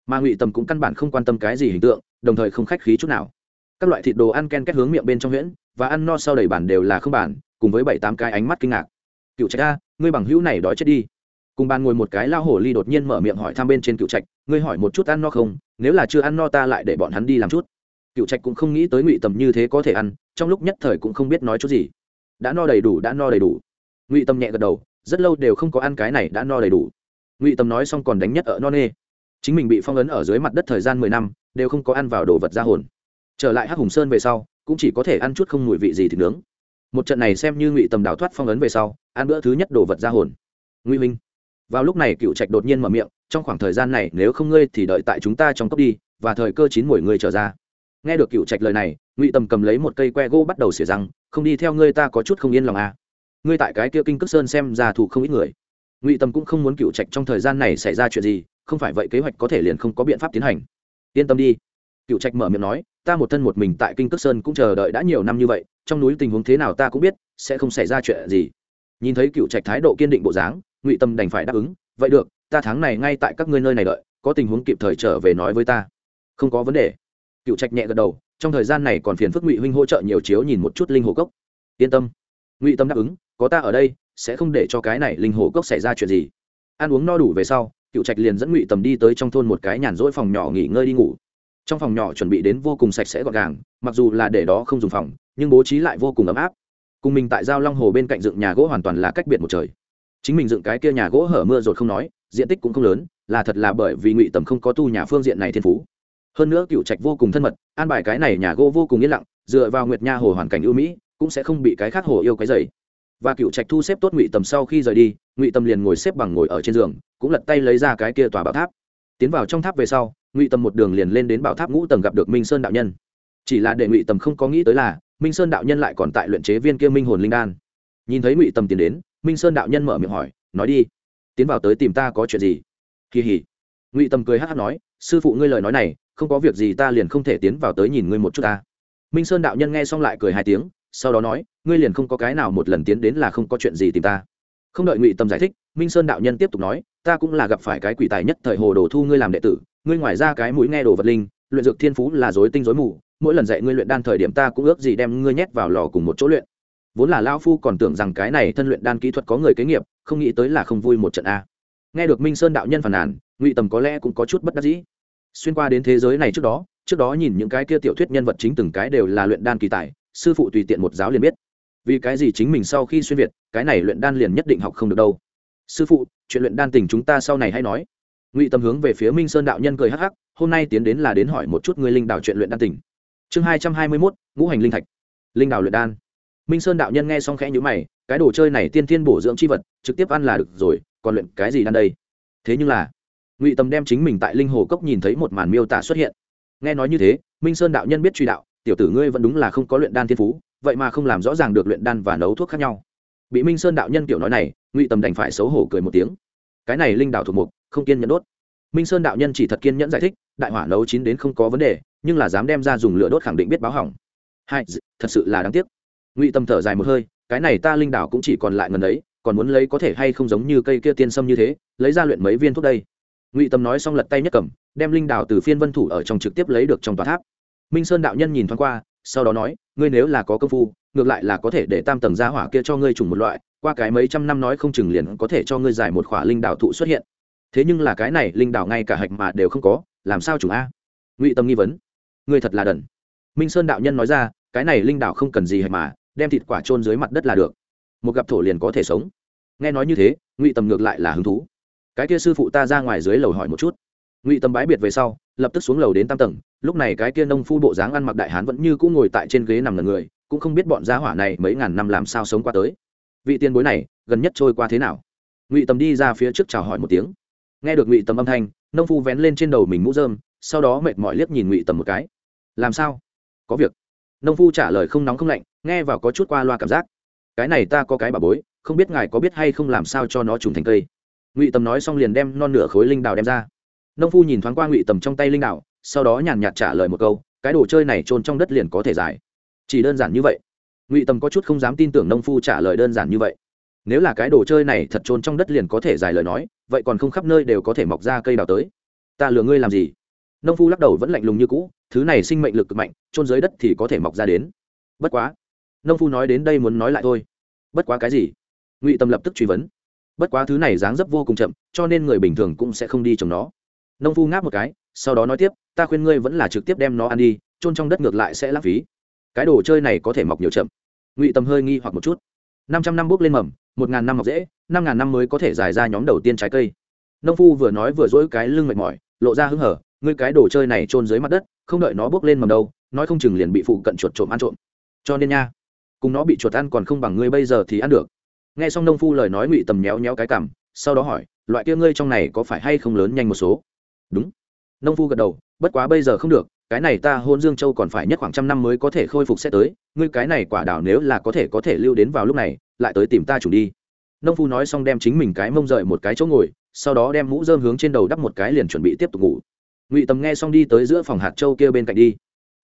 Mà ngụy tầm cũng căn bản không quan tâm cái gì hình tượng, đồng thời không khách khí chút nào. Các loại thịt đồ ăn ken kết hướng miệng bên trong huyễn, và ăn no sau đầy bản đều là không bản cùng với bảy tám cái ánh mắt kinh ngạc. Cựu trạch a, ngươi bằng hữu này đói chết đi cùng bàn ngồi một cái lao hổ ly đột nhiên mở miệng hỏi thăm bên trên cựu trạch, ngươi hỏi một chút ăn no không? Nếu là chưa ăn no ta lại để bọn hắn đi làm chút. Cựu trạch cũng không nghĩ tới ngụy tầm như thế có thể ăn, trong lúc nhất thời cũng không biết nói chút gì. Đã no đầy đủ, đã no đầy đủ. Ngụy tâm nhẹ gật đầu, rất lâu đều không có ăn cái này, đã no đầy đủ. Ngụy tâm nói xong còn đánh nhất ở no nê. Chính mình bị phong ấn ở dưới mặt đất thời gian mười năm, đều không có ăn vào đồ vật ra hồn. Trở lại hắc hùng sơn về sau, cũng chỉ có thể ăn chút không mùi vị gì thì nướng. Một trận này xem như ngụy tầm đào thoát phong ấn về sau, ăn bữa thứ nhất đồ vật ra hồn. Ngụy minh vào lúc này cựu trạch đột nhiên mở miệng, trong khoảng thời gian này, nếu không ngươi thì đợi tại chúng ta trong cốc đi, và thời cơ chín mùi ngươi trở ra. Nghe được cựu trạch lời này, ngụy tầm cầm lấy một cây que gỗ bắt đầu xỉa răng, không đi theo ngươi ta có chút không yên lòng à. ngươi tại cái kia kinh cước sơn xem ra thủ không ít người. Ngụy tầm cũng không muốn cựu trạch trong thời gian này xảy ra chuyện gì, không phải vậy kế hoạch có thể liền không có biện pháp tiến hành. Yên tâm đi. Cựu trạch mở miệng nói, ta một thân một mình tại kinh cước sơn cũng chờ đợi đã nhiều năm như vậy, trong núi tình huống thế nào ta cũng biết, sẽ không xảy ra chuyện gì. Nhìn thấy cựu trạch thái độ kiên định bộ dáng ngụy tâm đành phải đáp ứng, vậy được, ta tháng này ngay tại các ngươi nơi này đợi, có tình huống kịp thời trở về nói với ta. Không có vấn đề. Cựu trạch nhẹ gật đầu, trong thời gian này còn phiền phức ngụy huynh hỗ trợ nhiều chiếu nhìn một chút linh hồ cốc. Yên tâm. Ngụy tâm đáp ứng, có ta ở đây, sẽ không để cho cái này linh hồ cốc xảy ra chuyện gì. Ăn uống no đủ về sau, cựu trạch liền dẫn ngụy tầm đi tới trong thôn một cái nhàn rỗi phòng nhỏ nghỉ ngơi đi ngủ. Trong phòng nhỏ chuẩn bị đến vô cùng sạch sẽ gọn gàng, mặc dù là để đó không dùng phòng, nhưng bố trí lại vô cùng ấm áp. Cùng mình tại giao long hồ bên cạnh dựng nhà gỗ hoàn toàn là cách biệt một trời chính mình dựng cái kia nhà gỗ hở mưa rồi không nói, diện tích cũng không lớn, là thật là bởi vì ngụy tầm không có tu nhà phương diện này thiên phú. Hơn nữa cựu trạch vô cùng thân mật, an bài cái này nhà gỗ vô cùng yên lặng, dựa vào nguyệt nha hồ hoàn cảnh ưu mỹ, cũng sẽ không bị cái khác hồ yêu cái dày và cựu trạch thu xếp tốt ngụy tầm sau khi rời đi, ngụy tầm liền ngồi xếp bằng ngồi ở trên giường, cũng lật tay lấy ra cái kia tòa bảo tháp. Tiến vào trong tháp về sau, ngụy tầm một đường liền lên đến bảo tháp ngũ tầng gặp được minh sơn đạo nhân. Chỉ là để ngụy tầm không có nghĩ tới là, minh sơn đạo nhân lại còn tại luyện chế viên kia minh hồn linh đan nhìn thấy ngụy tâm tiến đến, minh sơn đạo nhân mở miệng hỏi, nói đi, tiến vào tới tìm ta có chuyện gì? Kỳ hỉ ngụy tâm cười hát hát nói, sư phụ ngươi lời nói này, không có việc gì ta liền không thể tiến vào tới nhìn ngươi một chút ta. Minh sơn đạo nhân nghe xong lại cười hai tiếng, sau đó nói, ngươi liền không có cái nào một lần tiến đến là không có chuyện gì tìm ta. Không đợi ngụy tâm giải thích, minh sơn đạo nhân tiếp tục nói, ta cũng là gặp phải cái quỷ tài nhất thời hồ đồ thu ngươi làm đệ tử, ngươi ngoài ra cái mũi nghe đồ vật linh, luyện dược thiên phú là dối tinh dối mù, mỗi lần dạy ngươi luyện đan thời điểm ta cũng ước gì đem ngươi nhét vào lò cùng một chỗ luyện vốn là lao phu còn tưởng rằng cái này thân luyện đan kỹ thuật có người kế nghiệp, không nghĩ tới là không vui một trận a. Nghe được minh sơn đạo nhân phàn nàn, ngụy tầm có lẽ cũng có chút bất đắc dĩ. Xuyên qua đến thế giới này trước đó trước đó nhìn những cái kia tiểu thuyết nhân vật chính từng cái đều là luyện đan kỳ tài, sư phụ tùy tiện một giáo liền biết. Vì cái gì chính mình sau khi xuyên việt, cái này luyện đan liền nhất định học không được đâu. Sư phụ, chuyện luyện đan tình chúng ta sau này hay nói. Ngụy tâm hướng về phía minh sơn đạo nhân cười hắc hắc, hôm nay tiến đến là đến hỏi một chút người linh đạo chuyện luyện đan tình. Chương hai trăm hai mươi mốt, ngũ hành linh thạch. Linh đạo luyện đan minh sơn đạo nhân nghe xong khẽ nhữ mày, cái đồ chơi này tiên thiên bổ dưỡng c h i vật, trực tiếp ăn là được rồi, còn luyện cái gì ăn đây? Thế nhưng là, ngụy Tầm đem chính mình tại linh hồ cốc nhìn thấy một màn miêu tả xuất hiện. Nghe nói như thế, minh sơn đạo nhân biết truy đạo, tiểu tử ngươi vẫn đúng là không có luyện đan thiên phú, vậy mà không làm rõ ràng được luyện đan và nấu thuốc khác nhau. Bị minh sơn đạo nhân kiểu nói này, ngụy tầm đành phải xấu hổ cười một tiếng. Cái này linh đạo thuộc mục, không kiên nhẫn đốt. Minh sơn đạo nhân chỉ thật kiên nhẫn giải thích, đại hỏa nấu chín đến không có vấn đề, nhưng là dám đem ra dùng lửa đốt khẳng định biết báo hỏng. Hai, thật sự là đáng tiếc ngụy tâm thở dài một hơi, cái này ta linh đảo cũng chỉ còn lại ngần ấy, còn muốn lấy có thể hay không giống như cây kia tiên sâm như thế, lấy ra luyện mấy viên thuốc đây. Ngụy tâm nói xong lật tay nhất cầm, đem linh đảo từ phiên vân thủ ở trong trực tiếp lấy được trong tòa tháp. Minh sơn đạo nhân nhìn thoáng qua, sau đó nói, ngươi nếu là có công phu, ngược lại là có thể để tam tầng gia hỏa kia cho ngươi trùng một loại, qua cái mấy trăm năm nói không chừng liền có thể cho ngươi giải một khỏa linh đảo thụ xuất hiện. Thế nhưng là cái này linh đảo ngay cả hạch mà đều không có, làm sao trùng a? Ngụy tâm nghi vấn. Ngươi thật là đần. Minh sơn đạo nhân nói ra, cái này linh đảo không cần gì hạch mà đem thịt quả trôn dưới mặt đất là được. Một gặp thổ liền có thể sống. Nghe nói như thế, ngụy tầm ngược lại là hứng thú. Cái kia sư phụ ta ra ngoài dưới lầu hỏi một chút. Ngụy tầm bái biệt về sau, lập tức xuống lầu đến tam tầng. Lúc này cái kia nông phu bộ dáng ăn mặc đại hán vẫn như cũng ngồi tại trên ghế nằm lần người, cũng không biết bọn gia hỏa này mấy ngàn năm làm sao sống qua tới. Vị tiền bối này, gần nhất trôi qua thế nào? Ngụy tầm đi ra phía trước chào hỏi một tiếng. Nghe được ngụy tầm âm thanh, nông phu vén lên trên đầu mình mũ dơm sau đó mệt mỏi liếc nhìn ngụy tầm một cái. Làm sao? Có việc. Nông phu trả lời không nóng không lạnh nghe vào có chút qua loa cảm giác. Cái này ta có cái bà bối, không biết ngài có biết hay không làm sao cho nó trùng thành cây. Ngụy tầm nói xong liền đem non nửa khối linh đào đem ra. Nông phu nhìn thoáng qua ngụy tầm trong tay linh đào, sau đó nhàn nhạt trả lời một câu, cái đồ chơi này trôn trong đất liền có thể giải. Chỉ đơn giản như vậy. Ngụy tầm có chút không dám tin tưởng nông phu trả lời đơn giản như vậy. Nếu là cái đồ chơi này thật trôn trong đất liền có thể giải lời nói, vậy còn không khắp nơi đều có thể mọc ra cây đào tới. Ta lừa ngươi làm gì? Nông phu lắc đầu vẫn lạnh lùng như cũ, thứ này sinh mệnh lực cực mạnh trôn dưới đất thì có thể mọc ra đến. Bất quá nông phu nói đến đây muốn nói lại thôi. Bất quá cái gì? Ngụy tâm lập tức truy vấn. Bất quá thứ này dáng dấp vô cùng chậm, cho nên người bình thường cũng sẽ không đi trồng nó. Nông phu ngáp một cái, sau đó nói tiếp, ta khuyên ngươi vẫn là trực tiếp đem nó ăn đi trôn trong đất ngược lại sẽ lãng phí. Cái đồ chơi này có thể mọc nhiều chậm. Ngụy tâm hơi nghi hoặc một chút. Năm trăm năm bước lên mầm, một ngàn năm mọc dễ, năm ngàn năm mới có thể giải ra nhóm đầu tiên trái cây. Nông phu vừa nói vừa dỗi cái lưng mệt mỏi, lộ ra hứng hở, ngươi cái đồ chơi này trôn dưới mặt đất, không đợi nó bước lên mầm đâu, nói không chừng liền bị phụ cận chuột trộm ăn trộm. Cho nên nha cùng nó bị chuột ăn còn không bằng ngươi bây giờ thì ăn được. Nghe xong nông phu lời nói ngụy tầm méo méo cái cảm sau đó hỏi, loại kia ngươi trong này có phải hay không lớn nhanh một số? Đúng. Nông phu gật đầu, bất quá bây giờ không được, cái này ta hôn dương châu còn phải nhất khoảng trăm năm mới có thể khôi phục sẽ tới, ngươi cái này quả đảo nếu là có thể có thể lưu đến vào lúc này, lại tới tìm ta chủ đi. Nông phu nói xong đem chính mình cái mông rời một cái chỗ ngồi, sau đó đem mũ dơm hướng trên đầu đắp một cái liền chuẩn bị tiếp tục ngủ. Ngụy tầm nghe xong đi tới giữa phòng hạt châu kia bên cạnh đi.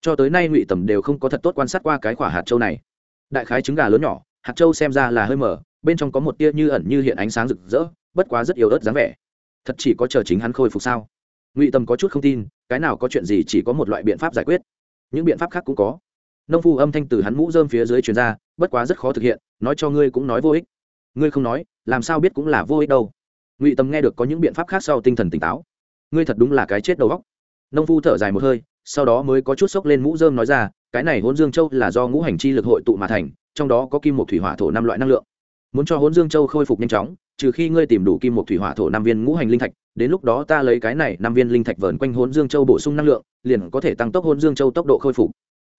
Cho tới nay ngụy tầm đều không có thật tốt quan sát qua cái quả hạt châu này đại khái trứng gà lớn nhỏ, hạt châu xem ra là hơi mở bên trong có một tia như ẩn như hiện ánh sáng rực rỡ, bất quá rất yếu ớt dáng vẻ. Thật chỉ có chờ chính hắn khôi phục sao? Ngụy tâm có chút không tin, cái nào có chuyện gì chỉ có một loại biện pháp giải quyết. Những biện pháp khác cũng có. Nông phu âm thanh từ hắn mũ rơm phía dưới truyền ra, bất quá rất khó thực hiện, nói cho ngươi cũng nói vô ích. Ngươi không nói, làm sao biết cũng là vô ích đâu. Ngụy tâm nghe được có những biện pháp khác sau tinh thần tỉnh táo. Ngươi thật đúng là cái chết đầu góc nông phu thở dài một hơi, sau đó mới có chút sốc lên mũ rơm nói ra cái này hôn dương châu là do ngũ hành chi lực hội tụ mà thành, trong đó có kim một thủy hỏa thổ năm loại năng lượng. Muốn cho hôn dương châu khôi phục nhanh chóng, trừ khi ngươi tìm đủ kim một thủy hỏa thổ năm viên ngũ hành linh thạch, đến lúc đó ta lấy cái này năm viên linh thạch vờn quanh hôn dương châu bổ sung năng lượng, liền có thể tăng tốc hôn dương châu tốc độ khôi phục.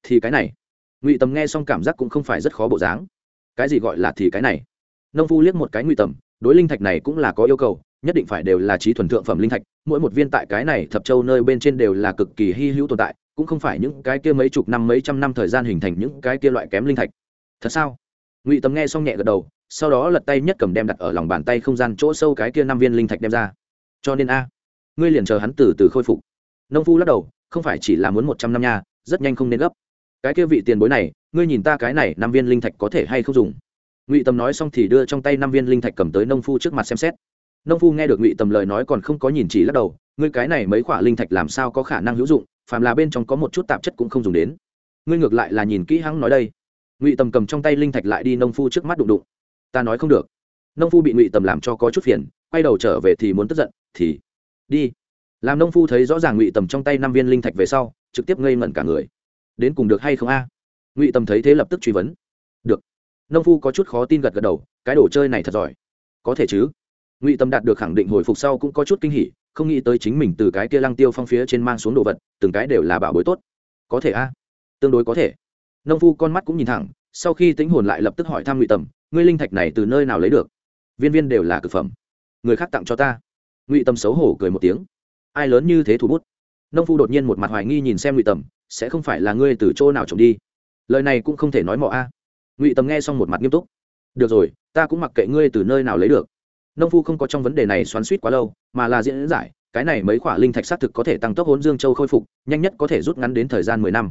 Thì cái này, ngụy tầm nghe xong cảm giác cũng không phải rất khó bộ dáng. Cái gì gọi là thì cái này? Nông phu liếc một cái ngụy tầm, đối linh thạch này cũng là có yêu cầu, nhất định phải đều là trí thuần thượng phẩm linh thạch, mỗi một viên tại cái này thập châu nơi bên trên đều là cực kỳ hy hữu tồn tại cũng không phải những cái kia mấy chục năm, mấy trăm năm thời gian hình thành những cái kia loại kém linh thạch. Thật sao? Ngụy tầm nghe xong nhẹ gật đầu, sau đó lật tay nhất cầm đem đặt ở lòng bàn tay không gian chỗ sâu cái kia năm viên linh thạch đem ra. Cho nên a, ngươi liền chờ hắn từ từ khôi phục. Nông phu lắc đầu, không phải chỉ là muốn một trăm năm nha, rất nhanh không nên gấp. Cái kia vị tiền bối này, ngươi nhìn ta cái này năm viên linh thạch có thể hay không dùng? Ngụy tầm nói xong thì đưa trong tay năm viên linh thạch cầm tới nông phu trước mặt xem xét. Nông phu nghe được ngụy tầm lời nói còn không có nhìn chỉ lắc đầu, ngươi cái này mấy khoả linh thạch làm sao có khả năng hữu dụng? Phàm là bên trong có một chút tạp chất cũng không dùng đến. Ngươi ngược lại là nhìn kỹ hắn nói đây. Ngụy tầm cầm trong tay linh thạch lại đi nông phu trước mắt đụng đụng. Ta nói không được. Nông phu bị ngụy tầm làm cho có chút phiền, quay đầu trở về thì muốn tức giận, thì đi. Làm nông phu thấy rõ ràng ngụy tầm trong tay năm viên linh thạch về sau, trực tiếp ngây ngẩn cả người. Đến cùng được hay không a? Ngụy tầm thấy thế lập tức truy vấn. Được. Nông phu có chút khó tin gật gật đầu, cái đồ chơi này thật giỏi. Có thể chứ. Ngụy tầm đạt được khẳng định hồi phục sau cũng có chút kinh hỉ không nghĩ tới chính mình từ cái kia lăng tiêu phong phía trên mang xuống đồ vật, từng cái đều là bảo bối tốt. Có thể a? Tương đối có thể. Nông phu con mắt cũng nhìn thẳng, sau khi tính hồn lại lập tức hỏi thăm ngụy tầm, ngươi linh thạch này từ nơi nào lấy được? Viên viên đều là c ự c phẩm. Người khác tặng cho ta. Ngụy tầm xấu hổ cười một tiếng. Ai lớn như thế thủ bút? Nông phu đột nhiên một mặt hoài nghi nhìn xem ngụy tầm, sẽ không phải là ngươi từ chỗ nào trộm đi? Lời này cũng không thể nói mọ a. Ngụy tầm nghe xong một mặt nghiêm túc. Được rồi, ta cũng mặc kệ ngươi từ nơi nào lấy được nông phu không có trong vấn đề này xoắn suýt quá lâu, mà là diễn giải, cái này mấy khoả linh thạch xác thực có thể tăng tốc hốn dương châu khôi phục, nhanh nhất có thể rút ngắn đến thời gian mười năm.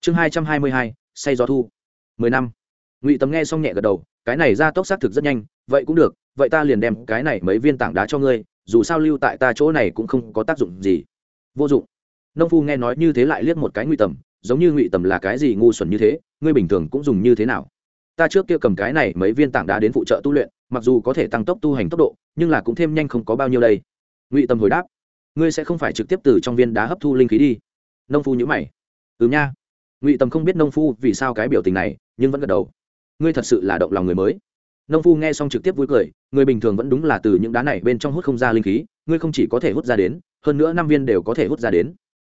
Chương hai trăm hai mươi hai, say gió thu. Mười năm. Ngụy tầm nghe xong nhẹ gật đầu, cái này ra tốc xác thực rất nhanh, vậy cũng được, vậy ta liền đem cái này mấy viên tảng đá cho ngươi, dù sao lưu tại ta chỗ này cũng không có tác dụng gì. Vô dụng. Nông phu nghe nói như thế lại liếc một cái ngụy tầm, giống như ngụy tầm là cái gì ngu xuẩn như thế, ngươi bình thường cũng dùng như thế nào? Ta trước kia cầm cái này mấy viên tảng đá đến phụ trợ tu luyện mặc dù có thể tăng tốc tu hành tốc độ, nhưng là cũng thêm nhanh không có bao nhiêu đây. Ngụy tầm hồi đáp, ngươi sẽ không phải trực tiếp từ trong viên đá hấp thu linh khí đi. Nông phu nhữ mày. Ừ nha. Ngụy tầm không biết nông phu vì sao cái biểu tình này, nhưng vẫn gật đầu. Ngươi thật sự là động lòng người mới. Nông phu nghe xong trực tiếp vui cười, người bình thường vẫn đúng là từ những đá này bên trong hút không ra linh khí, ngươi không chỉ có thể hút ra đến, hơn nữa năm viên đều có thể hút ra đến.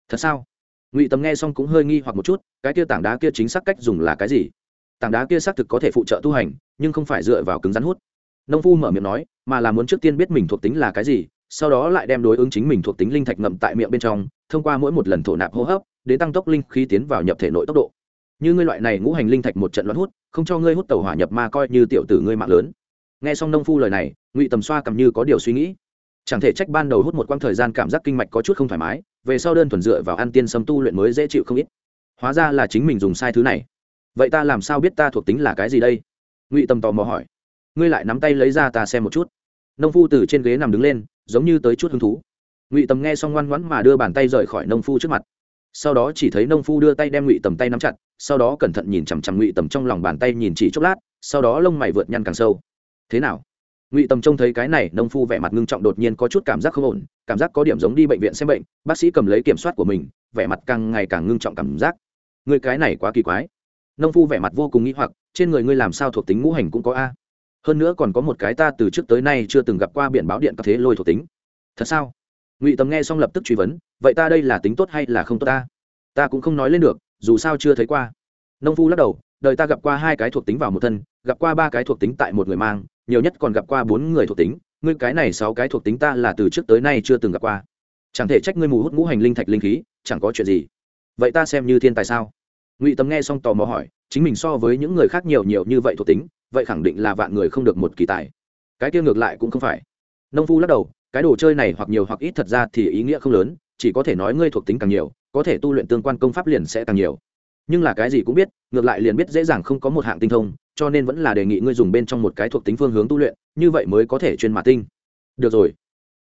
Thật sao? Ngụy tầm nghe xong cũng hơi nghi hoặc một chút, cái kia tảng đá kia chính xác cách dùng là cái gì? Tảng đá kia xác thực có thể phụ trợ tu hành, nhưng không phải dựa vào cứng rắn hút nông phu mở miệng nói, mà là muốn trước tiên biết mình thuộc tính là cái gì, sau đó lại đem đối ứng chính mình thuộc tính linh thạch ngậm tại miệng bên trong, thông qua mỗi một lần thổ nạp hô hấp, đến tăng tốc linh khí tiến vào nhập thể nội tốc độ. Như ngươi loại này ngũ hành linh thạch một trận loạn hút, không cho ngươi hút tàu hỏa nhập ma coi như tiểu tử ngươi mạng lớn. Nghe xong nông phu lời này, ngụy tầm xoa cầm như có điều suy nghĩ. Chẳng thể trách ban đầu hút một quãng thời gian cảm giác kinh mạch có chút không thoải mái, về sau đơn thuần dựa vào ăn tiên sâm tu luyện mới dễ chịu không ít. Hóa ra là chính mình dùng sai thứ này. Vậy ta làm sao biết ta thuộc tính là cái gì đây? Ngụy tầm tò mò hỏi ngươi lại nắm tay lấy ra ta xem một chút. Nông phu từ trên ghế nằm đứng lên, giống như tới chút hứng thú. Ngụy tầm nghe xong ngoan ngoãn mà đưa bàn tay rời khỏi nông phu trước mặt. Sau đó chỉ thấy nông phu đưa tay đem ngụy tầm tay nắm chặt, sau đó cẩn thận nhìn chằm chằm ngụy tầm trong lòng bàn tay nhìn chỉ chốc lát, sau đó lông mày vượt nhăn càng sâu. Thế nào? Ngụy tầm trông thấy cái này, nông phu vẻ mặt ngưng trọng đột nhiên có chút cảm giác không ổn, cảm giác có điểm giống đi bệnh viện xem bệnh, bác sĩ cầm lấy kiểm soát của mình, vẻ mặt càng ngày càng ngưng trọng cảm giác. Người cái này quá kỳ quái. Nông phu vẻ mặt vô cùng nghĩ hoặc, trên người ngươi làm sao thuộc tính ngũ hành cũng có a? Hơn nữa còn có một cái ta từ trước tới nay chưa từng gặp qua biển báo điện các thế lôi thuộc tính. Thật sao? Ngụy tầm nghe xong lập tức truy vấn, vậy ta đây là tính tốt hay là không tốt ta? Ta cũng không nói lên được, dù sao chưa thấy qua. Nông phu lắc đầu, đời ta gặp qua hai cái thuộc tính vào một thân, gặp qua ba cái thuộc tính tại một người mang, nhiều nhất còn gặp qua bốn người thuộc tính. Ngươi cái này sáu cái thuộc tính ta là từ trước tới nay chưa từng gặp qua. Chẳng thể trách ngươi mù hút ngũ hành linh thạch linh khí, chẳng có chuyện gì. Vậy ta xem như thiên tài sao? Ngụy tầm nghe xong tò mò hỏi, chính mình so với những người khác nhiều nhiều như vậy thuộc tính vậy khẳng định là vạn người không được một kỳ tài. Cái kia ngược lại cũng không phải. Nông phu lắc đầu, cái đồ chơi này hoặc nhiều hoặc ít thật ra thì ý nghĩa không lớn, chỉ có thể nói ngươi thuộc tính càng nhiều, có thể tu luyện tương quan công pháp liền sẽ càng nhiều. Nhưng là cái gì cũng biết, ngược lại liền biết dễ dàng không có một hạng tinh thông, cho nên vẫn là đề nghị ngươi dùng bên trong một cái thuộc tính phương hướng tu luyện, như vậy mới có thể chuyên mã tinh. Được rồi.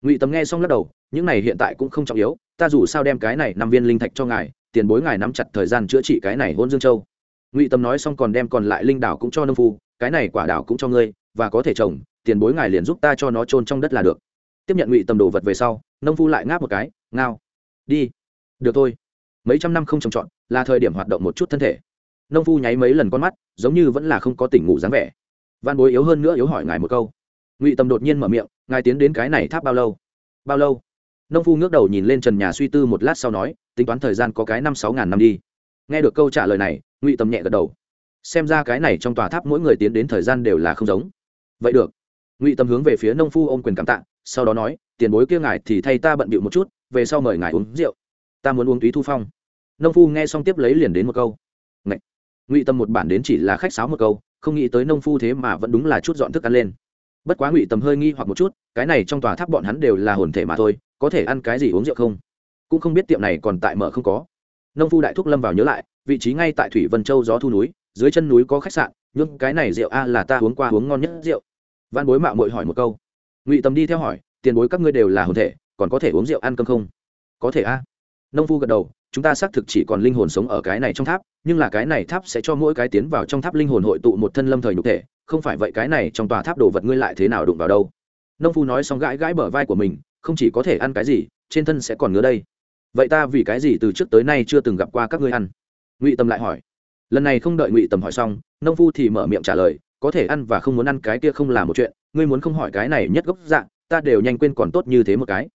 Ngụy tầm nghe xong lắc đầu, những này hiện tại cũng không trọng yếu, ta dù sao đem cái này năm viên linh thạch cho ngài, tiền bối ngài nắm chặt thời gian chữa trị cái này hôn dương châu ngụy tâm nói xong còn đem còn lại linh đảo cũng cho nông phu, cái này quả đảo cũng cho ngươi, và có thể trồng, tiền bối ngài liền giúp ta cho nó trôn trong đất là được. Tiếp nhận ngụy tâm đồ vật về sau, nông phu lại ngáp một cái, ngao. Đi. Được thôi. Mấy trăm năm không trồng trọt, là thời điểm hoạt động một chút thân thể. Nông phu nháy mấy lần con mắt, giống như vẫn là không có tỉnh ngủ dáng vẻ. Văn bối yếu hơn nữa yếu hỏi ngài một câu. Ngụy tâm đột nhiên mở miệng, ngài tiến đến cái này tháp bao lâu? Bao lâu? Nông phu ngước đầu nhìn lên trần nhà suy tư một lát sau nói, tính toán thời gian có cái năm sáu ngàn năm đi. Nghe được câu trả lời này ngụy Tầm nhẹ gật đầu xem ra cái này trong tòa tháp mỗi người tiến đến thời gian đều là không giống vậy được ngụy Tầm hướng về phía nông phu ôm quyền cảm tạ sau đó nói tiền bối kia ngài thì thay ta bận bịu một chút về sau mời ngài uống rượu ta muốn uống túy thu phong nông phu nghe xong tiếp lấy liền đến một câu Ngậy. ngụy tâm một bản đến chỉ là khách sáo một câu không nghĩ tới nông phu thế mà vẫn đúng là chút dọn thức ăn lên bất quá ngụy tâm hơi nghi hoặc một chút cái này trong tòa tháp bọn hắn đều là hồn thể mà thôi có thể ăn cái gì uống rượu không cũng không biết tiệm này còn tại mở không có nông phu đại thúc lâm vào nhớ lại, vị trí ngay tại thủy vân châu gió thu núi, dưới chân núi có khách sạn nhưng cái này rượu a là ta uống qua uống ngon nhất rượu. Văn bối mạo mội hỏi một câu. Ngụy tâm đi theo hỏi, tiền bối các ngươi đều là hồn thể, còn có thể uống rượu ăn cơm không? Có thể a. Nông phu gật đầu, chúng ta xác thực chỉ còn linh hồn sống ở cái này trong tháp, nhưng là cái này tháp sẽ cho mỗi cái tiến vào trong tháp linh hồn hội tụ một thân lâm thời nhục thể, không phải vậy cái này trong tòa tháp đồ vật ngươi lại thế nào đụng vào đâu? Nông phu nói xong gãi gãi bờ vai của mình, không chỉ có thể ăn cái gì, trên thân sẽ còn ngứa đây vậy ta vì cái gì từ trước tới nay chưa từng gặp qua các ngươi ăn? Ngụy tâm lại hỏi. Lần này không đợi ngụy tâm hỏi xong, nông phu thì mở miệng trả lời, có thể ăn và không muốn ăn cái kia không là một chuyện, ngươi muốn không hỏi cái này nhất gốc dạng ta đều nhanh quên còn tốt như thế một cái.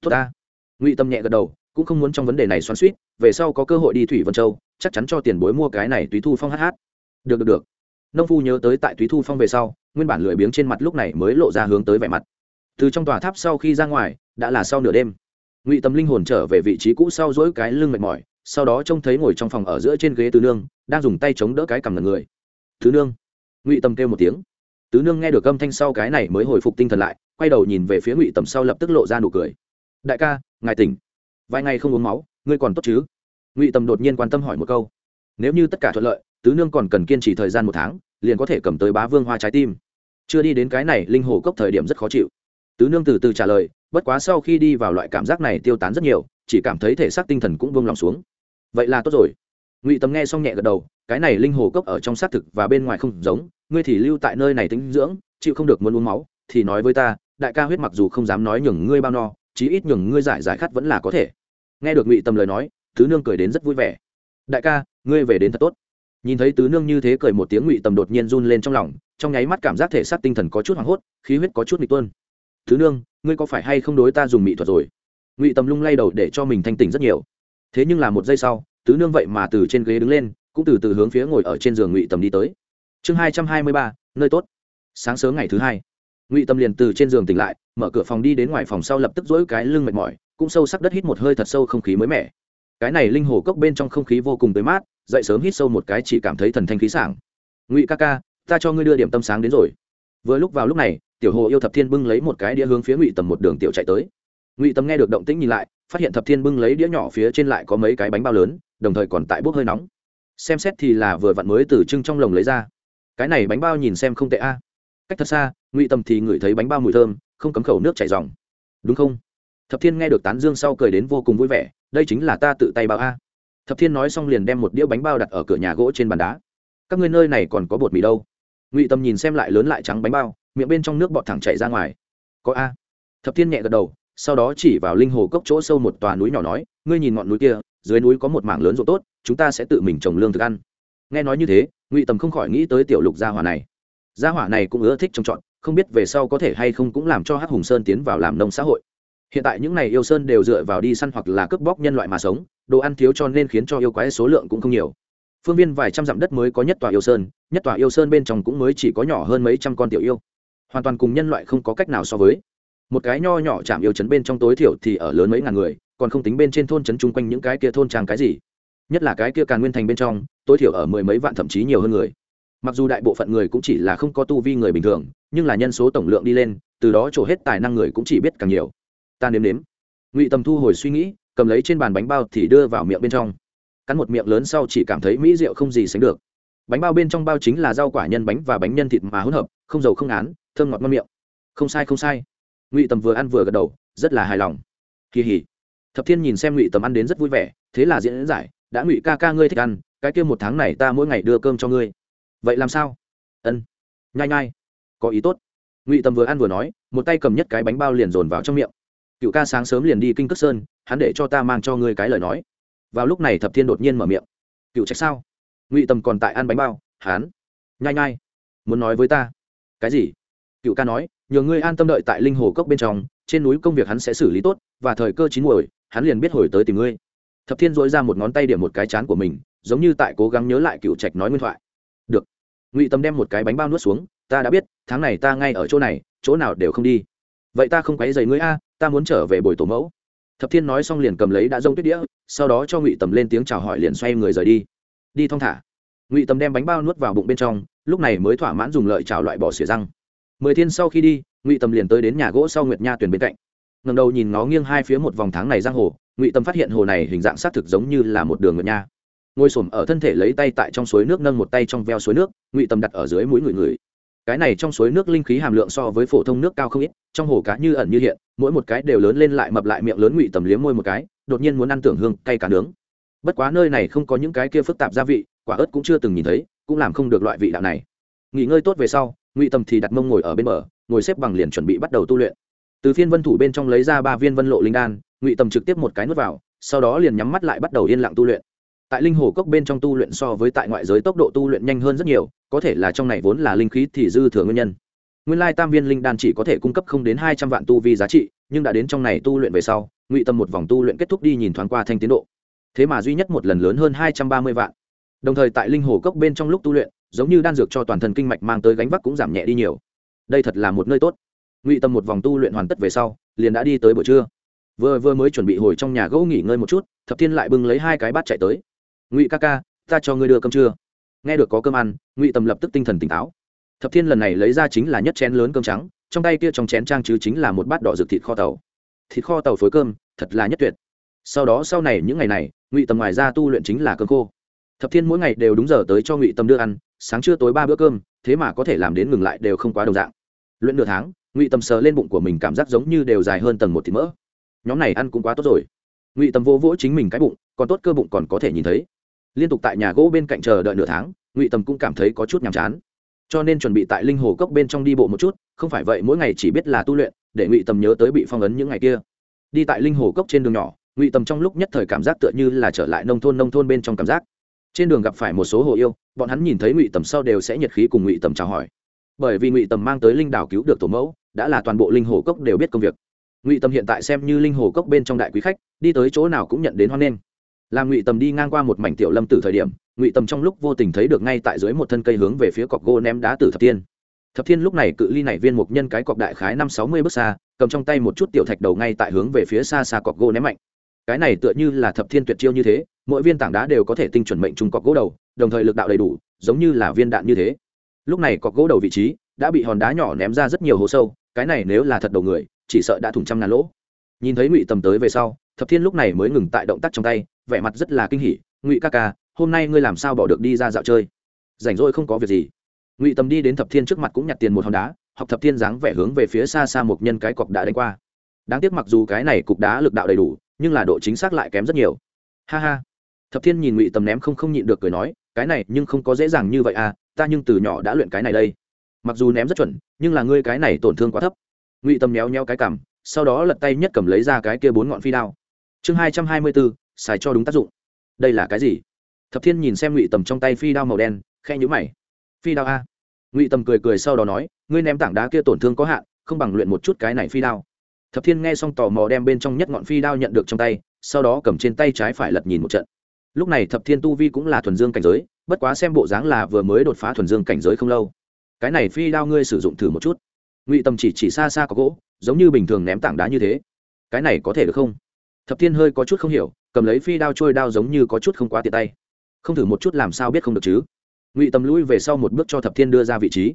Tốt ta. Ngụy tâm nhẹ gật đầu, cũng không muốn trong vấn đề này xoắn suýt về sau có cơ hội đi thủy vân châu, chắc chắn cho tiền bối mua cái này túy thu phong hh được được được. Nông phu nhớ tới tại túy thu phong về sau, nguyên bản lười biếng trên mặt lúc này mới lộ ra hướng tới vẻ mặt. Từ trong tòa tháp sau khi ra ngoài, đã là sau nửa đêm ngụy tâm linh hồn trở về vị trí cũ sau dỗi cái lưng mệt mỏi, sau đó trông thấy ngồi trong phòng ở giữa trên ghế tứ nương, đang dùng tay chống đỡ cái cằm lần người. Thứ nương, ngụy tâm kêu một tiếng. Tứ nương nghe được âm thanh sau cái này mới hồi phục tinh thần lại, quay đầu nhìn về phía ngụy tầm sau lập tức lộ ra nụ cười. Đại ca, ngài tỉnh. Vài ngày không uống máu, ngươi còn tốt chứ? Ngụy tầm đột nhiên quan tâm hỏi một câu. Nếu như tất cả thuận lợi, tứ nương còn cần kiên trì thời gian một tháng, liền có thể cầm tới bá vương hoa trái tim. Chưa đi đến cái này, linh hồ cốc thời điểm rất khó chịu tứ nương từ từ trả lời, bất quá sau khi đi vào loại cảm giác này tiêu tán rất nhiều, chỉ cảm thấy thể xác tinh thần cũng vương lòng xuống. Vậy là tốt rồi. Ngụy tầm nghe xong nhẹ gật đầu, cái này linh hồ cốc ở trong xác thực và bên ngoài không giống, ngươi thì lưu tại nơi này tính dưỡng, chịu không được muốn uống máu, thì nói với ta, đại ca huyết mặc dù không dám nói nhường ngươi bao no, chí ít nhường ngươi giải giải khát vẫn là có thể. Nghe được ngụy tâm lời nói, tứ nương cười đến rất vui vẻ. Đại ca, ngươi về đến thật tốt. Nhìn thấy tứ nương như thế cười một tiếng, ngụy tâm đột nhiên run lên trong lòng, trong nháy mắt cảm giác thể xác tinh thần có chút hoảng hốt, khí huyết có chút bị tuôn. Thứ nương, ngươi có phải hay không đối ta dùng mỹ thuật rồi? Ngụy Tầm lung lay đầu để cho mình thanh tỉnh rất nhiều. Thế nhưng là một giây sau, tứ nương vậy mà từ trên ghế đứng lên, cũng từ từ hướng phía ngồi ở trên giường ngụy Tầm đi tới. Chương hai trăm hai mươi ba, nơi tốt. Sáng sớm ngày thứ hai, ngụy tâm liền từ trên giường tỉnh lại, mở cửa phòng đi đến ngoài phòng sau lập tức dỗi cái lưng mệt mỏi, cũng sâu sắc đất hít một hơi thật sâu không khí mới mẻ. Cái này linh hồ cốc bên trong không khí vô cùng tới mát, dậy sớm hít sâu một cái chỉ cảm thấy thần thanh khí sảng. Ngụy ca ca, ta cho ngươi đưa điểm tâm sáng đến rồi. Vừa lúc vào lúc này tiểu hồ yêu thập thiên bưng lấy một cái đĩa hướng phía ngụy tầm một đường tiểu chạy tới ngụy tầm nghe được động tĩnh nhìn lại phát hiện thập thiên bưng lấy đĩa nhỏ phía trên lại có mấy cái bánh bao lớn đồng thời còn tại bốc hơi nóng xem xét thì là vừa vặn mới từ trưng trong lồng lấy ra cái này bánh bao nhìn xem không tệ a cách thật xa ngụy Tầm thì ngửi thấy bánh bao mùi thơm không cấm khẩu nước chảy dòng đúng không thập thiên nghe được tán dương sau cười đến vô cùng vui vẻ đây chính là ta tự tay bao a thập thiên nói xong liền đem một đĩa bánh bao đặt ở cửa nhà gỗ trên bàn đá các ngươi nơi này còn có bột mì đâu ngụy Tầm nhìn xem lại lớn lại trắng bánh bao miệng bên trong nước bọt thẳng chảy ra ngoài. Có a. Thập thiên nhẹ gật đầu, sau đó chỉ vào linh hồ cốc chỗ sâu một tòa núi nhỏ nói, ngươi nhìn ngọn núi kia, dưới núi có một mảng lớn ruộng tốt, chúng ta sẽ tự mình trồng lương thực ăn. Nghe nói như thế, ngụy tầm không khỏi nghĩ tới tiểu lục gia hỏa này. Gia hỏa này cũng ưa thích trồng trọt, không biết về sau có thể hay không cũng làm cho hắc hùng sơn tiến vào làm nông xã hội. Hiện tại những n à y yêu sơn đều dựa vào đi săn hoặc là cướp bóc nhân loại mà sống, đồ ăn thiếu cho nên khiến cho yêu quái số lượng cũng không nhiều. Phương viên vài trăm dặm đất mới có nhất tòa yêu sơn, nhất tòa yêu sơn bên trong cũng mới chỉ có nhỏ hơn mấy trăm con tiểu yêu hoàn toàn cùng nhân loại không có cách nào so với. Một cái nho nhỏ chạm yêu chấn bên trong tối thiểu thì ở lớn mấy ngàn người, còn không tính bên trên thôn chấn chung quanh những cái kia thôn trang cái gì. Nhất là cái kia càn nguyên thành bên trong, tối thiểu ở mười mấy vạn thậm chí nhiều hơn người. Mặc dù đại bộ phận người cũng chỉ là không có tu vi người bình thường, nhưng là nhân số tổng lượng đi lên, từ đó trổ hết tài năng người cũng chỉ biết càng nhiều. Ta nếm nếm. Ngụy tầm thu hồi suy nghĩ, cầm lấy trên bàn bánh bao thì đưa vào miệng bên trong. Cắn một miệng lớn sau chỉ cảm thấy mỹ rượu không gì sánh được. Bánh bao bên trong bao chính là rau quả nhân bánh và bánh nhân thịt mà hỗn hợp, không dầu không án thơm ngọt ngon miệng. Không sai không sai. Ngụy tầm vừa ăn vừa gật đầu, rất là hài lòng. Kỳ hỉ. Thập thiên nhìn xem ngụy tầm ăn đến rất vui vẻ, thế là diễn giải, đã ngụy ca ca ngươi thích ăn, cái kia một tháng này ta mỗi ngày đưa cơm cho ngươi. Vậy làm sao? Ân. Nhai nhai. Có ý tốt. Ngụy tầm vừa ăn vừa nói, một tay cầm nhất cái bánh bao liền dồn vào trong miệng. Cựu ca sáng sớm liền đi kinh cất sơn, hắn để cho ta mang cho ngươi cái lời nói. Vào lúc này thập thiên đột nhiên mở miệng. Cựu trách sao? Ngụy tầm còn tại ăn bánh bao, hắn. Nhai nhai. Muốn nói với ta? Cái gì? Cựu ca nói, nhờ ngươi an tâm đợi tại linh hồ cốc bên trong, trên núi công việc hắn sẽ xử lý tốt, và thời cơ chín muồi, hắn liền biết hồi tới tìm ngươi. Thập thiên dỗi ra một ngón tay điểm một cái chán của mình, giống như tại cố gắng nhớ lại cựu trạch nói nguyên thoại. Được. Ngụy tâm đem một cái bánh bao nuốt xuống, ta đã biết, tháng này ta ngay ở chỗ này, chỗ nào đều không đi. Vậy ta không quấy dày ngươi a, ta muốn trở về bồi tổ mẫu. Thập thiên nói xong liền cầm lấy đã rông tuyết đĩa, sau đó cho ngụy tầm lên tiếng chào hỏi liền xoay người rời đi. Đi thong thả. Ngụy tầm đem bánh bao nuốt vào bụng bên trong, lúc này mới thỏa mãn dùng lợi chào loại bỏ xỉa răng mười thiên sau khi đi, ngụy Tâm liền tới đến nhà gỗ sau nguyệt nha tuyền bên cạnh. Ngầm đầu nhìn nó nghiêng hai phía một vòng tháng này giang hồ, ngụy Tâm phát hiện hồ này hình dạng xác thực giống như là một đường nguyệt nha. Ngồi s ở thân thể lấy tay tại trong suối nước nâng một tay trong veo suối nước, ngụy Tâm đặt ở dưới mũi người người. Cái này trong suối nước linh khí hàm lượng so với phổ thông nước cao không ít, trong hồ cá như ẩn như hiện, mỗi một cái đều lớn lên lại mập lại miệng lớn ngụy tầm liếm môi một cái, đột nhiên muốn ăn tưởng hương, cay cả nướng. Bất quá nơi này không có những cái kia phức tạp gia vị, quả ớt cũng chưa từng nhìn thấy, cũng làm không được loại vị đạo này. Nghỉ ngơi tốt về sau ngụy tầm thì đặt mông ngồi ở bên bờ, ngồi xếp bằng liền chuẩn bị bắt đầu tu luyện. Từ phiên vân thủ bên trong lấy ra ba viên vân lộ linh đan, ngụy tầm trực tiếp một cái nuốt vào, sau đó liền nhắm mắt lại bắt đầu yên lặng tu luyện. Tại linh hồ cốc bên trong tu luyện so với tại ngoại giới tốc độ tu luyện nhanh hơn rất nhiều, có thể là trong này vốn là linh khí thì dư thừa nguyên nhân. Nguyên lai tam viên linh đan chỉ có thể cung cấp không đến hai trăm vạn tu vi giá trị, nhưng đã đến trong này tu luyện về sau, ngụy tâm một vòng tu luyện kết thúc đi nhìn thoáng qua thanh tiến độ. Thế mà duy nhất một lần lớn hơn hai trăm ba mươi vạn. Đồng thời tại linh hồ cốc bên trong lúc tu luyện giống như đan dược cho toàn thân kinh mạch mang tới gánh vác cũng giảm nhẹ đi nhiều. Đây thật là một nơi tốt. Ngụy tâm một vòng tu luyện hoàn tất về sau, liền đã đi tới buổi trưa. Vừa vừa mới chuẩn bị hồi trong nhà gỗ nghỉ ngơi một chút, thập thiên lại bưng lấy hai cái bát chạy tới. Ngụy ca ca, ta cho ngươi đưa cơm trưa. Nghe được có cơm ăn, ngụy tâm lập tức tinh thần tỉnh táo. Thập thiên lần này lấy ra chính là nhất chén lớn cơm trắng, trong tay kia trong chén trang chứ chính là một bát đỏ rực thịt kho tàu. Thịt kho tàu phối cơm, thật là nhất tuyệt. Sau đó, sau này, những ngày này, ngụy tầm ngoài ra tu luyện chính là cơm khô thập thiên mỗi ngày đều đúng giờ tới cho ngụy Tâm đưa ăn, sáng trưa tối ba bữa cơm, thế mà có thể làm đến ngừng lại đều không quá đồng dạng. Luyện nửa tháng, ngụy Tâm sờ lên bụng của mình cảm giác giống như đều dài hơn tầng một thịt mỡ. Nhóm này ăn cũng quá tốt rồi. Ngụy Tâm vô vỗ chính mình cái bụng, còn tốt cơ bụng còn có thể nhìn thấy. Liên tục tại nhà gỗ bên cạnh chờ đợi nửa tháng, ngụy Tâm cũng cảm thấy có chút nhàm chán. Cho nên chuẩn bị tại linh hồ cốc bên trong đi bộ một chút, không phải vậy mỗi ngày chỉ biết là tu luyện, để ngụy Tâm nhớ tới bị phong ấn những ngày kia. Đi tại linh hồ cốc trên đường nhỏ, ngụy Tâm trong lúc nhất thời cảm giác tựa như là trở lại nông thôn nông thôn bên trong cảm giác trên đường gặp phải một số hồ yêu, bọn hắn nhìn thấy ngụy tầm sau đều sẽ nhiệt khí cùng ngụy tầm chào hỏi. Bởi vì ngụy tầm mang tới linh đảo cứu được tổ mẫu, đã là toàn bộ linh hồ cốc đều biết công việc. Ngụy tầm hiện tại xem như linh hồ cốc bên trong đại quý khách, đi tới chỗ nào cũng nhận đến hoan nghênh. Làm ngụy tầm đi ngang qua một mảnh tiểu lâm tử thời điểm, ngụy tầm trong lúc vô tình thấy được ngay tại dưới một thân cây hướng về phía cọc gỗ ném đá tử thập thiên. Thập thiên lúc này cự ly này viên một nhân cái cọc đại khái năm sáu mươi bước xa, cầm trong tay một chút tiểu thạch đầu ngay tại hướng về phía xa xa cọc gỗ ném mạnh. Cái này tựa như là thập thiên tuyệt chiêu như thế mỗi viên tảng đá đều có thể tinh chuẩn mệnh trùng cọc gỗ đầu, đồng thời lực đạo đầy đủ, giống như là viên đạn như thế. Lúc này cọc gỗ đầu vị trí đã bị hòn đá nhỏ ném ra rất nhiều hố sâu, cái này nếu là thật đầu người, chỉ sợ đã thủng trăm ngàn lỗ. Nhìn thấy ngụy tầm tới về sau, thập thiên lúc này mới ngừng tại động tác trong tay, vẻ mặt rất là kinh hỉ, ngụy ca ca, hôm nay ngươi làm sao bỏ được đi ra dạo chơi? Rảnh rỗi không có việc gì. Ngụy tầm đi đến thập thiên trước mặt cũng nhặt tiền một hòn đá, học thập thiên dáng vẻ hướng về phía xa xa một nhân cái cọc đã đánh qua. Đáng tiếc mặc dù cái này cục đá lực đạo đầy đủ, nhưng là độ chính xác lại kém rất nhiều. Ha ha thập thiên nhìn ngụy tầm ném không không nhịn được cười nói, cái này nhưng không có dễ dàng như vậy à ta nhưng từ nhỏ đã luyện cái này đây. Mặc dù ném rất chuẩn, nhưng là ngươi cái này tổn thương quá thấp. Ngụy tầm méo nheo cái cảm sau đó lật tay nhất cầm lấy ra cái kia bốn ngọn phi đao. Chương hai trăm hai mươi bốn, xài cho đúng tác dụng. Đây là cái gì? Thập thiên nhìn xem ngụy tầm trong tay phi đao màu đen khe nhũ mày. Phi đao a? Ngụy tầm cười cười sau đó nói, ngươi ném tảng đá kia tổn thương có hạn, không bằng luyện một chút cái này phi đao. Thập thiên nghe xong tò mò đem bên trong nhất ngọn phi đao nhận được trong tay, sau đó cầm trên tay trái phải lật nhìn một trận lúc này thập thiên tu vi cũng là thuần dương cảnh giới, bất quá xem bộ dáng là vừa mới đột phá thuần dương cảnh giới không lâu. Cái này phi đao ngươi sử dụng thử một chút. Ngụy tầm chỉ chỉ xa xa có gỗ, giống như bình thường ném tảng đá như thế. Cái này có thể được không? Thập thiên hơi có chút không hiểu, cầm lấy phi đao trôi đao giống như có chút không quá tiện tay. Không thử một chút làm sao biết không được chứ? Ngụy tầm lui về sau một bước cho thập thiên đưa ra vị trí.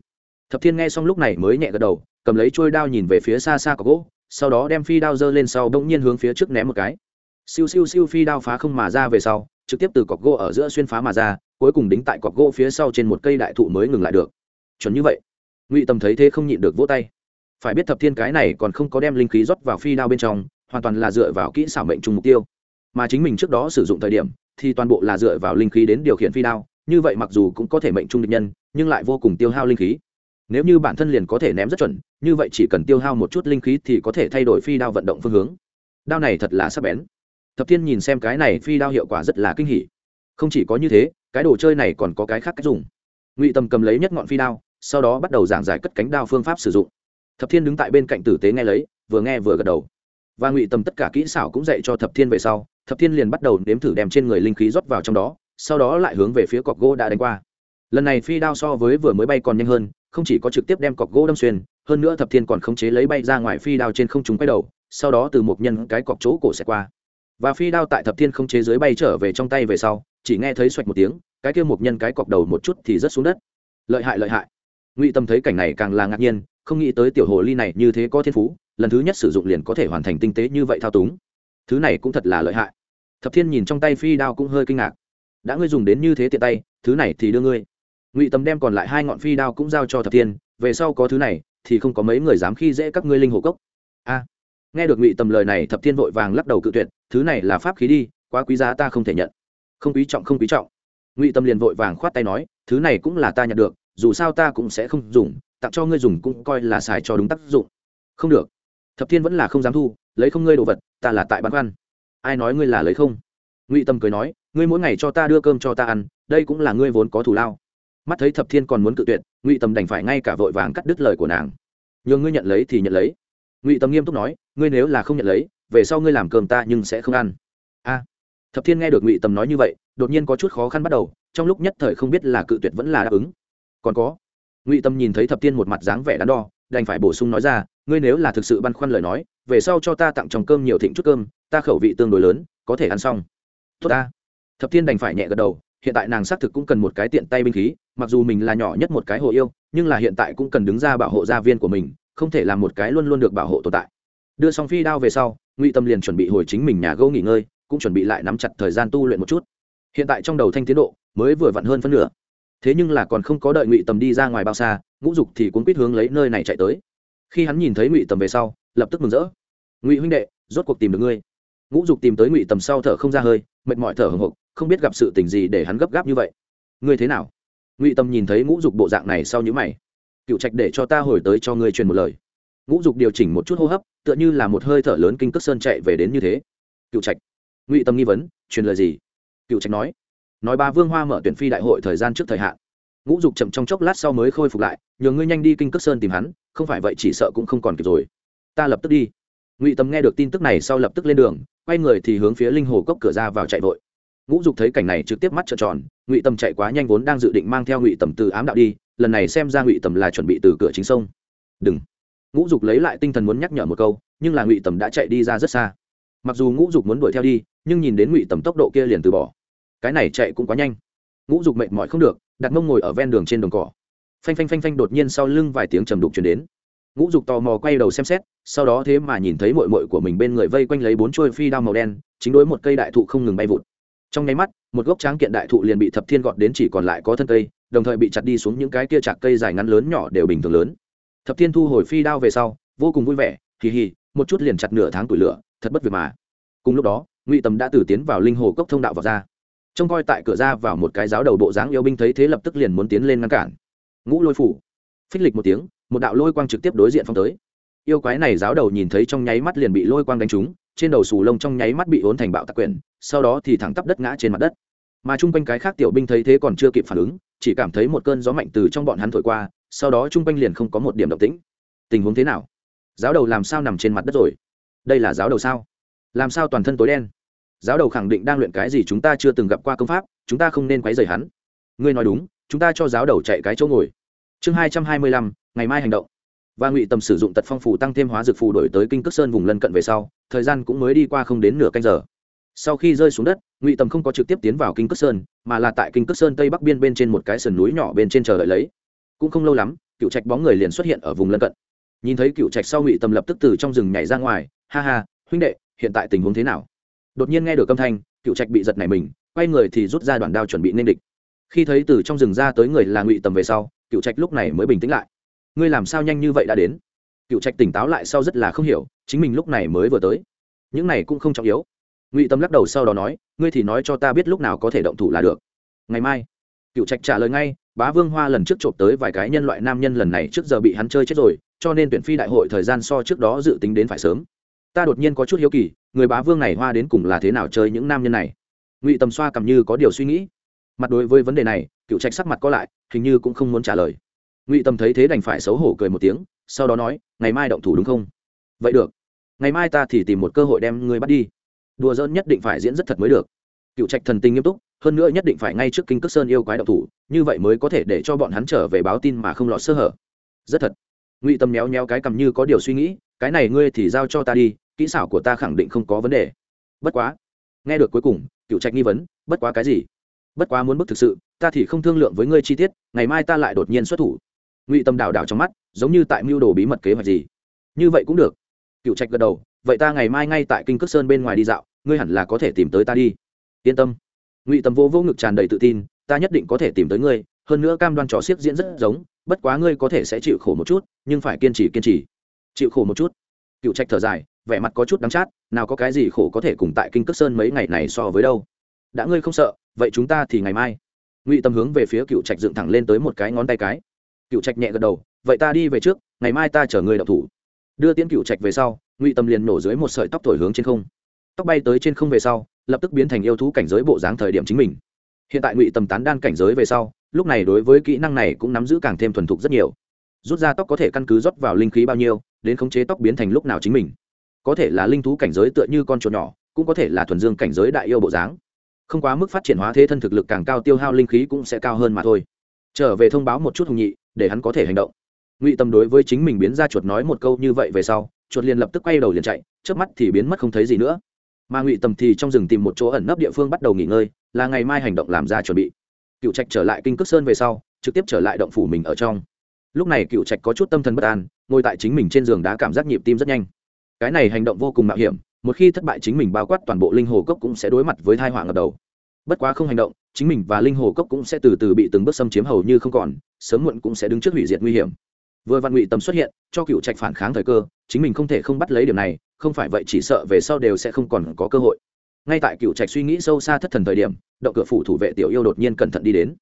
Thập thiên nghe xong lúc này mới nhẹ gật đầu, cầm lấy trôi đao nhìn về phía xa xa có gỗ, sau đó đem phi đao giơ lên sau bỗng nhiên hướng phía trước ném một cái. Siêu siêu siêu phi đao phá không mà ra về sau trực tiếp từ cọc gỗ ở giữa xuyên phá mà ra, cuối cùng đính tại cọc gỗ phía sau trên một cây đại thụ mới ngừng lại được. Chuẩn như vậy. Ngụy tầm thấy thế không nhịn được vỗ tay. Phải biết thập thiên cái này còn không có đem linh khí rót vào phi đao bên trong, hoàn toàn là dựa vào kỹ xảo mệnh chung mục tiêu. Mà chính mình trước đó sử dụng thời điểm, thì toàn bộ là dựa vào linh khí đến điều khiển phi đao, như vậy mặc dù cũng có thể mệnh trung địch nhân, nhưng lại vô cùng tiêu hao linh khí. Nếu như bản thân liền có thể ném rất chuẩn, như vậy chỉ cần tiêu hao một chút linh khí thì có thể thay đổi phi đao vận động phương hướng. Đao này thật là sắc bén thập thiên nhìn xem cái này phi đao hiệu quả rất là kinh hỉ. Không chỉ có như thế, cái đồ chơi này còn có cái khác cách dùng. Ngụy tầm cầm lấy nhất ngọn phi đao, sau đó bắt đầu giảng giải cất cánh đao phương pháp sử dụng. Thập thiên đứng tại bên cạnh tử tế nghe lấy, vừa nghe vừa gật đầu. Và ngụy tầm tất cả kỹ xảo cũng dạy cho thập thiên về sau, thập thiên liền bắt đầu nếm thử đem trên người linh khí rót vào trong đó, sau đó lại hướng về phía cọc gỗ đã đánh qua. Lần này phi đao so với vừa mới bay còn nhanh hơn, không chỉ có trực tiếp đem cọc gỗ đâm xuyên, hơn nữa thập thiên còn khống chế lấy bay ra ngoài phi đao trên không trung quay đầu, sau đó từ một nhân cái cọc chỗ cổ xẹt qua và phi đao tại thập thiên không chế dưới bay trở về trong tay về sau, chỉ nghe thấy xoạch một tiếng, cái kia một nhân cái cọc đầu một chút thì rớt xuống đất. Lợi hại lợi hại. Ngụy tâm thấy cảnh này càng là ngạc nhiên, không nghĩ tới tiểu hồ ly này như thế có thiên phú, lần thứ nhất sử dụng liền có thể hoàn thành tinh tế như vậy thao túng. Thứ này cũng thật là lợi hại. Thập thiên nhìn trong tay phi đao cũng hơi kinh ngạc. Đã ngươi dùng đến như thế tiện tay, thứ này thì đưa ngươi. Ngụy tâm đem còn lại hai ngọn phi đao cũng giao cho thập thiên, về sau có thứ này, thì không có mấy người dám khi dễ các ngươi linh hồ cốc. A. Nghe được ngụy tâm lời này, thập thiên vội vàng lắc đầu cự tuyệt thứ này là pháp khí đi, quá quý giá ta không thể nhận. Không quý trọng, không quý trọng. Ngụy tâm liền vội vàng khoát tay nói, thứ này cũng là ta nhận được, dù sao ta cũng sẽ không dùng, tặng cho ngươi dùng cũng coi là xài cho đúng tác dụng. Không được. Thập thiên vẫn là không dám thu, lấy không ngươi đồ vật, ta là tại bán khoăn. Ai nói ngươi là lấy không? Ngụy tâm cười nói, ngươi mỗi ngày cho ta đưa cơm cho ta ăn, đây cũng là ngươi vốn có thù lao. Mắt thấy thập thiên còn muốn cự tuyệt, ngụy tâm đành phải ngay cả vội vàng cắt đứt lời của nàng. Nhờ ngươi nhận lấy thì nhận lấy. Ngụy tâm nghiêm túc nói, ngươi nếu là không nhận lấy về sau ngươi làm cơm ta nhưng sẽ không ăn. A. Thập thiên nghe được ngụy tâm nói như vậy, đột nhiên có chút khó khăn bắt đầu, trong lúc nhất thời không biết là cự tuyệt vẫn là đáp ứng. Còn có, ngụy tâm nhìn thấy thập thiên một mặt dáng vẻ đắn đo, đành phải bổ sung nói ra, ngươi nếu là thực sự băn khoăn lời nói, về sau cho ta tặng chồng cơm nhiều thịnh chút cơm, ta khẩu vị tương đối lớn, có thể ăn xong. Tốt ta. Thập thiên đành phải nhẹ gật đầu, hiện tại nàng xác thực cũng cần một cái tiện tay binh khí, mặc dù mình là nhỏ nhất một cái hộ yêu, nhưng là hiện tại cũng cần đứng ra bảo hộ gia viên của mình, không thể là một cái luôn luôn được bảo hộ tồn tại. Đưa xong phi đao về sau ngụy tâm liền chuẩn bị hồi chính mình nhà gỗ nghỉ ngơi, cũng chuẩn bị lại nắm chặt thời gian tu luyện một chút. Hiện tại trong đầu thanh tiến độ mới vừa vặn hơn phân nửa. Thế nhưng là còn không có đợi ngụy tầm đi ra ngoài bao xa, ngũ dục thì cuốn quýt hướng lấy nơi này chạy tới. Khi hắn nhìn thấy ngụy tầm về sau, lập tức mừng rỡ. Ngụy huynh đệ, rốt cuộc tìm được ngươi. Ngũ dục tìm tới ngụy tầm sau thở không ra hơi, mệt mỏi thở hồng hộc, không biết gặp sự tình gì để hắn gấp gáp như vậy. Ngươi thế nào? Ngụy tầm nhìn thấy ngũ dục bộ dạng này sau những mày. Cựu trạch để cho ta hồi tới cho ngươi truyền một lời ngũ dục điều chỉnh một chút hô hấp, tựa như là một hơi thở lớn kinh cước sơn chạy về đến như thế. Cựu trạch, ngụy tâm nghi vấn, truyền lời gì? Cựu trạch nói nói ba vương hoa mở tuyển phi đại hội thời gian trước thời hạn. Ngũ dục chậm trong chốc lát sau mới khôi phục lại nhờ ngươi nhanh đi kinh cước sơn tìm hắn, không phải vậy chỉ sợ cũng không còn kịp rồi. Ta lập tức đi. Ngụy tâm nghe được tin tức này sau lập tức lên đường, quay người thì hướng phía linh hồ cốc cửa ra vào chạy vội. Ngũ dục thấy cảnh này trực tiếp mắt trợn tròn, ngụy tâm chạy quá nhanh vốn đang dự định mang theo ngụy tầm từ ám đạo đi, lần này xem ra ngụy tầm là chuẩn bị từ cửa chính sông. Đừng ngũ dục lấy lại tinh thần muốn nhắc nhở một câu, nhưng là ngụy tầm đã chạy đi ra rất xa. Mặc dù ngũ dục muốn đuổi theo đi, nhưng nhìn đến ngụy tầm tốc độ kia liền từ bỏ. Cái này chạy cũng quá nhanh. Ngũ dục mệt mỏi không được, đặt mông ngồi ở ven đường trên đồng cỏ. Phanh phanh phanh phanh đột nhiên sau lưng vài tiếng trầm đục chuyển đến. Ngũ dục tò mò quay đầu xem xét, sau đó thế mà nhìn thấy mội mội của mình bên người vây quanh lấy bốn trôi phi đao màu đen, chính đối một cây đại thụ không ngừng bay vụt. Trong nháy mắt, một gốc tráng kiện đại thụ liền bị thập thiên gọt đến chỉ còn lại có thân cây, đồng thời bị chặt đi xuống những cái kia chạc cây dài ngắn lớn nhỏ đều bình thường lớn thập thiên thu hồi phi đao về sau, vô cùng vui vẻ kỳ hì, một chút liền chặt nửa tháng tuổi lửa, thật bất việc mà. Cùng lúc đó, ngụy tầm đã từ tiến vào linh hồ cốc thông đạo vào ra. Trông coi tại cửa ra vào một cái giáo đầu bộ dáng yêu binh thấy thế lập tức liền muốn tiến lên ngăn cản. Ngũ lôi phủ. Phích lịch một tiếng, một đạo lôi quang trực tiếp đối diện phong tới. Yêu quái này giáo đầu nhìn thấy trong nháy mắt liền bị lôi quang đánh trúng, trên đầu sù lông trong nháy mắt bị ốn thành bạo tạc quyển, sau đó thì thẳng tắp đất ngã trên mặt đất. Mà chung quanh cái khác tiểu binh thấy thế còn chưa kịp phản ứng, chỉ cảm thấy một cơn gió mạnh từ trong bọn hắn thổi qua sau đó chung quanh liền không có một điểm động tĩnh. Tình huống thế nào? Giáo đầu làm sao nằm trên mặt đất rồi? Đây là giáo đầu sao? Làm sao toàn thân tối đen? Giáo đầu khẳng định đang luyện cái gì chúng ta chưa từng gặp qua công pháp, chúng ta không nên quấy rầy hắn. Ngươi nói đúng, chúng ta cho giáo đầu chạy cái chỗ ngồi. Chương hai trăm hai mươi lăm, ngày mai hành động. Và ngụy tầm sử dụng tật phong phủ tăng thêm hóa dược phù đổi tới kinh cước sơn vùng lân cận về sau, thời gian cũng mới đi qua không đến nửa canh giờ. Sau khi rơi xuống đất, ngụy tầm không có trực tiếp tiến vào kinh cước sơn, mà là tại kinh cước sơn tây bắc biên bên trên một cái sườn núi nhỏ bên trên chờ đợi lấy cũng không lâu lắm cựu trạch bóng người liền xuất hiện ở vùng lân cận. Nhìn thấy cựu trạch sau ngụy tầm lập tức từ trong rừng nhảy ra ngoài, ha ha, huynh đệ, hiện tại tình huống thế nào? Đột nhiên nghe được âm thanh cựu trạch bị giật nảy mình, quay người thì rút ra đoạn đao chuẩn bị nên địch. Khi thấy từ trong rừng ra tới người là ngụy tầm về sau cựu trạch lúc này mới bình tĩnh lại. Ngươi làm sao nhanh như vậy đã đến? Cựu trạch tỉnh táo lại sau rất là không hiểu, chính mình lúc này mới vừa tới. Những này cũng không trọng yếu. Ngụy tâm lắc đầu sau đó nói, ngươi thì nói cho ta biết lúc nào có thể động thủ là được. Ngày mai. Cựu trạch trả lời ngay bá vương hoa lần trước trộm tới vài cái nhân loại nam nhân lần này trước giờ bị hắn chơi chết rồi, cho nên tuyển phi đại hội thời gian so trước đó dự tính đến phải sớm. Ta đột nhiên có chút hiếu kỳ, người bá vương này hoa đến cùng là thế nào chơi những nam nhân này? Ngụy tầm xoa cầm như có điều suy nghĩ. Mặt đối với vấn đề này, cựu trạch sắc mặt có lại, hình như cũng không muốn trả lời. Ngụy Tầm thấy thế đành phải xấu hổ cười một tiếng, sau đó nói, ngày mai động thủ đúng không? Vậy được. Ngày mai ta thì tìm một cơ hội đem ngươi bắt đi. Đùa dỡn nhất định phải diễn rất thật mới được. Cựu trạch thần tình nghiêm túc hơn nữa nhất định phải ngay trước kinh cước sơn yêu quái đạo thủ, như vậy mới có thể để cho bọn hắn trở về báo tin mà không lọt sơ hở. Rất thật. Ngụy tâm méo méo cái cầm như có điều suy nghĩ, cái này ngươi thì giao cho ta đi, kỹ xảo của ta khẳng định không có vấn đề. Bất quá. Nghe được cuối cùng cựu trạch nghi vấn, bất quá cái gì? Bất quá muốn bức thực sự, ta thì không thương lượng với ngươi chi tiết, ngày mai ta lại đột nhiên xuất thủ. Ngụy tâm đảo đảo trong mắt, giống như tại mưu đồ bí mật kế hoạch gì. Như vậy cũng được. Cựu trạch gật đầu, vậy ta ngày mai ngay tại kinh cước sơn bên ngoài đi dạo, ngươi hẳn là có thể tìm tới ta đi. Yên tâm ngụy tâm vô vô ngực tràn đầy tự tin, ta nhất định có thể tìm tới ngươi, hơn nữa cam đoan trò xiếc diễn rất giống, bất quá ngươi có thể sẽ chịu khổ một chút, nhưng phải kiên trì kiên trì. Chịu khổ một chút? Cựu trạch thở dài, vẻ mặt có chút đắng chát, nào có cái gì khổ có thể cùng tại kinh cước sơn mấy ngày này so với đâu? Đã ngươi không sợ, vậy chúng ta thì ngày mai. Ngụy tâm hướng về phía cựu trạch dựng thẳng lên tới một cái ngón tay cái. Cựu trạch nhẹ gật đầu, vậy ta đi về trước, ngày mai ta chở ngươi đậu thủ. Đưa tiễn cựu trạch về sau, ngụy tâm liền nổ dưới một sợi tóc thổi hướng trên không. Tóc bay tới trên không về sau lập tức biến thành yêu thú cảnh giới bộ dáng thời điểm chính mình. Hiện tại ngụy tâm tán đan cảnh giới về sau, lúc này đối với kỹ năng này cũng nắm giữ càng thêm thuần thục rất nhiều. Rút ra tóc có thể căn cứ rót vào linh khí bao nhiêu, đến khống chế tóc biến thành lúc nào chính mình. Có thể là linh thú cảnh giới tựa như con chuột nhỏ, cũng có thể là thuần dương cảnh giới đại yêu bộ dáng. Không quá mức phát triển hóa thế thân thực lực càng cao tiêu hao linh khí cũng sẽ cao hơn mà thôi. Trở về thông báo một chút hùng nhị, để hắn có thể hành động. Ngụy tâm đối với chính mình biến ra chuột nói một câu như vậy về sau, chuột liền lập tức quay đầu liền chạy trước mắt thì biến mất không thấy gì nữa mà ngụy Tầm thì trong rừng tìm một chỗ ẩn nấp địa phương bắt đầu nghỉ ngơi, là ngày mai hành động làm ra chuẩn bị. Cựu trạch trở lại kinh cước sơn về sau, trực tiếp trở lại động phủ mình ở trong. Lúc này cựu trạch có chút tâm thần bất an, ngồi tại chính mình trên giường đá cảm giác nhịp tim rất nhanh. Cái này hành động vô cùng mạo hiểm, một khi thất bại chính mình bao quát toàn bộ linh hồ cốc cũng sẽ đối mặt với thai họa ngập đầu. Bất quá không hành động, chính mình và linh hồ cốc cũng sẽ từ từ bị từng bước xâm chiếm hầu như không còn, sớm muộn cũng sẽ đứng trước hủy diệt nguy hiểm. Vừa văn ngụy tầm xuất hiện, cho cựu trạch phản kháng thời cơ, chính mình không thể không bắt lấy điểm này không phải vậy chỉ sợ về sau đều sẽ không còn có cơ hội. Ngay tại cựu trạch suy nghĩ sâu xa thất thần thời điểm, động cửa phủ thủ vệ tiểu yêu đột nhiên cẩn thận đi đến.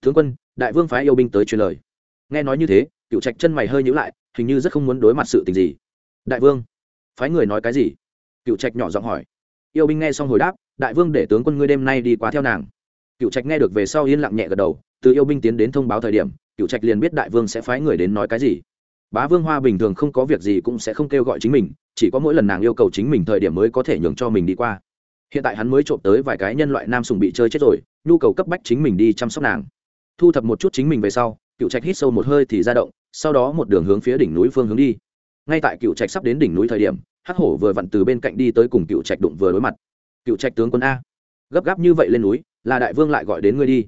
Tướng quân, đại vương phái yêu binh tới truyền lời. Nghe nói như thế cựu trạch chân mày hơi nhữ lại, hình như rất không muốn đối mặt sự tình gì. Đại vương, phái người nói cái gì? Cựu trạch nhỏ giọng hỏi. Yêu binh nghe xong hồi đáp, đại vương để tướng quân ngươi đêm nay đi qua theo nàng. Cựu trạch nghe được về sau yên lặng nhẹ gật đầu, từ yêu binh tiến đến thông báo thời điểm cựu trạch liền biết đại vương sẽ phái người đến nói cái gì bá vương hoa bình thường không có việc gì cũng sẽ không kêu gọi chính mình, chỉ có mỗi lần nàng yêu cầu chính mình thời điểm mới có thể nhường cho mình đi qua. Hiện tại hắn mới trộm tới vài cái nhân loại nam sùng bị chơi chết rồi, nhu cầu cấp bách chính mình đi chăm sóc nàng. Thu thập một chút chính mình về sau, cựu trạch hít sâu một hơi thì ra động, sau đó một đường hướng phía đỉnh núi phương hướng đi. Ngay tại cựu trạch sắp đến đỉnh núi thời điểm, hắc hổ vừa vặn từ bên cạnh đi tới cùng cựu trạch đụng vừa đối mặt. Cựu trạch tướng quân a, gấp gáp như vậy lên núi, là đại vương lại gọi đến ngươi đi.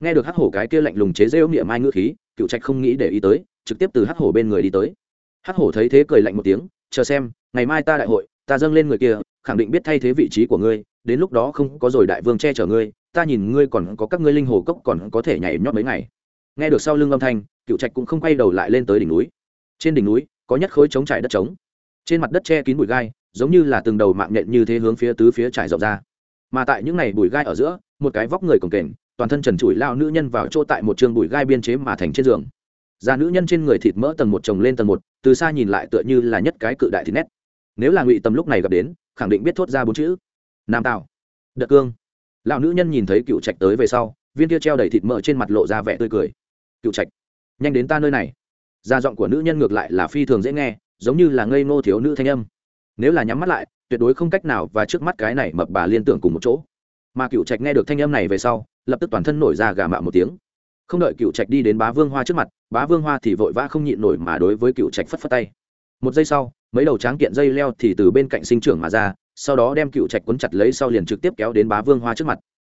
Nghe được hắc hổ cái kia lạnh lùng chế rêu miệng mai ngữ khí, cựu trạch không nghĩ để ý tới trực tiếp từ hắc hổ bên người đi tới. Hắc hổ thấy thế cười lạnh một tiếng, chờ xem, ngày mai ta đại hội, ta dâng lên người kia, khẳng định biết thay thế vị trí của ngươi, đến lúc đó không có rồi đại vương che chở ngươi, ta nhìn ngươi còn có các ngươi linh hồ cốc còn có thể nhảy nhót mấy ngày. Nghe được sau lưng âm thanh, cựu trạch cũng không quay đầu lại lên tới đỉnh núi. Trên đỉnh núi, có nhất khối trống trải đất trống. Trên mặt đất che kín bụi gai, giống như là từng đầu mạng nhện như thế hướng phía tứ phía trải rộng ra. Mà tại những này bụi gai ở giữa, một cái vóc người cồng kềnh, toàn thân trần trụi lao nữ nhân vào chỗ tại một trường bụi gai biên chế mà thành trên giường da nữ nhân trên người thịt mỡ tầng một chồng lên tầng một, từ xa nhìn lại tựa như là nhất cái cự đại thịt nét. Nếu là ngụy tầm lúc này gặp đến, khẳng định biết thốt ra bốn chữ. Nam tạo đợt cương. Lão nữ nhân nhìn thấy cựu trạch tới về sau, viên kia treo đầy thịt mỡ trên mặt lộ ra vẻ tươi cười. Cựu trạch, nhanh đến ta nơi này. Da giọng của nữ nhân ngược lại là phi thường dễ nghe, giống như là ngây ngô thiếu nữ thanh âm. Nếu là nhắm mắt lại, tuyệt đối không cách nào và trước mắt cái này mập bà liên tưởng cùng một chỗ. Mà cựu trạch nghe được thanh âm này về sau, lập tức toàn thân nổi ra gà mạo một tiếng không đợi cựu trạch đi đến bá vương hoa trước mặt, bá vương hoa thì vội vã không nhịn nổi mà đối với cựu trạch phất phất tay. Một giây sau, mấy đầu tráng kiện dây leo thì từ bên cạnh sinh trưởng mà ra, sau đó đem cựu trạch quấn chặt lấy sau liền trực tiếp kéo đến bá vương hoa trước mặt.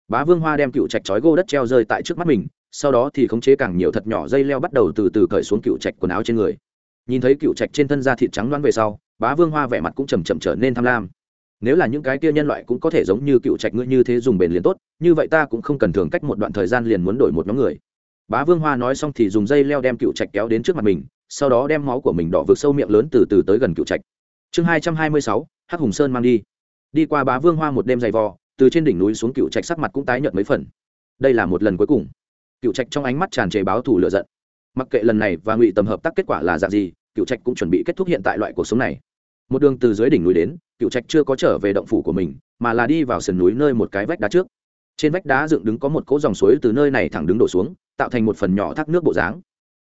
Bá vương hoa đem cựu trạch trói gô đất treo rơi tại trước mắt mình, sau đó thì khống chế càng nhiều thật nhỏ dây leo bắt đầu từ từ cởi xuống cựu trạch quần áo trên người. Nhìn thấy cựu trạch trên thân da thịt trắng loáng về sau, bá vương hoa vẻ mặt cũng chầm chậm trở nên tham lam. Nếu là những cái kia nhân loại cũng có thể giống như cựu trạch ngươi như thế dùng bền liền tốt, như vậy ta cũng không cần thường cách một đoạn thời gian liền muốn đổi một nhóm người bá vương hoa nói xong thì dùng dây leo đem cựu trạch kéo đến trước mặt mình, sau đó đem máu của mình đỏ vượt sâu miệng lớn từ từ tới gần cựu trạch. Chương hai trăm hai mươi sáu, hắc hùng sơn mang đi. Đi qua bá vương hoa một đêm dày vò, từ trên đỉnh núi xuống cựu trạch sắc mặt cũng tái nhợt mấy phần. Đây là một lần cuối cùng. Cựu trạch trong ánh mắt tràn trề báo thù lựa giận. Mặc kệ lần này và ngụy tầm hợp tác kết quả là dạng gì, cựu trạch cũng chuẩn bị kết thúc hiện tại loại cuộc sống này. Một đường từ dưới đỉnh núi đến, cựu trạch chưa có trở về động phủ của mình, mà là đi vào sườn núi nơi một cái vách đá trước trên vách đá dựng đứng có một cỗ dòng suối từ nơi này thẳng đứng đổ xuống, tạo thành một phần nhỏ thác nước bộ dáng.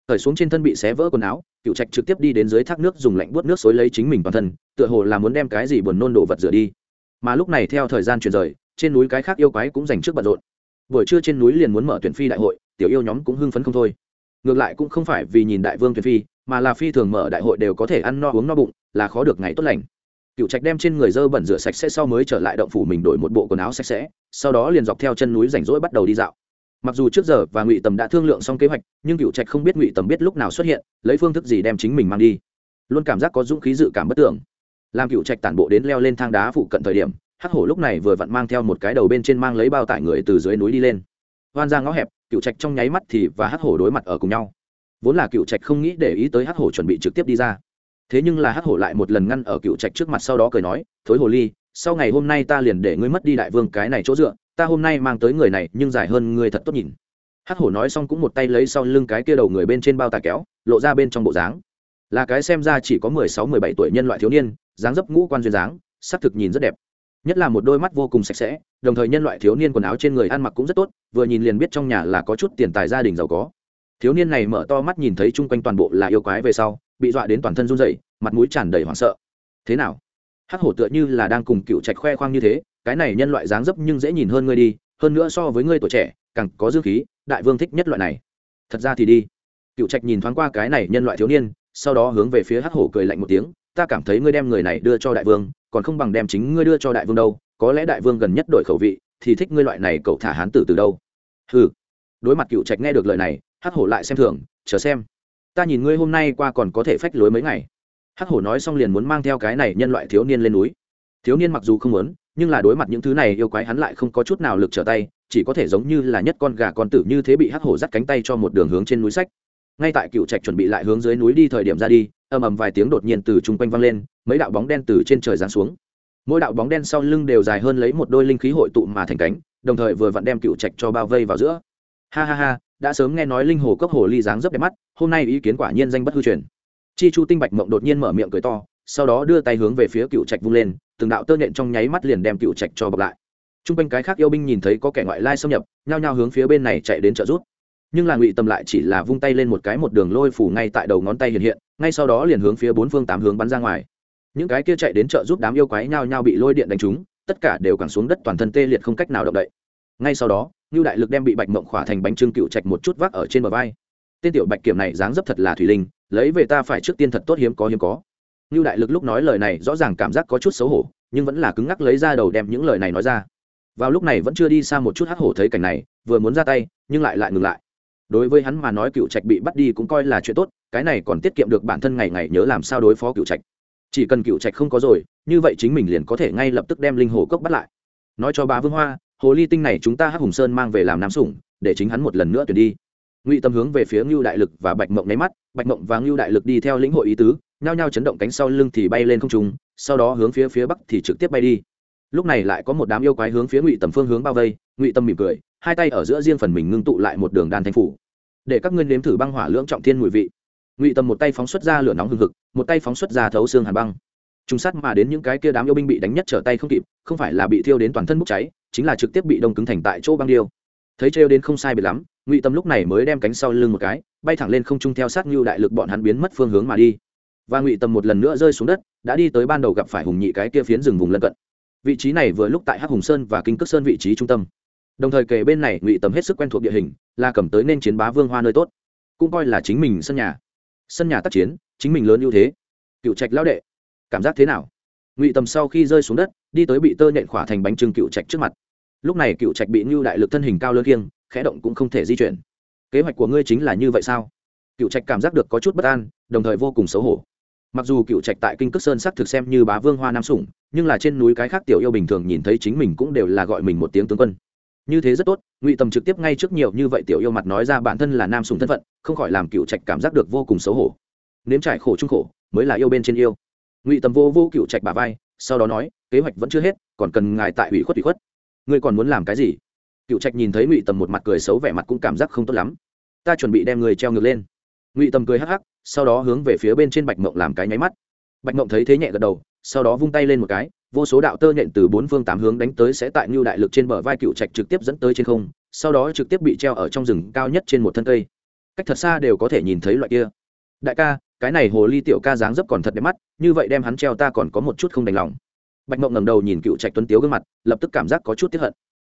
Khởi xuống trên thân bị xé vỡ quần áo, cựu trạch trực tiếp đi đến dưới thác nước dùng lạnh buốt nước xối lấy chính mình toàn thân, tựa hồ là muốn đem cái gì buồn nôn đồ vật rửa đi. Mà lúc này theo thời gian chuyển rời, trên núi cái khác yêu quái cũng dành trước bận rộn. Buổi trưa trên núi liền muốn mở tuyển phi đại hội, tiểu yêu nhóm cũng hưng phấn không thôi. Ngược lại cũng không phải vì nhìn đại vương tuyển phi, mà là phi thường mở đại hội đều có thể ăn no uống no bụng, là khó được ngày tốt lành cựu trạch đem trên người dơ bẩn rửa sạch sẽ sau mới trở lại động phủ mình đổi một bộ quần áo sạch sẽ, sau đó liền dọc theo chân núi rảnh rỗi bắt đầu đi dạo. Mặc dù trước giờ và ngụy tầm đã thương lượng xong kế hoạch, nhưng cựu trạch không biết ngụy tầm biết lúc nào xuất hiện, lấy phương thức gì đem chính mình mang đi. Luôn cảm giác có dũng khí dự cảm bất tưởng. Làm cựu trạch tản bộ đến leo lên thang đá phụ cận thời điểm, hắc hổ lúc này vừa vặn mang theo một cái đầu bên trên mang lấy bao tải người từ dưới núi đi lên. Hoan ra ngõ hẹp cựu trạch trong nháy mắt thì và hắc hổ đối mặt ở cùng nhau. Vốn là cựu trạch không nghĩ để ý tới hắc hổ chuẩn bị trực tiếp đi ra thế nhưng là hắc hổ lại một lần ngăn ở cựu trạch trước mặt sau đó cười nói, thối hồ ly, sau ngày hôm nay ta liền để ngươi mất đi đại vương cái này chỗ dựa, ta hôm nay mang tới người này nhưng dài hơn ngươi thật tốt nhìn. Hắc hổ nói xong cũng một tay lấy sau lưng cái kia đầu người bên trên bao tải kéo, lộ ra bên trong bộ dáng. Là cái xem ra chỉ có mười sáu, mười bảy tuổi nhân loại thiếu niên, dáng dấp ngũ quan duyên dáng, sắc thực nhìn rất đẹp. Nhất là một đôi mắt vô cùng sạch sẽ, đồng thời nhân loại thiếu niên quần áo trên người ăn mặc cũng rất tốt, vừa nhìn liền biết trong nhà là có chút tiền tài gia đình giàu có. Thiếu niên này mở to mắt nhìn thấy chung quanh toàn bộ là yêu quái về sau bị dọa đến toàn thân run rẩy, mặt mũi tràn đầy hoảng sợ. Thế nào? Hắc hổ tựa như là đang cùng cựu trạch khoe khoang như thế, cái này nhân loại dáng dấp nhưng dễ nhìn hơn ngươi đi, hơn nữa so với ngươi tuổi trẻ, càng có dương khí, đại vương thích nhất loại này. Thật ra thì đi. Cựu trạch nhìn thoáng qua cái này nhân loại thiếu niên, sau đó hướng về phía hắc hổ cười lạnh một tiếng, ta cảm thấy ngươi đem người này đưa cho đại vương, còn không bằng đem chính ngươi đưa cho đại vương đâu, có lẽ đại vương gần nhất đổi khẩu vị, thì thích ngươi loại này cậu thả hán tử từ đâu. Ừ đối mặt cựu trạch nghe được lời này, hắc hổ lại xem thường, chờ xem ta nhìn ngươi hôm nay qua còn có thể phách lối mấy ngày. Hắc hổ nói xong liền muốn mang theo cái này nhân loại thiếu niên lên núi. Thiếu niên mặc dù không muốn, nhưng là đối mặt những thứ này yêu quái hắn lại không có chút nào lực trở tay, chỉ có thể giống như là nhất con gà con tử như thế bị hắc hổ dắt cánh tay cho một đường hướng trên núi sách. Ngay tại cựu trạch chuẩn bị lại hướng dưới núi đi thời điểm ra đi, ầm ầm vài tiếng đột nhiên từ chung quanh vang lên, mấy đạo bóng đen từ trên trời giáng xuống. Mỗi đạo bóng đen sau lưng đều dài hơn lấy một đôi linh khí hội tụ mà thành cánh, đồng thời vừa vặn đem cựu trạch cho bao vây vào giữa. Ha ha ha đã sớm nghe nói linh hồ cốc hồ ly dáng rất đẹp mắt, hôm nay ý kiến quả nhiên danh bất hư truyền. Chi chu tinh bạch mộng đột nhiên mở miệng cười to, sau đó đưa tay hướng về phía cựu trạch vung lên, từng đạo tơ nhện trong nháy mắt liền đem cựu trạch cho bọc lại. T r u n g quanh cái khác yêu binh nhìn thấy có kẻ ngoại lai xâm nhập, nhao nhao hướng phía bên này chạy đến trợ rút nhưng là ngụy tâm lại chỉ là vung tay lên một cái một đường lôi phủ ngay tại đầu ngón tay hiện hiện, ngay sau đó liền hướng phía bốn phương tám hướng bắn ra ngoài. Những cái kia chạy đến trợ giúp đám yêu quái nhao nhao bị lôi điện đánh trúng, tất cả đều cẳng xuống đất toàn thân tê liệt không cách nào động đậy. Ngay sau đó như đại lực đem bị bạch mộng khỏa thành bánh trưng cựu trạch một chút vác ở trên bờ vai. Tên tiểu bạch kiểm này dáng dấp thật là thủy linh, lấy về ta phải trước tiên thật tốt hiếm có hiếm có. Như đại lực lúc nói lời này rõ ràng cảm giác có chút xấu hổ, nhưng vẫn là cứng ngắc lấy ra đầu đem những lời này nói ra. Vào lúc này vẫn chưa đi xa một chút hắc hổ thấy cảnh này, vừa muốn ra tay, nhưng lại lại ngừng lại. Đối với hắn mà nói cựu trạch bị bắt đi cũng coi là chuyện tốt, cái này còn tiết kiệm được bản thân ngày ngày nhớ làm sao đối phó cựu trạch. Chỉ cần cựu trạch không có rồi, như vậy chính mình liền có thể ngay lập tức đem linh hồ cốc bắt lại. Nói cho bà vương hoa hồ ly tinh này chúng ta hắc hùng sơn mang về làm nam sủng, để chính hắn một lần nữa tuyển đi. Ngụy tâm hướng về phía ngưu đại lực và bạch mộng nháy mắt, bạch mộng và ngưu đại lực đi theo lĩnh hội ý tứ, nhao nhao chấn động cánh sau lưng thì bay lên không trung, sau đó hướng phía phía bắc thì trực tiếp bay đi. Lúc này lại có một đám yêu quái hướng phía ngụy tầm phương hướng bao vây, ngụy tâm mỉm cười, hai tay ở giữa riêng phần mình ngưng tụ lại một đường đan thanh phủ. Để các ngươi nếm thử băng hỏa lưỡng trọng thiên mùi vị. Ngụy tâm một tay phóng xuất ra lửa nóng hừng hực, một tay phóng xuất ra thấu xương hàn băng. Trùng sát mà đến những cái kia đám yêu binh bị đánh nhất trở tay không kịp, không phải là bị thiêu đến toàn thân bốc cháy chính là trực tiếp bị đông cứng thành tại chỗ băng điêu. Thấy trêu đến không sai biệt lắm, ngụy tâm lúc này mới đem cánh sau lưng một cái, bay thẳng lên không trung theo sát như đại lực bọn hắn biến mất phương hướng mà đi. Và ngụy tâm một lần nữa rơi xuống đất, đã đi tới ban đầu gặp phải hùng nhị cái kia phiến rừng vùng lân cận. Vị trí này vừa lúc tại hắc hùng sơn và kinh cước sơn vị trí trung tâm. Đồng thời kể bên này, ngụy tâm hết sức quen thuộc địa hình, là cầm tới nên chiến bá vương hoa nơi tốt. Cũng coi là chính mình sân nhà. Sân nhà tác chiến, chính mình lớn ưu thế. Cựu trạch lão đệ, cảm giác thế nào? Ngụy tầm sau khi rơi xuống đất, đi tới bị tơ nhện khỏa thành bánh trưng cựu trạch trước mặt lúc này cựu trạch bị ngưu đại lực thân hình cao lớn kiêng, khẽ động cũng không thể di chuyển. Kế hoạch của ngươi chính là như vậy sao? Cựu trạch cảm giác được có chút bất an, đồng thời vô cùng xấu hổ. Mặc dù cựu trạch tại kinh cước sơn sắc thực xem như bá vương hoa nam sủng, nhưng là trên núi cái khác tiểu yêu bình thường nhìn thấy chính mình cũng đều là gọi mình một tiếng tướng quân. Như thế rất tốt, ngụy tầm trực tiếp ngay trước nhiều như vậy tiểu yêu mặt nói ra bản thân là nam sủng thân phận, không khỏi làm cựu trạch cảm giác được vô cùng xấu hổ. Nếm trải khổ chung khổ, mới là yêu bên trên yêu. Ngụy tầm vô vô cựu trạch bà vai, sau đó nói, kế hoạch vẫn chưa hết, còn cần ngài tại ủy khuất ủy khuất ngươi còn muốn làm cái gì? Cựu trạch nhìn thấy ngụy tầm một mặt cười xấu vẻ mặt cũng cảm giác không tốt lắm. Ta chuẩn bị đem người treo ngược lên. Ngụy tầm cười hắc hắc, sau đó hướng về phía bên trên bạch mộng làm cái nháy mắt. Bạch mộng thấy thế nhẹ gật đầu, sau đó vung tay lên một cái, vô số đạo tơ nhện từ bốn phương tám hướng đánh tới sẽ tại ngưu đại lực trên bờ vai cựu trạch trực tiếp dẫn tới trên không, sau đó trực tiếp bị treo ở trong rừng cao nhất trên một thân cây. Cách thật xa đều có thể nhìn thấy loại kia. Đại ca, cái này hồ ly tiểu ca dáng dấp còn thật đẹp mắt, như vậy đem hắn treo ta còn có một chút không đành lòng bạch mộng ngẩng đầu nhìn cựu trạch tuấn tiếu gương mặt, lập tức cảm giác có chút tiếp hận.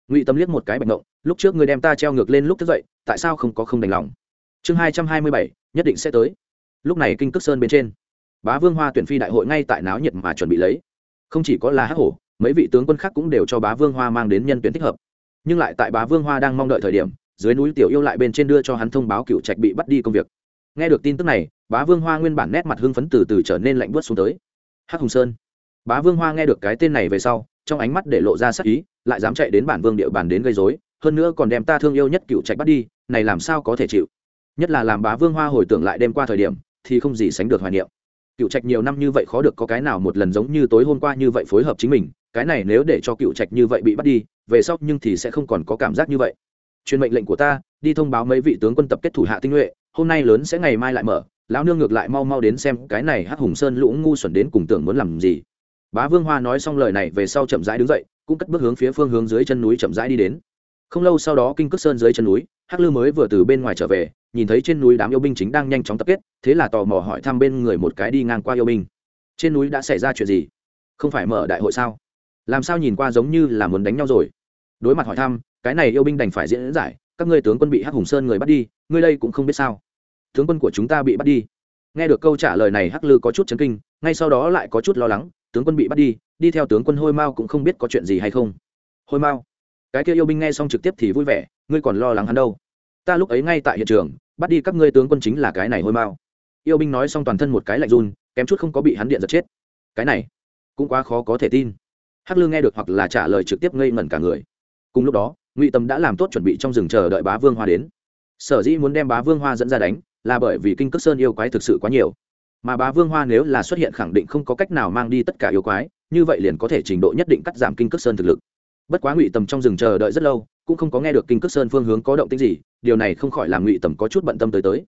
Ngụy tâm liếc một cái bạch mộng, lúc trước người đem ta treo ngược lên lúc thức dậy, tại sao không có không đành lòng? Chương hai trăm hai mươi bảy, nhất định sẽ tới. Lúc này kinh cước sơn bên trên, bá vương hoa tuyển phi đại hội ngay tại náo nhiệt mà chuẩn bị lấy. Không chỉ có là hắc hổ, mấy vị tướng quân khác cũng đều cho bá vương hoa mang đến nhân tuyển thích hợp. Nhưng lại tại bá vương hoa đang mong đợi thời điểm, dưới núi tiểu yêu lại bên trên đưa cho hắn thông báo cựu trạch bị bắt đi công việc. Nghe được tin tức này, bá vương hoa nguyên bản nét mặt hưng phấn từ từ trở nên lạnh bớt xuống tới. Hắc hùng sơn bá vương hoa nghe được cái tên này về sau, trong ánh mắt để lộ ra sắc ý, lại dám chạy đến bản vương địa bàn đến gây dối hơn nữa còn đem ta thương yêu nhất cựu trạch bắt đi, này làm sao có thể chịu? Nhất là làm bá vương hoa hồi tưởng lại đêm qua thời điểm, thì không gì sánh được hoài niệm. Cựu trạch nhiều năm như vậy khó được có cái nào một lần giống như tối hôm qua như vậy phối hợp chính mình, cái này nếu để cho cựu trạch như vậy bị bắt đi, về sau nhưng thì sẽ không còn có cảm giác như vậy. Truyền mệnh lệnh của ta, đi thông báo mấy vị tướng quân tập kết thủ hạ tinh nhuệ, hôm nay lớn sẽ ngày mai lại mở, lão nương ngược lại mau mau đến xem cái này hắc hùng sơn lũ ngu xuẩn đến cùng tưởng muốn làm gì bá vương hoa nói xong lời này về sau chậm rãi đứng dậy, cũng cất bước hướng phía phương hướng dưới chân núi chậm rãi đi đến. Không lâu sau đó kinh cước sơn dưới chân núi, hắc lư mới vừa từ bên ngoài trở về, nhìn thấy trên núi đám yêu binh chính đang nhanh chóng tập kết, thế là tò mò hỏi thăm bên người một cái đi ngang qua yêu binh. Trên núi đã xảy ra chuyện gì? Không phải mở đại hội sao? Làm sao nhìn qua giống như là muốn đánh nhau rồi? Đối mặt hỏi thăm, cái này yêu binh đành phải diễn giải, các ngươi tướng quân bị hắc hùng sơn người bắt đi, ngươi đây cũng không biết sao. Tướng quân của chúng ta bị bắt đi. Nghe được câu trả lời này, hắc lư có chút chấn kinh, ngay sau đó lại có chút lo lắng tướng quân bị bắt đi đi theo tướng quân hôi mao cũng không biết có chuyện gì hay không. Hôi mao, cái kia yêu binh nghe xong trực tiếp thì vui vẻ, ngươi còn lo lắng hắn đâu. Ta lúc ấy ngay tại hiện trường, bắt đi các ngươi tướng quân chính là cái này hôi mao. Yêu binh nói xong toàn thân một cái lạnh run, kém chút không có bị hắn điện giật chết. Cái này, cũng quá khó có thể tin. Hắc Lương nghe được hoặc là trả lời trực tiếp ngây ngẩn cả người. Cùng lúc đó, ngụy tâm đã làm tốt chuẩn bị trong rừng chờ đợi bá vương hoa đến. Sở dĩ muốn đem bá vương hoa dẫn ra đánh, là bởi vì kinh cước sơn yêu quái thực sự quá nhiều mà bá vương hoa nếu là xuất hiện khẳng định không có cách nào mang đi tất cả yêu quái, như vậy liền có thể trình độ nhất định cắt giảm kinh cước sơn thực lực. Bất quá ngụy tầm trong rừng chờ đợi rất lâu, cũng không có nghe được kinh cước sơn phương hướng có động tích gì, điều này không khỏi làm ngụy tầm có chút bận tâm tới tới.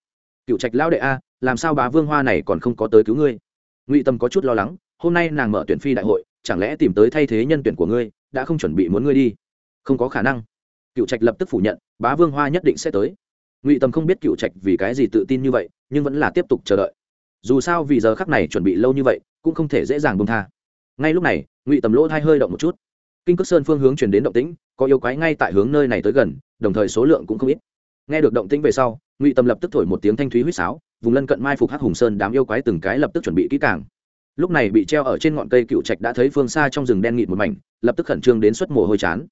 Cựu trạch lão đệ a, làm sao bá vương hoa này còn không có tới cứu ngươi? Ngụy tầm có chút lo lắng, hôm nay nàng mở tuyển phi đại hội, chẳng lẽ tìm tới thay thế nhân tuyển của ngươi, đã không chuẩn bị muốn ngươi đi? Không có khả năng. Cựu trạch lập tức phủ nhận, bá vương hoa nhất định sẽ tới. Ngụy tầm không biết cựu trạch vì cái gì tự tin như vậy, nhưng vẫn là tiếp tục chờ đợi dù sao vì giờ khắc này chuẩn bị lâu như vậy, cũng không thể dễ dàng bông tha. Ngay lúc này, ngụy tầm lỗ thai hơi động một chút. Kinh cước sơn phương hướng chuyển đến động tĩnh, có yêu quái ngay tại hướng nơi này tới gần, đồng thời số lượng cũng không ít. Nghe được động tĩnh về sau, ngụy tầm lập tức thổi một tiếng thanh thúy huýt sáo, vùng lân cận mai phục hắc hùng sơn đám yêu quái từng cái lập tức chuẩn bị kỹ càng. Lúc này bị treo ở trên ngọn cây cựu trạch đã thấy phương xa trong rừng đen nghịt một mảnh, lập tức khẩn trương đến suất mồ hôi chán.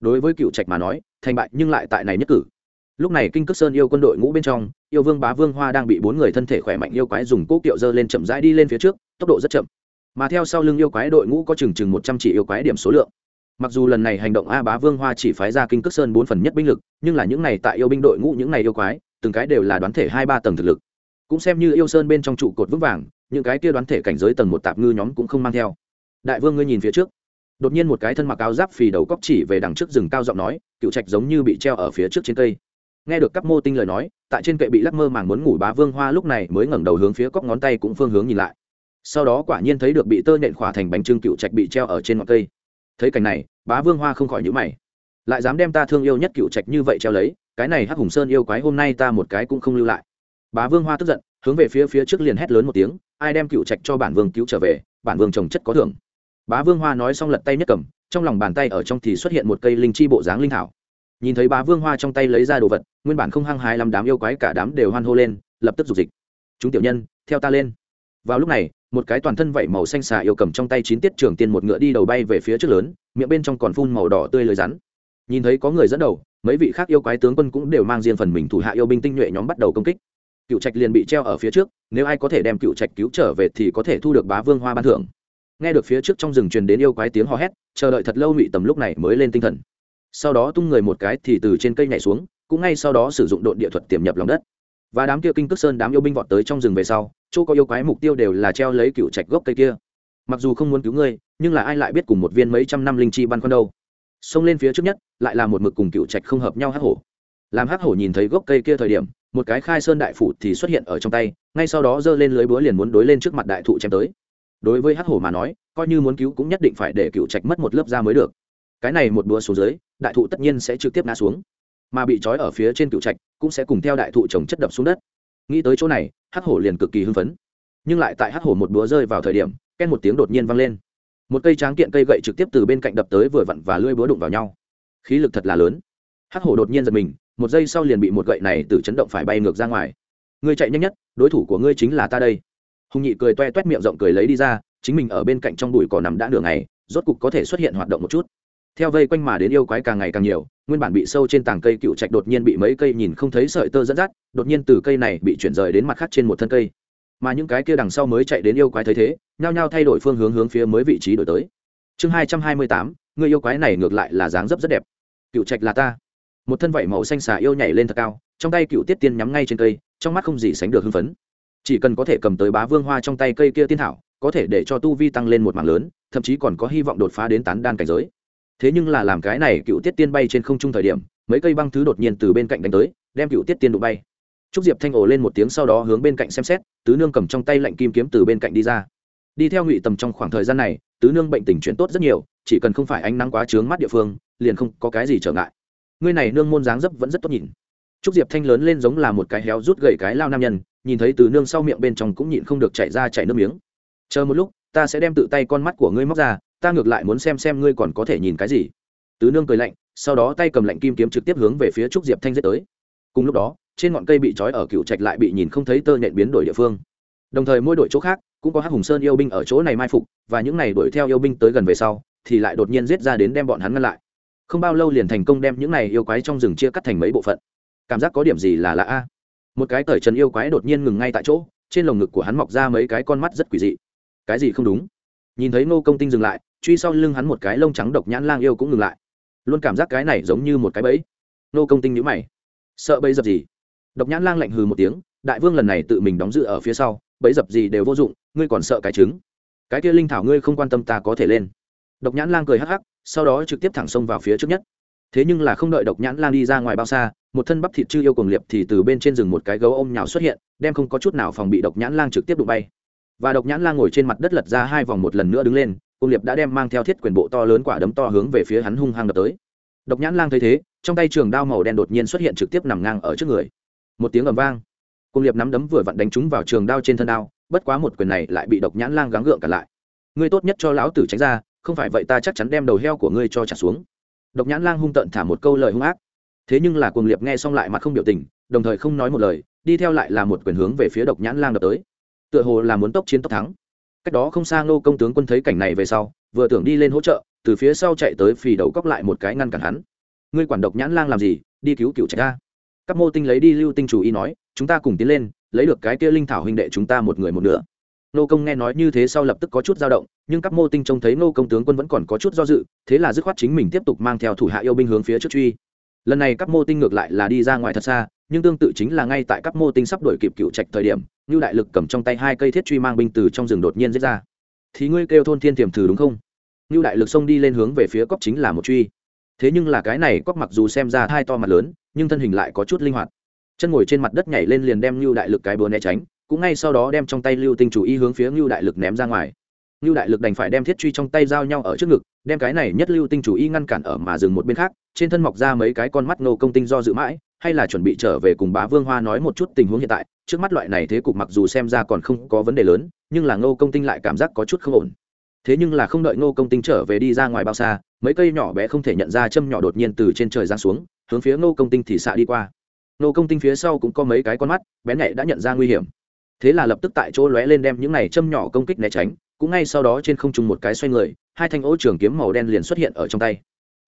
Đối với cựu trạch mà nói, thành bại nhưng lại tại này nhất cử lúc này kinh cước sơn yêu quân đội ngũ bên trong, yêu vương bá vương hoa đang bị bốn người thân thể khỏe mạnh yêu quái dùng cốc kiệu dơ lên chậm rãi đi lên phía trước, tốc độ rất chậm. Mà theo sau lưng yêu quái đội ngũ có chừng chừng một trăm chỉ yêu quái điểm số lượng. Mặc dù lần này hành động a bá vương hoa chỉ phái ra kinh cước sơn bốn phần nhất binh lực, nhưng là những này tại yêu binh đội ngũ những này yêu quái, từng cái đều là đoán thể hai ba tầng thực lực. Cũng xem như yêu sơn bên trong trụ cột vững vàng, những cái kia đoán thể cảnh giới tầng một tạp ngư nhóm cũng không mang theo. Đại vương ngươi nhìn phía trước. Đột nhiên một cái thân mặc áo giáp phì đầu cóc chỉ về đằng trước rừng cao giọng nói, cựu trạch giống như bị treo ở phía trước trên cây nghe được các mô tinh lời nói, tại trên kệ bị lắc mơ màng muốn ngủ bá vương hoa lúc này mới ngẩng đầu hướng phía cóc ngón tay cũng phương hướng nhìn lại. Sau đó quả nhiên thấy được bị tơ nện khỏa thành bánh trưng cựu trạch bị treo ở trên ngọn cây. Thấy cảnh này, bá vương hoa không khỏi nhữ mày. Lại dám đem ta thương yêu nhất cựu trạch như vậy treo lấy, cái này hắc hùng sơn yêu quái hôm nay ta một cái cũng không lưu lại. Bá vương hoa tức giận, hướng về phía phía trước liền hét lớn một tiếng, ai đem cựu trạch cho bản vương cứu trở về, bản vương trồng chất có thưởng. Bá vương hoa nói xong lật tay nhất cầm, trong lòng bàn tay ở trong thì xuất hiện một cây linh chi bộ dáng linh thảo nhìn thấy bá vương hoa trong tay lấy ra đồ vật, nguyên bản không hăng hái làm đám yêu quái cả đám đều hoan hô lên, lập tức dục dịch. Chúng tiểu nhân, theo ta lên. Vào lúc này, một cái toàn thân vảy màu xanh xà yêu cầm trong tay chín tiết trường tiên một ngựa đi đầu bay về phía trước lớn, miệng bên trong còn phun màu đỏ tươi lưới rắn. Nhìn thấy có người dẫn đầu, mấy vị khác yêu quái tướng quân cũng đều mang riêng phần mình thủ hạ yêu binh tinh nhuệ nhóm bắt đầu công kích. Cựu trạch liền bị treo ở phía trước, nếu ai có thể đem cựu trạch cứu trở về thì có thể thu được bá vương hoa ban thưởng. Nghe được phía trước trong rừng truyền đến yêu quái tiếng hò hét, chờ đợi thật lâu ngụy tầm lúc này mới lên tinh thần sau đó tung người một cái thì từ trên cây nhảy xuống, cũng ngay sau đó sử dụng độn địa thuật tiềm nhập lòng đất. Và đám kia kinh cước sơn, đám yêu binh vọt tới trong rừng về sau, chỗ có yêu quái mục tiêu đều là treo lấy cựu trạch gốc cây kia. Mặc dù không muốn cứu ngươi, nhưng là ai lại biết cùng một viên mấy trăm năm linh chi băn con đâu. Xông lên phía trước nhất, lại là một mực cùng cựu trạch không hợp nhau hắc hổ. Làm hắc hổ nhìn thấy gốc cây kia thời điểm, một cái khai sơn đại phủ thì xuất hiện ở trong tay, ngay sau đó giơ lên lưới búa liền muốn đối lên trước mặt đại thụ chém tới. Đối với hắc hổ mà nói, coi như muốn cứu cũng nhất định phải để cựu trạch mất một lớp da mới được cái này một búa xuống dưới, đại thụ tất nhiên sẽ trực tiếp ngã xuống. Mà bị trói ở phía trên cựu trạch cũng sẽ cùng theo đại thụ trồng chất đập xuống đất. Nghĩ tới chỗ này, hắc hổ liền cực kỳ hưng phấn. Nhưng lại tại hắc hổ một búa rơi vào thời điểm ken một tiếng đột nhiên vang lên. Một cây tráng kiện cây gậy trực tiếp từ bên cạnh đập tới vừa vặn và lưỡi búa đụng vào nhau. Khí lực thật là lớn. Hắc hổ đột nhiên giật mình, một giây sau liền bị một gậy này từ chấn động phải bay ngược ra ngoài. Ngươi chạy nhanh nhất, đối thủ của ngươi chính là ta đây. Hùng nhị cười toe toét miệng rộng cười lấy đi ra, chính mình ở bên cạnh trong bụi cỏ nằm đã nửa ngày, rốt cục có thể xuất hiện hoạt động một chút theo vây quanh mà đến yêu quái càng ngày càng nhiều, nguyên bản bị sâu trên tảng cây cựu trạch đột nhiên bị mấy cây nhìn không thấy sợi tơ dẫn dắt, đột nhiên từ cây này bị chuyển rời đến mặt khác trên một thân cây. Mà những cái kia đằng sau mới chạy đến yêu quái thấy thế, nhao nhao thay đổi phương hướng hướng phía mới vị trí đổi tới. Chương hai trăm hai mươi tám, người yêu quái này ngược lại là dáng dấp rất đẹp. Cựu trạch là ta. Một thân vảy màu xanh xà yêu nhảy lên thật cao, trong tay cựu tiết tiên nhắm ngay trên cây, trong mắt không gì sánh được hưng phấn. Chỉ cần có thể cầm tới bá vương hoa trong tay cây kia tiên thảo, có thể để cho tu vi tăng lên một mảng lớn, thậm chí còn có hy vọng đột phá đến tán đan cảnh giới thế nhưng là làm cái này cựu tiết tiên bay trên không trung thời điểm, mấy cây băng thứ đột nhiên từ bên cạnh đánh tới, đem cựu tiết tiên đụng bay. Trúc diệp thanh ồ lên một tiếng sau đó hướng bên cạnh xem xét, tứ nương cầm trong tay lạnh kim kiếm từ bên cạnh đi ra. Đi theo ngụy tầm trong khoảng thời gian này, tứ nương bệnh tình chuyển tốt rất nhiều, chỉ cần không phải ánh nắng quá trướng mắt địa phương, liền không có cái gì trở ngại. Ngươi này nương môn dáng dấp vẫn rất tốt nhìn. Trúc diệp thanh lớn lên giống là một cái héo rút gậy cái lao nam nhân, nhìn thấy tứ nương sau miệng bên trong cũng nhịn không được chạy ra chạy nước miếng. Chờ một lúc, ta sẽ đem tự tay con mắt của ngươi móc ra ta ngược lại muốn xem xem ngươi còn có thể nhìn cái gì. Tứ nương cười lạnh, sau đó tay cầm lạnh kim kiếm trực tiếp hướng về phía trúc diệp thanh giết tới. Cùng lúc đó, trên ngọn cây bị trói ở cựu trạch lại bị nhìn không thấy tơ nhện biến đổi địa phương. Đồng thời mỗi đội chỗ khác, cũng có hắc hùng sơn yêu binh ở chỗ này mai phục, và những này đuổi theo yêu binh tới gần về sau, thì lại đột nhiên giết ra đến đem bọn hắn ngăn lại. Không bao lâu liền thành công đem những này yêu quái trong rừng chia cắt thành mấy bộ phận. Cảm giác có điểm gì là lạ a? Một cái cởi trần yêu quái đột nhiên ngừng ngay tại chỗ, trên lồng ngực của hắn mọc ra mấy cái con mắt rất quỷ dị. Cái gì không đúng? Nhìn thấy Ngô công tinh dừng lại truy sau lưng hắn một cái lông trắng độc nhãn lang yêu cũng ngừng lại. Luôn cảm giác cái này giống như một cái bẫy. Nô công tinh nhữ mày. Sợ bẫy dập gì? Độc nhãn lang lạnh hừ một tiếng, đại vương lần này tự mình đóng dự ở phía sau, bẫy dập gì đều vô dụng, ngươi còn sợ cái trứng. Cái kia linh thảo ngươi không quan tâm ta có thể lên. Độc nhãn lang cười hắc hắc, sau đó trực tiếp thẳng xông vào phía trước nhất. Thế nhưng là không đợi độc nhãn lang đi ra ngoài bao xa, một thân bắp thịt chư yêu cùng liệp thì từ bên trên rừng một cái gấu ôm nhào xuất hiện, đem không có chút nào phòng bị độc nhãn lang trực tiếp đụng bay. Và độc nhãn lang ngồi trên mặt đất lật ra hai vòng một lần nữa đứng lên cung liệp đã đem mang theo thiết quyền bộ to lớn quả đấm to hướng về phía hắn hung hăng đập tới. Độc nhãn lang thấy thế, trong tay trường đao màu đen đột nhiên xuất hiện trực tiếp nằm ngang ở trước người. Một tiếng ầm vang. Cung liệp nắm đấm vừa vặn đánh trúng vào trường đao trên thân đao, bất quá một quyền này lại bị độc nhãn lang gắng gượng cả lại. Ngươi tốt nhất cho lão tử tránh ra, không phải vậy ta chắc chắn đem đầu heo của ngươi cho trả xuống. Độc nhãn lang hung tợn thả một câu lời hung ác. Thế nhưng là cuồng liệp nghe xong lại mặt không biểu tình, đồng thời không nói một lời, đi theo lại là một quyền hướng về phía độc nhãn lang đập tới. Tựa hồ là muốn tốc chiến tốc thắng cách đó không xa ngô công tướng quân thấy cảnh này về sau, vừa tưởng đi lên hỗ trợ, từ phía sau chạy tới phì đầu cóc lại một cái ngăn cản hắn. Ngươi quản độc nhãn lang làm gì, đi cứu cựu trạch ca các mô tinh lấy đi lưu tinh chủ y nói, chúng ta cùng tiến lên, lấy được cái kia linh thảo huynh đệ chúng ta một người một nửa. Nô công nghe nói như thế sau lập tức có chút dao động, nhưng các mô tinh trông thấy nô công tướng quân vẫn còn có chút do dự, thế là dứt khoát chính mình tiếp tục mang theo thủ hạ yêu binh hướng phía trước truy. Lần này các mô tinh ngược lại là đi ra ngoài thật xa nhưng tương tự chính là ngay tại các mô tinh sắp đổi kịp cựu trạch thời điểm như đại lực cầm trong tay hai cây thiết truy mang binh từ trong rừng đột nhiên giết ra. Thì ngươi kêu thôn thiên tiềm thử đúng không? Như đại lực xông đi lên hướng về phía cóc chính là một truy. Thế nhưng là cái này cóc mặc dù xem ra hai to mặt lớn, nhưng thân hình lại có chút linh hoạt. Chân ngồi trên mặt đất nhảy lên liền đem như đại lực cái búa né tránh, cũng ngay sau đó đem trong tay lưu tinh chủ y hướng phía ngưu đại lực ném ra ngoài. Ngưu đại lực đành phải đem thiết truy trong tay giao nhau ở trước ngực, đem cái này nhất lưu tinh chủ y ngăn cản ở mà dừng một bên khác, trên thân mọc ra mấy cái con mắt nô công tinh do dự mãi hay là chuẩn bị trở về cùng bá vương hoa nói một chút tình huống hiện tại, trước mắt loại này thế cục mặc dù xem ra còn không có vấn đề lớn, nhưng là ngô công tinh lại cảm giác có chút không ổn. Thế nhưng là không đợi ngô công tinh trở về đi ra ngoài bao xa, mấy cây nhỏ bé không thể nhận ra châm nhỏ đột nhiên từ trên trời ra xuống, hướng phía ngô công tinh thì xạ đi qua. Ngô công tinh phía sau cũng có mấy cái con mắt, bén nhạy đã nhận ra nguy hiểm. Thế là lập tức tại chỗ lóe lên đem những này châm nhỏ công kích né tránh, cũng ngay sau đó trên không trung một cái xoay người, hai thanh ô trường kiếm màu đen liền xuất hiện ở trong tay.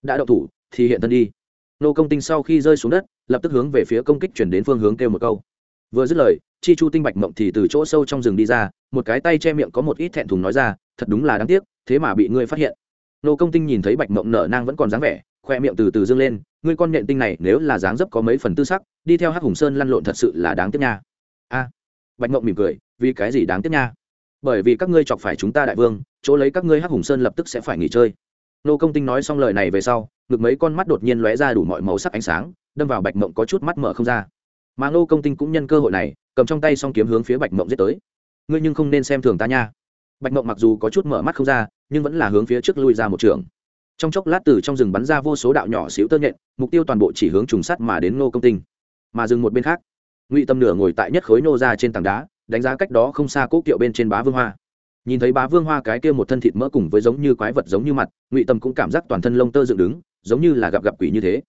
Đã đậu thủ, thì hiện thân đi nô công tinh sau khi rơi xuống đất, lập tức hướng về phía công kích chuyển đến phương hướng kêu một câu. Vừa dứt lời, chi chu tinh bạch mộng thì từ chỗ sâu trong rừng đi ra, một cái tay che miệng có một ít thẹn thùng nói ra, thật đúng là đáng tiếc, thế mà bị ngươi phát hiện. Nô công tinh nhìn thấy bạch mộng nở nang vẫn còn dáng vẻ, khoe miệng từ từ dâng lên, ngươi con nhện tinh này nếu là dáng dấp có mấy phần tư sắc, đi theo hắc hùng sơn lăn lộn thật sự là đáng tiếc nha. A. Bạch mộng mỉm cười, vì cái gì đáng tiếc nha? Bởi vì các ngươi chọc phải chúng ta đại vương, chỗ lấy các ngươi hắc hùng sơn lập tức sẽ phải nghỉ chơi. Nô công tinh nói xong lời này về sau ngực mấy con mắt đột nhiên lóe ra đủ mọi màu sắc ánh sáng, đâm vào bạch mộng có chút mắt mở không ra. Mà Ngô công tinh cũng nhân cơ hội này, cầm trong tay xong kiếm hướng phía bạch mộng giết tới. Ngươi nhưng không nên xem thường ta nha. Bạch mộng mặc dù có chút mở mắt không ra, nhưng vẫn là hướng phía trước lui ra một trường. Trong chốc lát từ trong rừng bắn ra vô số đạo nhỏ xíu tơ nhện, mục tiêu toàn bộ chỉ hướng trùng sắt mà đến ngô công tinh. Mà dừng một bên khác, ngụy tâm nửa ngồi tại nhất khối nô ra trên tảng đá, đánh giá cách đó không xa cỗ kiệu bên trên bá vương hoa nhìn thấy bá vương hoa cái kia một thân thịt mỡ cùng với giống như quái vật giống như mặt, ngụy tâm cũng cảm giác toàn thân lông tơ dựng đứng, giống như là gặp gặp quỷ như thế.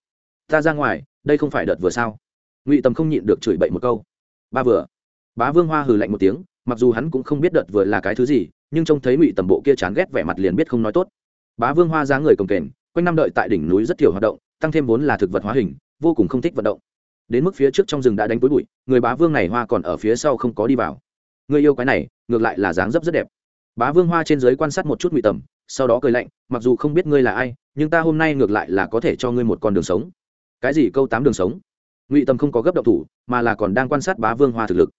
Ta ra ngoài, đây không phải đợt vừa sao? Ngụy tâm không nhịn được chửi bậy một câu. Ba vừa. Bá vương hoa hừ lạnh một tiếng, mặc dù hắn cũng không biết đợt vừa là cái thứ gì, nhưng trông thấy ngụy tầm bộ kia chán ghét vẻ mặt liền biết không nói tốt. Bá vương hoa giá người cồng kềnh, quanh năm đợi tại đỉnh núi rất thiểu hoạt động, tăng thêm vốn là thực vật hóa hình, vô cùng không thích vận động. Đến mức phía trước trong rừng đã đánh túi bụi, người bá vương này hoa còn ở phía sau không có đi vào. Người yêu cái này, ngược lại là dáng dấp rất đẹp bá vương hoa trên giới quan sát một chút ngụy tầm, sau đó cười lạnh, mặc dù không biết ngươi là ai, nhưng ta hôm nay ngược lại là có thể cho ngươi một con đường sống. Cái gì câu tám đường sống? Ngụy tầm không có gấp động thủ, mà là còn đang quan sát bá vương hoa thực lực.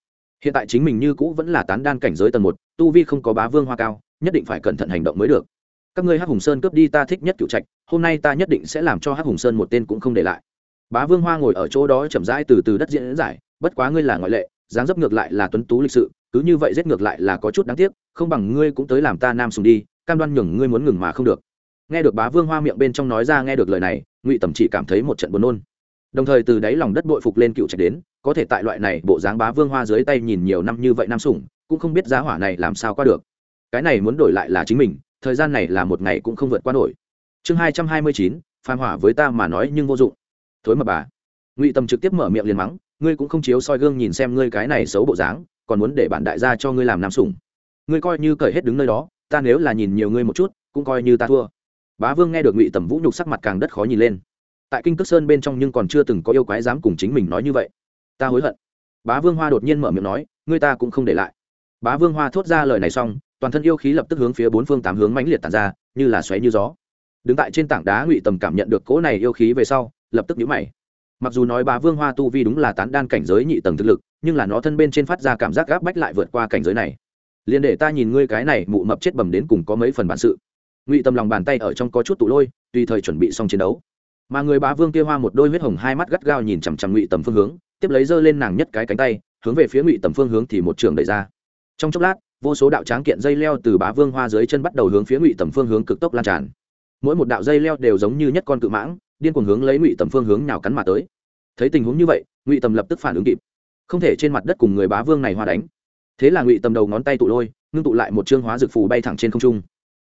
Hiện tại chính mình như cũ vẫn là tán đan cảnh giới tầng một, tu vi không có bá vương hoa cao, nhất định phải cẩn thận hành động mới được. Các ngươi hắc hùng sơn cướp đi ta thích nhất cựu trạch, hôm nay ta nhất định sẽ làm cho hắc hùng sơn một tên cũng không để lại. Bá vương hoa ngồi ở chỗ đó chậm rãi từ từ đất diễn giải, bất quá ngươi là ngoại lệ, dáng dấp ngược lại là tuấn tú lịch sự, cứ như vậy giết ngược lại là có chút đáng tiếc không bằng ngươi cũng tới làm ta nam sùng đi, cam đoan nhường ngươi muốn ngừng mà không được. Nghe được bá vương hoa miệng bên trong nói ra nghe được lời này, ngụy tầm chỉ cảm thấy một trận buồn nôn. Đồng thời từ đáy lòng đất bội phục lên cựu trạch đến, có thể tại loại này bộ dáng bá vương hoa dưới tay nhìn nhiều năm như vậy nam sủng cũng không biết giá hỏa này làm sao qua được. Cái này muốn đổi lại là chính mình, thời gian này là một ngày cũng không vượt qua nổi. Chương hai trăm hai mươi chín phan hỏa với ta mà nói nhưng vô dụng. Thối mà bà. Ngụy tầm trực tiếp mở miệng liền mắng, ngươi cũng không chiếu soi gương nhìn xem ngươi cái này xấu bộ dáng, còn muốn để bạn đại gia cho ngươi làm nam sủng ngươi coi như cởi hết đứng nơi đó, ta nếu là nhìn nhiều ngươi một chút, cũng coi như ta thua. Bá vương nghe được ngụy tầm vũ nhục sắc mặt càng đất khó nhìn lên. Tại kinh cước sơn bên trong nhưng còn chưa từng có yêu quái dám cùng chính mình nói như vậy. Ta hối hận. Bá vương hoa đột nhiên mở miệng nói, ngươi ta cũng không để lại. Bá vương hoa thốt ra lời này xong, toàn thân yêu khí lập tức hướng phía bốn phương tám hướng mãnh liệt tàn ra, như là xoáy như gió. Đứng tại trên tảng đá, ngụy tầm cảm nhận được cỗ này yêu khí về sau, lập tức nhũ mày. Mặc dù nói bá vương hoa tu vi đúng là tán đan cảnh giới nhị tầng thực lực, nhưng là nó thân bên trên phát ra cảm giác gáp bách lại vượt qua cảnh giới này liền để ta nhìn ngươi cái này mụ mập chết bầm đến cùng có mấy phần bản sự. Ngụy tâm lòng bàn tay ở trong có chút tụ lôi, tùy thời chuẩn bị xong chiến đấu. Mà người bá vương kia hoa một đôi huyết hồng hai mắt gắt gao nhìn chằm chằm ngụy tầm phương hướng, tiếp lấy giơ lên nàng nhất cái cánh tay, hướng về phía ngụy tầm phương hướng thì một trường đẩy ra. Trong chốc lát, vô số đạo tráng kiện dây leo từ bá vương hoa dưới chân bắt đầu hướng phía ngụy tầm phương hướng cực tốc lan tràn. Mỗi một đạo dây leo đều giống như nhất con cự mãng, điên cuồng hướng lấy ngụy tầm phương hướng nào cắn mà tới. Thấy tình huống như vậy, ngụy tầm lập tức phản ứng kịp. Không thể trên mặt đất cùng người bá vương này hoa đánh thế là ngụy tầm đầu ngón tay tụ lôi, ngưng tụ lại một chương hóa dược phù bay thẳng trên không trung.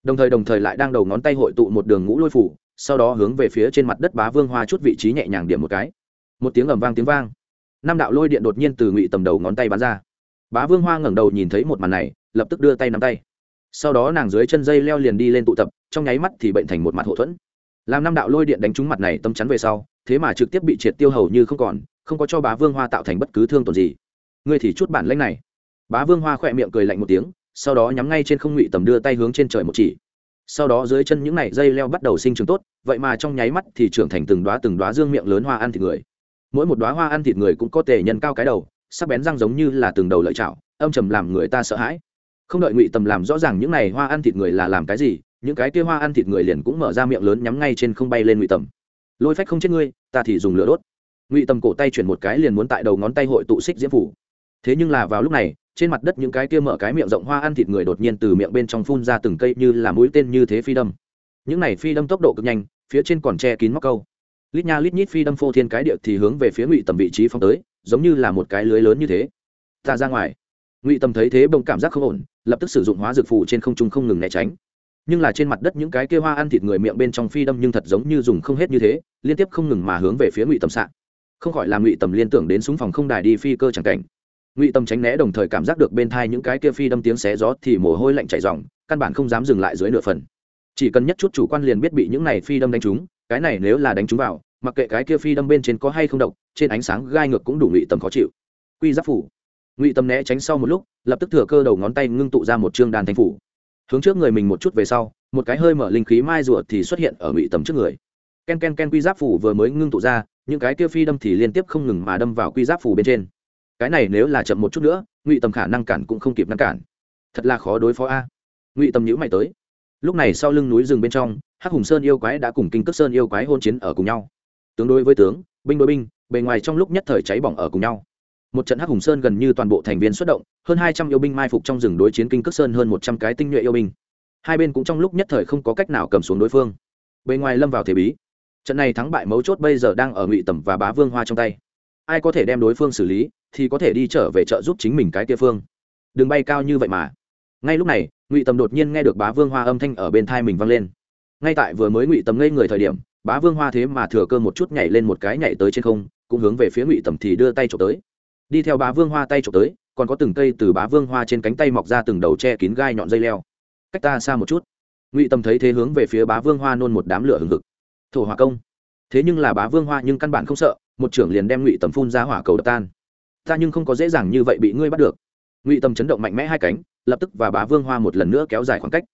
Đồng thời đồng thời lại đang đầu ngón tay hội tụ một đường ngũ lôi phủ sau đó hướng về phía trên mặt đất bá vương hoa chút vị trí nhẹ nhàng điểm một cái. Một tiếng ầm vang tiếng vang. Năm đạo lôi điện đột nhiên từ ngụy tầm đầu ngón tay bắn ra. Bá vương hoa ngẩng đầu nhìn thấy một màn này, lập tức đưa tay nắm tay. Sau đó nàng dưới chân dây leo liền đi lên tụ tập, trong nháy mắt thì bệnh thành một mặt hậu thuẫn. Làm năm đạo lôi điện đánh trúng mặt này tâm chắn về sau, thế mà trực tiếp bị triệt tiêu hầu như không còn, không có cho bá vương hoa tạo thành bất cứ thương tổn gì. Ngươi thì chút bản lãnh này bá vương hoa khỏe miệng cười lạnh một tiếng, sau đó nhắm ngay trên không ngụy tầm đưa tay hướng trên trời một chỉ. Sau đó dưới chân những này dây leo bắt đầu sinh trưởng tốt, vậy mà trong nháy mắt thì trưởng thành từng đoá từng đoá dương miệng lớn hoa ăn thịt người. Mỗi một đoá hoa ăn thịt người cũng có thể nhân cao cái đầu, sắc bén răng giống như là từng đầu lợi chảo, âm trầm làm người ta sợ hãi. Không đợi ngụy tầm làm rõ ràng những này hoa ăn thịt người là làm cái gì, những cái kia hoa ăn thịt người liền cũng mở ra miệng lớn nhắm ngay trên không bay lên ngụy tầm. Lôi phách không chết ngươi, ta thì dùng lửa đốt. Ngụy tầm cổ tay chuyển một cái liền muốn tại đầu ngón tay hội tụ xích diễm phủ. Thế nhưng là vào lúc này trên mặt đất những cái kia mở cái miệng rộng hoa ăn thịt người đột nhiên từ miệng bên trong phun ra từng cây như là mũi tên như thế phi đâm. Những này phi đâm tốc độ cực nhanh, phía trên còn che kín móc câu. Lít nha lít nhít phi đâm phô thiên cái điệu thì hướng về phía ngụy tầm vị trí phong tới, giống như là một cái lưới lớn như thế. Ta ra ngoài. Ngụy tầm thấy thế bỗng cảm giác không ổn, lập tức sử dụng hóa dược phù trên không trung không ngừng né tránh. Nhưng là trên mặt đất những cái kia hoa ăn thịt người miệng bên trong phi đâm nhưng thật giống như dùng không hết như thế, liên tiếp không ngừng mà hướng về phía ngụy tầm sạn không khỏi làm ngụy tầm liên tưởng đến súng phòng không đài đi phi cơ chẳng cảnh ngụy Tâm tránh né đồng thời cảm giác được bên thai những cái kia phi đâm tiếng xé gió thì mồ hôi lạnh chảy dòng căn bản không dám dừng lại dưới nửa phần. Chỉ cần nhất chút chủ quan liền biết bị những này phi đâm đánh trúng, cái này nếu là đánh trúng vào, mặc kệ cái kia phi đâm bên trên có hay không độc, trên ánh sáng gai ngược cũng đủ ngụy tầm khó chịu. Quy giáp phủ. Ngụy Tâm né tránh sau một lúc, lập tức thừa cơ đầu ngón tay ngưng tụ ra một chương đàn thanh phủ. Hướng trước người mình một chút về sau, một cái hơi mở linh khí mai rùa thì xuất hiện ở ngụy Tâm trước người. Ken ken ken quy giáp phủ vừa mới ngưng tụ ra, những cái kia phi đâm thì liên tiếp không ngừng mà đâm vào quy giáp phủ bên trên cái này nếu là chậm một chút nữa, ngụy tầm khả năng cản cũng không kịp ngăn cản. Thật là khó đối phó a. Ngụy tầm nhữ mày tới. Lúc này sau lưng núi rừng bên trong, hắc hùng sơn yêu quái đã cùng kinh cước sơn yêu quái hôn chiến ở cùng nhau. Tướng đối với tướng, binh đối binh, bề ngoài trong lúc nhất thời cháy bỏng ở cùng nhau. Một trận hắc hùng sơn gần như toàn bộ thành viên xuất động, hơn hai trăm yêu binh mai phục trong rừng đối chiến kinh cước sơn hơn một trăm cái tinh nhuệ yêu binh. Hai bên cũng trong lúc nhất thời không có cách nào cầm xuống đối phương. Bề ngoài lâm vào thế bí. Trận này thắng bại mấu chốt bây giờ đang ở ngụy tầm và bá vương hoa trong tay ai có thể đem đối phương xử lý, thì có thể đi trở về trợ giúp chính mình cái kia phương. Đừng bay cao như vậy mà. Ngay lúc này, ngụy tầm đột nhiên nghe được bá vương hoa âm thanh ở bên thai mình vang lên. Ngay tại vừa mới ngụy tầm ngây người thời điểm, bá vương hoa thế mà thừa cơ một chút nhảy lên một cái nhảy tới trên không, cũng hướng về phía ngụy tầm thì đưa tay trộm tới. Đi theo bá vương hoa tay trộm tới, còn có từng cây từ bá vương hoa trên cánh tay mọc ra từng đầu che kín gai nhọn dây leo. Cách ta xa một chút. Ngụy tầm thấy thế hướng về phía bá vương hoa nôn một đám lửa hừng hực. Thổ hỏa công. Thế nhưng là bá vương hoa nhưng căn bản không sợ một trưởng liền đem ngụy tầm phun ra hỏa cầu đập tan. Ta nhưng không có dễ dàng như vậy bị ngươi bắt được. Ngụy tầm chấn động mạnh mẽ hai cánh, lập tức và bá vương hoa một lần nữa kéo dài khoảng cách.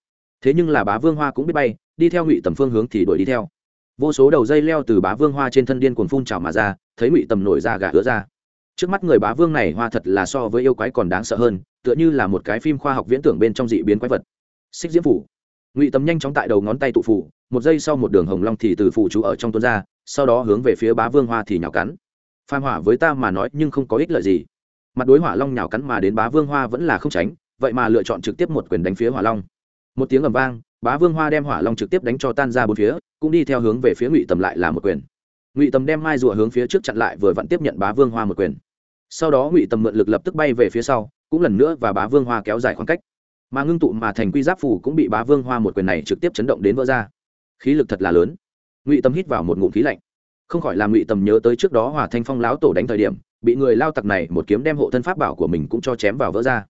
Thế nhưng là bá vương hoa cũng biết bay, đi theo ngụy tầm phương hướng thì đuổi đi theo. Vô số đầu dây leo từ bá vương hoa trên thân điên cuồng phun trào mà ra, thấy ngụy tầm nổi ra gà ứa ra. Trước mắt người bá vương này hoa thật là so với yêu quái còn đáng sợ hơn, tựa như là một cái phim khoa học viễn tưởng bên trong dị biến quái vật. Xích diễm phủ. Ngụy tầm nhanh chóng tại đầu ngón tay tụ phủ, một giây sau một đường hồng long thì từ phủ chú ở trong tuôn ra sau đó hướng về phía bá vương hoa thì nhào cắn. Phan hỏa với ta mà nói nhưng không có ích lợi gì. Mặt đối hỏa long nhào cắn mà đến bá vương hoa vẫn là không tránh, vậy mà lựa chọn trực tiếp một quyền đánh phía hỏa long. Một tiếng ầm vang, bá vương hoa đem hỏa long trực tiếp đánh cho tan ra bốn phía, cũng đi theo hướng về phía ngụy tầm lại là một quyền. Ngụy tầm đem mai rùa hướng phía trước chặn lại vừa vặn tiếp nhận bá vương hoa một quyền. Sau đó ngụy tầm mượn lực lập tức bay về phía sau, cũng lần nữa và bá vương hoa kéo dài khoảng cách. Mà ngưng tụ mà thành quy giáp phủ cũng bị bá vương hoa một quyền này trực tiếp chấn động đến vỡ ra. Khí lực thật là lớn ngụy tầm hít vào một ngụm khí lạnh. Không khỏi làm ngụy tầm nhớ tới trước đó hòa thanh phong láo tổ đánh thời điểm, bị người lao tặc này một kiếm đem hộ thân pháp bảo của mình cũng cho chém vào vỡ ra.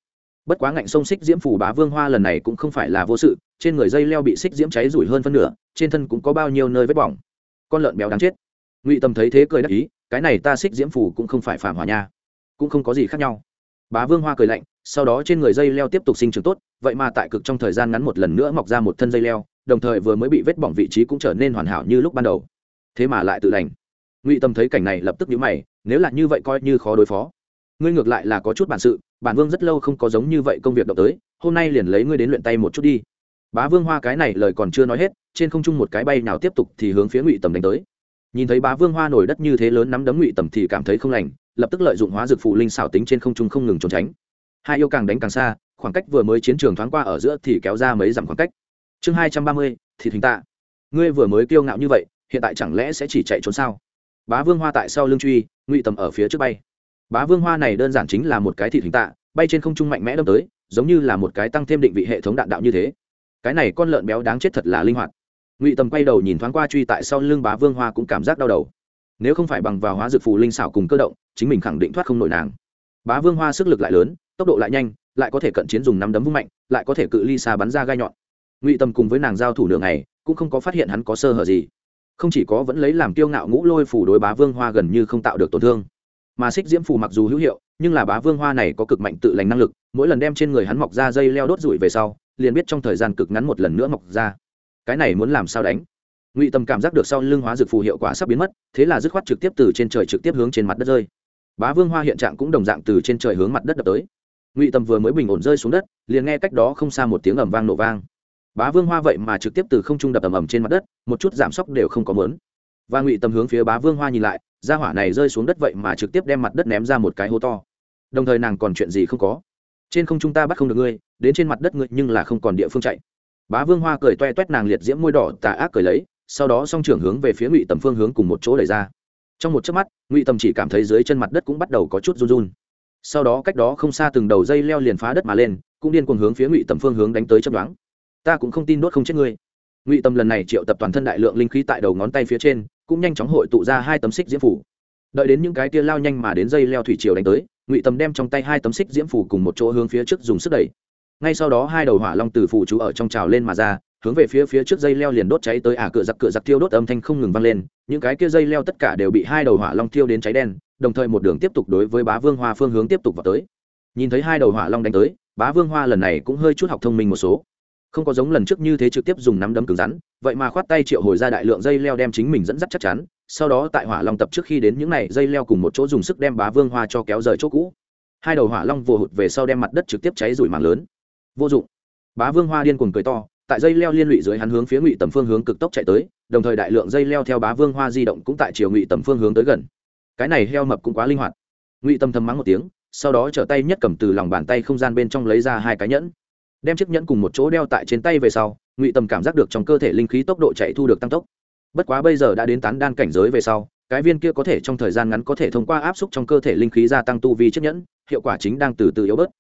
Bất quá ngạnh sông xích diễm phủ bá vương hoa lần này cũng không phải là vô sự, trên người dây leo bị xích diễm cháy rủi hơn phân nửa, trên thân cũng có bao nhiêu nơi vết bỏng. Con lợn béo đáng chết. Ngụy tầm thấy thế cười đắc ý, cái này ta xích diễm phủ cũng không phải phản hỏa nha. Cũng không có gì khác nhau. Bá vương hoa cười lạnh, sau đó trên người dây leo tiếp tục sinh trưởng tốt, vậy mà tại cực trong thời gian ngắn một lần nữa mọc ra một thân dây leo đồng thời vừa mới bị vết bỏng vị trí cũng trở nên hoàn hảo như lúc ban đầu. Thế mà lại tự lành. Ngụy tâm thấy cảnh này lập tức nhíu mày, nếu là như vậy coi như khó đối phó. Ngươi ngược lại là có chút bản sự, bản vương rất lâu không có giống như vậy công việc động tới, hôm nay liền lấy ngươi đến luyện tay một chút đi. Bá vương hoa cái này lời còn chưa nói hết, trên không trung một cái bay nào tiếp tục thì hướng phía ngụy tầm đánh tới. Nhìn thấy bá vương hoa nổi đất như thế lớn nắm đấm ngụy tầm thì cảm thấy không lành, lập tức lợi dụng hóa dược phụ linh xảo tính trên không trung không ngừng trốn tránh. Hai yêu càng đánh càng xa, khoảng cách vừa mới chiến trường thoáng qua ở giữa thì kéo ra mấy dặm khoảng cách chương hai trăm ba mươi thì thình tạ. Ngươi vừa mới kiêu ngạo như vậy, hiện tại chẳng lẽ sẽ chỉ chạy trốn sao? Bá vương hoa tại sau lưng truy, ngụy tầm ở phía trước bay. Bá vương hoa này đơn giản chính là một cái thị hình tạ, bay trên không trung mạnh mẽ đâm tới, giống như là một cái tăng thêm định vị hệ thống đạn đạo như thế. Cái này con lợn béo đáng chết thật là linh hoạt. Ngụy tầm quay đầu nhìn thoáng qua truy tại sau lưng bá vương hoa cũng cảm giác đau đầu. Nếu không phải bằng vào hóa dược phù linh xảo cùng cơ động, chính mình khẳng định thoát không nổi nàng. Bá vương hoa sức lực lại lớn, tốc độ lại nhanh, lại có thể cận chiến dùng nắm đấm vung mạnh, lại có thể cự ly xa bắn ra gai nhọn ngụy Tâm cùng với nàng giao thủ đường này cũng không có phát hiện hắn có sơ hở gì. Không chỉ có vẫn lấy làm kiêu ngạo ngũ lôi phủ đối bá vương hoa gần như không tạo được tổn thương. Mà xích diễm phủ mặc dù hữu hiệu, nhưng là bá vương hoa này có cực mạnh tự lành năng lực, mỗi lần đem trên người hắn mọc ra dây leo đốt rụi về sau, liền biết trong thời gian cực ngắn một lần nữa mọc ra. Cái này muốn làm sao đánh? Ngụy Tâm cảm giác được sau lưng hóa dược phù hiệu quả sắp biến mất, thế là dứt khoát trực tiếp từ trên trời trực tiếp hướng trên mặt đất rơi. Bá vương hoa hiện trạng cũng đồng dạng từ trên trời hướng mặt đất đập tới. Ngụy Tâm vừa mới bình ổn rơi xuống đất, liền nghe cách đó không xa một tiếng ầm vang nổ vang bá vương hoa vậy mà trực tiếp từ không trung đập ầm ầm trên mặt đất, một chút giảm sốc đều không có mớn và ngụy tầm hướng phía bá vương hoa nhìn lại ra hỏa này rơi xuống đất vậy mà trực tiếp đem mặt đất ném ra một cái hố to. Đồng thời nàng còn chuyện gì không có? Trên không trung ta bắt không được ngươi, đến trên mặt đất ngươi nhưng là không còn địa phương chạy. Bá vương hoa cười toe toét nàng liệt diễm môi đỏ tà ác cười lấy, sau đó song trưởng hướng về phía ngụy tầm phương hướng cùng một chỗ đẩy ra. Trong một chớp mắt, ngụy tầm chỉ cảm thấy dưới chân mặt đất cũng bắt đầu có chút run run. Sau đó cách đó không xa từng đầu dây leo liền phá đất mà lên, cũng điên cuồng hướng phía ngụy tầm phương hướng đánh tới chấp đoán ta cũng không tin đốt không chết ngươi. Ngụy Tâm lần này triệu tập toàn thân đại lượng linh khí tại đầu ngón tay phía trên cũng nhanh chóng hội tụ ra hai tấm xích diễm phủ. Đợi đến những cái tia lao nhanh mà đến dây leo thủy triều đánh tới ngụy Tâm đem trong tay hai tấm xích diễm phủ cùng một chỗ hướng phía trước dùng sức đẩy. Ngay sau đó hai đầu hỏa long từ phủ chú ở trong trào lên mà ra hướng về phía phía trước dây leo liền đốt cháy tới ả à, cựa giặc cựa giặc tiêu đốt âm thanh không ngừng vang lên những cái kia dây leo tất cả đều bị hai đầu hỏa long tiêu đến cháy đen đồng thời một đường tiếp tục đối với bá vương hoa phương hướng tiếp tục vào tới. Nhìn thấy hai đầu hỏa long đánh tới bá vương hoa lần này cũng hơi chút học thông minh một số không có giống lần trước như thế trực tiếp dùng nắm đấm cứng rắn, vậy mà khoát tay triệu hồi ra đại lượng dây leo đem chính mình dẫn dắt chắc chắn, sau đó tại hỏa long tập trước khi đến những này dây leo cùng một chỗ dùng sức đem bá vương hoa cho kéo rời chỗ cũ. Hai đầu hỏa long vồ hụt về sau đem mặt đất trực tiếp cháy rủi mảng lớn. Vô dụng. Bá vương hoa điên cuồng cười to, tại dây leo liên lụy dưới hắn hướng phía ngụy tầm phương hướng cực tốc chạy tới, đồng thời đại lượng dây leo theo bá vương hoa di động cũng tại chiều ngụy tầm phương hướng tới gần. Cái này heo mập cũng quá linh hoạt. Ngụy tầm thầm mắng một tiếng, sau đó trở tay nhất cầm từ lòng bàn tay không gian bên trong lấy ra hai cái nhẫn đem chiếc nhẫn cùng một chỗ đeo tại trên tay về sau, ngụy tầm cảm giác được trong cơ thể linh khí tốc độ chạy thu được tăng tốc. Bất quá bây giờ đã đến tán đan cảnh giới về sau, cái viên kia có thể trong thời gian ngắn có thể thông qua áp suất trong cơ thể linh khí gia tăng tu vi chiếc nhẫn, hiệu quả chính đang từ từ yếu bớt.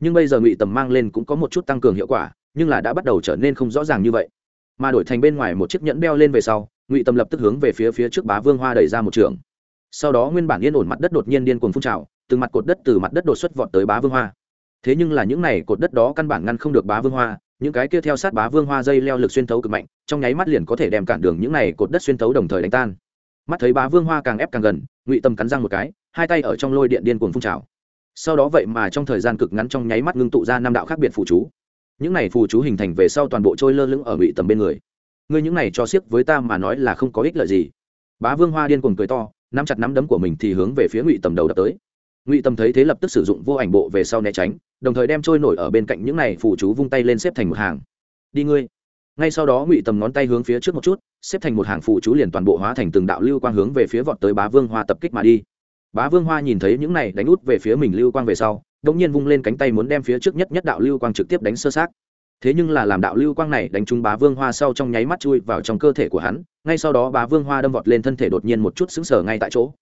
Nhưng bây giờ ngụy tầm mang lên cũng có một chút tăng cường hiệu quả, nhưng là đã bắt đầu trở nên không rõ ràng như vậy. Mà đổi thành bên ngoài một chiếc nhẫn đeo lên về sau, ngụy tầm lập tức hướng về phía phía trước bá vương hoa đẩy ra một trường. Sau đó nguyên bản yên ổn mặt đất đột nhiên điên cuồng phun trào từ mặt cột đất từ mặt đất đột xuất vọt tới bá vương hoa thế nhưng là những này cột đất đó căn bản ngăn không được bá vương hoa, những cái kia theo sát bá vương hoa dây leo lực xuyên thấu cực mạnh, trong nháy mắt liền có thể đem cản đường những này cột đất xuyên thấu đồng thời đánh tan. Mắt thấy bá vương hoa càng ép càng gần, ngụy tâm cắn răng một cái, hai tay ở trong lôi điện điên cuồng phun trào. Sau đó vậy mà trong thời gian cực ngắn trong nháy mắt ngưng tụ ra năm đạo khác biệt phù chú. Những này phù chú hình thành về sau toàn bộ trôi lơ lửng ở ngụy tầm bên người. Ngươi những này cho xiếc với ta mà nói là không có ích lợi gì. Bá vương hoa điên cuồng cười to, nắm chặt nắm đấm của mình thì hướng về phía ngụy tầm đầu đập tới ngụy tầm thấy thế lập tức sử dụng vô ảnh bộ về sau né tránh đồng thời đem trôi nổi ở bên cạnh những này phủ chú vung tay lên xếp thành một hàng đi ngươi ngay sau đó ngụy tầm ngón tay hướng phía trước một chút xếp thành một hàng phủ chú liền toàn bộ hóa thành từng đạo lưu quang hướng về phía vọt tới bá vương hoa tập kích mà đi bá vương hoa nhìn thấy những này đánh út về phía mình lưu quang về sau đ ỗ n g nhiên vung lên cánh tay muốn đem phía trước nhất nhất đạo lưu quang trực tiếp đánh sơ sát thế nhưng là làm đạo lưu quang này đánh trúng bá vương hoa sau trong nháy mắt chui vào trong cơ thể của hắn ngay sau đó bá vương hoa đâm vọt lên thân thể đột nhiên một chút xứng sở ngay tại chỗ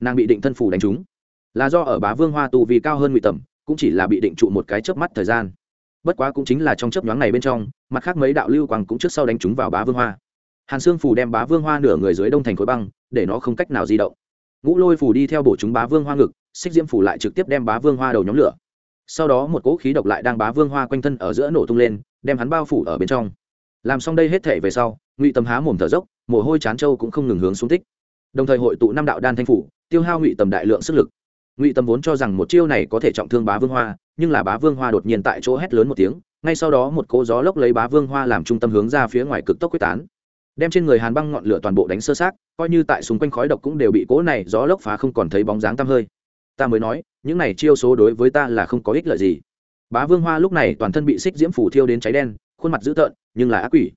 nàng bị định thân phủ đánh trúng là do ở bá vương hoa tu vì cao hơn ngụy tầm cũng chỉ là bị định trụ một cái chớp mắt thời gian. Bất quá cũng chính là trong chớp nhoáng này bên trong, mặt khác mấy đạo lưu quang cũng trước sau đánh chúng vào bá vương hoa. Hàn sương phủ đem bá vương hoa nửa người dưới đông thành khối băng, để nó không cách nào di động. Ngũ lôi phủ đi theo bổ chúng bá vương hoa ngực, xích diễm phủ lại trực tiếp đem bá vương hoa đầu nhóm lửa. Sau đó một cỗ khí độc lại đang bá vương hoa quanh thân ở giữa nổ tung lên, đem hắn bao phủ ở bên trong. Làm xong đây hết thể về sau, ngụy tầm há mồm thở dốc, mồ hôi chán trâu cũng không ngừng hướng xuống tích. Đồng thời hội tụ năm đạo đan thanh phủ, tiêu hao ngụy tầm đại lượng sức lực ngụy Tâm vốn cho rằng một chiêu này có thể trọng thương bá vương hoa, nhưng là bá vương hoa đột nhiên tại chỗ hét lớn một tiếng, ngay sau đó một cỗ gió lốc lấy bá vương hoa làm trung tâm hướng ra phía ngoài cực tốc quyết tán. Đem trên người hàn băng ngọn lửa toàn bộ đánh sơ sát coi như tại xung quanh khói độc cũng đều bị cỗ này gió lốc phá không còn thấy bóng dáng tăm hơi. Ta mới nói, những này chiêu số đối với ta là không có ích lợi gì. Bá vương hoa lúc này toàn thân bị xích diễm phủ thiêu đến cháy đen, khuôn mặt dữ tợn, nhưng là ác quỷ.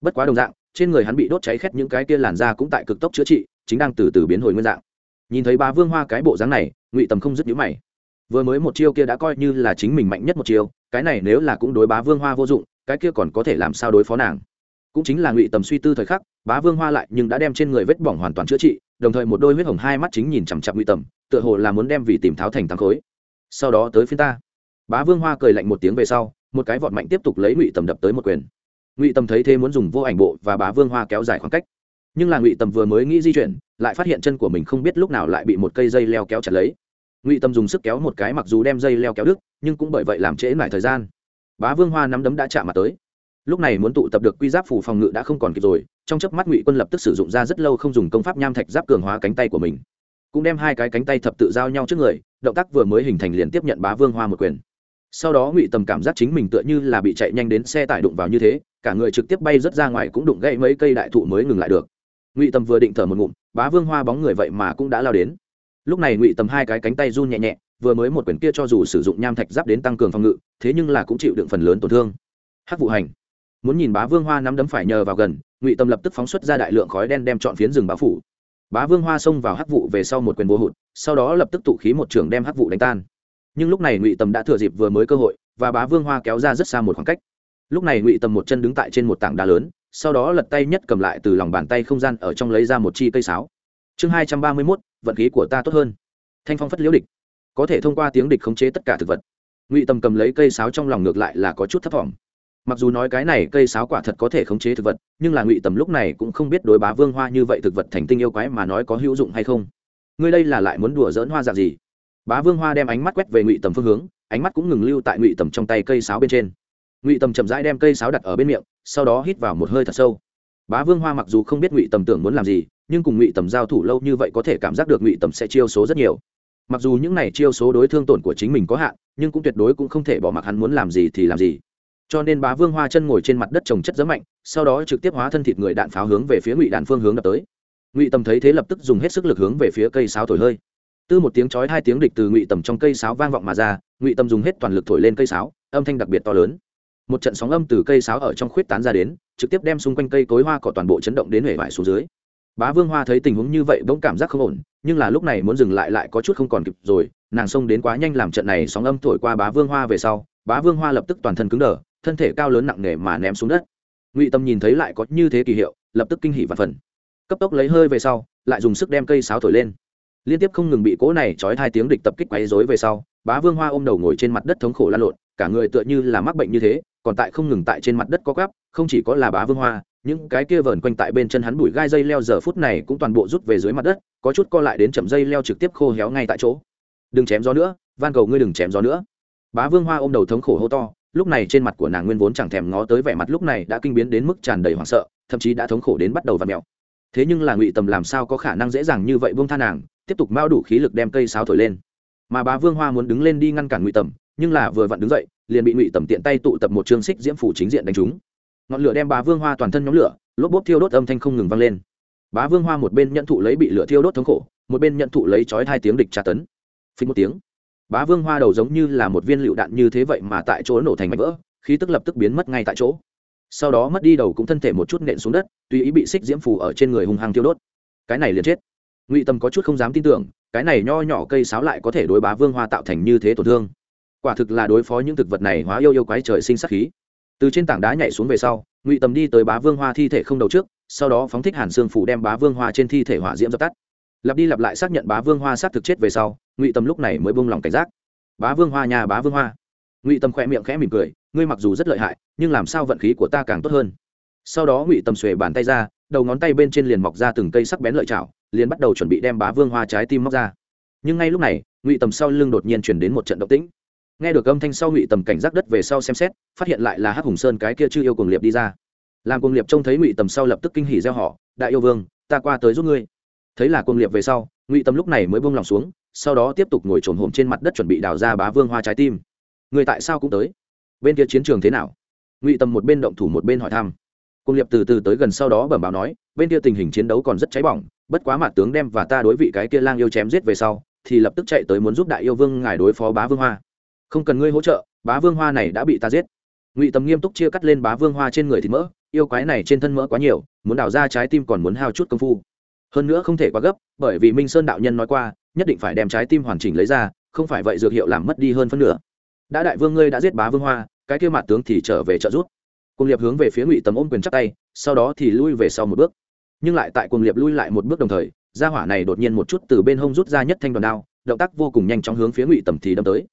Bất quá đồng dạng, trên người hắn bị đốt cháy khét những cái kia làn da cũng tại cực tốc chữa trị, chính đang từ từ biến hồi nguyên dạng. Nhìn thấy bá vương hoa cái bộ dáng này ngụy tầm không dứt nhữ mày. Vừa mới một chiêu kia đã coi như là chính mình mạnh nhất một chiêu, cái này nếu là cũng đối bá vương hoa vô dụng, cái kia còn có thể làm sao đối phó nàng? Cũng chính là ngụy tầm suy tư thời khắc, bá vương hoa lại nhưng đã đem trên người vết bỏng hoàn toàn chữa trị, đồng thời một đôi huyết hồng hai mắt chính nhìn chằm chặp ngụy tầm, tựa hồ là muốn đem vì tìm tháo thành thắng khối. Sau đó tới phía ta. Bá vương hoa cười lạnh một tiếng về sau, một cái vọt mạnh tiếp tục lấy ngụy tầm đập tới một quyền. Ngụy tầm thấy thế muốn dùng vô ảnh bộ và bá vương hoa kéo dài khoảng cách nhưng là ngụy tầm vừa mới nghĩ di chuyển, lại phát hiện chân của mình không biết lúc nào lại bị một cây dây leo kéo chặt lấy. Ngụy tầm dùng sức kéo một cái mặc dù đem dây leo kéo đứt, nhưng cũng bởi vậy làm trễ lại thời gian. Bá vương hoa nắm đấm đã chạm mặt tới. Lúc này muốn tụ tập được quy giáp phủ phòng ngự đã không còn kịp rồi, trong chớp mắt ngụy quân lập tức sử dụng ra rất lâu không dùng công pháp nham thạch giáp cường hóa cánh tay của mình. Cũng đem hai cái cánh tay thập tự giao nhau trước người, động tác vừa mới hình thành liền tiếp nhận bá vương hoa một quyền. Sau đó ngụy tầm cảm giác chính mình tựa như là bị chạy nhanh đến xe tải đụng vào như thế, cả người trực tiếp bay rớt ra ngoài cũng đụng gãy mấy cây đại thụ mới ngừng lại được ngụy tầm vừa định thở một ngụm, bá vương hoa bóng người vậy mà cũng đã lao đến. Lúc này ngụy tầm hai cái cánh tay run nhẹ nhẹ, vừa mới một quyền kia cho dù sử dụng nham thạch giáp đến tăng cường phòng ngự, thế nhưng là cũng chịu đựng phần lớn tổn thương. Hắc vụ hành. Muốn nhìn bá vương hoa nắm đấm phải nhờ vào gần, ngụy Tầm lập tức phóng xuất ra đại lượng khói đen đem chọn phiến rừng báo phủ. Bá vương hoa xông vào hắc vụ về sau một quyền vô hụt, sau đó lập tức tụ khí một trường đem hắc vụ đánh tan. Nhưng lúc này ngụy Tầm đã thừa dịp vừa mới cơ hội, và bá vương hoa kéo ra rất xa một khoảng cách. Lúc này ngụy Tầm một chân đứng tại trên một tảng đá lớn sau đó lật tay nhất cầm lại từ lòng bàn tay không gian ở trong lấy ra một chi cây sáo. Chương hai trăm ba mươi mốt, vận khí của ta tốt hơn. Thanh phong phất liễu địch. Có thể thông qua tiếng địch khống chế tất cả thực vật. Ngụy tâm cầm lấy cây sáo trong lòng ngược lại là có chút thấp t mặc dù nói cái này cây sáo quả thật có thể khống chế thực vật, nhưng là ngụy tầm lúc này cũng không biết đối bá vương hoa như vậy thực vật thành tinh yêu quái mà nói có hữu dụng hay không. Ngươi đây là lại muốn đùa dỡn hoa dạng gì? Bá vương hoa đem ánh mắt quét về ngụy tầm phương hướng, ánh mắt cũng ngừng lưu tại ngụy tầm trong tay cây sáo bên trên. Ngụy tầm chậm rãi đem cây sáo đặt ở bên miệng sau đó hít vào một hơi thật sâu. Bá vương hoa mặc dù không biết ngụy tầm tưởng muốn làm gì, nhưng cùng ngụy tầm giao thủ lâu như vậy có thể cảm giác được ngụy tầm sẽ chiêu số rất nhiều. Mặc dù những này chiêu số đối thương tổn của chính mình có hạn, nhưng cũng tuyệt đối cũng không thể bỏ mặc hắn muốn làm gì thì làm gì. Cho nên bá vương hoa chân ngồi trên mặt đất trồng chất giấm mạnh, sau đó trực tiếp hóa thân thịt người đạn pháo hướng về phía ngụy đạn phương hướng đập tới. Ngụy tầm thấy thế lập tức dùng hết sức lực hướng về phía cây sáo thổi hơi. Tư một tiếng chói hai tiếng địch từ ngụy tầm trong cây sáo vang vọng mà ra, ngụy tầm dùng hết toàn lực thổi lên cây sáo, âm thanh đặc biệt to lớn một trận sóng âm từ cây sáo ở trong khuyết tán ra đến, trực tiếp đem xung quanh cây cối hoa cỏ toàn bộ chấn động đến hệ vải xuống dưới. Bá vương hoa thấy tình huống như vậy bỗng cảm giác không ổn, nhưng là lúc này muốn dừng lại lại có chút không còn kịp rồi, nàng xông đến quá nhanh làm trận này sóng âm thổi qua bá vương hoa về sau, bá vương hoa lập tức toàn thân cứng đờ, thân thể cao lớn nặng nề mà ném xuống đất. Ngụy tâm nhìn thấy lại có như thế kỳ hiệu, lập tức kinh hỉ và phần. Cấp tốc lấy hơi về sau, lại dùng sức đem cây sáo thổi lên. Liên tiếp không ngừng bị cỗ này trói hai tiếng địch tập kích quấy rối về sau, bá vương hoa ôm đầu ngồi trên mặt đất thống khổ lan lộn, cả người tựa như là mắc bệnh như thế còn tại không ngừng tại trên mặt đất có gắp không chỉ có là bá vương hoa, những cái kia vờn quanh tại bên chân hắn bụi gai dây leo giờ phút này cũng toàn bộ rút về dưới mặt đất, có chút co lại đến chậm dây leo trực tiếp khô héo ngay tại chỗ. Đừng chém gió nữa, van cầu ngươi đừng chém gió nữa. Bá vương hoa ôm đầu thống khổ hô to, lúc này trên mặt của nàng nguyên vốn chẳng thèm ngó tới vẻ mặt lúc này đã kinh biến đến mức tràn đầy hoảng sợ, thậm chí đã thống khổ đến bắt đầu v mèo. Thế nhưng là ngụy tầm làm sao có khả năng dễ dàng như vậy buông tha nàng, tiếp tục mao đủ khí lực đem cây sáo thổi lên. Mà bá vương hoa muốn đứng lên đi ngăn cản ngụy tầm, nhưng là vừa vặn đứng dậy liền bị ngụy tầm tiện tay tụ tập một chương xích diễm phủ chính diện đánh trúng. Ngọn lửa đem bá vương hoa toàn thân nhóm lửa, lốp bốp thiêu đốt âm thanh không ngừng vang lên. Bá vương hoa một bên nhận thụ lấy bị lửa thiêu đốt thống khổ, một bên nhận thụ lấy chói hai tiếng địch tra tấn. Phình một tiếng, bá vương hoa đầu giống như là một viên lựu đạn như thế vậy mà tại chỗ nổ thành mảnh vỡ, khí tức lập tức biến mất ngay tại chỗ. Sau đó mất đi đầu cũng thân thể một chút nện xuống đất, tùy ý bị xích diễm phù ở trên người hung hăng thiêu đốt. Cái này liền chết. Ngụy tâm có chút không dám tin tưởng, cái này nho nhỏ cây sáo lại có thể đối bá vương hoa tạo thành như thế tổn thương quả thực là đối phó những thực vật này hóa yêu yêu quái trời sinh sắc khí. Từ trên tảng đá nhảy xuống về sau, ngụy tâm đi tới bá vương hoa thi thể không đầu trước, sau đó phóng thích hàn xương phủ đem bá vương hoa trên thi thể hỏa diễm dập tắt. Lặp đi lặp lại xác nhận bá vương hoa xác thực chết về sau, ngụy tâm lúc này mới bông lòng cảnh giác. Bá vương hoa nhà bá vương hoa. Ngụy tâm khỏe miệng khẽ mỉm cười, ngươi mặc dù rất lợi hại, nhưng làm sao vận khí của ta càng tốt hơn? Sau đó ngụy tâm xuề bàn tay ra, đầu ngón tay bên trên liền mọc ra từng cây sắc bén lợi chảo, liền bắt đầu chuẩn bị đem bá vương hoa trái tim móc ra. Nhưng ngay lúc này, ngụy tầm sau lưng đột nhiên chuyển đến một trận động tĩnh nghe được âm thanh sau ngụy tầm cảnh giác đất về sau xem xét, phát hiện lại là hắc hùng sơn cái kia chưa yêu cùng liệp đi ra. Làm cùng liệp trông thấy ngụy tầm sau lập tức kinh hỉ gieo họ đại yêu vương, ta qua tới giúp ngươi. Thấy là cùng liệp về sau, ngụy tầm lúc này mới buông lòng xuống, sau đó tiếp tục ngồi trồn hổm trên mặt đất chuẩn bị đào ra bá vương hoa trái tim. Người tại sao cũng tới? Bên kia chiến trường thế nào? Ngụy tầm một bên động thủ một bên hỏi thăm. Cùng liệp từ từ tới gần sau đó bẩm báo nói, bên kia tình hình chiến đấu còn rất cháy bỏng, bất quá mặt tướng đem và ta đối vị cái kia lang yêu chém giết về sau, thì lập tức chạy tới muốn giúp đại yêu vương ngài đối phó bá vương hoa không cần ngươi hỗ trợ, bá vương hoa này đã bị ta giết. Ngụy tầm nghiêm túc chia cắt lên bá vương hoa trên người thịt mỡ, yêu quái này trên thân mỡ quá nhiều, muốn đào ra trái tim còn muốn hao chút công phu. Hơn nữa không thể quá gấp, bởi vì minh sơn đạo nhân nói qua, nhất định phải đem trái tim hoàn chỉnh lấy ra, không phải vậy dược hiệu làm mất đi hơn phân nửa. Đã đại vương ngươi đã giết bá vương hoa, cái kia mặt tướng thì trở về trợ rút cùng liệp hướng về phía ngụy tầm ôm quyền chắc tay, sau đó thì lui về sau một bước. Nhưng lại tại cuồng liệp lui lại một bước đồng thời, gia hỏa này đột nhiên một chút từ bên hông rút ra nhất thanh đoàn đao, động tác vô cùng nhanh chóng hướng phía ngụy tầm thì đâm tới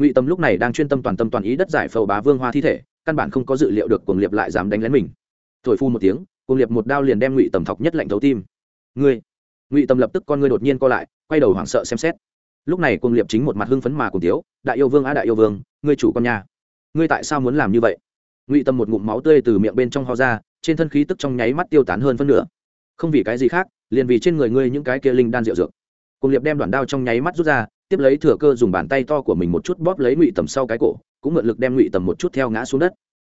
ngụy tầm lúc này đang chuyên tâm toàn tâm toàn ý đất giải phẫu bá vương hoa thi thể, căn bản không có dự liệu được cuồng liệp lại dám đánh lén mình. Thổi phu một tiếng, cuồng liệp một đao liền đem ngụy tầm thọc nhất lạnh thấu tim. Ngươi! Ngụy tầm lập tức con ngươi đột nhiên co lại, quay đầu hoảng sợ xem xét. Lúc này cuồng liệp chính một mặt hưng phấn mà cùng tiếu, đại yêu vương á, đại yêu vương, ngươi chủ con nhà. Ngươi tại sao muốn làm như vậy? Ngụy tâm một ngụm máu tươi từ miệng bên trong ho ra, trên thân khí tức trong nháy mắt tiêu tán hơn phân nửa. Không vì cái gì khác, liền vì trên người ngươi những cái kia linh đan rượu dược. Cùng liệp đem đoạn đao trong nháy mắt rút ra tiếp lấy thừa cơ dùng bàn tay to của mình một chút bóp lấy ngụy tầm sau cái cổ, cũng mượn lực đem ngụy tầm một chút theo ngã xuống đất.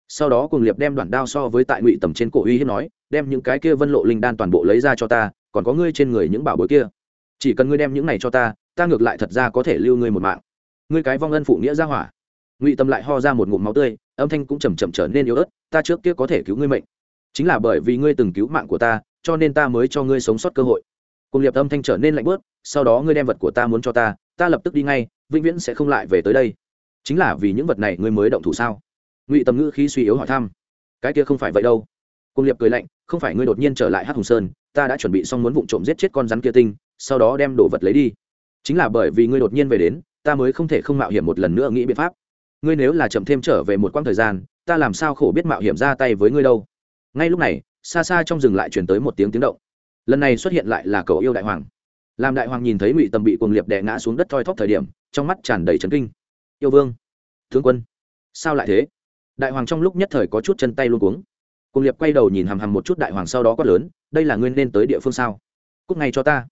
Sau đó cùng liệp đem đoạn đao so với tại ngụy tầm trên cổ uy hiếp nói, đem những cái kia vân lộ linh đan toàn bộ lấy ra cho ta, còn có ngươi trên người những bảo bối kia. Chỉ cần ngươi đem những này cho ta ta ngược lại thật ra có thể lưu ngươi một mạng. Ngươi cái vong ân phụ nghĩa ra hỏa. Ngụy tâm lại ho ra một ngụm máu tươi, âm thanh cũng chầm chậm trở nên yếu ớt, ta trước kia có thể cứu ngươi mệnh, chính là bởi vì ngươi từng cứu mạng của ta, cho nên ta mới cho ngươi sống sót cơ hội. Cùng liệp âm thanh trở nên lạnh bớt sau đó ngươi đem vật của ta muốn cho ta ta lập tức đi ngay, vĩnh viễn sẽ không lại về tới đây. Chính là vì những vật này ngươi mới động thủ sao? Ngụy tầm ngữ khí suy yếu hỏi thăm. Cái kia không phải vậy đâu. Cùng liệp cười lạnh, không phải ngươi đột nhiên trở lại hát hùng sơn, ta đã chuẩn bị xong muốn vụ trộm giết chết con rắn kia tinh, sau đó đem đồ vật lấy đi. Chính là bởi vì ngươi đột nhiên về đến, ta mới không thể không mạo hiểm một lần nữa nghĩ biện pháp. Ngươi nếu là chậm thêm trở về một quãng thời gian, ta làm sao khổ biết mạo hiểm ra tay với ngươi đâu? Ngay lúc này, xa xa trong rừng lại chuyển tới một tiếng tiếng động. Lần này xuất hiện lại là cậu yêu đại hoàng làm đại hoàng nhìn thấy ngụy tầm bị cuồng liệp đè ngã xuống đất thoi thóp thời điểm, trong mắt tràn đầy trấn kinh. Yêu vương, tướng quân, sao lại thế? Đại hoàng trong lúc nhất thời có chút chân tay luôn cuống. Cuồng liệp quay đầu nhìn hằm hằm một chút đại hoàng sau đó quát lớn, đây là nguyên nên tới địa phương sao? Cúc ngay cho ta.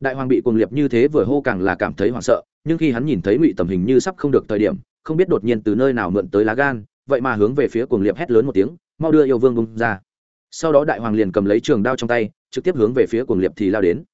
Đại hoàng bị cuồng liệp như thế vừa hô càng là cảm thấy hoảng sợ, nhưng khi hắn nhìn thấy ngụy tầm hình như sắp không được thời điểm, không biết đột nhiên từ nơi nào mượn tới lá gan, vậy mà hướng về phía cuồng liệp hét lớn một tiếng, mau đưa yêu vương bung ra. Sau đó đại hoàng liền cầm lấy trường đao trong tay, trực tiếp hướng về phía cuồng liệp thì lao đến.